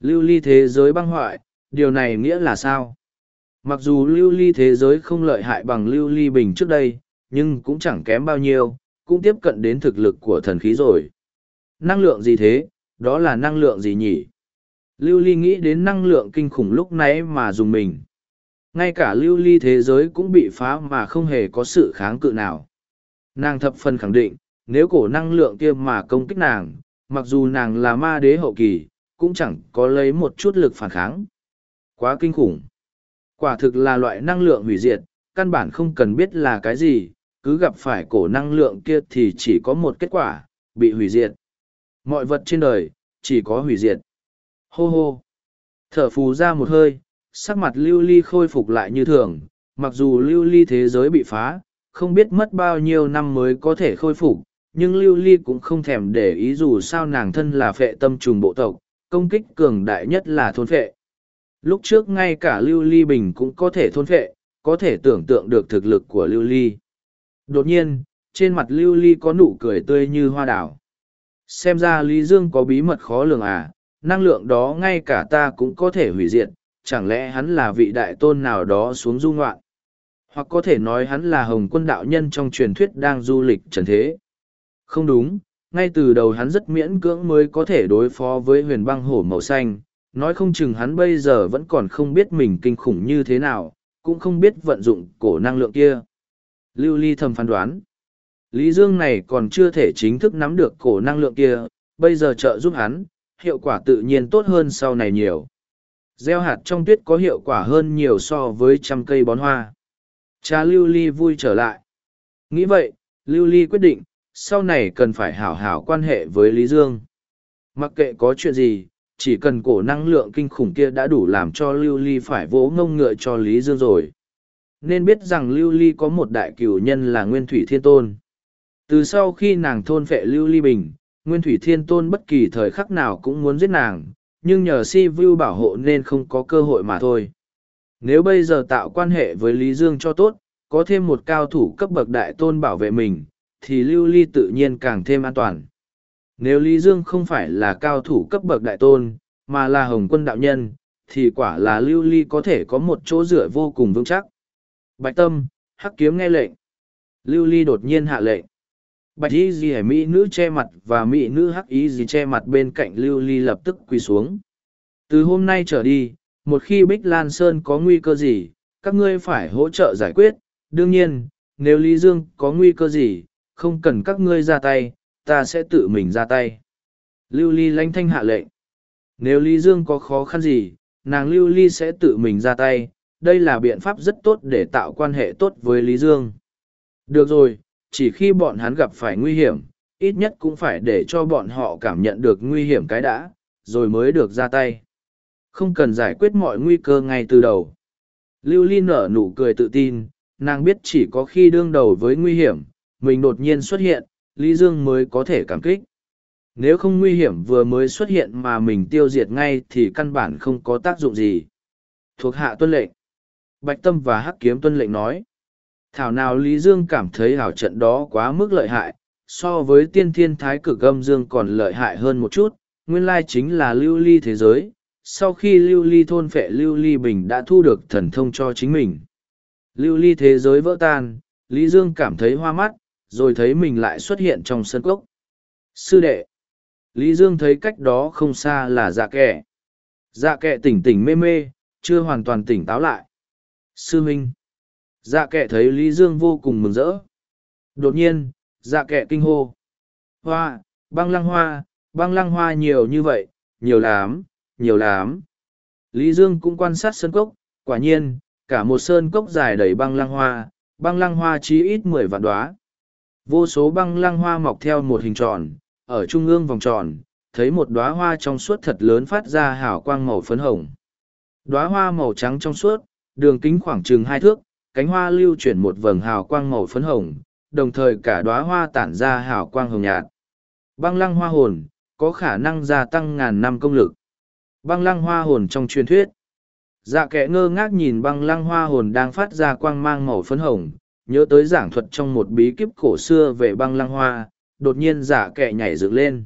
Lưu ly thế giới băng hoại, điều này nghĩa là sao? Mặc dù lưu ly thế giới không lợi hại bằng lưu ly bình trước đây, nhưng cũng chẳng kém bao nhiêu, cũng tiếp cận đến thực lực của thần khí rồi. Năng lượng gì thế, đó là năng lượng gì nhỉ? Lưu ly nghĩ đến năng lượng kinh khủng lúc nãy mà dùng mình. Ngay cả lưu ly thế giới cũng bị phá mà không hề có sự kháng cự nào. Nàng thập phần khẳng định, nếu cổ năng lượng kia mà công kích nàng, mặc dù nàng là ma đế hậu kỳ, cũng chẳng có lấy một chút lực phản kháng. Quá kinh khủng. Quả thực là loại năng lượng hủy diệt, căn bản không cần biết là cái gì, cứ gặp phải cổ năng lượng kia thì chỉ có một kết quả, bị hủy diệt. Mọi vật trên đời, chỉ có hủy diệt. Hô hô. Thở phù ra một hơi, sắc mặt lưu ly khôi phục lại như thường, mặc dù lưu ly thế giới bị phá, không biết mất bao nhiêu năm mới có thể khôi phục, nhưng lưu ly cũng không thèm để ý dù sao nàng thân là phệ tâm trùng bộ tộc, công kích cường đại nhất là thôn phệ. Lúc trước ngay cả lưu ly bình cũng có thể thôn phệ, có thể tưởng tượng được thực lực của lưu ly. Đột nhiên, trên mặt lưu ly có nụ cười tươi như hoa đảo. Xem ra Lý Dương có bí mật khó lường à, năng lượng đó ngay cả ta cũng có thể hủy diệt, chẳng lẽ hắn là vị đại tôn nào đó xuống du ngoạn. Hoặc có thể nói hắn là hồng quân đạo nhân trong truyền thuyết đang du lịch trần thế. Không đúng, ngay từ đầu hắn rất miễn cưỡng mới có thể đối phó với huyền băng hổ màu xanh, nói không chừng hắn bây giờ vẫn còn không biết mình kinh khủng như thế nào, cũng không biết vận dụng cổ năng lượng kia. Lưu Ly thầm phán đoán. Lý Dương này còn chưa thể chính thức nắm được cổ năng lượng kia, bây giờ trợ giúp hắn, hiệu quả tự nhiên tốt hơn sau này nhiều. Gieo hạt trong tuyết có hiệu quả hơn nhiều so với trăm cây bón hoa. Cha Lưu Ly vui trở lại. Nghĩ vậy, Lưu Ly quyết định, sau này cần phải hảo hảo quan hệ với Lý Dương. Mặc kệ có chuyện gì, chỉ cần cổ năng lượng kinh khủng kia đã đủ làm cho Lưu Ly phải vỗ ngông ngựa cho Lý Dương rồi. Nên biết rằng Lưu Ly có một đại cửu nhân là Nguyên Thủy Thiên Tôn. Từ sau khi nàng thôn phệ Lưu Ly Bình, Nguyên Thủy Thiên Tôn bất kỳ thời khắc nào cũng muốn giết nàng, nhưng nhờ si vu bảo hộ nên không có cơ hội mà thôi. Nếu bây giờ tạo quan hệ với Lý Dương cho tốt, có thêm một cao thủ cấp bậc đại tôn bảo vệ mình, thì Lưu Ly tự nhiên càng thêm an toàn. Nếu Lý Dương không phải là cao thủ cấp bậc đại tôn, mà là hồng quân đạo nhân, thì quả là Lưu Ly có thể có một chỗ dựa vô cùng vững chắc. Bạch Tâm, Hắc Kiếm nghe lệnh. Lưu Ly đột nhiên hạ lệnh. Bạch y gì mỹ nữ che mặt và mỹ nữ hắc y gì che mặt bên cạnh Lưu Ly lập tức quỳ xuống. Từ hôm nay trở đi, một khi Bích Lan Sơn có nguy cơ gì, các ngươi phải hỗ trợ giải quyết. Đương nhiên, nếu Lý Dương có nguy cơ gì, không cần các ngươi ra tay, ta sẽ tự mình ra tay. Lưu Ly lanh thanh hạ lệnh. Nếu Lý Dương có khó khăn gì, nàng Lưu Ly sẽ tự mình ra tay, đây là biện pháp rất tốt để tạo quan hệ tốt với Lý Dương. Được rồi, chỉ khi bọn hắn gặp phải nguy hiểm, ít nhất cũng phải để cho bọn họ cảm nhận được nguy hiểm cái đã, rồi mới được ra tay. Không cần giải quyết mọi nguy cơ ngay từ đầu. Lưu Ly nở nụ cười tự tin, nàng biết chỉ có khi đương đầu với nguy hiểm, mình đột nhiên xuất hiện, Lý Dương mới có thể cảm kích. Nếu không nguy hiểm vừa mới xuất hiện mà mình tiêu diệt ngay thì căn bản không có tác dụng gì. Thuộc hạ tuân lệnh. Bạch Tâm và Hắc Kiếm tuân lệnh nói. Thảo nào Lý Dương cảm thấy hảo trận đó quá mức lợi hại, so với tiên thiên thái cực âm dương còn lợi hại hơn một chút, nguyên lai chính là lưu ly thế giới. Sau khi lưu ly thôn phệ lưu ly bình đã thu được thần thông cho chính mình. Lưu ly thế giới vỡ tan, Lý Dương cảm thấy hoa mắt, rồi thấy mình lại xuất hiện trong sân cốc. Sư đệ! Lý Dương thấy cách đó không xa là dạ kẻ. Dạ kẻ tỉnh tỉnh mê mê, chưa hoàn toàn tỉnh táo lại. Sư Minh! Dạ kệ thấy Lý Dương vô cùng mừng rỡ. Đột nhiên, dạ kệ kinh hô. Hoa, băng lăng hoa, băng lăng hoa nhiều như vậy, nhiều lắm, nhiều lắm. Lý Dương cũng quan sát sơn cốc, quả nhiên, cả một sơn cốc dài đầy băng lăng hoa, băng lăng hoa chí ít mười vạn đoá. Vô số băng lăng hoa mọc theo một hình tròn, ở trung ương vòng tròn, thấy một đóa hoa trong suốt thật lớn phát ra hào quang màu phấn hồng. Đóa hoa màu trắng trong suốt, đường kính khoảng chừng hai thước, cánh hoa lưu chuyển một vầng hào quang màu phấn hồng, đồng thời cả đóa hoa tản ra hào quang hồng nhạt. Băng lăng hoa hồn, có khả năng gia tăng ngàn năm công lực. Băng lăng hoa hồn trong truyền thuyết. Dạ kẻ ngơ ngác nhìn băng lăng hoa hồn đang phát ra quang mang màu phấn hồng, nhớ tới giảng thuật trong một bí kíp cổ xưa về băng lăng hoa, đột nhiên dạ kẻ nhảy dựng lên.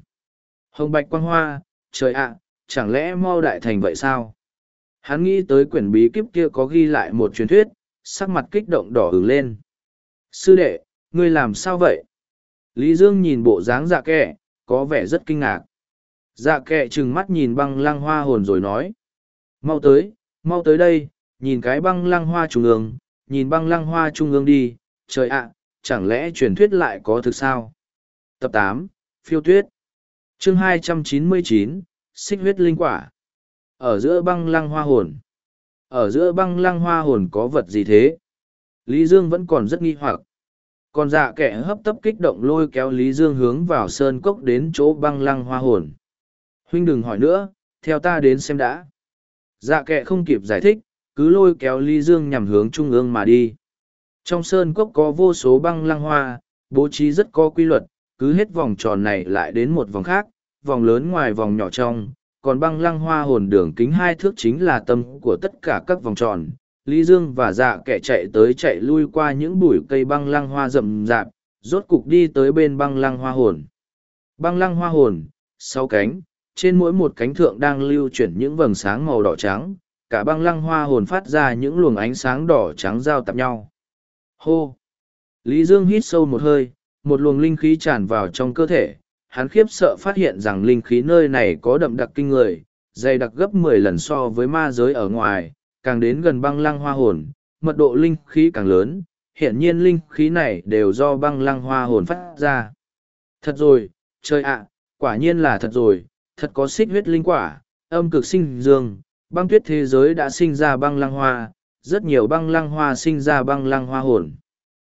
Hồng bạch quang hoa, trời ạ, chẳng lẽ mau đại thành vậy sao? Hắn nghĩ tới quyển bí kíp kia có ghi lại một truyền thuyết, sắc mặt kích động đỏ ửng lên. Sư đệ, ngươi làm sao vậy? Lý Dương nhìn bộ dáng dạ kẹ, có vẻ rất kinh ngạc. Dạ kẹ trừng mắt nhìn băng lăng hoa hồn rồi nói. Mau tới, mau tới đây, nhìn cái băng lăng hoa trung ương, nhìn băng lăng hoa trung ương đi, trời ạ, chẳng lẽ truyền thuyết lại có thực sao? Tập tám Phiêu tuyết chương hai trăm chín mươi chín Xích huyết linh quả Ở giữa băng lăng hoa hồn ở giữa băng lăng hoa hồn có vật gì thế? Lý Dương vẫn còn rất nghi hoặc. Còn dạ kẻ hấp tấp kích động lôi kéo Lý Dương hướng vào sơn cốc đến chỗ băng lăng hoa hồn. Huynh đừng hỏi nữa, theo ta đến xem đã. Dạ kẻ không kịp giải thích, cứ lôi kéo Lý Dương nhằm hướng trung ương mà đi. Trong sơn cốc có vô số băng lăng hoa, bố trí rất có quy luật, cứ hết vòng tròn này lại đến một vòng khác, vòng lớn ngoài vòng nhỏ trong, còn băng lăng hoa hồn đường kính hai thước chính là tâm của tất cả các vòng tròn. Lý Dương và dạ kẻ chạy tới chạy lui qua những bụi cây băng lăng hoa rậm rạp, rốt cục đi tới bên băng lăng hoa hồn. Băng lăng hoa hồn, sáu cánh, trên mỗi một cánh thượng đang lưu chuyển những vầng sáng màu đỏ trắng, cả băng lăng hoa hồn phát ra những luồng ánh sáng đỏ trắng giao tập nhau. Hô! Lý Dương hít sâu một hơi, một luồng linh khí tràn vào trong cơ thể, hắn khiếp sợ phát hiện rằng linh khí nơi này có đậm đặc kinh người, dày đặc gấp mười lần so với ma giới ở ngoài, càng đến gần băng lăng hoa hồn, mật độ linh khí càng lớn, hiện nhiên linh khí này đều do băng lăng hoa hồn phát ra. Thật rồi, trời ạ, quả nhiên là thật rồi, thật có xích huyết linh quả, âm cực sinh dương, băng tuyết thế giới đã sinh ra băng lăng hoa, rất nhiều băng lăng hoa sinh ra băng lăng hoa hồn.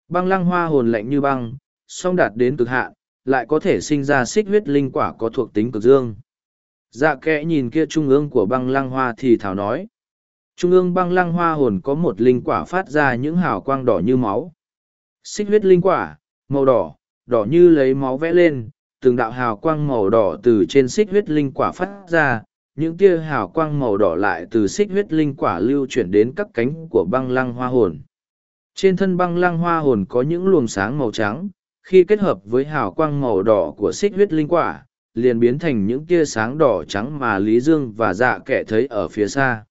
Băng lăng hoa hồn lạnh như băng, song đạt đến cực hạn, lại có thể sinh ra xích huyết linh quả có thuộc tính cực dương. Dạ kẽ nhìn kia trung ương của băng lăng hoa thì thảo nói. Trung ương băng lăng hoa hồn có một linh quả phát ra những hào quang đỏ như máu. Xích huyết linh quả, màu đỏ, đỏ như lấy máu vẽ lên, từng đạo hào quang màu đỏ từ trên xích huyết linh quả phát ra, những tia hào quang màu đỏ lại từ xích huyết linh quả lưu chuyển đến các cánh của băng lăng hoa hồn. Trên thân băng lăng hoa hồn có những luồng sáng màu trắng, khi kết hợp với hào quang màu đỏ của xích huyết linh quả, liền biến thành những tia sáng đỏ trắng mà Lý Dương và dạ kẻ thấy ở phía xa.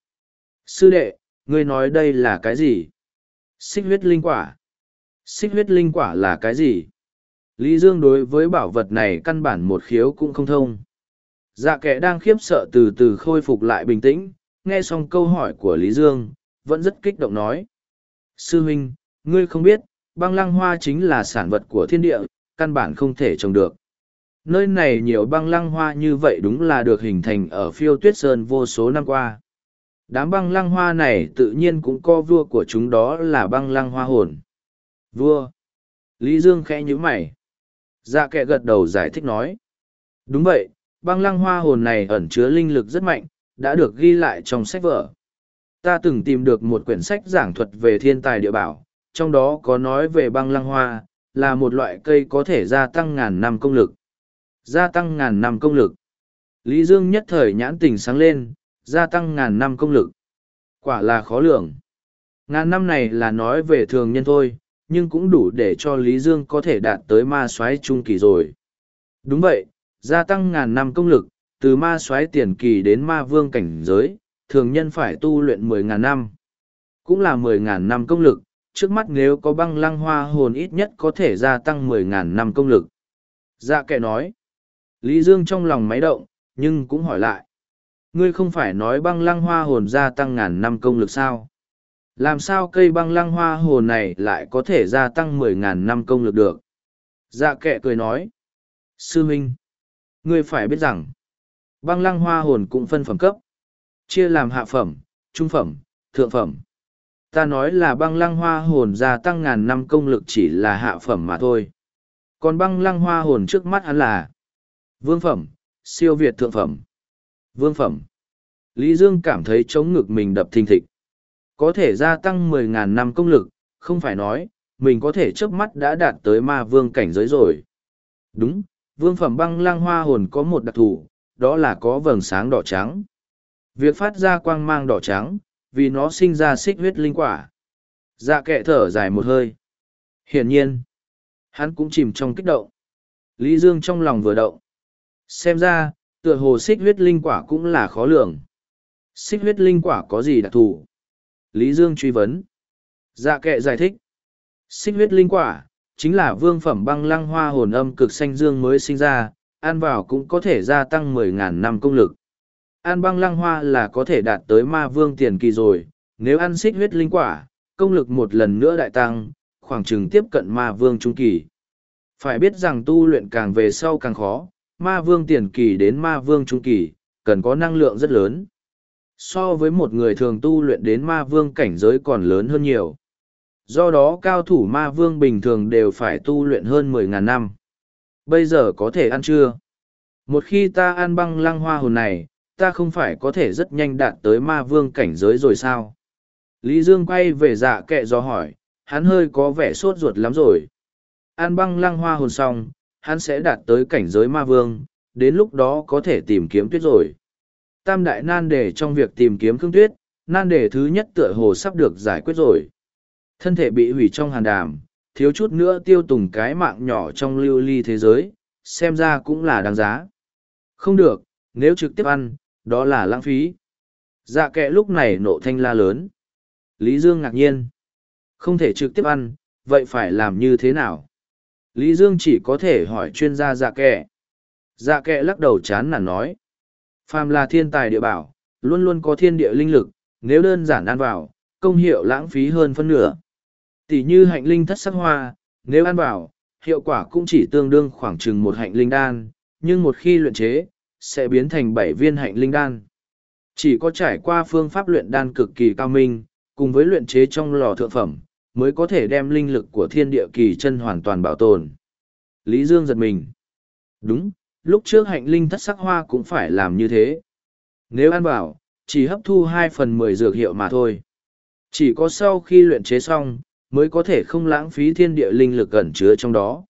Sư đệ, ngươi nói đây là cái gì? Xích huyết linh quả. Xích huyết linh quả là cái gì? Lý Dương đối với bảo vật này căn bản một khiếu cũng không thông. Dạ kẻ đang khiếp sợ từ từ khôi phục lại bình tĩnh, nghe xong câu hỏi của Lý Dương, vẫn rất kích động nói. Sư huynh, ngươi không biết, băng lăng hoa chính là sản vật của thiên địa, căn bản không thể trồng được. Nơi này nhiều băng lăng hoa như vậy đúng là được hình thành ở phiêu tuyết sơn vô số năm qua. Đám băng lăng hoa này tự nhiên cũng có vua của chúng đó là băng lăng hoa hồn. Vua. Lý Dương khẽ nhíu mày. Dạ kệ gật đầu giải thích nói. Đúng vậy, băng lăng hoa hồn này ẩn chứa linh lực rất mạnh, đã được ghi lại trong sách vở. Ta từng tìm được một quyển sách giảng thuật về thiên tài địa bảo, trong đó có nói về băng lăng hoa, là một loại cây có thể gia tăng ngàn năm công lực. Gia tăng ngàn năm công lực. Lý Dương nhất thời nhãn tình sáng lên, gia tăng ngàn năm công lực. Quả là khó lường. Ngàn năm này là nói về thường nhân thôi, nhưng cũng đủ để cho Lý Dương có thể đạt tới ma soái trung kỳ rồi. Đúng vậy, gia tăng ngàn năm công lực, từ ma soái tiền kỳ đến ma vương cảnh giới, thường nhân phải tu luyện mười ngàn năm. Cũng là mười ngàn năm công lực, trước mắt nếu có băng lăng hoa hồn ít nhất có thể gia tăng mười ngàn năm công lực. Dạ kệ nói. Lý Dương trong lòng máy động, nhưng cũng hỏi lại. Ngươi không phải nói băng lăng hoa hồn gia tăng ngàn năm công lực sao? Làm sao cây băng lăng hoa hồn này lại có thể gia tăng mười ngàn năm công lực được? Dạ kệ cười nói. Sư Minh. ngươi phải biết rằng, băng lăng hoa hồn cũng phân phẩm cấp. Chia làm hạ phẩm, trung phẩm, thượng phẩm. Ta nói là băng lăng hoa hồn gia tăng ngàn năm công lực chỉ là hạ phẩm mà thôi. Còn băng lăng hoa hồn trước mắt hắn là vương phẩm, siêu việt thượng phẩm, vương phẩm. Lý Dương cảm thấy chống ngực mình đập thình thịch. Có thể gia tăng mười ngàn năm công lực, không phải nói, mình có thể trước mắt đã đạt tới ma vương cảnh giới rồi. Đúng, vương phẩm băng lăng hoa hồn có một đặc thù, đó là có vầng sáng đỏ trắng. Việc phát ra quang mang đỏ trắng, vì nó sinh ra xích huyết linh quả. Dạ kệ thở dài một hơi. Hiển nhiên, hắn cũng chìm trong kích động. Lý Dương trong lòng vừa động. Xem ra, tựa hồ xích huyết linh quả cũng là khó lường. Xích huyết linh quả có gì đặc thù? Lý Dương truy vấn. Dạ kệ giải thích. Xích huyết linh quả, chính là vương phẩm băng lăng hoa hồn âm cực xanh dương mới sinh ra, ăn vào cũng có thể gia tăng mười ngàn năm công lực. Ăn băng lăng hoa là có thể đạt tới ma vương tiền kỳ rồi, nếu ăn xích huyết linh quả, công lực một lần nữa đại tăng, khoảng chừng tiếp cận ma vương trung kỳ. Phải biết rằng tu luyện càng về sau càng khó, ma vương tiền kỳ đến ma vương trung kỳ, cần có năng lượng rất lớn. So với một người thường tu luyện đến ma vương cảnh giới còn lớn hơn nhiều. Do đó cao thủ ma vương bình thường đều phải tu luyện hơn mười ngàn năm. Bây giờ có thể ăn chưa? Một khi ta ăn băng lăng hoa hồn này, ta không phải có thể rất nhanh đạt tới ma vương cảnh giới rồi sao? Lý Dương quay về dạ kệ do hỏi, hắn hơi có vẻ sốt ruột lắm rồi. An băng lăng hoa hồn xong, hắn sẽ đạt tới cảnh giới ma vương, đến lúc đó có thể tìm kiếm tuyết rồi. Tam đại nan đề trong việc tìm kiếm khương tuyết, nan đề thứ nhất tựa hồ sắp được giải quyết rồi. Thân thể bị hủy trong hàn đàm, thiếu chút nữa tiêu tùng cái mạng nhỏ trong lưu ly thế giới, xem ra cũng là đáng giá. Không được, nếu trực tiếp ăn, đó là lãng phí. Dạ kệ lúc này nộ thanh la lớn. Lý Dương ngạc nhiên. Không thể trực tiếp ăn, vậy phải làm như thế nào? Lý Dương chỉ có thể hỏi chuyên gia dạ kệ. Dạ kệ lắc đầu chán nản nói. Phàm là thiên tài địa bảo, luôn luôn có thiên địa linh lực, nếu đơn giản ăn vào, công hiệu lãng phí hơn phân nửa. Tỷ như hạnh linh thất sắc hoa, nếu ăn vào, hiệu quả cũng chỉ tương đương khoảng chừng một hạnh linh đan, nhưng một khi luyện chế, sẽ biến thành bảy viên hạnh linh đan. Chỉ có trải qua phương pháp luyện đan cực kỳ cao minh, cùng với luyện chế trong lò thượng phẩm, mới có thể đem linh lực của thiên địa kỳ chân hoàn toàn bảo tồn. Lý Dương giật mình. Đúng, lúc trước hạnh linh thất sắc hoa cũng phải làm như thế. Nếu ăn bảo, chỉ hấp thu hai phần mười dược hiệu mà thôi. Chỉ có sau khi luyện chế xong, mới có thể không lãng phí thiên địa linh lực ẩn chứa trong đó.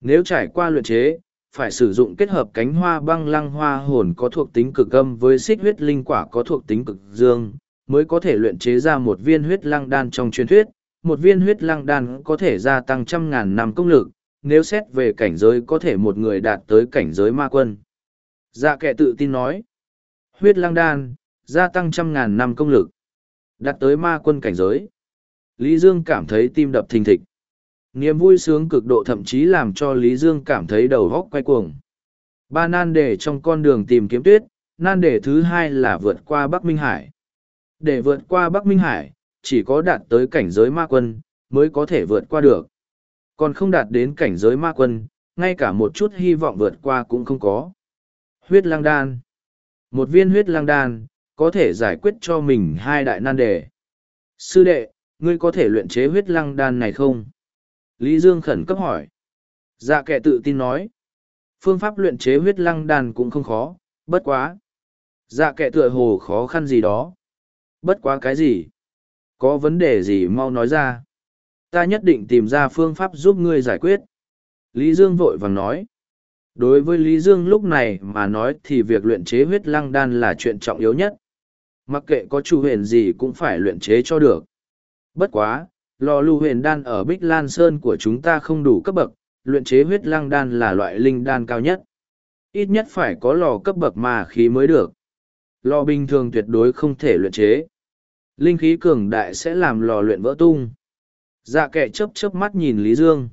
Nếu trải qua luyện chế, phải sử dụng kết hợp cánh hoa băng lăng hoa hồn có thuộc tính cực âm với xích huyết linh quả có thuộc tính cực dương, mới có thể luyện chế ra một viên huyết lăng đan trong truyền thuyết. Một viên huyết lăng đan có thể gia tăng trăm ngàn năm công lực, nếu xét về cảnh giới có thể một người đạt tới cảnh giới ma quân. Dạ kệ tự tin nói, huyết lăng đan, gia tăng trăm ngàn năm công lực, đạt tới ma quân cảnh giới. Lý Dương cảm thấy tim đập thình thịch. Niềm vui sướng cực độ thậm chí làm cho Lý Dương cảm thấy đầu góc quay cuồng. Ba nan đề trong con đường tìm kiếm tuyết, nan đề thứ hai là vượt qua Bắc Minh Hải. Để vượt qua Bắc Minh Hải, chỉ có đạt tới cảnh giới ma quân, mới có thể vượt qua được. Còn không đạt đến cảnh giới ma quân, ngay cả một chút hy vọng vượt qua cũng không có. Huyết lang đan Một viên huyết lang đan, có thể giải quyết cho mình hai đại nan đề. Sư đệ, ngươi có thể luyện chế huyết lang đan này không? Lý Dương khẩn cấp hỏi. Dạ Kẻ tự tin nói. Phương pháp luyện chế huyết lăng đan cũng không khó, bất quá. Dạ Kẻ tựa hồ khó khăn gì đó. Bất quá cái gì? Có vấn đề gì mau nói ra. Ta nhất định tìm ra phương pháp giúp ngươi giải quyết. Lý Dương vội vàng nói. Đối với Lý Dương lúc này mà nói thì việc luyện chế huyết lăng đan là chuyện trọng yếu nhất. Mặc kệ có chủ huyền gì cũng phải luyện chế cho được. Bất quá, lò lưu huyền đan ở Bích Lan Sơn của chúng ta không đủ cấp bậc, luyện chế huyết lăng đan là loại linh đan cao nhất. Ít nhất phải có lò cấp bậc mà khí mới được. Lò bình thường tuyệt đối không thể luyện chế. Linh khí cường đại sẽ làm lò luyện vỡ tung. Dạ kệ chớp chớp mắt nhìn Lý Dương.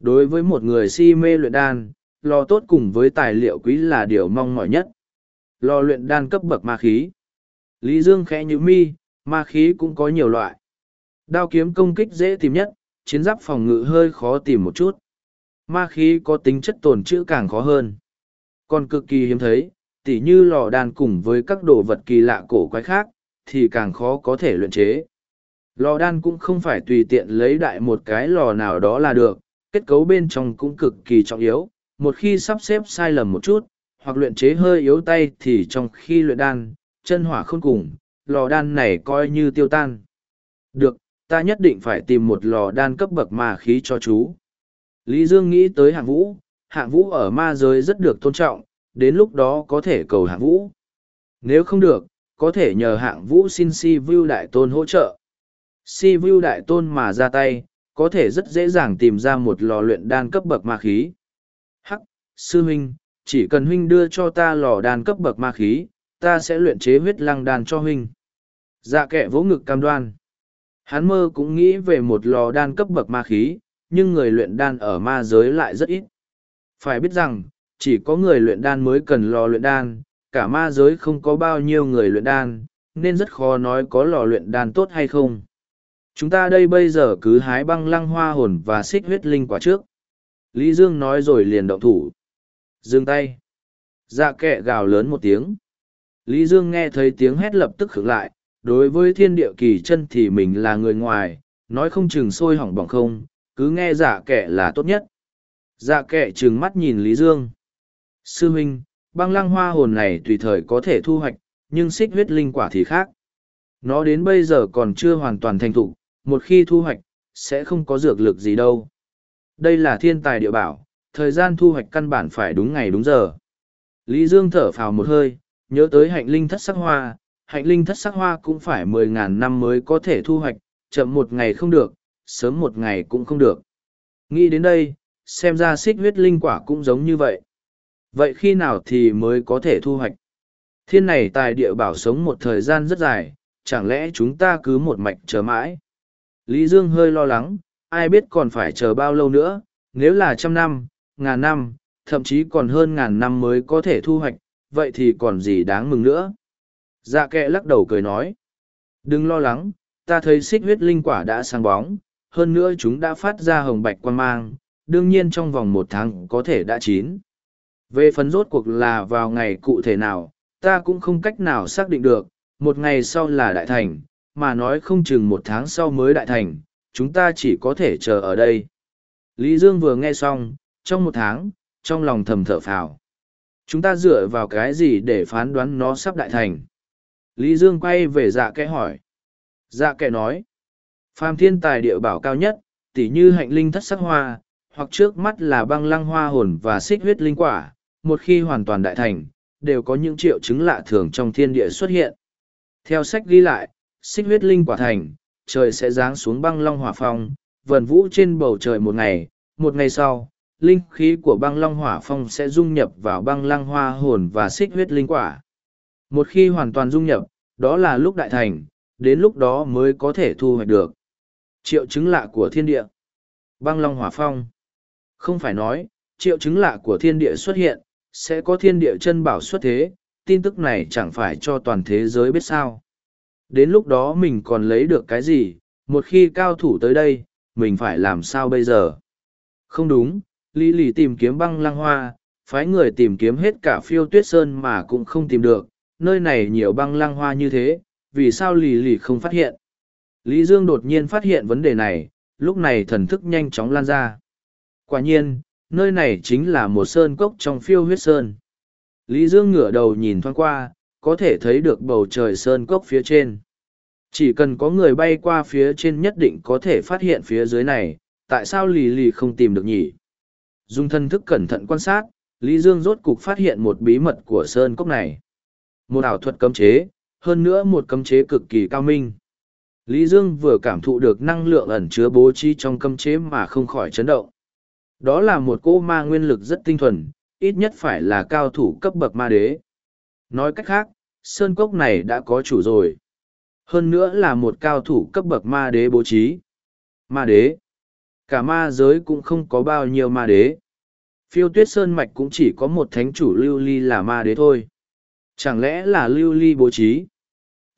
Đối với một người si mê luyện đan, lò tốt cùng với tài liệu quý là điều mong mỏi nhất. Lò luyện đan cấp bậc ma khí. Lý Dương khẽ như mi, ma khí cũng có nhiều loại. Đao kiếm công kích dễ tìm nhất, chiến giáp phòng ngự hơi khó tìm một chút. Ma khí có tính chất tồn trữ càng khó hơn. Còn cực kỳ hiếm thấy, tỉ như lò đan cùng với các đồ vật kỳ lạ cổ quái khác, thì càng khó có thể luyện chế. Lò đan cũng không phải tùy tiện lấy đại một cái lò nào đó là được, kết cấu bên trong cũng cực kỳ trọng yếu, một khi sắp xếp sai lầm một chút, hoặc luyện chế hơi yếu tay thì trong khi luyện đan, chân hỏa không cùng, lò đan này coi như tiêu tan. Được, ta nhất định phải tìm một lò đan cấp bậc ma khí cho chú. Lý Dương nghĩ tới hạng vũ, hạng vũ ở ma giới rất được tôn trọng, đến lúc đó có thể cầu hạng vũ. Nếu không được, có thể nhờ hạng vũ xin si view đại tôn hỗ trợ. Si view đại tôn mà ra tay, có thể rất dễ dàng tìm ra một lò luyện đan cấp bậc ma khí. Hắc, sư huynh, chỉ cần huynh đưa cho ta lò đan cấp bậc ma khí, ta sẽ luyện chế huyết lăng đan cho huynh. Dạ kệ vỗ ngực cam đoan. Hắn mơ cũng nghĩ về một lò đan cấp bậc ma khí, nhưng người luyện đan ở ma giới lại rất ít. Phải biết rằng, chỉ có người luyện đan mới cần lò luyện đan, cả ma giới không có bao nhiêu người luyện đan, nên rất khó nói có lò luyện đan tốt hay không. Chúng ta đây bây giờ cứ hái băng lăng hoa hồn và xích huyết linh quả trước. Lý Dương nói rồi liền động thủ. Dừng tay. Dạ kẹ gào lớn một tiếng. Lý Dương nghe thấy tiếng hét lập tức khựng lại, đối với thiên địa kỳ chân thì mình là người ngoài, nói không chừng sôi hỏng bỏng không, cứ nghe giả kệ là tốt nhất. Dạ kệ trừng mắt nhìn Lý Dương. Sư huynh, băng lăng hoa hồn này tùy thời có thể thu hoạch, nhưng xích huyết linh quả thì khác. Nó đến bây giờ còn chưa hoàn toàn thành thục, một khi thu hoạch, sẽ không có dược lực gì đâu. Đây là thiên tài địa bảo, thời gian thu hoạch căn bản phải đúng ngày đúng giờ. Lý Dương thở phào một hơi, nhớ tới hạnh linh thất sắc hoa, hạnh linh thất sắc hoa cũng phải mười ngàn năm mới có thể thu hoạch, chậm một ngày không được, sớm một ngày cũng không được. Nghĩ đến đây, xem ra xích huyết linh quả cũng giống như vậy. Vậy khi nào thì mới có thể thu hoạch? Thiên này tài địa bảo sống một thời gian rất dài, chẳng lẽ chúng ta cứ một mạch chờ mãi? Lý Dương hơi lo lắng, ai biết còn phải chờ bao lâu nữa, nếu là trăm năm, ngàn năm, thậm chí còn hơn ngàn năm mới có thể thu hoạch, vậy thì còn gì đáng mừng nữa. Dạ kệ lắc đầu cười nói. Đừng lo lắng, ta thấy xích huyết linh quả đã sáng bóng, hơn nữa chúng đã phát ra hồng bạch quan mang, đương nhiên trong vòng một tháng có thể đã chín. Về phần rốt cuộc là vào ngày cụ thể nào, ta cũng không cách nào xác định được, một ngày sau là đại thành, mà nói không chừng một tháng sau mới đại thành, chúng ta chỉ có thể chờ ở đây. Lý Dương vừa nghe xong, trong một tháng, trong lòng thầm thở phào. Chúng ta dựa vào cái gì để phán đoán nó sắp đại thành? Lý Dương quay về dạ kẽ hỏi. Dạ kẽ nói, phàm thiên tài địa bảo cao nhất, tỉ như hạnh linh thất sắc hoa, hoặc trước mắt là băng lăng hoa hồn và xích huyết linh quả, một khi hoàn toàn đại thành, đều có những triệu chứng lạ thường trong thiên địa xuất hiện. Theo sách ghi lại, xích huyết linh quả thành, trời sẽ giáng xuống băng long hỏa phong, vần vũ trên bầu trời một ngày, một ngày sau, linh khí của băng long hỏa phong sẽ dung nhập vào băng lăng hoa hồn và xích huyết linh quả. Một khi hoàn toàn dung nhập, đó là lúc đại thành, đến lúc đó mới có thể thu hoạch được. Triệu chứng lạ của thiên địa. Băng long hỏa phong. Không phải nói, triệu chứng lạ của thiên địa xuất hiện, sẽ có thiên địa chân bảo xuất thế, tin tức này chẳng phải cho toàn thế giới biết sao. Đến lúc đó mình còn lấy được cái gì, một khi cao thủ tới đây, mình phải làm sao bây giờ? Không đúng, Lý Lì tìm kiếm băng lăng hoa, phái người tìm kiếm hết cả phiêu tuyết sơn mà cũng không tìm được, nơi này nhiều băng lăng hoa như thế, vì sao Lì Lì không phát hiện? Lý Dương đột nhiên phát hiện vấn đề này, lúc này thần thức nhanh chóng lan ra. Quả nhiên, nơi này chính là một sơn cốc trong phiêu huyết sơn. Lý Dương ngửa đầu nhìn thoáng qua, có thể thấy được bầu trời sơn cốc phía trên. Chỉ cần có người bay qua phía trên nhất định có thể phát hiện phía dưới này, tại sao lì lì không tìm được nhỉ? Dùng thân thức cẩn thận quan sát, Lý Dương rốt cục phát hiện một bí mật của sơn cốc này. Một ảo thuật cấm chế, hơn nữa một cấm chế cực kỳ cao minh. Lý Dương vừa cảm thụ được năng lượng ẩn chứa bố trí trong cấm chế mà không khỏi chấn động. Đó là một cô ma nguyên lực rất tinh thuần, ít nhất phải là cao thủ cấp bậc ma đế. Nói cách khác, sơn cốc này đã có chủ rồi. Hơn nữa là một cao thủ cấp bậc ma đế bố trí. Ma đế. Cả ma giới cũng không có bao nhiêu ma đế. Phiêu tuyết sơn mạch cũng chỉ có một thánh chủ lưu ly là ma đế thôi. Chẳng lẽ là lưu ly bố trí?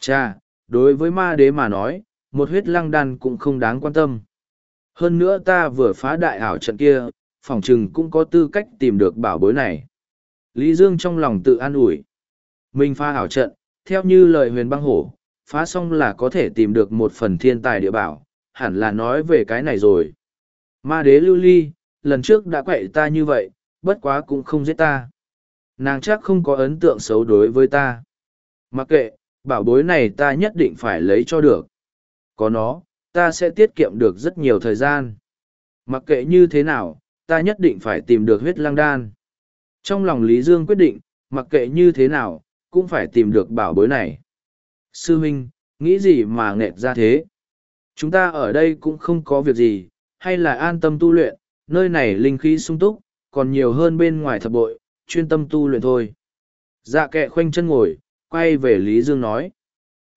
Chà, đối với ma đế mà nói, một huyết lăng đan cũng không đáng quan tâm. Hơn nữa ta vừa phá đại ảo trận kia, phòng trừng cũng có tư cách tìm được bảo bối này. Lý Dương trong lòng tự an ủi. Mình phá hảo trận, theo như lời huyền băng hổ, phá xong là có thể tìm được một phần thiên tài địa bảo, hẳn là nói về cái này rồi. Ma đế lưu ly, lần trước đã quậy ta như vậy, bất quá cũng không giết ta. Nàng chắc không có ấn tượng xấu đối với ta. Mặc kệ, bảo bối này ta nhất định phải lấy cho được. Có nó, ta sẽ tiết kiệm được rất nhiều thời gian. Mặc kệ như thế nào, ta nhất định phải tìm được huyết lăng đan. Trong lòng Lý Dương quyết định, mặc kệ như thế nào, cũng phải tìm được bảo bối này. Sư huynh, nghĩ gì mà nghẹt ra thế? Chúng ta ở đây cũng không có việc gì, hay là an tâm tu luyện, nơi này linh khí sung túc, còn nhiều hơn bên ngoài thập bội, chuyên tâm tu luyện thôi. Dạ kệ khoanh chân ngồi, quay về Lý Dương nói.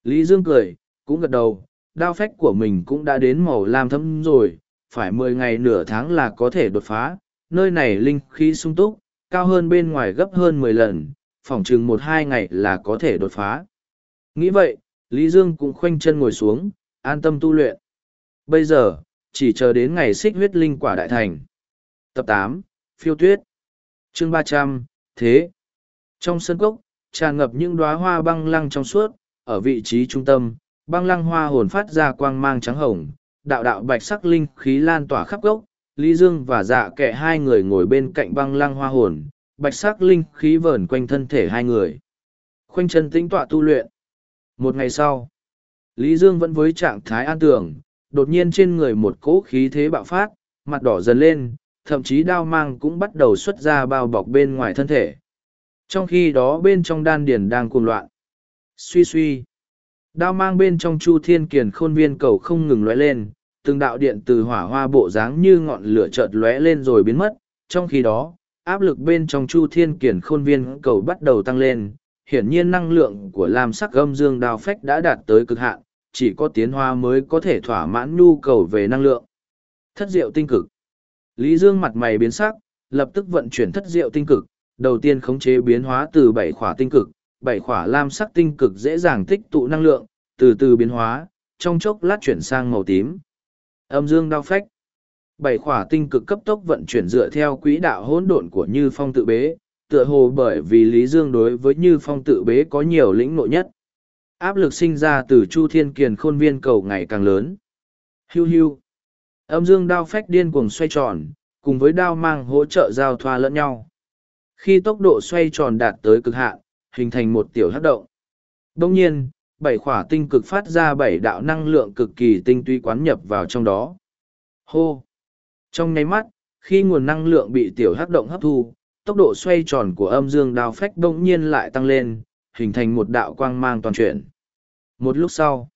Lý Dương cười, cũng gật đầu, đao phách của mình cũng đã đến màu lam thấm rồi, phải mười ngày nửa tháng là có thể đột phá, nơi này linh khí sung túc, cao hơn bên ngoài gấp hơn mười lần, phỏng chừng một hai ngày là có thể đột phá. Nghĩ vậy, Lý Dương cũng khoanh chân ngồi xuống, an tâm tu luyện. Bây giờ, chỉ chờ đến ngày xích huyết linh quả đại thành. Tập tám Phiêu tuyết Chương ba trăm Thế Trong sân cốc, tràn ngập những đóa hoa băng lăng trong suốt, ở vị trí trung tâm, băng lăng hoa hồn phát ra quang mang trắng hồng, đạo đạo bạch sắc linh khí lan tỏa khắp gốc, Lý Dương và dạ kệ hai người ngồi bên cạnh băng lăng hoa hồn, bạch sắc linh khí vờn quanh thân thể hai người. Khoanh chân tĩnh tọa tu luyện. Một ngày sau, Lý Dương vẫn với trạng thái an tưởng, đột nhiên trên người một cỗ khí thế bạo phát, mặt đỏ dần lên, thậm chí đao mang cũng bắt đầu xuất ra bao bọc bên ngoài thân thể. Trong khi đó bên trong đan điền đang cuồng loạn. Suy suy. Đao mang bên trong chu thiên kiền khôn viên cầu không ngừng lóe lên, từng đạo điện từ hỏa hoa bộ dáng như ngọn lửa chợt lóe lên rồi biến mất. Trong khi đó, áp lực bên trong chu thiên kiền khôn viên cầu bắt đầu tăng lên. Hiển nhiên năng lượng của lam sắc gâm dương đao phách đã đạt tới cực hạn, chỉ có tiến hóa mới có thể thỏa mãn nhu cầu về năng lượng. Thất diệu tinh cực. Lý Dương mặt mày biến sắc, lập tức vận chuyển thất diệu tinh cực, đầu tiên khống chế biến hóa từ bảy khỏa tinh cực, bảy khỏa lam sắc tinh cực dễ dàng tích tụ năng lượng, từ từ biến hóa, trong chốc lát chuyển sang màu tím. Âm dương đao phách. Bảy khỏa tinh cực cấp tốc vận chuyển dựa theo quỹ đạo hỗn độn của Như Phong tự bế, tựa hồ bởi vì Lý Dương đối với Như Phong tự bế có nhiều lĩnh nội nhất. Áp lực sinh ra từ Chu Thiên Kiền khôn viên cầu ngày càng lớn. Hiu hiu. Âm dương đao phách điên cuồng xoay tròn, cùng với đao mang hỗ trợ giao thoa lẫn nhau. Khi tốc độ xoay tròn đạt tới cực hạn, hình thành một tiểu hấp động. Đông nhiên, bảy khỏa tinh cực phát ra bảy đạo năng lượng cực kỳ tinh túy quán nhập vào trong đó. Hô! Trong nháy mắt, khi nguồn năng lượng bị tiểu hấp động hấp thu, tốc độ xoay tròn của âm dương đao phách đông nhiên lại tăng lên, hình thành một đạo quang mang toàn chuyển. Một lúc sau,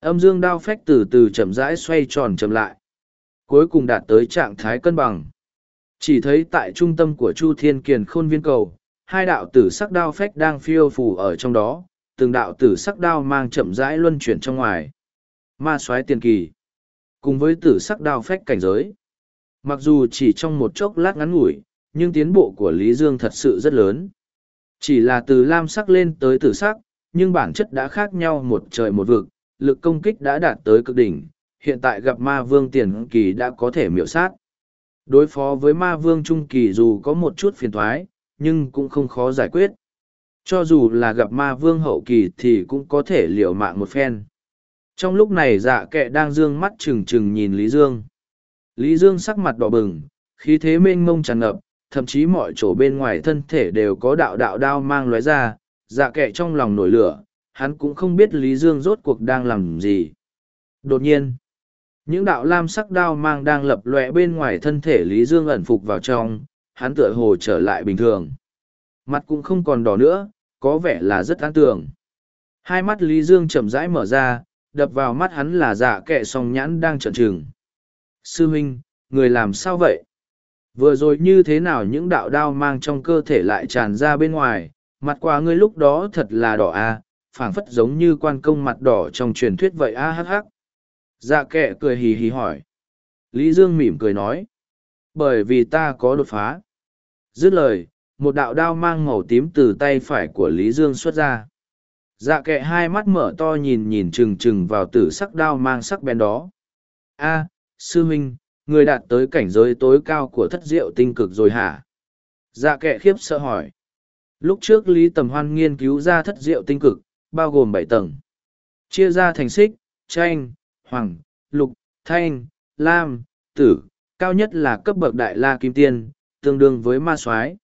âm dương đao phách từ từ chậm rãi xoay tròn chậm lại. Cuối cùng đạt tới trạng thái cân bằng. Chỉ thấy tại trung tâm của Chu Thiên Kiền khôn viên cầu, hai đạo tử sắc đao phách đang phiêu phù ở trong đó, từng đạo tử sắc đao mang chậm rãi luân chuyển trong ngoài. Ma soái tiền kỳ, cùng với tử sắc đao phách cảnh giới. Mặc dù chỉ trong một chốc lát ngắn ngủi, nhưng tiến bộ của Lý Dương thật sự rất lớn. Chỉ là từ lam sắc lên tới tử sắc, nhưng bản chất đã khác nhau một trời một vực, lực công kích đã đạt tới cực đỉnh, hiện tại gặp ma vương tiền kỳ đã có thể miểu sát. Đối phó với ma vương trung kỳ dù có một chút phiền thoái, nhưng cũng không khó giải quyết. Cho dù là gặp ma vương hậu kỳ thì cũng có thể liều mạng một phen. Trong lúc này dạ kệ đang dương mắt trừng trừng nhìn Lý Dương. Lý Dương sắc mặt đỏ bừng, khí thế mênh mông tràn ngập, thậm chí mọi chỗ bên ngoài thân thể đều có đạo đạo đao mang lóe ra, dạ kệ trong lòng nổi lửa, hắn cũng không biết Lý Dương rốt cuộc đang làm gì. Đột nhiên, những đạo lam sắc đao mang đang lập lòe bên ngoài thân thể Lý Dương ẩn phục vào trong, hắn tựa hồ trở lại bình thường. Mặt cũng không còn đỏ nữa, có vẻ là rất an tưởng. Hai mắt Lý Dương chậm rãi mở ra, đập vào mắt hắn là dạ kệ song nhãn đang trợn trừng. Sư huynh, người làm sao vậy? Vừa rồi như thế nào những đạo đao mang trong cơ thể lại tràn ra bên ngoài, mặt qua ngươi lúc đó thật là đỏ a, à, phảng phất giống như quan công mặt đỏ trong truyền thuyết vậy a hắc hắc. Dạ kệ cười hì hì hỏi. Lý Dương mỉm cười nói. Bởi vì ta có đột phá. Dứt lời, một đạo đao mang màu tím từ tay phải của Lý Dương xuất ra. Dạ kệ hai mắt mở to nhìn nhìn chừng chừng vào tử sắc đao mang sắc bén đó. a sư huynh, người đạt tới cảnh giới tối cao của thất diệu tinh cực rồi hả? Dạ kệ khiếp sợ hỏi. Lúc trước Lý Tầm Hoan nghiên cứu ra thất diệu tinh cực, bao gồm bảy tầng. Chia ra thành xích, tranh, hoàng, lục, thanh, lam, tử, cao nhất là cấp bậc đại la kim tiên, tương đương với ma soái.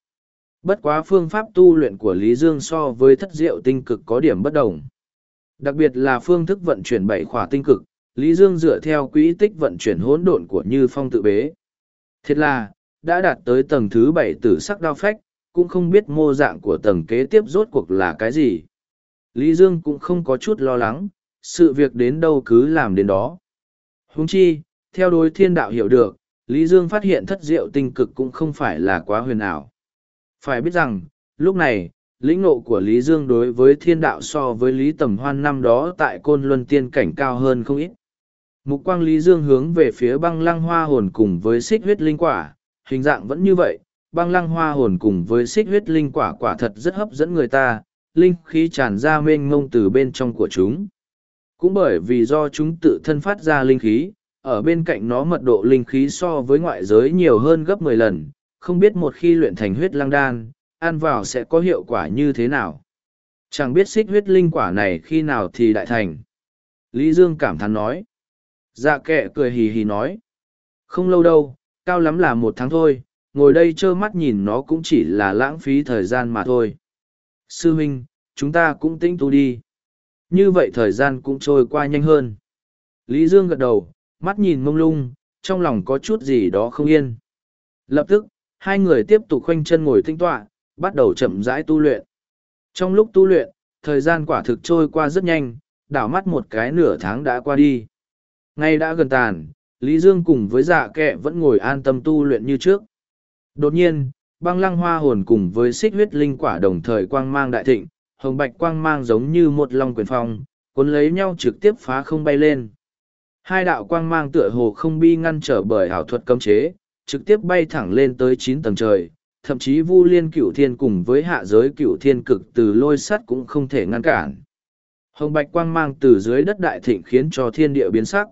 Bất quá phương pháp tu luyện của Lý Dương so với thất diệu tinh cực có điểm bất đồng. Đặc biệt là phương thức vận chuyển bảy khỏa tinh cực, Lý Dương dựa theo quỹ tích vận chuyển hỗn độn của Như Phong tự bế. Thiệt là, đã đạt tới tầng thứ bảy tử sắc đao phách, cũng không biết mô dạng của tầng kế tiếp rốt cuộc là cái gì. Lý Dương cũng không có chút lo lắng, sự việc đến đâu cứ làm đến đó. Húng chi, theo đối thiên đạo hiểu được, Lý Dương phát hiện thất diệu tinh cực cũng không phải là quá huyền ảo. Phải biết rằng, lúc này, lĩnh ngộ của Lý Dương đối với thiên đạo so với Lý Tầm Hoan năm đó tại Côn Luân Tiên cảnh cao hơn không ít. Mục quang Lý Dương hướng về phía băng lăng hoa hồn cùng với xích huyết linh quả, hình dạng vẫn như vậy, băng lăng hoa hồn cùng với xích huyết linh quả quả thật rất hấp dẫn người ta, linh khí tràn ra mênh mông từ bên trong của chúng. Cũng bởi vì do chúng tự thân phát ra linh khí, ở bên cạnh nó mật độ linh khí so với ngoại giới nhiều hơn gấp mười lần, không biết một khi luyện thành huyết lăng đan, ăn vào sẽ có hiệu quả như thế nào. Chẳng biết xích huyết linh quả này khi nào thì đại thành. Lý Dương cảm thán nói. Dạ kệ cười hì hì nói. Không lâu đâu, cao lắm là một tháng thôi, ngồi đây trơ mắt nhìn nó cũng chỉ là lãng phí thời gian mà thôi. Sư huynh, chúng ta cũng tinh tu đi. Như vậy thời gian cũng trôi qua nhanh hơn. Lý Dương gật đầu, mắt nhìn mông lung, trong lòng có chút gì đó không yên. Lập tức, hai người tiếp tục khoanh chân ngồi tinh tọa, bắt đầu chậm rãi tu luyện. Trong lúc tu luyện, thời gian quả thực trôi qua rất nhanh, đảo mắt một cái nửa tháng đã qua đi. Ngay đã gần tàn, Lý Dương cùng với dạ kẹ vẫn ngồi an tâm tu luyện như trước. Đột nhiên, băng lăng hoa hồn cùng với xích huyết linh quả đồng thời quang mang đại thịnh, hồng bạch quang mang giống như một long quyền phong, cuốn lấy nhau trực tiếp phá không bay lên. Hai đạo quang mang tựa hồ không bi ngăn trở bởi ảo thuật cấm chế, trực tiếp bay thẳng lên tới chín tầng trời, thậm chí vu liên cửu thiên cùng với hạ giới cửu thiên cực từ lôi sắt cũng không thể ngăn cản. Hồng bạch quang mang từ dưới đất đại thịnh khiến cho thiên địa biến sắc.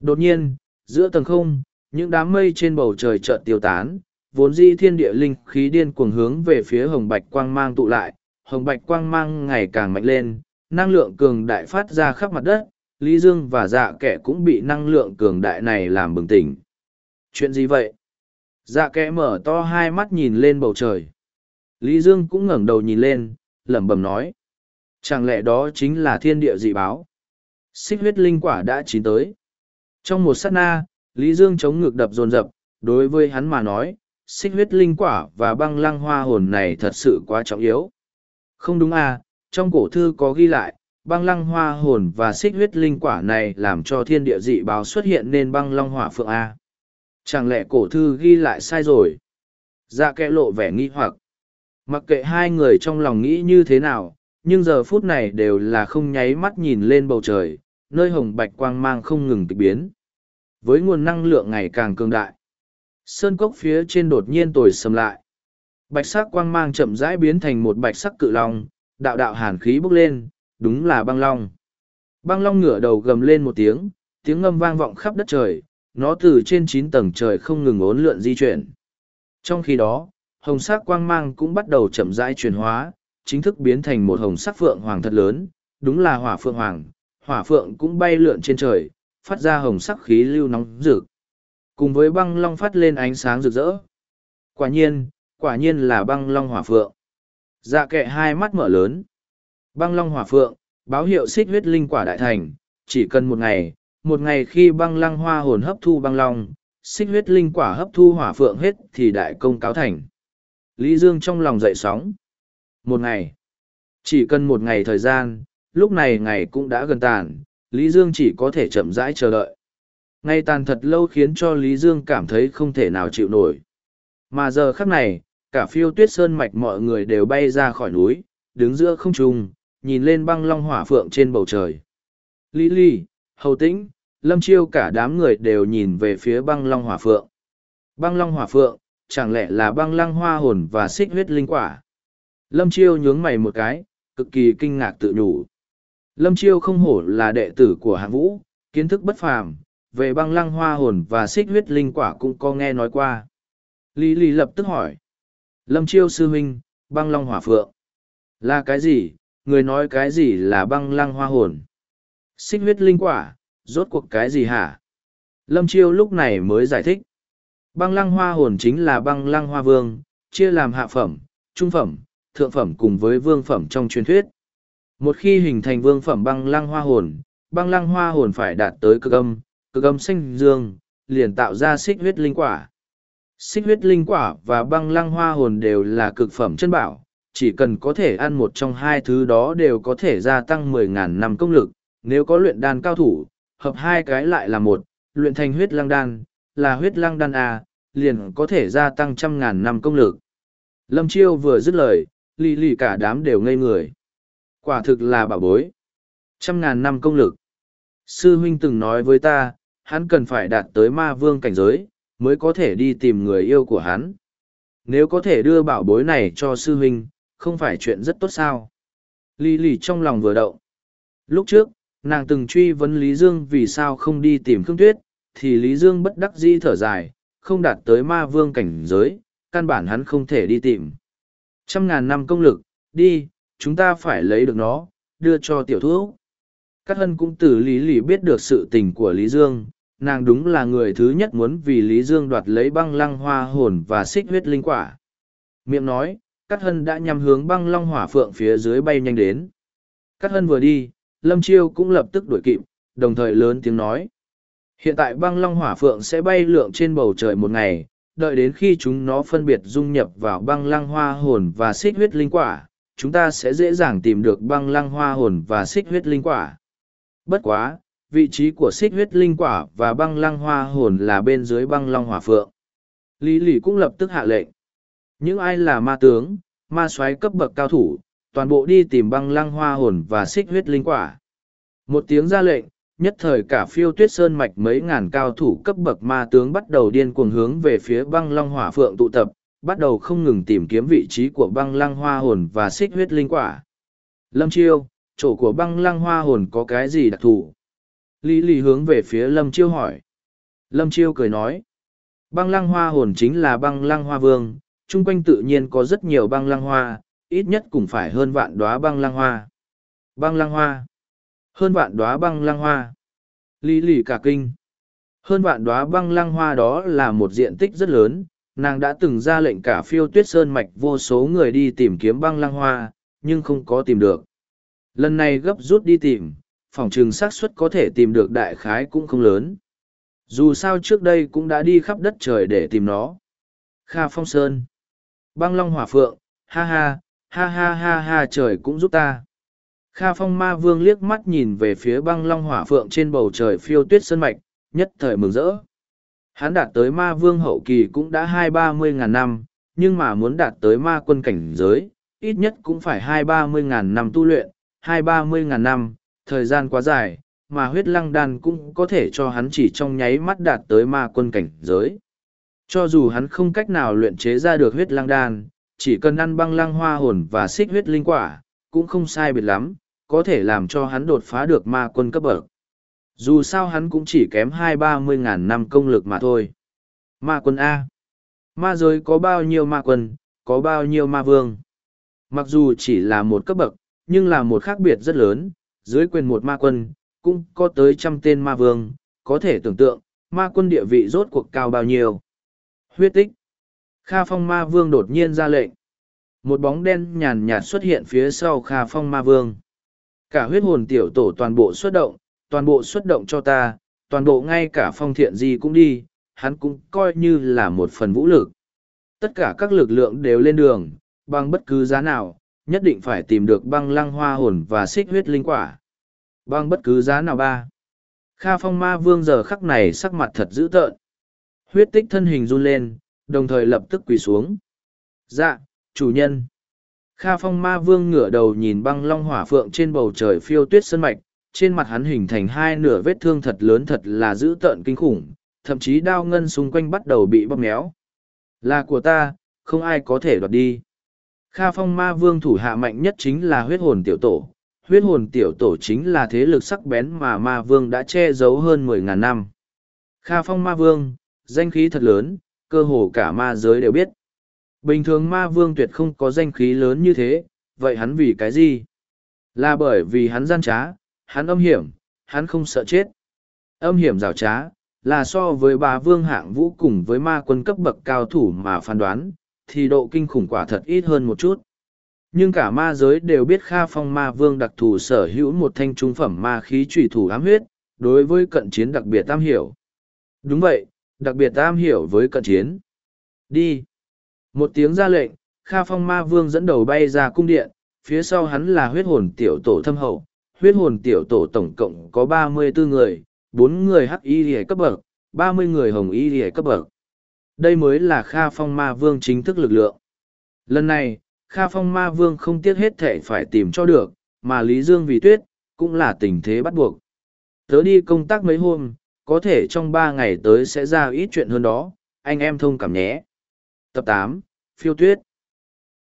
Đột nhiên, giữa tầng không, những đám mây trên bầu trời chợt tiêu tán, vốn di thiên địa linh khí điên cuồng hướng về phía hồng bạch quang mang tụ lại, hồng bạch quang mang ngày càng mạnh lên, năng lượng cường đại phát ra khắp mặt đất, Lý Dương và dạ kẻ cũng bị năng lượng cường đại này làm bừng tỉnh. Chuyện gì vậy? Dạ kẻ mở to hai mắt nhìn lên bầu trời. Lý Dương cũng ngẩng đầu nhìn lên, lẩm bẩm nói. Chẳng lẽ đó chính là thiên địa dị báo? Xích huyết linh quả đã chín tới. Trong một sát na, Lý Dương chống ngực đập dồn dập, đối với hắn mà nói, xích huyết linh quả và băng lăng hoa hồn này thật sự quá trọng yếu. Không đúng à, trong cổ thư có ghi lại, băng lăng hoa hồn và xích huyết linh quả này làm cho thiên địa dị báo xuất hiện nên băng long hỏa phượng A. Chẳng lẽ cổ thư ghi lại sai rồi? Dạ kẽ lộ vẻ nghi hoặc. Mặc kệ hai người trong lòng nghĩ như thế nào, nhưng giờ phút này đều là không nháy mắt nhìn lên bầu trời, nơi hồng bạch quang mang không ngừng kịch biến. Với nguồn năng lượng ngày càng cường đại, sơn cốc phía trên đột nhiên tồi sầm lại. Bạch sắc quang mang chậm rãi biến thành một bạch sắc cự long, đạo đạo hàn khí bốc lên, đúng là băng long. Băng long ngửa đầu gầm lên một tiếng, tiếng ngâm vang vọng khắp đất trời, nó từ trên chín tầng trời không ngừng ốn lượn di chuyển. Trong khi đó, hồng sắc quang mang cũng bắt đầu chậm rãi chuyển hóa, chính thức biến thành một hồng sắc phượng hoàng thật lớn, đúng là hỏa phượng hoàng, hỏa phượng cũng bay lượn trên trời, phát ra hồng sắc khí lưu nóng rực. Cùng với băng long phát lên ánh sáng rực rỡ. Quả nhiên, quả nhiên là băng long hỏa phượng. Dạ kệ hai mắt mở lớn. Băng long hỏa phượng, báo hiệu xích huyết linh quả đại thành, chỉ cần một ngày, một ngày khi băng lăng hoa hồn hấp thu băng long, xích huyết linh quả hấp thu hỏa phượng hết thì đại công cáo thành. Lý Dương trong lòng dậy sóng. Một ngày. Chỉ cần một ngày thời gian, lúc này ngày cũng đã gần tàn, Lý Dương chỉ có thể chậm rãi chờ đợi. Ngày tàn thật lâu khiến cho Lý Dương cảm thấy không thể nào chịu nổi. Mà giờ khắc này, cả phiêu tuyết sơn mạch mọi người đều bay ra khỏi núi, đứng giữa không trung, nhìn lên băng long hỏa phượng trên bầu trời. Lý Lý, Hầu Tĩnh, Lâm Chiêu cả đám người đều nhìn về phía băng long hỏa phượng. Băng long hỏa phượng, chẳng lẽ là băng lăng hoa hồn và xích huyết linh quả? Lâm Chiêu nhướng mày một cái, cực kỳ kinh ngạc tự nhủ. Lâm Chiêu không hổ là đệ tử của hạng vũ, kiến thức bất phàm, về băng lăng hoa hồn và xích huyết linh quả cũng có nghe nói qua. Lý Lý lập tức hỏi. Lâm Chiêu sư huynh, băng long hỏa phượng. Là cái gì, người nói cái gì là băng lăng hoa hồn. Xích huyết linh quả, rốt cuộc cái gì hả? Lâm Chiêu lúc này mới giải thích. Băng lăng hoa hồn chính là băng lăng hoa vương, chia làm hạ phẩm, trung phẩm, thượng phẩm cùng với vương phẩm trong truyền thuyết. Một khi hình thành vương phẩm băng lăng hoa hồn, băng lăng hoa hồn phải đạt tới cực âm, cực âm xanh dương, liền tạo ra xích huyết linh quả. Xích huyết linh quả và băng lăng hoa hồn đều là cực phẩm chân bảo, chỉ cần có thể ăn một trong hai thứ đó đều có thể gia tăng 10.000 năm công lực. Nếu có luyện đan cao thủ, hợp hai cái lại là một, luyện thành huyết lăng đan, là huyết lăng đan A, liền có thể gia tăng trăm ngàn năm công lực. Lâm Chiêu vừa dứt lời, lì lì cả đám đều ngây người. Quả thực là bảo bối. Trăm ngàn năm công lực. Sư huynh từng nói với ta, hắn cần phải đạt tới ma vương cảnh giới, mới có thể đi tìm người yêu của hắn. Nếu có thể đưa bảo bối này cho sư huynh, không phải chuyện rất tốt sao. Lý lì trong lòng vừa động. Lúc trước, nàng từng truy vấn Lý Dương vì sao không đi tìm Khương Tuyết, thì Lý Dương bất đắc dĩ thở dài, không đạt tới ma vương cảnh giới, căn bản hắn không thể đi tìm. Trăm ngàn năm công lực, đi, chúng ta phải lấy được nó, đưa cho tiểu thuốc. Cát hân cũng từ Lý Lì biết được sự tình của Lý Dương, nàng đúng là người thứ nhất muốn vì Lý Dương đoạt lấy băng lăng hoa hồn và xích huyết linh quả. Miệng nói, Cát hân đã nhằm hướng băng long hỏa phượng phía dưới bay nhanh đến. Cát hân vừa đi, Lâm Chiêu cũng lập tức đuổi kịp, đồng thời lớn tiếng nói. Hiện tại băng long hỏa phượng sẽ bay lượn trên bầu trời một ngày, đợi đến khi chúng nó phân biệt dung nhập vào băng lăng hoa hồn và xích huyết linh quả, chúng ta sẽ dễ dàng tìm được băng lăng hoa hồn và xích huyết linh quả. Bất quá, vị trí của xích huyết linh quả và băng lăng hoa hồn là bên dưới băng long hỏa phượng. Lý lì cũng lập tức hạ lệnh. Những ai là ma tướng, ma soái cấp bậc cao thủ, toàn bộ đi tìm băng lăng hoa hồn và xích huyết linh quả. Một tiếng ra lệnh, nhất thời cả phiêu tuyết sơn mạch mấy ngàn cao thủ cấp bậc ma tướng bắt đầu điên cuồng hướng về phía băng long hỏa phượng tụ tập, bắt đầu không ngừng tìm kiếm vị trí của băng lăng hoa hồn và xích huyết linh quả. Lâm Chiêu, chỗ của băng lăng hoa hồn có cái gì đặc thù? Lý Lý hướng về phía Lâm Chiêu hỏi. Lâm Chiêu cười nói. Băng lăng hoa hồn chính là băng lăng hoa vương, chung quanh tự nhiên có rất nhiều băng lăng hoa, ít nhất cũng phải hơn vạn đóa băng lăng hoa. Băng lăng hoa. Hơn vạn đóa băng lăng hoa. Lý Lý cả kinh. Hơn vạn đóa băng lăng hoa đó là một diện tích rất lớn, nàng đã từng ra lệnh cả phiêu tuyết sơn mạch vô số người đi tìm kiếm băng lăng hoa, nhưng không có tìm được. Lần này gấp rút đi tìm, phòng trừng xác suất có thể tìm được đại khái cũng không lớn. Dù sao trước đây cũng đã đi khắp đất trời để tìm nó. Kha Phong Sơn. Băng Long Hỏa Phượng, ha ha, ha ha ha ha trời cũng giúp ta. Kha Phong Ma Vương liếc mắt nhìn về phía băng Long Hỏa Phượng trên bầu trời phiêu tuyết sơn mạch, nhất thời mừng rỡ. Hắn đạt tới Ma Vương hậu kỳ cũng đã hai ba mươi ngàn năm, nhưng mà muốn đạt tới ma quân cảnh giới, ít nhất cũng phải hai ba mươi ngàn năm tu luyện, hai ba mươi ngàn năm, thời gian quá dài, mà huyết lăng đan cũng có thể cho hắn chỉ trong nháy mắt đạt tới ma quân cảnh giới. Cho dù hắn không cách nào luyện chế ra được huyết lăng đan, chỉ cần ăn băng lăng hoa hồn và xích huyết linh quả, cũng không sai biệt lắm, có thể làm cho hắn đột phá được ma quân cấp bậc. Dù sao hắn cũng chỉ kém hai ba mươi ngàn năm công lực mà thôi. Ma quân A. Ma giới có bao nhiêu ma quân, có bao nhiêu ma vương. Mặc dù chỉ là một cấp bậc, nhưng là một khác biệt rất lớn, dưới quyền một ma quân, cũng có tới trăm tên ma vương, có thể tưởng tượng, ma quân địa vị rốt cuộc cao bao nhiêu. Huyết tích. Kha phong ma vương đột nhiên ra lệnh. Một bóng đen nhàn nhạt xuất hiện phía sau Kha phong ma vương. Cả huyết hồn tiểu tổ toàn bộ xuất động, toàn bộ xuất động cho ta, toàn bộ ngay cả phong thiện gì cũng đi, hắn cũng coi như là một phần vũ lực. Tất cả các lực lượng đều lên đường, bằng bất cứ giá nào, nhất định phải tìm được băng lăng hoa hồn và xích huyết linh quả. băng bất cứ giá nào ba. Kha phong ma vương giờ khắc này sắc mặt thật dữ tợn. Huyết tích thân hình run lên, đồng thời lập tức quỳ xuống. Dạ, chủ nhân. Kha phong ma vương ngửa đầu nhìn băng long hỏa phượng trên bầu trời phiêu tuyết sân mạch, trên mặt hắn hình thành hai nửa vết thương thật lớn thật là dữ tợn kinh khủng, thậm chí đao ngân xung quanh bắt đầu bị bóp méo. Là của ta, không ai có thể đoạt đi. Kha phong ma vương thủ hạ mạnh nhất chính là huyết hồn tiểu tổ. Huyết hồn tiểu tổ chính là thế lực sắc bén mà ma vương đã che giấu hơn mười ngàn năm. Kha phong ma vương, danh khí thật lớn, cơ hồ cả ma giới đều biết. Bình thường ma vương tuyệt không có danh khí lớn như thế, vậy hắn vì cái gì? Là bởi vì hắn gian trá, hắn âm hiểm, hắn không sợ chết. Âm hiểm rào trá, là so với bà vương hạng vũ cùng với ma quân cấp bậc cao thủ mà phán đoán, thì độ kinh khủng quả thật ít hơn một chút. Nhưng cả ma giới đều biết Kha Phong Ma Vương đặc thù sở hữu một thanh trung phẩm ma khí trùy thủ ám huyết, đối với cận chiến đặc biệt tam hiểu. Đúng vậy, đặc biệt tam hiểu với cận chiến. Đi. Một tiếng ra lệnh, Kha Phong Ma Vương dẫn đầu bay ra cung điện, phía sau hắn là huyết hồn tiểu tổ thâm hậu. Huyết hồn tiểu tổ tổng cộng có ba mươi 34 người, bốn người hắc y lìa cấp bậc, ba mươi người hồng y lìa cấp bậc. Đây mới là Kha Phong Ma Vương chính thức lực lượng. Lần này, Kha Phong Ma Vương không tiếc hết thể phải tìm cho được, mà Lý Dương vì tuyết, cũng là tình thế bắt buộc. Tớ đi công tác mấy hôm, có thể trong ba ngày tới sẽ ra ít chuyện hơn đó, anh em thông cảm nhé. Tập tám Phiêu Tuyết